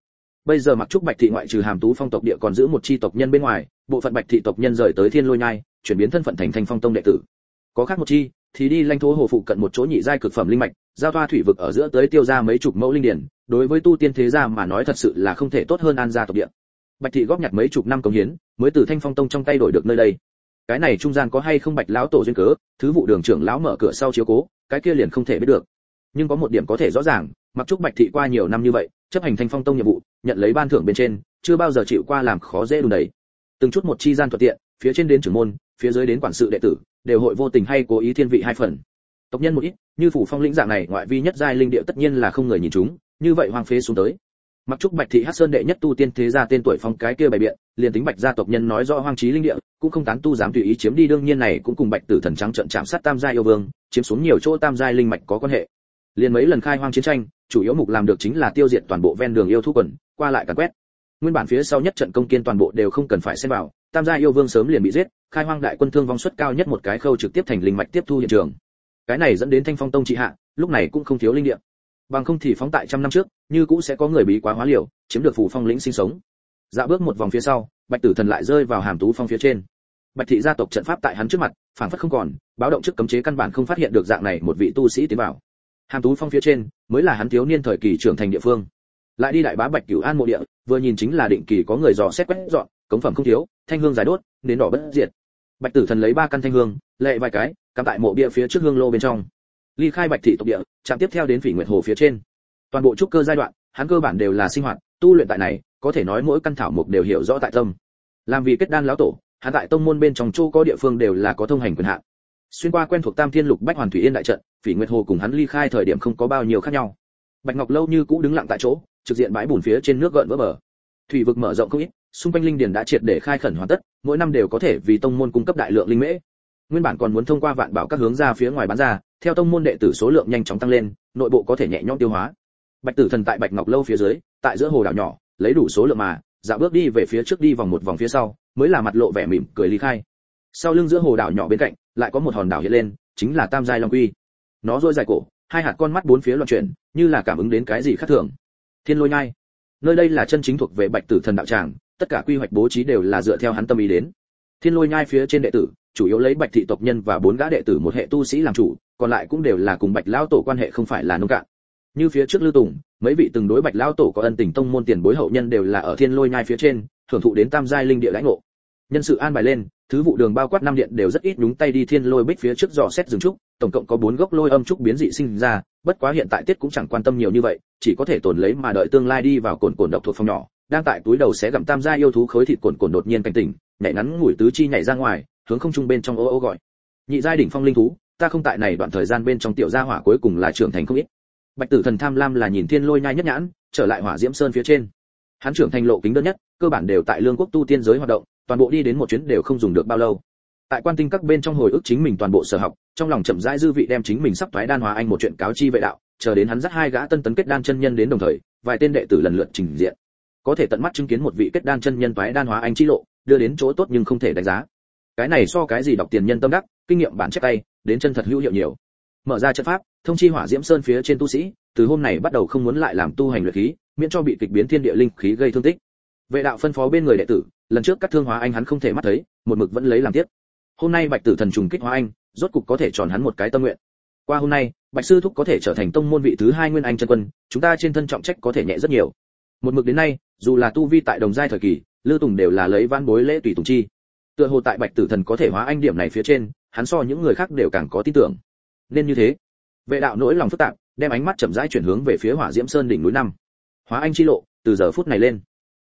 Bây giờ mặc trúc Bạch thị ngoại trừ Hàm Tú phong tộc địa còn giữ một chi tộc nhân bên ngoài, bộ phận Bạch thị tộc nhân rời tới Thiên Lôi Nhai, chuyển biến thân phận thành Thanh Phong tông đệ tử. Có khác một chi, thì đi lanh thố hồ phụ cận một chỗ nhị giai cực phẩm linh mạch, giao thoa thủy vực ở giữa tới tiêu ra mấy chục mẫu linh điển, đối với tu tiên thế gia mà nói thật sự là không thể tốt hơn an gia tộc địa. Bạch thị góp nhặt mấy chục năm công hiến, mới từ Thanh Phong tông trong tay đổi được nơi đây. Cái này trung gian có hay không Bạch lão tổ duyên cớ, thứ vụ đường trưởng lão mở cửa sau chiếu cố, cái kia liền không thể biết được. Nhưng có một điểm có thể rõ ràng, mặc chúc Bạch thị qua nhiều năm như vậy, chấp hành Thanh Phong tông nhiệm vụ, nhận lấy ban thưởng bên trên, chưa bao giờ chịu qua làm khó dễ đùn đẩy Từng chút một chi gian thuận tiện, phía trên đến trưởng môn, phía dưới đến quản sự đệ tử, đều hội vô tình hay cố ý thiên vị hai phần. Tộc nhân một ít, như phủ phong lĩnh dạng này, ngoại vi nhất giai linh địa tất nhiên là không người nhìn chúng, như vậy hoang phế xuống tới. Mặc trúc bạch thị hắc sơn đệ nhất tu tiên thế gia tên tuổi phong cái kia bày biện, liền tính bạch gia tộc nhân nói rõ hoang trí linh địa cũng không tán tu dám tùy ý chiếm đi, đương nhiên này cũng cùng bạch tử thần trắng trận chạm sát tam giai yêu vương, chiếm xuống nhiều chỗ tam giai linh mạch có quan hệ. Liền mấy lần khai hoang chiến tranh, chủ yếu mục làm được chính là tiêu diệt toàn bộ ven đường yêu thú quần, qua lại càn quét. Nguyên bản phía sau nhất trận công kiên toàn bộ đều không cần phải xem vào tam gia yêu vương sớm liền bị giết, khai hoang đại quân thương vong suất cao nhất một cái khâu trực tiếp thành linh mạch tiếp thu hiện trường. Cái này dẫn đến thanh phong tông trị hạ, lúc này cũng không thiếu linh địa. Bằng không thì phóng tại trăm năm trước, như cũ sẽ có người bí quá hóa liều, chiếm được phủ phong lĩnh sinh sống. Dạo bước một vòng phía sau, bạch tử thần lại rơi vào hàm tú phong phía trên. Bạch thị gia tộc trận pháp tại hắn trước mặt, phảng phất không còn, báo động trước cấm chế căn bản không phát hiện được dạng này một vị tu sĩ tiến vào. Hàm tú phong phía trên, mới là hắn thiếu niên thời kỳ trưởng thành địa phương. Lại đi đại bá bạch cửu an mộ địa, vừa nhìn chính là định kỳ có người dò xét quét dọn, cống phẩm không thiếu thanh hương giải đốt đến đỏ bất diệt. Bạch tử thần lấy ba căn thanh hương, lệ vài cái, cắm tại mộ bia phía trước hương lô bên trong. Ly khai bạch thị tộc địa, chạm tiếp theo đến phỉ nguyệt hồ phía trên. Toàn bộ trúc cơ giai đoạn, hắn cơ bản đều là sinh hoạt, tu luyện tại này, có thể nói mỗi căn thảo mục đều hiểu rõ tại tâm. Làm vì kết đan lão tổ, hắn tại tông môn bên trong châu có địa phương đều là có thông hành quyền hạn. Xuyên qua quen thuộc tam thiên lục bách hoàn thủy yên đại trận, phỉ nguyệt hồ cùng hắn ly khai thời điểm không có bao nhiêu khác nhau. Bạch ngọc lâu như cũ đứng lặng tại chỗ, trực diện bãi bùn phía trên nước gợn vỡ bờ. Thủy vực mở rộng không ít xung quanh linh điền đã triệt để khai khẩn hoàn tất, mỗi năm đều có thể vì tông môn cung cấp đại lượng linh mễ. Nguyên bản còn muốn thông qua vạn bảo các hướng ra phía ngoài bán ra, theo tông môn đệ tử số lượng nhanh chóng tăng lên, nội bộ có thể nhẹ nhõm tiêu hóa. Bạch tử thần tại bạch ngọc lâu phía dưới, tại giữa hồ đảo nhỏ, lấy đủ số lượng mà, dạo bước đi về phía trước đi vòng một vòng phía sau, mới là mặt lộ vẻ mỉm cười ly khai. Sau lưng giữa hồ đảo nhỏ bên cạnh, lại có một hòn đảo hiện lên, chính là tam giai long quy. Nó rôi dài cổ, hai hạt con mắt bốn phía loạn chuyển, như là cảm ứng đến cái gì khác thường. Thiên lôi nhai. Nơi đây là chân chính thuộc về bạch tử thần đạo tràng tất cả quy hoạch bố trí đều là dựa theo hắn tâm ý đến. Thiên lôi nhai phía trên đệ tử, chủ yếu lấy bạch thị tộc nhân và bốn gã đệ tử một hệ tu sĩ làm chủ, còn lại cũng đều là cùng bạch lão tổ quan hệ không phải là nông cạn. Như phía trước lưu tùng, mấy vị từng đối bạch lão tổ có ân tình tông môn tiền bối hậu nhân đều là ở thiên lôi nhai phía trên, thưởng thụ đến tam giai linh địa lãnh ngộ. Nhân sự an bài lên, thứ vụ đường bao quát năm điện đều rất ít nhúng tay đi thiên lôi bích phía trước dò xét rừng trúc, tổng cộng có bốn gốc lôi âm trúc biến dị sinh ra, bất quá hiện tại tiết cũng chẳng quan tâm nhiều như vậy, chỉ có thể tồn lấy mà đợi tương lai đi vào cồn cồn độc thuộc phòng nhỏ đang tại túi đầu sẽ gặm tam gia yêu thú khối thịt cuộn cuộn đột nhiên cảnh tỉnh, nhảy ngắn ngủi tứ chi nhảy ra ngoài, hướng không trung bên trong ô ô gọi. Nhị giai đỉnh phong linh thú, ta không tại này đoạn thời gian bên trong tiểu gia hỏa cuối cùng là trưởng thành không ít. Bạch tử thần tham lam là nhìn thiên lôi nhai nhất nhãn, trở lại hỏa diễm sơn phía trên. Hắn trưởng thành lộ kính đơn nhất, cơ bản đều tại lương quốc tu tiên giới hoạt động, toàn bộ đi đến một chuyến đều không dùng được bao lâu. Tại quan tinh các bên trong hồi ức chính mình toàn bộ sở học, trong lòng chậm rãi dư vị đem chính mình sắp thoái đan hóa anh một chuyện cáo chi vệ đạo, chờ đến hắn dắt hai gã tân tấn kết đan chân nhân đến đồng thời, vài tên đệ tử lần lượt trình diện có thể tận mắt chứng kiến một vị kết đan chân nhân toái đan hóa anh chi lộ, đưa đến chỗ tốt nhưng không thể đánh giá. Cái này so cái gì đọc tiền nhân tâm đắc, kinh nghiệm bản chép tay, đến chân thật hữu hiệu nhiều. Mở ra trận pháp, thông chi hỏa diễm sơn phía trên tu sĩ, từ hôm này bắt đầu không muốn lại làm tu hành luyện khí, miễn cho bị kịch biến thiên địa linh khí gây thương tích. Vệ đạo phân phó bên người đệ tử, lần trước cắt thương hóa anh hắn không thể mắt thấy, một mực vẫn lấy làm tiếc. Hôm nay bạch tử thần trùng kích hóa anh, rốt cục có thể tròn hắn một cái tâm nguyện. Qua hôm nay, bạch sư thúc có thể trở thành tông môn vị thứ hai nguyên anh chân quân, chúng ta trên thân trọng trách có thể nhẹ rất nhiều. Một mực đến nay dù là tu vi tại đồng giai thời kỳ lư tùng đều là lấy văn bối lễ tùy tùng chi. Tựa hồ tại bạch tử thần có thể hóa anh điểm này phía trên, hắn so những người khác đều càng có tin tưởng. Nên như thế, vệ đạo nỗi lòng phức tạp, đem ánh mắt chậm rãi chuyển hướng về phía hỏa diễm sơn đỉnh núi năm. Hóa anh chi lộ, từ giờ phút này lên.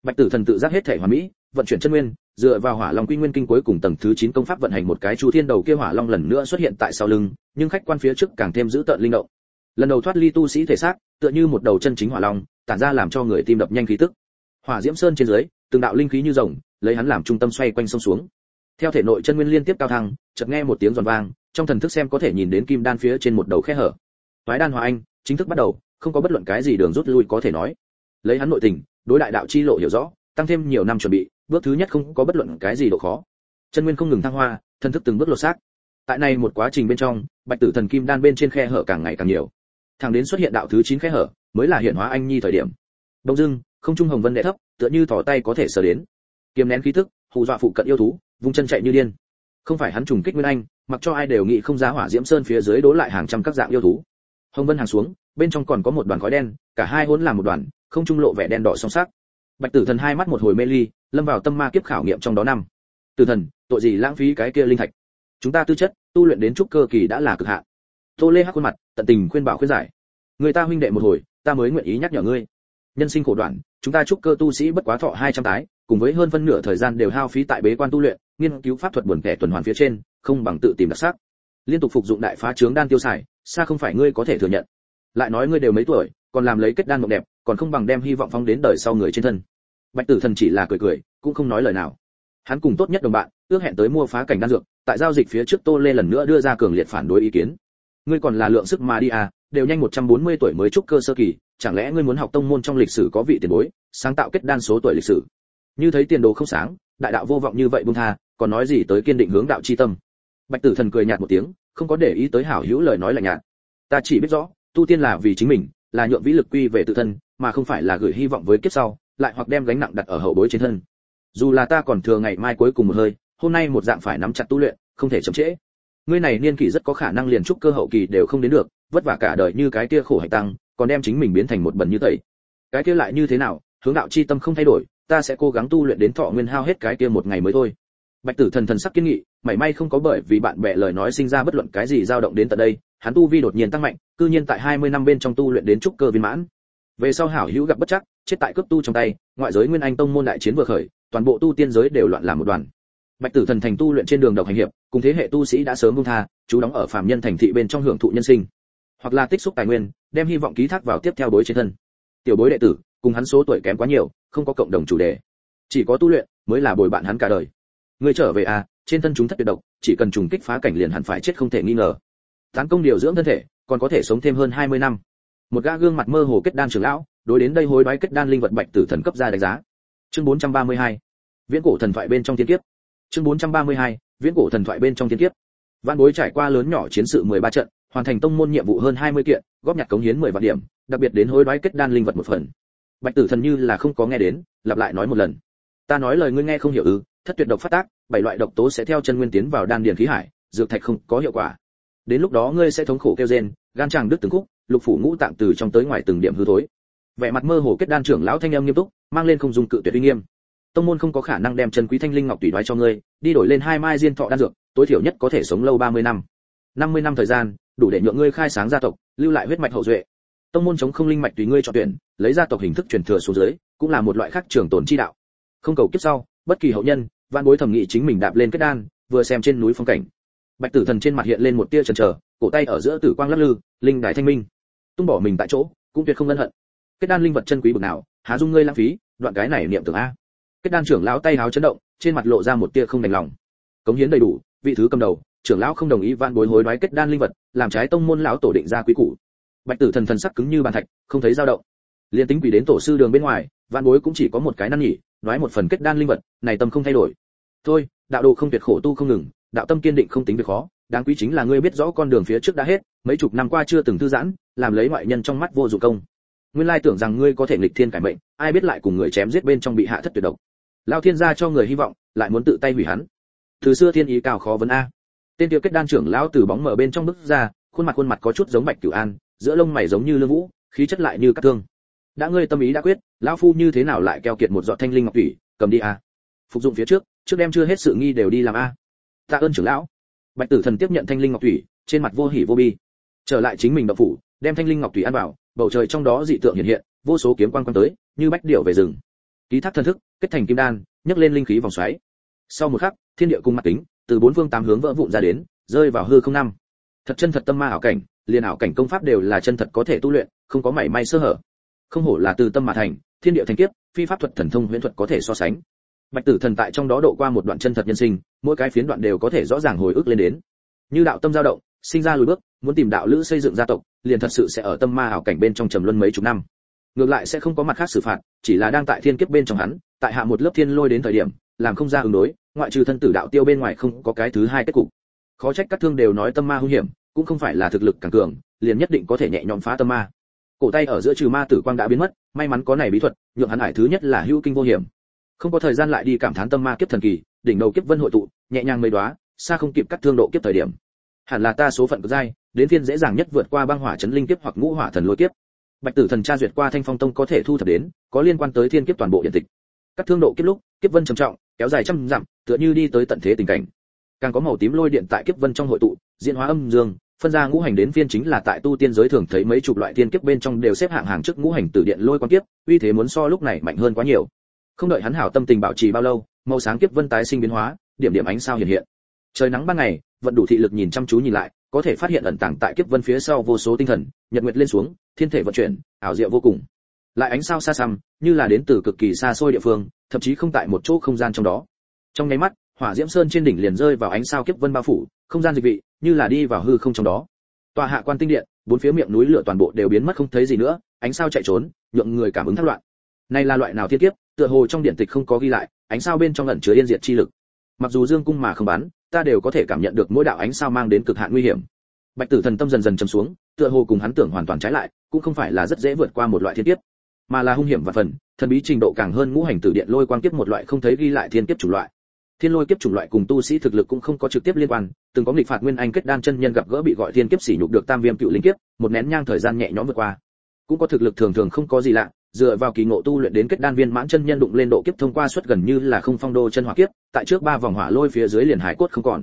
Bạch tử thần tự giác hết thể hoàn mỹ, vận chuyển chân nguyên, dựa vào hỏa long quy nguyên kinh cuối cùng tầng thứ 9 công pháp vận hành một cái chu thiên đầu kia hỏa long lần nữa xuất hiện tại sau lưng, nhưng khách quan phía trước càng thêm giữ tợn linh động. Lần đầu thoát ly tu sĩ thể xác, tựa như một đầu chân chính hỏa long, tản ra làm cho người tim đập nhanh khí tức hỏa diễm sơn trên dưới, từng đạo linh khí như rồng, lấy hắn làm trung tâm xoay quanh sông xuống. Theo thể nội chân nguyên liên tiếp cao thăng, chợt nghe một tiếng giòn vang, trong thần thức xem có thể nhìn đến kim đan phía trên một đầu khe hở. Toái đan hòa anh, chính thức bắt đầu, không có bất luận cái gì đường rút lui có thể nói. Lấy hắn nội tình, đối đại đạo chi lộ hiểu rõ, tăng thêm nhiều năm chuẩn bị, bước thứ nhất không có bất luận cái gì độ khó. Chân nguyên không ngừng thăng hoa, thần thức từng bước lột xác. Tại này một quá trình bên trong, bạch tử thần kim đan bên trên khe hở càng ngày càng nhiều. Thẳng đến xuất hiện đạo thứ 9 khe hở, mới là hiện hóa anh nhi thời điểm. Đông dưng không trung hồng vân đệ thấp, tựa như thỏ tay có thể sờ đến. Kiềm nén khí tức hù dọa phụ cận yêu thú, vung chân chạy như điên. Không phải hắn trùng kích nguyên anh, mặc cho ai đều nghĩ không giá hỏa diễm sơn phía dưới đố lại hàng trăm các dạng yêu thú. Hồng vân hàng xuống, bên trong còn có một đoàn khói đen, cả hai hỗn làm một đoàn, không trung lộ vẻ đen đỏ song sắc. Bạch tử thần hai mắt một hồi mê ly, lâm vào tâm ma kiếp khảo nghiệm trong đó năm. Tử thần, tội gì lãng phí cái kia linh thạch? Chúng ta tư chất, tu luyện đến trúc cơ kỳ đã là cực hạn. Tô lê hắc khuôn mặt, tận tình khuyên bảo khuyên giải. Người ta huynh đệ một hồi, ta mới nguyện ý nhắc nhở ngươi. Nhân sinh khổ đoạn chúng ta chúc cơ tu sĩ bất quá thọ 200 tái, cùng với hơn phân nửa thời gian đều hao phí tại bế quan tu luyện, nghiên cứu pháp thuật buồn kẻ tuần hoàn phía trên, không bằng tự tìm đặc sắc. Liên tục phục dụng đại phá trướng đan tiêu xài, xa không phải ngươi có thể thừa nhận. Lại nói ngươi đều mấy tuổi, còn làm lấy kết đan mộng đẹp, còn không bằng đem hy vọng phóng đến đời sau người trên thân. Bạch tử thần chỉ là cười cười, cũng không nói lời nào. Hắn cùng tốt nhất đồng bạn, ước hẹn tới mua phá cảnh đan dược, tại giao dịch phía trước tô lê lần nữa đưa ra cường liệt phản đối ý kiến. Ngươi còn là lượng sức mà đi à đều nhanh 140 tuổi mới trúc cơ sơ kỳ chẳng lẽ ngươi muốn học tông môn trong lịch sử có vị tiền bối, sáng tạo kết đan số tuổi lịch sử? Như thấy tiền đồ không sáng, đại đạo vô vọng như vậy buông tha, còn nói gì tới kiên định hướng đạo chi tâm? Bạch tử thần cười nhạt một tiếng, không có để ý tới hảo hữu lời nói lạnh nhạt. Ta chỉ biết rõ, tu tiên là vì chính mình, là nhượng vĩ lực quy về tự thân, mà không phải là gửi hy vọng với kiếp sau, lại hoặc đem gánh nặng đặt ở hậu bối trên thân. Dù là ta còn thừa ngày mai cuối cùng một hơi, hôm nay một dạng phải nắm chặt tu luyện, không thể chậm trễ. Ngươi này niên kỷ rất có khả năng liền trúc cơ hậu kỳ đều không đến được, vất vả cả đời như cái kia khổ hạnh tăng còn đem chính mình biến thành một bẩn như tẩy. Cái kia lại như thế nào, hướng đạo chi tâm không thay đổi, ta sẽ cố gắng tu luyện đến thọ nguyên hao hết cái kia một ngày mới thôi. Bạch tử thần thần sắc kiên nghị, mảy may không có bởi vì bạn bè lời nói sinh ra bất luận cái gì dao động đến tận đây, hắn tu vi đột nhiên tăng mạnh, cư nhiên tại 20 năm bên trong tu luyện đến trúc cơ viên mãn. Về sau hảo hữu gặp bất chắc, chết tại cấp tu trong tay, ngoại giới nguyên anh tông môn đại chiến vừa khởi, toàn bộ tu tiên giới đều loạn làm một đoàn. Bạch tử thần thành tu luyện trên đường độc hành hiệp, cùng thế hệ tu sĩ đã sớm buông tha chú đóng ở phàm nhân thành thị bên trong hưởng thụ nhân sinh. Hoặc là tích xúc tài nguyên đem hy vọng ký thác vào tiếp theo bối trên thân. Tiểu bối đệ tử, cùng hắn số tuổi kém quá nhiều, không có cộng đồng chủ đề. Chỉ có tu luyện mới là bồi bạn hắn cả đời. Người trở về à trên thân chúng thất tuyệt độc, chỉ cần trùng kích phá cảnh liền hẳn phải chết không thể nghi ngờ. Tán công điều dưỡng thân thể, còn có thể sống thêm hơn 20 năm. Một gã gương mặt mơ hồ kết đan trưởng lão, đối đến đây hối đoái kết đan linh vật bạch tử thần cấp ra đánh giá. Chương 432 viễn cổ thần thoại bên trong thiên kiếp. Chương 432 viễn cổ thần thoại bên trong thiên kiếp văn bối trải qua lớn nhỏ chiến sự 13 trận, hoàn thành tông môn nhiệm vụ hơn 20 kiện, góp nhặt cống hiến 10 vạn điểm, đặc biệt đến hối đoái kết đan linh vật một phần. Bạch tử thần như là không có nghe đến, lặp lại nói một lần. Ta nói lời ngươi nghe không hiểu ư, thất tuyệt độc phát tác, bảy loại độc tố sẽ theo chân nguyên tiến vào đan điền khí hải, dược thạch không có hiệu quả. Đến lúc đó ngươi sẽ thống khổ kêu rên, gan tràng đứt từng khúc, lục phủ ngũ tạng từ trong tới ngoài từng điểm hư thối. Vẻ mặt mơ hồ kết đan trưởng lão thanh âm nghiêm túc, mang lên không dung cự tuyệt uy nghiêm. Tông môn không có khả năng đem chân quý thanh linh ngọc tùy đoái cho ngươi, đi đổi lên hai mai diên thọ đan dược tối thiểu nhất có thể sống lâu 30 năm. 50 năm thời gian, đủ để nhượng ngươi khai sáng gia tộc, lưu lại huyết mạch hậu duệ. Tông môn chống không linh mạch tùy ngươi chọn tuyển, lấy gia tộc hình thức truyền thừa xuống dưới, cũng là một loại khác trường tồn chi đạo. Không cầu kiếp sau, bất kỳ hậu nhân, vạn bối thẩm nghị chính mình đạp lên kết đan, vừa xem trên núi phong cảnh. Bạch tử thần trên mặt hiện lên một tia chần chờ, cổ tay ở giữa tử quang lắc lư, linh đài thanh minh. Tung bỏ mình tại chỗ, cũng tuyệt không ân hận. Kết đan linh vật chân quý bực nào, há dung ngươi lãng phí, đoạn cái này niệm tưởng a. Kết đan trưởng lão tay háo chấn động, trên mặt lộ ra một tia không đành lòng. Cống hiến đầy đủ vị thứ cầm đầu, trưởng lão không đồng ý van bối hối đoái kết đan linh vật, làm trái tông môn lão tổ định ra quý củ. Bạch tử thần thần sắc cứng như bàn thạch, không thấy dao động. Liên tính quỷ đến tổ sư đường bên ngoài van bối cũng chỉ có một cái năn nhỉ nói một phần kết đan linh vật, này tâm không thay đổi. Thôi, đạo đồ không tuyệt khổ tu không ngừng, đạo tâm kiên định không tính việc khó, đáng quý chính là ngươi biết rõ con đường phía trước đã hết, mấy chục năm qua chưa từng thư giãn, làm lấy ngoại nhân trong mắt vô dụng công. Nguyên lai tưởng rằng ngươi có thể nghịch thiên cải mệnh, ai biết lại cùng người chém giết bên trong bị hạ thất tuyệt độc. Lao thiên gia cho người hy vọng, lại muốn tự tay hủy hắn từ xưa thiên ý cao khó vấn a. Tên tiêu kết đan trưởng lão từ bóng mở bên trong bước ra, khuôn mặt khuôn mặt có chút giống bạch cửu an, giữa lông mày giống như lương vũ, khí chất lại như cát thương. Đã ngươi tâm ý đã quyết, lão phu như thế nào lại keo kiệt một giọt thanh linh ngọc thủy cầm đi a. Phục dụng phía trước trước đem chưa hết sự nghi đều đi làm a. Tạ ơn trưởng lão. Bạch tử thần tiếp nhận thanh linh ngọc thủy trên mặt vô hỉ vô bi. Trở lại chính mình đậu phủ, đem thanh linh ngọc thủy ăn vào, bầu trời trong đó dị tượng hiện hiện, vô số kiếm quan quan tới, như bách điểu về rừng. Ký thác thân thức, kết thành kim đan, nhấc lên linh khí vòng xoáy sau một khắc, thiên địa cung mặt kính, từ bốn phương tám hướng vỡ vụn ra đến, rơi vào hư không năm. Thật chân thật tâm ma ảo cảnh, liền ảo cảnh công pháp đều là chân thật có thể tu luyện, không có mảy may sơ hở. Không hổ là từ tâm mà thành, thiên địa thành kiếp, phi pháp thuật thần thông huyễn thuật có thể so sánh. Bạch tử thần tại trong đó độ qua một đoạn chân thật nhân sinh, mỗi cái phiến đoạn đều có thể rõ ràng hồi ức lên đến. Như đạo tâm dao động, sinh ra lùi bước, muốn tìm đạo lữ xây dựng gia tộc, liền thật sự sẽ ở tâm ma ảo cảnh bên trong trầm luân mấy chục năm. Ngược lại sẽ không có mặt khác xử phạt, chỉ là đang tại thiên kiếp bên trong hắn, tại hạ một lớp thiên lôi đến thời điểm, làm không ra ứng đối ngoại trừ thân tử đạo tiêu bên ngoài không có cái thứ hai kết cục. Khó trách các thương đều nói tâm ma hung hiểm, cũng không phải là thực lực càng cường, liền nhất định có thể nhẹ nhõm phá tâm ma. Cổ tay ở giữa trừ ma tử quang đã biến mất, may mắn có này bí thuật, nhượng hắn hải thứ nhất là hữu kinh vô hiểm. Không có thời gian lại đi cảm thán tâm ma kiếp thần kỳ, đỉnh đầu kiếp vân hội tụ, nhẹ nhàng mây đóa, xa không kịp cắt thương độ kiếp thời điểm. Hẳn là ta số phận cực dai, đến phiên dễ dàng nhất vượt qua băng hỏa chấn linh kiếp hoặc ngũ hỏa thần lôi kiếp. Bạch tử thần tra duyệt qua thanh phong tông có thể thu thập đến, có liên quan tới thiên kiếp toàn bộ điện tịch các thương độ kiếp lúc, kiếp vân trầm trọng, kéo dài trăm dặm, tựa như đi tới tận thế tình cảnh. Càng có màu tím lôi điện tại kiếp vân trong hội tụ, diễn hóa âm dương, phân ra ngũ hành đến phiên chính là tại tu tiên giới thường thấy mấy chục loại tiên kiếp bên trong đều xếp hạng hàng trước ngũ hành tử điện lôi quan kiếp, uy thế muốn so lúc này mạnh hơn quá nhiều. Không đợi hắn hảo tâm tình bảo trì bao lâu, màu sáng kiếp vân tái sinh biến hóa, điểm điểm ánh sao hiện hiện. Trời nắng ban ngày, vận đủ thị lực nhìn chăm chú nhìn lại, có thể phát hiện ẩn tàng tại kiếp vân phía sau vô số tinh thần, nhật nguyệt lên xuống, thiên thể vận chuyển, ảo diệu vô cùng lại ánh sao xa xăm, như là đến từ cực kỳ xa xôi địa phương, thậm chí không tại một chỗ không gian trong đó. Trong nháy mắt, hỏa diễm sơn trên đỉnh liền rơi vào ánh sao kiếp vân bao phủ, không gian dịch vị, như là đi vào hư không trong đó. Tòa hạ quan tinh điện, bốn phía miệng núi lửa toàn bộ đều biến mất không thấy gì nữa, ánh sao chạy trốn, nhượng người cảm ứng thất loạn. Này là loại nào thiên kiếp, tựa hồ trong điện tịch không có ghi lại, ánh sao bên trong ẩn chứa yên diệt chi lực. Mặc dù dương cung mà không bắn, ta đều có thể cảm nhận được mỗi đạo ánh sao mang đến cực hạn nguy hiểm. Bạch tử thần tâm dần dần chầm xuống, tựa hồ cùng hắn tưởng hoàn toàn trái lại, cũng không phải là rất dễ vượt qua một loại thiên kiếp mà là hung hiểm và phần, thần bí trình độ càng hơn ngũ hành tử điện lôi quang kiếp một loại không thấy ghi lại thiên kiếp chủng loại. Thiên lôi kiếp chủng loại cùng tu sĩ thực lực cũng không có trực tiếp liên quan, từng có nghịch phạt nguyên anh kết đan chân nhân gặp gỡ bị gọi thiên kiếp sỉ nhục được tam viêm cựu linh kiếp, một nén nhang thời gian nhẹ nhõm vượt qua. Cũng có thực lực thường thường không có gì lạ, dựa vào kỳ ngộ tu luyện đến kết đan viên mãn chân nhân đụng lên độ kiếp thông qua suất gần như là không phong đô chân hỏa kiếp, tại trước ba vòng hỏa lôi phía dưới liền hải cốt không còn.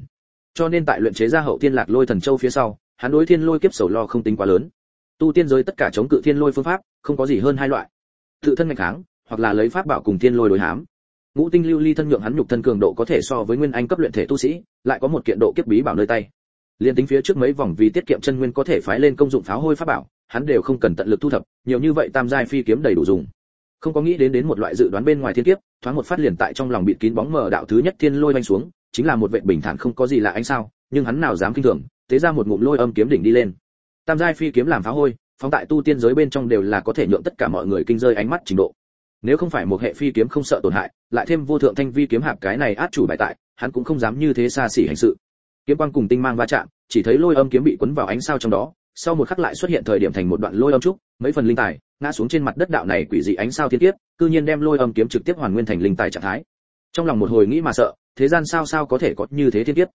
Cho nên tại luyện chế ra hậu thiên lạc lôi thần châu phía sau, hắn đối thiên lôi kiếp sầu lo không tính quá lớn tu tiên giới tất cả chống cự thiên lôi phương pháp, không có gì hơn hai loại. Tự thân ngạch kháng, hoặc là lấy pháp bảo cùng thiên lôi đối hám. Ngũ tinh lưu ly thân nhượng hắn nhục thân cường độ có thể so với nguyên anh cấp luyện thể tu sĩ, lại có một kiện độ kiếp bí bảo nơi tay. Liên tính phía trước mấy vòng vì tiết kiệm chân nguyên có thể phái lên công dụng pháo hôi pháp bảo, hắn đều không cần tận lực thu thập, nhiều như vậy tam giai phi kiếm đầy đủ dùng. Không có nghĩ đến đến một loại dự đoán bên ngoài thiên kiếp, thoáng một phát liền tại trong lòng bị kín bóng mờ đạo thứ nhất thiên lôi vanh xuống, chính là một vệ bình thản không có gì lạ ánh sao, nhưng hắn nào dám kinh thường thế ra một ngụm lôi âm kiếm đỉnh đi lên tam giai phi kiếm làm phá hôi, phóng tại tu tiên giới bên trong đều là có thể nhượng tất cả mọi người kinh rơi ánh mắt trình độ. Nếu không phải một hệ phi kiếm không sợ tổn hại, lại thêm vô thượng thanh vi kiếm hạp cái này át chủ bài tại, hắn cũng không dám như thế xa xỉ hành sự. Kiếm quang cùng tinh mang va chạm, chỉ thấy lôi âm kiếm bị cuốn vào ánh sao trong đó, sau một khắc lại xuất hiện thời điểm thành một đoạn lôi âm trúc, mấy phần linh tài, ngã xuống trên mặt đất đạo này quỷ dị ánh sao thiên tiếp cư nhiên đem lôi âm kiếm trực tiếp hoàn nguyên thành linh tài trạng thái. Trong lòng một hồi nghĩ mà sợ, thế gian sao sao có thể có như thế thiên kiếp?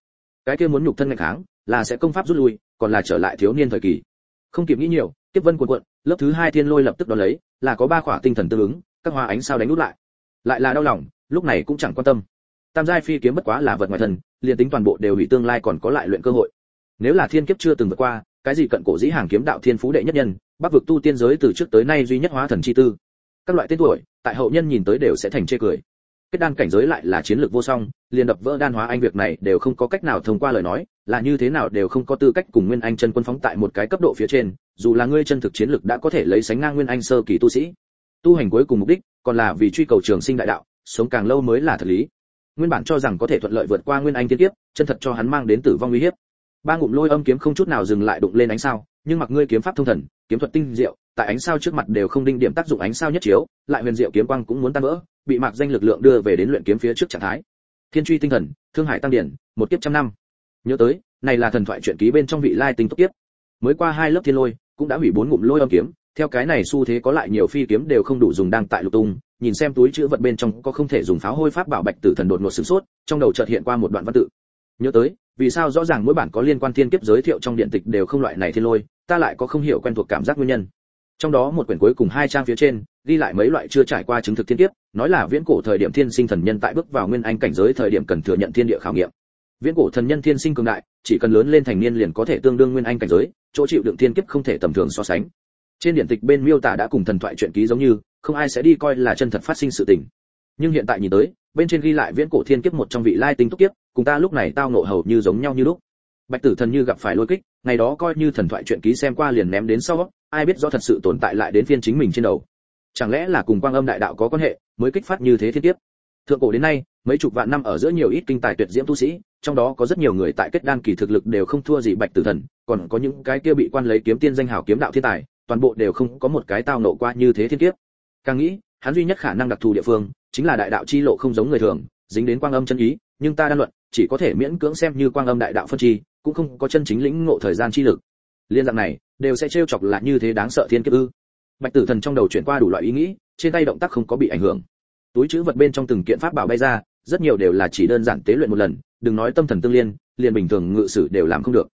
Cái kia muốn nhục thân ngày kháng là sẽ công pháp rút lui, còn là trở lại thiếu niên thời kỳ. Không kịp nghĩ nhiều, tiếp vân cuộn cuộn, lớp thứ hai thiên lôi lập tức đón lấy, là có ba khỏa tinh thần tương ứng, các hoa ánh sao đánh nút lại. Lại là đau lòng, lúc này cũng chẳng quan tâm. Tam giai phi kiếm bất quá là vật ngoài thần liền tính toàn bộ đều hủy tương lai còn có lại luyện cơ hội. Nếu là thiên kiếp chưa từng vượt qua, cái gì cận cổ dĩ hàng kiếm đạo thiên phú đệ nhất nhân, bắc vực tu tiên giới từ trước tới nay duy nhất hóa thần chi tư. Các loại tên tuổi, tại hậu nhân nhìn tới đều sẽ thành chê cười. Kết đan cảnh giới lại là chiến lược vô song, liền đập vỡ đan hóa anh việc này đều không có cách nào thông qua lời nói là như thế nào đều không có tư cách cùng nguyên anh chân quân phóng tại một cái cấp độ phía trên, dù là ngươi chân thực chiến lược đã có thể lấy sánh ngang nguyên anh sơ kỳ tu sĩ. Tu hành cuối cùng mục đích, còn là vì truy cầu trường sinh đại đạo, sống càng lâu mới là thật lý. Nguyên bản cho rằng có thể thuận lợi vượt qua nguyên anh tiên tiếp chân thật cho hắn mang đến tử vong uy hiếp. Ba ngụm lôi âm kiếm không chút nào dừng lại đụng lên ánh sao, nhưng mặc ngươi kiếm pháp thông thần, kiếm thuật tinh diệu, tại ánh sao trước mặt đều không đinh điểm tác dụng ánh sao nhất chiếu, lại huyền diệu kiếm quang cũng muốn tan vỡ, bị mạc danh lực lượng đưa về đến luyện kiếm phía trước trạng thái. Thiên truy tinh thần, thương hải tăng điển, một kiếp trăm năm nhớ tới, này là thần thoại truyện ký bên trong vị lai tinh tốc tiếp. mới qua hai lớp thiên lôi, cũng đã hủy bốn ngụm lôi âm kiếm, theo cái này xu thế có lại nhiều phi kiếm đều không đủ dùng đang tại lục tung, nhìn xem túi chữ vật bên trong có không thể dùng pháo hôi pháp bảo bạch tử thần đột ngột sửng sốt, trong đầu chợt hiện qua một đoạn văn tự. Nhớ tới, vì sao rõ ràng mỗi bản có liên quan thiên kiếp giới thiệu trong điện tịch đều không loại này thiên lôi, ta lại có không hiểu quen thuộc cảm giác nguyên nhân. Trong đó một quyển cuối cùng hai trang phía trên, ghi lại mấy loại chưa trải qua chứng thực thiên kiếp, nói là viễn cổ thời điểm thiên sinh thần nhân tại bước vào nguyên anh cảnh giới thời điểm cần thừa nhận thiên địa khảo nghiệm viễn cổ thần nhân thiên sinh cường đại, chỉ cần lớn lên thành niên liền có thể tương đương nguyên anh cảnh giới, chỗ chịu đựng thiên kiếp không thể tầm thường so sánh. Trên điện tịch bên miêu tả đã cùng thần thoại truyện ký giống như, không ai sẽ đi coi là chân thật phát sinh sự tình. Nhưng hiện tại nhìn tới, bên trên ghi lại viễn cổ thiên kiếp một trong vị lai tinh túc kiếp, cùng ta lúc này tao nộ hầu như giống nhau như lúc. Bạch tử thần như gặp phải lôi kích, ngày đó coi như thần thoại truyện ký xem qua liền ném đến sau, ai biết rõ thật sự tồn tại lại đến phiên chính mình trên đầu. Chẳng lẽ là cùng quang âm đại đạo có quan hệ, mới kích phát như thế thiên kiếp? Thượng cổ đến nay, mấy chục vạn năm ở giữa nhiều ít kinh tài tuyệt diễm tu sĩ trong đó có rất nhiều người tại kết đan kỳ thực lực đều không thua gì bạch tử thần, còn có những cái kia bị quan lấy kiếm tiên danh hào kiếm đạo thiên tài, toàn bộ đều không có một cái tao nộ qua như thế thiên kiếp. Càng nghĩ, hắn duy nhất khả năng đặc thù địa phương, chính là đại đạo chi lộ không giống người thường, dính đến quang âm chân ý, nhưng ta đan luận, chỉ có thể miễn cưỡng xem như quang âm đại đạo phân chi, cũng không có chân chính lĩnh ngộ thời gian chi lực. Liên dạng này, đều sẽ trêu chọc lại như thế đáng sợ thiên kiếp ư. Bạch tử thần trong đầu chuyển qua đủ loại ý nghĩ, trên tay động tác không có bị ảnh hưởng. Túi chữ vật bên trong từng kiện pháp bảo bay ra, rất nhiều đều là chỉ đơn giản tế luyện một lần đừng nói tâm thần tương liên, liền bình thường ngự sử đều làm không được.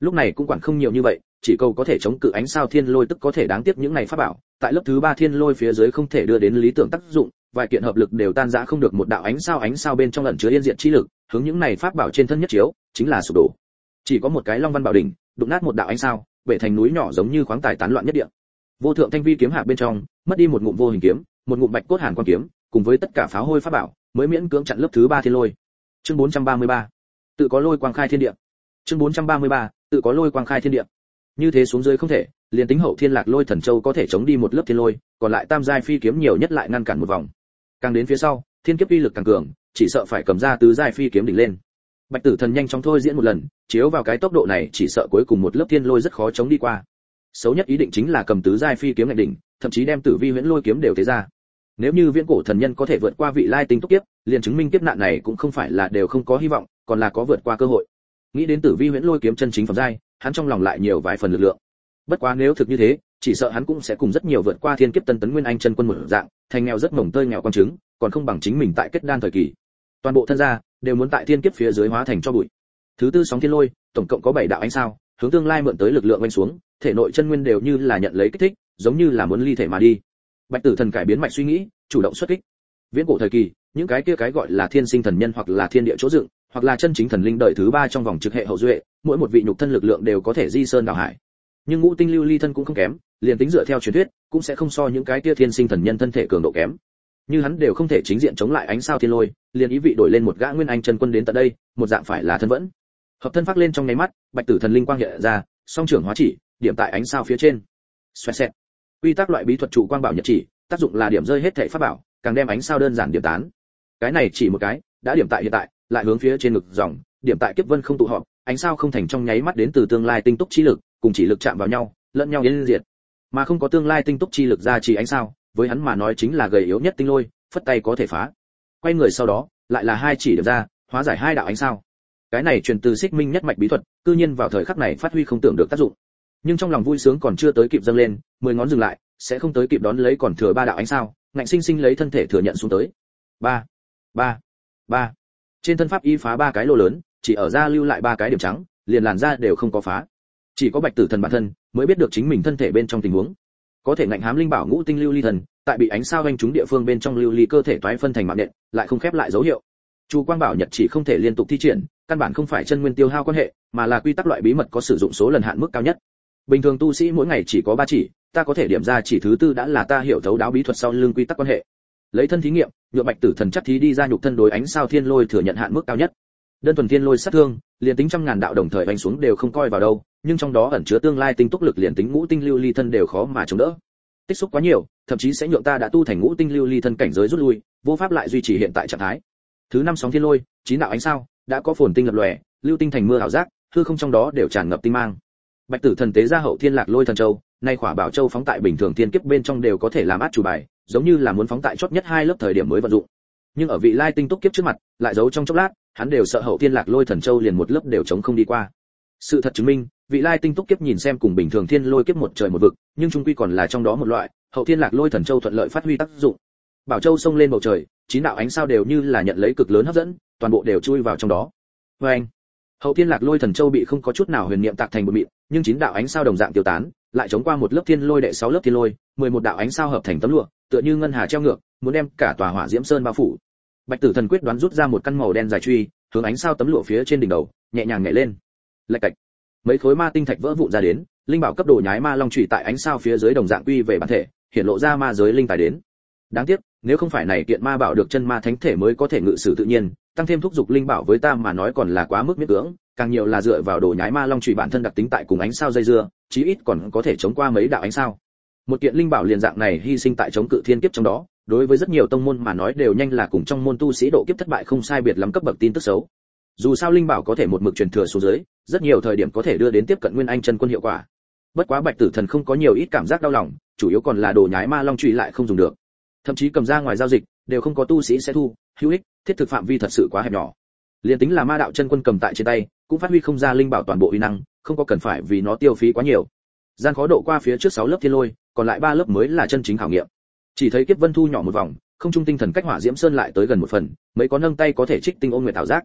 Lúc này cũng quản không nhiều như vậy, chỉ cầu có thể chống cự ánh sao thiên lôi tức có thể đáng tiếc những này pháp bảo. Tại lớp thứ ba thiên lôi phía dưới không thể đưa đến lý tưởng tác dụng, vài kiện hợp lực đều tan rã không được một đạo ánh sao ánh sao bên trong ẩn chứa yên diện chi lực, hướng những này pháp bảo trên thân nhất chiếu, chính là sụp đổ. Chỉ có một cái long văn bảo đỉnh, đụng nát một đạo ánh sao, bể thành núi nhỏ giống như khoáng tài tán loạn nhất địa. Vô thượng thanh vi kiếm hạ bên trong, mất đi một ngụm vô hình kiếm, một ngụm bạch cốt hàn quan kiếm, cùng với tất cả pháo hôi pháp bảo, mới miễn cưỡng chặn lớp thứ ba thiên lôi chương 433 tự có lôi quang khai thiên địa. Chương 433 tự có lôi quang khai thiên địa. Như thế xuống dưới không thể, liền tính hậu thiên lạc lôi thần châu có thể chống đi một lớp thiên lôi, còn lại tam giai phi kiếm nhiều nhất lại ngăn cản một vòng. Càng đến phía sau, thiên kiếp uy lực càng cường, chỉ sợ phải cầm ra tứ giai phi kiếm đỉnh lên. Bạch tử thần nhanh chóng thôi diễn một lần, chiếu vào cái tốc độ này, chỉ sợ cuối cùng một lớp thiên lôi rất khó chống đi qua. Xấu nhất ý định chính là cầm tứ giai phi kiếm ngạch đỉnh, thậm chí đem tử vi huyễn lôi kiếm đều thế ra. Nếu như viễn cổ thần nhân có thể vượt qua vị lai tinh túc kiếp liền chứng minh kiếp nạn này cũng không phải là đều không có hy vọng, còn là có vượt qua cơ hội. Nghĩ đến tử vi huyễn lôi kiếm chân chính phẩm giai, hắn trong lòng lại nhiều vài phần lực lượng. Bất quá nếu thực như thế, chỉ sợ hắn cũng sẽ cùng rất nhiều vượt qua thiên kiếp tân tấn nguyên anh chân quân một dạng, thành nghèo rất mỏng tơi nghèo con trứng, còn không bằng chính mình tại kết đan thời kỳ. Toàn bộ thân gia đều muốn tại thiên kiếp phía dưới hóa thành cho bụi. Thứ tư sóng thiên lôi, tổng cộng có bảy đạo ánh sao, hướng tương lai mượn tới lực lượng quanh xuống, thể nội chân nguyên đều như là nhận lấy kích thích, giống như là muốn ly thể mà đi. Bạch tử thần cải biến mạch suy nghĩ, chủ động xuất kích. Viễn cổ thời kỳ những cái kia cái gọi là thiên sinh thần nhân hoặc là thiên địa chỗ dựng, hoặc là chân chính thần linh đời thứ ba trong vòng trực hệ hậu duệ, mỗi một vị nhục thân lực lượng đều có thể di sơn đảo hải. Nhưng ngũ tinh lưu ly thân cũng không kém, liền tính dựa theo truyền thuyết, cũng sẽ không so những cái kia thiên sinh thần nhân thân thể cường độ kém. Như hắn đều không thể chính diện chống lại ánh sao thiên lôi, liền ý vị đổi lên một gã nguyên anh chân quân đến tận đây, một dạng phải là thân vẫn. Hợp thân phát lên trong nháy mắt, bạch tử thần linh quang hiện ra, song trưởng hóa chỉ, điểm tại ánh sao phía trên. Xoẹt xẹt. Quy tắc loại bí thuật trụ quang bảo nhật chỉ, tác dụng là điểm rơi hết thể pháp bảo, càng đem ánh sao đơn giản điểm tán cái này chỉ một cái, đã điểm tại hiện tại, lại hướng phía trên ngực dòng, điểm tại kiếp vân không tụ họp, ánh sao không thành trong nháy mắt đến từ tương lai tinh túc chi lực, cùng chỉ lực chạm vào nhau, lẫn nhau yên diệt. Mà không có tương lai tinh túc chi lực ra chỉ ánh sao, với hắn mà nói chính là gầy yếu nhất tinh lôi, phất tay có thể phá. Quay người sau đó, lại là hai chỉ điểm ra, hóa giải hai đạo ánh sao. Cái này truyền từ xích minh nhất mạch bí thuật, cư nhiên vào thời khắc này phát huy không tưởng được tác dụng. Nhưng trong lòng vui sướng còn chưa tới kịp dâng lên, mười ngón dừng lại, sẽ không tới kịp đón lấy còn thừa ba đạo ánh sao, ngạnh sinh sinh lấy thân thể thừa nhận xuống tới. Ba ba ba. Trên thân pháp y phá ba cái lô lớn, chỉ ở ra lưu lại ba cái điểm trắng, liền làn da đều không có phá. Chỉ có bạch tử thần bản thân mới biết được chính mình thân thể bên trong tình huống. Có thể ngạnh hám linh bảo ngũ tinh lưu ly thần, tại bị ánh sao vanh trúng địa phương bên trong lưu ly cơ thể toái phân thành mạng nện, lại không khép lại dấu hiệu. Chu quang bảo nhật chỉ không thể liên tục thi triển, căn bản không phải chân nguyên tiêu hao quan hệ, mà là quy tắc loại bí mật có sử dụng số lần hạn mức cao nhất. Bình thường tu sĩ mỗi ngày chỉ có ba chỉ, ta có thể điểm ra chỉ thứ tư đã là ta hiểu thấu đáo bí thuật sau lưng quy tắc quan hệ lấy thân thí nghiệm nhựa bạch tử thần chắc thí đi ra nhục thân đối ánh sao thiên lôi thừa nhận hạn mức cao nhất. Đơn thuần thiên lôi sát thương, liền tính trăm ngàn đạo đồng thời đánh xuống đều không coi vào đâu, nhưng trong đó ẩn chứa tương lai tinh túc lực liền tính ngũ tinh lưu ly thân đều khó mà chống đỡ. Tích xúc quá nhiều, thậm chí sẽ nhượng ta đã tu thành ngũ tinh lưu ly thân cảnh giới rút lui, vô pháp lại duy trì hiện tại trạng thái. Thứ năm sóng thiên lôi, chín đạo ánh sao, đã có phồn tinh lập lòe, lưu tinh thành mưa ảo giác, hư không trong đó đều tràn ngập tinh mang. Bạch tử thần tế ra hậu thiên lạc lôi thần châu nay khỏa bảo châu phóng tại bình thường thiên kiếp bên trong đều có thể làm át chủ bài, giống như là muốn phóng tại chót nhất hai lớp thời điểm mới vận dụng. Nhưng ở vị lai tinh túc kiếp trước mặt, lại giấu trong chốc lát, hắn đều sợ hậu thiên lạc lôi thần châu liền một lớp đều chống không đi qua. Sự thật chứng minh, vị lai tinh túc kiếp nhìn xem cùng bình thường thiên lôi kiếp một trời một vực, nhưng trung quy còn là trong đó một loại, hậu thiên lạc lôi thần châu thuận lợi phát huy tác dụng. Bảo châu xông lên bầu trời, chín đạo ánh sao đều như là nhận lấy cực lớn hấp dẫn, toàn bộ đều chui vào trong đó. Vê anh hậu thiên lạc lôi thần châu bị không có chút nào huyền niệm tạc thành một mịn, nhưng chín đạo ánh sao đồng dạng tiêu tán lại chống qua một lớp thiên lôi đệ sáu lớp thiên lôi, mười một đạo ánh sao hợp thành tấm lụa, tựa như ngân hà treo ngược, muốn đem cả tòa hỏa diễm sơn bao phủ. Bạch tử thần quyết đoán rút ra một căn màu đen dài truy, hướng ánh sao tấm lụa phía trên đỉnh đầu, nhẹ nhàng nhảy lên. Lạch cạch. Mấy khối ma tinh thạch vỡ vụn ra đến, linh bảo cấp đồ nhái ma long trụy tại ánh sao phía dưới đồng dạng quy về bản thể, hiện lộ ra ma giới linh tài đến. Đáng tiếc, nếu không phải này kiện ma bảo được chân ma thánh thể mới có thể ngự sử tự nhiên, tăng thêm thúc dục linh bảo với ta mà nói còn là quá mức miễn cưỡng càng nhiều là dựa vào đồ nhái ma long trụy bản thân đặc tính tại cùng ánh sao dây dưa, chí ít còn có thể chống qua mấy đạo ánh sao. Một kiện linh bảo liền dạng này hy sinh tại chống cự thiên kiếp trong đó, đối với rất nhiều tông môn mà nói đều nhanh là cùng trong môn tu sĩ độ kiếp thất bại không sai biệt lắm cấp bậc tin tức xấu. Dù sao linh bảo có thể một mực truyền thừa xuống dưới, rất nhiều thời điểm có thể đưa đến tiếp cận nguyên anh chân quân hiệu quả. Bất quá bạch tử thần không có nhiều ít cảm giác đau lòng, chủ yếu còn là đồ nhái ma long trụy lại không dùng được. Thậm chí cầm ra ngoài giao dịch, đều không có tu sĩ sẽ thu, hữu ích, thiết thực phạm vi thật sự quá hẹp nhỏ. Liền tính là ma đạo chân quân cầm tại trên tay cũng phát huy không ra linh bảo toàn bộ uy năng, không có cần phải vì nó tiêu phí quá nhiều. Gian khó độ qua phía trước sáu lớp thiên lôi, còn lại ba lớp mới là chân chính khảo nghiệm. Chỉ thấy kiếp vân thu nhỏ một vòng, không trung tinh thần cách hỏa diễm sơn lại tới gần một phần, mấy có nâng tay có thể trích tinh ôn nguyệt thảo giác.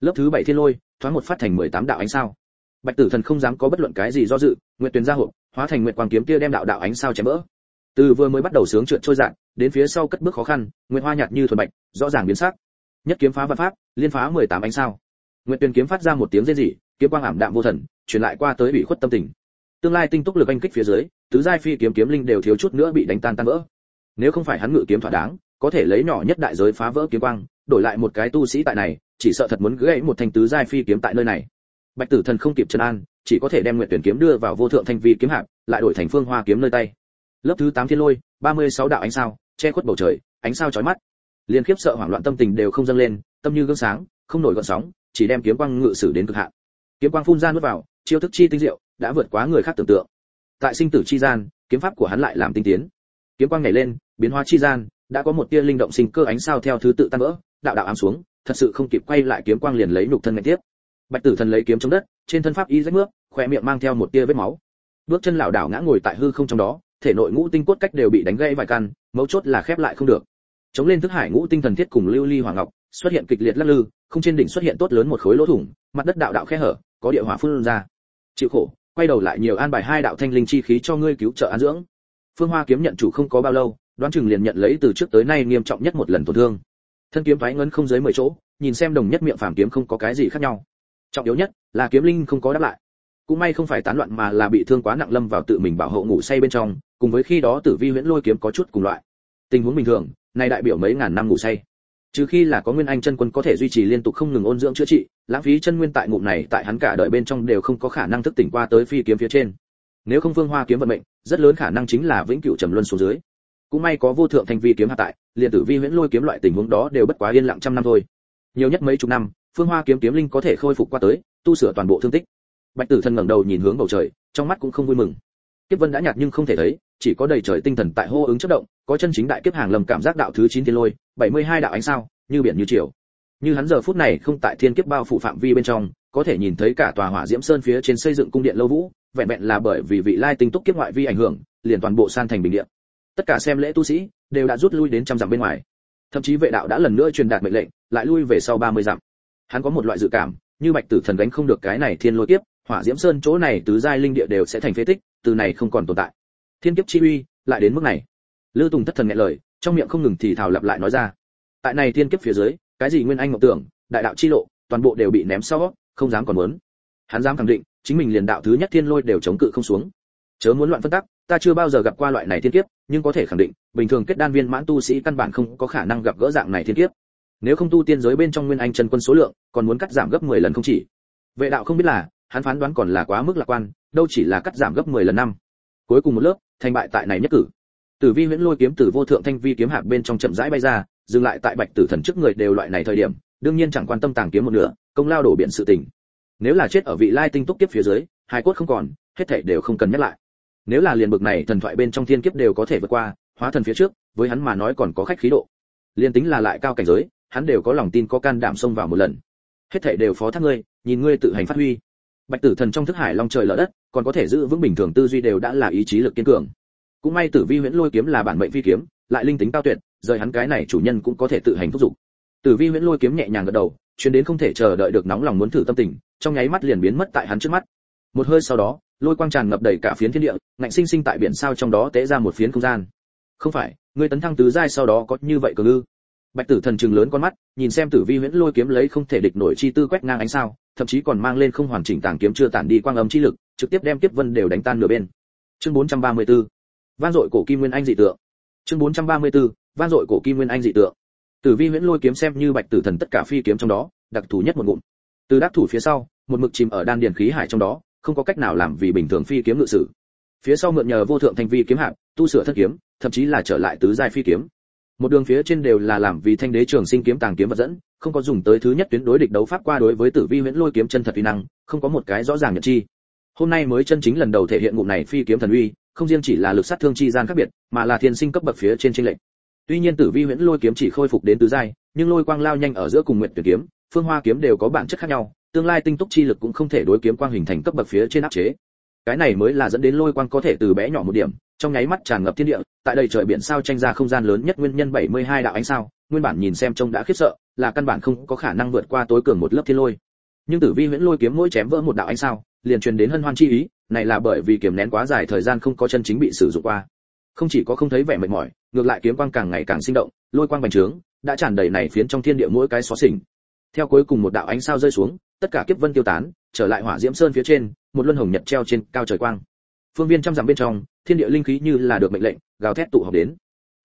Lớp thứ bảy thiên lôi, thoáng một phát thành mười tám đạo ánh sao. Bạch tử thần không dám có bất luận cái gì do dự, nguyệt tuyền ra hộ hóa thành nguyệt quang kiếm kia đem đạo đạo ánh sao chém bỡ. từ vừa mới bắt đầu sướng trượt trôi dạn đến phía sau cất bước khó khăn, nguyệt hoa nhạt như thuần bạch, rõ ràng biến sắc. Nhất kiếm phá vạn pháp, liên phá mười tám ánh sao nguyệt tuyền kiếm phát ra một tiếng rên rỉ, kiếm quang ảm đạm vô thần, truyền lại qua tới bị khuất tâm tình. Tương lai tinh túc lực anh kích phía dưới, tứ giai phi kiếm kiếm linh đều thiếu chút nữa bị đánh tan tan vỡ. Nếu không phải hắn ngự kiếm thỏa đáng, có thể lấy nhỏ nhất đại giới phá vỡ kiếm quang, đổi lại một cái tu sĩ tại này, chỉ sợ thật muốn gãy một thanh tứ giai phi kiếm tại nơi này. Bạch tử thần không kịp chân an, chỉ có thể đem Nguyệt tuyển kiếm đưa vào vô thượng thanh vi kiếm hạp, lại đổi thành phương hoa kiếm nơi tay. Lớp thứ tám thiên lôi, ba mươi sáu đạo ánh sao, che khuất bầu trời, ánh sao chói mắt. Liên khiếp sợ hoảng loạn tâm tình đều không dâng lên, tâm như gương sáng, không nổi gợn sóng chỉ đem kiếm quang ngự sử đến cực hạn. Kiếm quang phun ra nuốt vào, chiêu thức chi tinh diệu, đã vượt quá người khác tưởng tượng. Tại sinh tử chi gian, kiếm pháp của hắn lại làm tinh tiến. Kiếm quang nhảy lên, biến hóa chi gian, đã có một tia linh động sinh cơ ánh sao theo thứ tự tan vỡ, đạo đạo ám xuống, thật sự không kịp quay lại kiếm quang liền lấy nhục thân ngay tiếp. Bạch tử thần lấy kiếm chống đất, trên thân pháp y rách nước khoe miệng mang theo một tia vết máu. Bước chân lảo đảo ngã ngồi tại hư không trong đó, thể nội ngũ tinh cốt cách đều bị đánh gãy vài căn, mấu chốt là khép lại không được. Chống lên thức hải ngũ tinh thần thiết cùng lưu ly hoàng ngọc, xuất hiện kịch liệt lắc lư không trên đỉnh xuất hiện tốt lớn một khối lỗ thủng, mặt đất đạo đạo khe hở, có địa hỏa phun ra. Chịu khổ, quay đầu lại nhiều an bài hai đạo thanh linh chi khí cho ngươi cứu trợ an dưỡng. Phương hoa kiếm nhận chủ không có bao lâu, đoán chừng liền nhận lấy từ trước tới nay nghiêm trọng nhất một lần tổn thương. Thân kiếm thoái ngấn không dưới mười chỗ, nhìn xem đồng nhất miệng phàm kiếm không có cái gì khác nhau. Trọng yếu nhất là kiếm linh không có đáp lại. Cũng may không phải tán loạn mà là bị thương quá nặng lâm vào tự mình bảo hộ ngủ say bên trong, cùng với khi đó tử vi huyễn lôi kiếm có chút cùng loại. Tình huống bình thường này đại biểu mấy ngàn năm ngủ say trừ khi là có nguyên anh chân quân có thể duy trì liên tục không ngừng ôn dưỡng chữa trị, lãng phí chân nguyên tại ngụm này tại hắn cả đời bên trong đều không có khả năng thức tỉnh qua tới phi kiếm phía trên. Nếu không phương hoa kiếm vận mệnh, rất lớn khả năng chính là vĩnh cửu trầm luân xuống dưới. Cũng may có vô thượng thanh vi kiếm hạ tại liền tử vi huyễn lôi kiếm loại tình huống đó đều bất quá yên lặng trăm năm thôi. Nhiều nhất mấy chục năm, phương hoa kiếm kiếm linh có thể khôi phục qua tới, tu sửa toàn bộ thương tích. Bạch tử thần ngẩng đầu nhìn hướng bầu trời, trong mắt cũng không vui mừng. Kiếp vân đã nhạt nhưng không thể thấy, chỉ có đầy trời tinh thần tại hô ứng chất động, có chân chính đại kiếp hàng lầm cảm giác đạo thứ chín thiên lôi bảy mươi hai đạo ánh sao, như biển như chiều như hắn giờ phút này không tại thiên kiếp bao phủ phạm vi bên trong, có thể nhìn thấy cả tòa hỏa diễm sơn phía trên xây dựng cung điện lâu vũ, vẹn vẹn là bởi vì vị lai tinh túc kiếp ngoại vi ảnh hưởng, liền toàn bộ san thành bình địa. Tất cả xem lễ tu sĩ đều đã rút lui đến trăm dặm bên ngoài. Thậm chí vệ đạo đã lần nữa truyền đạt mệnh lệnh, lại lui về sau 30 dặm. Hắn có một loại dự cảm, như bạch tử thần gánh không được cái này thiên lôi kiếp, hỏa diễm sơn chỗ này tứ giai linh địa đều sẽ thành phế tích, từ này không còn tồn tại. Thiên kiếp chi uy lại đến mức này. Lư tùng thất thần nghẹn lời trong miệng không ngừng thì thảo lặp lại nói ra. Tại này thiên kiếp phía dưới, cái gì nguyên anh ngọc tưởng, đại đạo chi lộ, toàn bộ đều bị ném sau, không dám còn muốn. Hắn dám khẳng định, chính mình liền đạo thứ nhất thiên lôi đều chống cự không xuống. Chớ muốn loạn phân tắc, ta chưa bao giờ gặp qua loại này thiên kiếp, nhưng có thể khẳng định, bình thường kết đan viên mãn tu sĩ căn bản không có khả năng gặp gỡ dạng này thiên kiếp. Nếu không tu tiên giới bên trong nguyên anh chân quân số lượng, còn muốn cắt giảm gấp 10 lần không chỉ. Vệ đạo không biết là, hắn phán đoán còn là quá mức lạc quan, đâu chỉ là cắt giảm gấp 10 lần năm. Cuối cùng một lớp, thành bại tại này nhất cử tử vi huyễn lôi kiếm tử vô thượng thanh vi kiếm hạc bên trong chậm rãi bay ra, dừng lại tại bạch tử thần trước người đều loại này thời điểm, đương nhiên chẳng quan tâm tàng kiếm một nửa, công lao đổ biển sự tình. Nếu là chết ở vị lai tinh túc kiếp phía dưới, hai cốt không còn, hết thảy đều không cần nhắc lại. Nếu là liền bực này thần thoại bên trong thiên kiếp đều có thể vượt qua, hóa thần phía trước, với hắn mà nói còn có khách khí độ. Liên tính là lại cao cảnh giới, hắn đều có lòng tin có can đảm xông vào một lần. Hết thảy đều phó thác ngươi, nhìn ngươi tự hành phát huy. Bạch tử thần trong thức hải long trời lở đất, còn có thể giữ vững bình thường tư duy đều đã là ý chí lực kiên cường cũng may tử vi huyễn lôi kiếm là bản mệnh phi kiếm, lại linh tính cao tuyệt, rời hắn cái này chủ nhân cũng có thể tự hành thúc giục. Tử vi huyễn lôi kiếm nhẹ nhàng gật đầu, chuyến đến không thể chờ đợi được nóng lòng muốn thử tâm tình, trong nháy mắt liền biến mất tại hắn trước mắt. Một hơi sau đó, lôi quang tràn ngập đầy cả phiến thiên địa, ngạnh sinh sinh tại biển sao trong đó tế ra một phiến không gian. Không phải ngươi tấn thăng tứ giai sau đó có như vậy cơ ngư bạch tử thần trừng lớn con mắt, nhìn xem tử vi huyễn lôi kiếm lấy không thể địch nổi chi tư quét ngang ánh sao, thậm chí còn mang lên không hoàn chỉnh tàng kiếm chưa tản đi quang âm chi lực, trực tiếp đem kiếp vân đều đánh tan nửa bên. Chương 434 van dội cổ kim nguyên anh dị tượng. Chương 434 van dội cổ kim nguyên anh dị tượng. Tử vi huyễn lôi kiếm xem như bạch tử thần tất cả phi kiếm trong đó, đặc thù nhất một ngụm. Từ đắc thủ phía sau, một mực chìm ở đan điền khí hải trong đó, không có cách nào làm vì bình thường phi kiếm ngự sử. Phía sau mượn nhờ vô thượng thanh vi kiếm hạng tu sửa thất kiếm, thậm chí là trở lại tứ giai phi kiếm. Một đường phía trên đều là làm vì thanh đế trường sinh kiếm tàng kiếm vật dẫn, không có dùng tới thứ nhất tuyến đối địch đấu pháp qua đối với tử vi huyễn lôi kiếm chân thật uy năng, không có một cái rõ ràng nhận chi. Hôm nay mới chân chính lần đầu thể hiện ngụm này phi kiếm thần uy không riêng chỉ là lực sát thương chi gian khác biệt, mà là thiên sinh cấp bậc phía trên chênh lệch. tuy nhiên tử vi huyễn lôi kiếm chỉ khôi phục đến tứ giai, nhưng lôi quang lao nhanh ở giữa cùng nguyện tuyệt kiếm, phương hoa kiếm đều có bản chất khác nhau, tương lai tinh túc chi lực cũng không thể đối kiếm quang hình thành cấp bậc phía trên áp chế cái này mới là dẫn đến lôi quang có thể từ bé nhỏ một điểm, trong nháy mắt tràn ngập thiên địa, tại đây trời biển sao tranh ra không gian lớn nhất nguyên nhân 72 đạo ánh sao, nguyên bản nhìn xem trông đã khiếp sợ, là căn bản không có khả năng vượt qua tối cường một lớp thiên lôi nhưng tử vi huyễn lôi kiếm mỗi chém vỡ một đạo ánh sao, liền truyền đến hân hoan chi ý này là bởi vì kiềm nén quá dài thời gian không có chân chính bị sử dụng qua. Không chỉ có không thấy vẻ mệt mỏi, ngược lại kiếm quang càng ngày càng sinh động, lôi quang bành trướng, đã tràn đầy này phiến trong thiên địa mỗi cái xóa xỉnh. Theo cuối cùng một đạo ánh sao rơi xuống, tất cả kiếp vân tiêu tán, trở lại hỏa diễm sơn phía trên, một luân hồng nhật treo trên cao trời quang. Phương viên trăm dặm bên trong, thiên địa linh khí như là được mệnh lệnh, gào thét tụ họp đến.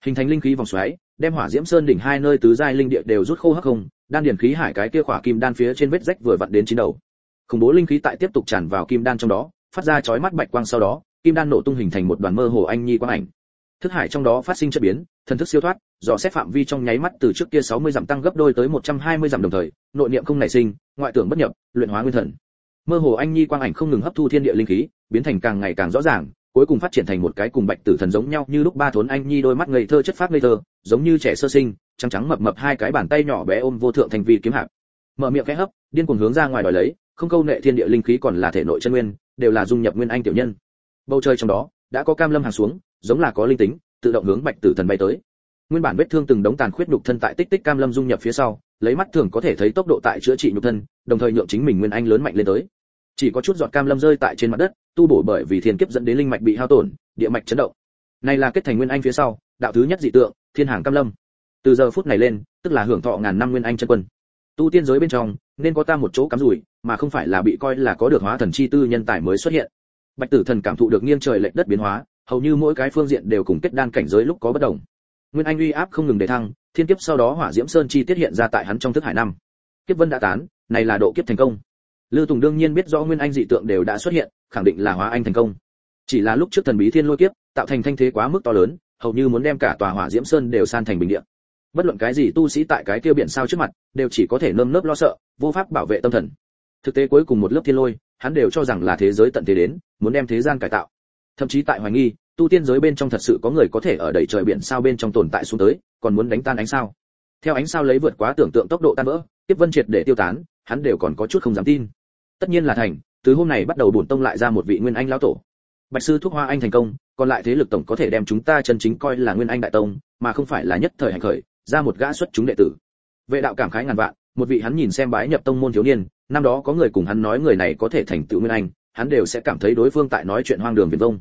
Hình thành linh khí vòng xoáy, đem hỏa diễm sơn đỉnh hai nơi tứ giai linh địa đều rút khô hắc không, đan điển khí hải cái kia khỏa kim đan phía trên vết rách vừa vặn đến chín đầu. Khủng bố linh khí tại tiếp tục tràn vào kim đan trong đó phát ra chói mắt bạch quang sau đó, kim đan nổ tung hình thành một đoàn mơ hồ anh nhi quang ảnh. Thức hải trong đó phát sinh chất biến, thần thức siêu thoát, dò xét phạm vi trong nháy mắt từ trước kia 60 dặm tăng gấp đôi tới 120 dặm đồng thời, nội niệm không nảy sinh, ngoại tưởng bất nhập, luyện hóa nguyên thần. Mơ hồ anh nhi quang ảnh không ngừng hấp thu thiên địa linh khí, biến thành càng ngày càng rõ ràng, cuối cùng phát triển thành một cái cùng bạch tử thần giống nhau như lúc ba thốn anh nhi đôi mắt ngây thơ chất phát ngây thơ, giống như trẻ sơ sinh, trắng trắng mập mập hai cái bàn tay nhỏ bé ôm vô thượng thành vi kiếm hạp mở miệng khẽ hấp, điên cuồng hướng ra ngoài đòi lấy, không câu nệ thiên địa linh khí còn là thể nội chân nguyên đều là dung nhập nguyên anh tiểu nhân. Bầu trời trong đó, đã có cam lâm hàng xuống, giống là có linh tính, tự động hướng bạch tử thần bay tới. Nguyên bản vết thương từng đống tàn khuyết nhục thân tại tích tích cam lâm dung nhập phía sau, lấy mắt thường có thể thấy tốc độ tại chữa trị nhục thân, đồng thời nhượng chính mình nguyên anh lớn mạnh lên tới. Chỉ có chút giọt cam lâm rơi tại trên mặt đất, tu bổ bởi vì thiên kiếp dẫn đến linh mạch bị hao tổn, địa mạch chấn động. Này là kết thành nguyên anh phía sau, đạo thứ nhất dị tượng, thiên hàng cam lâm. Từ giờ phút này lên, tức là hưởng thọ ngàn năm nguyên anh chân quân. Tu tiên giới bên trong nên có ta một chỗ cắm rủi, mà không phải là bị coi là có được hóa thần chi tư nhân tài mới xuất hiện. Bạch tử thần cảm thụ được nghiêng trời lệch đất biến hóa, hầu như mỗi cái phương diện đều cùng kết đan cảnh giới lúc có bất đồng. Nguyên anh uy áp không ngừng để thăng, thiên kiếp sau đó hỏa diễm sơn chi tiết hiện ra tại hắn trong thức hải năm. Kiếp vân đã tán, này là độ kiếp thành công. Lư tùng đương nhiên biết rõ nguyên anh dị tượng đều đã xuất hiện, khẳng định là hóa anh thành công. Chỉ là lúc trước thần bí thiên lôi kiếp, tạo thành thanh thế quá mức to lớn, hầu như muốn đem cả tòa hỏa diễm sơn đều san thành bình địa. Bất luận cái gì tu sĩ tại cái kia biển sao trước mặt, đều chỉ có thể nơm nớp lo sợ vô pháp bảo vệ tâm thần. Thực tế cuối cùng một lớp thiên lôi, hắn đều cho rằng là thế giới tận thế đến, muốn đem thế gian cải tạo. Thậm chí tại hoài nghi, tu tiên giới bên trong thật sự có người có thể ở đầy trời biển sao bên trong tồn tại xuống tới, còn muốn đánh tan ánh sao. Theo ánh sao lấy vượt quá tưởng tượng tốc độ tan vỡ, tiếp vân triệt để tiêu tán, hắn đều còn có chút không dám tin. Tất nhiên là thành, từ hôm này bắt đầu bổn tông lại ra một vị nguyên anh lão tổ. Bạch sư thuốc hoa anh thành công, còn lại thế lực tổng có thể đem chúng ta chân chính coi là nguyên anh đại tông, mà không phải là nhất thời hành khởi, ra một gã xuất chúng đệ tử. Vệ đạo cảm khái ngàn vạn một vị hắn nhìn xem bái nhập tông môn thiếu niên, năm đó có người cùng hắn nói người này có thể thành tựu nguyên anh, hắn đều sẽ cảm thấy đối phương tại nói chuyện hoang đường viển vông.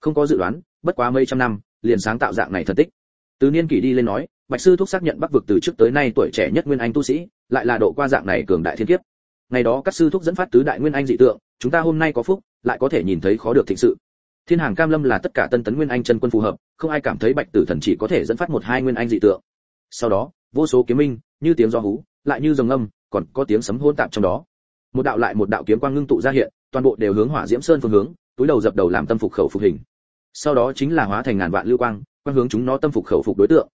Không có dự đoán, bất quá mấy trăm năm, liền sáng tạo dạng này thần tích. Từ niên kỷ đi lên nói, bạch sư thúc xác nhận bắc vực từ trước tới nay tuổi trẻ nhất nguyên anh tu sĩ, lại là độ qua dạng này cường đại thiên kiếp. Ngày đó các sư thúc dẫn phát tứ đại nguyên anh dị tượng, chúng ta hôm nay có phúc, lại có thể nhìn thấy khó được thịnh sự. Thiên hàng cam lâm là tất cả tân tấn nguyên anh chân quân phù hợp, không ai cảm thấy bạch tử thần chỉ có thể dẫn phát một hai nguyên anh dị tượng. Sau đó, vô số kiếm minh, như tiếng gió hú lại như rồng âm, còn có tiếng sấm hỗn tạp trong đó. Một đạo lại một đạo kiếm quang ngưng tụ ra hiện, toàn bộ đều hướng hỏa diễm sơn phương hướng, túi đầu dập đầu làm tâm phục khẩu phục hình. Sau đó chính là hóa thành ngàn vạn lưu quang quang hướng chúng nó tâm phục khẩu phục đối tượng.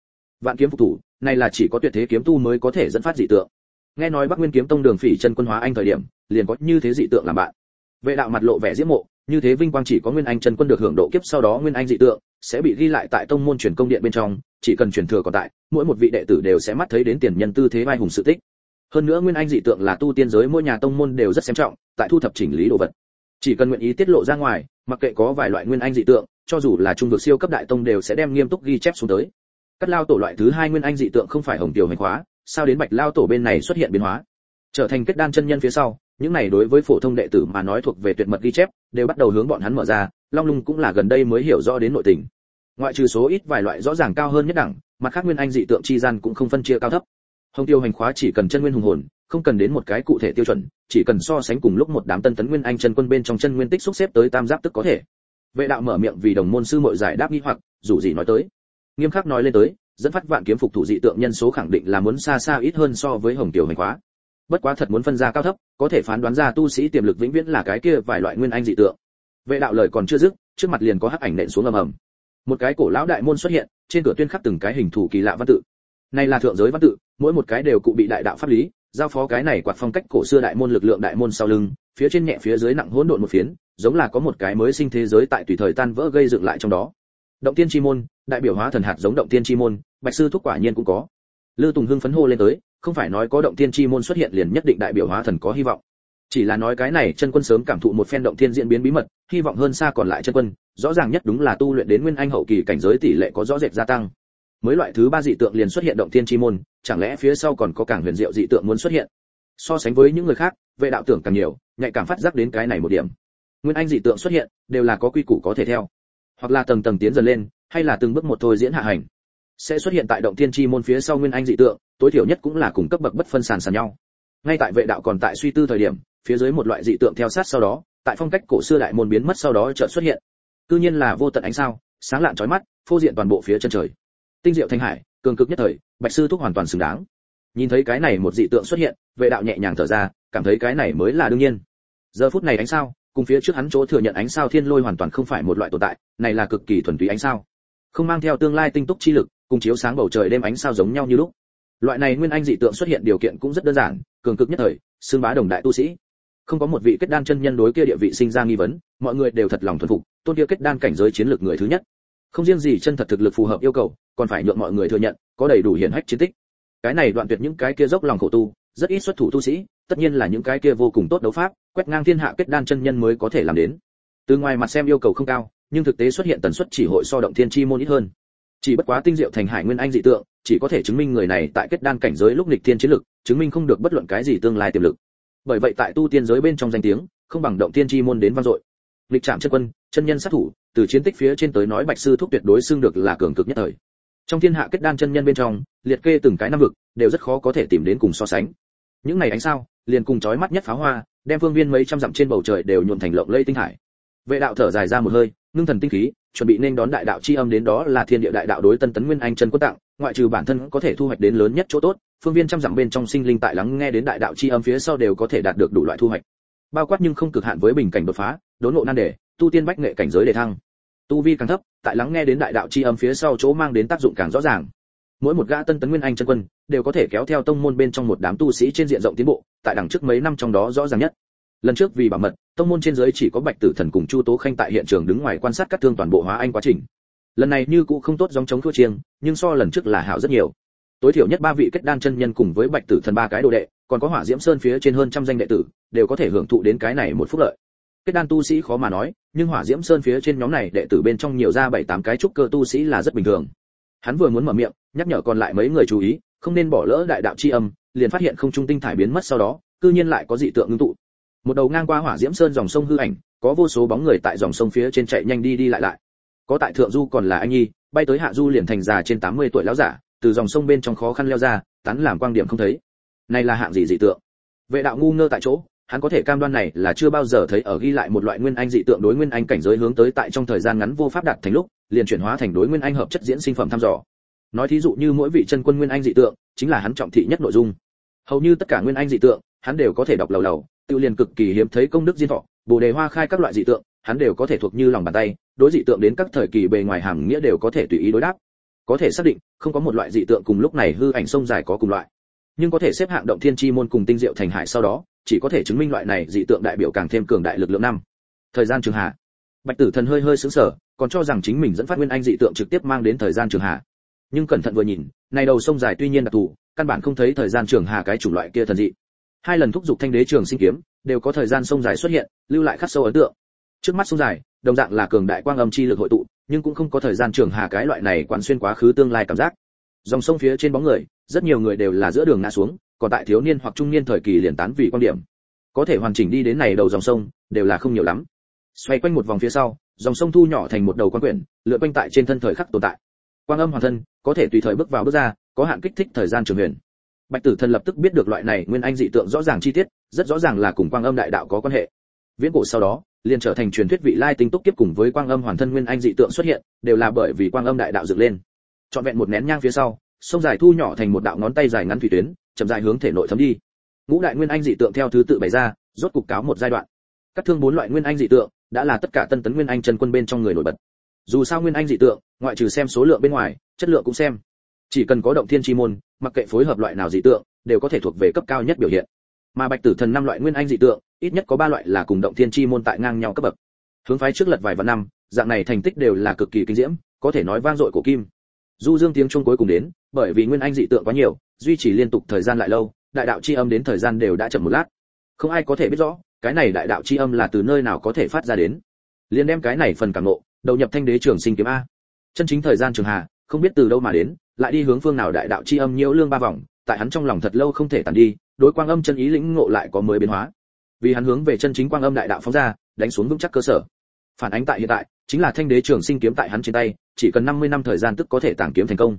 Vạn kiếm phục thủ, này là chỉ có tuyệt thế kiếm tu mới có thể dẫn phát dị tượng. Nghe nói bắc nguyên kiếm tông đường phỉ chân quân hóa anh thời điểm, liền có như thế dị tượng làm bạn. Vệ đạo mặt lộ vẻ diễm mộ như thế vinh quang chỉ có nguyên anh chân quân được hưởng độ kiếp sau đó nguyên anh dị tượng, sẽ bị ghi lại tại tông môn truyền công điện bên trong, chỉ cần truyền thừa còn tại, mỗi một vị đệ tử đều sẽ mắt thấy đến tiền nhân tư thế vai hùng sự tích. Hơn nữa nguyên anh dị tượng là tu tiên giới mỗi nhà tông môn đều rất xem trọng, tại thu thập chỉnh lý đồ vật. Chỉ cần nguyện ý tiết lộ ra ngoài, mặc kệ có vài loại nguyên anh dị tượng, cho dù là trung vực siêu cấp đại tông đều sẽ đem nghiêm túc ghi chép xuống tới. Cắt lao tổ loại thứ hai nguyên anh dị tượng không phải hồng tiểu hành hóa sao đến bạch lao tổ bên này xuất hiện biến hóa? Trở thành kết đan chân nhân phía sau những này đối với phổ thông đệ tử mà nói thuộc về tuyệt mật ghi chép, đều bắt đầu hướng bọn hắn mở ra, long lung cũng là gần đây mới hiểu rõ đến nội tình. Ngoại trừ số ít vài loại rõ ràng cao hơn nhất đẳng, mặt khác nguyên anh dị tượng chi gian cũng không phân chia cao thấp. Hồng tiêu hành khóa chỉ cần chân nguyên hùng hồn, không cần đến một cái cụ thể tiêu chuẩn, chỉ cần so sánh cùng lúc một đám tân tấn nguyên anh chân quân bên trong chân nguyên tích xúc xếp tới tam giáp tức có thể. Vệ đạo mở miệng vì đồng môn sư muội giải đáp nghi hoặc, dù gì nói tới. Nghiêm khắc nói lên tới, dẫn phát vạn kiếm phục thủ dị tượng nhân số khẳng định là muốn xa xa ít hơn so với hồng Tiêu hành khóa bất quá thật muốn phân ra cao thấp, có thể phán đoán ra tu sĩ tiềm lực vĩnh viễn là cái kia vài loại nguyên anh dị tượng. Vệ đạo lời còn chưa dứt, trước mặt liền có hắc ảnh nện xuống ầm ầm. Một cái cổ lão đại môn xuất hiện, trên cửa tuyên khắc từng cái hình thủ kỳ lạ văn tự. Này là thượng giới văn tự, mỗi một cái đều cụ bị đại đạo pháp lý, giao phó cái này quạt phong cách cổ xưa đại môn lực lượng đại môn sau lưng, phía trên nhẹ phía dưới nặng hỗn độn một phiến, giống là có một cái mới sinh thế giới tại tùy thời tan vỡ gây dựng lại trong đó. Động tiên chi môn, đại biểu hóa thần hạt giống động tiên chi môn, bạch sư thúc quả nhiên cũng có. Lư tùng hưng phấn hô lên tới không phải nói có động thiên chi môn xuất hiện liền nhất định đại biểu hóa thần có hy vọng. Chỉ là nói cái này, chân quân sớm cảm thụ một phen động thiên diễn biến bí mật, hy vọng hơn xa còn lại chân quân, rõ ràng nhất đúng là tu luyện đến nguyên anh hậu kỳ cảnh giới tỷ lệ có rõ rệt gia tăng. Mới loại thứ ba dị tượng liền xuất hiện động thiên chi môn, chẳng lẽ phía sau còn có càng huyền diệu dị tượng muốn xuất hiện? So sánh với những người khác, vệ đạo tưởng càng nhiều, nhạy cảm phát giác đến cái này một điểm. Nguyên anh dị tượng xuất hiện, đều là có quy củ có thể theo. Hoặc là tầng tầng tiến dần lên, hay là từng bước một thôi diễn hạ hành. Sẽ xuất hiện tại động thiên chi môn phía sau nguyên anh dị tượng tối thiểu nhất cũng là cùng cấp bậc bất phân sàn sàn nhau. Ngay tại vệ đạo còn tại suy tư thời điểm, phía dưới một loại dị tượng theo sát sau đó, tại phong cách cổ xưa đại môn biến mất sau đó chợt xuất hiện. Cư nhiên là vô tận ánh sao, sáng lạn chói mắt, phô diện toàn bộ phía chân trời. Tinh diệu thanh hải, cường cực nhất thời, bạch sư thúc hoàn toàn xứng đáng. Nhìn thấy cái này một dị tượng xuất hiện, vệ đạo nhẹ nhàng thở ra, cảm thấy cái này mới là đương nhiên. Giờ phút này ánh sao, cùng phía trước hắn chỗ thừa nhận ánh sao thiên lôi hoàn toàn không phải một loại tồn tại, này là cực kỳ thuần túy ánh sao. Không mang theo tương lai tinh túc chi lực, cùng chiếu sáng bầu trời đêm ánh sao giống nhau như lúc loại này nguyên anh dị tượng xuất hiện điều kiện cũng rất đơn giản, cường cực nhất thời, xương bá đồng đại tu sĩ. Không có một vị kết đan chân nhân đối kia địa vị sinh ra nghi vấn, mọi người đều thật lòng thuần phục, tôn kia kết đan cảnh giới chiến lược người thứ nhất. Không riêng gì chân thật thực lực phù hợp yêu cầu, còn phải nhượng mọi người thừa nhận, có đầy đủ hiển hách chiến tích. Cái này đoạn tuyệt những cái kia dốc lòng khổ tu, rất ít xuất thủ tu sĩ, tất nhiên là những cái kia vô cùng tốt đấu pháp, quét ngang thiên hạ kết đan chân nhân mới có thể làm đến. Từ ngoài mặt xem yêu cầu không cao, nhưng thực tế xuất hiện tần suất chỉ hội so động thiên chi môn ít hơn chỉ bất quá tinh diệu thành hải nguyên anh dị tượng, chỉ có thể chứng minh người này tại kết đan cảnh giới lúc nghịch thiên chiến lực, chứng minh không được bất luận cái gì tương lai tiềm lực. Bởi vậy tại tu tiên giới bên trong danh tiếng, không bằng động tiên chi môn đến vang dội. Lịch trạm chân quân, chân nhân sát thủ, từ chiến tích phía trên tới nói bạch sư thúc tuyệt đối xưng được là cường cực nhất thời. Trong thiên hạ kết đan chân nhân bên trong, liệt kê từng cái năm vực, đều rất khó có thể tìm đến cùng so sánh. Những này ánh sao, liền cùng chói mắt nhất pháo hoa, đem phương viên mấy trăm dặm trên bầu trời đều nhuộn thành lộng lây tinh hải. Vệ đạo thở dài ra một hơi ngưng thần tinh khí, chuẩn bị nên đón đại đạo chi âm đến đó là thiên địa đại đạo đối tân tấn nguyên anh chân quân tặng, ngoại trừ bản thân có thể thu hoạch đến lớn nhất chỗ tốt, phương viên trăm dặm bên trong sinh linh tại lắng nghe đến đại đạo chi âm phía sau đều có thể đạt được đủ loại thu hoạch. Bao quát nhưng không cực hạn với bình cảnh đột phá, đốn ngộ nan đề, tu tiên bách nghệ cảnh giới đề thăng. Tu vi càng thấp, tại lắng nghe đến đại đạo chi âm phía sau chỗ mang đến tác dụng càng rõ ràng. Mỗi một gã tân tấn nguyên anh chân quân, đều có thể kéo theo tông môn bên trong một đám tu sĩ trên diện rộng tiến bộ, tại đằng trước mấy năm trong đó rõ ràng nhất lần trước vì bảo mật, tông môn trên dưới chỉ có bạch tử thần cùng chu tố khanh tại hiện trường đứng ngoài quan sát các thương toàn bộ hóa anh quá trình. Lần này như cũ không tốt dòng chống thua chiêng, nhưng so lần trước là hảo rất nhiều. Tối thiểu nhất ba vị kết đan chân nhân cùng với bạch tử thần ba cái đồ đệ, còn có hỏa diễm sơn phía trên hơn trăm danh đệ tử, đều có thể hưởng thụ đến cái này một phúc lợi. Kết đan tu sĩ khó mà nói, nhưng hỏa diễm sơn phía trên nhóm này đệ tử bên trong nhiều ra bảy tám cái trúc cơ tu sĩ là rất bình thường. Hắn vừa muốn mở miệng, nhắc nhở còn lại mấy người chú ý, không nên bỏ lỡ đại đạo chi âm, liền phát hiện không trung tinh thải biến mất sau đó, cư nhiên lại có dị tượng ngưng tụ một đầu ngang qua hỏa diễm sơn dòng sông hư ảnh, có vô số bóng người tại dòng sông phía trên chạy nhanh đi đi lại lại. Có tại thượng du còn là anh nhi, bay tới hạ du liền thành già trên 80 tuổi lão giả, từ dòng sông bên trong khó khăn leo ra, tán làm quang điểm không thấy. Này là hạng gì dị tượng? Vệ đạo ngu ngơ tại chỗ, hắn có thể cam đoan này là chưa bao giờ thấy ở ghi lại một loại nguyên anh dị tượng đối nguyên anh cảnh giới hướng tới tại trong thời gian ngắn vô pháp đạt thành lúc, liền chuyển hóa thành đối nguyên anh hợp chất diễn sinh phẩm thăm dò. Nói thí dụ như mỗi vị chân quân nguyên anh dị tượng, chính là hắn trọng thị nhất nội dung. Hầu như tất cả nguyên anh dị tượng, hắn đều có thể đọc lầu lầu tự liền cực kỳ hiếm thấy công đức diên thọ, bồ đề hoa khai các loại dị tượng, hắn đều có thể thuộc như lòng bàn tay, đối dị tượng đến các thời kỳ bề ngoài hàm nghĩa đều có thể tùy ý đối đáp. Có thể xác định, không có một loại dị tượng cùng lúc này hư ảnh sông dài có cùng loại. Nhưng có thể xếp hạng động thiên chi môn cùng tinh diệu thành hải sau đó, chỉ có thể chứng minh loại này dị tượng đại biểu càng thêm cường đại lực lượng năm. Thời gian trường hạ. Bạch tử thần hơi hơi sững sờ, còn cho rằng chính mình dẫn phát nguyên anh dị tượng trực tiếp mang đến thời gian trường hạ. Nhưng cẩn thận vừa nhìn, này đầu sông dài tuy nhiên đặc thù, căn bản không thấy thời gian trường hạ cái chủng loại kia thần dị hai lần thúc giục thanh đế trường sinh kiếm, đều có thời gian sông dài xuất hiện, lưu lại khắc sâu ấn tượng. Trước mắt sông dài, đồng dạng là cường đại quang âm chi lực hội tụ, nhưng cũng không có thời gian trường hà cái loại này quán xuyên quá khứ tương lai cảm giác. Dòng sông phía trên bóng người, rất nhiều người đều là giữa đường ngã xuống, còn tại thiếu niên hoặc trung niên thời kỳ liền tán vì quan điểm. Có thể hoàn chỉnh đi đến này đầu dòng sông, đều là không nhiều lắm. Xoay quanh một vòng phía sau, dòng sông thu nhỏ thành một đầu quan quyển, lượn quanh tại trên thân thời khắc tồn tại. Quang âm hoàn thân, có thể tùy thời bước vào bước ra, có hạn kích thích thời gian trường huyền bạch tử thần lập tức biết được loại này nguyên anh dị tượng rõ ràng chi tiết, rất rõ ràng là cùng quang âm đại đạo có quan hệ. Viễn cổ sau đó, liền trở thành truyền thuyết vị lai tinh túc kiếp cùng với quang âm hoàn thân nguyên anh dị tượng xuất hiện, đều là bởi vì quang âm đại đạo dựng lên. Trọn vẹn một nén nhang phía sau, sông dài thu nhỏ thành một đạo ngón tay dài ngắn thủy tuyến, chậm dài hướng thể nội thấm đi. Ngũ đại nguyên anh dị tượng theo thứ tự bày ra, rốt cục cáo một giai đoạn. Các thương bốn loại nguyên anh dị tượng đã là tất cả tân tấn nguyên anh chân quân bên trong người nổi bật. Dù sao nguyên anh dị tượng, ngoại trừ xem số lượng bên ngoài, chất lượng cũng xem. Chỉ cần có động thiên chi môn mặc kệ phối hợp loại nào dị tượng, đều có thể thuộc về cấp cao nhất biểu hiện. Mà bạch tử thần năm loại nguyên anh dị tượng, ít nhất có ba loại là cùng động thiên chi môn tại ngang nhau cấp bậc. Hướng phái trước lật vài vạn năm, dạng này thành tích đều là cực kỳ kinh diễm, có thể nói vang dội của kim. Du dương tiếng chuông cuối cùng đến, bởi vì nguyên anh dị tượng quá nhiều, duy trì liên tục thời gian lại lâu, đại đạo chi âm đến thời gian đều đã chậm một lát. Không ai có thể biết rõ, cái này đại đạo chi âm là từ nơi nào có thể phát ra đến. Liên đem cái này phần cảm ngộ đầu nhập thanh đế trường sinh kiếm a. Chân chính thời gian trường hà không biết từ đâu mà đến, lại đi hướng phương nào đại đạo chi âm nhiễu lương ba vòng, tại hắn trong lòng thật lâu không thể tàn đi, đối quang âm chân ý lĩnh ngộ lại có mới biến hóa. Vì hắn hướng về chân chính quang âm đại đạo phóng ra, đánh xuống vững chắc cơ sở. Phản ánh tại hiện tại, chính là thanh đế trường sinh kiếm tại hắn trên tay, chỉ cần 50 năm thời gian tức có thể tàng kiếm thành công.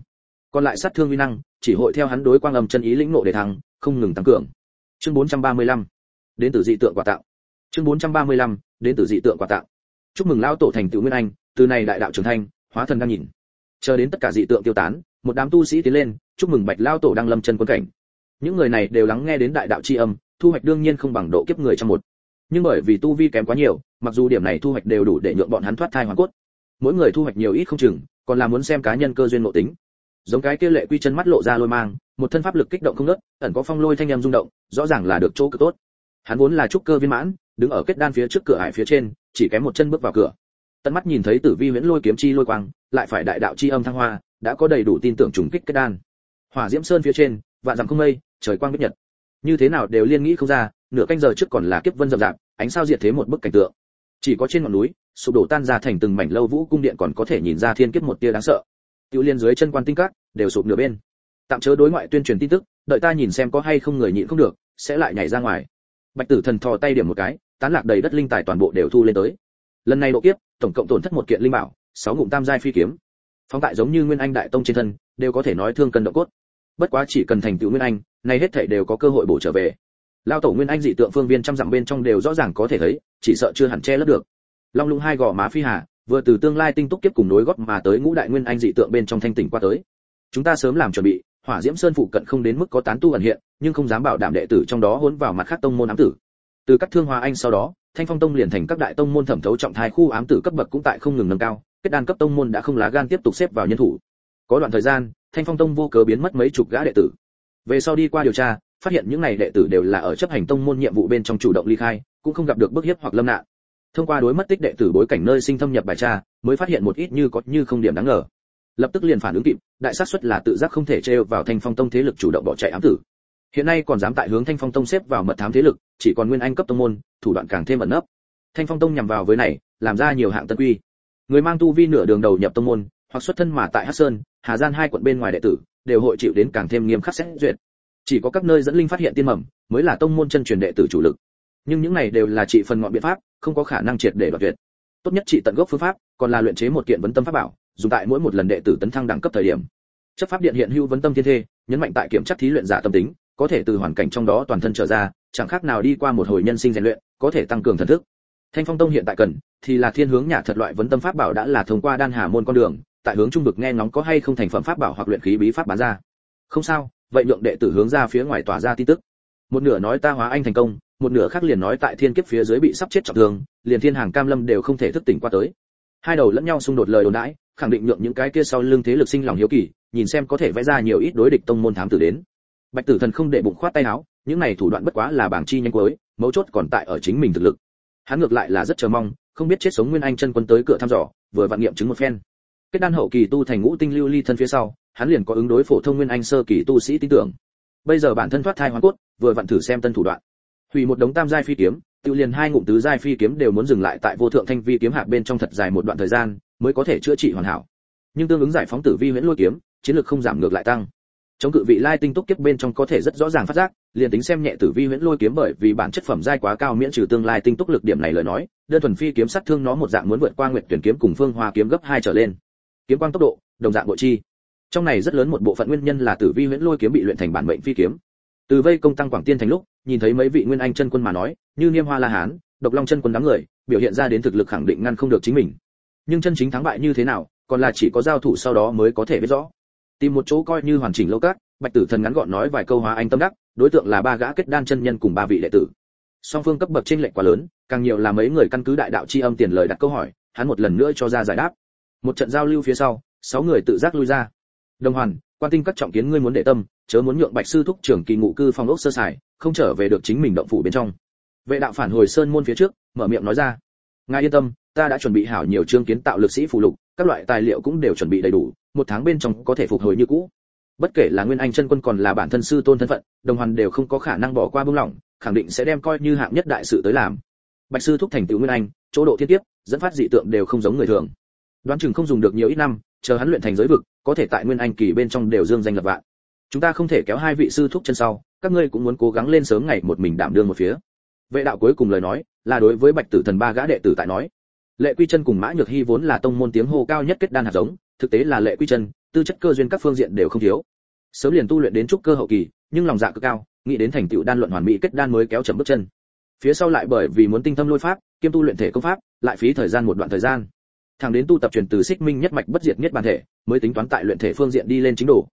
Còn lại sát thương uy năng, chỉ hội theo hắn đối quang âm chân ý lĩnh ngộ để thăng, không ngừng tăng cường. Chương 435 đến từ dị tượng quả tạo. Chương 435 đến từ dị tượng quả tạo. Chúc mừng lão tổ thành tựu nguyên anh, từ này đại đạo trưởng thành, hóa thần đang nhìn chờ đến tất cả dị tượng tiêu tán, một đám tu sĩ tiến lên, chúc mừng bạch lao tổ đang lâm chân quân cảnh. Những người này đều lắng nghe đến đại đạo chi âm, thu hoạch đương nhiên không bằng độ kiếp người trong một. Nhưng bởi vì tu vi kém quá nhiều, mặc dù điểm này thu hoạch đều đủ để nhượng bọn hắn thoát thai hoàn cốt. Mỗi người thu hoạch nhiều ít không chừng, còn là muốn xem cá nhân cơ duyên ngộ tính. Giống cái kia lệ quy chân mắt lộ ra lôi mang, một thân pháp lực kích động không ngớt, ẩn có phong lôi thanh em rung động, rõ ràng là được chỗ cực tốt. Hắn vốn là trúc cơ viên mãn, đứng ở kết đan phía trước cửa hải phía trên, chỉ kém một chân bước vào cửa tận mắt nhìn thấy tử vi huyễn lôi kiếm chi lôi quang, lại phải đại đạo chi âm thăng hoa, đã có đầy đủ tin tưởng trùng kích kết đan. Hỏa diễm sơn phía trên, vạn dặm không mây, trời quang biết nhật như thế nào đều liên nghĩ không ra, nửa canh giờ trước còn là kiếp vân rậm rạp, ánh sao diệt thế một bức cảnh tượng. Chỉ có trên ngọn núi, sụp đổ tan ra thành từng mảnh lâu vũ cung điện còn có thể nhìn ra thiên kiếp một tia đáng sợ. Tiêu liên dưới chân quan tinh cát đều sụp nửa bên. Tạm chớ đối ngoại tuyên truyền tin tức, đợi ta nhìn xem có hay không người nhịn không được, sẽ lại nhảy ra ngoài. Bạch tử thần thò tay điểm một cái, tán lạc đầy đất linh tài toàn bộ đều thu lên tới lần này độ kiếp, tổng cộng tổn thất một kiện linh bảo, sáu ngụm tam giai phi kiếm. Phóng tại giống như nguyên anh đại tông trên thân, đều có thể nói thương cần độ cốt. Bất quá chỉ cần thành tựu nguyên anh, này hết thảy đều có cơ hội bổ trở về. Lao tổ nguyên anh dị tượng phương viên trăm dặm bên trong đều rõ ràng có thể thấy, chỉ sợ chưa hẳn che lấp được. Long lũng hai gò má phi hà, vừa từ tương lai tinh túc kiếp cùng nối góp mà tới ngũ đại nguyên anh dị tượng bên trong thanh tỉnh qua tới. Chúng ta sớm làm chuẩn bị, hỏa diễm sơn phụ cận không đến mức có tán tu ẩn hiện, nhưng không dám bảo đảm đệ tử trong đó hỗn vào mặt khác tông môn ám tử. Từ các thương hòa anh sau đó thanh phong tông liền thành các đại tông môn thẩm thấu trọng thai khu ám tử cấp bậc cũng tại không ngừng nâng cao, kết đan cấp tông môn đã không lá gan tiếp tục xếp vào nhân thủ. Có đoạn thời gian, thanh phong tông vô cớ biến mất mấy chục gã đệ tử. Về sau đi qua điều tra, phát hiện những này đệ tử đều là ở chấp hành tông môn nhiệm vụ bên trong chủ động ly khai, cũng không gặp được bức hiếp hoặc lâm nạn. Thông qua đối mất tích đệ tử bối cảnh nơi sinh thâm nhập bài tra, mới phát hiện một ít như có như không điểm đáng ngờ. Lập tức liền phản ứng kịp, đại xác suất là tự giác không thể trêu vào thanh phong tông thế lực chủ động bỏ chạy ám tử hiện nay còn dám tại hướng thanh phong tông xếp vào mật thám thế lực, chỉ còn nguyên anh cấp tông môn, thủ đoạn càng thêm ẩn nấp. Thanh phong tông nhằm vào với này, làm ra nhiều hạng tân quy. Người mang tu vi nửa đường đầu nhập tông môn, hoặc xuất thân mà tại hắc sơn, hà gian hai quận bên ngoài đệ tử, đều hội chịu đến càng thêm nghiêm khắc xét duyệt. Chỉ có các nơi dẫn linh phát hiện tiên mầm, mới là tông môn chân truyền đệ tử chủ lực. Nhưng những này đều là trị phần ngọn biện pháp, không có khả năng triệt để đoạt tuyệt. Tốt nhất trị tận gốc phương pháp, còn là luyện chế một kiện vấn tâm pháp bảo, dùng tại mỗi một lần đệ tử tấn thăng đẳng cấp thời điểm. Chấp pháp điện hiện hữu vấn tâm thiên thê, nhấn mạnh tại kiểm tra thí luyện giả tâm tính có thể từ hoàn cảnh trong đó toàn thân trở ra, chẳng khác nào đi qua một hồi nhân sinh rèn luyện, có thể tăng cường thần thức. Thanh phong tông hiện tại cần, thì là thiên hướng nhà thật loại vấn tâm pháp bảo đã là thông qua đan hà môn con đường, tại hướng trung vực nghe ngóng có hay không thành phẩm pháp bảo hoặc luyện khí bí pháp bán ra. Không sao, vậy lượng đệ tử hướng ra phía ngoài tỏa ra tin tức. Một nửa nói ta hóa anh thành công, một nửa khác liền nói tại thiên kiếp phía dưới bị sắp chết trọng thương, liền thiên hàng cam lâm đều không thể thức tỉnh qua tới. Hai đầu lẫn nhau xung đột lời đồn đãi, khẳng định nhượng những cái kia sau lưng thế lực sinh lòng hiếu kỳ, nhìn xem có thể vẽ ra nhiều ít đối địch tông môn thám tử đến bạch tử thần không để bụng khoát tay áo, những này thủ đoạn bất quá là bảng chi nhanh cuối, mấu chốt còn tại ở chính mình thực lực. Hắn ngược lại là rất chờ mong, không biết chết sống nguyên anh chân quân tới cửa thăm dò, vừa vặn nghiệm chứng một phen. Kết đan hậu kỳ tu thành ngũ tinh lưu ly thân phía sau, hắn liền có ứng đối phổ thông nguyên anh sơ kỳ tu sĩ tin tưởng. Bây giờ bản thân thoát thai hoàn cốt, vừa vặn thử xem tân thủ đoạn. Hủy một đống tam giai phi kiếm, tự liền hai ngụm tứ giai phi kiếm đều muốn dừng lại tại vô thượng thanh vi kiếm hạc bên trong thật dài một đoạn thời gian, mới có thể chữa trị hoàn hảo. Nhưng tương ứng giải phóng tử vi huyễn lôi kiếm, chiến lược không giảm ngược lại tăng chống cự vị lai tinh túc kiếp bên trong có thể rất rõ ràng phát giác, liền tính xem nhẹ tử vi huyễn lôi kiếm bởi vì bản chất phẩm giai quá cao miễn trừ tương lai tinh túc lực điểm này lời nói, đơn thuần phi kiếm sát thương nó một dạng muốn vượt qua nguyệt tuyển kiếm cùng phương hoa kiếm gấp hai trở lên. Kiếm quang tốc độ, đồng dạng bộ chi. Trong này rất lớn một bộ phận nguyên nhân là tử vi huyễn lôi kiếm bị luyện thành bản mệnh phi kiếm. Từ vây công tăng quảng tiên thành lúc, nhìn thấy mấy vị nguyên anh chân quân mà nói, như niêm hoa la hán, độc long chân quân đám người, biểu hiện ra đến thực lực khẳng định ngăn không được chính mình. Nhưng chân chính thắng bại như thế nào, còn là chỉ có giao thủ sau đó mới có thể biết rõ tìm một chỗ coi như hoàn chỉnh lâu các, bạch tử thần ngắn gọn nói vài câu hóa anh tâm đắc, đối tượng là ba gã kết đan chân nhân cùng ba vị đệ tử. Song phương cấp bậc trên lệnh quá lớn, càng nhiều là mấy người căn cứ đại đạo chi âm tiền lời đặt câu hỏi, hắn một lần nữa cho ra giải đáp. Một trận giao lưu phía sau, sáu người tự giác lui ra. Đồng hoàn, quan tinh các trọng kiến ngươi muốn để tâm, chớ muốn nhượng bạch sư thúc trưởng kỳ ngụ cư phong ốc sơ sài, không trở về được chính mình động phủ bên trong. Vệ đạo phản hồi sơn môn phía trước, mở miệng nói ra. Ngài yên tâm ta đã chuẩn bị hảo nhiều chương kiến tạo lực sĩ phụ lục, các loại tài liệu cũng đều chuẩn bị đầy đủ, một tháng bên trong có thể phục hồi như cũ. Bất kể là nguyên anh chân quân còn là bản thân sư tôn thân phận, đồng hoàn đều không có khả năng bỏ qua buông lỏng, khẳng định sẽ đem coi như hạng nhất đại sự tới làm. Bạch sư thúc thành tựu nguyên anh, chỗ độ thiên tiếp dẫn phát dị tượng đều không giống người thường. Đoán chừng không dùng được nhiều ít năm, chờ hắn luyện thành giới vực, có thể tại nguyên anh kỳ bên trong đều dương danh lập vạn. Chúng ta không thể kéo hai vị sư thúc chân sau, các ngươi cũng muốn cố gắng lên sớm ngày một mình đảm đương một phía. Vệ đạo cuối cùng lời nói, là đối với bạch tử thần ba gã đệ tử tại nói lệ quy chân cùng mã nhược hy vốn là tông môn tiếng hô cao nhất kết đan hạt giống, thực tế là lệ quy chân tư chất cơ duyên các phương diện đều không thiếu. Sớm liền tu luyện đến trúc cơ hậu kỳ, nhưng lòng dạ cực cao, nghĩ đến thành tựu đan luận hoàn mỹ kết đan mới kéo chậm bước chân. Phía sau lại bởi vì muốn tinh tâm lôi pháp, kiêm tu luyện thể công pháp, lại phí thời gian một đoạn thời gian. Thằng đến tu tập truyền từ xích minh nhất mạch bất diệt nhất bản thể, mới tính toán tại luyện thể phương diện đi lên chính độ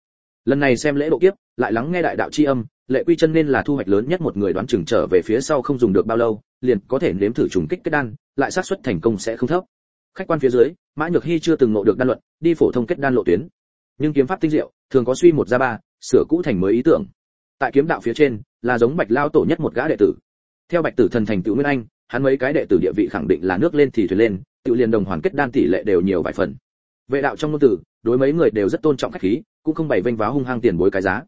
lần này xem lễ độ kiếp, lại lắng nghe đại đạo chi âm, lệ quy chân nên là thu hoạch lớn nhất một người đoán chừng trở về phía sau không dùng được bao lâu liền có thể nếm thử trùng kích kết đan, lại xác suất thành công sẽ không thấp. Khách quan phía dưới, mã nhược hy chưa từng ngộ được đan luận, đi phổ thông kết đan lộ tuyến. Nhưng kiếm pháp tinh diệu, thường có suy một ra ba, sửa cũ thành mới ý tưởng. Tại kiếm đạo phía trên, là giống bạch lao tổ nhất một gã đệ tử. Theo bạch tử thần thành tựu nguyên anh, hắn mấy cái đệ tử địa vị khẳng định là nước lên thì thuyền lên tự liền đồng hoàn kết đan tỷ lệ đều nhiều vài phần. Vệ đạo trong ngôn tử đối mấy người đều rất tôn trọng khách khí, cũng không bày vênh váo hung hăng tiền bối cái giá.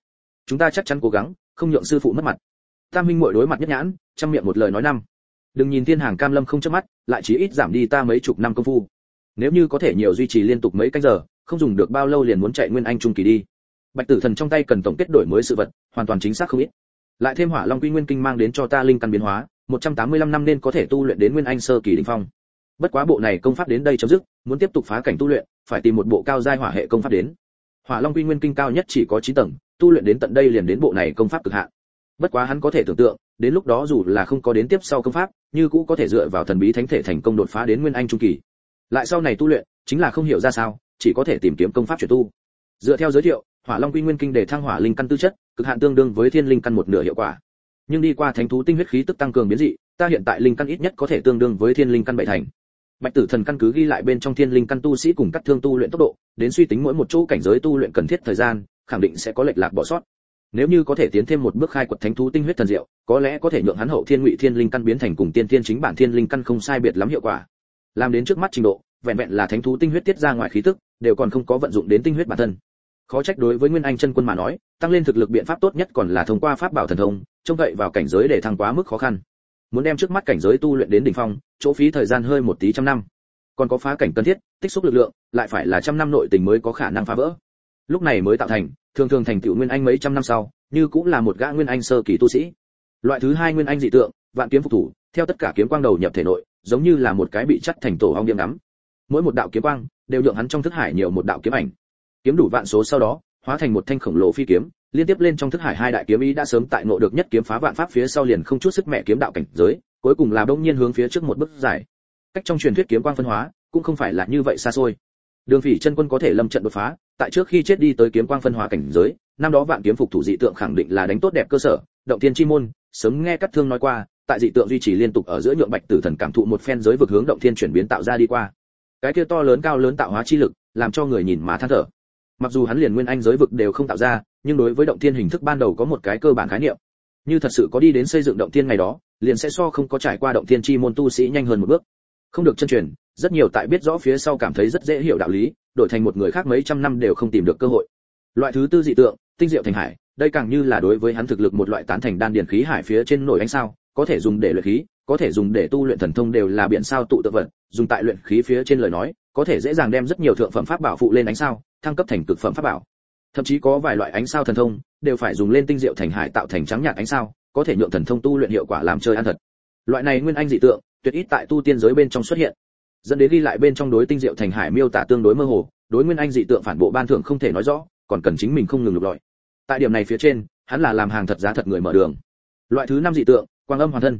Chúng ta chắc chắn cố gắng, không nhượng sư phụ mất mặt. Tam minh muội đối mặt nhất nhãn trăm miệng một lời nói năm đừng nhìn thiên hàng cam lâm không chớp mắt, lại chỉ ít giảm đi ta mấy chục năm công phu. Nếu như có thể nhiều duy trì liên tục mấy canh giờ, không dùng được bao lâu liền muốn chạy nguyên anh trung kỳ đi. Bạch tử thần trong tay cần tổng kết đổi mới sự vật, hoàn toàn chính xác không ít. Lại thêm hỏa long quy nguyên kinh mang đến cho ta linh căn biến hóa 185 năm nên có thể tu luyện đến nguyên anh sơ kỳ đỉnh phong. Bất quá bộ này công pháp đến đây chấm dứt, muốn tiếp tục phá cảnh tu luyện, phải tìm một bộ cao giai hỏa hệ công pháp đến. Hỏa long quy nguyên kinh cao nhất chỉ có 9 tầng, tu luyện đến tận đây liền đến bộ này công pháp cực hạn. Bất quá hắn có thể tưởng tượng, đến lúc đó dù là không có đến tiếp sau công pháp như cũ có thể dựa vào thần bí thánh thể thành công đột phá đến nguyên anh trung kỳ. Lại sau này tu luyện, chính là không hiểu ra sao, chỉ có thể tìm kiếm công pháp chuyển tu. Dựa theo giới thiệu, hỏa long quy nguyên kinh để thăng hỏa linh căn tư chất, cực hạn tương đương với thiên linh căn một nửa hiệu quả. Nhưng đi qua thánh thú tinh huyết khí tức tăng cường biến dị, ta hiện tại linh căn ít nhất có thể tương đương với thiên linh căn bảy thành. Bạch tử thần căn cứ ghi lại bên trong thiên linh căn tu sĩ cùng các thương tu luyện tốc độ, đến suy tính mỗi một chỗ cảnh giới tu luyện cần thiết thời gian, khẳng định sẽ có lệch lạc bỏ sót nếu như có thể tiến thêm một bước khai quật thánh thú tinh huyết thần diệu, có lẽ có thể nhượng hắn hậu thiên ngụy thiên linh căn biến thành cùng tiên thiên chính bản thiên linh căn không sai biệt lắm hiệu quả. Làm đến trước mắt trình độ, vẹn vẹn là thánh thú tinh huyết tiết ra ngoài khí tức, đều còn không có vận dụng đến tinh huyết bản thân. Khó trách đối với nguyên anh chân quân mà nói, tăng lên thực lực biện pháp tốt nhất còn là thông qua pháp bảo thần thông, trông cậy vào cảnh giới để thăng quá mức khó khăn. Muốn đem trước mắt cảnh giới tu luyện đến đỉnh phong, chỗ phí thời gian hơi một tí trăm năm. Còn có phá cảnh cần thiết, tích xúc lực lượng, lại phải là trăm năm nội tình mới có khả năng phá vỡ lúc này mới tạo thành, thường thường thành tựu nguyên anh mấy trăm năm sau, như cũng là một gã nguyên anh sơ kỳ tu sĩ. Loại thứ hai nguyên anh dị tượng, vạn kiếm phục thủ, theo tất cả kiếm quang đầu nhập thể nội, giống như là một cái bị chắt thành tổ ong điểm ngắm. Mỗi một đạo kiếm quang, đều nhượng hắn trong thức hải nhiều một đạo kiếm ảnh. Kiếm đủ vạn số sau đó, hóa thành một thanh khổng lồ phi kiếm, liên tiếp lên trong thức hải hai đại kiếm ý đã sớm tại ngộ được nhất kiếm phá vạn pháp phía sau liền không chút sức mẹ kiếm đạo cảnh giới, cuối cùng là đông nhiên hướng phía trước một bước giải. cách trong truyền thuyết kiếm quang phân hóa, cũng không phải là như vậy xa xôi đường phỉ chân quân có thể lâm trận đột phá, tại trước khi chết đi tới kiếm quang phân hóa cảnh giới, năm đó vạn kiếm phục thủ dị tượng khẳng định là đánh tốt đẹp cơ sở, động thiên chi môn, sớm nghe cắt thương nói qua, tại dị tượng duy trì liên tục ở giữa nhượng bạch tử thần cảm thụ một phen giới vực hướng động thiên chuyển biến tạo ra đi qua. Cái kia to lớn cao lớn tạo hóa chi lực, làm cho người nhìn mà than thở. Mặc dù hắn liền nguyên anh giới vực đều không tạo ra, nhưng đối với động thiên hình thức ban đầu có một cái cơ bản khái niệm. Như thật sự có đi đến xây dựng động thiên ngày đó, liền sẽ so không có trải qua động thiên chi môn tu sĩ nhanh hơn một bước. Không được chân truyền rất nhiều tại biết rõ phía sau cảm thấy rất dễ hiểu đạo lý, đổi thành một người khác mấy trăm năm đều không tìm được cơ hội. Loại thứ tư dị tượng, tinh diệu thành hải, đây càng như là đối với hắn thực lực một loại tán thành đan điển khí hải phía trên nổi ánh sao, có thể dùng để luyện khí, có thể dùng để tu luyện thần thông đều là biển sao tụ tự vật, dùng tại luyện khí phía trên lời nói, có thể dễ dàng đem rất nhiều thượng phẩm pháp bảo phụ lên ánh sao, thăng cấp thành cực phẩm pháp bảo. Thậm chí có vài loại ánh sao thần thông, đều phải dùng lên tinh diệu thành hải tạo thành trắng nhạt ánh sao, có thể nhượng thần thông tu luyện hiệu quả làm chơi ăn thật. Loại này nguyên anh dị tượng, tuyệt ít tại tu tiên giới bên trong xuất hiện dẫn đến đi lại bên trong đối tinh diệu thành hải miêu tả tương đối mơ hồ, đối nguyên anh dị tượng phản bộ ban thưởng không thể nói rõ, còn cần chính mình không ngừng lục lọi. Tại điểm này phía trên, hắn là làm hàng thật giá thật người mở đường. Loại thứ năm dị tượng, quang âm hoàn thân.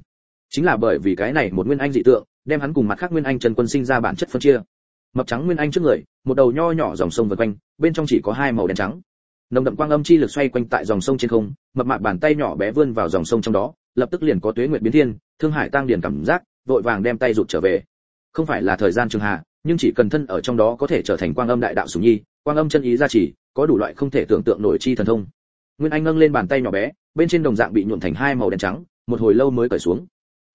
Chính là bởi vì cái này một nguyên anh dị tượng, đem hắn cùng mặt khác nguyên anh trần quân sinh ra bản chất phân chia. Mập trắng nguyên anh trước người, một đầu nho nhỏ dòng sông vần quanh, bên trong chỉ có hai màu đen trắng. Nồng đậm quang âm chi lực xoay quanh tại dòng sông trên không, mập mạp bàn tay nhỏ bé vươn vào dòng sông trong đó, lập tức liền có tuế nguyệt biến thiên, thương hải tăng điển cảm giác, vội vàng đem tay rụt trở về không phải là thời gian trường hạ nhưng chỉ cần thân ở trong đó có thể trở thành quang âm đại đạo sủng nhi, quang âm chân ý gia trì, có đủ loại không thể tưởng tượng nổi chi thần thông. Nguyên anh nâng lên bàn tay nhỏ bé, bên trên đồng dạng bị nhuộm thành hai màu đen trắng, một hồi lâu mới cởi xuống.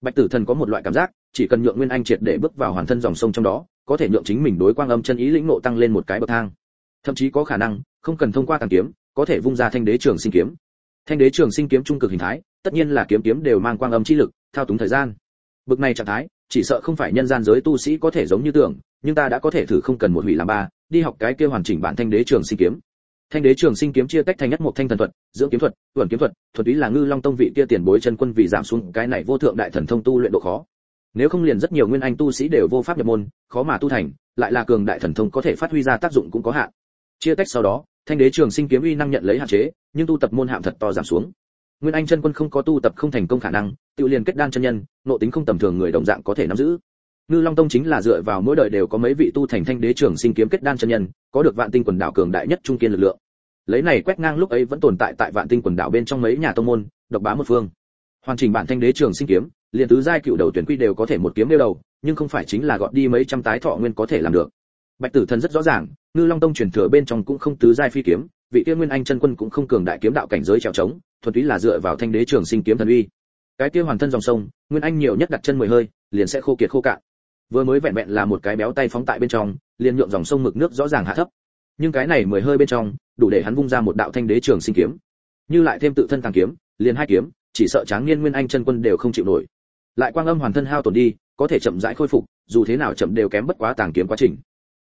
Bạch tử thần có một loại cảm giác, chỉ cần nhượng nguyên anh triệt để bước vào hoàn thân dòng sông trong đó, có thể nhượng chính mình đối quang âm chân ý lĩnh ngộ tăng lên một cái bậc thang. Thậm chí có khả năng, không cần thông qua tàng kiếm, có thể vung ra thanh đế trường sinh kiếm. Thanh đế trường sinh kiếm trung cực hình thái, tất nhiên là kiếm kiếm đều mang quang âm chi lực, thao túng thời gian. Bậc này trạng thái chỉ sợ không phải nhân gian giới tu sĩ có thể giống như tưởng, nhưng ta đã có thể thử không cần một hủy làm ba, đi học cái kia hoàn chỉnh bản thanh đế trường sinh kiếm. Thanh đế trường sinh kiếm chia tách thành nhất một thanh thần thuật, dưỡng kiếm thuật tuẩn kiếm thuật thuật ý là ngư long tông vị kia tiền bối chân quân vì giảm xuống cái này vô thượng đại thần thông tu luyện độ khó. Nếu không liền rất nhiều nguyên anh tu sĩ đều vô pháp nhập môn, khó mà tu thành, lại là cường đại thần thông có thể phát huy ra tác dụng cũng có hạn. Chia tách sau đó, thanh đế trường sinh kiếm uy năng nhận lấy hạn chế, nhưng tu tập môn hạm thật to giảm xuống nguyên anh chân quân không có tu tập không thành công khả năng, tự liền kết đan chân nhân nội tính không tầm thường người đồng dạng có thể nắm giữ. Ngư long tông chính là dựa vào mỗi đời đều có mấy vị tu thành thanh đế trưởng sinh kiếm kết đan chân nhân, có được vạn tinh quần đảo cường đại nhất trung kiên lực lượng. Lấy này quét ngang lúc ấy vẫn tồn tại tại vạn tinh quần đảo bên trong mấy nhà tông môn, độc bá một phương. Hoàn chỉnh bản thanh đế trường sinh kiếm, liền tứ giai cựu đầu tuyển quy đều có thể một kiếm đeo đầu, nhưng không phải chính là gọt đi mấy trăm tái thọ nguyên có thể làm được. Bạch tử thần rất rõ ràng, ngư long tông truyền thừa bên trong cũng không tứ giai phi kiếm vị kia nguyên anh chân quân cũng không cường đại kiếm đạo cảnh giới trèo trống, thuần túy là dựa vào thanh đế trường sinh kiếm thần uy. Cái kia hoàn thân dòng sông, nguyên anh nhiều nhất đặt chân mười hơi, liền sẽ khô kiệt khô cạn. Vừa mới vẹn vẹn là một cái béo tay phóng tại bên trong, liền nhượng dòng sông mực nước rõ ràng hạ thấp. Nhưng cái này mười hơi bên trong, đủ để hắn vung ra một đạo thanh đế trường sinh kiếm. Như lại thêm tự thân tàng kiếm, liền hai kiếm, chỉ sợ tráng niên nguyên anh chân quân đều không chịu nổi. Lại quang âm hoàn thân hao tổn đi, có thể chậm rãi khôi phục, dù thế nào chậm đều kém bất quá tàng kiếm quá trình.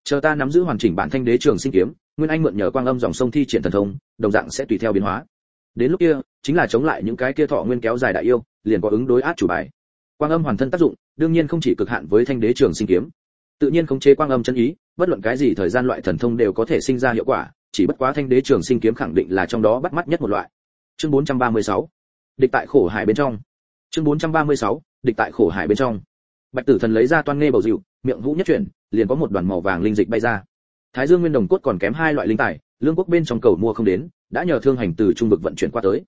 Chờ ta nắm giữ hoàn chỉnh bản thanh đế trường sinh kiếm nguyên anh mượn nhờ quang âm dòng sông thi triển thần thông, đồng dạng sẽ tùy theo biến hóa. Đến lúc kia, chính là chống lại những cái kia thọ nguyên kéo dài đại yêu, liền có ứng đối át chủ bài. Quang âm hoàn thân tác dụng, đương nhiên không chỉ cực hạn với thanh đế trường sinh kiếm. Tự nhiên khống chế quang âm chân ý, bất luận cái gì thời gian loại thần thông đều có thể sinh ra hiệu quả, chỉ bất quá thanh đế trường sinh kiếm khẳng định là trong đó bắt mắt nhất một loại. Chương 436 địch tại khổ hải bên trong. Chương 436 địch tại khổ hải bên trong. Bạch tử thần lấy ra toan nghe bầu dịu miệng hũ nhất chuyển, liền có một đoàn màu vàng linh dịch bay ra thái dương nguyên đồng cốt còn kém hai loại linh tài, lương quốc bên trong cầu mua không đến, đã nhờ thương hành từ trung vực vận chuyển qua tới.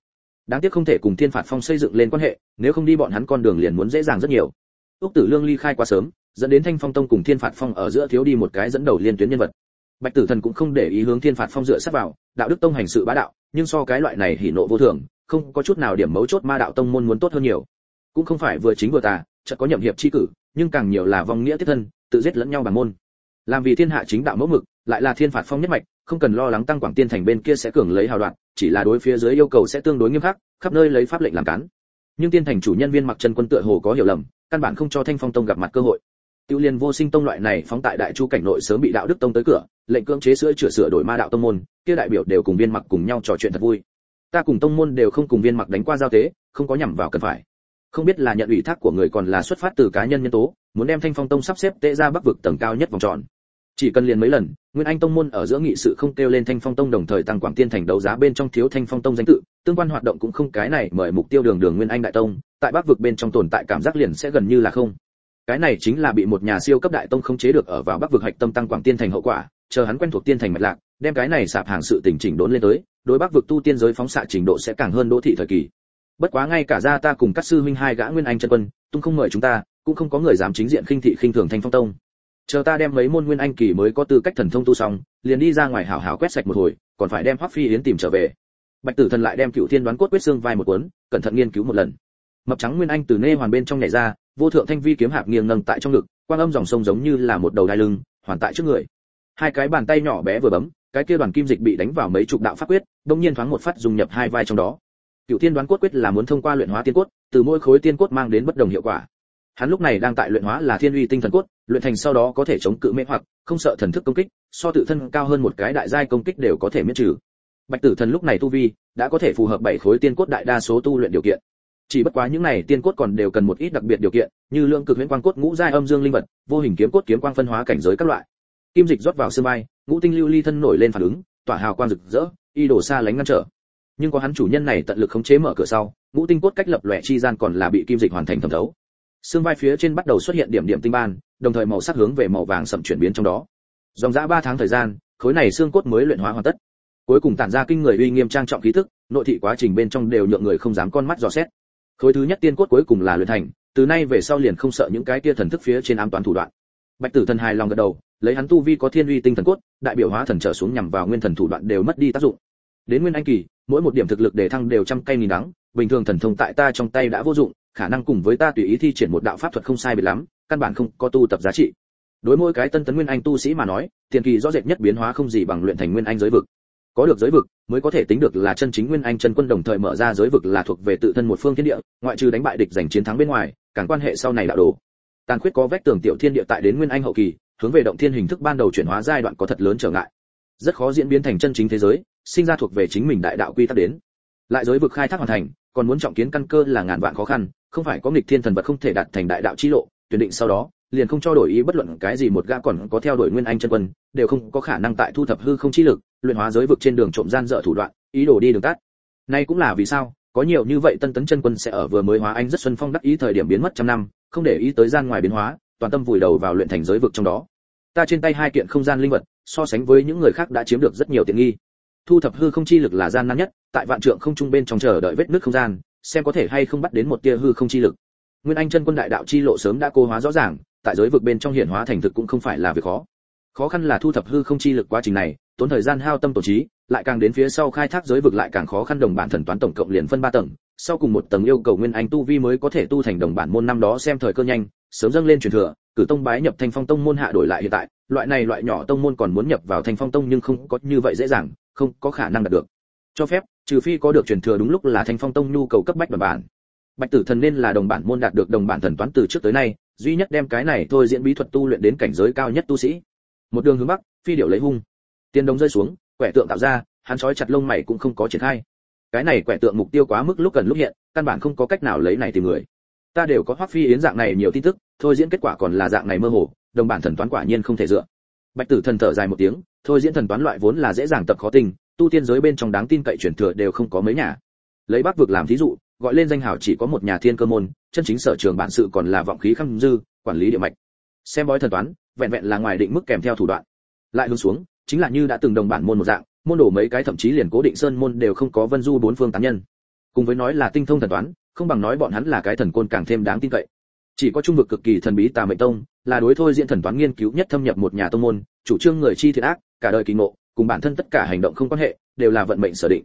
Đáng tiếc không thể cùng thiên phạt phong xây dựng lên quan hệ, nếu không đi bọn hắn con đường liền muốn dễ dàng rất nhiều. Úc tử lương ly khai quá sớm, dẫn đến thanh phong tông cùng thiên phạt phong ở giữa thiếu đi một cái dẫn đầu liên tuyến nhân vật. Bạch tử thần cũng không để ý hướng thiên phạt phong dựa sát vào, đạo đức tông hành sự bá đạo, nhưng so cái loại này hỉ nộ vô thường, không có chút nào điểm mấu chốt ma đạo tông môn muốn tốt hơn nhiều. Cũng không phải vừa chính vừa tà, chợt có nhậm hiệp chi cử, nhưng càng nhiều là vong nghĩa thiết thân, tự giết lẫn nhau bằng môn làm vì thiên hạ chính đạo mẫu mực, lại là thiên phạt phong nhất mạch, không cần lo lắng tăng quảng tiên thành bên kia sẽ cường lấy hào đoạn, chỉ là đối phía dưới yêu cầu sẽ tương đối nghiêm khắc, khắp nơi lấy pháp lệnh làm cán. Nhưng tiên thành chủ nhân viên mặc chân quân tựa hồ có hiểu lầm, căn bản không cho thanh phong tông gặp mặt cơ hội. Tiêu liên vô sinh tông loại này phóng tại đại chu cảnh nội sớm bị đạo đức tông tới cửa, lệnh cưỡng chế sửa chữa sửa đổi ma đạo tông môn, kia đại biểu đều cùng viên mặc cùng nhau trò chuyện thật vui. Ta cùng tông môn đều không cùng viên mặc đánh qua giao tế, không có nhằm vào cần phải không biết là nhận ủy thác của người còn là xuất phát từ cá nhân nhân tố, muốn đem thanh phong tông sắp xếp tệ ra bắc vực tầng cao nhất vòng tròn. Chỉ cần liền mấy lần, nguyên anh tông môn ở giữa nghị sự không kêu lên thanh phong tông đồng thời tăng quảng tiên thành đấu giá bên trong thiếu thanh phong tông danh tự, tương quan hoạt động cũng không cái này mời mục tiêu đường đường nguyên anh đại tông, tại bắc vực bên trong tồn tại cảm giác liền sẽ gần như là không. Cái này chính là bị một nhà siêu cấp đại tông không chế được ở vào bắc vực hạch tâm tăng quảng tiên thành hậu quả, chờ hắn quen thuộc tiên thành mạch lạc, đem cái này sạp hàng sự tình chỉnh đốn lên tới, đối bắc vực tu tiên giới phóng xạ trình độ sẽ càng hơn đỗ thị thời kỳ bất quá ngay cả ra ta cùng các sư huynh hai gã nguyên anh chân quân tung không mời chúng ta, cũng không có người dám chính diện khinh thị khinh thường thanh phong tông. Chờ ta đem mấy môn nguyên anh kỳ mới có tư cách thần thông tu xong, liền đi ra ngoài hảo hảo quét sạch một hồi, còn phải đem hoắc phi yến tìm trở về. Bạch tử thần lại đem cựu thiên đoán cốt quyết xương vai một cuốn, cẩn thận nghiên cứu một lần. Mập trắng nguyên anh từ nê hoàn bên trong nhảy ra, vô thượng thanh vi kiếm hạp nghiêng nâng tại trong ngực, quang âm dòng sông giống như là một đầu đai lưng, hoàn tại trước người. Hai cái bàn tay nhỏ bé vừa bấm, cái kia đoàn kim dịch bị đánh vào mấy chục đạo pháp quyết đông nhiên thoáng một phát dùng nhập hai vai trong đó cựu thiên đoán cốt quyết là muốn thông qua luyện hóa tiên cốt, từ mỗi khối tiên cốt mang đến bất đồng hiệu quả. Hắn lúc này đang tại luyện hóa là thiên uy tinh thần cốt, luyện thành sau đó có thể chống cự mê hoặc, không sợ thần thức công kích, so tự thân cao hơn một cái đại giai công kích đều có thể miễn trừ. Bạch tử thần lúc này tu vi đã có thể phù hợp bảy khối tiên cốt đại đa số tu luyện điều kiện. Chỉ bất quá những này tiên cốt còn đều cần một ít đặc biệt điều kiện, như lượng cực huyễn quang cốt, ngũ giai âm dương linh vật, vô hình kiếm cốt, kiếm quang phân hóa cảnh giới các loại. Kim dịch rót vào xương bay, ngũ tinh lưu ly thân nổi lên phản ứng, tỏa hào quang rực rỡ, y đổ xa lánh ngăn trở nhưng có hắn chủ nhân này tận lực khống chế mở cửa sau, ngũ tinh cốt cách lập lòe chi gian còn là bị kim dịch hoàn thành thẩm thấu. Xương vai phía trên bắt đầu xuất hiện điểm điểm tinh ban, đồng thời màu sắc hướng về màu vàng sậm chuyển biến trong đó. Dòng dã ba tháng thời gian, khối này xương cốt mới luyện hóa hoàn tất. Cuối cùng tản ra kinh người uy nghiêm trang trọng khí thức nội thị quá trình bên trong đều nhượng người không dám con mắt dò xét. Khối thứ nhất tiên cốt cuối cùng là luyện thành, từ nay về sau liền không sợ những cái kia thần thức phía trên ám toán thủ đoạn. Bạch tử thần hài lòng gật đầu, lấy hắn tu vi có thiên uy tinh thần cốt, đại biểu hóa thần trở xuống nhằm vào nguyên thần thủ đoạn đều mất đi tác dụng đến nguyên anh kỳ, mỗi một điểm thực lực để thăng đều trăm cây nghìn đắng, bình thường thần thông tại ta trong tay đã vô dụng, khả năng cùng với ta tùy ý thi triển một đạo pháp thuật không sai biệt lắm, căn bản không có tu tập giá trị. Đối mỗi cái tân tấn nguyên anh tu sĩ mà nói, tiền kỳ rõ rệt nhất biến hóa không gì bằng luyện thành nguyên anh giới vực. Có được giới vực, mới có thể tính được là chân chính nguyên anh chân quân đồng thời mở ra giới vực là thuộc về tự thân một phương thiên địa, ngoại trừ đánh bại địch giành chiến thắng bên ngoài, càng quan hệ sau này đạo đồ. Tàn khuyết có vách tường tiểu thiên địa tại đến nguyên anh hậu kỳ, hướng về động thiên hình thức ban đầu chuyển hóa giai đoạn có thật lớn trở ngại. Rất khó diễn biến thành chân chính thế giới sinh ra thuộc về chính mình đại đạo quy tắc đến. Lại giới vực khai thác hoàn thành, còn muốn trọng kiến căn cơ là ngàn vạn khó khăn, không phải có nghịch thiên thần vật không thể đạt thành đại đạo chi lộ, tuyển định sau đó, liền không cho đổi ý bất luận cái gì một gã còn có theo đuổi nguyên anh chân quân, đều không có khả năng tại thu thập hư không chi lực, luyện hóa giới vực trên đường trộm gian dở thủ đoạn, ý đồ đi đường tắt. Nay cũng là vì sao, có nhiều như vậy tân tấn chân quân sẽ ở vừa mới hóa anh rất xuân phong đắc ý thời điểm biến mất trăm năm, không để ý tới gian ngoài biến hóa, toàn tâm vùi đầu vào luyện thành giới vực trong đó. Ta trên tay hai kiện không gian linh vật, so sánh với những người khác đã chiếm được rất nhiều tiện nghi thu thập hư không chi lực là gian nan nhất, tại vạn trượng không trung bên trong chờ đợi vết nước không gian, xem có thể hay không bắt đến một tia hư không chi lực. Nguyên anh chân quân đại đạo chi lộ sớm đã cô hóa rõ ràng, tại giới vực bên trong hiện hóa thành thực cũng không phải là việc khó. Khó khăn là thu thập hư không chi lực quá trình này, tốn thời gian hao tâm tổ trí, lại càng đến phía sau khai thác giới vực lại càng khó khăn đồng bản thần toán tổng cộng liền phân ba tầng, sau cùng một tầng yêu cầu nguyên anh tu vi mới có thể tu thành đồng bản môn năm đó xem thời cơ nhanh, sớm dâng lên truyền thừa, cử tông bái nhập thanh phong tông môn hạ đổi lại hiện tại, loại này loại nhỏ tông môn còn muốn nhập vào thanh phong tông nhưng không có như vậy dễ dàng không có khả năng đạt được. Cho phép, trừ phi có được truyền thừa đúng lúc là thanh phong tông nhu cầu cấp bách bản bản. Bạch tử thần nên là đồng bản môn đạt được đồng bản thần toán từ trước tới nay, duy nhất đem cái này thôi diễn bí thuật tu luyện đến cảnh giới cao nhất tu sĩ. Một đường hướng bắc, phi điệu lấy hung. Tiên đồng rơi xuống, quẻ tượng tạo ra, hắn trói chặt lông mày cũng không có triển khai. Cái này quẻ tượng mục tiêu quá mức lúc cần lúc hiện, căn bản không có cách nào lấy này tìm người. Ta đều có hoắc phi yến dạng này nhiều tin tức, thôi diễn kết quả còn là dạng này mơ hồ, đồng bản thần toán quả nhiên không thể dựa bạch tử thần thở dài một tiếng, thôi diễn thần toán loại vốn là dễ dàng tập khó tình, tu tiên giới bên trong đáng tin cậy truyền thừa đều không có mấy nhà. Lấy bắc vực làm thí dụ, gọi lên danh hào chỉ có một nhà thiên cơ môn, chân chính sở trường bản sự còn là vọng khí khâm dư, quản lý địa mạch. Xem bói thần toán, vẹn vẹn là ngoài định mức kèm theo thủ đoạn. Lại hướng xuống, chính là như đã từng đồng bản môn một dạng, môn đổ mấy cái thậm chí liền cố định sơn môn đều không có vân du bốn phương tám nhân. Cùng với nói là tinh thông thần toán, không bằng nói bọn hắn là cái thần côn càng thêm đáng tin cậy. Chỉ có trung vực cực kỳ thần bí tà mệnh tông là đối thôi diễn thần toán nghiên cứu nhất thâm nhập một nhà tông môn, chủ trương người chi thiện ác, cả đời kỳ ngộ, cùng bản thân tất cả hành động không quan hệ, đều là vận mệnh sở định.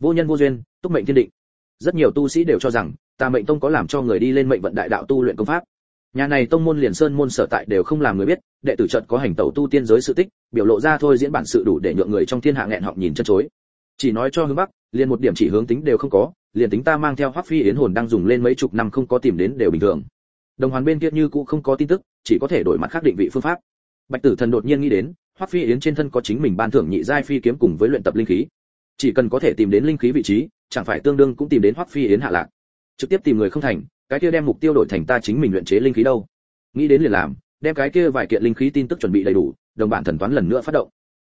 Vô nhân vô duyên, túc mệnh thiên định. Rất nhiều tu sĩ đều cho rằng, tà mệnh tông có làm cho người đi lên mệnh vận đại đạo tu luyện công pháp. Nhà này tông môn liền sơn môn sở tại đều không làm người biết, đệ tử trận có hành tẩu tu tiên giới sự tích, biểu lộ ra thôi diễn bản sự đủ để nhượng người trong thiên hạ nghẹn họng nhìn chân chối. Chỉ nói cho hướng bắc, liền một điểm chỉ hướng tính đều không có, liền tính ta mang theo hoắc phi yến hồn đang dùng lên mấy chục năm không có tìm đến đều bình thường. Đồng hoàn bên kia như cũ không có tin tức chỉ có thể đổi mặt khác định vị phương pháp. Bạch tử thần đột nhiên nghĩ đến, hoắc phi yến trên thân có chính mình ban thưởng nhị giai phi kiếm cùng với luyện tập linh khí. Chỉ cần có thể tìm đến linh khí vị trí, chẳng phải tương đương cũng tìm đến hoắc phi yến hạ lạc. Trực tiếp tìm người không thành, cái kia đem mục tiêu đổi thành ta chính mình luyện chế linh khí đâu. Nghĩ đến liền làm, đem cái kia vài kiện linh khí tin tức chuẩn bị đầy đủ, đồng bản thần toán lần nữa phát động.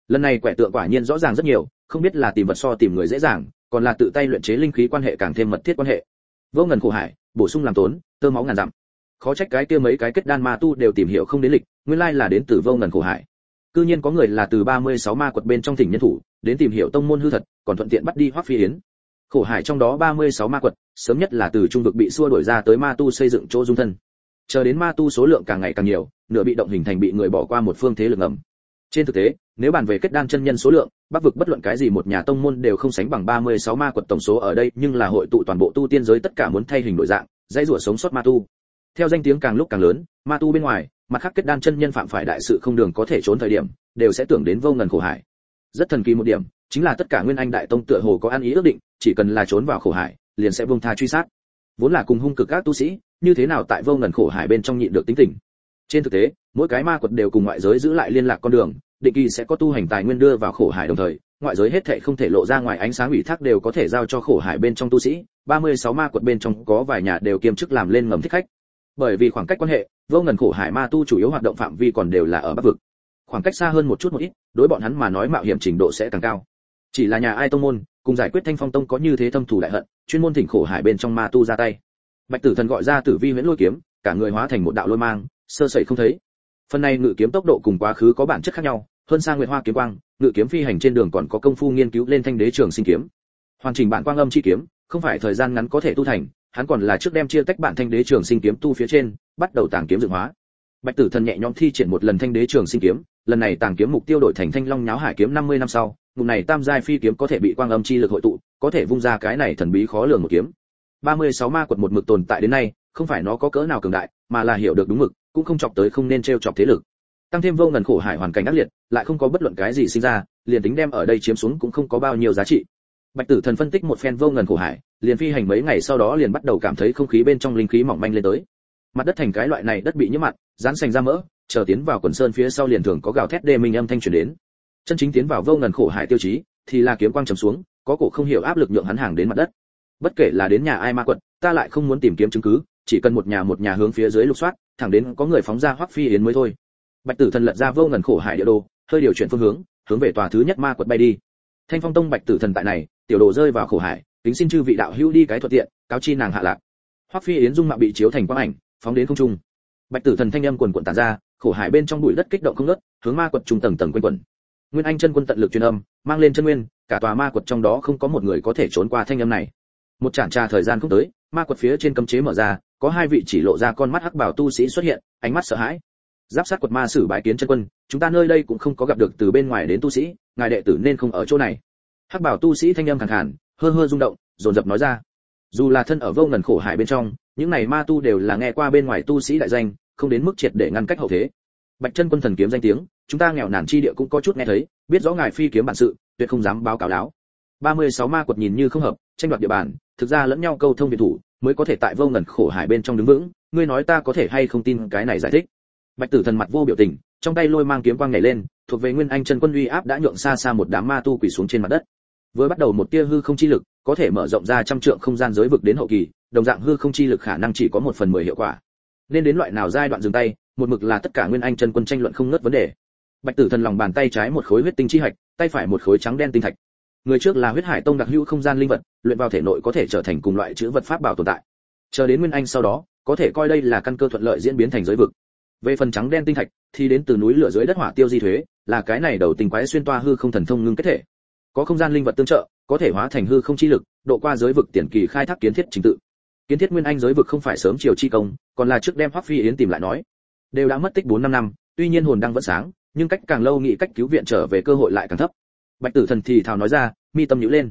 Lần này quẻ tượng quả nhiên rõ ràng rất nhiều, không biết là tìm vật so tìm người dễ dàng, còn là tự tay luyện chế linh khí quan hệ càng thêm mật thiết quan hệ. Vô ngần khổ hải, bổ sung làm tốn, tơ máu ngàn dặm khó trách cái kia mấy cái kết đan ma tu đều tìm hiểu không đến lịch, nguyên lai là đến từ vô ngần khổ hải. Cư nhiên có người là từ 36 ma quật bên trong thỉnh nhân thủ, đến tìm hiểu tông môn hư thật, còn thuận tiện bắt đi hoắc phi yến. Khổ hải trong đó 36 ma quật, sớm nhất là từ trung vực bị xua đuổi ra tới ma tu xây dựng chỗ dung thân. Chờ đến ma tu số lượng càng ngày càng nhiều, nửa bị động hình thành bị người bỏ qua một phương thế lực ngầm. Trên thực tế, nếu bàn về kết đan chân nhân số lượng, bắc vực bất luận cái gì một nhà tông môn đều không sánh bằng 36 ma quật tổng số ở đây, nhưng là hội tụ toàn bộ tu tiên giới tất cả muốn thay hình đổi dạng, dãy rủa sống sót ma tu theo danh tiếng càng lúc càng lớn, ma tu bên ngoài, mặt khác kết đan chân nhân phạm phải đại sự không đường có thể trốn thời điểm, đều sẽ tưởng đến vô ngần khổ hải. Rất thần kỳ một điểm, chính là tất cả nguyên anh đại tông tựa hồ có ăn ý ước định, chỉ cần là trốn vào khổ hải, liền sẽ buông tha truy sát. Vốn là cùng hung cực các tu sĩ, như thế nào tại vô ngần khổ hải bên trong nhịn được tính tình? Trên thực tế, mỗi cái ma quật đều cùng ngoại giới giữ lại liên lạc con đường, định kỳ sẽ có tu hành tài nguyên đưa vào khổ hải đồng thời, ngoại giới hết thảy không thể lộ ra ngoài ánh sáng ủy thác đều có thể giao cho khổ hải bên trong tu sĩ. 36 ma quật bên trong có vài nhà đều kiêm chức làm lên ngầm thích khách bởi vì khoảng cách quan hệ, vô ngần khổ hải ma tu chủ yếu hoạt động phạm vi còn đều là ở bắc vực. Khoảng cách xa hơn một chút một ít, đối bọn hắn mà nói mạo hiểm trình độ sẽ càng cao. Chỉ là nhà ai tông môn, cùng giải quyết thanh phong tông có như thế thâm thù đại hận, chuyên môn thỉnh khổ hải bên trong ma tu ra tay. Bạch tử thần gọi ra tử vi huyễn lôi kiếm, cả người hóa thành một đạo lôi mang, sơ sẩy không thấy. Phần này ngự kiếm tốc độ cùng quá khứ có bản chất khác nhau, hơn sang nguyệt hoa kiếm quang, ngự kiếm phi hành trên đường còn có công phu nghiên cứu lên thanh đế trường sinh kiếm. Hoàn chỉnh bản quang âm chi kiếm, không phải thời gian ngắn có thể tu thành hắn còn là trước đem chia tách bản thanh đế trường sinh kiếm tu phía trên, bắt đầu tàng kiếm dựng hóa. Bạch tử thần nhẹ nhõm thi triển một lần thanh đế trường sinh kiếm, lần này tàng kiếm mục tiêu đổi thành thanh long nháo hải kiếm 50 năm sau ngụm này tam giai phi kiếm có thể bị quang âm chi lực hội tụ, có thể vung ra cái này thần bí khó lường một kiếm. 36 ma quật một mực tồn tại đến nay, không phải nó có cỡ nào cường đại, mà là hiểu được đúng mực, cũng không chọc tới không nên treo chọc thế lực. Tăng thêm vô ngần khổ hải hoàn cảnh ác liệt, lại không có bất luận cái gì sinh ra, liền tính đem ở đây chiếm xuống cũng không có bao nhiêu giá trị. Bạch tử thần phân tích một phen vô ngần khổ hải liền phi hành mấy ngày sau đó liền bắt đầu cảm thấy không khí bên trong linh khí mỏng manh lên tới. Mặt đất thành cái loại này đất bị nhiễm mặn, dán sành ra mỡ, chờ tiến vào quần sơn phía sau liền thường có gào thét đê minh âm thanh truyền đến. Chân chính tiến vào vô ngần khổ hải tiêu chí, thì là kiếm quang trầm xuống, có cổ không hiểu áp lực nhượng hắn hàng đến mặt đất. Bất kể là đến nhà ai ma quật, ta lại không muốn tìm kiếm chứng cứ, chỉ cần một nhà một nhà hướng phía dưới lục soát, thẳng đến có người phóng ra hoắc phi yến mới thôi. Bạch tử thần lật ra vô ngần khổ hải địa đồ, hơi điều chuyển phương hướng hướng về tòa thứ nhất ma quật bay đi. Thanh phong tông bạch tử thần tại này, tiểu đồ rơi vào khổ hải kính xin chư vị đạo hữu đi cái thuận tiện, cáo chi nàng hạ lạc. Hoắc phi yến dung mạo bị chiếu thành quang ảnh, phóng đến không trung. Bạch tử thần thanh âm quần quần tản ra, khổ hải bên trong bụi đất kích động không ngớt, hướng ma quật trung tầng tầng quanh quẩn. Nguyên anh chân quân tận lực truyền âm, mang lên chân nguyên, cả tòa ma quật trong đó không có một người có thể trốn qua thanh âm này. Một chản trà thời gian không tới, ma quật phía trên cấm chế mở ra, có hai vị chỉ lộ ra con mắt hắc bảo tu sĩ xuất hiện, ánh mắt sợ hãi. Giáp sát quật ma sử bái kiến chân quân, chúng ta nơi đây cũng không có gặp được từ bên ngoài đến tu sĩ, ngài đệ tử nên không ở chỗ này. Hắc bảo tu sĩ thanh âm khàn khàn hơ hơ rung động, dồn dập nói ra. Dù là thân ở vô ngần khổ hải bên trong, những này ma tu đều là nghe qua bên ngoài tu sĩ đại danh, không đến mức triệt để ngăn cách hậu thế. Bạch chân quân thần kiếm danh tiếng, chúng ta nghèo nàn chi địa cũng có chút nghe thấy, biết rõ ngài phi kiếm bản sự, tuyệt không dám báo cáo đáo 36 ma quật nhìn như không hợp, tranh đoạt địa bàn, thực ra lẫn nhau câu thông biệt thủ, mới có thể tại vô ngần khổ hải bên trong đứng vững, ngươi nói ta có thể hay không tin cái này giải thích? Bạch tử thần mặt vô biểu tình, trong tay lôi mang kiếm quang nhảy lên, thuộc về nguyên anh chân quân uy áp đã nhượng xa xa một đám ma tu quỳ xuống trên mặt đất với bắt đầu một tia hư không chi lực, có thể mở rộng ra trăm trượng không gian giới vực đến hậu kỳ, đồng dạng hư không chi lực khả năng chỉ có một phần mười hiệu quả. Nên đến loại nào giai đoạn dừng tay, một mực là tất cả nguyên anh chân quân tranh luận không ngớt vấn đề. Bạch tử thần lòng bàn tay trái một khối huyết tinh chi hạch, tay phải một khối trắng đen tinh thạch. Người trước là huyết hải tông đặc hữu không gian linh vật, luyện vào thể nội có thể trở thành cùng loại chữ vật pháp bảo tồn tại. Chờ đến nguyên anh sau đó, có thể coi đây là căn cơ thuận lợi diễn biến thành giới vực. Về phần trắng đen tinh thạch, thì đến từ núi lửa dưới đất hỏa tiêu di thuế, là cái này đầu tình quái xuyên toa hư không thần thông ngưng kết thể có không gian linh vật tương trợ, có thể hóa thành hư không chi lực, độ qua giới vực tiền kỳ khai thác kiến thiết trình tự. Kiến thiết nguyên anh giới vực không phải sớm chiều chi công, còn là trước đem hoắc phi yến tìm lại nói. Đều đã mất tích bốn năm năm, tuy nhiên hồn đang vẫn sáng, nhưng cách càng lâu nghĩ cách cứu viện trở về cơ hội lại càng thấp. Bạch tử thần thì thào nói ra, mi tâm nhíu lên.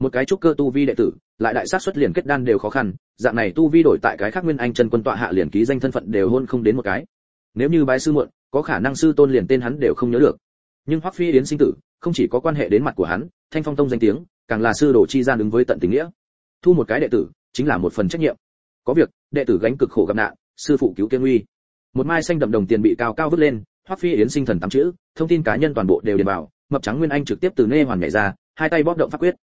Một cái trúc cơ tu vi đệ tử, lại đại sát xuất liền kết đan đều khó khăn, dạng này tu vi đổi tại cái khác nguyên anh chân quân tọa hạ liền ký danh thân phận đều hôn không đến một cái. Nếu như bái sư muộn, có khả năng sư tôn liền tên hắn đều không nhớ được. Nhưng hoắc phi yến sinh tử không chỉ có quan hệ đến mặt của hắn, thanh phong tông danh tiếng, càng là sư đồ chi gian ứng với tận tình nghĩa. Thu một cái đệ tử, chính là một phần trách nhiệm. Có việc, đệ tử gánh cực khổ gặp nạn, sư phụ cứu kiên nguy một mai xanh đậm đồng tiền bị cao cao vứt lên, hoắc phi yến sinh thần tám chữ, thông tin cá nhân toàn bộ đều điền vào, mập trắng nguyên anh trực tiếp từ nê hoàn nhảy ra, hai tay bóp động pháp quyết.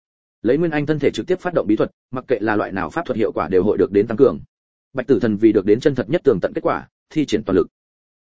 Lấy nguyên anh thân thể trực tiếp phát động bí thuật, mặc kệ là loại nào pháp thuật hiệu quả đều hội được đến tăng cường. Bạch tử thần vì được đến chân thật nhất tường tận kết quả, thi triển toàn lực.